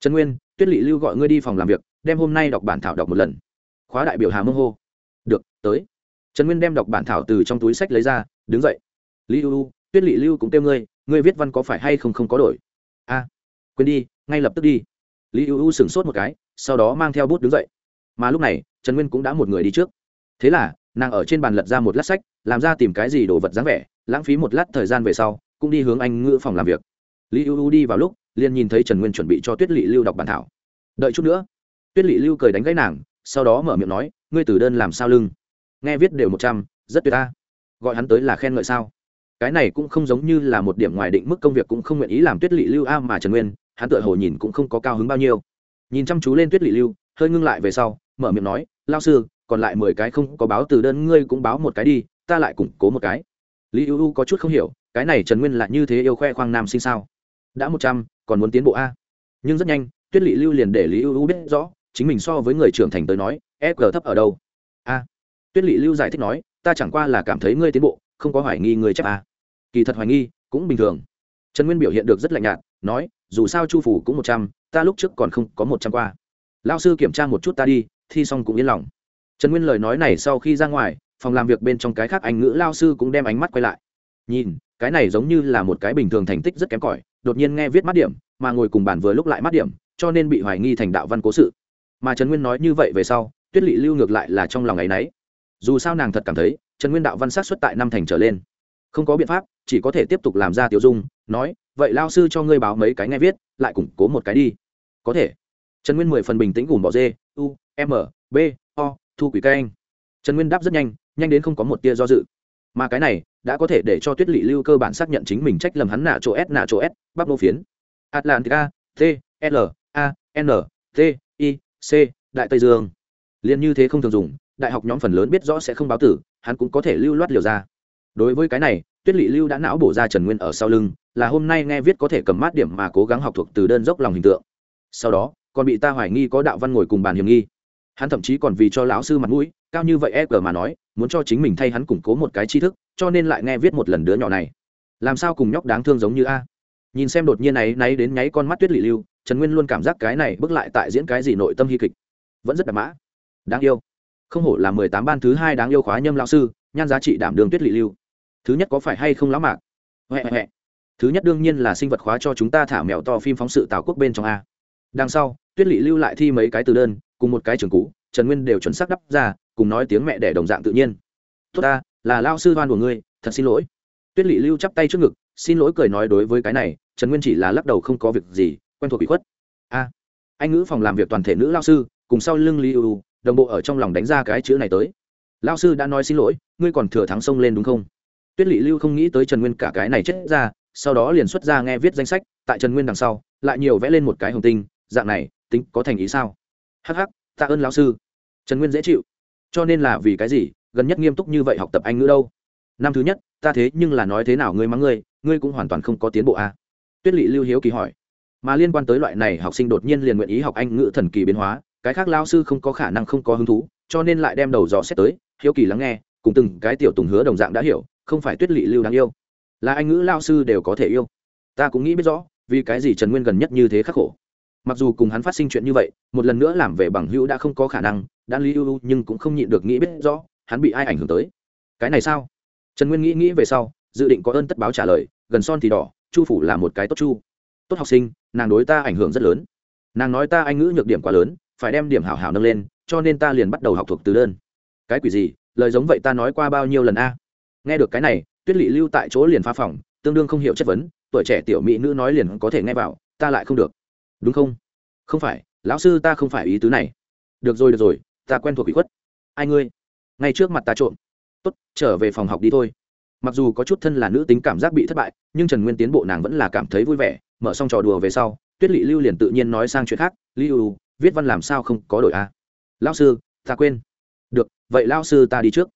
Trần nguyên, tuyết lỵ lưu gọi ngươi đi phòng làm việc, đem hôm nay đọc bản thảo đọc một lần. Khóa đại biểu hà mông hô. Được, tới. Trần nguyên đem đọc bản thảo từ trong túi sách lấy ra, đứng dậy. Lý ưu tuyết lỵ lưu cũng kêu ngươi ngươi viết văn có phải hay không không có đổi? A, quên đi, ngay lập tức đi. Lý ưu sửng sốt một cái, sau đó mang theo bút đứng dậy. Mà lúc này, trần nguyên cũng đã một người đi trước. Thế là, nàng ở trên bàn lật ra một lát sách, làm ra tìm cái gì đồ vật dáng vẻ, lãng phí một lát thời gian về sau cũng đi hướng anh ngữ phòng làm việc. Lý ưu ưu đi vào lúc, liền nhìn thấy trần nguyên chuẩn bị cho tuyết lị lưu đọc bản thảo. Đợi chút nữa. Tuyết lị lưu cười đánh gãy nàng, sau đó mở miệng nói, ngươi từ đơn làm sao lưng? Nghe viết đều một trăm, rất tuyệt ta gọi hắn tới là khen ngợi sao? Cái này cũng không giống như là một điểm ngoài định mức công việc cũng không nguyện ý làm tuyết lị lưu a mà trần nguyên, hắn tựa hồ nhìn cũng không có cao hứng bao nhiêu. Nhìn chăm chú lên tuyết lị lưu, hơi ngưng lại về sau, mở miệng nói, lao sư, còn lại mười cái không có báo từ đơn ngươi cũng báo một cái đi, ta lại củng cố một cái lý ưu u có chút không hiểu, cái này trần nguyên lại như thế yêu khoe khoang nam sinh sao? Đã một trăm, còn muốn tiến bộ a? Nhưng rất nhanh, tuyết lỵ lưu liền để lý ưu u biết rõ, chính mình so với người trưởng thành tới nói eq g thấp ở đâu? A. Tuyết lỵ lưu giải thích nói, ta chẳng qua là cảm thấy ngươi tiến bộ, không có hoài nghi người chắc a. Kỳ thật hoài nghi, cũng bình thường. Trần nguyên biểu hiện được rất lạnh nhạt, nói, dù sao chu phủ cũng một trăm, ta lúc trước còn không có một trăm qua. Lao sư kiểm tra một chút ta đi, thi xong cũng yên lòng. Trần nguyên lời nói này sau khi ra ngoài phòng làm việc bên trong cái khác anh ngữ lao sư cũng đem ánh mắt quay lại. Nhìn, cái này giống như là một cái bình thường thành tích rất kém cỏi, đột nhiên nghe viết mắt điểm, mà ngồi cùng bàn vừa lúc lại mắt điểm, cho nên bị hoài nghi thành đạo văn cố sự. Mà trần nguyên nói như vậy về sau, tuyết lỵ lưu ngược lại là trong lòng ấ y n ấ y dù sao nàng thật cảm thấy, trần nguyên đạo văn sát xuất tại năm thành trở lên. Không có biện pháp, chỉ có thể tiếp tục làm ra tiểu dung, nói, vậy lao sư cho ngươi báo mấy cái nghe viết, lại củng cố một cái đi. Có thể. Trần nguyên mười phần bình tĩnh gùn bỏ dê, u, m, b, o, thu quỷ các anh trần nguyên đáp rất nhanh nhanh đến không có một tia do dự. Mà cái này đã có thể để cho tuyết lỵ lưu cơ bản xác nhận chính mình trách lầm hắn nạ chỗ s, nạ chỗ s, bắp nô phiến. Atlantica, t, l, a, n, t, i, c, đại tây dương. Liền như thế không thường dùng, đại học nhóm phần lớn biết rõ sẽ không báo tử, hắn cũng có thể lưu loát liều ra. Đối với cái này, tuyết lỵ lưu đã não bổ ra trần nguyên ở sau lưng, là hôm nay nghe viết có thể cầm mát điểm mà cố gắng học thuộc từ đơn dốc lòng hình tượng. Sau đó, còn bị ta hoài nghi có đạo văn ngồi cùng bàn hiểm nghi. Hắn thậm chí còn vì cho lão sư mặt mũi, cao như vậy e g mà nói muốn cho chính mình thay hắn củng cố một cái tri thức, cho nên lại nghe viết một lần đứa nhỏ này. Làm sao cùng nhóc đáng thương giống như a? Nhìn xem đột nhiên ấy, náy đến nháy con mắt tuyết lị lưu, trần nguyên luôn cảm giác cái này bước lại tại diễn cái gì nội tâm hy kịch. Vẫn rất đạp mã. Đáng yêu. Không hổ là mười tám ban thứ hai đáng yêu khóa nhâm lão sư, nhan giá trị đảm đường tuyết lị lưu. Thứ nhất có phải hay không lão mạc? Huệ huệ thứ nhất đương nhiên là sinh vật khóa cho chúng ta thả mèo to phim phóng sự tào quốc bên trong a. Đằng sau, tuyết lị lưu lại thi mấy cái từ đơn, cùng một cái trường cũ, trần nguyên đều chuẩn xác đắp ra cùng nói tiếng mẹ đẻ đồng dạng tự nhiên. Tốt ta, là lao sư đoan của ngươi, thật xin lỗi. Tuyết lỵ lưu chắp tay trước ngực, xin lỗi cười nói đối với cái này, trần nguyên chỉ là lắc đầu không có việc gì, quen thuộc bị khuất. A, anh ngữ phòng làm việc toàn thể nữ lao sư, cùng sau lưng lý ưu, đồng bộ ở trong lòng đánh ra cái chữ này tới. Lao sư đã nói xin lỗi, ngươi còn thừa thắng sông lên đúng không? Tuyết lỵ lưu không nghĩ tới trần nguyên cả cái này chết ra, sau đó liền xuất ra nghe viết danh sách, tại trần nguyên đằng sau, lại nhiều vẽ lên một cái hồng tinh, dạng này, tính có thành ý sao? Hh tạ ơn lão sư. Trần nguyên dễ chịu cho nên là vì cái gì, gần nhất nghiêm túc như vậy học tập anh ngữ đâu? Năm thứ nhất, ta thế nhưng là nói thế nào ngươi mắng ngươi ngươi cũng hoàn toàn không có tiến bộ à? tuyết lỵ lưu hiếu kỳ hỏi. Mà liên quan tới loại này, học sinh đột nhiên liền nguyện ý học anh ngữ thần kỳ biến hóa, cái khác lao sư không có khả năng không có hứng thú, cho nên lại đem đầu dò xét tới, hiếu kỳ lắng nghe, cùng từng cái tiểu tùng hứa đồng dạng đã hiểu, không phải tuyết lỵ lưu đáng yêu. Là anh ngữ lao sư đều có thể yêu. Ta cũng nghĩ biết rõ, vì cái gì trần nguyên gần nhất như thế khắc khổ mặc dù cùng hắn phát sinh chuyện như vậy, một lần nữa làm về bằng hữu đã không có khả năng, đã lý ưu nhưng cũng không nhịn được nghĩ biết rõ, hắn bị ai ảnh hưởng tới. Cái này sao? Trần nguyên nghĩ nghĩ về sau, dự định có ơn tất báo trả lời, gần son thì đỏ, chu phủ là một cái tốt chu. Tốt học sinh, nàng đối ta ảnh hưởng rất lớn. Nàng nói ta anh ngữ nhược điểm quá lớn, phải đem điểm hảo hảo nâng lên, cho nên ta liền bắt đầu học thuộc từ đơn. Cái quỷ gì? Lời giống vậy ta nói qua bao nhiêu lần a? Nghe được cái này, tuyết lỵ lưu tại chỗ liền phá phòng, tương đương không hiểu chất vấn, tuổi trẻ tiểu mỹ nữ nói liền có thể nghe vào, ta lại không được đúng không? Không phải, lão sư ta không phải ý tứ này. Được rồi được rồi, ta quen thuộc bị khuất. Ai ngươi? Ngay trước mặt ta trộm. Tốt, trở về phòng học đi thôi. Mặc dù có chút thân là nữ tính cảm giác bị thất bại, nhưng trần nguyên tiến bộ nàng vẫn là cảm thấy vui vẻ. Mở xong trò đùa về sau, tuyết lị lưu liền tự nhiên nói sang chuyện khác. Lưu viết văn làm sao không có đổi a? À? lao sư, ta quên. Được, vậy lao sư ta đi trước.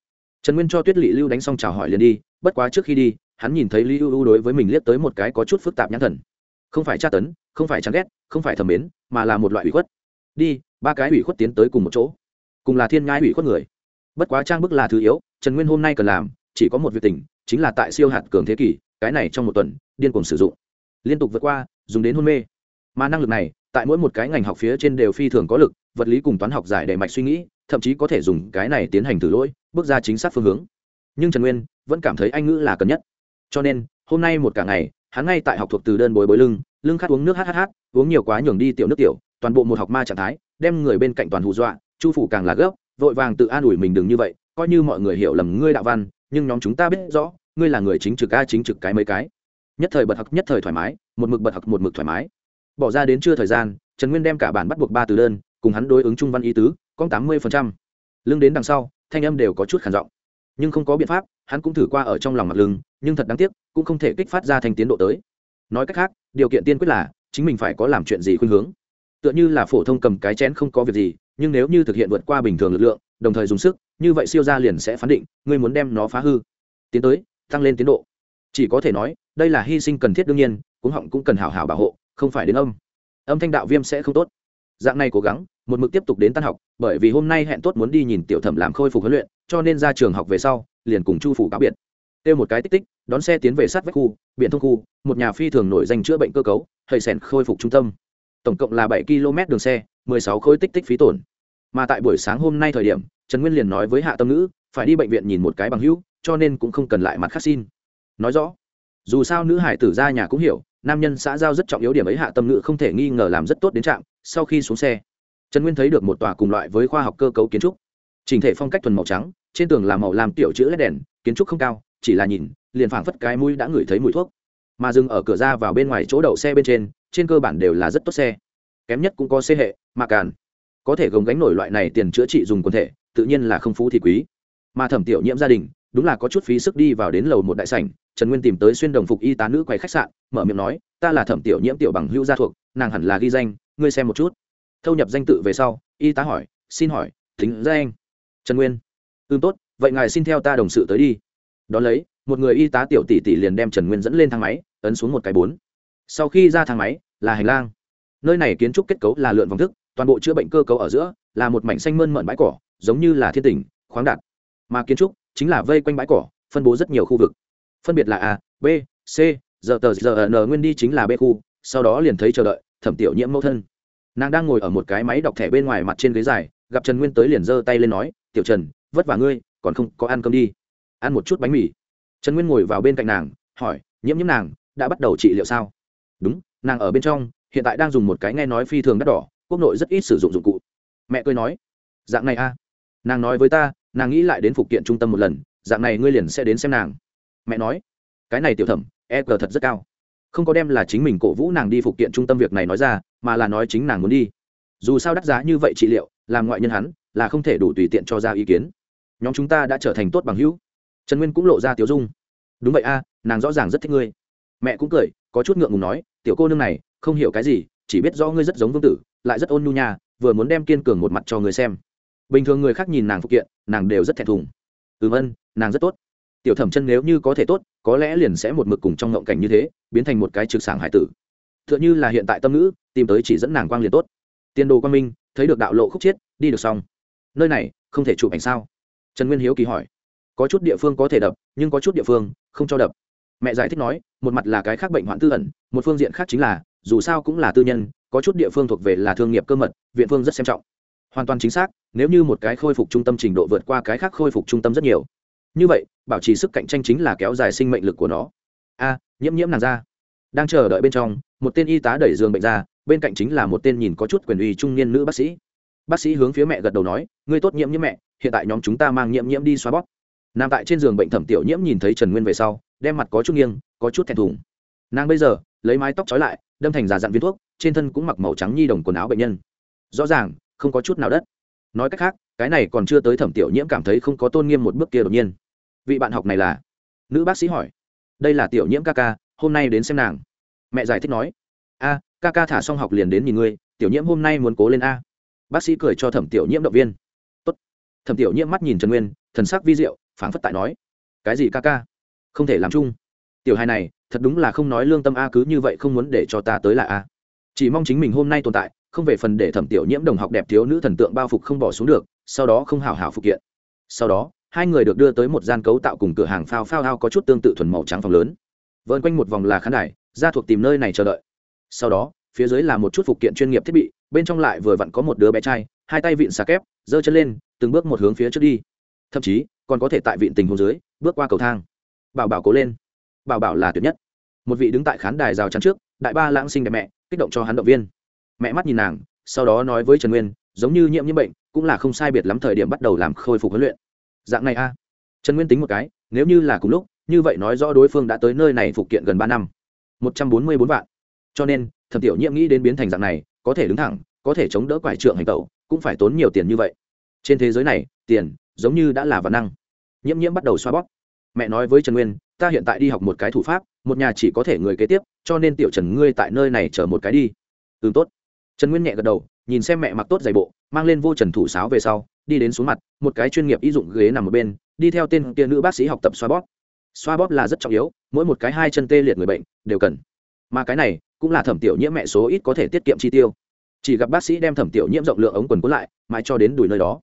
Trần nguyên cho tuyết lị lưu đánh xong chào hỏi liền đi. Bất quá trước khi đi, hắn nhìn thấy Lưu ưu đối với mình liếc tới một cái có chút phức tạp nhãn thần không phải tra tấn, không phải chán ghét, không phải thầm mến, mà là một loại ủy khuất. Đi, ba cái ủy khuất tiến tới cùng một chỗ. Cùng là thiên ngai ủy khuất người. Bất quá trang bức là thứ yếu, trần nguyên hôm nay cần làm, chỉ có một việc tình, chính là tại siêu hạt cường thế kỷ, cái này trong một tuần, điên cuồng sử dụng. Liên tục vượt qua, dùng đến hôn mê. Mà năng lực này, tại mỗi một cái ngành học phía trên đều phi thường có lực, vật lý cùng toán học giải đầy mạch suy nghĩ, thậm chí có thể dùng cái này tiến hành thử lỗi, bước ra chính xác phương hướng. Nhưng trần nguyên vẫn cảm thấy anh ngữ là cần nhất. Cho nên, hôm nay một cả ngày hắn ngay tại học thuộc từ đơn bối bối lưng lưng khát uống nước hhh uống nhiều quá nhường đi tiểu nước tiểu, toàn bộ một học ma trạng thái, đem người bên cạnh toàn hù dọa, chu phủ càng là gấp, vội vàng tự an ủi mình đừng như vậy, coi như mọi người hiểu lầm ngươi đạo văn, nhưng nhóm chúng ta biết rõ, ngươi là người chính trực a, chính trực cái mấy cái. Nhất thời bật học, nhất thời thoải mái, một mực bật học, một mực thoải mái. Bỏ ra đến chưa thời gian, trần nguyên đem cả bản bắt buộc ba từ đơn, cùng hắn đối ứng trung văn ý tứ con tám mươi lưng đến đằng sau, thanh âm đều có chút khản giọng nhưng không có biện pháp, hắn cũng thử qua ở trong lòng mặt lưng, nhưng thật đáng tiếc, cũng không thể kích phát ra thành tiến độ tới. Nói cách khác, điều kiện tiên quyết là, chính mình phải có làm chuyện gì khuynh hướng. Tựa như là phổ thông cầm cái chén không có việc gì, nhưng nếu như thực hiện vượt qua bình thường lực lượng, đồng thời dùng sức, như vậy siêu gia liền sẽ phán định, ngươi muốn đem nó phá hư. Tiến tới, tăng lên tiến độ. Chỉ có thể nói, đây là hy sinh cần thiết đương nhiên cũng họng cũng cần hảo hảo bảo hộ, không phải đến âm. Âm thanh đạo viêm sẽ không tốt dạng này cố gắng, một mực tiếp tục đến tan học, bởi vì hôm nay hẹn tốt muốn đi nhìn tiểu thẩm làm khôi phục huấn luyện, cho nên ra trường học về sau, liền cùng chu phủ cáo biệt. Kêu một cái tích tích, đón xe tiến về sát vách khu, biển thông khu, một nhà phi thường nổi danh chữa bệnh cơ cấu hệ sẻn khôi phục trung tâm. Tổng cộng là bảy km đường xe, mười sáu khối tích tích phí tổn. Mà tại buổi sáng hôm nay thời điểm, trần nguyên liền nói với hạ tâm ngữ, phải đi bệnh viện nhìn một cái bằng hữu, cho nên cũng không cần lại mặt khắc xin. Nói rõ. Dù sao nữ hải tử ra nhà cũng hiểu nam nhân xã giao rất trọng yếu điểm ấy hạ tâm ngữ không thể nghi ngờ làm rất tốt đến trạm sau khi xuống xe, trần nguyên thấy được một tòa cùng loại với khoa học cơ cấu kiến trúc. Trình thể phong cách thuần màu trắng, trên tường là màu làm tiểu chữ led đèn, kiến trúc không cao, chỉ là nhìn, liền phảng phất cái mũi đã ngửi thấy mùi thuốc. Mà dừng ở cửa ra vào bên ngoài chỗ đậu xe bên trên trên cơ bản đều là rất tốt xe. Kém nhất cũng có xe hệ mà càn. Có thể gồng gánh nổi loại này tiền chữa trị dùng quần thể, tự nhiên là không phú thì quý. Mà thẩm tiểu nhiễm gia đình đúng là có chút phí sức đi vào đến lầu một đại sảnh, trần nguyên tìm tới xuyên đồng phục y tá nữ quầy khách sạn, mở miệng nói, ta là thẩm tiểu nhiễm tiểu bằng hữu gia thuộc, nàng hẳn là ghi danh, ngươi xem một chút. Thâu nhập danh tự về sau, y tá hỏi, xin hỏi, thính danh? Trần nguyên ưm tốt, vậy ngài xin theo ta đồng sự tới đi. Đón lấy, một người y tá tiểu tỷ tỷ liền đem trần nguyên dẫn lên thang máy, ấn xuống một cái bốn. Sau khi ra thang máy, là hành lang. Nơi này kiến trúc kết cấu là lượn vòng thức, toàn bộ chữa bệnh cơ cấu ở giữa là một mảnh xanh mơn mận bãi cỏ, giống như là thiên tỉnh, khoáng đạt mà kiến trúc chính là vây quanh bãi cỏ, phân bố rất nhiều khu vực. Phân biệt là a, b, c giờ tờ giờ n, nguyên đi chính là b khu, sau đó liền thấy chờ đợi, thẩm tiểu nhiễm mẫu thân. Nàng đang ngồi ở một cái máy đọc thẻ bên ngoài mặt trên ghế dài, gặp trần nguyên tới liền giơ tay lên nói, tiểu trần, vất vả ngươi, còn không có ăn cơm đi. Ăn một chút bánh mì. Trần nguyên ngồi vào bên cạnh nàng, hỏi, nhiễm nhiễm nàng, đã bắt đầu trị liệu sao? Đúng, nàng ở bên trong, hiện tại đang dùng một cái nghe nói phi thường đắt đỏ, quốc nội rất ít sử dụng dụng cụ. Mẹ cười nói, dạng này a à? nàng nói với ta nàng nghĩ lại đến phục kiện trung tâm một lần, dạng này ngươi liền sẽ đến xem nàng. Mẹ nói, cái này tiểu thẩm e g thật rất cao. Không có đem là chính mình cổ vũ nàng đi phục kiện trung tâm việc này nói ra, mà là nói chính nàng muốn đi. Dù sao đắt giá như vậy trị liệu, làm ngoại nhân hắn, là không thể đủ tùy tiện cho ra ý kiến. Nhóm chúng ta đã trở thành tốt bằng hữu. Trần nguyên cũng lộ ra tiếu dung. Đúng vậy a, nàng rõ ràng rất thích ngươi. Mẹ cũng cười, có chút ngượng ngùng nói, tiểu cô nương này, không hiểu cái gì, chỉ biết do ngươi rất giống vương tử, lại rất ôn nhu nhà vừa muốn đem kiên cường một mặt cho người xem. Bình thường người khác nhìn nàng phục kiện nàng đều rất thẹn thùng. Ừm, ân, nàng rất tốt. Tiểu thẩm chân nếu như có thể tốt, có lẽ liền sẽ một mực cùng trong ngộng cảnh như thế, biến thành một cái trực sảng hải tử. T h ư ợ n h ư là hiện tại tâm ngữ, tìm tới chỉ dẫn nàng quang liền tốt. Tiền đồ quang minh, thấy được đạo lộ khúc chiết, đi được xong. Nơi này, không thể chụp ảnh sao? Trần nguyên hiếu kỳ hỏi. Có chút địa phương có thể đập, nhưng có chút địa phương, không cho đập. Mẹ giải thích nói, một mặt là cái khác bệnh hoạn tư ẩn, một phương diện khác chính là, dù sao cũng là tư nhân, có chút địa phương thuộc về là thương nghiệp cơ mật, viện phương rất xem trọng hoàn toàn chính xác, nếu như một cái khôi phục trung tâm trình độ vượt qua cái khác khôi phục trung tâm rất nhiều. Như vậy, bảo trì sức cạnh tranh chính là kéo dài sinh mệnh lực của nó. A, nhiễm nhiễm nàng ra. Đang chờ đợi bên trong, một tên y tá đẩy giường bệnh ra, bên cạnh chính là một tên nhìn có chút quyền uy trung niên nữ bác sĩ. Bác sĩ hướng phía mẹ gật đầu nói, ngươi tốt nhiễm nhiễm mẹ, hiện tại nhóm chúng ta mang nhiễm nhiễm đi xoa bóp. Nằm tại trên giường bệnh thẩm tiểu nhiễm nhìn thấy trần nguyên về sau, đem mặt có chút nghiêng, có chút thẹn thùng. Nàng bây giờ, lấy mái tóc trói lại, đâm thành giả dặn viên thuốc, trên thân cũng mặc màu trắng nhi đồng quần áo bệnh nhân. Rõ ràng không có chút nào đất. Nói cách khác, cái này còn chưa tới thẩm tiểu nhiễm cảm thấy không có tôn nghiêm một bước kia đột nhiên. Vị bạn học này là? Nữ bác sĩ hỏi. Đây là tiểu nhiễm ca ca, hôm nay đến xem nàng. Mẹ giải thích nói. A, ca ca thả xong học liền đến nhìn ngươi, tiểu nhiễm hôm nay muốn cố lên a. Bác sĩ cười cho thẩm tiểu nhiễm động viên. Tốt. thẩm tiểu nhiễm mắt nhìn trần nguyên, thần sắc vi diệu, phảng phất tại nói. Cái gì ca ca? Không thể làm chung. Tiểu hai này, thật đúng là không nói lương tâm a cứ như vậy không muốn để cho ta tới là a. Chỉ mong chính mình hôm nay tồn tại không về phần để thẩm tiểu nhiễm đồng học đẹp thiếu nữ thần tượng bao phục không bỏ xuống được, sau đó không hào hảo phục kiện. Sau đó, hai người được đưa tới một gian cấu tạo cùng cửa hàng phao phao ao có chút tương tự thuần màu trắng phòng lớn. Vơn quanh một vòng là khán đài, ra thuộc tìm nơi này chờ đợi. Sau đó, phía dưới là một chút phụ kiện chuyên nghiệp thiết bị, bên trong lại vừa vặn có một đứa bé trai, hai tay vịn xà kép, giơ chân lên, từng bước một hướng phía trước đi. Thậm chí, còn có thể tại vịn tình hồ dưới, bước qua cầu thang. Bảo bảo cố lên. Bảo bảo là tuyệt nhất. Một vị đứng tại khán đài rào chắn trước, đại ba lãng sinh đẹp mẹ, kích động cho hắn động viên mẹ mắt nhìn nàng, sau đó nói với trần nguyên, giống như nhiễm nhiễm bệnh, cũng là không sai biệt lắm thời điểm bắt đầu làm khôi phục huấn luyện. Dạng này a. Trần nguyên tính một cái, nếu như là cùng lúc, như vậy nói rõ đối phương đã tới nơi này phục kiện gần ba năm. Một trăm bốn mươi bốn vạn. Cho nên, thẩm tiểu nhiễm nghĩ đến biến thành dạng này, có thể đứng thẳng, có thể chống đỡ quải trượng hành tẩu, cũng phải tốn nhiều tiền như vậy. Trên thế giới này, tiền, giống như đã là văn năng. Nhiễm nhiễm bắt đầu xoa bóp. Mẹ nói với trần nguyên, ta hiện tại đi học một cái thủ pháp, một nhà chỉ có thể người kế tiếp, cho nên tiểu trần ngươi tại nơi này chờ một cái đi. Ừ tốt trần nguyên nhẹ gật đầu, nhìn xem mẹ mặc tốt giày bộ, mang lên vô trần thủ sáo về sau, đi đến xuống mặt, một cái chuyên nghiệp y dụng ghế nằm ở bên, đi theo tên kia nữ bác sĩ học tập xoa bóp. Xoa bóp là rất trọng yếu, mỗi một cái hai chân tê liệt người bệnh đều cần. Mà cái này cũng là thẩm tiểu nhiễm mẹ số ít có thể tiết kiệm chi tiêu. Chỉ gặp bác sĩ đem thẩm tiểu nhiễm rộng lượng ống quần cuốn lại, mãi cho đến đùi nơi đó.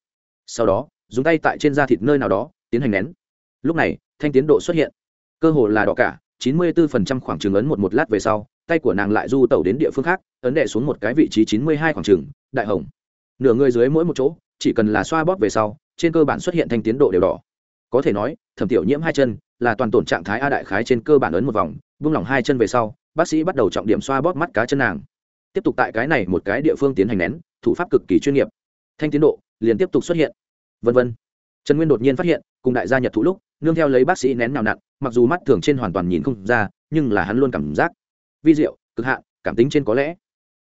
Sau đó, dùng tay tại trên da thịt nơi nào đó, tiến hành nén. Lúc này, thanh tiến độ xuất hiện. Cơ hồ là đỏ cả, chín mươi 94% khoảng trường ấn một một lát về sau tay của nàng lại du tẩu đến địa phương khác, ấn đệ xuống một cái vị trí chín mươi hai khoảng trường, đại hồng. Nửa người dưới mỗi một chỗ, chỉ cần là xoa bóp về sau, trên cơ bản xuất hiện thanh tiến độ đều đỏ. Có thể nói, thẩm tiểu nhiễm hai chân là toàn tổn trạng thái a đại khái trên cơ bản ấn một vòng buông lỏng hai chân về sau, bác sĩ bắt đầu trọng điểm xoa bóp mắt cá chân nàng. Tiếp tục tại cái này một cái địa phương tiến hành nén, thủ pháp cực kỳ chuyên nghiệp. Thanh tiến độ liền tiếp tục xuất hiện. Vân vân. Trần nguyên đột nhiên phát hiện, cùng đại gia nhật thụ lúc, nương theo lấy bác sĩ nén nào nặn, mặc dù mắt thường trên hoàn toàn nhìn không ra, nhưng là hắn luôn cảm giác vi diệu, cực hạn, cảm tính trên có lẽ.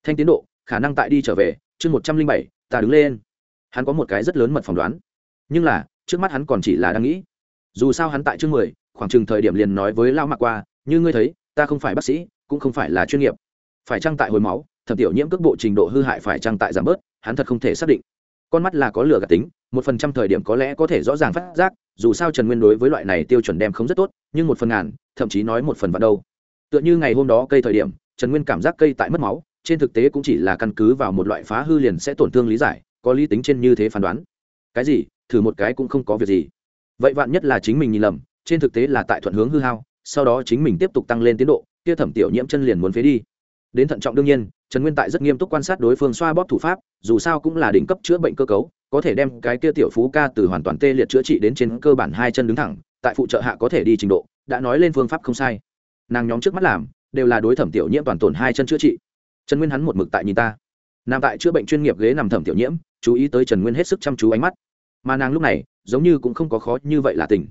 Thanh tiến độ, khả năng tại đi trở về, chương một trăm linh bảy, ta đứng lên. Hắn có một cái rất lớn mật phỏng đoán. Nhưng là, trước mắt hắn còn chỉ là đang nghĩ. Dù sao hắn tại chương mười, khoảng chừng thời điểm liền nói với lao mạc qua, như ngươi thấy, ta không phải bác sĩ, cũng không phải là chuyên nghiệp. Phải trang tại hồi máu, thẩm tiểu nhiễm cước bộ trình độ hư hại phải trang tại giảm bớt, hắn thật không thể xác định. Con mắt là có lửa gạt tính, một phần trăm thời điểm có lẽ có thể rõ ràng phát giác, dù sao trần nguyên đối với loại này tiêu chuẩn đem không rất tốt, nhưng một phần ngàn, thậm chí nói một phần vạn đâu tựa như ngày hôm đó cây thời điểm, trần nguyên cảm giác cây tại mất máu, trên thực tế cũng chỉ là căn cứ vào một loại phá hư liền sẽ tổn thương lý giải, có lý tính trên như thế phán đoán. Cái gì? Thử một cái cũng không có việc gì. Vậy vạn nhất là chính mình nhìn lầm, trên thực tế là tại thuận hướng hư hao, sau đó chính mình tiếp tục tăng lên tiến độ, kia thẩm tiểu nhiễm chân liền muốn phế đi. Đến thận trọng đương nhiên, trần nguyên tại rất nghiêm túc quan sát đối phương xoa bóp thủ pháp, dù sao cũng là đỉnh cấp chữa bệnh cơ cấu, có thể đem cái kia tiểu phú ca từ hoàn toàn tê liệt chữa trị đến trên cơ bản hai chân đứng thẳng, tại phụ trợ hạ có thể đi trình độ, đã nói lên phương pháp không sai nàng nhóm trước mắt làm, đều là đối thẩm tiểu nhiễm toàn tổn hai chân chữa trị. Trần nguyên hắn một mực tại nhìn ta. Nằm tại chữa bệnh chuyên nghiệp ghế nằm thẩm tiểu nhiễm, chú ý tới trần nguyên hết sức chăm chú ánh mắt. Mà nàng lúc này, giống như cũng không có khó như vậy là tình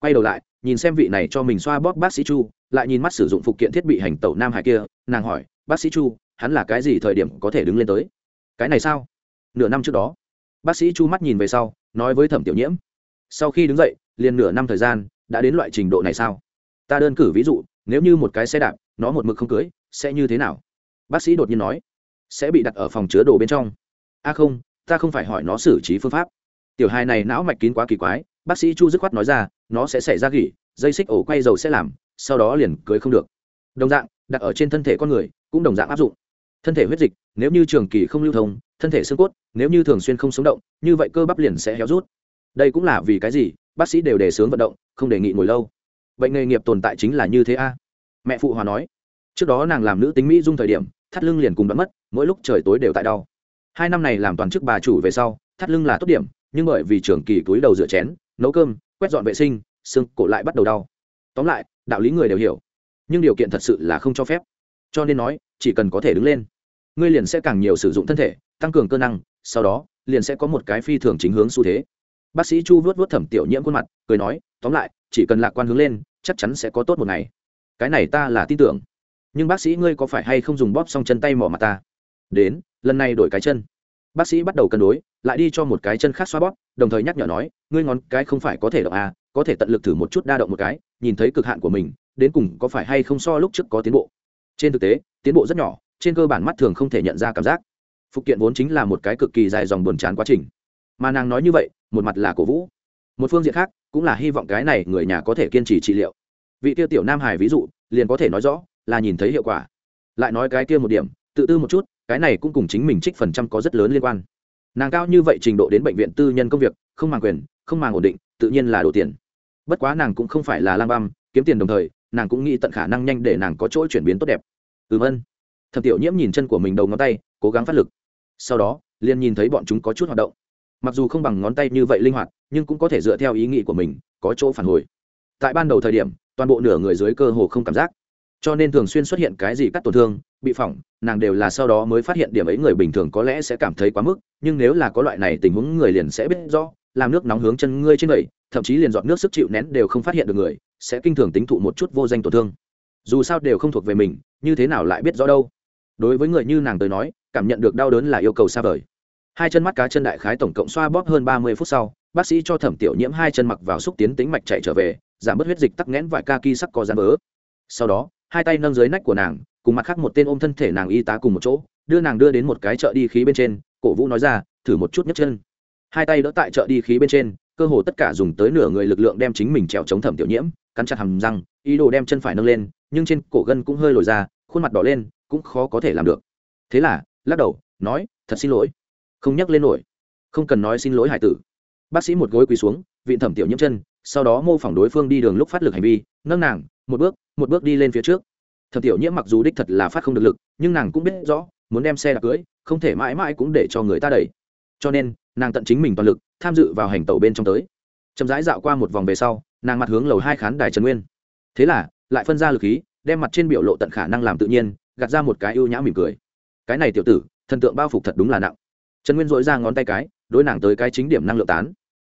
quay đầu lại, nhìn xem vị này cho mình xoa bóp bác sĩ chu, lại nhìn mắt sử dụng phụ kiện thiết bị hành tẩu nam hải kia, nàng hỏi, bác sĩ chu, hắn là cái gì thời điểm có thể đứng lên tới? Cái này sao? Nửa năm trước đó. Bác sĩ chu mắt nhìn về sau, nói với thẩm tiểu nhiễm, sau khi đứng dậy, liền nửa năm thời gian, đã đến loại trình độ này sao? Ta đơn cử ví dụ nếu như một cái xe đạp, nó một mực không cưới, sẽ như thế nào? Bác sĩ đột nhiên nói, sẽ bị đặt ở phòng chứa đồ bên trong. A không, ta không phải hỏi nó xử trí phương pháp. Tiểu hài này não mạch kín quá kỳ quái, bác sĩ chu dứt khoát nói ra, nó sẽ xảy ra gỉ, dây xích ổ quay dầu sẽ làm, sau đó liền cưới không được. Đồng dạng, đặt ở trên thân thể con người, cũng đồng dạng áp dụng. Thân thể huyết dịch, nếu như trường kỳ không lưu thông, thân thể xương cốt, nếu như thường xuyên không sống động, như vậy cơ bắp liền sẽ héo rút. Đây cũng là vì cái gì? Bác sĩ đều đề xướng vận động, không đề nghị ngồi lâu bệnh nghề nghiệp tồn tại chính là như thế a. Mẹ phụ hòa nói. Trước đó nàng làm nữ tính mỹ dung thời điểm, thắt lưng liền cùng đã mất, mỗi lúc trời tối đều tại đau. Hai năm này làm toàn chức bà chủ về sau, thắt lưng là tốt điểm, nhưng bởi vì trường kỳ túi đầu rửa chén, nấu cơm, quét dọn vệ sinh, xương, cổ lại bắt đầu đau. Tóm lại, đạo lý người đều hiểu, nhưng điều kiện thật sự là không cho phép. Cho nên nói, chỉ cần có thể đứng lên, ngươi liền sẽ càng nhiều sử dụng thân thể, tăng cường cơ năng, sau đó, liền sẽ có một cái phi thường chính hướng xu thế. Bác sĩ chu vuốt vuốt thẩm tiểu nhiễm khuôn mặt, cười nói, tóm lại, chỉ cần lạc quan hướng lên chắc chắn sẽ có tốt một ngày. Cái này ta là tin tưởng. Nhưng bác sĩ ngươi có phải hay không dùng bóp xong chân tay mỏ mặt ta? Đến, lần này đổi cái chân. Bác sĩ bắt đầu cân đối, lại đi cho một cái chân khác xoa bóp, đồng thời nhắc nhở nói, ngươi ngón cái không phải có thể động à có thể tận lực thử một chút đa động một cái, nhìn thấy cực hạn của mình, đến cùng có phải hay không so lúc trước có tiến bộ? Trên thực tế, tiến bộ rất nhỏ, trên cơ bản mắt thường không thể nhận ra cảm giác. Phục kiện vốn chính là một cái cực kỳ dài dòng buồn chán quá trình. Mà nàng nói như vậy, một mặt là cổ vũ. Một phương diện khác, cũng là hy vọng cái này người nhà có thể kiên trì trị liệu vị tiêu tiểu nam hải ví dụ, liền có thể nói rõ, là nhìn thấy hiệu quả. Lại nói cái kia một điểm, tự tư một chút, cái này cũng cùng chính mình trích phần trăm có rất lớn liên quan. Nàng cao như vậy trình độ đến bệnh viện tư nhân công việc, không màng quyền, không màng ổn định, tự nhiên là đổ tiền. Bất quá nàng cũng không phải là lang băm, kiếm tiền đồng thời, nàng cũng nghĩ tận khả năng nhanh để nàng có chỗ chuyển biến tốt đẹp. Ừm ân thẩm tiểu nhiễm nhìn chân của mình đầu ngón tay, cố gắng phát lực. Sau đó, liền nhìn thấy bọn chúng có chút hoạt động. Mặc dù không bằng ngón tay như vậy linh hoạt, nhưng cũng có thể dựa theo ý nghĩ của mình, có chỗ phản hồi. Tại ban đầu thời điểm toàn bộ nửa người dưới cơ hồ không cảm giác. Cho nên thường xuyên xuất hiện cái gì cắt tổn thương bị phỏng nàng đều là sau đó mới phát hiện điểm ấy người bình thường có lẽ sẽ cảm thấy quá mức nhưng nếu là có loại này tình huống người liền sẽ biết rõ làm nước nóng hướng chân ngươi trên người, thậm chí liền dọn nước sức chịu nén đều không phát hiện được người sẽ kinh thường tính thụ một chút vô danh tổn thương. Dù sao đều không thuộc về mình như thế nào lại biết rõ đâu? Đối với người như nàng tới nói cảm nhận được đau đớn là yêu cầu xa vời. Hai chân mắt cá chân đại khái tổng cộng xoa bóp hơn ba mươi phút sau bác sĩ cho thẩm tiểu nhiễm hai chân mặc vào xúc tiến tính mạch chạy trở về giảm bớt huyết dịch tắc nghẽn vải ca ki sắc có dán vỡ sau đó, hai tay nâng dưới nách của nàng, cùng mặt khác một tên ôm thân thể nàng y tá cùng một chỗ, đưa nàng đưa đến một cái chợ đi khí bên trên, cổ vũ nói ra, thử một chút nhấc chân. Hai tay đỡ tại chợ đi khí bên trên, cơ hồ tất cả dùng tới nửa người lực lượng đem chính mình trèo chống thẩm tiểu nhiễm, cắn chặt hầm răng, ý đồ đem chân phải nâng lên, nhưng trên cổ gân cũng hơi lồi ra, khuôn mặt đỏ lên, cũng khó có thể làm được. Thế là, lắc đầu, nói, thật xin lỗi. Không nhắc lên nổi. Không cần nói xin lỗi, hải tử. Bác sĩ một gối quỳ xuống, vịn thẩm tiểu nhiễm chân sau đó mô phỏng đối phương đi đường lúc phát lực hành vi, nâng nàng, một bước một bước đi lên phía trước. Thẩm tiểu nhiễm mặc dù đích thật là phát không được lực, nhưng nàng cũng biết rõ, muốn đem xe đạp cưới, không thể mãi mãi cũng để cho người ta đẩy. Cho nên, nàng tận chính mình toàn lực, tham dự vào hành tàu bên trong tới. Chậm rãi dạo qua một vòng về sau, nàng mặt hướng lầu hai khán đài trần nguyên. Thế là, lại phân ra lực khí, đem mặt trên biểu lộ tận khả năng làm tự nhiên, gạt ra một cái ưu nhã mỉm cười. Cái này tiểu tử, thần tượng bao phục thật đúng là nặng. Trần nguyên dội ra ngón tay cái, đối nàng tới cái chính điểm năng lượng tán.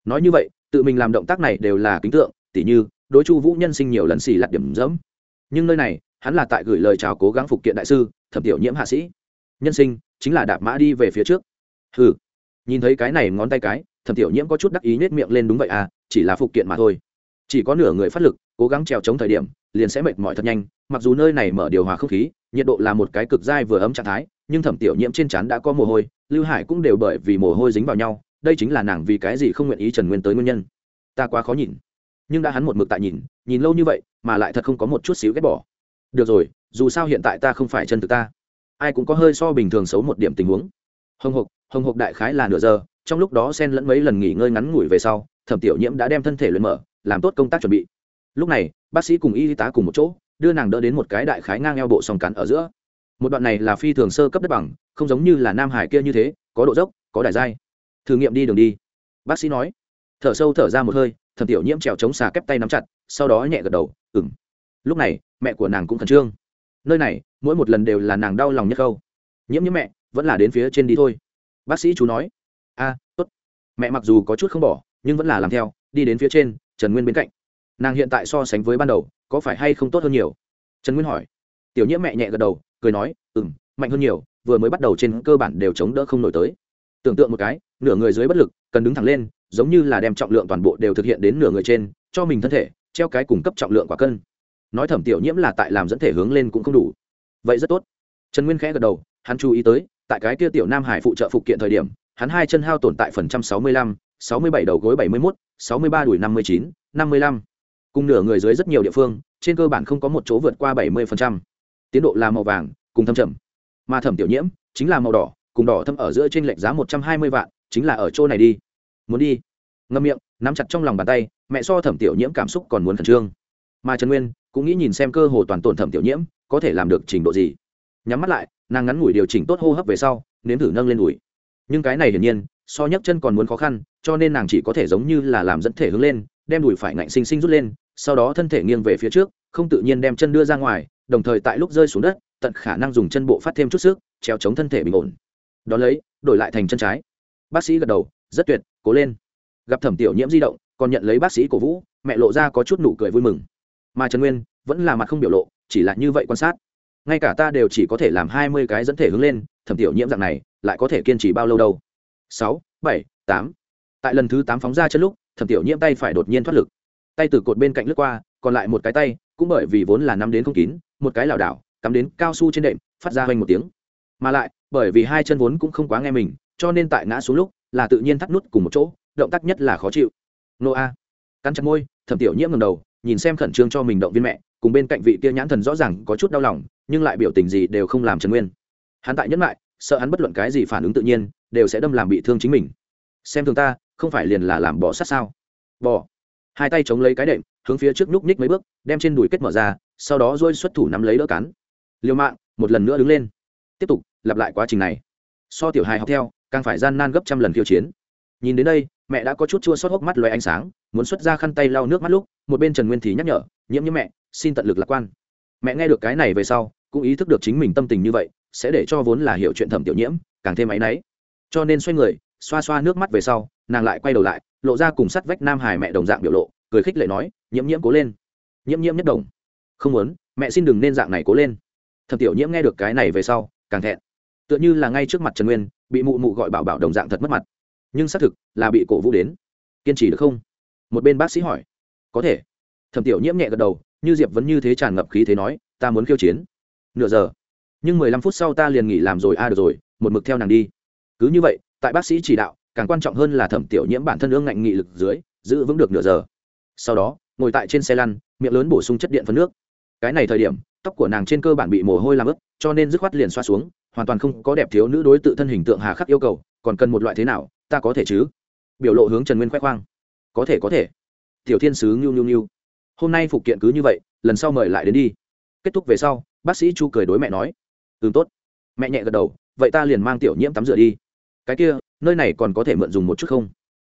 Nói như vậy tự mình làm động tác này đều là kính tượng, tỉ như, đối chu vũ nhân sinh nhiều lần xì lặt điểm dẫm. Nhưng nơi này, hắn là tại gửi lời chào cố gắng phục kiện đại sư, thẩm tiểu nhiễm hạ sĩ. Nhân sinh, chính là đạp mã đi về phía trước. Hừ. Nhìn thấy cái này ngón tay cái, thẩm tiểu nhiễm có chút đắc ý nết miệng lên đúng vậy à chỉ là phục kiện mà thôi. Chỉ có nửa người phát lực, cố gắng trèo chống thời điểm, liền sẽ mệt mỏi thật nhanh, mặc dù nơi này mở điều hòa không khí, nhiệt độ là một cái cực dai vừa ấm trạng thái, nhưng thẩm tiểu nhiễm trên trán đã có mồ hôi, lưu hải cũng đều bởi vì mồ hôi dính vào nhau đây chính là nàng vì cái gì không nguyện ý trần nguyên tới nguyên nhân. Ta quá khó nhìn. Nhưng đã hắn một mực tại nhìn nhìn lâu như vậy, mà lại thật không có một chút xíu ghét bỏ. Được rồi, dù sao hiện tại ta không phải chân thực ta. Ai cũng có hơi so bình thường xấu một điểm tình huống. Hồng hộc hồng hộc đại khái là nửa giờ, trong lúc đó xen lẫn mấy lần nghỉ ngơi ngắn ngủi về sau, thẩm tiểu nhiễm đã đem thân thể luyện mở, làm tốt công tác chuẩn bị. Lúc này, bác sĩ cùng y tá cùng một chỗ, đưa nàng đỡ đến một cái đại khái ngang eo bộ sòng cắn ở giữa. Một đoạn này là phi thường sơ cấp đất bằng, không giống như là nam hải kia như thế, có độ dốc, có đài dai thử nghiệm đi đường đi. Bác sĩ nói. Thở sâu thở ra một hơi, thẩm tiểu nhiễm trèo chống xà kép tay nắm chặt, sau đó nhẹ gật đầu ừng lúc này, mẹ của nàng cũng khẩn trương. Nơi này, mỗi một lần đều là nàng đau lòng nhất khâu nhiễm nhiễm mẹ, vẫn là đến phía trên đi thôi. Bác sĩ chú nói. A, tốt. Mẹ mặc dù có chút không bỏ, nhưng vẫn là làm theo, đi đến phía trên, trần nguyên bên cạnh. Nàng hiện tại so sánh với ban đầu, có phải hay không tốt hơn nhiều? Trần nguyên hỏi. Tiểu nhiễm mẹ nhẹ gật đầu, cười nói ừ m mạnh hơn nhiều, vừa mới bắt đầu trên cơ bản đều chống đỡ không nổi tới tưởng tượng một cái, nửa người dưới bất lực, cần đứng thẳng lên, giống như là đem trọng lượng toàn bộ đều thực hiện đến nửa người trên, cho mình thân thể, treo cái cung cấp trọng lượng quả cân. Nói thẩm tiểu nhiễm là tại làm dẫn thể hướng lên cũng không đủ. Vậy rất tốt. Trần nguyên khẽ gật đầu, hắn chú ý tới, tại cái kia tiểu nam hải phụ trợ phụ kiện thời điểm, hắn hai chân hao tồn tại phần trăm sáu mươi lăm, sáu mươi bảy đầu gối bảy mươi mốt, sáu mươi ba đùi năm mươi chín, năm mươi lăm. Cùng nửa người dưới rất nhiều địa phương, trên cơ bản không có một chỗ vượt qua bảy mươi phần trăm. Tiến độ là màu vàng, cùng thâm trầm mà thẩm tiểu nhiễm, chính là màu đỏ cùng đỏ thâm ở giữa trên lệch giá một trăm hai mươi vạn, chính là ở chỗ này đi. Muốn đi? Ngâm miệng, nắm chặt trong lòng bàn tay, mẹ so thẩm tiểu nhiễm cảm xúc còn muốn khẩn trương. Mà trần nguyên cũng nghĩ nhìn xem cơ hồ toàn tổn thẩm tiểu nhiễm, có thể làm được trình độ gì. Nhắm mắt lại, nàng ngắn ngủi điều chỉnh tốt hô hấp về sau, nếm thử nâng lên đùi. Nhưng cái này hiển nhiên, so nhấc chân còn muốn khó khăn, cho nên nàng chỉ có thể giống như là làm dẫn thể hướng lên, đem đùi phải ngạnh xinh xinh rút lên, sau đó thân thể nghiêng về phía trước, không tự nhiên đem chân đưa ra ngoài, đồng thời tại lúc rơi xuống đất, tận khả năng dùng chân bộ phát thêm chút sức, treo chống thân thể bình ổn đón lấy, đổi lại thành chân trái. Bác sĩ gật đầu, rất tuyệt, cố lên. Gặp thẩm tiểu nhiễm di động, còn nhận lấy bác sĩ cổ vũ, mẹ lộ ra có chút nụ cười vui mừng. Mà trần nguyên, vẫn là mặt không biểu lộ, chỉ là như vậy quan sát. Ngay cả ta đều chỉ có thể làm hai mươi cái dẫn thể hướng lên, thẩm tiểu nhiễm dạng này, lại có thể kiên trì bao lâu đâu? Sáu, bảy, tám. Tại lần thứ tám phóng ra chân lúc, thẩm tiểu nhiễm tay phải đột nhiên thoát lực. Tay từ cột bên cạnh lướt qua, còn lại một cái tay, cũng bởi vì vốn là nắm đến không kín, một cái lảo đảo, cắm đến cao su trên đệm, phát ra hoành một tiếng mà lại, bởi vì hai chân vốn cũng không quá nghe mình, cho nên tại ngã xuống lúc là tự nhiên thắt nút cùng một chỗ, động tác nhất là khó chịu. Nô a cắn chặt môi, thẩm tiểu nhiễm ngầm đầu, nhìn xem khẩn trương cho mình động viên mẹ, cùng bên cạnh vị kia nhãn thần rõ ràng có chút đau lòng, nhưng lại biểu tình gì đều không làm trần nguyên. Hắn tại nhẫn lại, sợ hắn bất luận cái gì phản ứng tự nhiên, đều sẽ đâm làm bị thương chính mình. Xem thường ta, không phải liền là làm bỏ sát sao? Bỏ. Hai tay chống lấy cái đệm, hướng phía trước núp nhích mấy bước, đem trên đùi kết mở ra, sau đó dôi xuất thủ nắm lấy đỡ cắn. Liều mạng, một lần nữa đứng lên. Tiếp tục lặp lại quá trình này. So tiểu hài học theo, càng phải gian nan gấp trăm lần khiêu chiến. Nhìn đến đây, mẹ đã có chút chua xót hốc mắt loay ánh sáng, muốn xuất ra khăn tay lau nước mắt lúc, một bên trần nguyên thì nhắc nhở, nhiễm nhiễm mẹ, xin tận lực lạc quan. Mẹ nghe được cái này về sau, cũng ý thức được chính mình tâm tình như vậy, sẽ để cho vốn là hiểu chuyện thẩm tiểu nhiễm, càng thêm áy náy. Cho nên xoay người, xoa xoa nước mắt về sau, nàng lại quay đầu lại, lộ ra cùng sắt vách nam hải mẹ đồng dạng biểu lộ, cười khích lệ nói, nhiễm nhiễm cố lên. Nhiễm nhiễm nhất đồng. Không muốn, mẹ xin đừng nên dạng này cố lên. Thẩm tiểu nhiễm nghe được cái này về sau, càng thẹn tựa như là ngay trước mặt trần nguyên, bị mụ mụ gọi bảo bảo đồng dạng thật mất mặt. Nhưng xác thực là bị cổ vũ đến. Kiên trì được không? Một bên bác sĩ hỏi. Có thể. Thẩm tiểu nhiễm nhẹ gật đầu, như diệp vẫn như thế tràn ngập khí thế nói, ta muốn khiêu chiến. Nửa giờ. Nhưng mười lăm phút sau ta liền nghỉ làm rồi a à được rồi, một mực theo nàng đi. Cứ như vậy, tại bác sĩ chỉ đạo, càng quan trọng hơn là thẩm tiểu nhiễm bản thân ương ngạnh nghị lực dưới, giữ vững được nửa giờ. Sau đó, ngồi tại trên xe lăn, miệng lớn bổ sung chất điện phân nước. Cái này thời điểm, tóc của nàng trên cơ bản bị mồ hôi làm ướt, cho nên dứt khoát liền xoa xuống hoàn toàn không có đẹp thiếu nữ đối tự thân hình tượng hà khắc yêu cầu, còn cần một loại thế nào, ta có thể chứ? Biểu lộ hướng trần nguyên khoe khoang. Có thể có thể. Tiểu thiên sứ ngưu ngưu ngưu hôm nay phục kiện cứ như vậy, lần sau mời lại đến đi. Kết thúc về sau, bác sĩ chu cười đối mẹ nói. Ừ tốt. Mẹ nhẹ gật đầu, vậy ta liền mang tiểu nhiễm tắm rửa đi. Cái kia, nơi này còn có thể mượn dùng một chút không?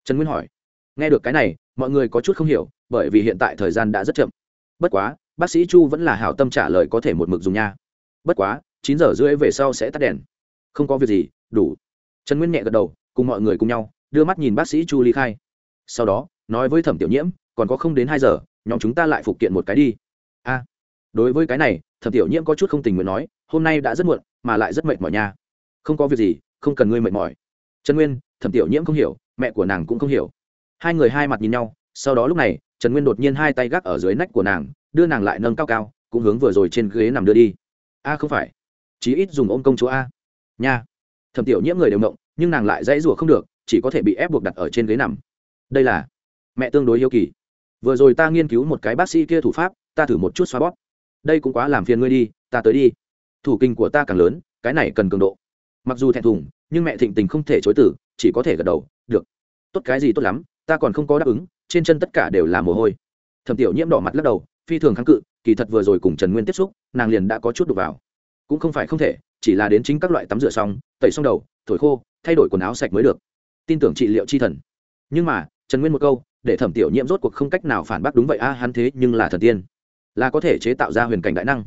Trần nguyên hỏi. Nghe được cái này, mọi người có chút không hiểu, bởi vì hiện tại thời gian đã rất chậm. Bất quá, bác sĩ chu vẫn là hảo tâm trả lời có thể một mực dùng nha. Bất quá chín giờ rưỡi về sau sẽ tắt đèn. Không có việc gì, đủ. Trần nguyên nhẹ gật đầu, cùng mọi người cùng nhau, đưa mắt nhìn bác sĩ chu ly khai. Sau đó, nói với thẩm tiểu nhiễm, còn có không đến hai giờ, nhóm chúng ta lại phục kiện một cái đi. A. Đối với cái này, thẩm tiểu nhiễm có chút không tình nguyện nói, hôm nay đã rất muộn, mà lại rất mệt mỏi nha. Không có việc gì, không cần ngươi mệt mỏi. Trần nguyên, thẩm tiểu nhiễm không hiểu, mẹ của nàng cũng không hiểu. Hai người hai mặt nhìn nhau, sau đó lúc này, trần nguyên đột nhiên hai tay gác ở dưới nách của nàng, đưa nàng lại nâng cao cao, cũng hướng vừa rồi trên ghế nằm đưa đi. A, không phải chí ít dùng ôm công chúa a. Nha. Thẩm tiểu nhiễm người đều động nhưng nàng lại dãy rủa không được, chỉ có thể bị ép buộc đặt ở trên ghế nằm. Đây là mẹ tương đối yêu kỳ. Vừa rồi ta nghiên cứu một cái bác sĩ kia thủ pháp, ta thử một chút xoa bóp. Đây cũng quá làm phiền ngươi đi, ta tới đi. Thủ kinh của ta càng lớn, cái này cần cường độ. Mặc dù thẹn thùng, nhưng mẹ thịnh tình không thể chối tử chỉ có thể gật đầu, được. Tốt cái gì tốt lắm, ta còn không có đáp ứng, trên chân tất cả đều là mồ hôi. Thẩm tiểu nhiễm đỏ mặt lắc đầu, phi thường kháng cự, kỳ thật vừa rồi cùng trần nguyên tiếp xúc, nàng liền đã có chút đục vào cũng không phải không thể, chỉ là đến chính các loại tắm rửa xong, tẩy xong đầu, thổi khô, thay đổi quần áo sạch mới được. Tin tưởng trị liệu chi thần. Nhưng mà, trần nguyên một câu, để thẩm tiểu nhiễm rốt cuộc không cách nào phản bác đúng vậy a, hắn thế nhưng là thần tiên. Là có thể chế tạo ra huyền cảnh đại năng.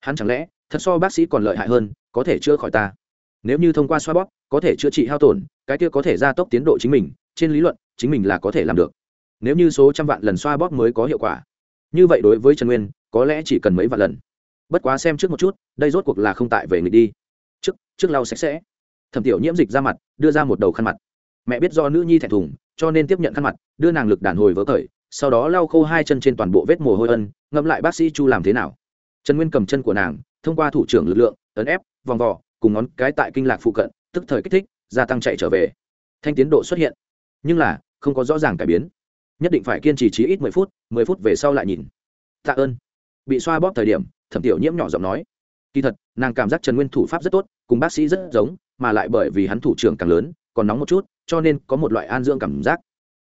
Hắn chẳng lẽ, thật so bác sĩ còn lợi hại hơn, có thể chữa khỏi ta? Nếu như thông qua xoa bóp, có thể chữa trị hao tổn, cái kia có thể gia tốc tiến độ chính mình, trên lý luận, chính mình là có thể làm được. Nếu như số trăm vạn lần xoa bóp mới có hiệu quả. Như vậy đối với trần nguyên, có lẽ chỉ cần mấy vạn lần bất quá xem trước một chút, đây rốt cuộc là không tại về người đi. Trước trước lau sạch sẽ. Thẩm tiểu nhiễm dịch ra mặt, đưa ra một đầu khăn mặt. Mẹ biết do nữ nhi thẹn thùng, cho nên tiếp nhận khăn mặt, đưa nàng lực đàn hồi vỡ cởi sau đó lau khô hai chân trên toàn bộ vết mồ hôi ân, ngẫm lại bác sĩ chu làm thế nào. Trần nguyên cầm chân của nàng, thông qua thủ trưởng lực lượng, ấn ép, vòng vò, cùng ngón cái tại kinh lạc phụ cận, tức thời kích thích, gia tăng chạy trở về. Thanh tiến độ xuất hiện. Nhưng là, không có rõ ràng cải biến. Nhất định phải kiên trì trí ít mười phút mười phút về sau lại nhìn. Tạ ơn bị xoa bóp thời điểm, thẩm tiểu nhiễm nhỏ giọng nói, kỳ thật, nàng cảm giác trần nguyên thủ pháp rất tốt, cùng bác sĩ rất giống, mà lại bởi vì hắn thủ trưởng càng lớn, còn nóng một chút, cho nên có một loại an dưỡng cảm giác.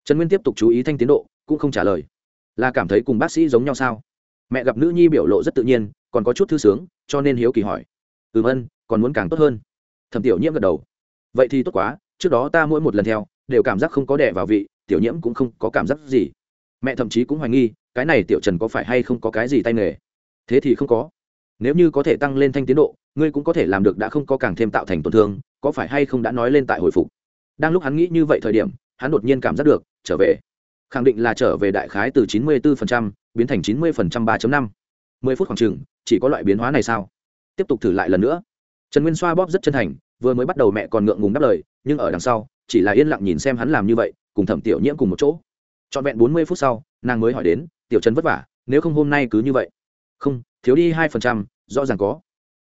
Trần nguyên tiếp tục chú ý thanh tiến độ, cũng không trả lời. Là cảm thấy cùng bác sĩ giống nhau sao? Mẹ gặp nữ nhi biểu lộ rất tự nhiên, còn có chút thư sướng, cho nên hiếu kỳ hỏi. Ừ ân còn muốn càng tốt hơn. Thẩm tiểu nhiễm gật đầu. Vậy thì tốt quá, trước đó ta mỗi một lần theo, đều cảm giác không có đẻ vào vị, tiểu nhiễm cũng không có cảm giác gì. Mẹ thậm chí cũng hoài nghi cái này tiểu trần có phải hay không có cái gì tay nghề? Thế thì không có. Nếu như có thể tăng lên thanh tiến độ, ngươi cũng có thể làm được đã không có càng thêm tạo thành tổn thương, có phải hay không đã nói lên tại hồi phục? Đang lúc hắn nghĩ như vậy thời điểm, hắn đột nhiên cảm giác được, trở về. Khẳng định là trở về đại khái từ 94% biến thành 90% 3.5. 10 phút khoảng chừng, chỉ có loại biến hóa này sao? Tiếp tục thử lại lần nữa. Trần nguyên xoa bóp rất chân thành, vừa mới bắt đầu mẹ còn ngượng ngùng đáp lời, nhưng ở đằng sau, chỉ là yên lặng nhìn xem hắn làm như vậy, cùng thẩm tiểu nhiễm cùng một chỗ. Trọn vẹn 40 phút sau, nàng mới hỏi đến tiểu trần vất vả, nếu không hôm nay cứ như vậy. Không, thiếu đi hai phần trăm, rõ ràng có.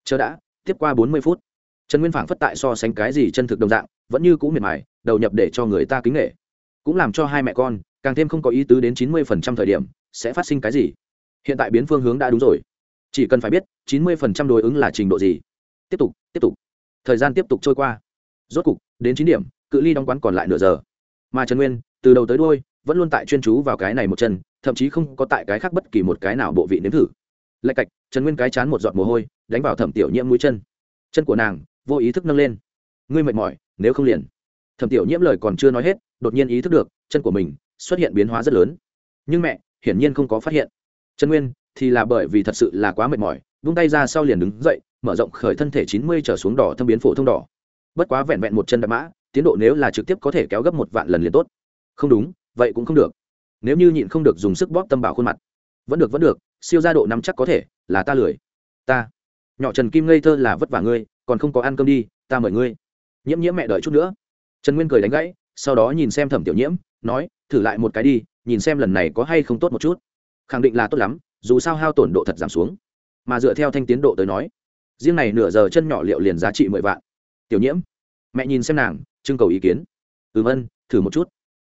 Chờ đã, tiếp qua 40 phút. Trần nguyên phảng phất tại so sánh cái gì chân thực đồng dạng, vẫn như cũ miệt mài, đầu nhập để cho người ta kính nghệ. Cũng làm cho hai mẹ con, càng thêm không có ý tứ đến chín mươi phần trăm thời điểm, sẽ phát sinh cái gì. Hiện tại biến phương hướng đã đúng rồi. Chỉ cần phải biết, chín mươi phần trăm đối ứng là trình độ gì. Tiếp tục tiếp tục. Thời gian tiếp tục trôi qua. Rốt cục, đến chín điểm, cự ly đóng quán còn lại nửa giờ. Mà trần nguyên, từ đầu tới đôi vẫn luôn tại chuyên chú vào cái này một chân thậm chí không có tại cái khác bất kỳ một cái nào bộ vị nếm thử. Lạch cạch, trần nguyên cái chán một giọt mồ hôi, đánh vào thẩm tiểu nhiễm mũi chân. Chân của nàng, vô ý thức nâng lên. Ngươi mệt mỏi, nếu không liền. Thẩm tiểu nhiễm lời còn chưa nói hết, đột nhiên ý thức được, chân của mình xuất hiện biến hóa rất lớn. Nhưng mẹ, hiển nhiên không có phát hiện. Trần nguyên, thì là bởi vì thật sự là quá mệt mỏi, vung tay ra sau liền đứng dậy, mở rộng khởi thân thể chín mươi trở xuống đỏ thâm biến phổ thông đỏ. Bất quá vẹn vẹn một chân đạp mã, tiến độ nếu là trực tiếp có thể kéo gấp một vạn lần liền tốt. Không đúng, vậy cũng không được nếu như nhịn không được dùng sức bóp tâm bảo khuôn mặt. Vẫn được vẫn được, siêu gia độ nắm chắc có thể, là ta lười. Ta. Nhỏ trần kim ngây thơ là vất vả ngươi, còn không có ăn cơm đi, ta mời ngươi. Nhiễm nhiễm mẹ đợi chút nữa. Trần nguyên cười đánh gãy, sau đó nhìn xem thẩm tiểu nhiễm, nói, thử lại một cái đi, nhìn xem lần này có hay không tốt một chút. Khẳng định là tốt lắm, dù sao hao tổn độ thật giảm xuống. Mà dựa theo thanh tiến độ tới nói, riêng này nửa giờ chân nhỏ liệu liền giá trị mười vạn. Tiểu nhiễm, mẹ nhìn xem nàng, trưng cầu ý kiến. Ừm ân, thử một chút.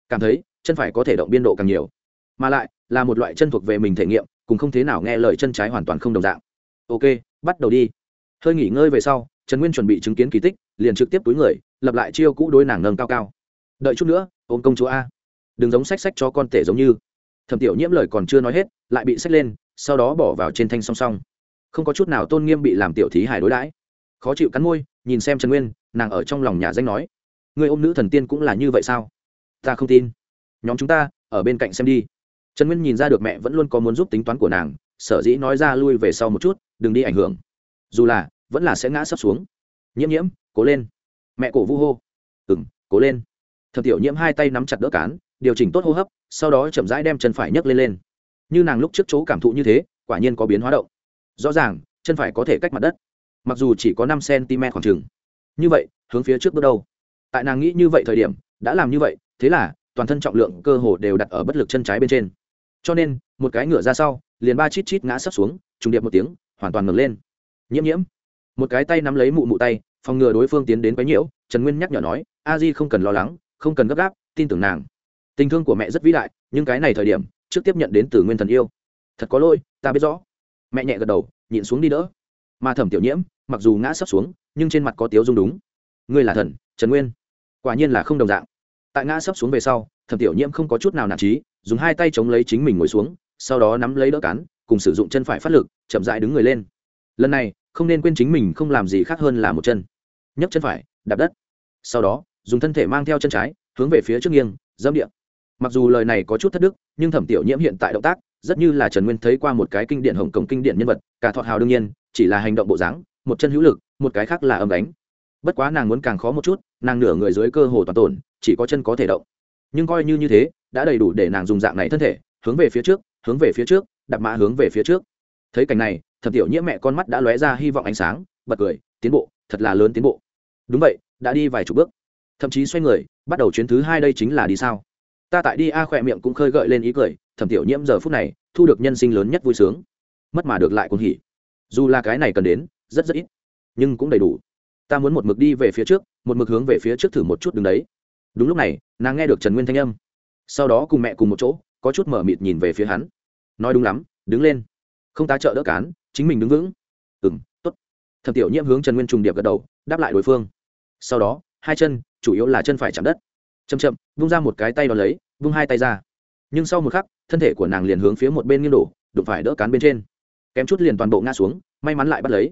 Cảm thấy chân phải có thể động biên độ càng nhiều. Mà lại, là một loại chân thuộc về mình thể nghiệm, cùng không thế nào nghe lời chân trái hoàn toàn không đồng dạng. Ok, bắt đầu đi. Hơi nghỉ ngơi về sau, trần nguyên chuẩn bị chứng kiến kỳ tích, liền trực tiếp túi người lập lại chiêu cũ đôi nàng nâng cao cao. Đợi chút nữa, ôm công chúa a. Đừng giống sách sách cho con tể giống như. Thẩm tiểu nhiễm lời còn chưa nói hết, lại bị sách lên, sau đó bỏ vào trên thanh song song. Không có chút nào tôn nghiêm bị làm tiểu thí hài đối đãi. Khó chịu cắn môi, nhìn xem trần nguyên, nàng ở trong lòng nhà danh nói. Người ôm nữ thần tiên cũng là như vậy sao? Ta không tin nhóm chúng ta, ở bên cạnh xem đi. Trần nguyên nhìn ra được mẹ vẫn luôn có muốn giúp tính toán của nàng, sở dĩ nói ra lui về sau một chút, đừng đi ảnh hưởng. Dù là, vẫn là sẽ ngã sấp xuống. Nhiễm nhiễm, cố lên. Mẹ cổ vu hô. Ừng cố lên. Thập tiểu nhiễm hai tay nắm chặt đỡ cán, điều chỉnh tốt hô hấp, sau đó chậm rãi đem chân phải nhấc lên lên. Như nàng lúc trước chỗ cảm thụ như thế, quả nhiên có biến hóa động. Rõ ràng, chân phải có thể cách mặt đất, mặc dù chỉ có năm cm khoảng trừng như vậy, hướng phía trước bước đâu tại nàng nghĩ như vậy thời điểm, đã làm như vậy, thế là toàn thân trọng lượng cơ hồ đều đặt ở bất lực chân trái bên trên. Cho nên, một cái ngựa ra sau, liền ba chít chít ngã sấp xuống, trùng điệp một tiếng, hoàn toàn ngừng lên. Nhiễm nhiễm. Một cái tay nắm lấy mụ mụ tay, phòng ngừa đối phương tiến đến quấy nhiễu, trần nguyên nhắc nhở nói, a di không cần lo lắng, không cần gấp gáp, tin tưởng nàng. Tình thương của mẹ rất vĩ đại, nhưng cái này thời điểm, trước tiếp nhận đến từ nguyên thần yêu. Thật có lỗi, ta biết rõ. Mẹ nhẹ gật đầu, nhịn xuống đi đỡ. Mà thẩm tiểu nhiễm, mặc dù ngã sấp xuống, nhưng trên mặt có tiếu dung đúng. Ngươi là thần, trần nguyên. Quả nhiên là không đồng dạng tại ngã sấp xuống về sau, thẩm tiểu nhiễm không có chút nào nản trí, dùng hai tay chống lấy chính mình ngồi xuống, sau đó nắm lấy đỡ cán, cùng sử dụng chân phải phát lực, chậm dại đứng người lên. Lần này, không nên quên chính mình không làm gì khác hơn là một chân. Nhấc chân phải, đạp đất. Sau đó, dùng thân thể mang theo chân trái, hướng về phía trước nghiêng dâm điện mặc dù lời này có chút thất đức, nhưng thẩm tiểu nhiễm hiện tại động tác, rất như là trần nguyên thấy qua một cái kinh điển hồng cổng kinh điển nhân vật, cả thọ hào đương nhiên, chỉ là hành động bộ dáng, một chân hữu lực, một cái khác là âm đánh. Bất quá nàng muốn càng khó một chút, nàng nửa người dưới cơ hồ toàn tổn chỉ có chân có thể động. Nhưng coi như như thế, đã đầy đủ để nàng dùng dạng này thân thể, hướng về phía trước, hướng về phía trước, đạp mã hướng về phía trước. Thấy cảnh này, thẩm tiểu nhiễm mẹ con mắt đã lóe ra hy vọng ánh sáng, bật cười, tiến bộ, thật là lớn tiến bộ. Đúng vậy, đã đi vài chục bước. Thậm chí xoay người, bắt đầu chuyến thứ hai đây chính là đi sao. Ta tại đi a khỏe miệng cũng khơi gợi lên ý cười, thẩm tiểu nhiễm giờ phút này, thu được nhân sinh lớn nhất vui sướng. Mất mà được lại cũng hỉ. Dù là cái này cần đến, rất rất ít, nhưng cũng đầy đủ. Ta muốn một mực đi về phía trước, một mực hướng về phía trước thử một chút đứng đấy đúng lúc này, nàng nghe được trần nguyên thanh âm. Sau đó cùng mẹ cùng một chỗ, có chút mở mịt nhìn về phía hắn. Nói đúng lắm, đứng lên. Không tá trợ đỡ cán, chính mình đứng vững. Ừ m t ố t thẩm tiểu nhiễm hướng trần nguyên trùng điệp gật đầu, đáp lại đối phương. Sau đó, hai chân, chủ yếu là chân phải chạm đất. Chầm chậm, vung ra một cái tay đ ó lấy, vung hai tay ra. Nhưng sau một khắc, thân thể của nàng liền hướng phía một bên nghiêng đổ, đụng phải đỡ cán bên trên. Kém chút liền toàn bộ ngã xuống, may mắn lại bắt lấy.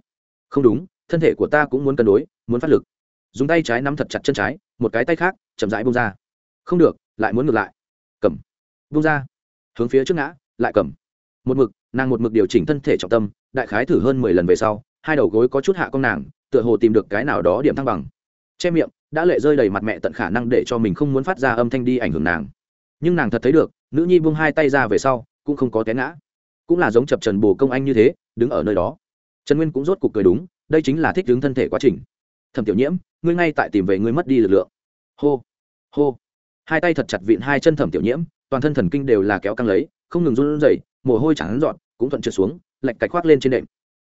Không đúng, thân thể của ta cũng muốn cân đối, muốn phát lực. Dùng tay trái nắm thật chặt chân trái, một cái tay khác chậm rãi bông ra. Không được, lại muốn ngược lại. Cầm. Bông ra. Hướng phía trước ngã, lại cầm. Một mực, nàng một mực điều chỉnh thân thể trọng tâm, đại khái thử hơn mười lần về sau, hai đầu gối có chút hạ con nàng, tựa hồ tìm được cái nào đó điểm thăng bằng. Che miệng, đã lệ rơi đầy mặt mẹ tận khả năng để cho mình không muốn phát ra âm thanh đi ảnh hưởng nàng. Nhưng nàng thật thấy được, nữ nhi buông hai tay ra về sau, cũng không có té ngã. Cũng là giống chập trần bồ công anh như thế, đứng ở nơi đó. Trần nguyên cũng rốt cuộc cười đúng, đây chính là thích đứng thân thể quá trình. Thẩm tiểu nhiễm, ngươi ngay tại tìm về ngươi mất đi lực lượng. Hô hô. Hai tay thật chặt vịn hai chân thẩm tiểu nhiễm, toàn thân thần kinh đều là kéo căng lấy, không ngừng run rẩy, mồ hôi chẳng dọn cũng thuận trượt xuống lạch cạch khoác lên trên đệm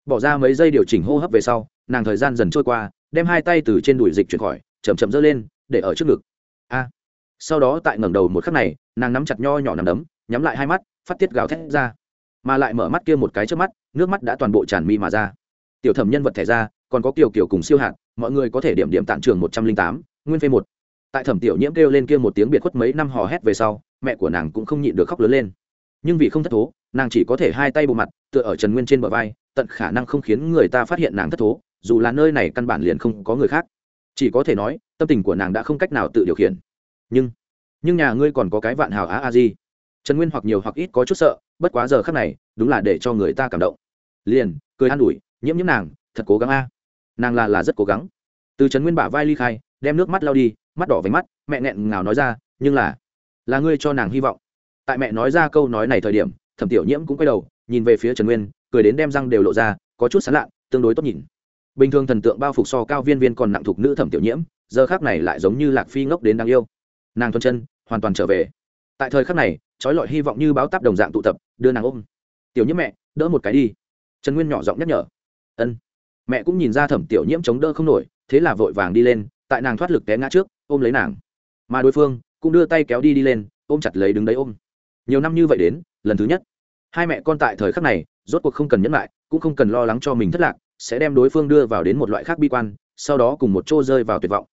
bỏ ra mấy giây điều chỉnh hô hấp về sau, nàng thời gian dần trôi qua, đem hai tay từ trên đùi dịch chuyển khỏi, chậm chậm dơ lên, để ở trước ngực. A. Sau đó tại ngẩng đầu một khắc này, nàng nắm chặt nho nhỏ nằm đấm, nhắm lại hai mắt, phát tiết gào thét ra. Mà lại mở mắt kia một cái trước mắt, nước mắt đã toàn bộ tràn mi mà ra. Tiểu thẩm nhân vật thẻ ra, còn có kiểu kiểu cùng siêu hạt, mọi người có thể điểm điểm tạm trường một trăm linh tám, nguyên phê một tại thẩm tiểu nhiễm kêu lên kia một tiếng biệt khuất mấy năm hò hét về sau, mẹ của nàng cũng không nhịn được khóc lớn lên. Nhưng vì không thất thố, nàng chỉ có thể hai tay bộ mặt, tựa ở trần nguyên trên bờ vai, tận khả năng không khiến người ta phát hiện nàng thất thố, dù là nơi này căn bản liền không có người khác. Chỉ có thể nói, tâm tình của nàng đã không cách nào tự điều khiển. Nhưng nhưng nhà ngươi còn có cái vạn hào á a di. Trần nguyên hoặc nhiều hoặc ít có chút sợ, bất quá giờ khác này, đúng là để cho người ta cảm động. Liền, cười an ủi, nhiễm nhiễm nàng, thật cố gắng a. Nàng là là rất cố gắng. Từ trần nguyên bả vai ly khai đem nước mắt lao đi, mắt đỏ váy mắt, mẹ nghẹn ngào nói ra, nhưng là là ngươi cho nàng hy vọng. Tại mẹ nói ra câu nói này thời điểm, thẩm tiểu nhiễm cũng quay đầu, nhìn về phía trần nguyên, cười đến đem răng đều lộ ra, có chút sán lạ, tương đối tốt nhìn. Bình thường thần tượng bao phục so cao viên viên còn nặng thục nữ thẩm tiểu nhiễm, giờ khác này lại giống như lạc phi ngốc đến đáng yêu. Nàng thuần chân, hoàn toàn trở về. Tại thời khắc này, trói lọi hy vọng như báo táp đồng dạng tụ tập, đưa nàng ôm. Tiểu nhiễm mẹ, đỡ một cái đi. Trần nguyên nhỏ giọng nhắc nhở. Ân. Mẹ cũng nhìn ra thẩm tiểu nhiễm chống đỡ không nổi, thế là vội vàng đi lên tại nàng thoát lực té ngã trước, ôm lấy nàng. Mà đối phương cũng đưa tay kéo đi đi lên, ôm chặt lấy đứng đấy ôm. Nhiều năm như vậy đến, lần thứ nhất, hai mẹ con tại thời khắc này, rốt cuộc không cần nhẫn lại, cũng không cần lo lắng cho mình thất lạc, sẽ đem đối phương đưa vào đến một loại khác bi quan, sau đó cùng một chỗ rơi vào tuyệt vọng.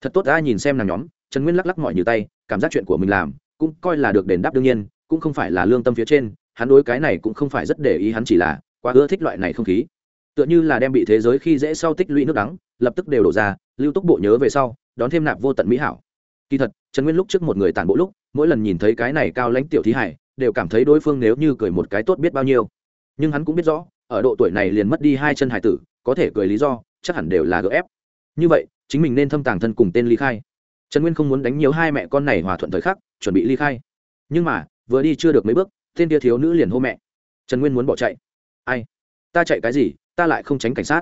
Thật tốt, ai nhìn xem nàng nhóm, trần nguyên lắc lắc mọi như tay, cảm giác chuyện của mình làm, cũng coi là được đền đáp đương nhiên, cũng không phải là lương tâm phía trên, hắn đối cái này cũng không phải rất để ý, hắn chỉ là quá ưa thích loại này không khí. Tựa như là đem bị thế giới khi dễ sau tích lũy nước đắng, lập tức đều đổ ra lưu túc bộ nhớ về sau, đón thêm nạp vô tận mỹ hảo. Kỳ thật, trần nguyên lúc trước một người tàn bộ lúc, mỗi lần nhìn thấy cái này cao lãnh tiểu thí hải, đều cảm thấy đối phương nếu như cười một cái tốt biết bao nhiêu. Nhưng hắn cũng biết rõ, ở độ tuổi này liền mất đi hai chân hải tử, có thể cười lý do, chắc hẳn đều là gỡ ép. Như vậy, chính mình nên thâm tàng thân cùng tên ly khai. Trần nguyên không muốn đánh nhiều hai mẹ con này hòa thuận thời khắc, chuẩn bị ly khai. Nhưng mà, vừa đi chưa được mấy bước, tên kia thiếu nữ liền hô mẹ. Trần nguyên muốn bỏ chạy. Ai? Ta chạy cái gì? Ta lại không tránh cảnh sát.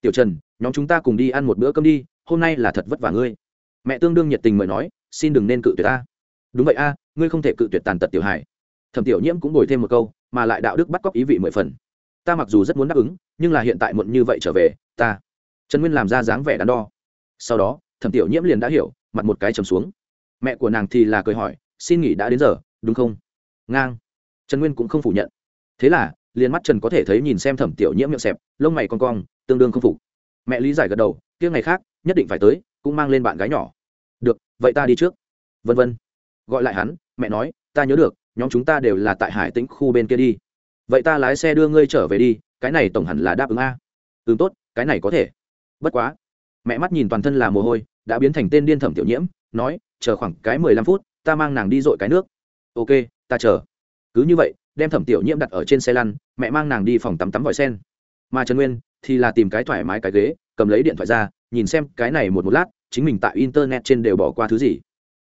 Tiểu trần, nhóm chúng ta cùng đi ăn một bữa cơm đi hôm nay là thật vất vả ngươi. Mẹ tương đương nhiệt tình mời nói, xin đừng nên cự tuyệt ta. Đúng vậy a, ngươi không thể cự tuyệt tàn tật tiểu hải thẩm tiểu nhiễm cũng bồi thêm một câu, mà lại đạo đức bắt cóc ý vị mười phần. Ta mặc dù rất muốn đáp ứng, nhưng là hiện tại muộn như vậy trở về, ta. Trần nguyên làm ra dáng vẻ đắn đo. Sau đó, thẩm tiểu nhiễm liền đã hiểu, mặt một cái trầm xuống. Mẹ của nàng thì là cười hỏi, xin nghỉ đã đến giờ, đúng không? Ngang. Trần nguyên cũng không phủ nhận. Thế là, liền mắt trần có thể thấy nhìn xem thẩm tiểu nhiễm miệng xẹp, lông mày con cong, tương đương không phục. Mẹ lý giải gật đầu, kia ngày khác nhất định phải tới, cũng mang lên bạn gái nhỏ. Được, vậy ta đi trước. Vân vân. Gọi lại hắn, mẹ nói, ta nhớ được, nhóm chúng ta đều là tại hải tĩnh khu bên kia đi. Vậy ta lái xe đưa ngươi trở về đi, cái này tổng hẳn là đáp ứng a. Ừ tốt, cái này có thể. Bất quá. Mẹ mắt nhìn toàn thân là mồ hôi, đã biến thành tên điên thẩm tiểu nhiễm, nói, chờ khoảng cái mười lăm phút, ta mang nàng đi dội cái nước. Ok, ta chờ. Cứ như vậy, đem thẩm tiểu nhiễm đặt ở trên xe lăn, mẹ mang nàng đi phòng tắm tắm vòi sen. Mà trần nguyên thì là tìm cái thoải mái cái ghế, cầm lấy điện thoại ra nhìn xem cái này một một lát chính mình tại internet trên đều bỏ qua thứ gì.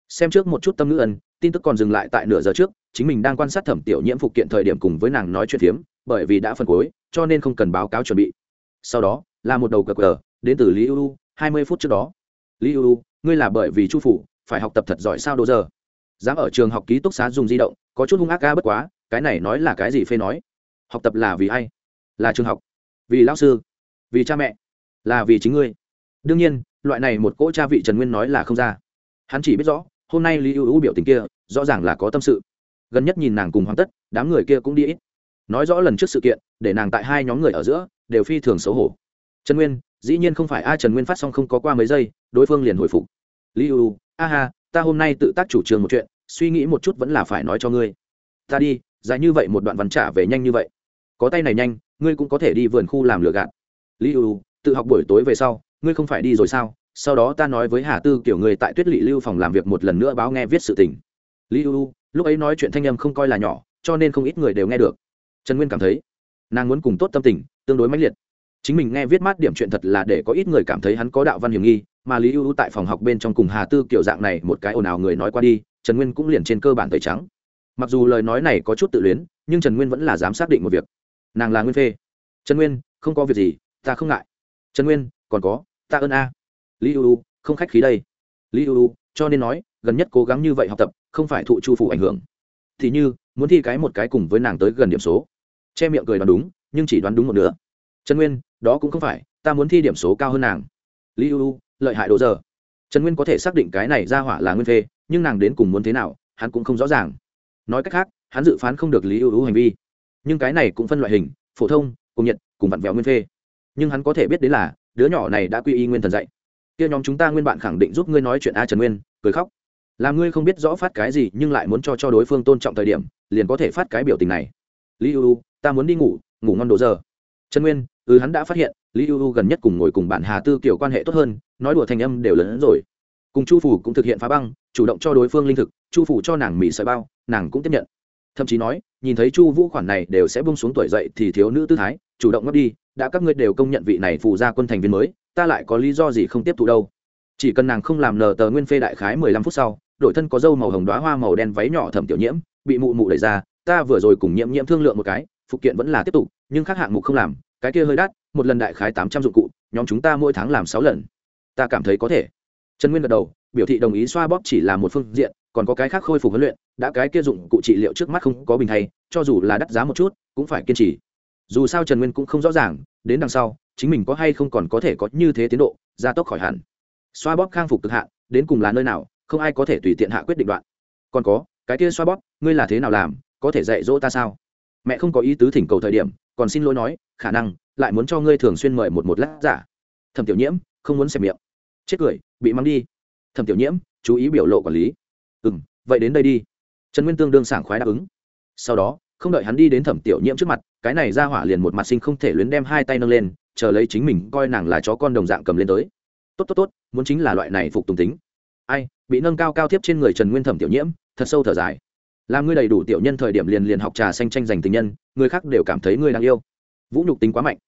Xem trước một chút tâm ngữ ân tin tức còn dừng lại tại nửa giờ trước chính mình đang quan sát thẩm tiểu nhiễm phục kiện thời điểm cùng với nàng nói chuyện phiếm bởi vì đã phân cối, cho nên không cần báo cáo chuẩn bị. Sau đó là một đầu cờ cờ đến từ lý ưu hai mươi phút trước đó. Lý ưu ngươi là bởi vì chu phủ phải học tập thật giỏi sao đồ giờ dám ở trường học ký túc xá dùng di động có chút hung ác ca bất quá cái này nói là cái gì phê nói? Học tập là vì ai? Là trường học. Vì lão sư. Vì cha mẹ. Là vì chính ngươi đương nhiên, loại này một cỗ cha vị trần nguyên nói là không ra. Hắn chỉ biết rõ, hôm nay lý ưu ưu biểu tình kia, rõ ràng là có tâm sự. Gần nhất nhìn nàng cùng hoàng tất, đám người kia cũng đi ít. Nói rõ lần trước sự kiện, để nàng tại hai nhóm người ở giữa, đều phi thường xấu hổ. Trần nguyên, dĩ nhiên không phải ai trần nguyên phát xong không có qua mấy giây, đối phương liền hồi phục. Lý ưu a ha, ta hôm nay tự tác chủ trương một chuyện, suy nghĩ một chút vẫn là phải nói cho ngươi. Ta đi, dài như vậy một đoạn văn trả về nhanh như vậy. Có tay này nhanh, ngươi cũng có thể đi vườn khu làm lựa gạt. Lý ưu, tự học buổi tối về sau ngươi không phải đi rồi sao? Sau đó ta nói với hà tư kiểu người tại tuyết lỵ lưu phòng làm việc một lần nữa báo nghe viết sự tình. Lý ưu lúc ấy nói chuyện thanh âm không coi là nhỏ, cho nên không ít người đều nghe được. Trần nguyên cảm thấy, nàng muốn cùng tốt tâm tình, tương đối mãnh liệt. Chính mình nghe viết mát điểm chuyện thật là để có ít người cảm thấy hắn có đạo văn hiểm nghi, mà lý ưu tại phòng học bên trong cùng hà tư kiểu dạng này một cái ồn ào người nói qua đi, trần nguyên cũng liền trên cơ bản tẩy trắng. Mặc dù lời nói này có chút tự luyến, nhưng trần nguyên vẫn là dám xác định một việc. Nàng là nguyên phê. Trần nguyên, không có việc gì, ta không ngại. Trần nguyên, còn có ta ơn a. Lý ưu không khách khí đây. Lý ưu cho nên nói, gần nhất cố gắng như vậy học tập, không phải thụ chu phủ ảnh hưởng. Thì như, muốn thi cái một cái cùng với nàng tới gần điểm số. Che miệng cười đoán đúng, nhưng chỉ đoán đúng một nửa. Trần nguyên, đó cũng không phải, ta muốn thi điểm số cao hơn nàng. Lý ưu lợi hại độ giờ. Trần nguyên có thể xác định cái này ra hỏa là nguyên phê, nhưng nàng đến cùng muốn thế nào, hắn cũng không rõ ràng. Nói cách khác, hắn dự phán không được lý ưu ưu hành vi. Nhưng cái này cũng phân loại hình, phổ thông, cùng nhật cùng vặn vẹo nguyên phê. Nhưng hắn có thể biết đến là đứa nhỏ này đã quy y nguyên thần dạy. Kia nhóm chúng ta nguyên bạn khẳng định giúp ngươi nói chuyện a trần nguyên, cười khóc. Làm ngươi không biết rõ phát cái gì, nhưng lại muốn cho cho đối phương tôn trọng thời điểm, liền có thể phát cái biểu tình này. Lý ưu ta muốn đi ngủ ngủ ngon đồ giờ. Trần nguyên ừ hắn đã phát hiện, lý ưu gần nhất cùng ngồi cùng bạn hà tư kiểu quan hệ tốt hơn, nói đùa thành âm đều lớn hơn rồi. Cùng chu phủ cũng thực hiện phá băng, chủ động cho đối phương linh thực, chu phủ cho nàng mỹ sợi bao, nàng cũng tiếp nhận thậm chí nói, nhìn thấy chu vũ khoản này đều sẽ bông xuống tuổi dậy thì thiếu nữ tư thái, chủ động ngất đi, đã các ngươi đều công nhận vị này phù ra quân thành viên mới, ta lại có lý do gì không tiếp thụ đâu. Chỉ cần nàng không làm nờ tờ nguyên phê đại khái mười lăm phút sau, đổi thân có dâu màu hồng đoá hoa màu đen váy nhỏ thẩm tiểu nhiễm, bị mụ mụ đẩy ra, ta vừa rồi cùng nhiễm nhiễm thương lượng một cái, phụ kiện vẫn là tiếp tục, nhưng khác hạng mục không làm, cái kia hơi đắt, một lần đại khái tám trăm dụng cụ, nhóm chúng ta mỗi tháng làm sáu lần. Ta cảm thấy có thể. Trần nguyên gật đầu, biểu thị đồng ý xoa bóp chỉ là một phương diện còn có cái khác khôi phục huấn luyện, đã cái kia dụng cụ trị liệu trước mắt không có bình thay, cho dù là đắt giá một chút, cũng phải kiên trì. Dù sao trần nguyên cũng không rõ ràng, đến đằng sau, chính mình có hay không còn có thể có như thế tiến độ, gia tốc khỏi hẳn. Xoa bóp khang phục cực hạn, đến cùng là nơi nào, không ai có thể tùy tiện hạ quyết định đoạn. Còn có, cái kia xoa bóp, ngươi là thế nào làm, có thể dạy dỗ ta sao? Mẹ không có ý tứ thỉnh cầu thời điểm, còn xin lỗi nói, khả năng, lại muốn cho ngươi thường xuyên mời một một lát giả. Thẩm tiểu nhiễm, không muốn xem miệng. Chết cười, bị mắng đi. Thẩm tiểu nhiễm, chú ý biểu lộ quản lý ừ m vậy đến đây đi. Trần nguyên tương đương sảng khoái đáp ứng. Sau đó, không đợi hắn đi đến thẩm tiểu nhiễm trước mặt, cái này ra hỏa liền một mặt sinh không thể luyến đem hai tay nâng lên, chờ lấy chính mình coi nàng là chó con đồng dạng cầm lên tới. Tốt tốt tốt, muốn chính là loại này phục tùng tính. Ai, bị nâng cao cao tiếp trên người trần nguyên thẩm tiểu nhiễm, thật sâu thở dài. Làm ngươi đầy đủ tiểu nhân thời điểm liền liền học trà xanh tranh giành tình nhân, người khác đều cảm thấy ngươi đang yêu. Vũ nhục tính quá mạnh.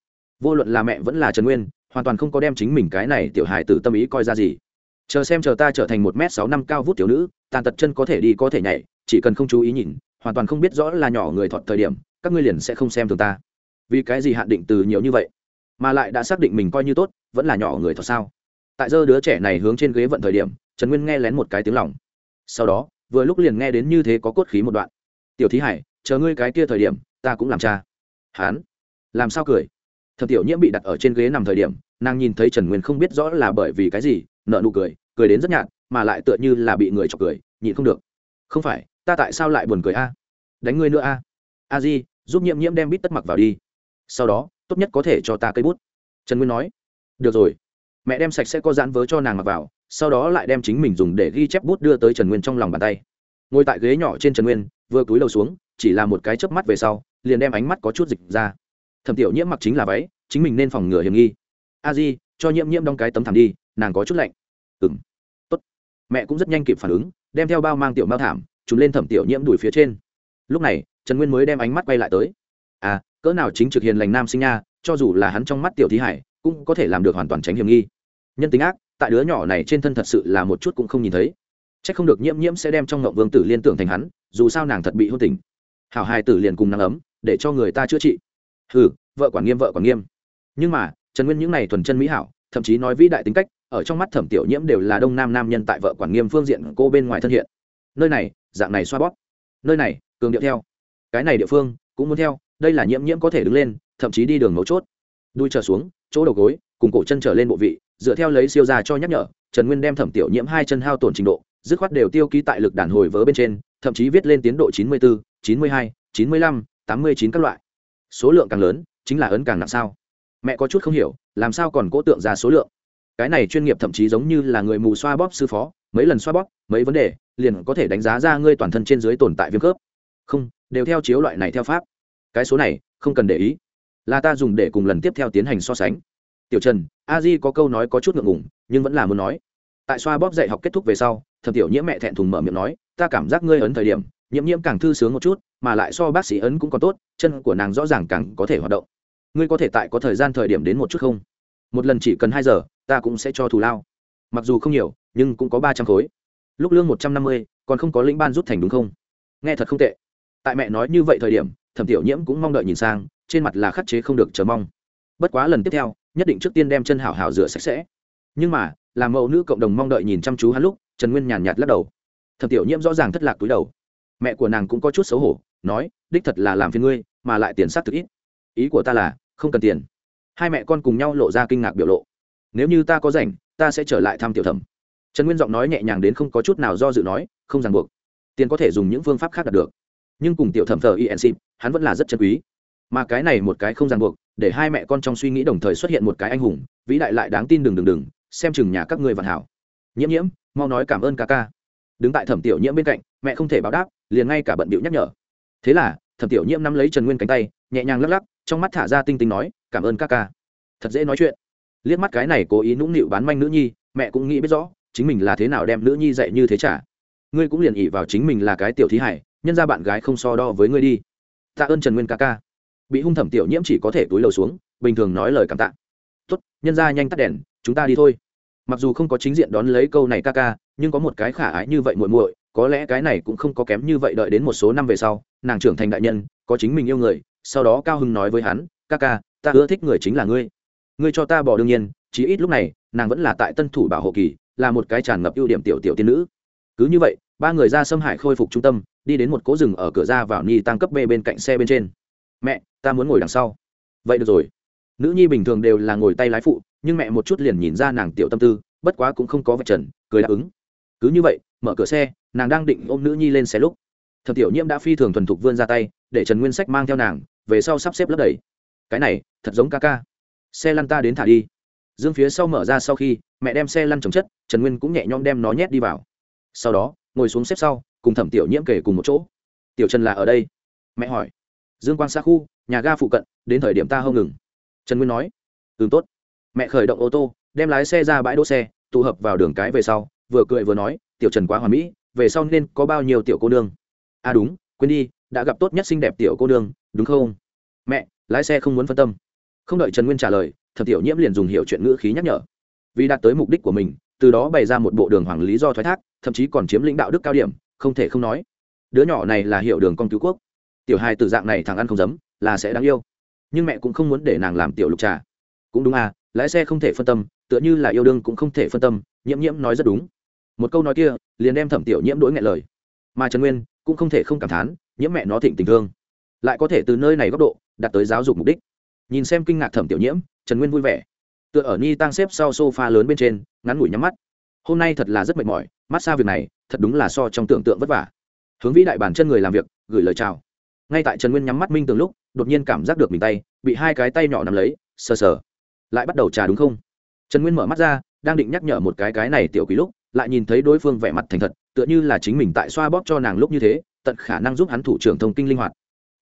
Vô luận là mẹ vẫn là trần nguyên, hoàn toàn không có đem chính mình cái này tiểu hài tử tâm ý coi ra gì. Chờ xem chờ ta trở thành một m sáu năm cao vút tiểu nữ tàn tật chân có thể đi có thể nhảy, chỉ cần không chú ý nhìn, hoàn toàn không biết rõ là nhỏ người thọt thời điểm, các ngươi liền sẽ không xem thường ta. Vì cái gì hạn định từ nhiều như vậy? Mà lại đã xác định mình coi như tốt, vẫn là nhỏ người thọt sao? Tại giờ đứa trẻ này hướng trên ghế vận thời điểm, trần nguyên nghe lén một cái tiếng lòng. Sau đó, vừa lúc liền nghe đến như thế có cốt khí một đoạn. Tiểu thí hải, chờ ngươi cái kia thời điểm, ta cũng làm cha. Hán, làm sao cười? Thập tiểu nhiễm bị đặt ở trên ghế nằm thời điểm, nàng nhìn thấy trần nguyên không biết rõ là bởi vì cái gì nợ nụ cười cười đến rất nhạt mà lại tựa như là bị người chọc cười, nhịn không được. Không phải, ta tại sao lại buồn cười a? Đánh ngươi nữa a. A di, giúp nhiễm nhiễm đem bít tất mặc vào đi. Sau đó, tốt nhất có thể cho ta cây bút. Trần nguyên nói. Được rồi. Mẹ đem sạch sẽ có dán vớ cho nàng mặc vào, sau đó lại đem chính mình dùng để ghi chép bút đưa tới trần nguyên trong lòng bàn tay. Ngồi tại ghế nhỏ trên trần nguyên, vừa cúi đầu xuống, chỉ là một cái chớp mắt về sau, liền đem ánh mắt có chút dịch ra. Thẩm tiểu nhiễm mặc chính là váy, chính mình nên phòng ngừa hiểm nghi. A di, cho nhiễm nhiễm đong cái tấm thảm đi, nàng có chút lạnh. Ừng mẹ cũng rất nhanh kịp phản ứng, đem theo bao mang tiểu mao thảm chúng lên thẩm tiểu nhiễm đuổi phía trên. Lúc này, trần nguyên mới đem ánh mắt quay lại tới. À cỡ nào chính trực hiền lành nam sinh nha, cho dù là hắn trong mắt tiểu thí hải, cũng có thể làm được hoàn toàn tránh hiểm nghi. Nhân tính ác, tại đứa nhỏ này trên thân thật sự là một chút cũng không nhìn thấy. C h ắ c không được nhiễm nhiễm sẽ đem trong ngộng vương tử liên tưởng thành hắn, dù sao nàng thật bị hôn tình. Hảo hai tử liền cùng nắng ấm, để cho người ta chữa trị. Ừ vợ quản nghiêm, vợ quản nghiêm. Nhưng mà, trần nguyên những n à y thuần chân mỹ hảo, thậm chí nói vĩ đại tính cách ở trong mắt thẩm tiểu nhiễm đều là đông nam nam nhân tại vợ quản nghiêm phương diện cô bên ngoài thân hiện. Nơi này, dạng này xoa bóp. Nơi này, cường điệu theo. Cái này địa phương, cũng muốn theo, đây là nhiễm nhiễm có thể đứng lên, thậm chí đi đường mấu chốt. Đuôi trở xuống, chỗ đầu gối, cùng cổ chân trở lên bộ vị, dựa theo lấy siêu ra cho nhắc nhở, trần nguyên đem thẩm tiểu nhiễm hai chân hao tổn trình độ, dứt khoát đều tiêu ký tại lực đàn hồi vớ bên trên, thậm chí viết lên tiến độ chín mươi bốn chín mươi hai, chín mươi lăm, tám mươi chín các loại. Số lượng càng lớn, chính là ấn càng nặng sao. Mẹ có chút không hiểu, làm sao còn cố tượng ra số lượng? Cái này chuyên nghiệp thậm chí giống như là người mù xoa bóp sư phó, mấy lần xoa bóp, mấy vấn đề, liền có thể đánh giá ra ngươi toàn thân trên dưới tồn tại viêm khớp. Không, đều theo chiếu loại này theo pháp. Cái số này, không cần để ý. Là ta dùng để cùng lần tiếp theo tiến hành so sánh. Tiểu trần, a di có câu nói có chút ngượng ngùng, nhưng vẫn là muốn nói. Tại xoa bóp dạy học kết thúc về sau, thẩm tiểu nhiễm mẹ thẹn thùng mở miệng nói, ta cảm giác ngươi ấn thời điểm, nhiễm nhiễm càng thư sướng một chút, mà lại so bác sĩ ấn cũng còn tốt, chân của nàng rõ ràng càng có thể hoạt động. Ngươi có thể tại có thời gian thời điểm đến một chút không? Một lần chỉ cần hai giờ, ta cũng sẽ cho thù lao. Mặc dù không nhiều, nhưng cũng có ba trăm khối. Lúc lương một trăm năm mươi, còn không có lĩnh ban rút thành đúng không? Nghe thật không tệ. Tại mẹ nói như vậy thời điểm, thẩm tiểu nhiễm cũng mong đợi nhìn sang, trên mặt là khắc chế không được chờ mong. Bất quá lần tiếp theo, nhất định trước tiên đem chân hảo hảo rửa sạch sẽ. Nhưng mà làm mẫu nữ cộng đồng mong đợi nhìn chăm chú hắn lúc, trần nguyên nhàn nhạt lắc đầu. Thẩm tiểu nhiễm rõ ràng thất lạc túi đầu. Mẹ của nàng cũng có chút xấu hổ, nói, đích thật là làm phiền ngươi, mà lại tiền sát thực ít. Ý của ta là, không cần tiền hai mẹ con cùng nhau lộ ra kinh ngạc biểu lộ. Nếu như ta có rảnh, ta sẽ trở lại thăm tiểu thẩm. Trần nguyên giọng nói nhẹ nhàng đến không có chút nào do dự nói, không ràng buộc. Tiền có thể dùng những phương pháp khác đạt được. Nhưng cùng tiểu thẩm thờ inc hắn vẫn là rất chân quý. Mà cái này một cái không ràng buộc, để hai mẹ con trong suy nghĩ đồng thời xuất hiện một cái anh hùng, vĩ đại lại đáng tin đừng đừng đừng, xem chừng nhà các ngươi vạn hảo. Nhiễm nhiễm, mau nói cảm ơn ca ca. Đứng tại thẩm tiểu nhiễm bên cạnh, mẹ không thể báo đáp, liền ngay cả bận bịu nhắc nhở. Thế là, thẩm tiểu nhiễm nắm lấy trần nguyên cánh tay, nhẹ nhàng lắc lắc, trong mắt thả ra tinh tinh nói cảm ơn ca ca. Thật dễ nói chuyện. Liếc mắt cái này cố ý nũng nịu bán manh nữ nhi, mẹ cũng nghĩ biết rõ, chính mình là thế nào đem nữ nhi dạy như thế trả ngươi cũng liền ỉ vào chính mình là cái tiểu thí hải, nhân ra bạn gái không so đo với ngươi đi. Tạ ơn trần nguyên ca ca. Bị hung thẩm tiểu nhiễm chỉ có thể túi lầu xuống, bình thường nói lời cảm tạ. Tốt, nhân ra nhanh tắt đèn, chúng ta đi thôi. Mặc dù không có chính diện đón lấy câu này ca ca, nhưng có một cái khả ái như vậy muội muội, có lẽ cái này cũng không có kém như vậy đợi đến một số năm về sau, nàng trưởng thành đại nhân, có chính mình yêu người, sau đó cao hưng nói với hắn, ca ca ta ưa thích người chính là ngươi. Ngươi cho ta bỏ đương nhiên, chí ít lúc này, nàng vẫn là tại tân thủ bảo hộ kỳ, là một cái tràn ngập ưu điểm tiểu tiểu tiên nữ. Cứ như vậy, ba người ra xâm hải khôi phục trung tâm, đi đến một cố rừng ở cửa ra vào ni tăng cấp b bên cạnh xe bên trên. Mẹ, ta muốn ngồi đằng sau. Vậy được rồi. Nữ nhi bình thường đều là ngồi tay lái phụ, nhưng mẹ một chút liền nhìn ra nàng tiểu tâm tư, bất quá cũng không có vật trần, cười đáp ứng. Cứ như vậy, mở cửa xe, nàng đang định ôm nữ nhi lên xe lúc thập tiểu nhiễm đã phi thường thuần thục vươn ra tay, để trần nguyên sách mang theo nàng, về sau sắp xếp lấp đầy cái này, thật giống ca ca. Xe lăn ta đến thả đi. Dương phía sau mở ra sau khi, mẹ đem xe lăn trồng chất, trần nguyên cũng nhẹ nhõm đem nó nhét đi vào. Sau đó, ngồi xuống xếp sau, cùng thẩm tiểu nhiễm kể cùng một chỗ. Tiểu trần là ở đây? mẹ hỏi. Dương quang xa khu, nhà ga phụ cận, đến thời điểm ta hông ngừng. Trần nguyên nói. Ừ tốt. Mẹ khởi động ô tô, đem lái xe ra bãi đỗ xe, tụ hợp vào đường cái về sau, vừa cười vừa nói, tiểu trần quá hoàn mỹ, về sau nên có bao nhiêu tiểu cô nương? À đúng, quên đi, đã gặp tốt nhất xinh đẹp tiểu cô nương, đúng không? Mẹ lái xe không muốn phân tâm. Không đợi trần nguyên trả lời, Thẩm tiểu nhiễm liền dùng hiệu chuyện ngữ khí nhắc nhở. Vì đạt tới mục đích của mình, từ đó bày ra một bộ đường hoàng lý do thoái thác, thậm chí còn chiếm lĩnh đạo đức cao điểm, không thể không nói. Đứa nhỏ này là hiệu đường con cứu quốc. Tiểu hai từ dạng này thằng ăn không dấm là sẽ đáng yêu. Nhưng mẹ cũng không muốn để nàng làm tiểu lục trà. Cũng đúng à lái xe không thể phân tâm, tựa như là yêu đương cũng không thể phân tâm, nhiễm nhiễm nói rất đúng. Một câu nói kia, liền đem thẩm tiểu nhiễm đỗi ngại lời. Mà trần nguyên cũng không thể không cảm thán, nhiễm mẹ nó thịnh tình thương lại có thể từ nơi này góc độ đạt tới giáo dục mục đích. Nhìn xem kinh ngạc thẩm tiểu nhiễm, trần nguyên vui vẻ. Tựa ở ni tăng xếp sau sofa lớn bên trên, ngắn ngủi nhắm mắt. Hôm nay thật là rất mệt mỏi, mát xa việc này, thật đúng là so trong tưởng tượng vất vả. Hướng vĩ đại bản chân người làm việc, gửi lời chào. Ngay tại trần nguyên nhắm mắt minh tường lúc, đột nhiên cảm giác được mình tay bị hai cái tay nhỏ nắm lấy, sờ sờ. Lại bắt đầu trà đúng không? Trần nguyên mở mắt ra, đang định nhắc nhở một cái cái này tiểu quý lúc, lại nhìn thấy đối phương vẻ mặt thành thật, tựa như là chính mình tại xoa bóp cho nàng lúc như thế, tận khả năng giúp hắn thủ trưởng thông kinh linh hoạt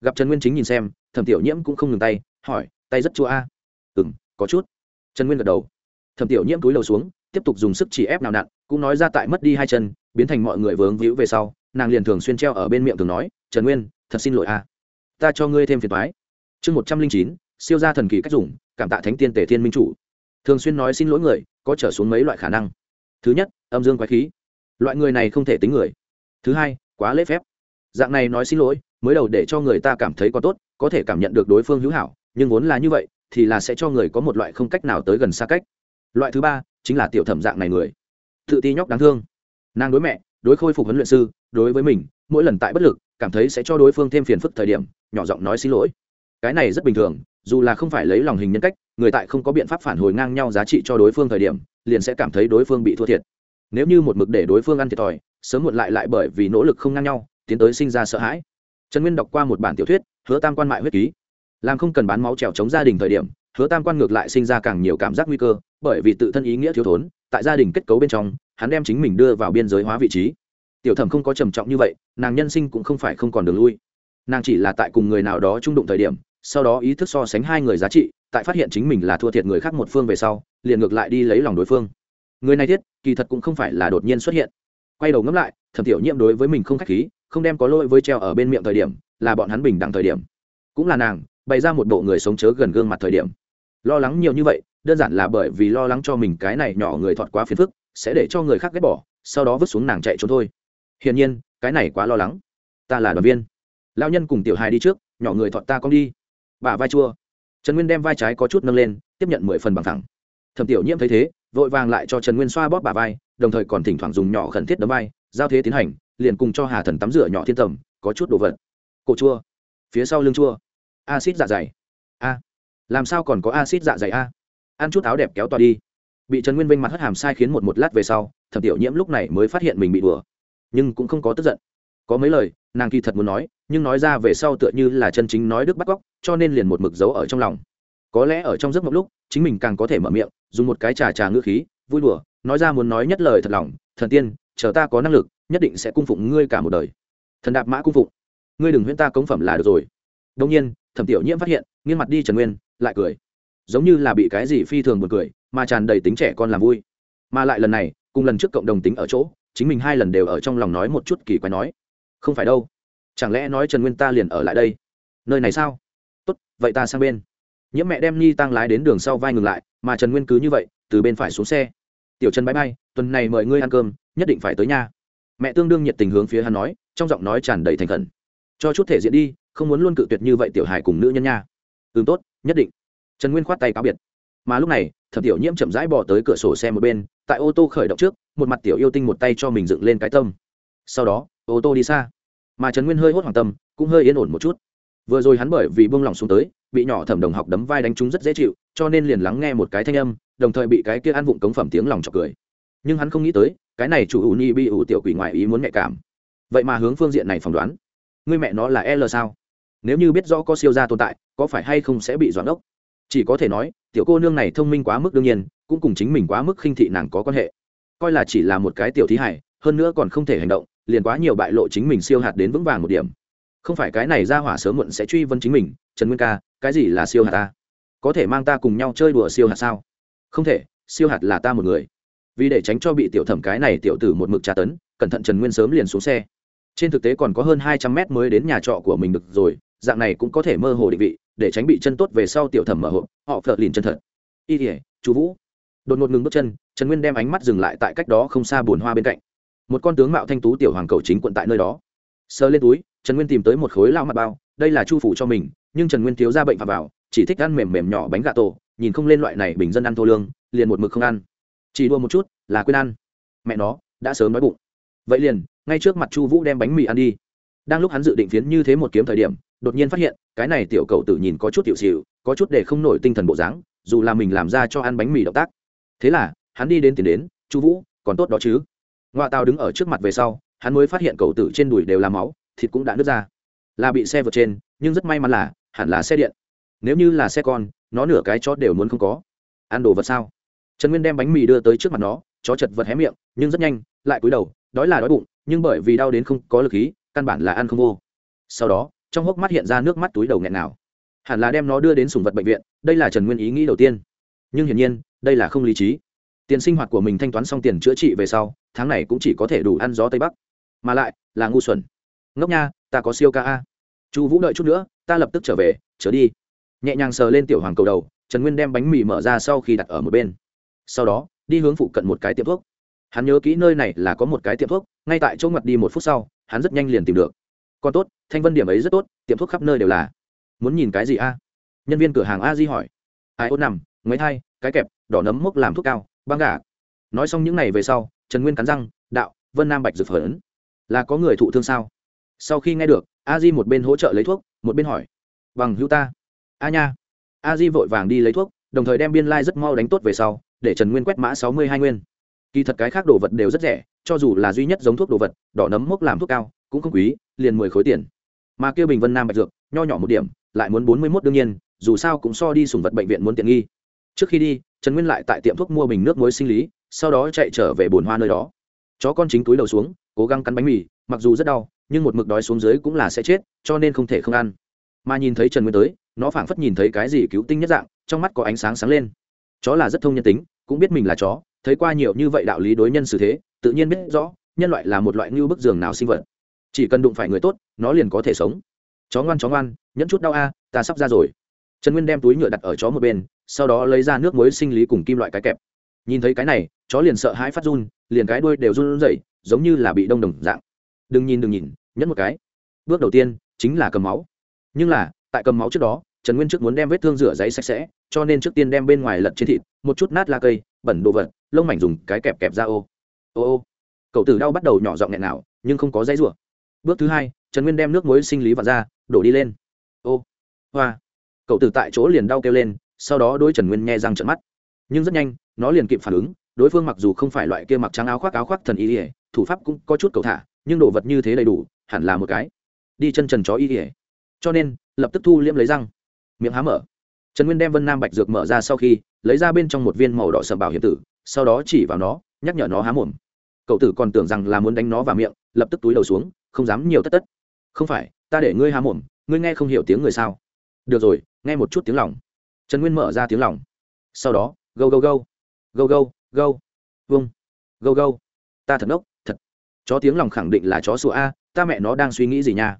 gặp trần nguyên chính nhìn xem, thẩm tiểu nhiễm cũng không ngừng tay, hỏi, tay rất chua a. À? ừ m có chút. Trần nguyên gật đầu. Thẩm tiểu nhiễm túi đầu xuống, tiếp tục dùng sức chỉ ép nào nặn, cũng nói ra tại mất đi hai chân, biến thành mọi người vướng víu về sau, nàng liền thường xuyên treo ở bên miệng thường nói, trần nguyên, thật xin lỗi a. Ta cho ngươi thêm phiền thoái chương một trăm linh chín, siêu gia thần kỳ cách dùng, cảm tạ thánh tiên tể thiên minh chủ. Thường xuyên nói xin lỗi người, có trở xuống mấy loại khả năng. Thứ nhất, âm dương quái khí. Loại người này không thể tính người. Thứ hai, quá lễ phép dạng này nói xin lỗi, mới đầu để cho người ta cảm thấy có tốt, có thể cảm nhận được đối phương hữu hảo, nhưng vốn là như vậy, thì là sẽ cho người có một loại không cách nào tới gần xa cách. Loại thứ ba, chính là tiểu thẩm dạng này người. Tự ti nhóc đáng thương. Nàng đối mẹ, đối khôi phục huấn luyện sư, đối với mình, mỗi lần tại bất lực, cảm thấy sẽ cho đối phương thêm phiền phức thời điểm, nhỏ giọng nói xin lỗi. Cái này rất bình thường, dù là không phải lấy lòng hình nhân cách, người tại không có biện pháp phản hồi ngang nhau giá trị cho đối phương thời điểm, liền sẽ cảm thấy đối phương bị thua thiệt. Nếu như một mực để đối phương ăn thiệt thòi, sớm muộn lại lại bởi vì nỗ lực không ngang nhau tiến tới sinh ra sợ hãi. Trần nguyên đọc qua một bản tiểu thuyết, hứa tam quan mại huyết ký. Làm không cần bán máu trèo chống gia đình thời điểm, hứa tam quan ngược lại sinh ra càng nhiều cảm giác nguy cơ, bởi vì tự thân ý nghĩa thiếu thốn, tại gia đình kết cấu bên trong, hắn đem chính mình đưa vào biên giới hóa vị trí. Tiểu thẩm không có trầm trọng như vậy, nàng nhân sinh cũng không phải không còn đường lui. Nàng chỉ là tại cùng người nào đó trung đụng thời điểm, sau đó ý thức so sánh hai người giá trị, tại phát hiện chính mình là thua thiệt người khác một phương về sau, liền ngược lại đi lấy lòng đối phương. Người này thiết, kỳ thật cũng không phải là đột nhiên xuất hiện. Quay đầu ngẫm lại, thẩm tiểu nhiễm đối với mình không khách khí không đem có lỗi với treo ở bên miệng thời điểm, là bọn hắn bình đẳng thời điểm. Cũng là nàng, bày ra một bộ người sống chớ gần gương mặt thời điểm. Lo lắng nhiều như vậy, đơn giản là bởi vì lo lắng cho mình cái này nhỏ người thọt quá phiền phức, sẽ để cho người khác ghét bỏ, sau đó vứt xuống nàng chạy trốn thôi. Hiển nhiên, cái này quá lo lắng. Ta là đoàn viên. Lao nhân cùng tiểu hài đi trước, nhỏ người thọt ta con đi. Bà vai chua. Trần nguyên đem vai trái có chút nâng lên, tiếp nhận mười phần bằng thẳng. Thẩm tiểu nhiễm thấy thế, vội vàng lại cho trần nguyên xoa bóp bà vai, đồng thời còn thỉnh thoảng dùng nhỏ khẩn thiết đấm vai, giao thế tiến hành liền cùng cho hà thần tắm rửa nhỏ thiên tầm, có chút đồ vật. Cổ chua. Phía sau lưng chua. Acid dạ dày. A. Làm sao còn có acid dạ dày a? Ăn chút áo đẹp kéo tòa đi. Bị trần nguyên vinh mặt hất hàm sai khiến một một lát về sau, thẩm tiểu nhiễm lúc này mới phát hiện mình bị đùa. Nhưng cũng không có tức giận. Có mấy lời, nàng kỳ thật muốn nói, nhưng nói ra về sau tựa như là chân chính nói đức bắt cóc cho nên liền một mực giấu ở trong lòng. Có lẽ ở trong giấc mộng lúc, chính mình càng có thể mở miệng, dùng một cái trà trà ngữ khí, vui đùa, nói ra muốn nói nhất lời thật lòng, thần tiên, chờ ta có năng lực nhất định sẽ cung phụng ngươi cả một đời. Thần đạp mã cung phụng. Ngươi đừng huyễn ta cống phẩm là được rồi. Đông nhiên, thẩm tiểu nhiễm phát hiện, nghiêng mặt đi trần nguyên, lại cười. Giống như là bị cái gì phi thường buồn cười, mà tràn đầy tính trẻ con làm vui. Mà lại lần này, cùng lần trước cộng đồng tính ở chỗ, chính mình hai lần đều ở trong lòng nói một chút kỳ quái nói. Không phải đâu. Chẳng lẽ nói trần nguyên ta liền ở lại đây? Nơi này sao? Tốt, vậy ta sang bên. Nhiễm mẹ đem nhi tăng lái đến đường sau vai ngừng lại, mà trần nguyên cứ như vậy, từ bên phải xuống xe. Tiểu trần bãi bay, tuần này mời ngươi ăn cơm, nhất định phải tới nhà mẹ tương đương nhiệt tình hướng phía hắn nói, trong giọng nói tràn đầy thành khẩn. Cho chút thể diện đi, không muốn luôn cự tuyệt như vậy tiểu hài cùng nữ nhân nha. Ừ tốt, nhất định. Trần nguyên khoát tay cáo biệt. Mà lúc này, thẩm tiểu nhiễm chậm rãi bỏ tới cửa sổ xe một bên, tại ô tô khởi động trước, một mặt tiểu yêu tinh một tay cho mình dựng lên cái tâm. Sau đó, ô tô đi xa. Mà trần nguyên hơi hốt hoàng tâm, cũng hơi yên ổn một chút. Vừa rồi hắn bởi vì buông lỏng xuống tới, bị nhỏ thẩm đồng học đấm vai đánh trúng rất dễ chịu, cho nên liền lắng nghe một cái thanh âm, đồng thời bị cái kia ăn vụng cống phẩm tiếng lòng chọc cười. Nhưng hắn không nghĩ tới cái này chủ ủ nhi bị ủ tiểu quỷ ngoại ý muốn nhạy cảm. Vậy mà hướng phương diện này phỏng đoán. Người mẹ nó là l sao? Nếu như biết rõ có siêu gia tồn tại, có phải hay không sẽ bị doãn ốc chỉ có thể nói, tiểu cô nương này thông minh quá mức đương nhiên, cũng cùng chính mình quá mức khinh thị nàng có quan hệ. Coi là chỉ là một cái tiểu thí hải hơn nữa còn không thể hành động, liền quá nhiều bại lộ chính mình siêu hạt đến vững vàng một điểm. Không phải cái này ra hỏa sớm muộn sẽ truy vấn chính mình, trần nguyên ca, cái gì là siêu hạt ta? Có thể mang ta cùng nhau chơi đùa siêu hạt sao? Không thể, siêu hạt là ta một người vì để tránh cho bị tiểu thẩm cái này tiểu tử một mực tra tấn, cẩn thận trần nguyên sớm liền xuống xe. Trên thực tế còn có hơn hai trăm mét mới đến nhà trọ của mình được rồi, dạng này cũng có thể mơ hồ định vị, để tránh bị chân tốt về sau tiểu thẩm mở hộp, họ phợt lìn chân thật. Y thể chú vũ. Đột ngột ngừng bước chân, trần nguyên đem ánh mắt dừng lại tại cách đó không xa bồn hoa bên cạnh. Một con tướng mạo thanh tú tiểu hoàng cầu chính quận tại nơi đó. Sơ lên túi, trần nguyên tìm tới một khối lao mặt bao, đây là chu phủ cho mình, nhưng trần nguyên thiếu ra bệnh phạm vào, chỉ thích ăn mềm mềm nhỏ bánh gà tổ, nhìn không lên loại này bình dân ăn thô lương, liền một mực không ăn chỉ đua một chút là quên ăn. Mẹ nó, đã sớm nói bụng. Vậy liền, ngay trước mặt chu vũ đem bánh mì ăn đi. Đang lúc hắn dự định phiến như thế một kiếm thời điểm, đột nhiên phát hiện, cái này tiểu cầu tử nhìn có chút tiểu xịu có chút để không nổi tinh thần bộ dáng, dù là mình làm ra cho ăn bánh mì động tác. Thế là, hắn đi đến tiền đến, chu vũ, còn tốt đó chứ? Ngoại tàu đứng ở trước mặt về sau, hắn mới phát hiện cầu tử trên đùi đều là máu, thịt cũng đã nứt ra. Là bị xe vượt trên, nhưng rất may mắn là, hẳn là xe điện. Nếu như là xe con, nó nửa cái chó đều muốn không có. Ăn đồ vật sao? Trần nguyên đem bánh mì đưa tới trước mặt nó, chó chật vật hé miệng, nhưng rất nhanh, lại cúi đầu, đói là đói bụng, nhưng bởi vì đau đến không có lực khí, căn bản là ăn không vô. Sau đó, trong hốc mắt hiện ra nước mắt túi đầu nghẹn nào hẳn là đem nó đưa đến sùng vật bệnh viện, đây là trần nguyên ý nghĩ đầu tiên. Nhưng hiển nhiên, đây là không lý trí. Tiền sinh hoạt của mình thanh toán xong tiền chữa trị về sau, tháng này cũng chỉ có thể đủ ăn gió tây bắc. Mà lại, là ngu xuẩn. Ngốc nha, ta có siêu ca a. Chu vũ đợi chút nữa, ta lập tức trở về trở đi. Nhẹ nhàng sờ lên tiểu hoàng cầu đầu, trần nguyên đem bánh mì mở ra sau khi đặt ở một bên sau đó, đi hướng phụ cận một cái tiệm thuốc. Hắn nhớ kỹ nơi này là có một cái tiệm thuốc, ngay tại chỗ ngặt đi một phút sau, hắn rất nhanh liền tìm được. Còn tốt, thanh vân điểm ấy rất tốt, tiệm thuốc khắp nơi đều là. Muốn nhìn cái gì a? Nhân viên cửa hàng a di hỏi. Ai ốt nằm, ngoáy thai, cái kẹp, đỏ nấm mốc làm thuốc cao, băng gà. Nói xong những n à y về sau, trần nguyên cắn răng, đạo, vân nam bạch dược phởn là có người thụ thương sao? Sau khi nghe được, a di một bên hỗ trợ lấy thuốc, một bên hỏi. Bằng hữu ta. A nha. A di vội vàng đi lấy thuốc, đồng thời đem biên lai、like、rất mau đánh tốt về sau để trần nguyên quét mã sáu mươi hai nguyên. Kỳ thật cái khác đồ vật đều rất rẻ, cho dù là duy nhất giống thuốc đồ vật, đỏ nấm mốc làm thuốc cao, cũng không quý, liền mười khối tiền. Mà kêu bình vân nam bạch dược, nho nhỏ một điểm, lại muốn bốn mươi mốt đương nhiên, dù sao cũng so đi sùng vật bệnh viện muốn tiện nghi. Trước khi đi, trần nguyên lại tại tiệm thuốc mua bình nước muối sinh lý, sau đó chạy trở về bồn hoa nơi đó. Chó con chính túi đầu xuống, cố gắng cắn bánh mì, mặc dù rất đau, nhưng một mực đói xuống dưới cũng là sẽ chết, cho nên không thể không ăn. Mà nhìn thấy trần nguyên tới, nó phảng phất nhìn thấy cái gì cứu tinh nhất dạng, trong mắt có ánh sáng sáng lên. Chó là rất thông nhân tính cũng biết mình là chó, thấy qua nhiều như vậy đạo lý đối nhân xử thế, tự nhiên biết rõ, nhân loại là một loại ngưu bức giường nào sinh vật. Chỉ cần đụng phải người tốt, nó liền có thể sống. Chó ngoan chó ngoan, nhẫn chút đau a, ta sắp ra rồi. Trần nguyên đem túi nhựa đặt ở chó một bên, sau đó lấy ra nước muối sinh lý cùng kim loại cái kẹp. Nhìn thấy cái này, chó liền sợ hãi phát run, liền cái đuôi đều run rẩy, giống như là bị đông đồng dạng. Đừng nhìn đừng nhìn, nhẫn một cái. Bước đầu tiên chính là cầm máu. Nhưng là, tại cầm máu trước đó trần nguyên trước muốn đem vết thương rửa giấy sạch sẽ, cho nên trước tiên đem bên ngoài lật trên thịt, một chút nát la cây, bẩn đồ vật, lông mảnh dùng cái kẹp kẹp ra ô. Ô ô. Cậu tử đau bắt đầu nhỏ giọng nghẹn nào nhưng không có dãy rủa. Bước thứ hai, trần nguyên đem nước muối sinh lý vào ra, đổ đi lên. Ô. Hoa. Cậu tử tại chỗ liền đau kêu lên, sau đó đôi trần nguyên nghe răng trận mắt. Nhưng rất nhanh, nó liền kịp phản ứng, đối phương mặc dù không phải loại kia mặc trắng áo khoác áo khoác thần y ỉa thủ pháp cũng có chút cầu thả, nhưng đồ vật như thế đầy đủ, hẳn là một cái. Đi chân trần chó y ỉa cho nên, lập tức thu liễm lấy răng miệng há mở. Trần nguyên đem vân nam bạch dược mở ra sau khi, lấy ra bên trong một viên màu đỏ sầm bảo hiểm tử, sau đó chỉ vào nó, nhắc nhở nó há mồm. Cậu tử còn tưởng rằng là muốn đánh nó vào miệng, lập tức túi đầu xuống, không dám nhiều tất tất. Không phải, ta để ngươi há mồm, ngươi nghe không hiểu tiếng người sao? Được rồi, nghe một chút tiếng lòng. Trần nguyên mở ra tiếng lòng. Sau đó, gâu gâu gâu. Gâu gâu gâu. Vung. Gâu gâu. Ta thật ốc thật. Chó tiếng lòng khẳng định là chó sủa a, ta mẹ nó đang suy nghĩ gì nha?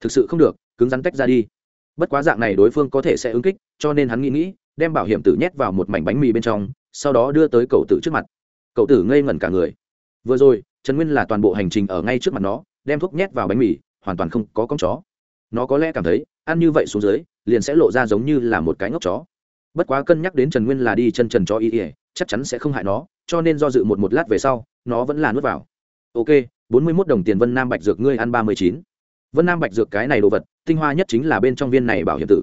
Thực sự không được, cứng rắn tách ra đi bất quá dạng này đối phương có thể sẽ ứng kích, cho nên hắn nghĩ nghĩ, đem bảo hiểm tử nhét vào một mảnh bánh mì bên trong, sau đó đưa tới cậu tử trước mặt. Cậu tử ngây ngẩn cả người. Vừa rồi, trần nguyên là toàn bộ hành trình ở ngay trước mặt nó, đem thuốc nhét vào bánh mì, hoàn toàn không có con chó. Nó có lẽ cảm thấy, ăn như vậy xuống dưới, liền sẽ lộ ra giống như là một cái ngốc chó. Bất quá cân nhắc đến trần nguyên là đi chân trần cho y ỉa chắc chắn sẽ không hại nó, cho nên do dự một một lát về sau, nó vẫn là nuốt vào. Ok, bốn mươi mốt đồng tiền vân nam bạch dược, ngươi ăn ba mươi chín. Vân nam bạch dược cái này đồ vật tinh hoa nhất chính là bên trong viên này bảo hiểm tử.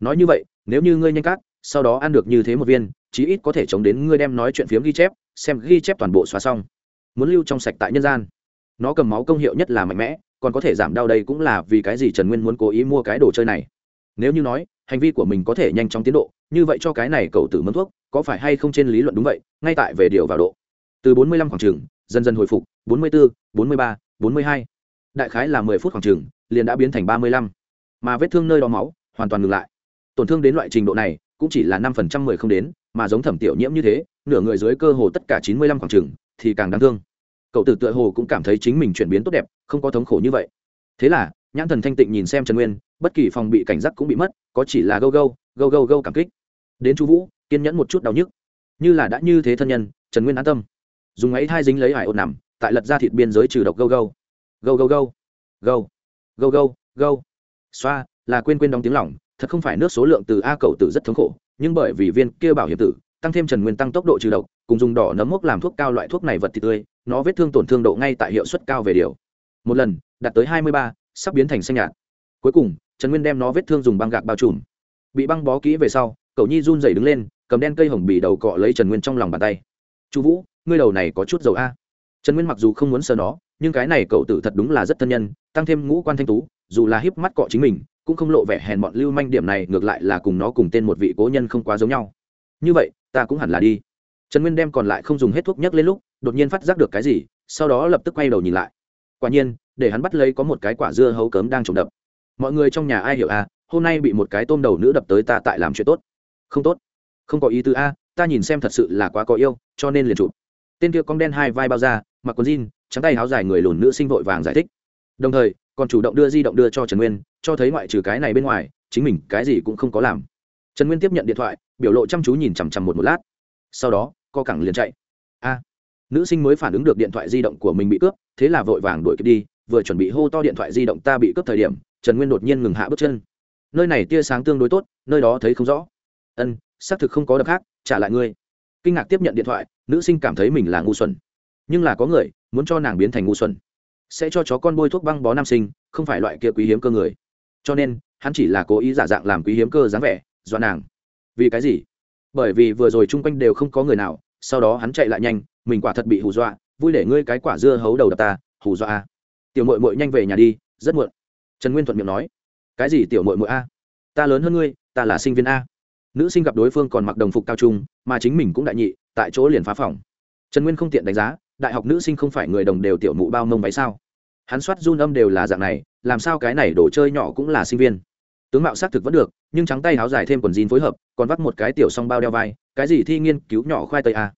Nói như vậy, nếu như ngươi nhanh cát, sau đó ăn được như thế một viên, chí ít có thể chống đến ngươi đem nói chuyện phiếm ghi chép, xem ghi chép toàn bộ xóa xong. Muốn lưu trong sạch tại nhân gian. Nó cầm máu công hiệu nhất là mạnh mẽ, còn có thể giảm đau đây cũng là vì cái gì trần nguyên muốn cố ý mua cái đồ chơi này. Nếu như nói, hành vi của mình có thể nhanh chóng tiến độ, như vậy cho cái này cậu tử mướn thuốc, có phải hay không trên lý luận đúng vậy, ngay tại về điều vào độ. Từ bốn mươi lăm khoảng trường dần dần hồi phục, bốn mươi bốn bốn mươi ba, bốn mươi hai. Đại khái là mười phút khoảng trường liền đã biến thành ba mươi lăm mà vết thương nơi đó máu hoàn toàn ngừng lại. Tổn thương đến loại trình độ này cũng chỉ là năm phần trăm mười không đến, mà giống thẩm tiểu nhiễm như thế, nửa người dưới cơ hồ tất cả chín mươi lăm khoảng trường thì càng đáng thương. Cậu tử tựa hồ cũng cảm thấy chính mình chuyển biến tốt đẹp, không có thống khổ như vậy. Thế là, nhãn thần thanh tịnh nhìn xem trần nguyên, bất kỳ phòng bị cảnh giác cũng bị mất, có chỉ là gâu gâu gâu gâu gâu cảm kích. Đến chu vũ, kiên nhẫn một chút đau nhức. Như là đã như thế thân nhân, trần nguyên an tâm. Dùng ấy thai dính lấy hải ột nằm, tại lật ra thịt biên giới trừ độc gâu gâu. Gâu gâu gâu. Gâu. Gâu gâu gâu xoa, là quên quên đóng tiếng lỏng thật không phải nước số lượng từ a cầu tử rất thống khổ, nhưng bởi vì viên kia bảo hiểm tử, tăng thêm trần nguyên tăng tốc độ trừ độc, cùng dùng đỏ nấm mốc làm thuốc cao loại thuốc này vật thì tươi, nó vết thương tổn thương độ ngay tại hiệu suất cao về điều. Một lần, đạt tới hai mươi ba, sắp biến thành xanh nhạt. Cuối cùng, trần nguyên đem nó vết thương dùng băng gạc bao trùm. Bị băng bó kỹ về sau, cậu nhi run dày đứng lên, cầm đen cây hồng bì đầu cọ lấy trần nguyên trong lòng bàn tay. Chú vũ, ngươi đầu này có chút dầu a. Trần nguyên mặc dù không muốn sờ nó, nhưng cái này cậu tử thật đúng là rất thân nhân, tăng thêm ngũ quan thanh tú dù là híp mắt cọ chính mình, cũng không lộ vẻ hèn bọn lưu manh điểm này, ngược lại là cùng nó cùng tên một vị cố nhân không quá giống nhau. Như vậy, ta cũng hẳn là đi. Trần nguyên đem còn lại không dùng hết thuốc nhấc lên lúc, đột nhiên phát giác được cái gì, sau đó lập tức quay đầu nhìn lại. Quả nhiên, để hắn bắt lấy có một cái quả dưa hấu cấm đang trộm đập. Mọi người trong nhà ai hiểu à hôm nay bị một cái tôm đầu nữ đập tới ta tại làm chuyện tốt. Không tốt. Không có ý tứ a ta nhìn xem thật sự là quá có yêu, cho nên liền chụp. Tên kia con đen hai vai bao da, mặc quần jean, trắng tay áo dài người lùn nữ sinh vội vàng giải thích đồng thời, còn chủ động đưa di động đưa cho trần nguyên, cho thấy ngoại trừ cái này bên ngoài, chính mình cái gì cũng không có làm. Trần nguyên tiếp nhận điện thoại, biểu lộ chăm chú nhìn chằm chằm một một lát. Sau đó, co cẳng liền chạy. A, nữ sinh mới phản ứng được điện thoại di động của mình bị cướp, thế là vội vàng đuổi kịp đi, vừa chuẩn bị hô to điện thoại di động ta bị cướp thời điểm, trần nguyên đột nhiên ngừng hạ bước chân. Nơi này tia sáng tương đối tốt, nơi đó thấy không rõ. Ân, xác thực không có đập khác, trả lại ngươi. Kinh ngạc tiếp nhận điện thoại, nữ sinh cảm thấy mình là ngu xuẩn. Nhưng là có người, muốn cho nàng biến thành ngu xuẩn sẽ cho chó con bôi thuốc băng bó nam sinh, không phải loại kia quý hiếm cơ người. Cho nên, hắn chỉ là cố ý giả dạng làm quý hiếm cơ dáng vẻ, dọa nàng. Vì cái gì? Bởi vì vừa rồi chung quanh đều không có người nào, sau đó hắn chạy lại nhanh, mình quả thật bị hù dọa, vui để ngươi cái quả dưa hấu đầu đập ta, hù dọa a. Tiểu mội mội nhanh về nhà đi, rất muộn. Trần nguyên thuận miệng nói. Cái gì tiểu mội mội a? Ta lớn hơn ngươi, ta là sinh viên a. Nữ sinh gặp đối phương còn mặc đồng phục cao trung, mà chính mình cũng đại nhị, tại chỗ liền phá phòng. Trần nguyên không tiện đánh giá đại học nữ sinh không phải người đồng đều tiểu mụ bao mông váy sao? Hắn soát run âm đều là dạng này làm sao cái này đồ chơi nhỏ cũng là sinh viên? Tướng mạo xác thực vẫn được nhưng trắng tay áo dài thêm quần jean phối hợp còn vắt một cái tiểu song bao đeo vai cái gì thi nghiên cứu nhỏ khoai tây à?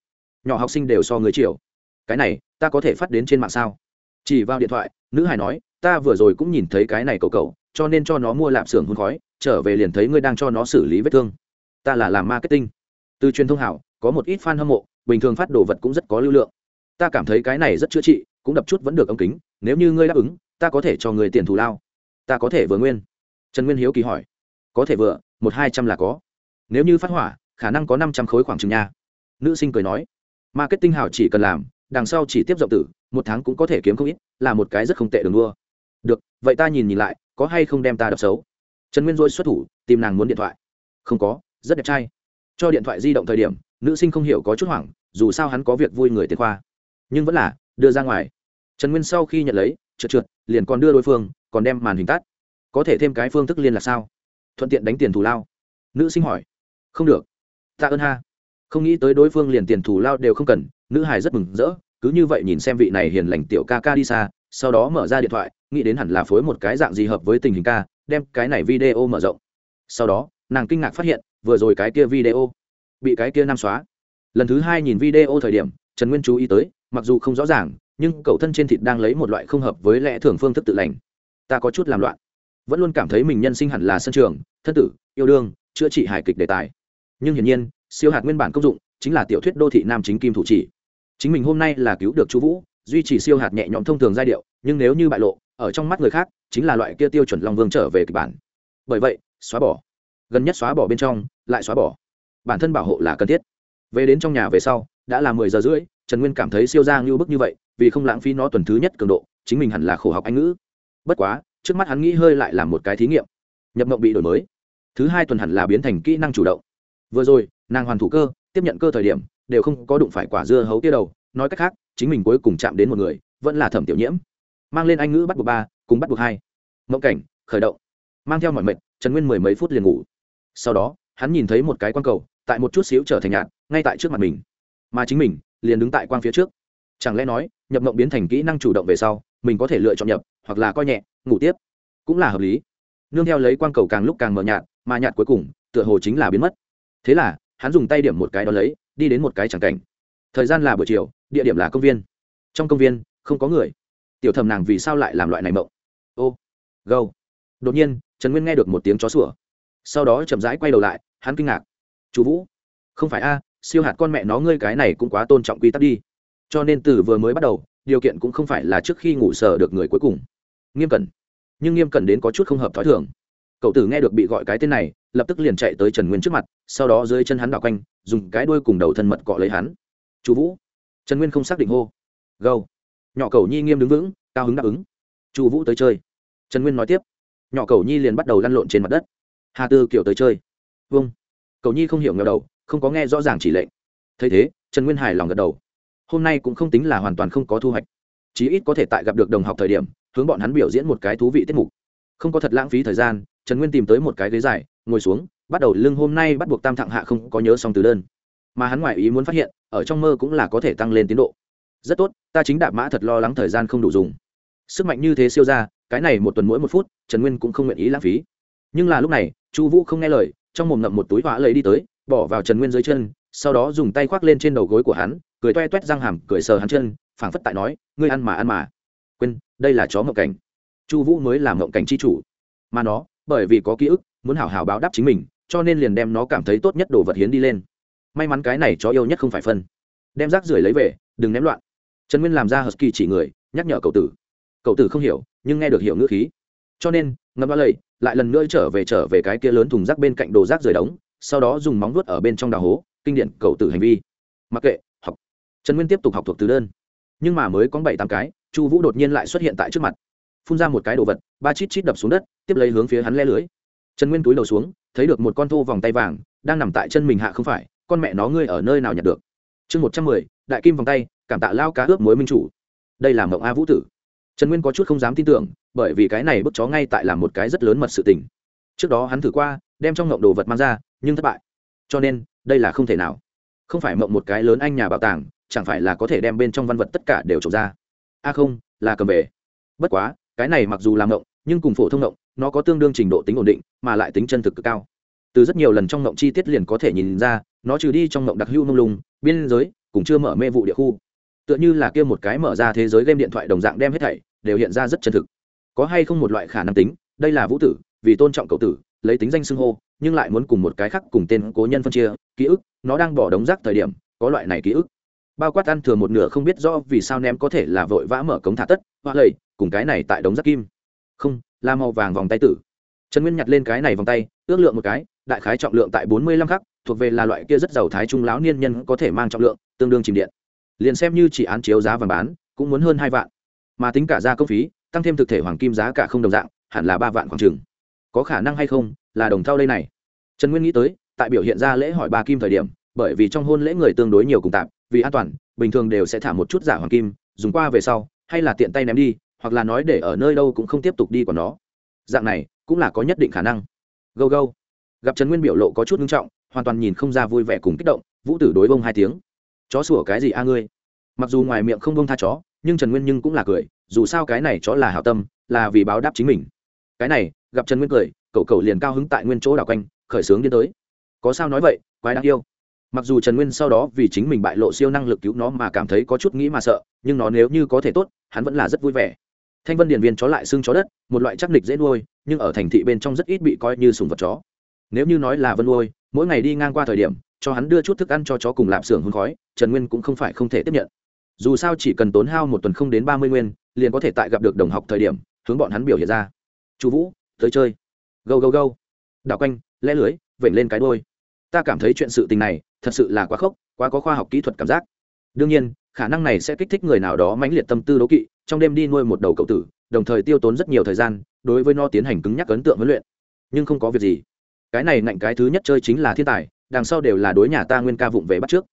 nhỏ học sinh đều so người triệu, cái này ta có thể phát đến trên mạng sao? Chỉ vào điện thoại nữ hải nói ta vừa rồi cũng nhìn thấy cái này cầu cầu cho nên cho nó mua lạp xưởng hôn khói trở về liền thấy ngươi đang cho nó xử lý vết thương. Ta là làm marketing. Từ truyền thông hảo có một ít fan hâm mộ bình thường phát đồ vật cũng rất có lưu lượng ta cảm thấy cái này rất chữa trị, cũng đập chút vẫn được ống kính, nếu như ngươi đáp ứng, ta có thể cho người tiền thù lao. Ta có thể vừa nguyên. Trần nguyên hiếu kỳ hỏi. Có thể vừa, một hai trăm là có. Nếu như phát hỏa, khả năng có năm trăm khối khoảng chừng nha. Nữ sinh cười nói. Marketing hảo chỉ cần làm, đằng sau chỉ tiếp rộng tử, một tháng cũng có thể kiếm không ít, là một cái rất không tệ đường đua. Được, vậy ta nhìn nhìn lại, có hay không đem ta đập xấu? Trần nguyên dôi xuất thủ, tìm nàng muốn điện thoại. Không có, rất đẹp trai. Cho điện thoại di động thời điểm, nữ sinh không hiểu có chút hoảng, dù sao hắn có việc vui người tiền khoa nhưng vẫn là đưa ra ngoài. Trần nguyên sau khi nhận lấy, trượt trượt, liền còn đưa đối phương, còn đem màn hình tắt. Có thể thêm cái phương thức liên là sao? Thuận tiện đánh tiền thù lao. Nữ sinh hỏi. Không được. Tạ ơn ha. Không nghĩ tới đối phương liền tiền thù lao đều không cần, nữ hải rất mừng rỡ, cứ như vậy nhìn xem vị này hiền lành tiểu ca ca đi xa, sau đó mở ra điện thoại, nghĩ đến hẳn là phối một cái dạng gì hợp với tình hình ca, đem cái này video mở rộng. Sau đó, nàng kinh ngạc phát hiện, vừa rồi cái kia video bị cái kia nam xóa. Lần thứ hai nhìn video thời điểm, trần nguyên chú ý tới mặc dù không rõ ràng, nhưng cậu thân trên thịt đang lấy một loại không hợp với lẽ thường phương thức tự lành. Ta có chút làm loạn. Vẫn luôn cảm thấy mình nhân sinh hẳn là sân trường, thân tử, yêu đương, chữa trị hài kịch đề tài. Nhưng hiển nhiên, siêu hạt nguyên bản công dụng chính là tiểu thuyết đô thị nam chính kim thủ chỉ. Chính mình hôm nay là cứu được chú vũ, duy trì siêu hạt nhẹ nhõm thông thường giai điệu, nhưng nếu như bại lộ, ở trong mắt người khác, chính là loại kia tiêu chuẩn long vương trở về kịch bản. Bởi vậy, xóa bỏ. Gần nhất xóa bỏ bên trong, lại xóa bỏ. Bản thân bảo hộ là cần thiết. Về đến trong nhà về sau đã là mười giờ rưỡi, trần nguyên cảm thấy siêu giang như bức như vậy, vì không lãng phí nó tuần thứ nhất cường độ, chính mình hẳn là khổ học anh ngữ. Bất quá, trước mắt hắn nghĩ hơi lại làm một cái thí nghiệm. Nhập mộng bị đổi mới. Thứ hai tuần hẳn là biến thành kỹ năng chủ động. Vừa rồi, nàng hoàn thủ cơ, tiếp nhận cơ thời điểm, đều không có đụng phải quả dưa hấu tia đầu. Nói cách khác, chính mình cuối cùng chạm đến một người, vẫn là thẩm tiểu nhiễm. Mang lên anh ngữ bắt buộc ba, cùng bắt buộc hai. Mộng cảnh, khởi động. Mang theo mọi mệnh, trần nguyên mười mấy phút liền ngủ. Sau đó, hắn nhìn thấy một cái quang cầu, tại một chút xíu trở thành nhạt, ngay tại trước mặt mình mà chính mình liền đứng tại quang phía trước. Chẳng lẽ nói, nhập mộng biến thành kỹ năng chủ động về sau, mình có thể lựa chọn nhập, hoặc là coi nhẹ, ngủ tiếp? Cũng là hợp lý. Nương theo lấy quang cầu càng lúc càng mờ nhạt, mà nhạt cuối cùng, tựa hồ chính là biến mất. Thế là, hắn dùng tay điểm một cái đó lấy, đi đến một cái chẳng cảnh. Thời gian là buổi chiều, địa điểm là công viên. Trong công viên, không có người. Tiểu thầm nàng vì sao lại làm loại này mộng? Ô, gâu. Đột nhiên, trần nguyên nghe được một tiếng chó sủa. Sau đó chậm rãi quay đầu lại, hắn kinh ngạc. Chú vũ, không phải a siêu hạt con mẹ nó ngươi cái này cũng quá tôn trọng quy tắc đi. Cho nên từ vừa mới bắt đầu, điều kiện cũng không phải là trước khi ngủ sở được người cuối cùng. Nghiêm cẩn. Nhưng nghiêm cẩn đến có chút không hợp t h ó i thường. Cậu tử nghe được bị gọi cái tên này, lập tức liền chạy tới trần nguyên trước mặt, sau đó dưới chân hắn đảo quanh, dùng cái đuôi cùng đầu thân mật cọ lấy hắn. Chú vũ. Trần nguyên không xác định hô. Gâu. Nhỏ cầu nhi nghiêm đứng vững, cao hứng đáp ứng. Chu vũ tới chơi. Trần nguyên nói tiếp. Nhỏ cầu nhi liền bắt đầu lăn lộn trên mặt đất. Hà tư, kiểu tới chơi. Vâng. Cầu nhi không hiểu ngờ đầu không có nghe rõ ràng chỉ lệnh. Thấy thế, trần nguyên Hải lòng gật đầu. Hôm nay cũng không tính là hoàn toàn không có thu hoạch. Chí ít có thể tại gặp được đồng học thời điểm, hướng bọn hắn biểu diễn một cái thú vị tiết mục. Không có thật lãng phí thời gian, trần nguyên tìm tới một cái ghế dài, ngồi xuống, bắt đầu lưng hôm nay bắt buộc tam thạng hạ không có nhớ xong từ đơn. Mà hắn ngoại ý muốn phát hiện, ở trong mơ cũng là có thể tăng lên tiến độ. Rất tốt, ta chính đạp mã thật lo lắng thời gian không đủ dùng. Sức mạnh như thế siêu ra, cái này một tuần mỗi một phút, trần nguyên cũng không nguyện ý lãng phí. Nhưng là lúc này, chu vũ không nghe lời, trong mồm ngậm một túi hỏa lấy đi tới bỏ vào trần nguyên dưới chân, sau đó dùng tay khoác lên trên đầu gối của hắn, cười toe toét răng hàm, cười sờ hắn chân, phảng phất tại nói, ngươi ăn mà ăn mà. Quên, đây là chó ngộng cảnh. Chu vũ mới làm ngộng cảnh c h i chủ. Mà nó, bởi vì có ký ức, muốn hảo hảo báo đáp chính mình, cho nên liền đem nó cảm thấy tốt nhất đồ vật hiến đi lên. May mắn cái này chó yêu nhất không phải phân. Đem rác rưởi lấy về, đừng ném loạn. Trần nguyên làm ra hờ kỳ chỉ người, nhắc nhở cậu tử. Cậu tử không hiểu, nhưng nghe được hiểu ngữ khí. Cho nên ngâm ba lầy, lại lần nữa trở về trở về cái kia lớn thùng rác bên cạnh đồ rác rời đống sau đó dùng móng vuốt ở bên trong đào hố, kinh điển cầu tử hành vi. Mặc kệ, học. Trần nguyên tiếp tục học thuộc từ đơn. Nhưng mà mới có bảy tám cái, chu vũ đột nhiên lại xuất hiện tại trước mặt. Phun ra một cái đồ vật, ba chít chít đập xuống đất, tiếp lấy hướng phía hắn le lưới. Trần nguyên túi đầu xuống, thấy được một con thô vòng tay vàng, đang nằm tại chân mình hạ không phải, con mẹ nó ngươi ở nơi nào nhặt được? Chương một trăm mười, đại kim vòng tay, cảm tạ lao cá ướp muối minh chủ. Đây là mộng a vũ tử. Trần nguyên có chút không dám tin tưởng, bởi vì cái này bức chó ngay tại là một cái rất lớn mật sự tình. Trước đó hắn thử qua đem trong ngộng đồ vật mang ra, nhưng thất bại. Cho nên, đây là không thể nào. Không phải mộng một cái lớn anh nhà bảo tàng, chẳng phải là có thể đem bên trong văn vật tất cả đều trộm ra. A à không, là cầm về. Bất quá, cái này mặc dù làm mộng nhưng cùng phổ thông mộng nó có tương đương trình độ tính ổn định, mà lại tính chân thực cực cao. Từ rất nhiều lần trong mộng chi tiết liền có thể nhìn ra, nó trừ đi trong mộng đặc hữu nông lùng biên giới cũng chưa mở mê vụ địa khu. Tựa như là kia một cái mở ra thế giới game điện thoại đồng dạng đem hết thảy đều hiện ra rất chân thực. Có hay không một loại khả năng tính, đây là vũ tử, vì tôn trọng cậu tử lấy tính danh xưng hô, nhưng lại muốn cùng một cái khác cùng tên cố nhân phân chia, ký ức, nó đang bỏ đống rác thời điểm, có loại này ký ức. Bao quát ăn thừa một nửa không biết do vì sao ném có thể là vội vã mở cống thả tất, hoa lầy, cùng cái này tại đống rác kim. Không, là màu vàng vòng tay tử. Trần nguyên nhặt lên cái này vòng tay, ước lượng một cái, đại khái trọng lượng tại bốn mươi lăm khắc, thuộc về là loại kia rất giàu thái trung lão niên nhân có thể mang trọng lượng, tương đương chìm điện. Liền xem như chỉ án chiếu giá vàng bán, cũng muốn hơn hai vạn. Mà tính cả ra công phí, tăng thêm thực thể hoàng kim giá cả không đồng dạng, hẳn là ba vạn khoảng chừng có khả năng hay không là đồng thau đây này. Trần nguyên nghĩ tới, tại biểu hiện ra lễ hỏi bà kim thời điểm, bởi vì trong hôn lễ người tương đối nhiều cùng tạp, vì an toàn, bình thường đều sẽ thả một chút giả hoàng kim, dùng qua về sau, hay là tiện tay ném đi, hoặc là nói để ở nơi đâu cũng không tiếp tục đi còn nó. Dạng này, cũng là có nhất định khả năng. Gâu gâu. Gặp trần nguyên biểu lộ có chút nghiêm trọng, hoàn toàn nhìn không ra vui vẻ cùng kích động, vũ tử đối bông hai tiếng. Chó sủa cái gì a ngươi? Mặc dù ngoài miệng không bông tha chó, nhưng trần nguyên nhưng cũng là cười, dù sao cái này chó là hảo tâm, là vì báo đáp chính mình. Cái này gặp trần nguyên cười, cậu cậu liền cao hứng tại nguyên chỗ đảo quanh, khởi sướng đi tới. Có sao nói vậy, quái đáng yêu. Mặc dù trần nguyên sau đó vì chính mình bại lộ siêu năng lực cứu nó mà cảm thấy có chút nghĩ mà sợ, nhưng nó nếu như có thể tốt, hắn vẫn là rất vui vẻ. Thanh vân điền viên chó lại xương chó đất, một loại chắc nịch dễ nuôi, nhưng ở thành thị bên trong rất ít bị coi như sùng vật chó. Nếu như nói là vân nuôi, mỗi ngày đi ngang qua thời điểm, cho hắn đưa chút thức ăn cho chó cùng lạp xưởng hôn khói, trần nguyên cũng không phải không thể tiếp nhận. Dù sao chỉ cần tốn hao một tuần không đến ba mươi nguyên, liền có thể tại gặp được đồng học thời điểm, hướng bọn hắn biểu hiện ra. Chú vũ tới chơi. Gâu gâu gâu. Đảo quanh, lẽ lưới, vểnh lên cái đôi ta cảm thấy chuyện sự tình này thật sự là quá khốc, quá có khoa học kỹ thuật cảm giác. Đương nhiên, khả năng này sẽ kích thích người nào đó mãnh liệt tâm tư đố kỵ, trong đêm đi nuôi một đầu cậu tử, đồng thời tiêu tốn rất nhiều thời gian, đối với nó tiến hành cứng nhắc ấn tượng huấn luyện. Nhưng không có việc gì. Cái này ngạnh cái thứ nhất chơi chính là thiên tài, đằng sau đều là đối nhà ta nguyên ca vụng về bắt trước.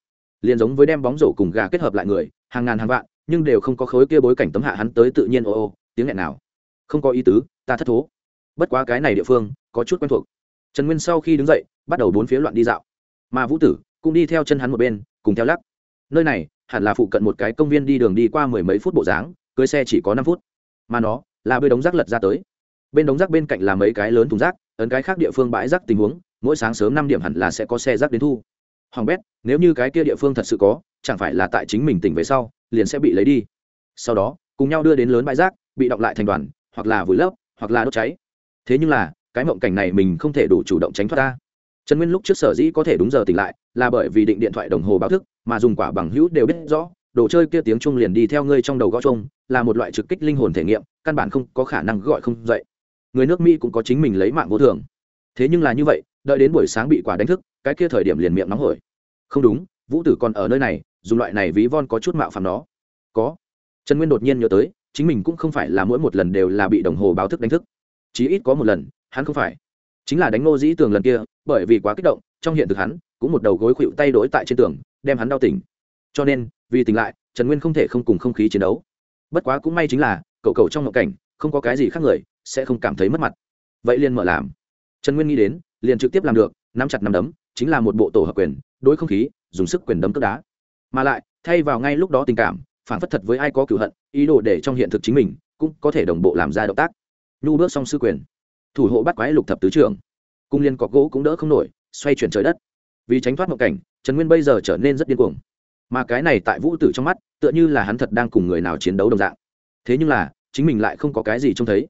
Liền giống với đem bóng rổ cùng gà kết hợp lại người, hàng ngàn hàng vạn, nhưng đều không có khối kia bối cảnh tấm hạ hắn tới tự nhiên ô ô, tiếng nghẹn nào. Không có ý tứ, ta thất thố bất quá cái này địa phương, có chút quen thuộc. Trần nguyên sau khi đứng dậy, bắt đầu bốn phía loạn đi dạo. Mà vũ tử cũng đi theo chân hắn một bên, cùng theo lắc. Nơi này, hẳn là phụ cận một cái công viên đi đường đi qua mười mấy phút bộ dáng, cưới xe chỉ có năm phút. Mà nó, là bơi đống rác lật ra tới. Bên đống rác bên cạnh là mấy cái lớn thùng rác, ấn cái khác địa phương bãi rác tình huống, mỗi sáng sớm năm điểm hẳn là sẽ có xe rác đến thu. Hoàng bét, nếu như cái kia địa phương thật sự có, chẳng phải là tại chính mình tỉnh về sau, liền sẽ bị lấy đi. Sau đó, cùng nhau đưa đến lớn bãi rác, bị động lại thành đoàn, hoặc là vùi lấp, hoặc là đốt cháy thế nhưng là, cái mộng cảnh này mình không thể đủ chủ động tránh thoát ta. Trần nguyên lúc trước sở dĩ có thể đúng giờ tỉnh lại, là bởi vì định điện thoại đồng hồ báo thức, mà dùng quả bằng hữu đều biết rõ, đồ chơi kia tiếng chuông liền đi theo ngươi trong đầu gõ chung là một loại trực kích linh hồn thể nghiệm, căn bản không có khả năng gọi không dậy. Người nước mỹ cũng có chính mình lấy mạng vô thường. Thế nhưng là như vậy, đợi đến buổi sáng bị quả đánh thức, cái kia thời điểm liền miệng nóng hổi. Không đúng, vũ tử còn ở nơi này, dùng loại này ví von có chút mạo phạm nó. Có. Trần nguyên đột nhiên nhớ tới, chính mình cũng không phải là mỗi một lần đều là bị đồng hồ báo thức đánh thức chí ít có một lần, hắn không phải. Chính là đánh ngô dĩ tường lần kia, bởi vì quá kích động, trong hiện thực hắn cũng một đầu gối khuỵu tay đối tại trên tường, đem hắn đau tỉnh. Cho nên, vì tỉnh lại, trần nguyên không thể không cùng không khí chiến đấu. Bất quá cũng may chính là, cậu cậu trong ngộ cảnh, không có cái gì khác người, sẽ không cảm thấy mất mặt. Vậy liền mở làm. Trần nguyên nghĩ đến, liền trực tiếp làm được, nắm chặt nắm đấm, chính là một bộ tổ hợp quyền, đối không khí, dùng sức quyền đấm cất đá. Mà lại, thay vào ngay lúc đó tình cảm, phản phất thật với ai có cựu hận, ý đồ để trong hiện thực chính mình, cũng có thể đồng bộ làm ra động tác nhu bước xong sư quyền. Thủ hộ bắt quái lục thập tứ trưởng. Cung liên cọc gỗ cũng đỡ không nổi, xoay chuyển trời đất. Vì tránh thoát mộng cảnh, trần nguyên bây giờ trở nên rất điên cuồng. Mà cái này tại vũ tử trong mắt, tựa như là hắn thật đang cùng người nào chiến đấu đồng dạng. Thế nhưng là, chính mình lại không có cái gì trông thấy.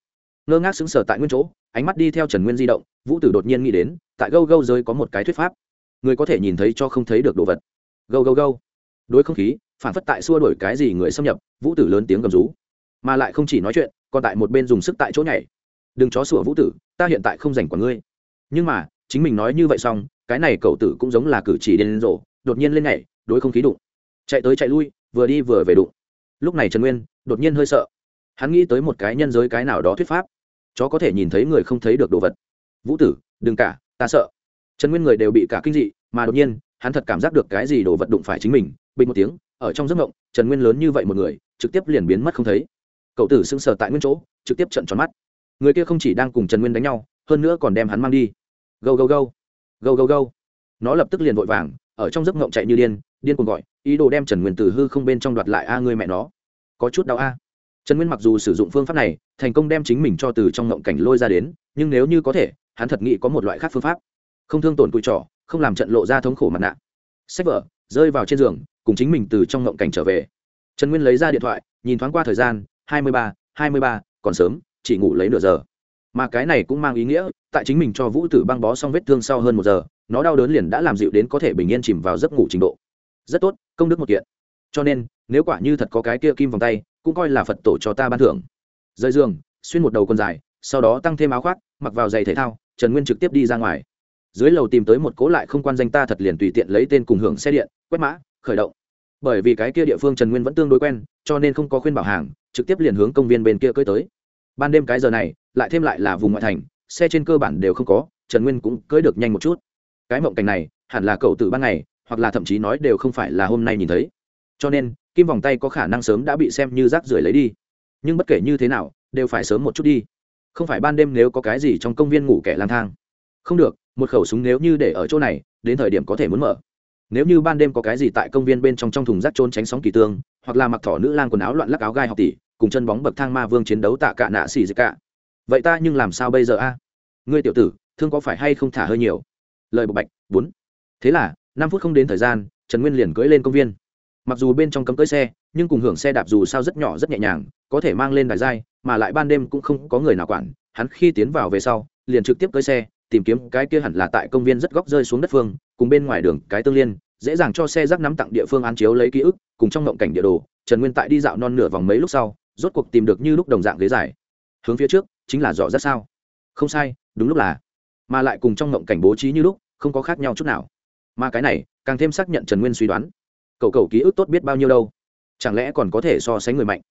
Ngơ ngác xứng sở tại nguyên chỗ, ánh mắt đi theo trần nguyên di động, vũ tử đột nhiên nghĩ đến, tại gâu gâu giới có một cái thuyết pháp. Người có thể nhìn thấy cho không thấy được đồ vật. Gâu gâu gâu. Đối không khí, phản phất tại xua đổi cái gì người xâm nhập, vũ tử lớn tiếng gầm rú. Mà lại không chỉ nói chuyện còn tại một bên dùng sức tại chỗ nhảy. Đừng chó sủa vũ tử, ta hiện tại không dành quả ngươi. Nhưng mà, chính mình nói như vậy xong, cái này cậu tử cũng giống là cử chỉ điên rồ, đột nhiên lên nhảy, đối không khí đụng. Chạy tới chạy lui, vừa đi vừa về đụng. Lúc này trần nguyên, đột nhiên hơi sợ. Hắn nghĩ tới một cái nhân giới cái nào đó thuyết pháp. Chó có thể nhìn thấy người không thấy được đồ vật. Vũ tử, đừng cả, ta sợ. Trần nguyên người đều bị cả kinh dị, mà đột nhiên, hắn thật cảm giác được cái gì đồ vật đụng phải chính mình, bình một tiếng, ở trong giấc mộng, trần nguyên lớn như vậy một người, trực tiếp liền biến mất không thấy cậu tử sững sờ tại nguyên chỗ, trực tiếp trận tròn mắt. Người kia không chỉ đang cùng trần nguyên đánh nhau, hơn nữa còn đem hắn mang đi. Gâu gâu gâu. Gâu gâu gâu. Nó lập tức liền vội vàng, ở trong giấc ngộng chạy như điên điên cuồng gọi, ý đồ đem trần nguyên từ hư không bên trong đoạt lại a à, ngươi mẹ nó. Có chút đau a. À. Trần nguyên mặc dù sử dụng phương pháp này, thành công đem chính mình cho từ trong ngộng cảnh lôi ra đến, nhưng nếu như có thể, hắn thật nghĩ có một loại khác phương pháp. Không thương tổn cùi trỏ, không làm trận lộ ra thống khổ mặt nạ. Sách vở, rơi vào trên giường, cùng chính mình từ trong ngộng cảnh trở về. Trần nguyên lấy ra điện thoại, nhìn thoáng qua thời gian hai mươi ba, hai mươi ba, còn sớm, chỉ ngủ lấy nửa giờ. Mà cái này cũng mang ý nghĩa, tại chính mình cho vũ tử băng bó xong vết thương sau hơn một giờ, nó đau đớn liền đã làm dịu đến có thể bình yên chìm vào giấc ngủ trình độ. Rất tốt, công đức một kiện. Cho nên, nếu quả như thật có cái kia kim vòng tay, cũng coi là phật tổ cho ta ban thưởng. Rời giường, xuyên một đầu quần dài, sau đó tăng thêm áo khoác, mặc vào giày thể thao, trần nguyên trực tiếp đi ra ngoài. Dưới lầu tìm tới một cố lại không quan danh ta thật liền tùy tiện lấy tên cùng hưởng xe điện, quét mã, khởi động. Bởi vì cái kia địa phương trần nguyên vẫn tương đối quen, cho nên không có khuyên bảo hàng trực tiếp liền hướng công viên bên kia cưới tới. Ban đêm cái giờ này, lại thêm lại là vùng ngoại thành, xe trên cơ bản đều không có, trần nguyên cũng cưới được nhanh một chút. Cái mộng cảnh này, hẳn là cậu từ ban ngày, hoặc là thậm chí nói đều không phải là hôm nay nhìn thấy. Cho nên, kim vòng tay có khả năng sớm đã bị xem như rác rưởi lấy đi. Nhưng bất kể như thế nào, đều phải sớm một chút đi. Không phải ban đêm nếu có cái gì trong công viên ngủ kẻ lang thang. Không được, một khẩu súng nếu như để ở chỗ này, đến thời điểm có thể muốn mở. Nếu như ban đêm có cái gì tại công viên bên trong trong thùng rác trôn tránh sóng kỳ tương, hoặc là mặc thỏ nữ lang quần áo loạn lắc áo gai học tỷ cùng chân bóng bậc thang ma vương chiến đấu tạ cả nạ xì dịch cả. Vậy ta nhưng làm sao bây giờ a? À? Ngươi tiểu tử, thương có phải hay không thả hơi nhiều? Lời bộc bạch, bốn. Thế là, năm phút không đến thời gian, trần nguyên liền cưỡi lên công viên. Mặc dù bên trong cấm cưỡi xe, nhưng cùng hưởng xe đạp dù sao rất nhỏ rất nhẹ nhàng, có thể mang lên đài dai mà lại ban đêm cũng không có người nào quản. Hắn khi tiến vào về sau, liền trực tiếp cưỡi xe, tìm kiếm cái kia hẳn là tại công viên rất góc rơi xuống đất phương, cùng bên ngoài đường cái tương liên, dễ dàng cho xe rác nắm tặng địa phương án chiếu lấy ký ức, cùng trong ngộng cảnh địa đồ. Trần nguyên tại đi dạo non nửa vòng mấy lúc sau rốt cuộc tìm được như lúc đồng dạng ghế dài. Hướng phía trước, chính là dọ rất sao? Không sai, đúng lúc là. Mà lại cùng trong ngộng cảnh bố trí như lúc, không có khác nhau chút nào. Mà cái này, càng thêm xác nhận trần nguyên suy đoán. Cậu cậu ký ức tốt biết bao nhiêu đâu? Chẳng lẽ còn có thể so sánh người mạnh?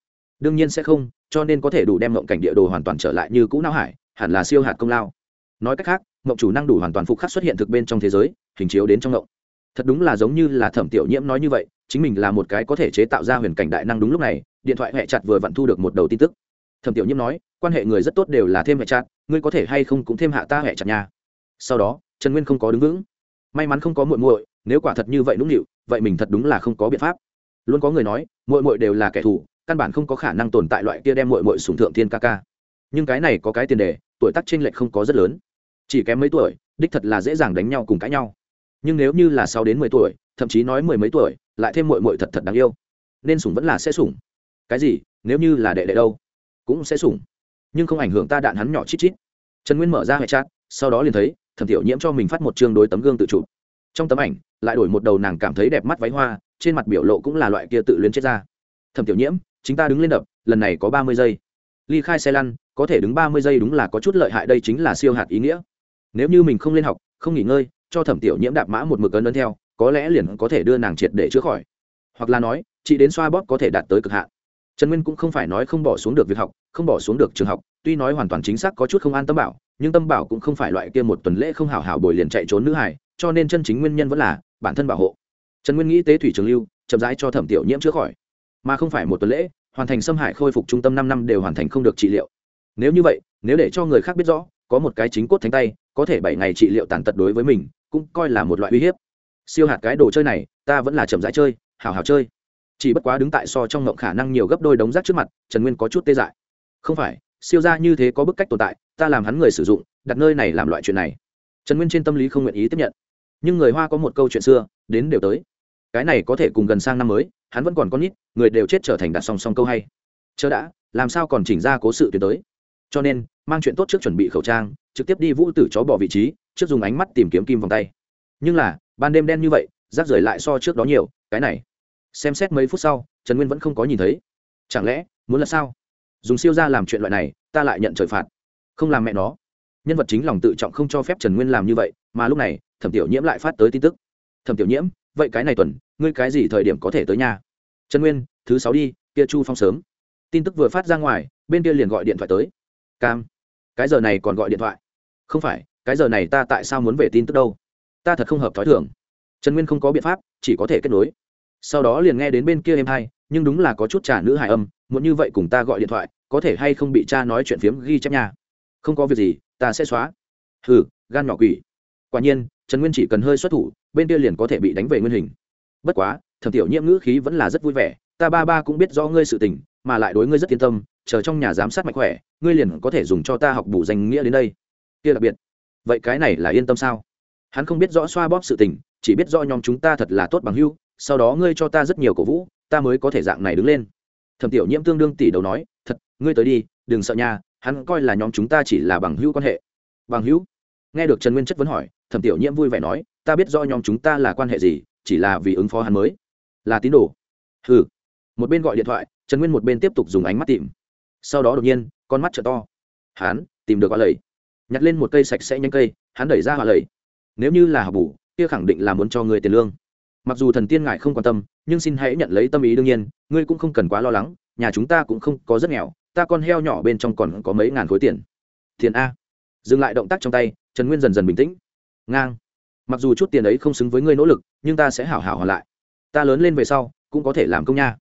Đương nhiên sẽ không, cho nên có thể đủ đem ngộng cảnh địa đồ hoàn toàn trở lại như cũ não hải, hẳn là siêu hạt công lao. Nói cách khác, ngộng chủ năng đủ hoàn toàn phục khắc xuất hiện thực bên trong thế giới, hình chiếu đến trong ngộng. Thật đúng là giống như là thẩm tiểu nhiễm nói như vậy, chính mình là một cái có thể chế tạo ra huyền cảnh đại năng đúng lúc này điện thoại hệ chặt vừa vặn thu được một đầu tin tức. Thẩm tiểu nhiễm nói, quan hệ người rất tốt đều là thêm hệ chặt, ngươi có thể hay không cũng thêm hạ ta hệ chặt nhà sau đó, trần nguyên không có đứng vững. May mắn không có muội muội, nếu quả thật như vậy nũng nịu, vậy mình thật đúng là không có biện pháp. Luôn có người nói, muội muội đều là kẻ thù, căn bản không có khả năng tồn tại loại kia đem muội muội sủng thượng thiên ca ca. Nhưng cái này có cái tiền đề, tuổi tác chênh lệch không có rất lớn. Chỉ kém mấy tuổi, đích thật là dễ dàng đánh nhau cùng cãi nhau. Nhưng nếu như là sáu đến mười tuổi, thậm chí nói mười mấy tuổi, lại thêm muội muội thật thật đáng yêu, nên sủng vẫn là sẽ sủng cái gì, nếu như là đệ đệ đâu, cũng sẽ sủng. Nhưng không ảnh hưởng ta đạn hắn nhỏ chít chít. Trần nguyên mở ra hệ chat, sau đó liền thấy, thẩm tiểu nhiễm cho mình phát một chương đối tấm gương tự chụp. Trong tấm ảnh, lại đổi một đầu nàng cảm thấy đẹp mắt váy hoa, trên mặt biểu lộ cũng là loại kia tự luyến chết ra. Thẩm tiểu nhiễm chúng ta đứng lên đập, lần này có ba mươi giây. Ly khai xe lăn, có thể đứng ba mươi giây đúng là có chút lợi hại, đây chính là siêu hạt ý nghĩa. Nếu như mình không lên học, không nghỉ ngơi, cho thẩm tiểu nhiễm đạp mã một mực ấn ấn theo, có lẽ liền có thể đưa nàng triệt để chữa khỏi. Hoặc là nói, chị đến xoa bóp có thể đạt tới cực hạn trần nguyên cũng không phải nói không bỏ xuống được việc học, không bỏ xuống được trường học, tuy nói hoàn toàn chính xác có chút không an tâm bảo, nhưng tâm bảo cũng không phải loại kia một tuần lễ không hảo hảo bồi liền chạy trốn nữ hải cho nên chân chính nguyên nhân vẫn là bản thân bảo hộ. Trần nguyên nghĩ tế thủy trường lưu, chậm rãi cho thẩm tiểu nhiễm chữa khỏi. Mà không phải một tuần lễ, hoàn thành xâm hại khôi phục trung tâm năm năm đều hoàn thành không được trị liệu. Nếu như vậy, nếu để cho người khác biết rõ, có một cái chính cốt thánh tay, có thể bảy ngày trị liệu tàn tật đối với mình, cũng coi là một loại uy hiếp. Siêu hạt cái đồ chơi này, ta vẫn là chậm rãi chơi hào hào chơi chỉ bất quá đứng tại so trong ngộng khả năng nhiều gấp đôi đống rác trước mặt, trần nguyên có chút tê dại. Không phải, siêu ra như thế có bức cách tồn tại, ta làm hắn người sử dụng, đặt nơi này làm loại chuyện này. Trần nguyên trên tâm lý không nguyện ý tiếp nhận. Nhưng người hoa có một câu chuyện xưa, đến đều tới. Cái này có thể cùng gần sang năm mới, hắn vẫn còn con nít, người đều chết trở thành đặt song song câu hay. Chớ đã, làm sao còn chỉnh ra cố sự tuyến tới? Cho nên, mang chuyện tốt trước chuẩn bị khẩu trang, trực tiếp đi vũ tử chó bỏ vị trí, trước dùng ánh mắt tìm kiếm kim vòng tay. Nhưng là, ban đêm đen như vậy, rác rưởi lại so trước đó nhiều, cái này xem xét mấy phút sau, trần nguyên vẫn không có nhìn thấy. Chẳng lẽ, muốn là sao? Dùng siêu ra làm chuyện loại này, ta lại nhận trời phạt. Không làm mẹ nó. Nhân vật chính lòng tự trọng không cho phép trần nguyên làm như vậy, mà lúc này, thẩm tiểu nhiễm lại phát tới tin tức. Thẩm tiểu nhiễm, vậy cái này tuần, ngươi cái gì thời điểm có thể tới nhà? Trần nguyên, thứ sáu đi, kia chu phong sớm. Tin tức vừa phát ra ngoài, bên kia liền gọi điện thoại tới. Cam, cái giờ này còn gọi điện thoại? Không phải, cái giờ này ta tại sao muốn về tin tức đâu? Ta thật không hợp t h ó i thường. Trần nguyên không có biện pháp, chỉ có thể kết nối sau đó liền nghe đến bên kia em hai, nhưng đúng là có chút trả nữ hài âm, muốn như vậy cùng ta gọi điện thoại, có thể hay không bị cha nói chuyện phiếm ghi chép nhà không có việc gì, ta sẽ xóa. Hừ, gan nhỏ quỷ. Quả nhiên, trần nguyên chỉ cần hơi xuất thủ, bên kia liền có thể bị đánh về nguyên hình. Bất quá, thẩm tiểu nhiễm ngữ khí vẫn là rất vui vẻ, ta ba ba cũng biết rõ ngươi sự tình, mà lại đối ngươi rất yên tâm, chờ trong nhà giám sát mạnh khỏe, ngươi liền có thể dùng cho ta học bù danh nghĩa đến đây. Kia đặc biệt. Vậy cái này là yên tâm sao? Hắn không biết rõ xoa bóp sự tình, chỉ biết rõ nhóm chúng ta thật là tốt bằng hưu sau đó ngươi cho ta rất nhiều cổ vũ, ta mới có thể dạng này đứng lên. Thẩm tiểu nhiễm tương đương tỷ đầu nói, thật, ngươi tới đi, đừng sợ nha, hắn coi là nhóm chúng ta chỉ là bằng hữu quan hệ. Bằng hữu? Nghe được trần nguyên chất vấn hỏi, thẩm tiểu nhiễm vui vẻ nói, ta biết do nhóm chúng ta là quan hệ gì, chỉ là vì ứng phó hắn mới. Là tín đồ. Ừ một bên gọi điện thoại, trần nguyên một bên tiếp tục dùng ánh mắt tìm. Sau đó đột nhiên, con mắt t to. Hắn, tìm được hoa lầy. Nhặt lên một cây sạch sẽ nhanh cây, hắn đẩy ra hoa lầy. Nếu như là học bù, kia khẳng định là muốn cho người tiền lương mặc dù thần tiên ngài không quan tâm, nhưng xin hãy nhận lấy tâm ý đương nhiên, ngươi cũng không cần quá lo lắng, nhà chúng ta cũng không có rất nghèo, ta con heo nhỏ bên trong còn có mấy ngàn khối tiền. Tiền a. Dừng lại động tác trong tay, trần nguyên dần dần bình tĩnh. Ngang. Mặc dù chút tiền ấy không xứng với ngươi nỗ lực, nhưng ta sẽ hảo hảo hoàn lại. Ta lớn lên về sau, cũng có thể làm công nha.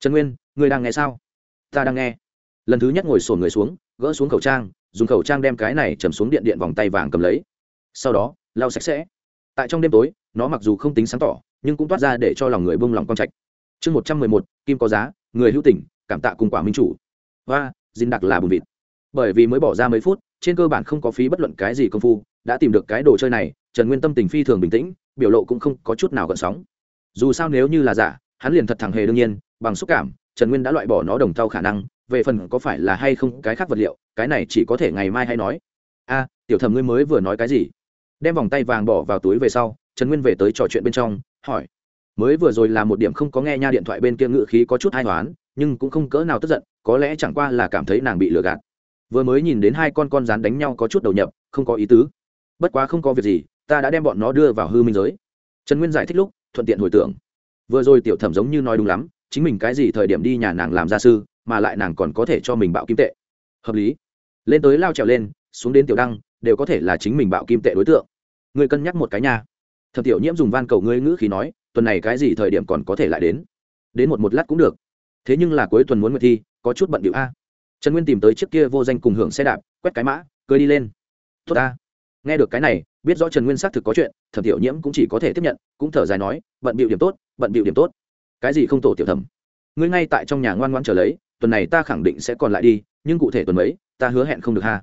Trần nguyên, ngươi đang nghe sao? Ta đang nghe. Lần thứ nhất ngồi sổn người xuống, gỡ xuống khẩu trang, dùng khẩu trang đem cái này chầm xuống điện điện vòng tay vàng cầm lấy. Sau đó, lau sạch sẽ. Tại trong đêm tối, nó mặc dù không tính sáng tỏ nhưng cũng toát ra để cho lòng người bông lòng con trạch. Chương một trăm mười một, kim có giá, người hữu tỉnh cảm tạ cùng quả minh chủ. Và dinh đặc là bùn vịt. Bởi vì mới bỏ ra mấy phút, trên cơ bản không có phí bất luận cái gì công phu, đã tìm được cái đồ chơi này, trần nguyên tâm tình phi thường bình tĩnh, biểu lộ cũng không có chút nào gợn sóng. Dù sao nếu như là giả, hắn liền thật thẳng hề đương nhiên, bằng xúc cảm, trần nguyên đã loại bỏ nó đồng thau khả năng, về phần có phải là hay không cái khác vật liệu, cái này chỉ có thể ngày mai hay nói. A, tiểu thẩm ngươi mới vừa nói cái gì? Đem vòng tay vàng bỏ vào túi về sau, trần nguyên về tới trò chuyện bên trong hỏi. Mới vừa rồi là một điểm không có nghe nha điện thoại bên kia ngự khí có chút hai toán nhưng cũng không cỡ nào tức giận, có lẽ chẳng qua là cảm thấy nàng bị lừa gạt. Vừa mới nhìn đến hai con con rán đánh nhau có chút đầu nhập, không có ý tứ. Bất quá không có việc gì, ta đã đem bọn nó đưa vào hư minh giới. Trần nguyên giải thích lúc, thuận tiện hồi tưởng. Vừa rồi tiểu thẩm giống như nói đúng lắm, chính mình cái gì thời điểm đi nhà nàng làm gia sư, mà lại nàng còn có thể cho mình bạo kim tệ. Hợp lý. Lên tới lao trèo lên, xuống đến tiểu đăng, đều có thể là chính mình bạo kim tệ đối tượng. Người cân nhắc một cái nhà thập tiểu nhiễm dùng van cầu ngươi ngữ khí nói, tuần này cái gì thời điểm còn có thể lại đến? Đến một một lát cũng được. Thế nhưng là cuối tuần muốn nguyệt thi, có chút bận điệu a. Trần nguyên tìm tới chiếc kia vô danh cùng hưởng xe đạp, quét cái mã, cười đi lên. Tốt ta. Nghe được cái này, biết rõ trần nguyên xác thực có chuyện, thẩm tiểu nhiễm cũng chỉ có thể tiếp nhận, cũng thở dài nói, bận bịu điểm tốt, bận bịu điểm tốt. Cái gì không tổ tiểu thẩm? Ngươi ngay tại trong nhà ngoan ngoan trở lấy, tuần này ta khẳng định sẽ còn lại đi, nhưng cụ thể tuần mấy, ta hứa hẹn không được ha.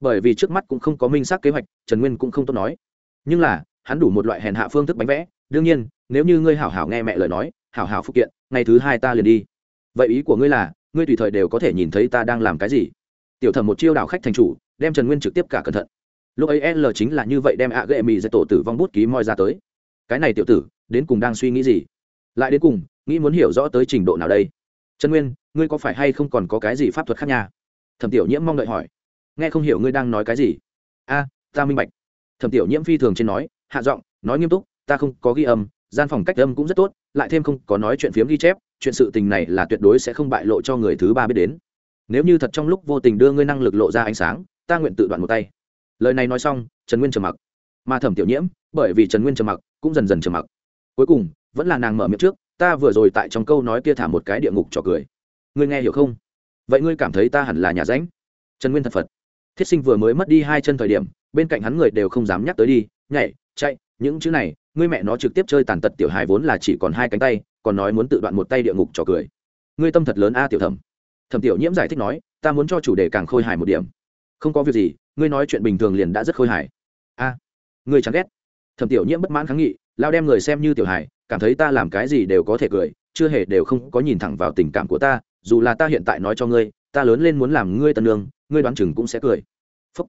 Bởi vì trước mắt cũng không có minh xác kế hoạch, trần nguyên cũng không tốt nói. Nhưng là hắn đủ một loại hèn hạ phương thức bánh vẽ. Đương nhiên, nếu như ngươi hảo hảo nghe mẹ lời nói, hảo hảo phụ kiện, ngày thứ hai ta liền đi. Vậy ý của ngươi là, ngươi tùy thời đều có thể nhìn thấy ta đang làm cái gì? Tiểu thẩm một chiêu đảo khách thành chủ, đem trần nguyên trực tiếp cả cẩn thận. Lúc ấy l chính là như vậy đem ạ ghệ mì dạy tổ tử vong bút ký moi ra tới. Cái này tiểu tử, đến cùng đang suy nghĩ gì? Lại đến cùng, nghĩ muốn hiểu rõ tới trình độ nào đây? Trần nguyên, ngươi có phải hay không còn có cái gì pháp thuật khác nha? Thẩm tiểu nhiễm mong đợi hỏi. Nghe không hiểu ngươi đang nói cái gì. A, ta minh bạch. Thẩm tiểu nhiễm phi thường trên nói hạ giọng, nói nghiêm túc, ta không có ghi âm, gian phòng cách âm cũng rất tốt, lại thêm không có nói chuyện phiếm ghi chép, chuyện sự tình này là tuyệt đối sẽ không bại lộ cho người thứ ba biết đến. Nếu như thật trong lúc vô tình đưa ngươi năng lực lộ ra ánh sáng, ta nguyện tự đoạn một tay. Lời này nói xong, trần nguyên trầm mặc. Mà thẩm tiểu nhiễm, bởi vì trần nguyên trầm mặc, cũng dần dần trầm mặc. Cuối cùng, vẫn là nàng mở miệng trước, ta vừa rồi tại trong câu nói kia thả một cái địa ngục trò cười. Ngươi nghe hiểu không? Vậy ngươi cảm thấy ta hẳn là nhà ránh? Trần nguyên thật phật. Thiết sinh vừa mới mất đi hai chân thời điểm, bên cạnh hắn người đều không dám nhắc tới đi, nhảy chạy, những chữ này, ngươi mẹ nó trực tiếp chơi tàn tật tiểu hài vốn là chỉ còn hai cánh tay, còn nói muốn tự đoạn một tay địa ngục trò cười. Ngươi tâm thật lớn a tiểu thẩm. Thẩm tiểu nhiễm giải thích nói, ta muốn cho chủ đề càng khôi hài một điểm. Không có việc gì, ngươi nói chuyện bình thường liền đã rất khôi hài. A, ngươi chẳng ghét. Thẩm tiểu nhiễm bất mãn kháng nghị, lao đem người xem như tiểu hài, cảm thấy ta làm cái gì đều có thể cười, chưa hề đều không có nhìn thẳng vào tình cảm của ta, dù là ta hiện tại nói cho ngươi, ta lớn lên muốn làm ngươi tân lương ngươi đoán chừng cũng sẽ cười. Phúc.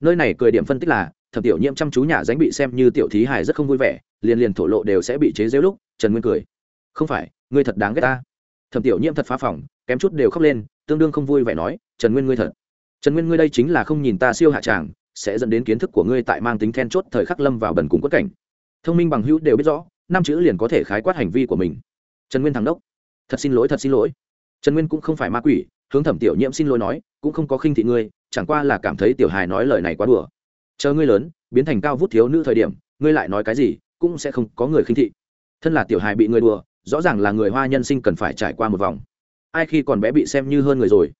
nơi này cười điểm phân tích là thẩm tiểu nhiễm chăm chú nhà dánh bị xem như tiểu thí hài rất không vui vẻ, liền liền thổ lộ đều sẽ bị chế rêu lúc, trần nguyên cười. Không phải, ngươi thật đáng ghét ta. Thẩm tiểu nhiễm thật phá phỏng kém chút đều khóc lên, tương đương không vui vẻ nói, trần nguyên ngươi thật. Trần nguyên ngươi đây chính là không nhìn ta siêu hạ tràng, sẽ dẫn đến kiến thức của ngươi tại mang tính then chốt thời khắc lâm vào bần cùng quất cảnh. Thông minh bằng hữu đều biết rõ, năm chữ liền có thể khái quát hành vi của mình. Trần nguyên thắng đốc. Thật xin lỗi, thật xin lỗi. Trần nguyên cũng không phải ma quỷ, hướng thẩm tiểu nhiễm xin lỗi nói, cũng không có khinh thị ngươi, chẳng qua là cảm thấy tiểu hài nói lời này quá đùa chờ ngươi lớn, biến thành cao vút thiếu nữ thời điểm, ngươi lại nói cái gì, cũng sẽ không có người khinh thị. Thân là tiểu hài bị người đùa, rõ ràng là người hoa nhân sinh cần phải trải qua một vòng. Ai khi còn bé bị xem như hơn người rồi.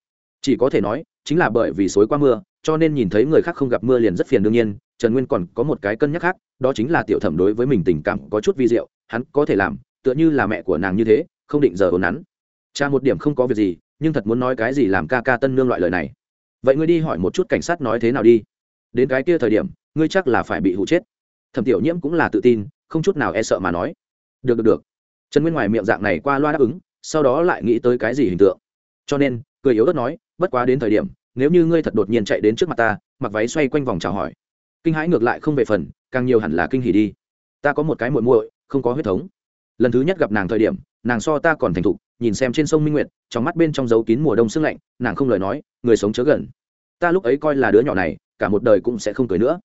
Chỉ có thể nói, chính là bởi vì xối qua mưa, cho nên nhìn thấy người khác không gặp mưa liền rất phiền đương nhiên, trần nguyên còn có một cái cân nhắc khác, đó chính là tiểu thẩm đối với mình tình cảm có chút vi diệu, hắn có thể làm, tựa như là mẹ của nàng như thế, không định giờ ồn nắn cha một điểm không có việc gì, nhưng thật muốn nói cái gì làm ca ca tân nương loại lời này. Vậy ngươi đi hỏi một chút cảnh sát nói thế nào đi đến cái kia thời điểm, ngươi chắc là phải bị hụ chết. Thẩm tiểu nhiễm cũng là tự tin, không chút nào e sợ mà nói. Được được được. Trần nguyên ngoài miệng dạng này qua loa đáp ứng, sau đó lại nghĩ tới cái gì hình tượng. Cho nên, cười yếu ớt nói, bất quá đến thời điểm, nếu như ngươi thật đột nhiên chạy đến trước mặt ta, mặc váy xoay quanh vòng chào hỏi. Kinh hãi ngược lại không về phần, càng nhiều hẳn là kinh hỉ đi. Ta có một cái muội muội, không có huyết thống. Lần thứ nhất gặp nàng thời điểm, nàng so ta còn thành thục, nhìn xem trên sông minh nguyệt, trong mắt bên trong dấu kín mùa đông sương lạnh, nàng không lời nói, người sống chớ gần. Ta lúc ấy coi là đứa nhỏ này cả một đời cũng sẽ không cười nữa.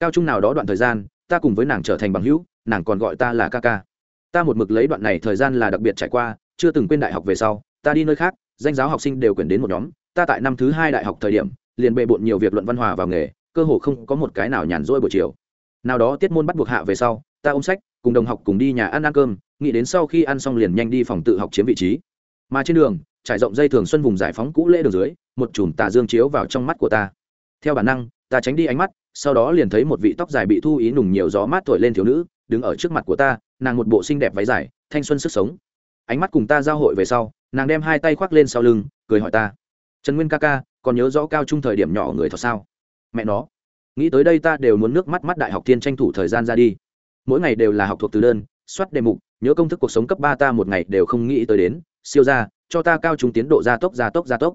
Cao trung nào đó đoạn thời gian, ta cùng với nàng trở thành bằng hữu, nàng còn gọi ta là ca ca. Ta một mực lấy đoạn này thời gian là đặc biệt trải qua, chưa từng quên đại học về sau, ta đi nơi khác, danh giáo học sinh đều quyển đến một nhóm, ta tại năm thứ hai đại học thời điểm, liền bề bộn nhiều việc luận văn hòa vào nghề, cơ hồ không có một cái nào nhàn rỗi buổi chiều. Nào đó tiết môn bắt buộc hạ về sau, ta ôm sách, cùng đồng học cùng đi nhà ăn ăn cơm, nghĩ đến sau khi ăn xong liền nhanh đi phòng tự học chiếm vị trí. Mà trên đường, trải rộng dây thường xuân vùng giải phóng cũ lễ đường dưới, một chùm tà dương chiếu vào trong mắt của ta theo bản năng, ta tránh đi ánh mắt, sau đó liền thấy một vị tóc dài bị thu ý nùng nhiều gió mát thổi lên thiếu nữ, đứng ở trước mặt của ta, nàng một bộ xinh đẹp váy dài, thanh xuân sức sống. Ánh mắt cùng ta giao hội về sau, nàng đem hai tay khoác lên sau lưng, cười hỏi ta, trần nguyên ca ca, còn nhớ rõ cao trung thời điểm nhỏ người thật sao? Mẹ nó, nghĩ tới đây ta đều muốn nước mắt mắt đại học tiên tranh thủ thời gian ra đi. Mỗi ngày đều là học thuộc từ đơn, soát đề mục, nhớ công thức cuộc sống cấp ba ta một ngày đều không nghĩ tới đến. Siêu ra cho ta cao trung tiến độ gia tốc gia tốc gia tốc.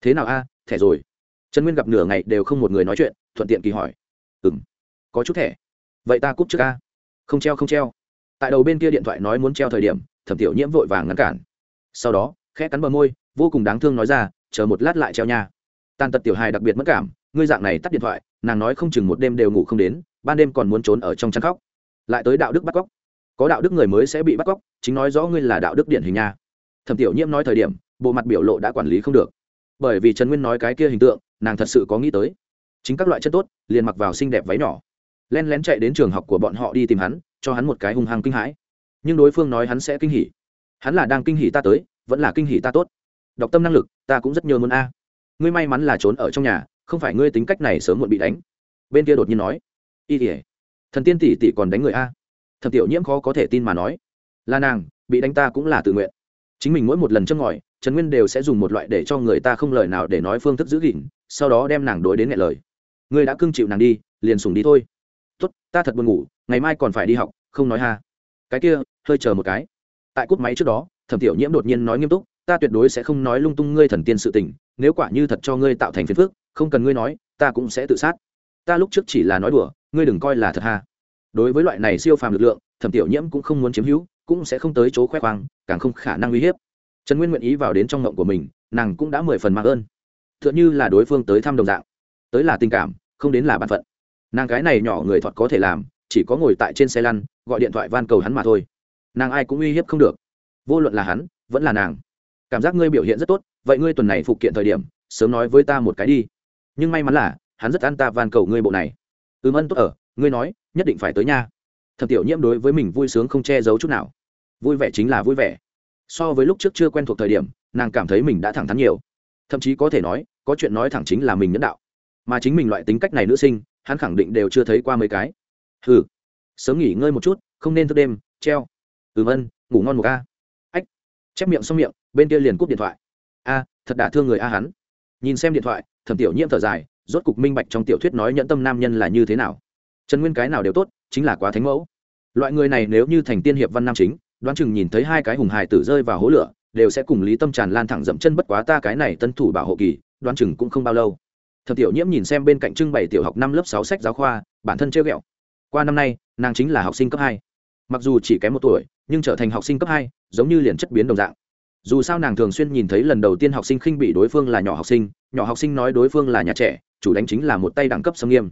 Thế nào a? Thẻ rồi trần nguyên gặp nửa ngày đều không một người nói chuyện, thuận tiện kỳ hỏi. Ừ m có chút thẻ. Vậy ta cúp trước ca không treo không treo. Tại đầu bên kia điện thoại nói muốn treo thời điểm, thẩm tiểu nhiễm vội vàng ngăn cản. Sau đó, khẽ cắn bờ môi, vô cùng đáng thương nói ra, chờ một lát lại treo nha. Tàn tật tiểu hài đặc biệt mất cảm, ngươi dạng này tắt điện thoại, nàng nói không chừng một đêm đều ngủ không đến, ban đêm còn muốn trốn ở trong chăn khóc. Lại tới đạo đức bắt cóc. Có đạo đức người mới sẽ bị bắt cóc, chính nói rõ ngươi là đạo đức điển hình nha. Thẩm tiểu nhiễm nói thời điểm, bộ mặt biểu lộ đã quản lý không được. Bởi vì trần nguyên nói cái kia hình tượng nàng thật sự có nghĩ tới. Chính các loại chất tốt, liền mặc vào xinh đẹp váy nhỏ. Len lén chạy đến trường học của bọn họ đi tìm hắn, cho hắn một cái hung hăng kinh hãi. Nhưng đối phương nói hắn sẽ kinh hỉ. Hắn là đang kinh hỉ ta tới, vẫn là kinh hỉ ta tốt. Đọc tâm năng lực, ta cũng rất nhớ muốn a. Ngươi may mắn là trốn ở trong nhà, không phải ngươi tính cách này sớm muộn bị đánh. Bên kia đột nhiên nói. Y tỉa thần tiên tỷ tỷ còn đánh người a. Thần tiểu nhiễm khó có thể tin mà nói. Là nàng, bị đánh ta cũng là tự nguyện. Chính mình mỗi một lần châm ngòi trần nguyên đều sẽ dùng một loại để cho người ta không lời nào để nói phương thức giữ gìn, sau đó đem nàng đối đến nghe lời. Ngươi đã cưng chịu nàng đi, liền sùng đi thôi. Tốt, ta thật buồn ngủ, ngày mai còn phải đi học, không nói ha. Cái kia, hơi chờ một cái. Tại cút máy trước đó, thẩm tiểu nhiễm đột nhiên nói nghiêm túc, ta tuyệt đối sẽ không nói lung tung ngươi thần tiên sự tình, nếu quả như thật cho ngươi tạo thành phiền phức, không cần ngươi nói, ta cũng sẽ tự sát. Ta lúc trước chỉ là nói đùa, ngươi đừng coi là thật ha. Đối với loại này siêu phàm lực lượng, thẩm tiểu nhiễm cũng không muốn chiếm hữu, cũng sẽ không tới chỗ khoe khoang, càng không khả năng uy hiếp trần nguyên nguyện ý vào đến trong ngộng của mình, nàng cũng đã mười phần mạng ơn. T h ư ợ n như là đối phương tới thăm đồng dạng. Tới là tình cảm, không đến là b ă n phận. Nàng cái này nhỏ người thọt có thể làm, chỉ có ngồi tại trên xe lăn, gọi điện thoại van cầu hắn mà thôi. Nàng ai cũng uy hiếp không được. Vô luận là hắn, vẫn là nàng. Cảm giác ngươi biểu hiện rất tốt, vậy ngươi tuần này phụ kiện thời điểm, sớm nói với ta một cái đi. Nhưng may mắn là, hắn rất an ta van cầu ngươi bộ này. Ừm ân tốt ở, ngươi nói, nhất định phải tới nha. Thẩm tiểu nhiễm đối với mình vui sướng không che giấu chút nào. Vui vẻ chính là vui vẻ so với lúc trước chưa quen thuộc thời điểm, nàng cảm thấy mình đã thẳng thắn nhiều. Thậm chí có thể nói, có chuyện nói thẳng chính là mình nhân đạo. Mà chính mình loại tính cách này nữ sinh, hắn khẳng định đều chưa thấy qua mấy cái. Ừ sớm nghỉ ngơi một chút, không nên thức đêm, treo. Ừ vân ngủ ngon một ca. Ách, chép miệng xong miệng, bên kia liền cúp điện thoại. A, thật đả thương người a hắn. Nhìn xem điện thoại, thẩm tiểu nhiễm thở dài, rốt cục minh bạch trong tiểu thuyết nói nhẫn tâm nam nhân là như thế nào. Trần nguyên cái nào đều tốt, chính là quá thánh mẫu. Loại người này nếu như thành tiên hiệp văn nam chính đoán chừng nhìn thấy hai cái hùng hài tử rơi vào hố lửa, đều sẽ cùng lý tâm tràn lan thẳng dậm chân bất quá ta cái này tân thủ bảo hộ kỳ, đoán chừng cũng không bao lâu. Thập tiểu nhiễm nhìn xem bên cạnh trưng bày tiểu học năm lớp sáu sách giáo khoa, bản thân chơi ghẹo. Qua năm nay, nàng chính là học sinh cấp hai. Mặc dù chỉ kém một tuổi, nhưng trở thành học sinh cấp hai, giống như liền chất biến đồng dạng. Dù sao nàng thường xuyên nhìn thấy lần đầu tiên học sinh khinh bị đối phương là nhỏ học sinh, nhỏ học sinh nói đối phương là nhà trẻ, chủ đánh chính là một tay đẳng cấp xâm nghiêm.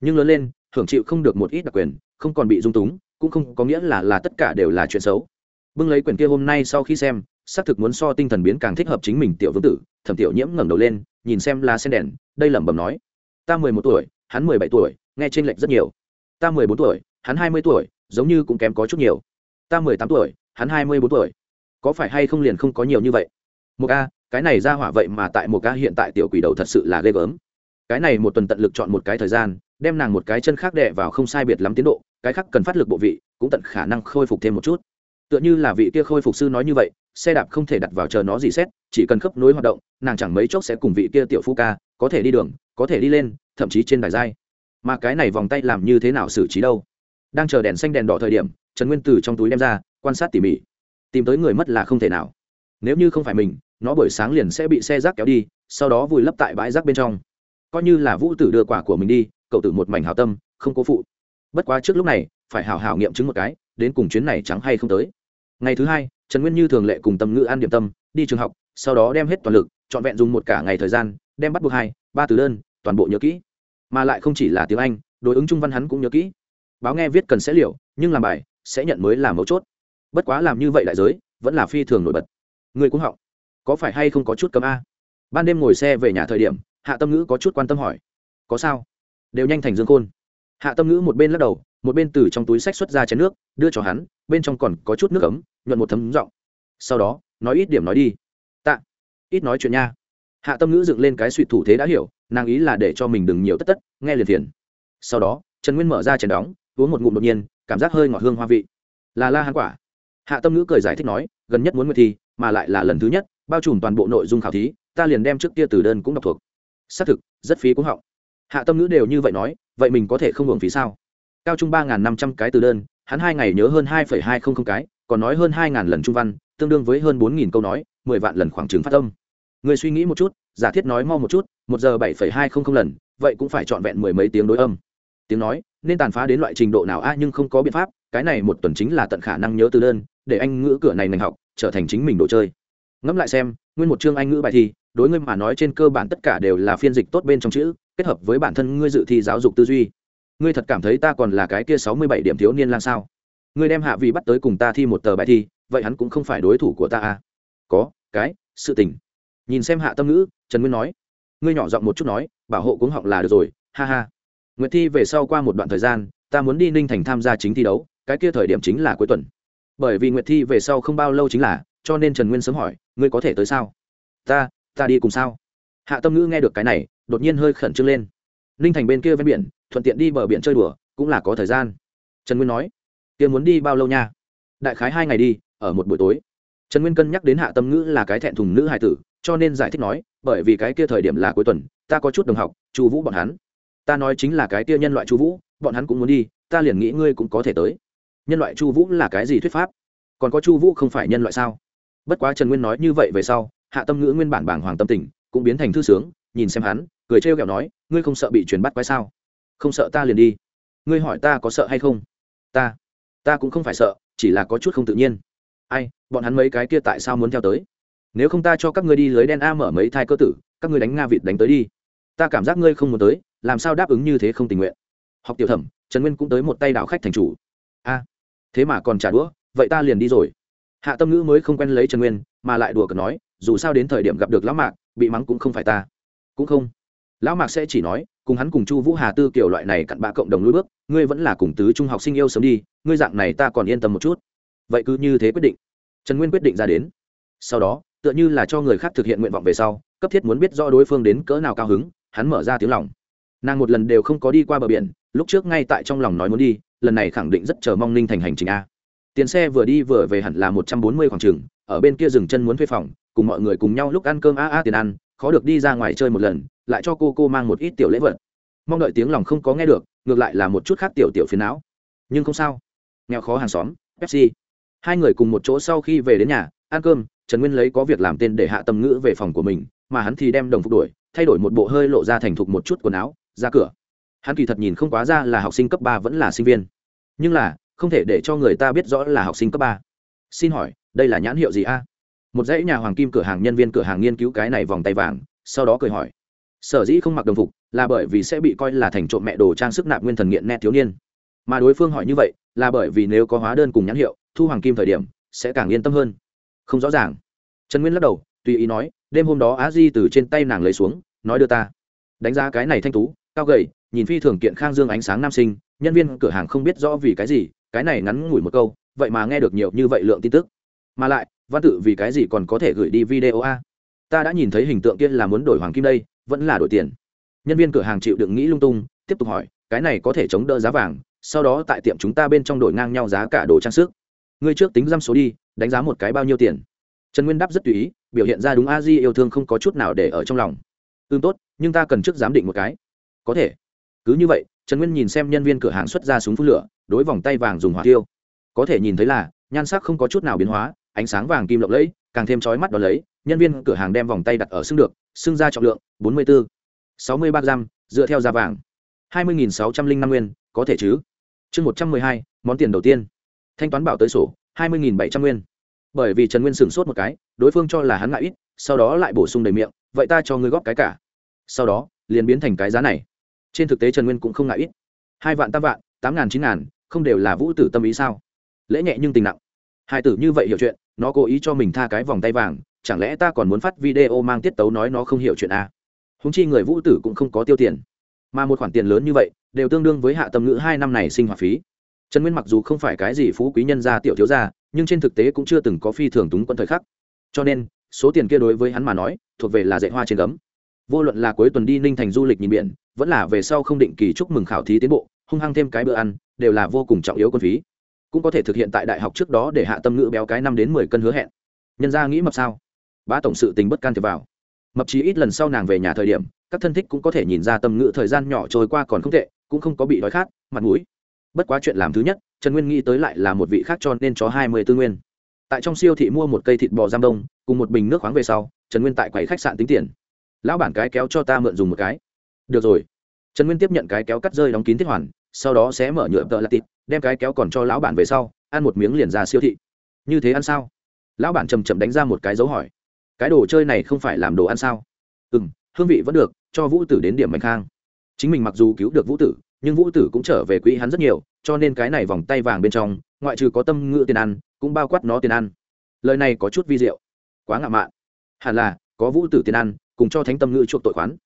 Nhưng lớn lên, hưởng chịu không được một ít đặc quyền, không còn bị dung túng cũng không có nghĩa là là tất cả đều là chuyện xấu. Bưng lấy quyển kia hôm nay sau khi xem, xác thực muốn so tinh thần biến càng thích hợp chính mình tiểu vương tử, thẩm tiểu nhiễm ngẩng đầu lên, nhìn xem lá sen đèn, đây lẩm bẩm nói, ta mười một tuổi, hắn mười bảy tuổi, nghe trên lệch rất nhiều. Ta mười bốn tuổi, hắn hai mươi tuổi, giống như cũng kém có chút nhiều. Ta mười tám tuổi, hắn hai mươi bốn tuổi. Có phải hay không liền không có nhiều như vậy? Một a, cái này ra hỏa vậy mà tại một a hiện tại tiểu quỷ đầu thật sự là ghê gớm. Cái này một tuần tận lực chọn một cái thời gian, đem nàng một cái chân khác đè vào không sai biệt lắm tiến độ cái khác cần phát lực bộ vị, cũng tận khả năng khôi phục thêm một chút. Tựa như là vị kia khôi phục sư nói như vậy, xe đạp không thể đặt vào chờ nó gì xét, chỉ cần khớp nối hoạt động, nàng chẳng mấy chốc sẽ cùng vị kia tiểu phu ca, có thể đi đường, có thể đi lên, thậm chí trên đài dai mà cái này vòng tay làm như thế nào xử trí đâu? Đang chờ đèn xanh đèn đỏ thời điểm, trần nguyên từ trong túi đem ra, quan sát tỉ mỉ. Tìm tới người mất là không thể nào. Nếu như không phải mình, nó buổi sáng liền sẽ bị xe rác kéo đi, sau đó vùi lấp tại bãi rác bên trong. Coi như là vũ tử đưa quả của mình đi, cậu tử một mảnh hào tâm, không cố phụ bất quá trước lúc này, phải hào hào nghiệm chứng một cái, đến cùng chuyến này trắng hay không tới. Ngày thứ hai, trần nguyên như thường lệ cùng tâm ngữ an điểm tâm, đi trường học, sau đó đem hết toàn lực, trọn vẹn dùng một cả ngày thời gian, đem bắt buộc hai, ba từ đơn, toàn bộ nhớ kỹ. Mà lại không chỉ là tiếng anh, đối ứng trung văn hắn cũng nhớ kỹ. Báo nghe viết cần sẽ liệu, nhưng làm bài, sẽ nhận mới là mấu chốt. Bất quá làm như vậy đại giới, vẫn là phi thường nổi bật. Người cũng họng có phải hay không có chút cấm a? Ban đêm ngồi xe về nhà thời điểm, hạ tâm ngữ có chút quan tâm hỏi. Có sao? Đều nhanh thành dương khôn hạ tâm ngữ một bên lắc đầu, một bên từ trong túi sách xuất ra chén nước, đưa cho hắn, bên trong còn có chút nước ấm, nhuận một thấm giọng. Sau đó, nói ít điểm nói đi. Tạ. Ít nói chuyện nha. Hạ tâm ngữ dựng lên cái suy thủ thế đã hiểu, nàng ý là để cho mình đừng nhiều tất tất, nghe liền thiền sau đó, trần nguyên mở ra chén đóng, uống một ngụm đột nhiên, cảm giác hơi ngọt hương hoa vị. Là la hán quả. Hạ tâm ngữ cười giải thích nói, gần nhất muốn nguyệt thi, mà lại là lần thứ nhất, bao trùm toàn bộ nội dung khảo thí, ta liền đem trước kia từ đơn cũng đọc thuộc. Xác thực, rất phí cũng họng hạ tâm ngữ đều như vậy nói, vậy mình có thể không hưởng phí sao? Cao trung ba n g h n năm trăm cái từ đơn, hắn hai ngày nhớ hơn hai phẩy hai không không cái, còn nói hơn hai ngàn lần trung văn, tương đương với hơn bốn nghìn câu nói, mười vạn lần khoảng trừng phát âm. người suy nghĩ một chút, giả thiết nói mau một chút, một giờ bảy phẩy hai không không lần, vậy cũng phải trọn vẹn mười mấy tiếng đối âm. Tiếng nói, nên tàn phá đến loại trình độ nào a, nhưng không có biện pháp, cái này một tuần chính là tận khả năng nhớ từ đơn, để anh ngữ cửa này ngành học trở thành chính mình đồ chơi. Ngẫm lại xem, nguyên một chương anh ngữ bài thi, đối ngươi mà nói trên cơ bản tất cả đều là phiên dịch tốt bên trong chữ kết hợp với bản thân ngươi dự thi giáo dục tư duy. Ngươi thật cảm thấy ta còn là cái kia sáu mươi bảy điểm thiếu niên lang sao? Ngươi đem hạ vị bắt tới cùng ta thi một tờ bài thi, vậy hắn cũng không phải đối thủ của ta à? Có, cái, sự tình. Nhìn xem hạ tâm ngữ, trần nguyên nói. Ngươi nhỏ giọng một chút nói, bảo hộ cuống họng là được rồi, ha ha. Nguyệt thi về sau qua một đoạn thời gian, ta muốn đi ninh thành tham gia chính thi đấu, cái kia thời điểm chính là cuối tuần. Bởi vì nguyệt thi về sau không bao lâu chính là, cho nên trần nguyên sớm hỏi, ngươi có thể tới sao? Ta ta đi cùng sao? Hạ tâm ngữ nghe được cái này đột nhiên hơi khẩn trương lên. Ninh thành bên kia ven biển, thuận tiện đi bờ biển chơi đùa, cũng là có thời gian. Trần nguyên nói, kia muốn đi bao lâu nha? Đại khái hai ngày đi, ở một buổi tối. Trần nguyên cân nhắc đến hạ tâm ngữ là cái thẹn thùng nữ hài tử, cho nên giải thích nói, bởi vì cái kia thời điểm là cuối tuần, ta có chút đồng học, chu vũ bọn hắn. Ta nói chính là cái kia nhân loại chu vũ, bọn hắn cũng muốn đi, ta liền nghĩ ngươi cũng có thể tới. Nhân loại chu vũ là cái gì thuyết pháp? Còn có chu vũ không phải nhân loại sao? Bất quá trần nguyên nói như vậy về sau, hạ tâm ngữ nguyên bản bảng hoàng tâm tình, cũng biến thành thư sướng, nhìn xem hắn cười trêu ghẹo nói, ngươi không sợ bị truyền bắt quái sao? Không sợ ta liền đi. Ngươi hỏi ta có sợ hay không? Ta ta cũng không phải sợ, chỉ là có chút không tự nhiên. Ai, bọn hắn mấy cái kia tại sao muốn theo tới? Nếu không ta cho các ngươi đi lưới đen a mở mấy thai cơ tử, các ngươi đánh nga vịt đánh tới đi. Ta cảm giác ngươi không muốn tới, làm sao đáp ứng như thế không tình nguyện? Học tiểu thẩm, trần nguyên cũng tới một tay đạo khách thành chủ. A, thế mà còn trả đũa, vậy ta liền đi rồi. Hạ tâm ngữ mới không quen lấy trần nguyên, mà lại đùa cợt nói, dù sao đến thời điểm gặp được lão mạc, bị mắng cũng không phải ta. Cũng không lão mạc sẽ chỉ nói, cùng hắn cùng chu vũ hà tư kiểu loại này cặn bạ cộng đồng lối bước, ngươi vẫn là cùng tứ trung học sinh yêu sớm đi, ngươi dạng này ta còn yên tâm một chút. Vậy cứ như thế quyết định. Trần nguyên quyết định ra đến. Sau đó, tựa như là cho người khác thực hiện nguyện vọng về sau, cấp thiết muốn biết rõ đối phương đến cỡ nào cao hứng, hắn mở ra tiếng lòng. Nàng một lần đều không có đi qua bờ biển, lúc trước ngay tại trong lòng nói muốn đi, lần này khẳng định rất chờ mong ninh thành hành trình a. Tiền xe vừa đi vừa về hẳn là một trăm bốn mươi khoảng trường ở bên kia dừng chân muốn thuê phòng, cùng mọi người cùng nhau lúc ăn cơm a a tiền ăn khó được đi ra ngoài chơi một lần, lại cho cô cô mang một ít tiểu lễ vật. Mong đợi tiếng lòng không có nghe được, ngược lại là một chút khác tiểu tiểu phiền não. Nhưng không sao. Nghèo khó hàng xóm, pepsi. Hai người cùng một chỗ sau khi về đến nhà, ăn cơm, trần nguyên lấy có việc làm tên để hạ tâm ngữ về phòng của mình, mà hắn thì đem đồng phục đuổi, thay đổi một bộ hơi lộ ra thành thục một chút quần áo, ra cửa. Hắn kỳ thật nhìn không quá ra là học sinh cấp ba vẫn là sinh viên. Nhưng là, không thể để cho người ta biết rõ là học sinh cấp ba. Xin hỏi, đây là nhãn hiệu gì a? Một dãy nhà hoàng kim cửa hàng nhân viên cửa hàng nghiên cứu cái này vòng tay vàng, sau đó cười hỏi. Sở dĩ không mặc đồng phục, là bởi vì sẽ bị coi là thành trộm mẹ đồ trang sức nạp nguyên thần nghiện nét thiếu niên. Mà đối phương hỏi như vậy, là bởi vì nếu có hóa đơn cùng nhãn hiệu, thu hoàng kim thời điểm, sẽ càng yên tâm hơn. Không rõ ràng. Trần nguyên lắc đầu, tùy ý nói, đêm hôm đó á di từ trên tay nàng lấy xuống, nói đưa ta. Đánh giá cái này thanh tú, cao gầy, nhìn phi thường kiện khang dương ánh sáng nam sinh, nhân viên cửa hàng không biết rõ vì cái gì, cái này ngắn ngủi một câu, vậy mà nghe được nhiều như vậy lượng tin tức. Mà lại văn tự vì cái gì còn có thể gửi đi video a? Ta đã nhìn thấy hình tượng kia là muốn đổi hoàng kim đây, vẫn là đổi tiền. Nhân viên cửa hàng chịu đựng nghĩ lung tung, tiếp tục hỏi, cái này có thể chống đỡ giá vàng, sau đó tại tiệm chúng ta bên trong đổi ngang nhau giá cả đồ trang sức. Ngươi trước tính răm số đi, đánh giá một cái bao nhiêu tiền. Trần nguyên đáp rất tùy ý, biểu hiện ra đúng a di yêu thương không có chút nào để ở trong lòng. Ưm tốt, nhưng ta cần trước giám định một cái. Có thể. Cứ như vậy, trần nguyên nhìn xem nhân viên cửa hàng xuất ra súng phun lửa, đối vòng tay vàng dùng hỏa tiêu có thể nhìn thấy là, nhan sắc không có chút nào biến hóa ánh sáng vàng kim lộng lẫy, càng thêm chói mắt đ ó lấy, nhân viên cửa hàng đem vòng tay đặt ở xương được, xương ra trọng lượng, bốn mươi bốn sáu mươi ba gram, dựa theo giá vàng. hai mươi nghìn sáu trăm linh năm nguyên, có thể chứ? Chương một trăm mười hai, món tiền đầu tiên. Thanh toán bảo tới sổ, hai mươi nghìn bảy trăm nguyên. Bởi vì trần nguyên sửng sốt một cái, đối phương cho là hắn ngại ít, sau đó lại bổ sung đầy miệng, vậy ta cho ngươi góp cái cả. Sau đó, liền biến thành cái giá này. Trên thực tế trần nguyên cũng không ngại ít. Hai vạn tám vạn, tám ngàn chín ngàn, không đều là vũ tử tâm ý sao? Lễ nhẹ nhưng tình nặng. Hai tử như vậy hiểu chuyện nó cố ý cho mình tha cái vòng tay vàng, chẳng lẽ ta còn muốn phát video mang tiết tấu nói nó không hiểu chuyện à? húng chi người vũ tử cũng không có tiêu tiền. Mà một khoản tiền lớn như vậy, đều tương đương với hạ tâm ngữ hai năm này sinh hoạt phí. Trần nguyên mặc dù không phải cái gì phú quý nhân gia tiểu thiếu gia, nhưng trên thực tế cũng chưa từng có phi thường túng quân thời khắc. Cho nên, số tiền kia đối với hắn mà nói, thuộc về là dạy hoa trên gấm. Vô luận là cuối tuần đi ninh thành du lịch nhìn biển, vẫn là về sau không định kỳ chúc mừng khảo thí tiến bộ, hung hăng thêm cái bữa ăn, đều là vô cùng trọng yếu quân phí cũng có thể thực hiện tại đại học trước đó để hạ tâm ngữ béo cái năm đến mười cân hứa hẹn. Nhân ra nghĩ mập sao? Bá tổng sự tình bất can thiệp vào. Mập chí ít lần sau nàng về nhà thời điểm, các thân thích cũng có thể nhìn ra tâm ngữ thời gian nhỏ trôi qua còn không tệ, cũng không có bị đói khát, mặt mũi. Bất quá chuyện làm thứ nhất, trần nguyên nghĩ tới lại là một vị khác cho nên cho hai mươi tư nguyên. Tại trong siêu thị mua một cây thịt bò giam đông, cùng một bình nước khoáng về sau, trần nguyên tại quầy khách sạn tính tiền. Lão bản cái kéo cho ta mượn dùng một cái. Được rồi. Trần nguyên tiếp nhận cái kéo cắt rơi đóng kín thiết hoàn, sau đó sẽ mở nhựa tợ là tịt đem cái kéo còn cho lão bản về sau, ăn một miếng liền ra siêu thị. Như thế ăn sao? Lão bản chầm chậm đánh ra một cái dấu hỏi. Cái đồ chơi này không phải làm đồ ăn sao? Ừ m hương vị vẫn được, cho vũ tử đến điểm bánh khang. Chính mình mặc dù cứu được vũ tử, nhưng vũ tử cũng trở về quỹ hắn rất nhiều, cho nên cái này vòng tay vàng bên trong, ngoại trừ có tâm ngữ tiền ăn, cũng bao quát nó tiền ăn. Lời này có chút vi diệu. Quá ngạo mạn. Hẳn là, có vũ tử tiền ăn, cùng cho thánh tâm ngữ chuộc tội khoán.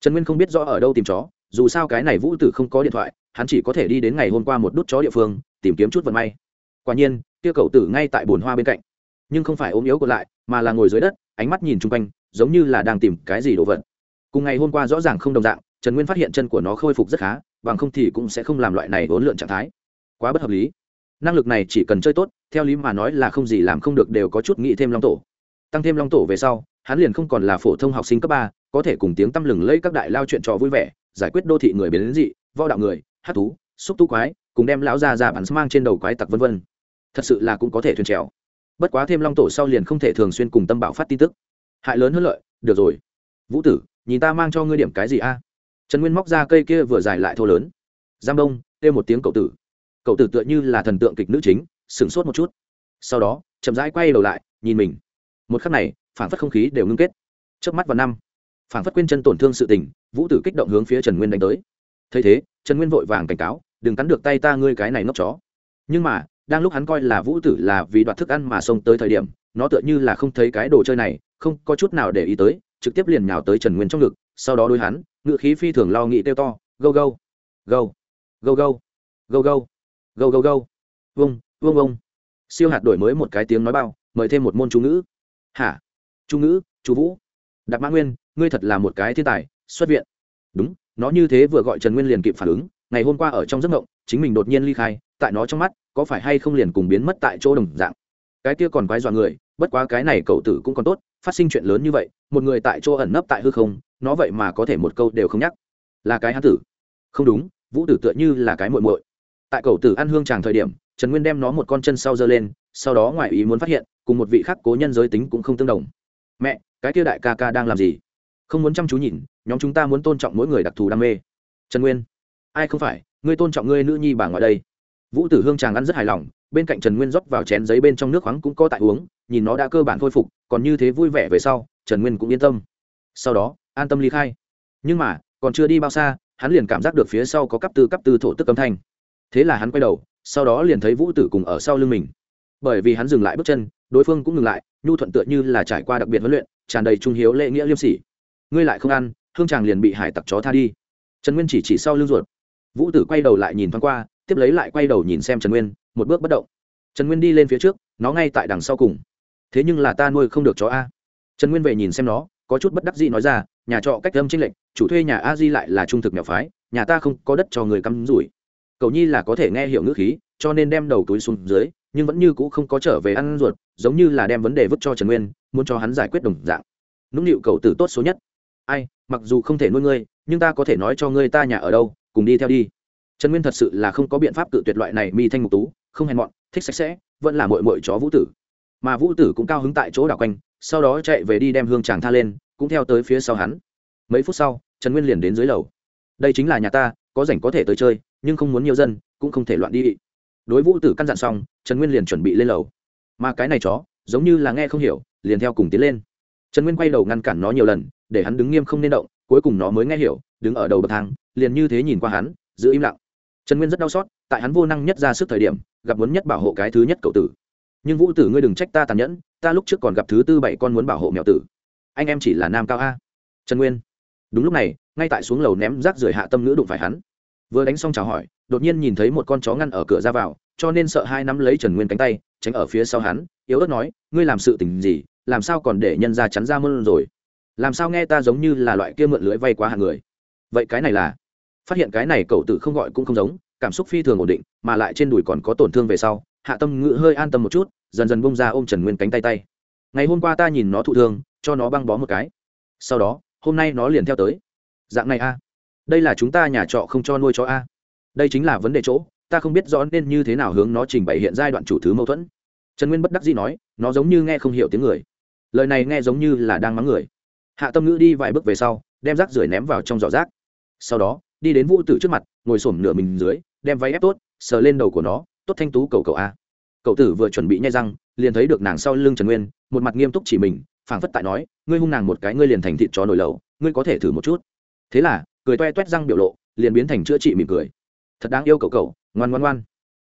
Trần nguyên không biết rõ ở đâu tìm chó dù sao cái này vũ tử không có điện thoại, hắn chỉ có thể đi đến ngày hôm qua một đút chó địa phương, tìm kiếm chút vận may. Quả nhiên, kia cậu tử ngay tại bồn hoa bên cạnh. Nhưng không phải ốm yếu còn lại, mà là ngồi dưới đất, ánh mắt nhìn chung quanh, giống như là đang tìm cái gì đồ vật. Cùng ngày hôm qua rõ ràng không đồng dạng, trần nguyên phát hiện chân của nó khôi phục rất khá, bằng không thì cũng sẽ không làm loại này vốn lượn trạng thái. Quá bất hợp lý. Năng lực này chỉ cần chơi tốt, theo lý mà nói là không gì làm không được đều có chút nghĩ thêm long tổ. Tăng thêm long tổ về sau, hắn liền không còn là phổ thông học sinh cấp ba, có thể cùng tiếng tăm lừng lấy các đại lao chuyện trò vui vẻ giải quyết đô thị người biến dị vo đạo người, hát thú, xúc tú quái, cùng đem lão ra ra bắn mang trên đầu quái tặc vân vân. Thật sự là cũng có thể thuyền trèo. Bất quá thêm long tổ sau liền không thể thường xuyên cùng tâm bảo phát tin tức. Hại lớn hơn lợi, được rồi. Vũ tử, nhìn ta mang cho ngươi điểm cái gì a? Trần nguyên móc ra cây kia vừa dài lại thô lớn. Giam đông, kêu một tiếng cậu tử. Cậu tử tựa như là thần tượng kịch nữ chính, sửng sốt một chút. Sau đó, chậm rãi quay đầu lại, nhìn mình. Một khắc này phản phất không khí đều ngưng kết. Trước mắt vào năm phản phất quên chân tổn thương sự tình, vũ tử kích động hướng phía trần nguyên đánh tới. Thấy thế, trần nguyên vội vàng cảnh cáo, đừng cắn được tay ta ngươi cái này nốc chó. Nhưng mà, đang lúc hắn coi là vũ tử là vì đoạt thức ăn mà xông tới thời điểm, nó tựa như là không thấy cái đồ chơi này, không có chút nào để ý tới, trực tiếp liền nhào tới trần nguyên trong ngực, sau đó đôi hắn, ngựa khí phi thường lo nghĩ kêu to, gâu gâu gâu gâu gâu gâu gâu gâu gâu gâu vông vông vông siêu hạt đổi mới một cái tiếng nói bao, mời thêm một môn chú ngữ. Hả? Chú ngữ? Chú vũ? Đạp mã nguyên? Ngươi thật là một cái thiên tài, xuất viện. Đúng, nó như thế vừa gọi trần nguyên liền kịp phản ứng, ngày hôm qua ở trong giấc mộng, chính mình đột nhiên ly khai, tại nó trong mắt, có phải hay không liền cùng biến mất tại chỗ đồng dạng. Cái kia còn quái dọa người, bất quá cái này cậu tử cũng còn tốt, phát sinh chuyện lớn như vậy, một người tại chỗ ẩn nấp tại hư không, nó vậy mà có thể một câu đều không nhắc. Là cái hán tử. Không đúng, vũ tử tựa như là cái muội muội. Tại cậu tử ăn hương tràng thời điểm, trần nguyên đem nó một con chân sau giơ lên, sau đó ngoài ý muốn phát hiện, cùng một vị khác cố nhân giới tính cũng không tương đồng. Mẹ, cái kia đại ca ca đang làm gì? Không muốn chăm chú nhìn, nhóm chúng ta muốn tôn trọng mỗi người đặc thù đam mê. Trần nguyên, ai không phải, ngươi tôn trọng ngươi nữ nhi bà ngoại đây. Vũ tử hương chàng ăn rất hài lòng, bên cạnh trần nguyên rót vào chén giấy bên trong nước khoáng cũng có tại uống, nhìn nó đã cơ bản khôi phục, còn như thế vui vẻ về sau, trần nguyên cũng yên tâm. Sau đó, an tâm ly khai. Nhưng mà, còn chưa đi bao xa, hắn liền cảm giác được phía sau có cấp tư cấp tư thổ tức âm thanh. Thế là hắn quay đầu, sau đó liền thấy vũ tử cùng ở sau lưng mình. Bởi vì hắn dừng lại bước chân, đối phương cũng ngừng lại, nhu thuận tựa như là trải qua đặc biệt huấn luyện, tràn đầy trung hiếu lễ nghĩa liêm sỉ ngươi lại không ăn, hương chàng liền bị hải tặc chó tha đi. Trần nguyên chỉ chỉ sau lưng ruột. Vũ tử quay đầu lại nhìn thoáng qua, tiếp lấy lại quay đầu nhìn xem trần nguyên, một bước bất động. Trần nguyên đi lên phía trước, nó ngay tại đằng sau cùng. Thế nhưng là ta nuôi không được chó a. Trần nguyên về nhìn xem nó, có chút bất đắc dĩ nói ra, nhà trọ cách âm tranh lệch, chủ thuê nhà a di lại là trung thực mèo phái, nhà ta không có đất cho người cắm rủi. Cậu nhi là có thể nghe hiểu ngữ khí, cho nên đem đầu túi xuống dưới, nhưng vẫn như cũ không có trở về ăn ruột, giống như là đem vấn đề vứt cho trần nguyên, muốn cho hắn giải quyết đồng dạng. Nũng nịu cậu tử tốt số nhất ai, mặc dù không thể nuôi ngươi, nhưng ta có thể nói cho ngươi ta nhà ở đâu, cùng đi theo đi. Trần nguyên thật sự là không có biện pháp cự tuyệt loại này mi thanh mục tú, không hèn mọn, thích sạch sẽ, vẫn là mội mội chó vũ tử. Mà vũ tử cũng cao hứng tại chỗ đảo quanh, sau đó chạy về đi đem hương chàng tha lên, cũng theo tới phía sau hắn. Mấy phút sau, trần nguyên liền đến dưới lầu. Đây chính là nhà ta, có rảnh có thể tới chơi, nhưng không muốn nhiều dân, cũng không thể loạn đi. Đối vũ tử căn dặn xong, trần nguyên liền chuẩn bị lên lầu. Mà cái này chó, giống như là nghe không hiểu, liền theo cùng tiến lên. Trần nguyên quay đầu ngăn cản nó nhiều lần để hắn đứng nghiêm không nên động, cuối cùng nó mới nghe hiểu, đứng ở đầu bậc thang, liền như thế nhìn qua hắn, giữ im lặng. Trần nguyên rất đau xót, tại hắn vô năng nhất ra sức thời điểm, gặp muốn nhất bảo hộ cái thứ nhất cậu tử. Nhưng vũ tử ngươi đừng trách ta tàn nhẫn, ta lúc trước còn gặp thứ tư bảy con muốn bảo hộ mèo tử. Anh em chỉ là nam cao a. Trần nguyên. Đúng lúc này, ngay tại xuống lầu ném rác rưởi hạ tâm nữ đụng phải hắn. Vừa đánh xong chào hỏi, đột nhiên nhìn thấy một con chó ngăn ở cửa ra vào, cho nên sợ hai nắm lấy trần nguyên cánh tay, tránh ở phía sau hắn, yếu ớt nói, ngươi làm sự tình gì, làm sao còn để nhân ra chắn ra mơn rồi? Làm sao nghe ta giống như là loại kia mượn lưỡi vay quá hạng người? Vậy cái này là? Phát hiện cái này cậu tử không gọi cũng không giống, cảm xúc phi thường ổn định, mà lại trên đùi còn có tổn thương về sau, hạ tâm ngự hơi an tâm một chút, dần dần bông ra ôm trần nguyên cánh tay tay. Ngày hôm qua ta nhìn nó thụ thương, cho nó băng bó một cái. Sau đó, hôm nay nó liền theo tới. Dạng này a. Đây là chúng ta nhà trọ không cho nuôi chó a. Đây chính là vấn đề chỗ, ta không biết rõ nên như thế nào hướng nó trình bày hiện giai đoạn chủ thứ mâu thuẫn. Trần nguyên bất đắc dĩ nói, nó giống như nghe không hiểu tiếng người. Lời này nghe giống như là đang mắng người hạ tâm ngữ đi vài bước về sau, đem rác rưởi ném vào trong giỏ rác. Sau đó, đi đến vũ tử trước mặt, ngồi s ổ m nửa mình dưới, đem váy ép tốt, sờ lên đầu của nó, tốt thanh tú cầu cậu a. Cậu tử vừa chuẩn bị nhai răng, liền thấy được nàng sau lưng trần nguyên, một mặt nghiêm túc chỉ mình, phảng phất tại nói, ngươi hung nàng một cái, ngươi liền thành thịt chó nổi lầu, ngươi có thể thử một chút. Thế là, cười toe toét răng biểu lộ, liền biến thành chữa trị mỉm cười. Thật đáng yêu cậu cậu, ngoan ngoan ngoan.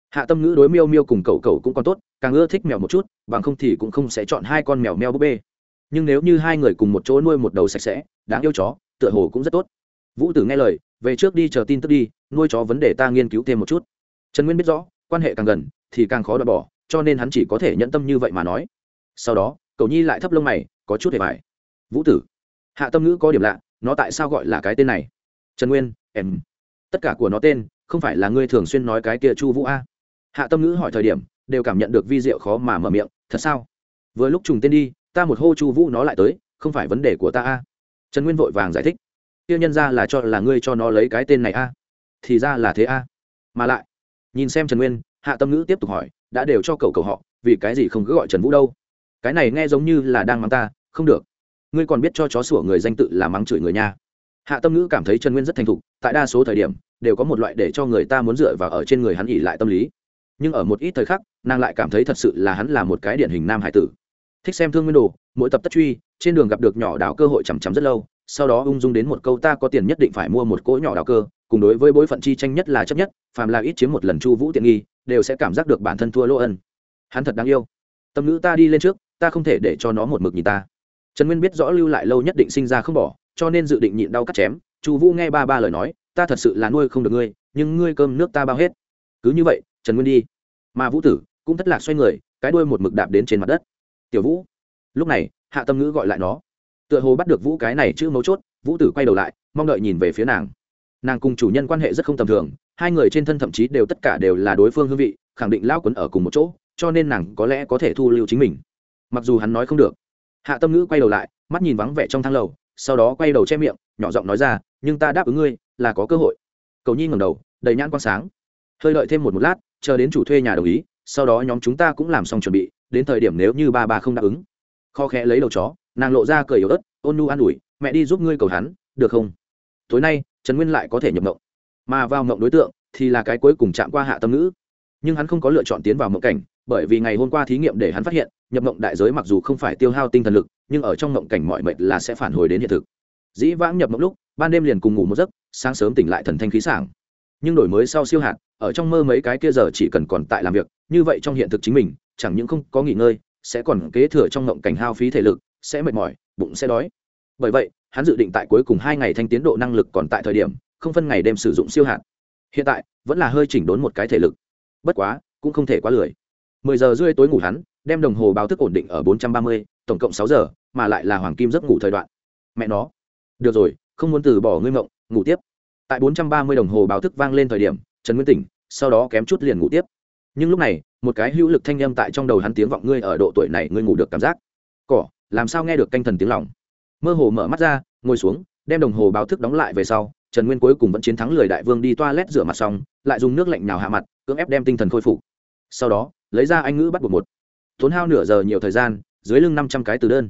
Hạ tâm ngữ đối miêu miêu cùng cậu cậu cũng còn tốt, càng ưa thích mèo một chút, bằng không thì cũng không sẽ chọn hai con mèo meo búp bê nhưng nếu như hai người cùng một chỗ nuôi một đầu sạch sẽ, đáng yêu chó, tựa hồ cũng rất tốt. Vũ tử nghe lời, về trước đi chờ tin tức đi, nuôi chó vấn đề ta nghiên cứu thêm một chút. Trần nguyên biết rõ, quan hệ càng gần, thì càng khó đòi bỏ, cho nên hắn chỉ có thể nhẫn tâm như vậy mà nói. Sau đó, cậu nhi lại thấp lông mày, có chút hề bài vũ tử, hạ tâm ngữ có điểm lạ, nó tại sao gọi là cái tên này? Trần nguyên, em. Tất cả của nó tên, không phải là ngươi thường xuyên nói cái kia chu vũ a. Hạ tâm ngữ hỏi thời điểm, đều cảm nhận được vi diệu khó mà mở miệng, thật sao? Vừa lúc trùng tên đi ta một hô chu vũ nó lại tới, không phải vấn đề của ta a. Trần nguyên vội vàng giải thích. Tiêu nhân ra là cho là ngươi cho nó lấy cái tên này a. Thì ra là thế a. Mà lại, nhìn xem trần nguyên, hạ tâm ngữ tiếp tục hỏi, đã đều cho cậu cậu họ, vì cái gì không cứ gọi trần vũ đâu? Cái này nghe giống như là đang mắng ta, không được. Ngươi còn biết cho chó sủa người danh tự là mắng chửi người nha. Hạ tâm ngữ cảm thấy trần nguyên rất thành thục, tại đa số thời điểm, đều có một loại để cho người ta muốn dựa vào ở trên người hắn ỉ lại tâm lý. Nhưng ở một ít thời khắc, nàng lại cảm thấy thật sự là hắn là một cái điển hình nam hải tử thích xem thương nguyên đồ, mỗi tập tất truy, trên đường gặp được nhỏ đào cơ hội chằm chằm rất lâu, sau đó ung dung đến một câu ta có tiền nhất định phải mua một cỗ nhỏ đào cơ, cùng đối với bối phận chi tranh nhất là chấp nhất, phàm là ít chiếm một lần chu vũ tiện nghi, đều sẽ cảm giác được bản thân thua lỗ ân. Hắn thật đáng yêu. Tâm nữ ta đi lên trước, ta không thể để cho nó một mực nhìn ta. Trần nguyên biết rõ lưu lại lâu nhất định sinh ra không bỏ, cho nên dự định nhịn đau cắt chém. Chu vũ nghe ba ba lời nói, ta thật sự là nuôi không được ngươi, nhưng ngươi cơm nước ta bao hết. Cứ như vậy, trần nguyên đi. Mà vũ tử cũng thất lạc xoay người, cái đuôi một mực đạp đến trên mặt đất tiểu vũ lúc này hạ tâm ngữ gọi lại nó tựa hồ bắt được vũ cái này chữ mấu chốt vũ tử quay đầu lại mong đợi nhìn về phía nàng nàng cùng chủ nhân quan hệ rất không tầm thường hai người trên thân thậm chí đều tất cả đều là đối phương hương vị khẳng định lao quấn ở cùng một chỗ cho nên nàng có lẽ có thể thu lưu chính mình mặc dù hắn nói không được hạ tâm ngữ quay đầu lại mắt nhìn vắng vẻ trong thang lầu sau đó quay đầu che miệng nhỏ giọng nói ra nhưng ta đáp ứng ngươi là có cơ hội cầu nhi ngầm đầu đầy nhãn quang sáng hơi đợi thêm một một lát chờ đến chủ thuê nhà đồng ý sau đó nhóm chúng ta cũng làm xong chuẩn bị đến thời điểm nếu như ba bà không đáp ứng. Kho khẽ lấy đầu chó, nàng lộ ra cười yếu ớt, ôn nu an ủi, mẹ đi giúp ngươi cầu hắn, được không? Tối nay, trần nguyên lại có thể nhập mộng. Mà vào mộng đối tượng thì là cái cuối cùng chạm qua hạ tâm ngữ. Nhưng hắn không có lựa chọn tiến vào mộng cảnh, bởi vì ngày hôm qua thí nghiệm để hắn phát hiện, nhập mộng đại giới mặc dù không phải tiêu hao tinh thần lực, nhưng ở trong mộng cảnh mọi mệnh là sẽ phản hồi đến hiện thực. Dĩ vãng nhập mộng lúc, ban đêm liền cùng ngủ một giấc, sáng sớm tỉnh lại thần thanh khí sảng. Nhưng đổi mới sau siêu hạt, ở trong mơ mấy cái kia giờ chỉ cần còn tại làm việc, như vậy trong hiện thực chính mình chẳng những không có nghỉ ngơi, sẽ còn kế thừa trong ngộng cảnh hao phí thể lực, sẽ mệt mỏi, bụng sẽ đói. Bởi vậy, hắn dự định tại cuối cùng hai ngày thanh tiến độ năng lực còn tại thời điểm, không phân ngày đêm sử dụng siêu hạn. hiện tại, vẫn là hơi chỉnh đốn một cái thể lực. Bất quá, cũng không thể quá lười. Mười giờ rưỡi tối ngủ hắn, đem đồng hồ báo thức ổn định ở bốn trăm ba mươi, tổng cộng sáu giờ, mà lại là hoàng kim giấc ngủ thời đoạn. Mẹ nó. Được rồi, không muốn từ bỏ ngươi mộng ngủ tiếp. Tại bốn trăm ba mươi đồng hồ báo thức vang lên thời điểm, trần nguyên tỉnh, sau đó kém chút liền ngủ tiếp. Nhưng lúc này một cái hữu lực thanh â m tại trong đầu hắn tiếng vọng ngươi ở độ tuổi này ngươi ngủ được cảm giác. Cỏ, làm sao nghe được canh thần tiếng lòng? Mơ hồ mở mắt ra, ngồi xuống, đem đồng hồ báo thức đóng lại về sau, trần nguyên cuối cùng vẫn chiến thắng lười đại vương đi toa lét rửa mặt xong, lại dùng nước lạnh nào hạ mặt, cưỡng ép đem tinh thần khôi phục. Sau đó, lấy ra anh ngữ bắt buộc một. Tốn hao nửa giờ nhiều thời gian, dưới lưng năm trăm cái từ đơn.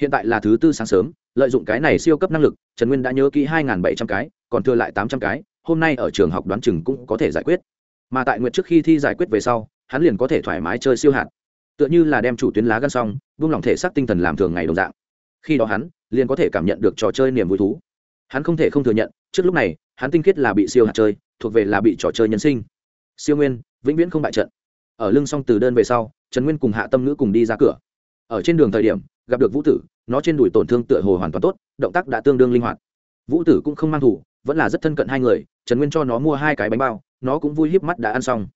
Hiện tại là thứ tư sáng sớm, lợi dụng cái này siêu cấp năng lực, trần nguyên đã nhớ kỹ hai bảy trăm cái, còn thừa lại tám trăm cái, hôm nay ở trường học đoán chừng cũng có thể giải quyết. Mà tại nguyện trước khi thi giải quyết về sau hắn liền có thể thoải mái chơi siêu hạt. Tựa như là đem chủ tuyến lá gân xong vung lòng thể xác tinh thần làm thường ngày đồng dạng. Khi đó hắn, liền có thể cảm nhận được trò chơi niềm vui thú. Hắn không thể không thừa nhận, trước lúc này, hắn tinh khiết là bị siêu hạt chơi, thuộc về là bị trò chơi nhân sinh. Siêu nguyên, vĩnh viễn không bại trận. Ở lưng xong từ đơn về sau, trần nguyên cùng hạ tâm nữ cùng đi ra cửa. Ở trên đường thời điểm, gặp được vũ tử, nó trên đùi tổn thương tựa hồ hoàn toàn tốt, động tác đã tương đương linh hoạt. Vũ tử cũng không mang thủ, vẫn là rất thân cận hai người, trần nguyên cho nó mua hai cái bánh bao, nó cũng vui híp mắt đã ăn xong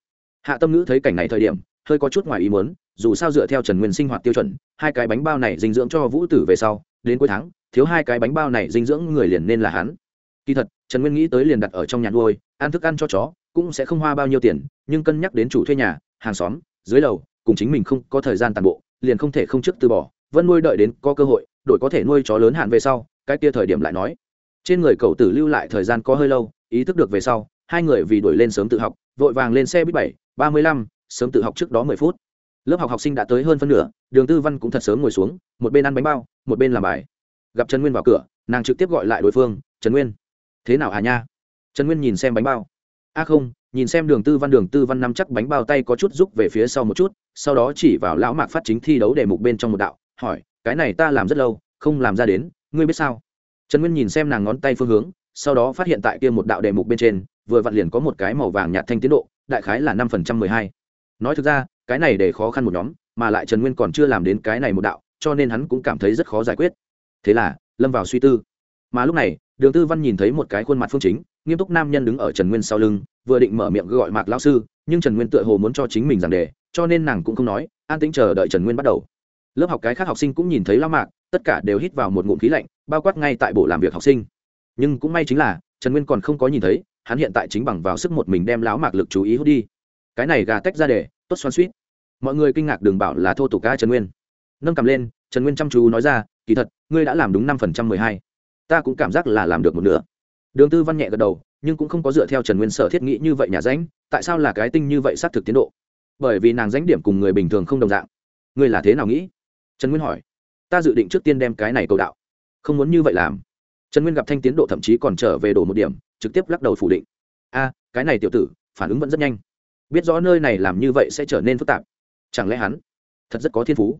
hạ tâm ngữ thấy cảnh này thời điểm, hơi có chút ngoài ý muốn, dù sao dựa theo trần nguyên sinh hoạt tiêu chuẩn, hai cái bánh bao này dinh dưỡng cho vũ tử về sau, đến cuối tháng, thiếu hai cái bánh bao này dinh dưỡng người liền nên là hắn. Kỳ thật, trần nguyên nghĩ tới liền đặt ở trong nhà nuôi, ăn thức ăn cho chó, cũng sẽ không hoa bao nhiêu tiền, nhưng cân nhắc đến chủ thuê nhà, hàng xóm, dưới lầu, cùng chính mình không có thời gian tàn bộ, liền không thể không trước từ bỏ. Vẫn nuôi đợi đến có cơ hội đội có thể nuôi chó lớn hạn về sau, cái kia thời điểm lại nói. Trên người cậu tử lưu lại thời gian có hơi lâu, ý thức được về sau, hai người vì đuổi lên sớm tự học, vội vàng lên xe buýt bảy ba mươi lăm, sớm tự học trước đó mười phút. Lớp học học sinh đã tới hơn phân nửa, đường tư văn cũng thật sớm ngồi xuống, một bên ăn bánh bao, một bên làm bài. Gặp trần nguyên vào cửa, nàng trực tiếp gọi lại đối phương, trần nguyên. Thế nào hà nha? Trần nguyên nhìn xem bánh bao. A không, nhìn xem đường tư văn, đường tư văn nắm chắc bánh bao tay có chút rúc về phía sau một chút, sau đó chỉ vào lão mạc phát chính thi đấu đề mục bên trong một đạo, hỏi, cái này ta làm rất lâu, không làm ra đến, ngươi biết sao? Trần nguyên nhìn xem nàng ngón tay phương hướng, sau đó phát hiện tại kia một đạo đề mục bên trên, vừa vặn liền có một cái màu vàng nhạt thanh tiến độ đại khái là năm phần trăm mười hai. Nói thực ra, cái này để khó khăn một nhóm, mà lại trần nguyên còn chưa làm đến cái này một đạo, cho nên hắn cũng cảm thấy rất khó giải quyết. Thế là, lâm vào suy tư. Mà lúc này, đường tư văn nhìn thấy một cái khuôn mặt phương chính, nghiêm túc nam nhân đứng ở trần nguyên sau lưng, vừa định mở miệng gọi mạc lão sư, nhưng trần nguyên tựa hồ muốn cho chính mình giảng đề, cho nên nàng cũng không nói, an tĩnh chờ đợi trần nguyên bắt đầu. Lớp học cái khác học sinh cũng nhìn thấy lão mạc, tất cả đều hít vào một ngụm khí lạnh, bao quát ngay tại bộ làm việc học sinh. Nhưng cũng may chính là, trần nguyên còn không có nhìn thấy hắn hiện tại chính bằng vào sức một mình đem lão mạc lực chú ý hút đi. Cái này gà tách ra để, tốt xoan suýt mọi người kinh ngạc đừng bảo là thô tục ca trần nguyên. Nâng cầm lên, trần nguyên chăm chú nói ra, kỳ thật, ngươi đã làm đúng năm phần trăm mười hai. Ta cũng cảm giác là làm được một nửa. Đường tư văn nhẹ gật đầu, nhưng cũng không có dựa theo trần nguyên sở thiết nghĩ như vậy nhà ránh, tại sao là cái tinh như vậy xác thực tiến độ? Bởi vì nàng ránh điểm cùng người bình thường không đồng dạng. Ngươi là thế nào nghĩ? Trần nguyên hỏi. Ta dự định trước tiên đem cái này cầu đạo. Không muốn như vậy làm. Trần nguyên gặp thanh tiến độ thậm chí còn trở về đổ một điểm trực tiếp lắc đầu phủ định. A, cái này tiểu tử, phản ứng vẫn rất nhanh. Biết rõ nơi này làm như vậy sẽ trở nên phức tạp. Chẳng lẽ hắn thật rất có thiên phú?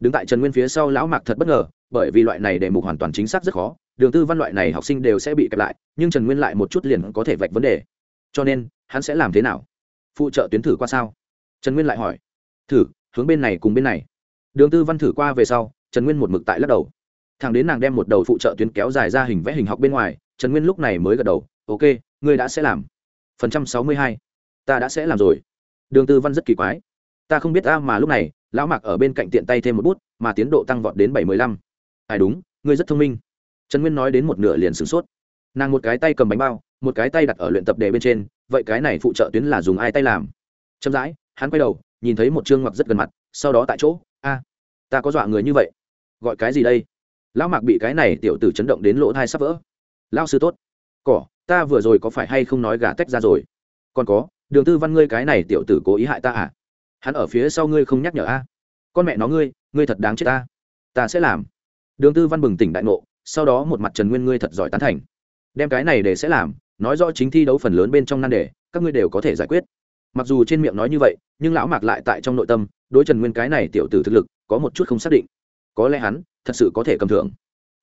Đứng tại trần nguyên phía sau lão mạc thật bất ngờ, bởi vì loại này đề mục hoàn toàn chính xác rất khó, đường tư văn loại này học sinh đều sẽ bị kẹp lại, nhưng trần nguyên lại một chút liền có thể vạch vấn đề. Cho nên, hắn sẽ làm thế nào? Phụ trợ tuyến thử qua sao? Trần nguyên lại hỏi. Thử, hướng bên này cùng bên này. Đường tư văn thử qua về sau, trần nguyên một mực tại lắc đầu. Thằng đến nàng đem một đầu phụ trợ tuyến kéo dài ra hình vẽ hình học bên ngoài, trần nguyên lúc này mới gật đầu ok, ngươi đã sẽ làm. Phần trăm sáu mươi hai. Ta đã sẽ làm rồi. Đường tư văn rất kỳ quái. Ta không biết ta mà lúc này, lão mạc ở bên cạnh tiện tay thêm một bút, mà tiến độ tăng vọt đến bảy mươi lăm. Ai đúng, ngươi rất thông minh. Trần nguyên nói đến một nửa liền sửng sốt. Nàng một cái tay cầm bánh bao, một cái tay đặt ở luyện tập đề bên trên, vậy cái này phụ trợ tuyến là dùng ai tay làm? Chậm rãi, hắn quay đầu, nhìn thấy một chương ngoặc rất gần mặt, sau đó tại chỗ, a, ta có dọa người như vậy. Gọi cái gì đây? Lão mạc bị cái này tiểu tử chấn động đến lỗ thai sắp vỡ. Lao sư tốt. Cỏ ta vừa rồi có phải hay không nói gà tách ra rồi? Còn có, đường tư văn ngươi cái này tiểu tử cố ý hại ta à? Hắn ở phía sau ngươi không nhắc nhở a? Con mẹ nó ngươi ngươi thật đáng chết ta. Ta sẽ làm. Đường tư văn bừng tỉnh đại ngộ, sau đó một mặt trần nguyên ngươi thật giỏi tán thành. Đem cái này để sẽ làm, nói rõ chính thi đấu phần lớn bên trong nan đề, các ngươi đều có thể giải quyết. Mặc dù trên miệng nói như vậy, nhưng lão mạc lại tại trong nội tâm, đối trần nguyên cái này tiểu tử thực lực, có một chút không xác định. Có lẽ hắn thật sự có thể cầm thưởng.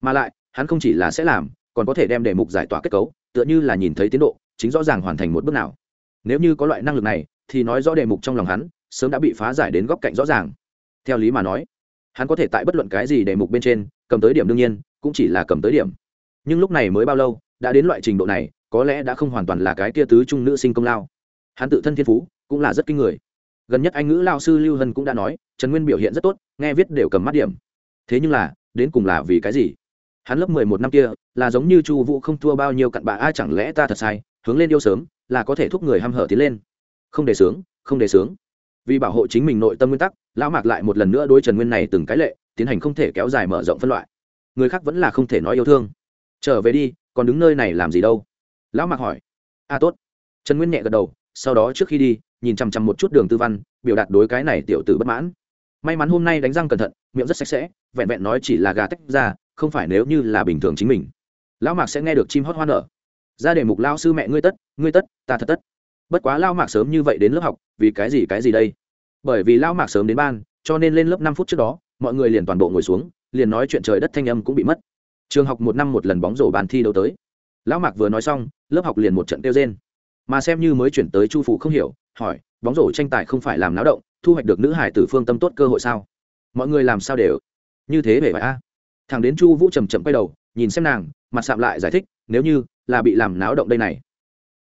Mà lại, hắn không chỉ là sẽ làm còn có thể đem đề mục giải tỏa kết cấu, tựa như là nhìn thấy tiến độ, chính rõ ràng hoàn thành một bước nào. Nếu như có loại năng lực này, thì nói rõ đề mục trong lòng hắn, sớm đã bị phá giải đến góc cạnh rõ ràng. Theo lý mà nói, hắn có thể tại bất luận cái gì đề mục bên trên, cầm tới điểm đương nhiên, cũng chỉ là cầm tới điểm. Nhưng lúc này mới bao lâu, đã đến loại trình độ này, có lẽ đã không hoàn toàn là cái tia tứ trung nữ sinh công lao. Hắn tự thân thiên phú, cũng là rất kinh người. Gần nhất anh ngữ lao sư lưu hân cũng đã nói, trần nguyên biểu hiện rất tốt, nghe viết đều cầm mắt điểm. Thế nhưng là, đến cùng là vì cái gì? Hắn lớp mười một năm kia, là giống như chu vũ không thua bao nhiêu cặn bạ ai à, chẳng lẽ ta thật sai, hướng lên yêu sớm, là có thể thúc người h hở tiến lên. Không để sướng, không để sướng. Vì bảo hộ chính mình nội tâm nguyên tắc, lão mạc lại một lần nữa đối trần nguyên này từng cái lệ, tiến hành không thể kéo dài mở rộng phân loại. Người khác vẫn là không thể nói yêu thương. Trở về đi, còn đứng nơi này làm gì đâu? Lão mạc hỏi. A tốt. Trần nguyên nhẹ gật đầu, sau đó trước khi đi, nhìn chằm chằm một chút đường tư văn, biểu đạt đối cái này tiểu tử bất mãn. May mắn hôm nay đánh răng cẩn thận, miệng rất sạch sẽ, vẹn vẹn nói chỉ là gà tách ra không phải nếu như là bình thường chính mình. Lão mạc sẽ nghe được chim hót hoa nở. Ra đề mục lao sư mẹ ngươi tất ngươi tất, ta thật tất. Bất quá lao mạc sớm như vậy đến lớp học, vì cái gì cái gì đây? Bởi vì lao mạc sớm đến ban, cho nên lên lớp năm phút trước đó, mọi người liền toàn bộ ngồi xuống, liền nói chuyện trời đất thanh âm cũng bị mất. Trường học một năm một lần bóng rổ bàn thi đấu tới. Lão mạc vừa nói xong, lớp học liền một trận kêu trên mà xem như mới chuyển tới chu phủ không hiểu, hỏi, bóng rổ tranh tài không phải làm náo động, thu hoạch được nữ hải tử phương tâm tốt cơ hội sao? Mọi người làm sao đều. Như thế về vậy a thằng đến chu vũ chầm chậm quay đầu, nhìn xem nàng, mặt sạm lại giải thích, nếu như là bị làm náo động đây này.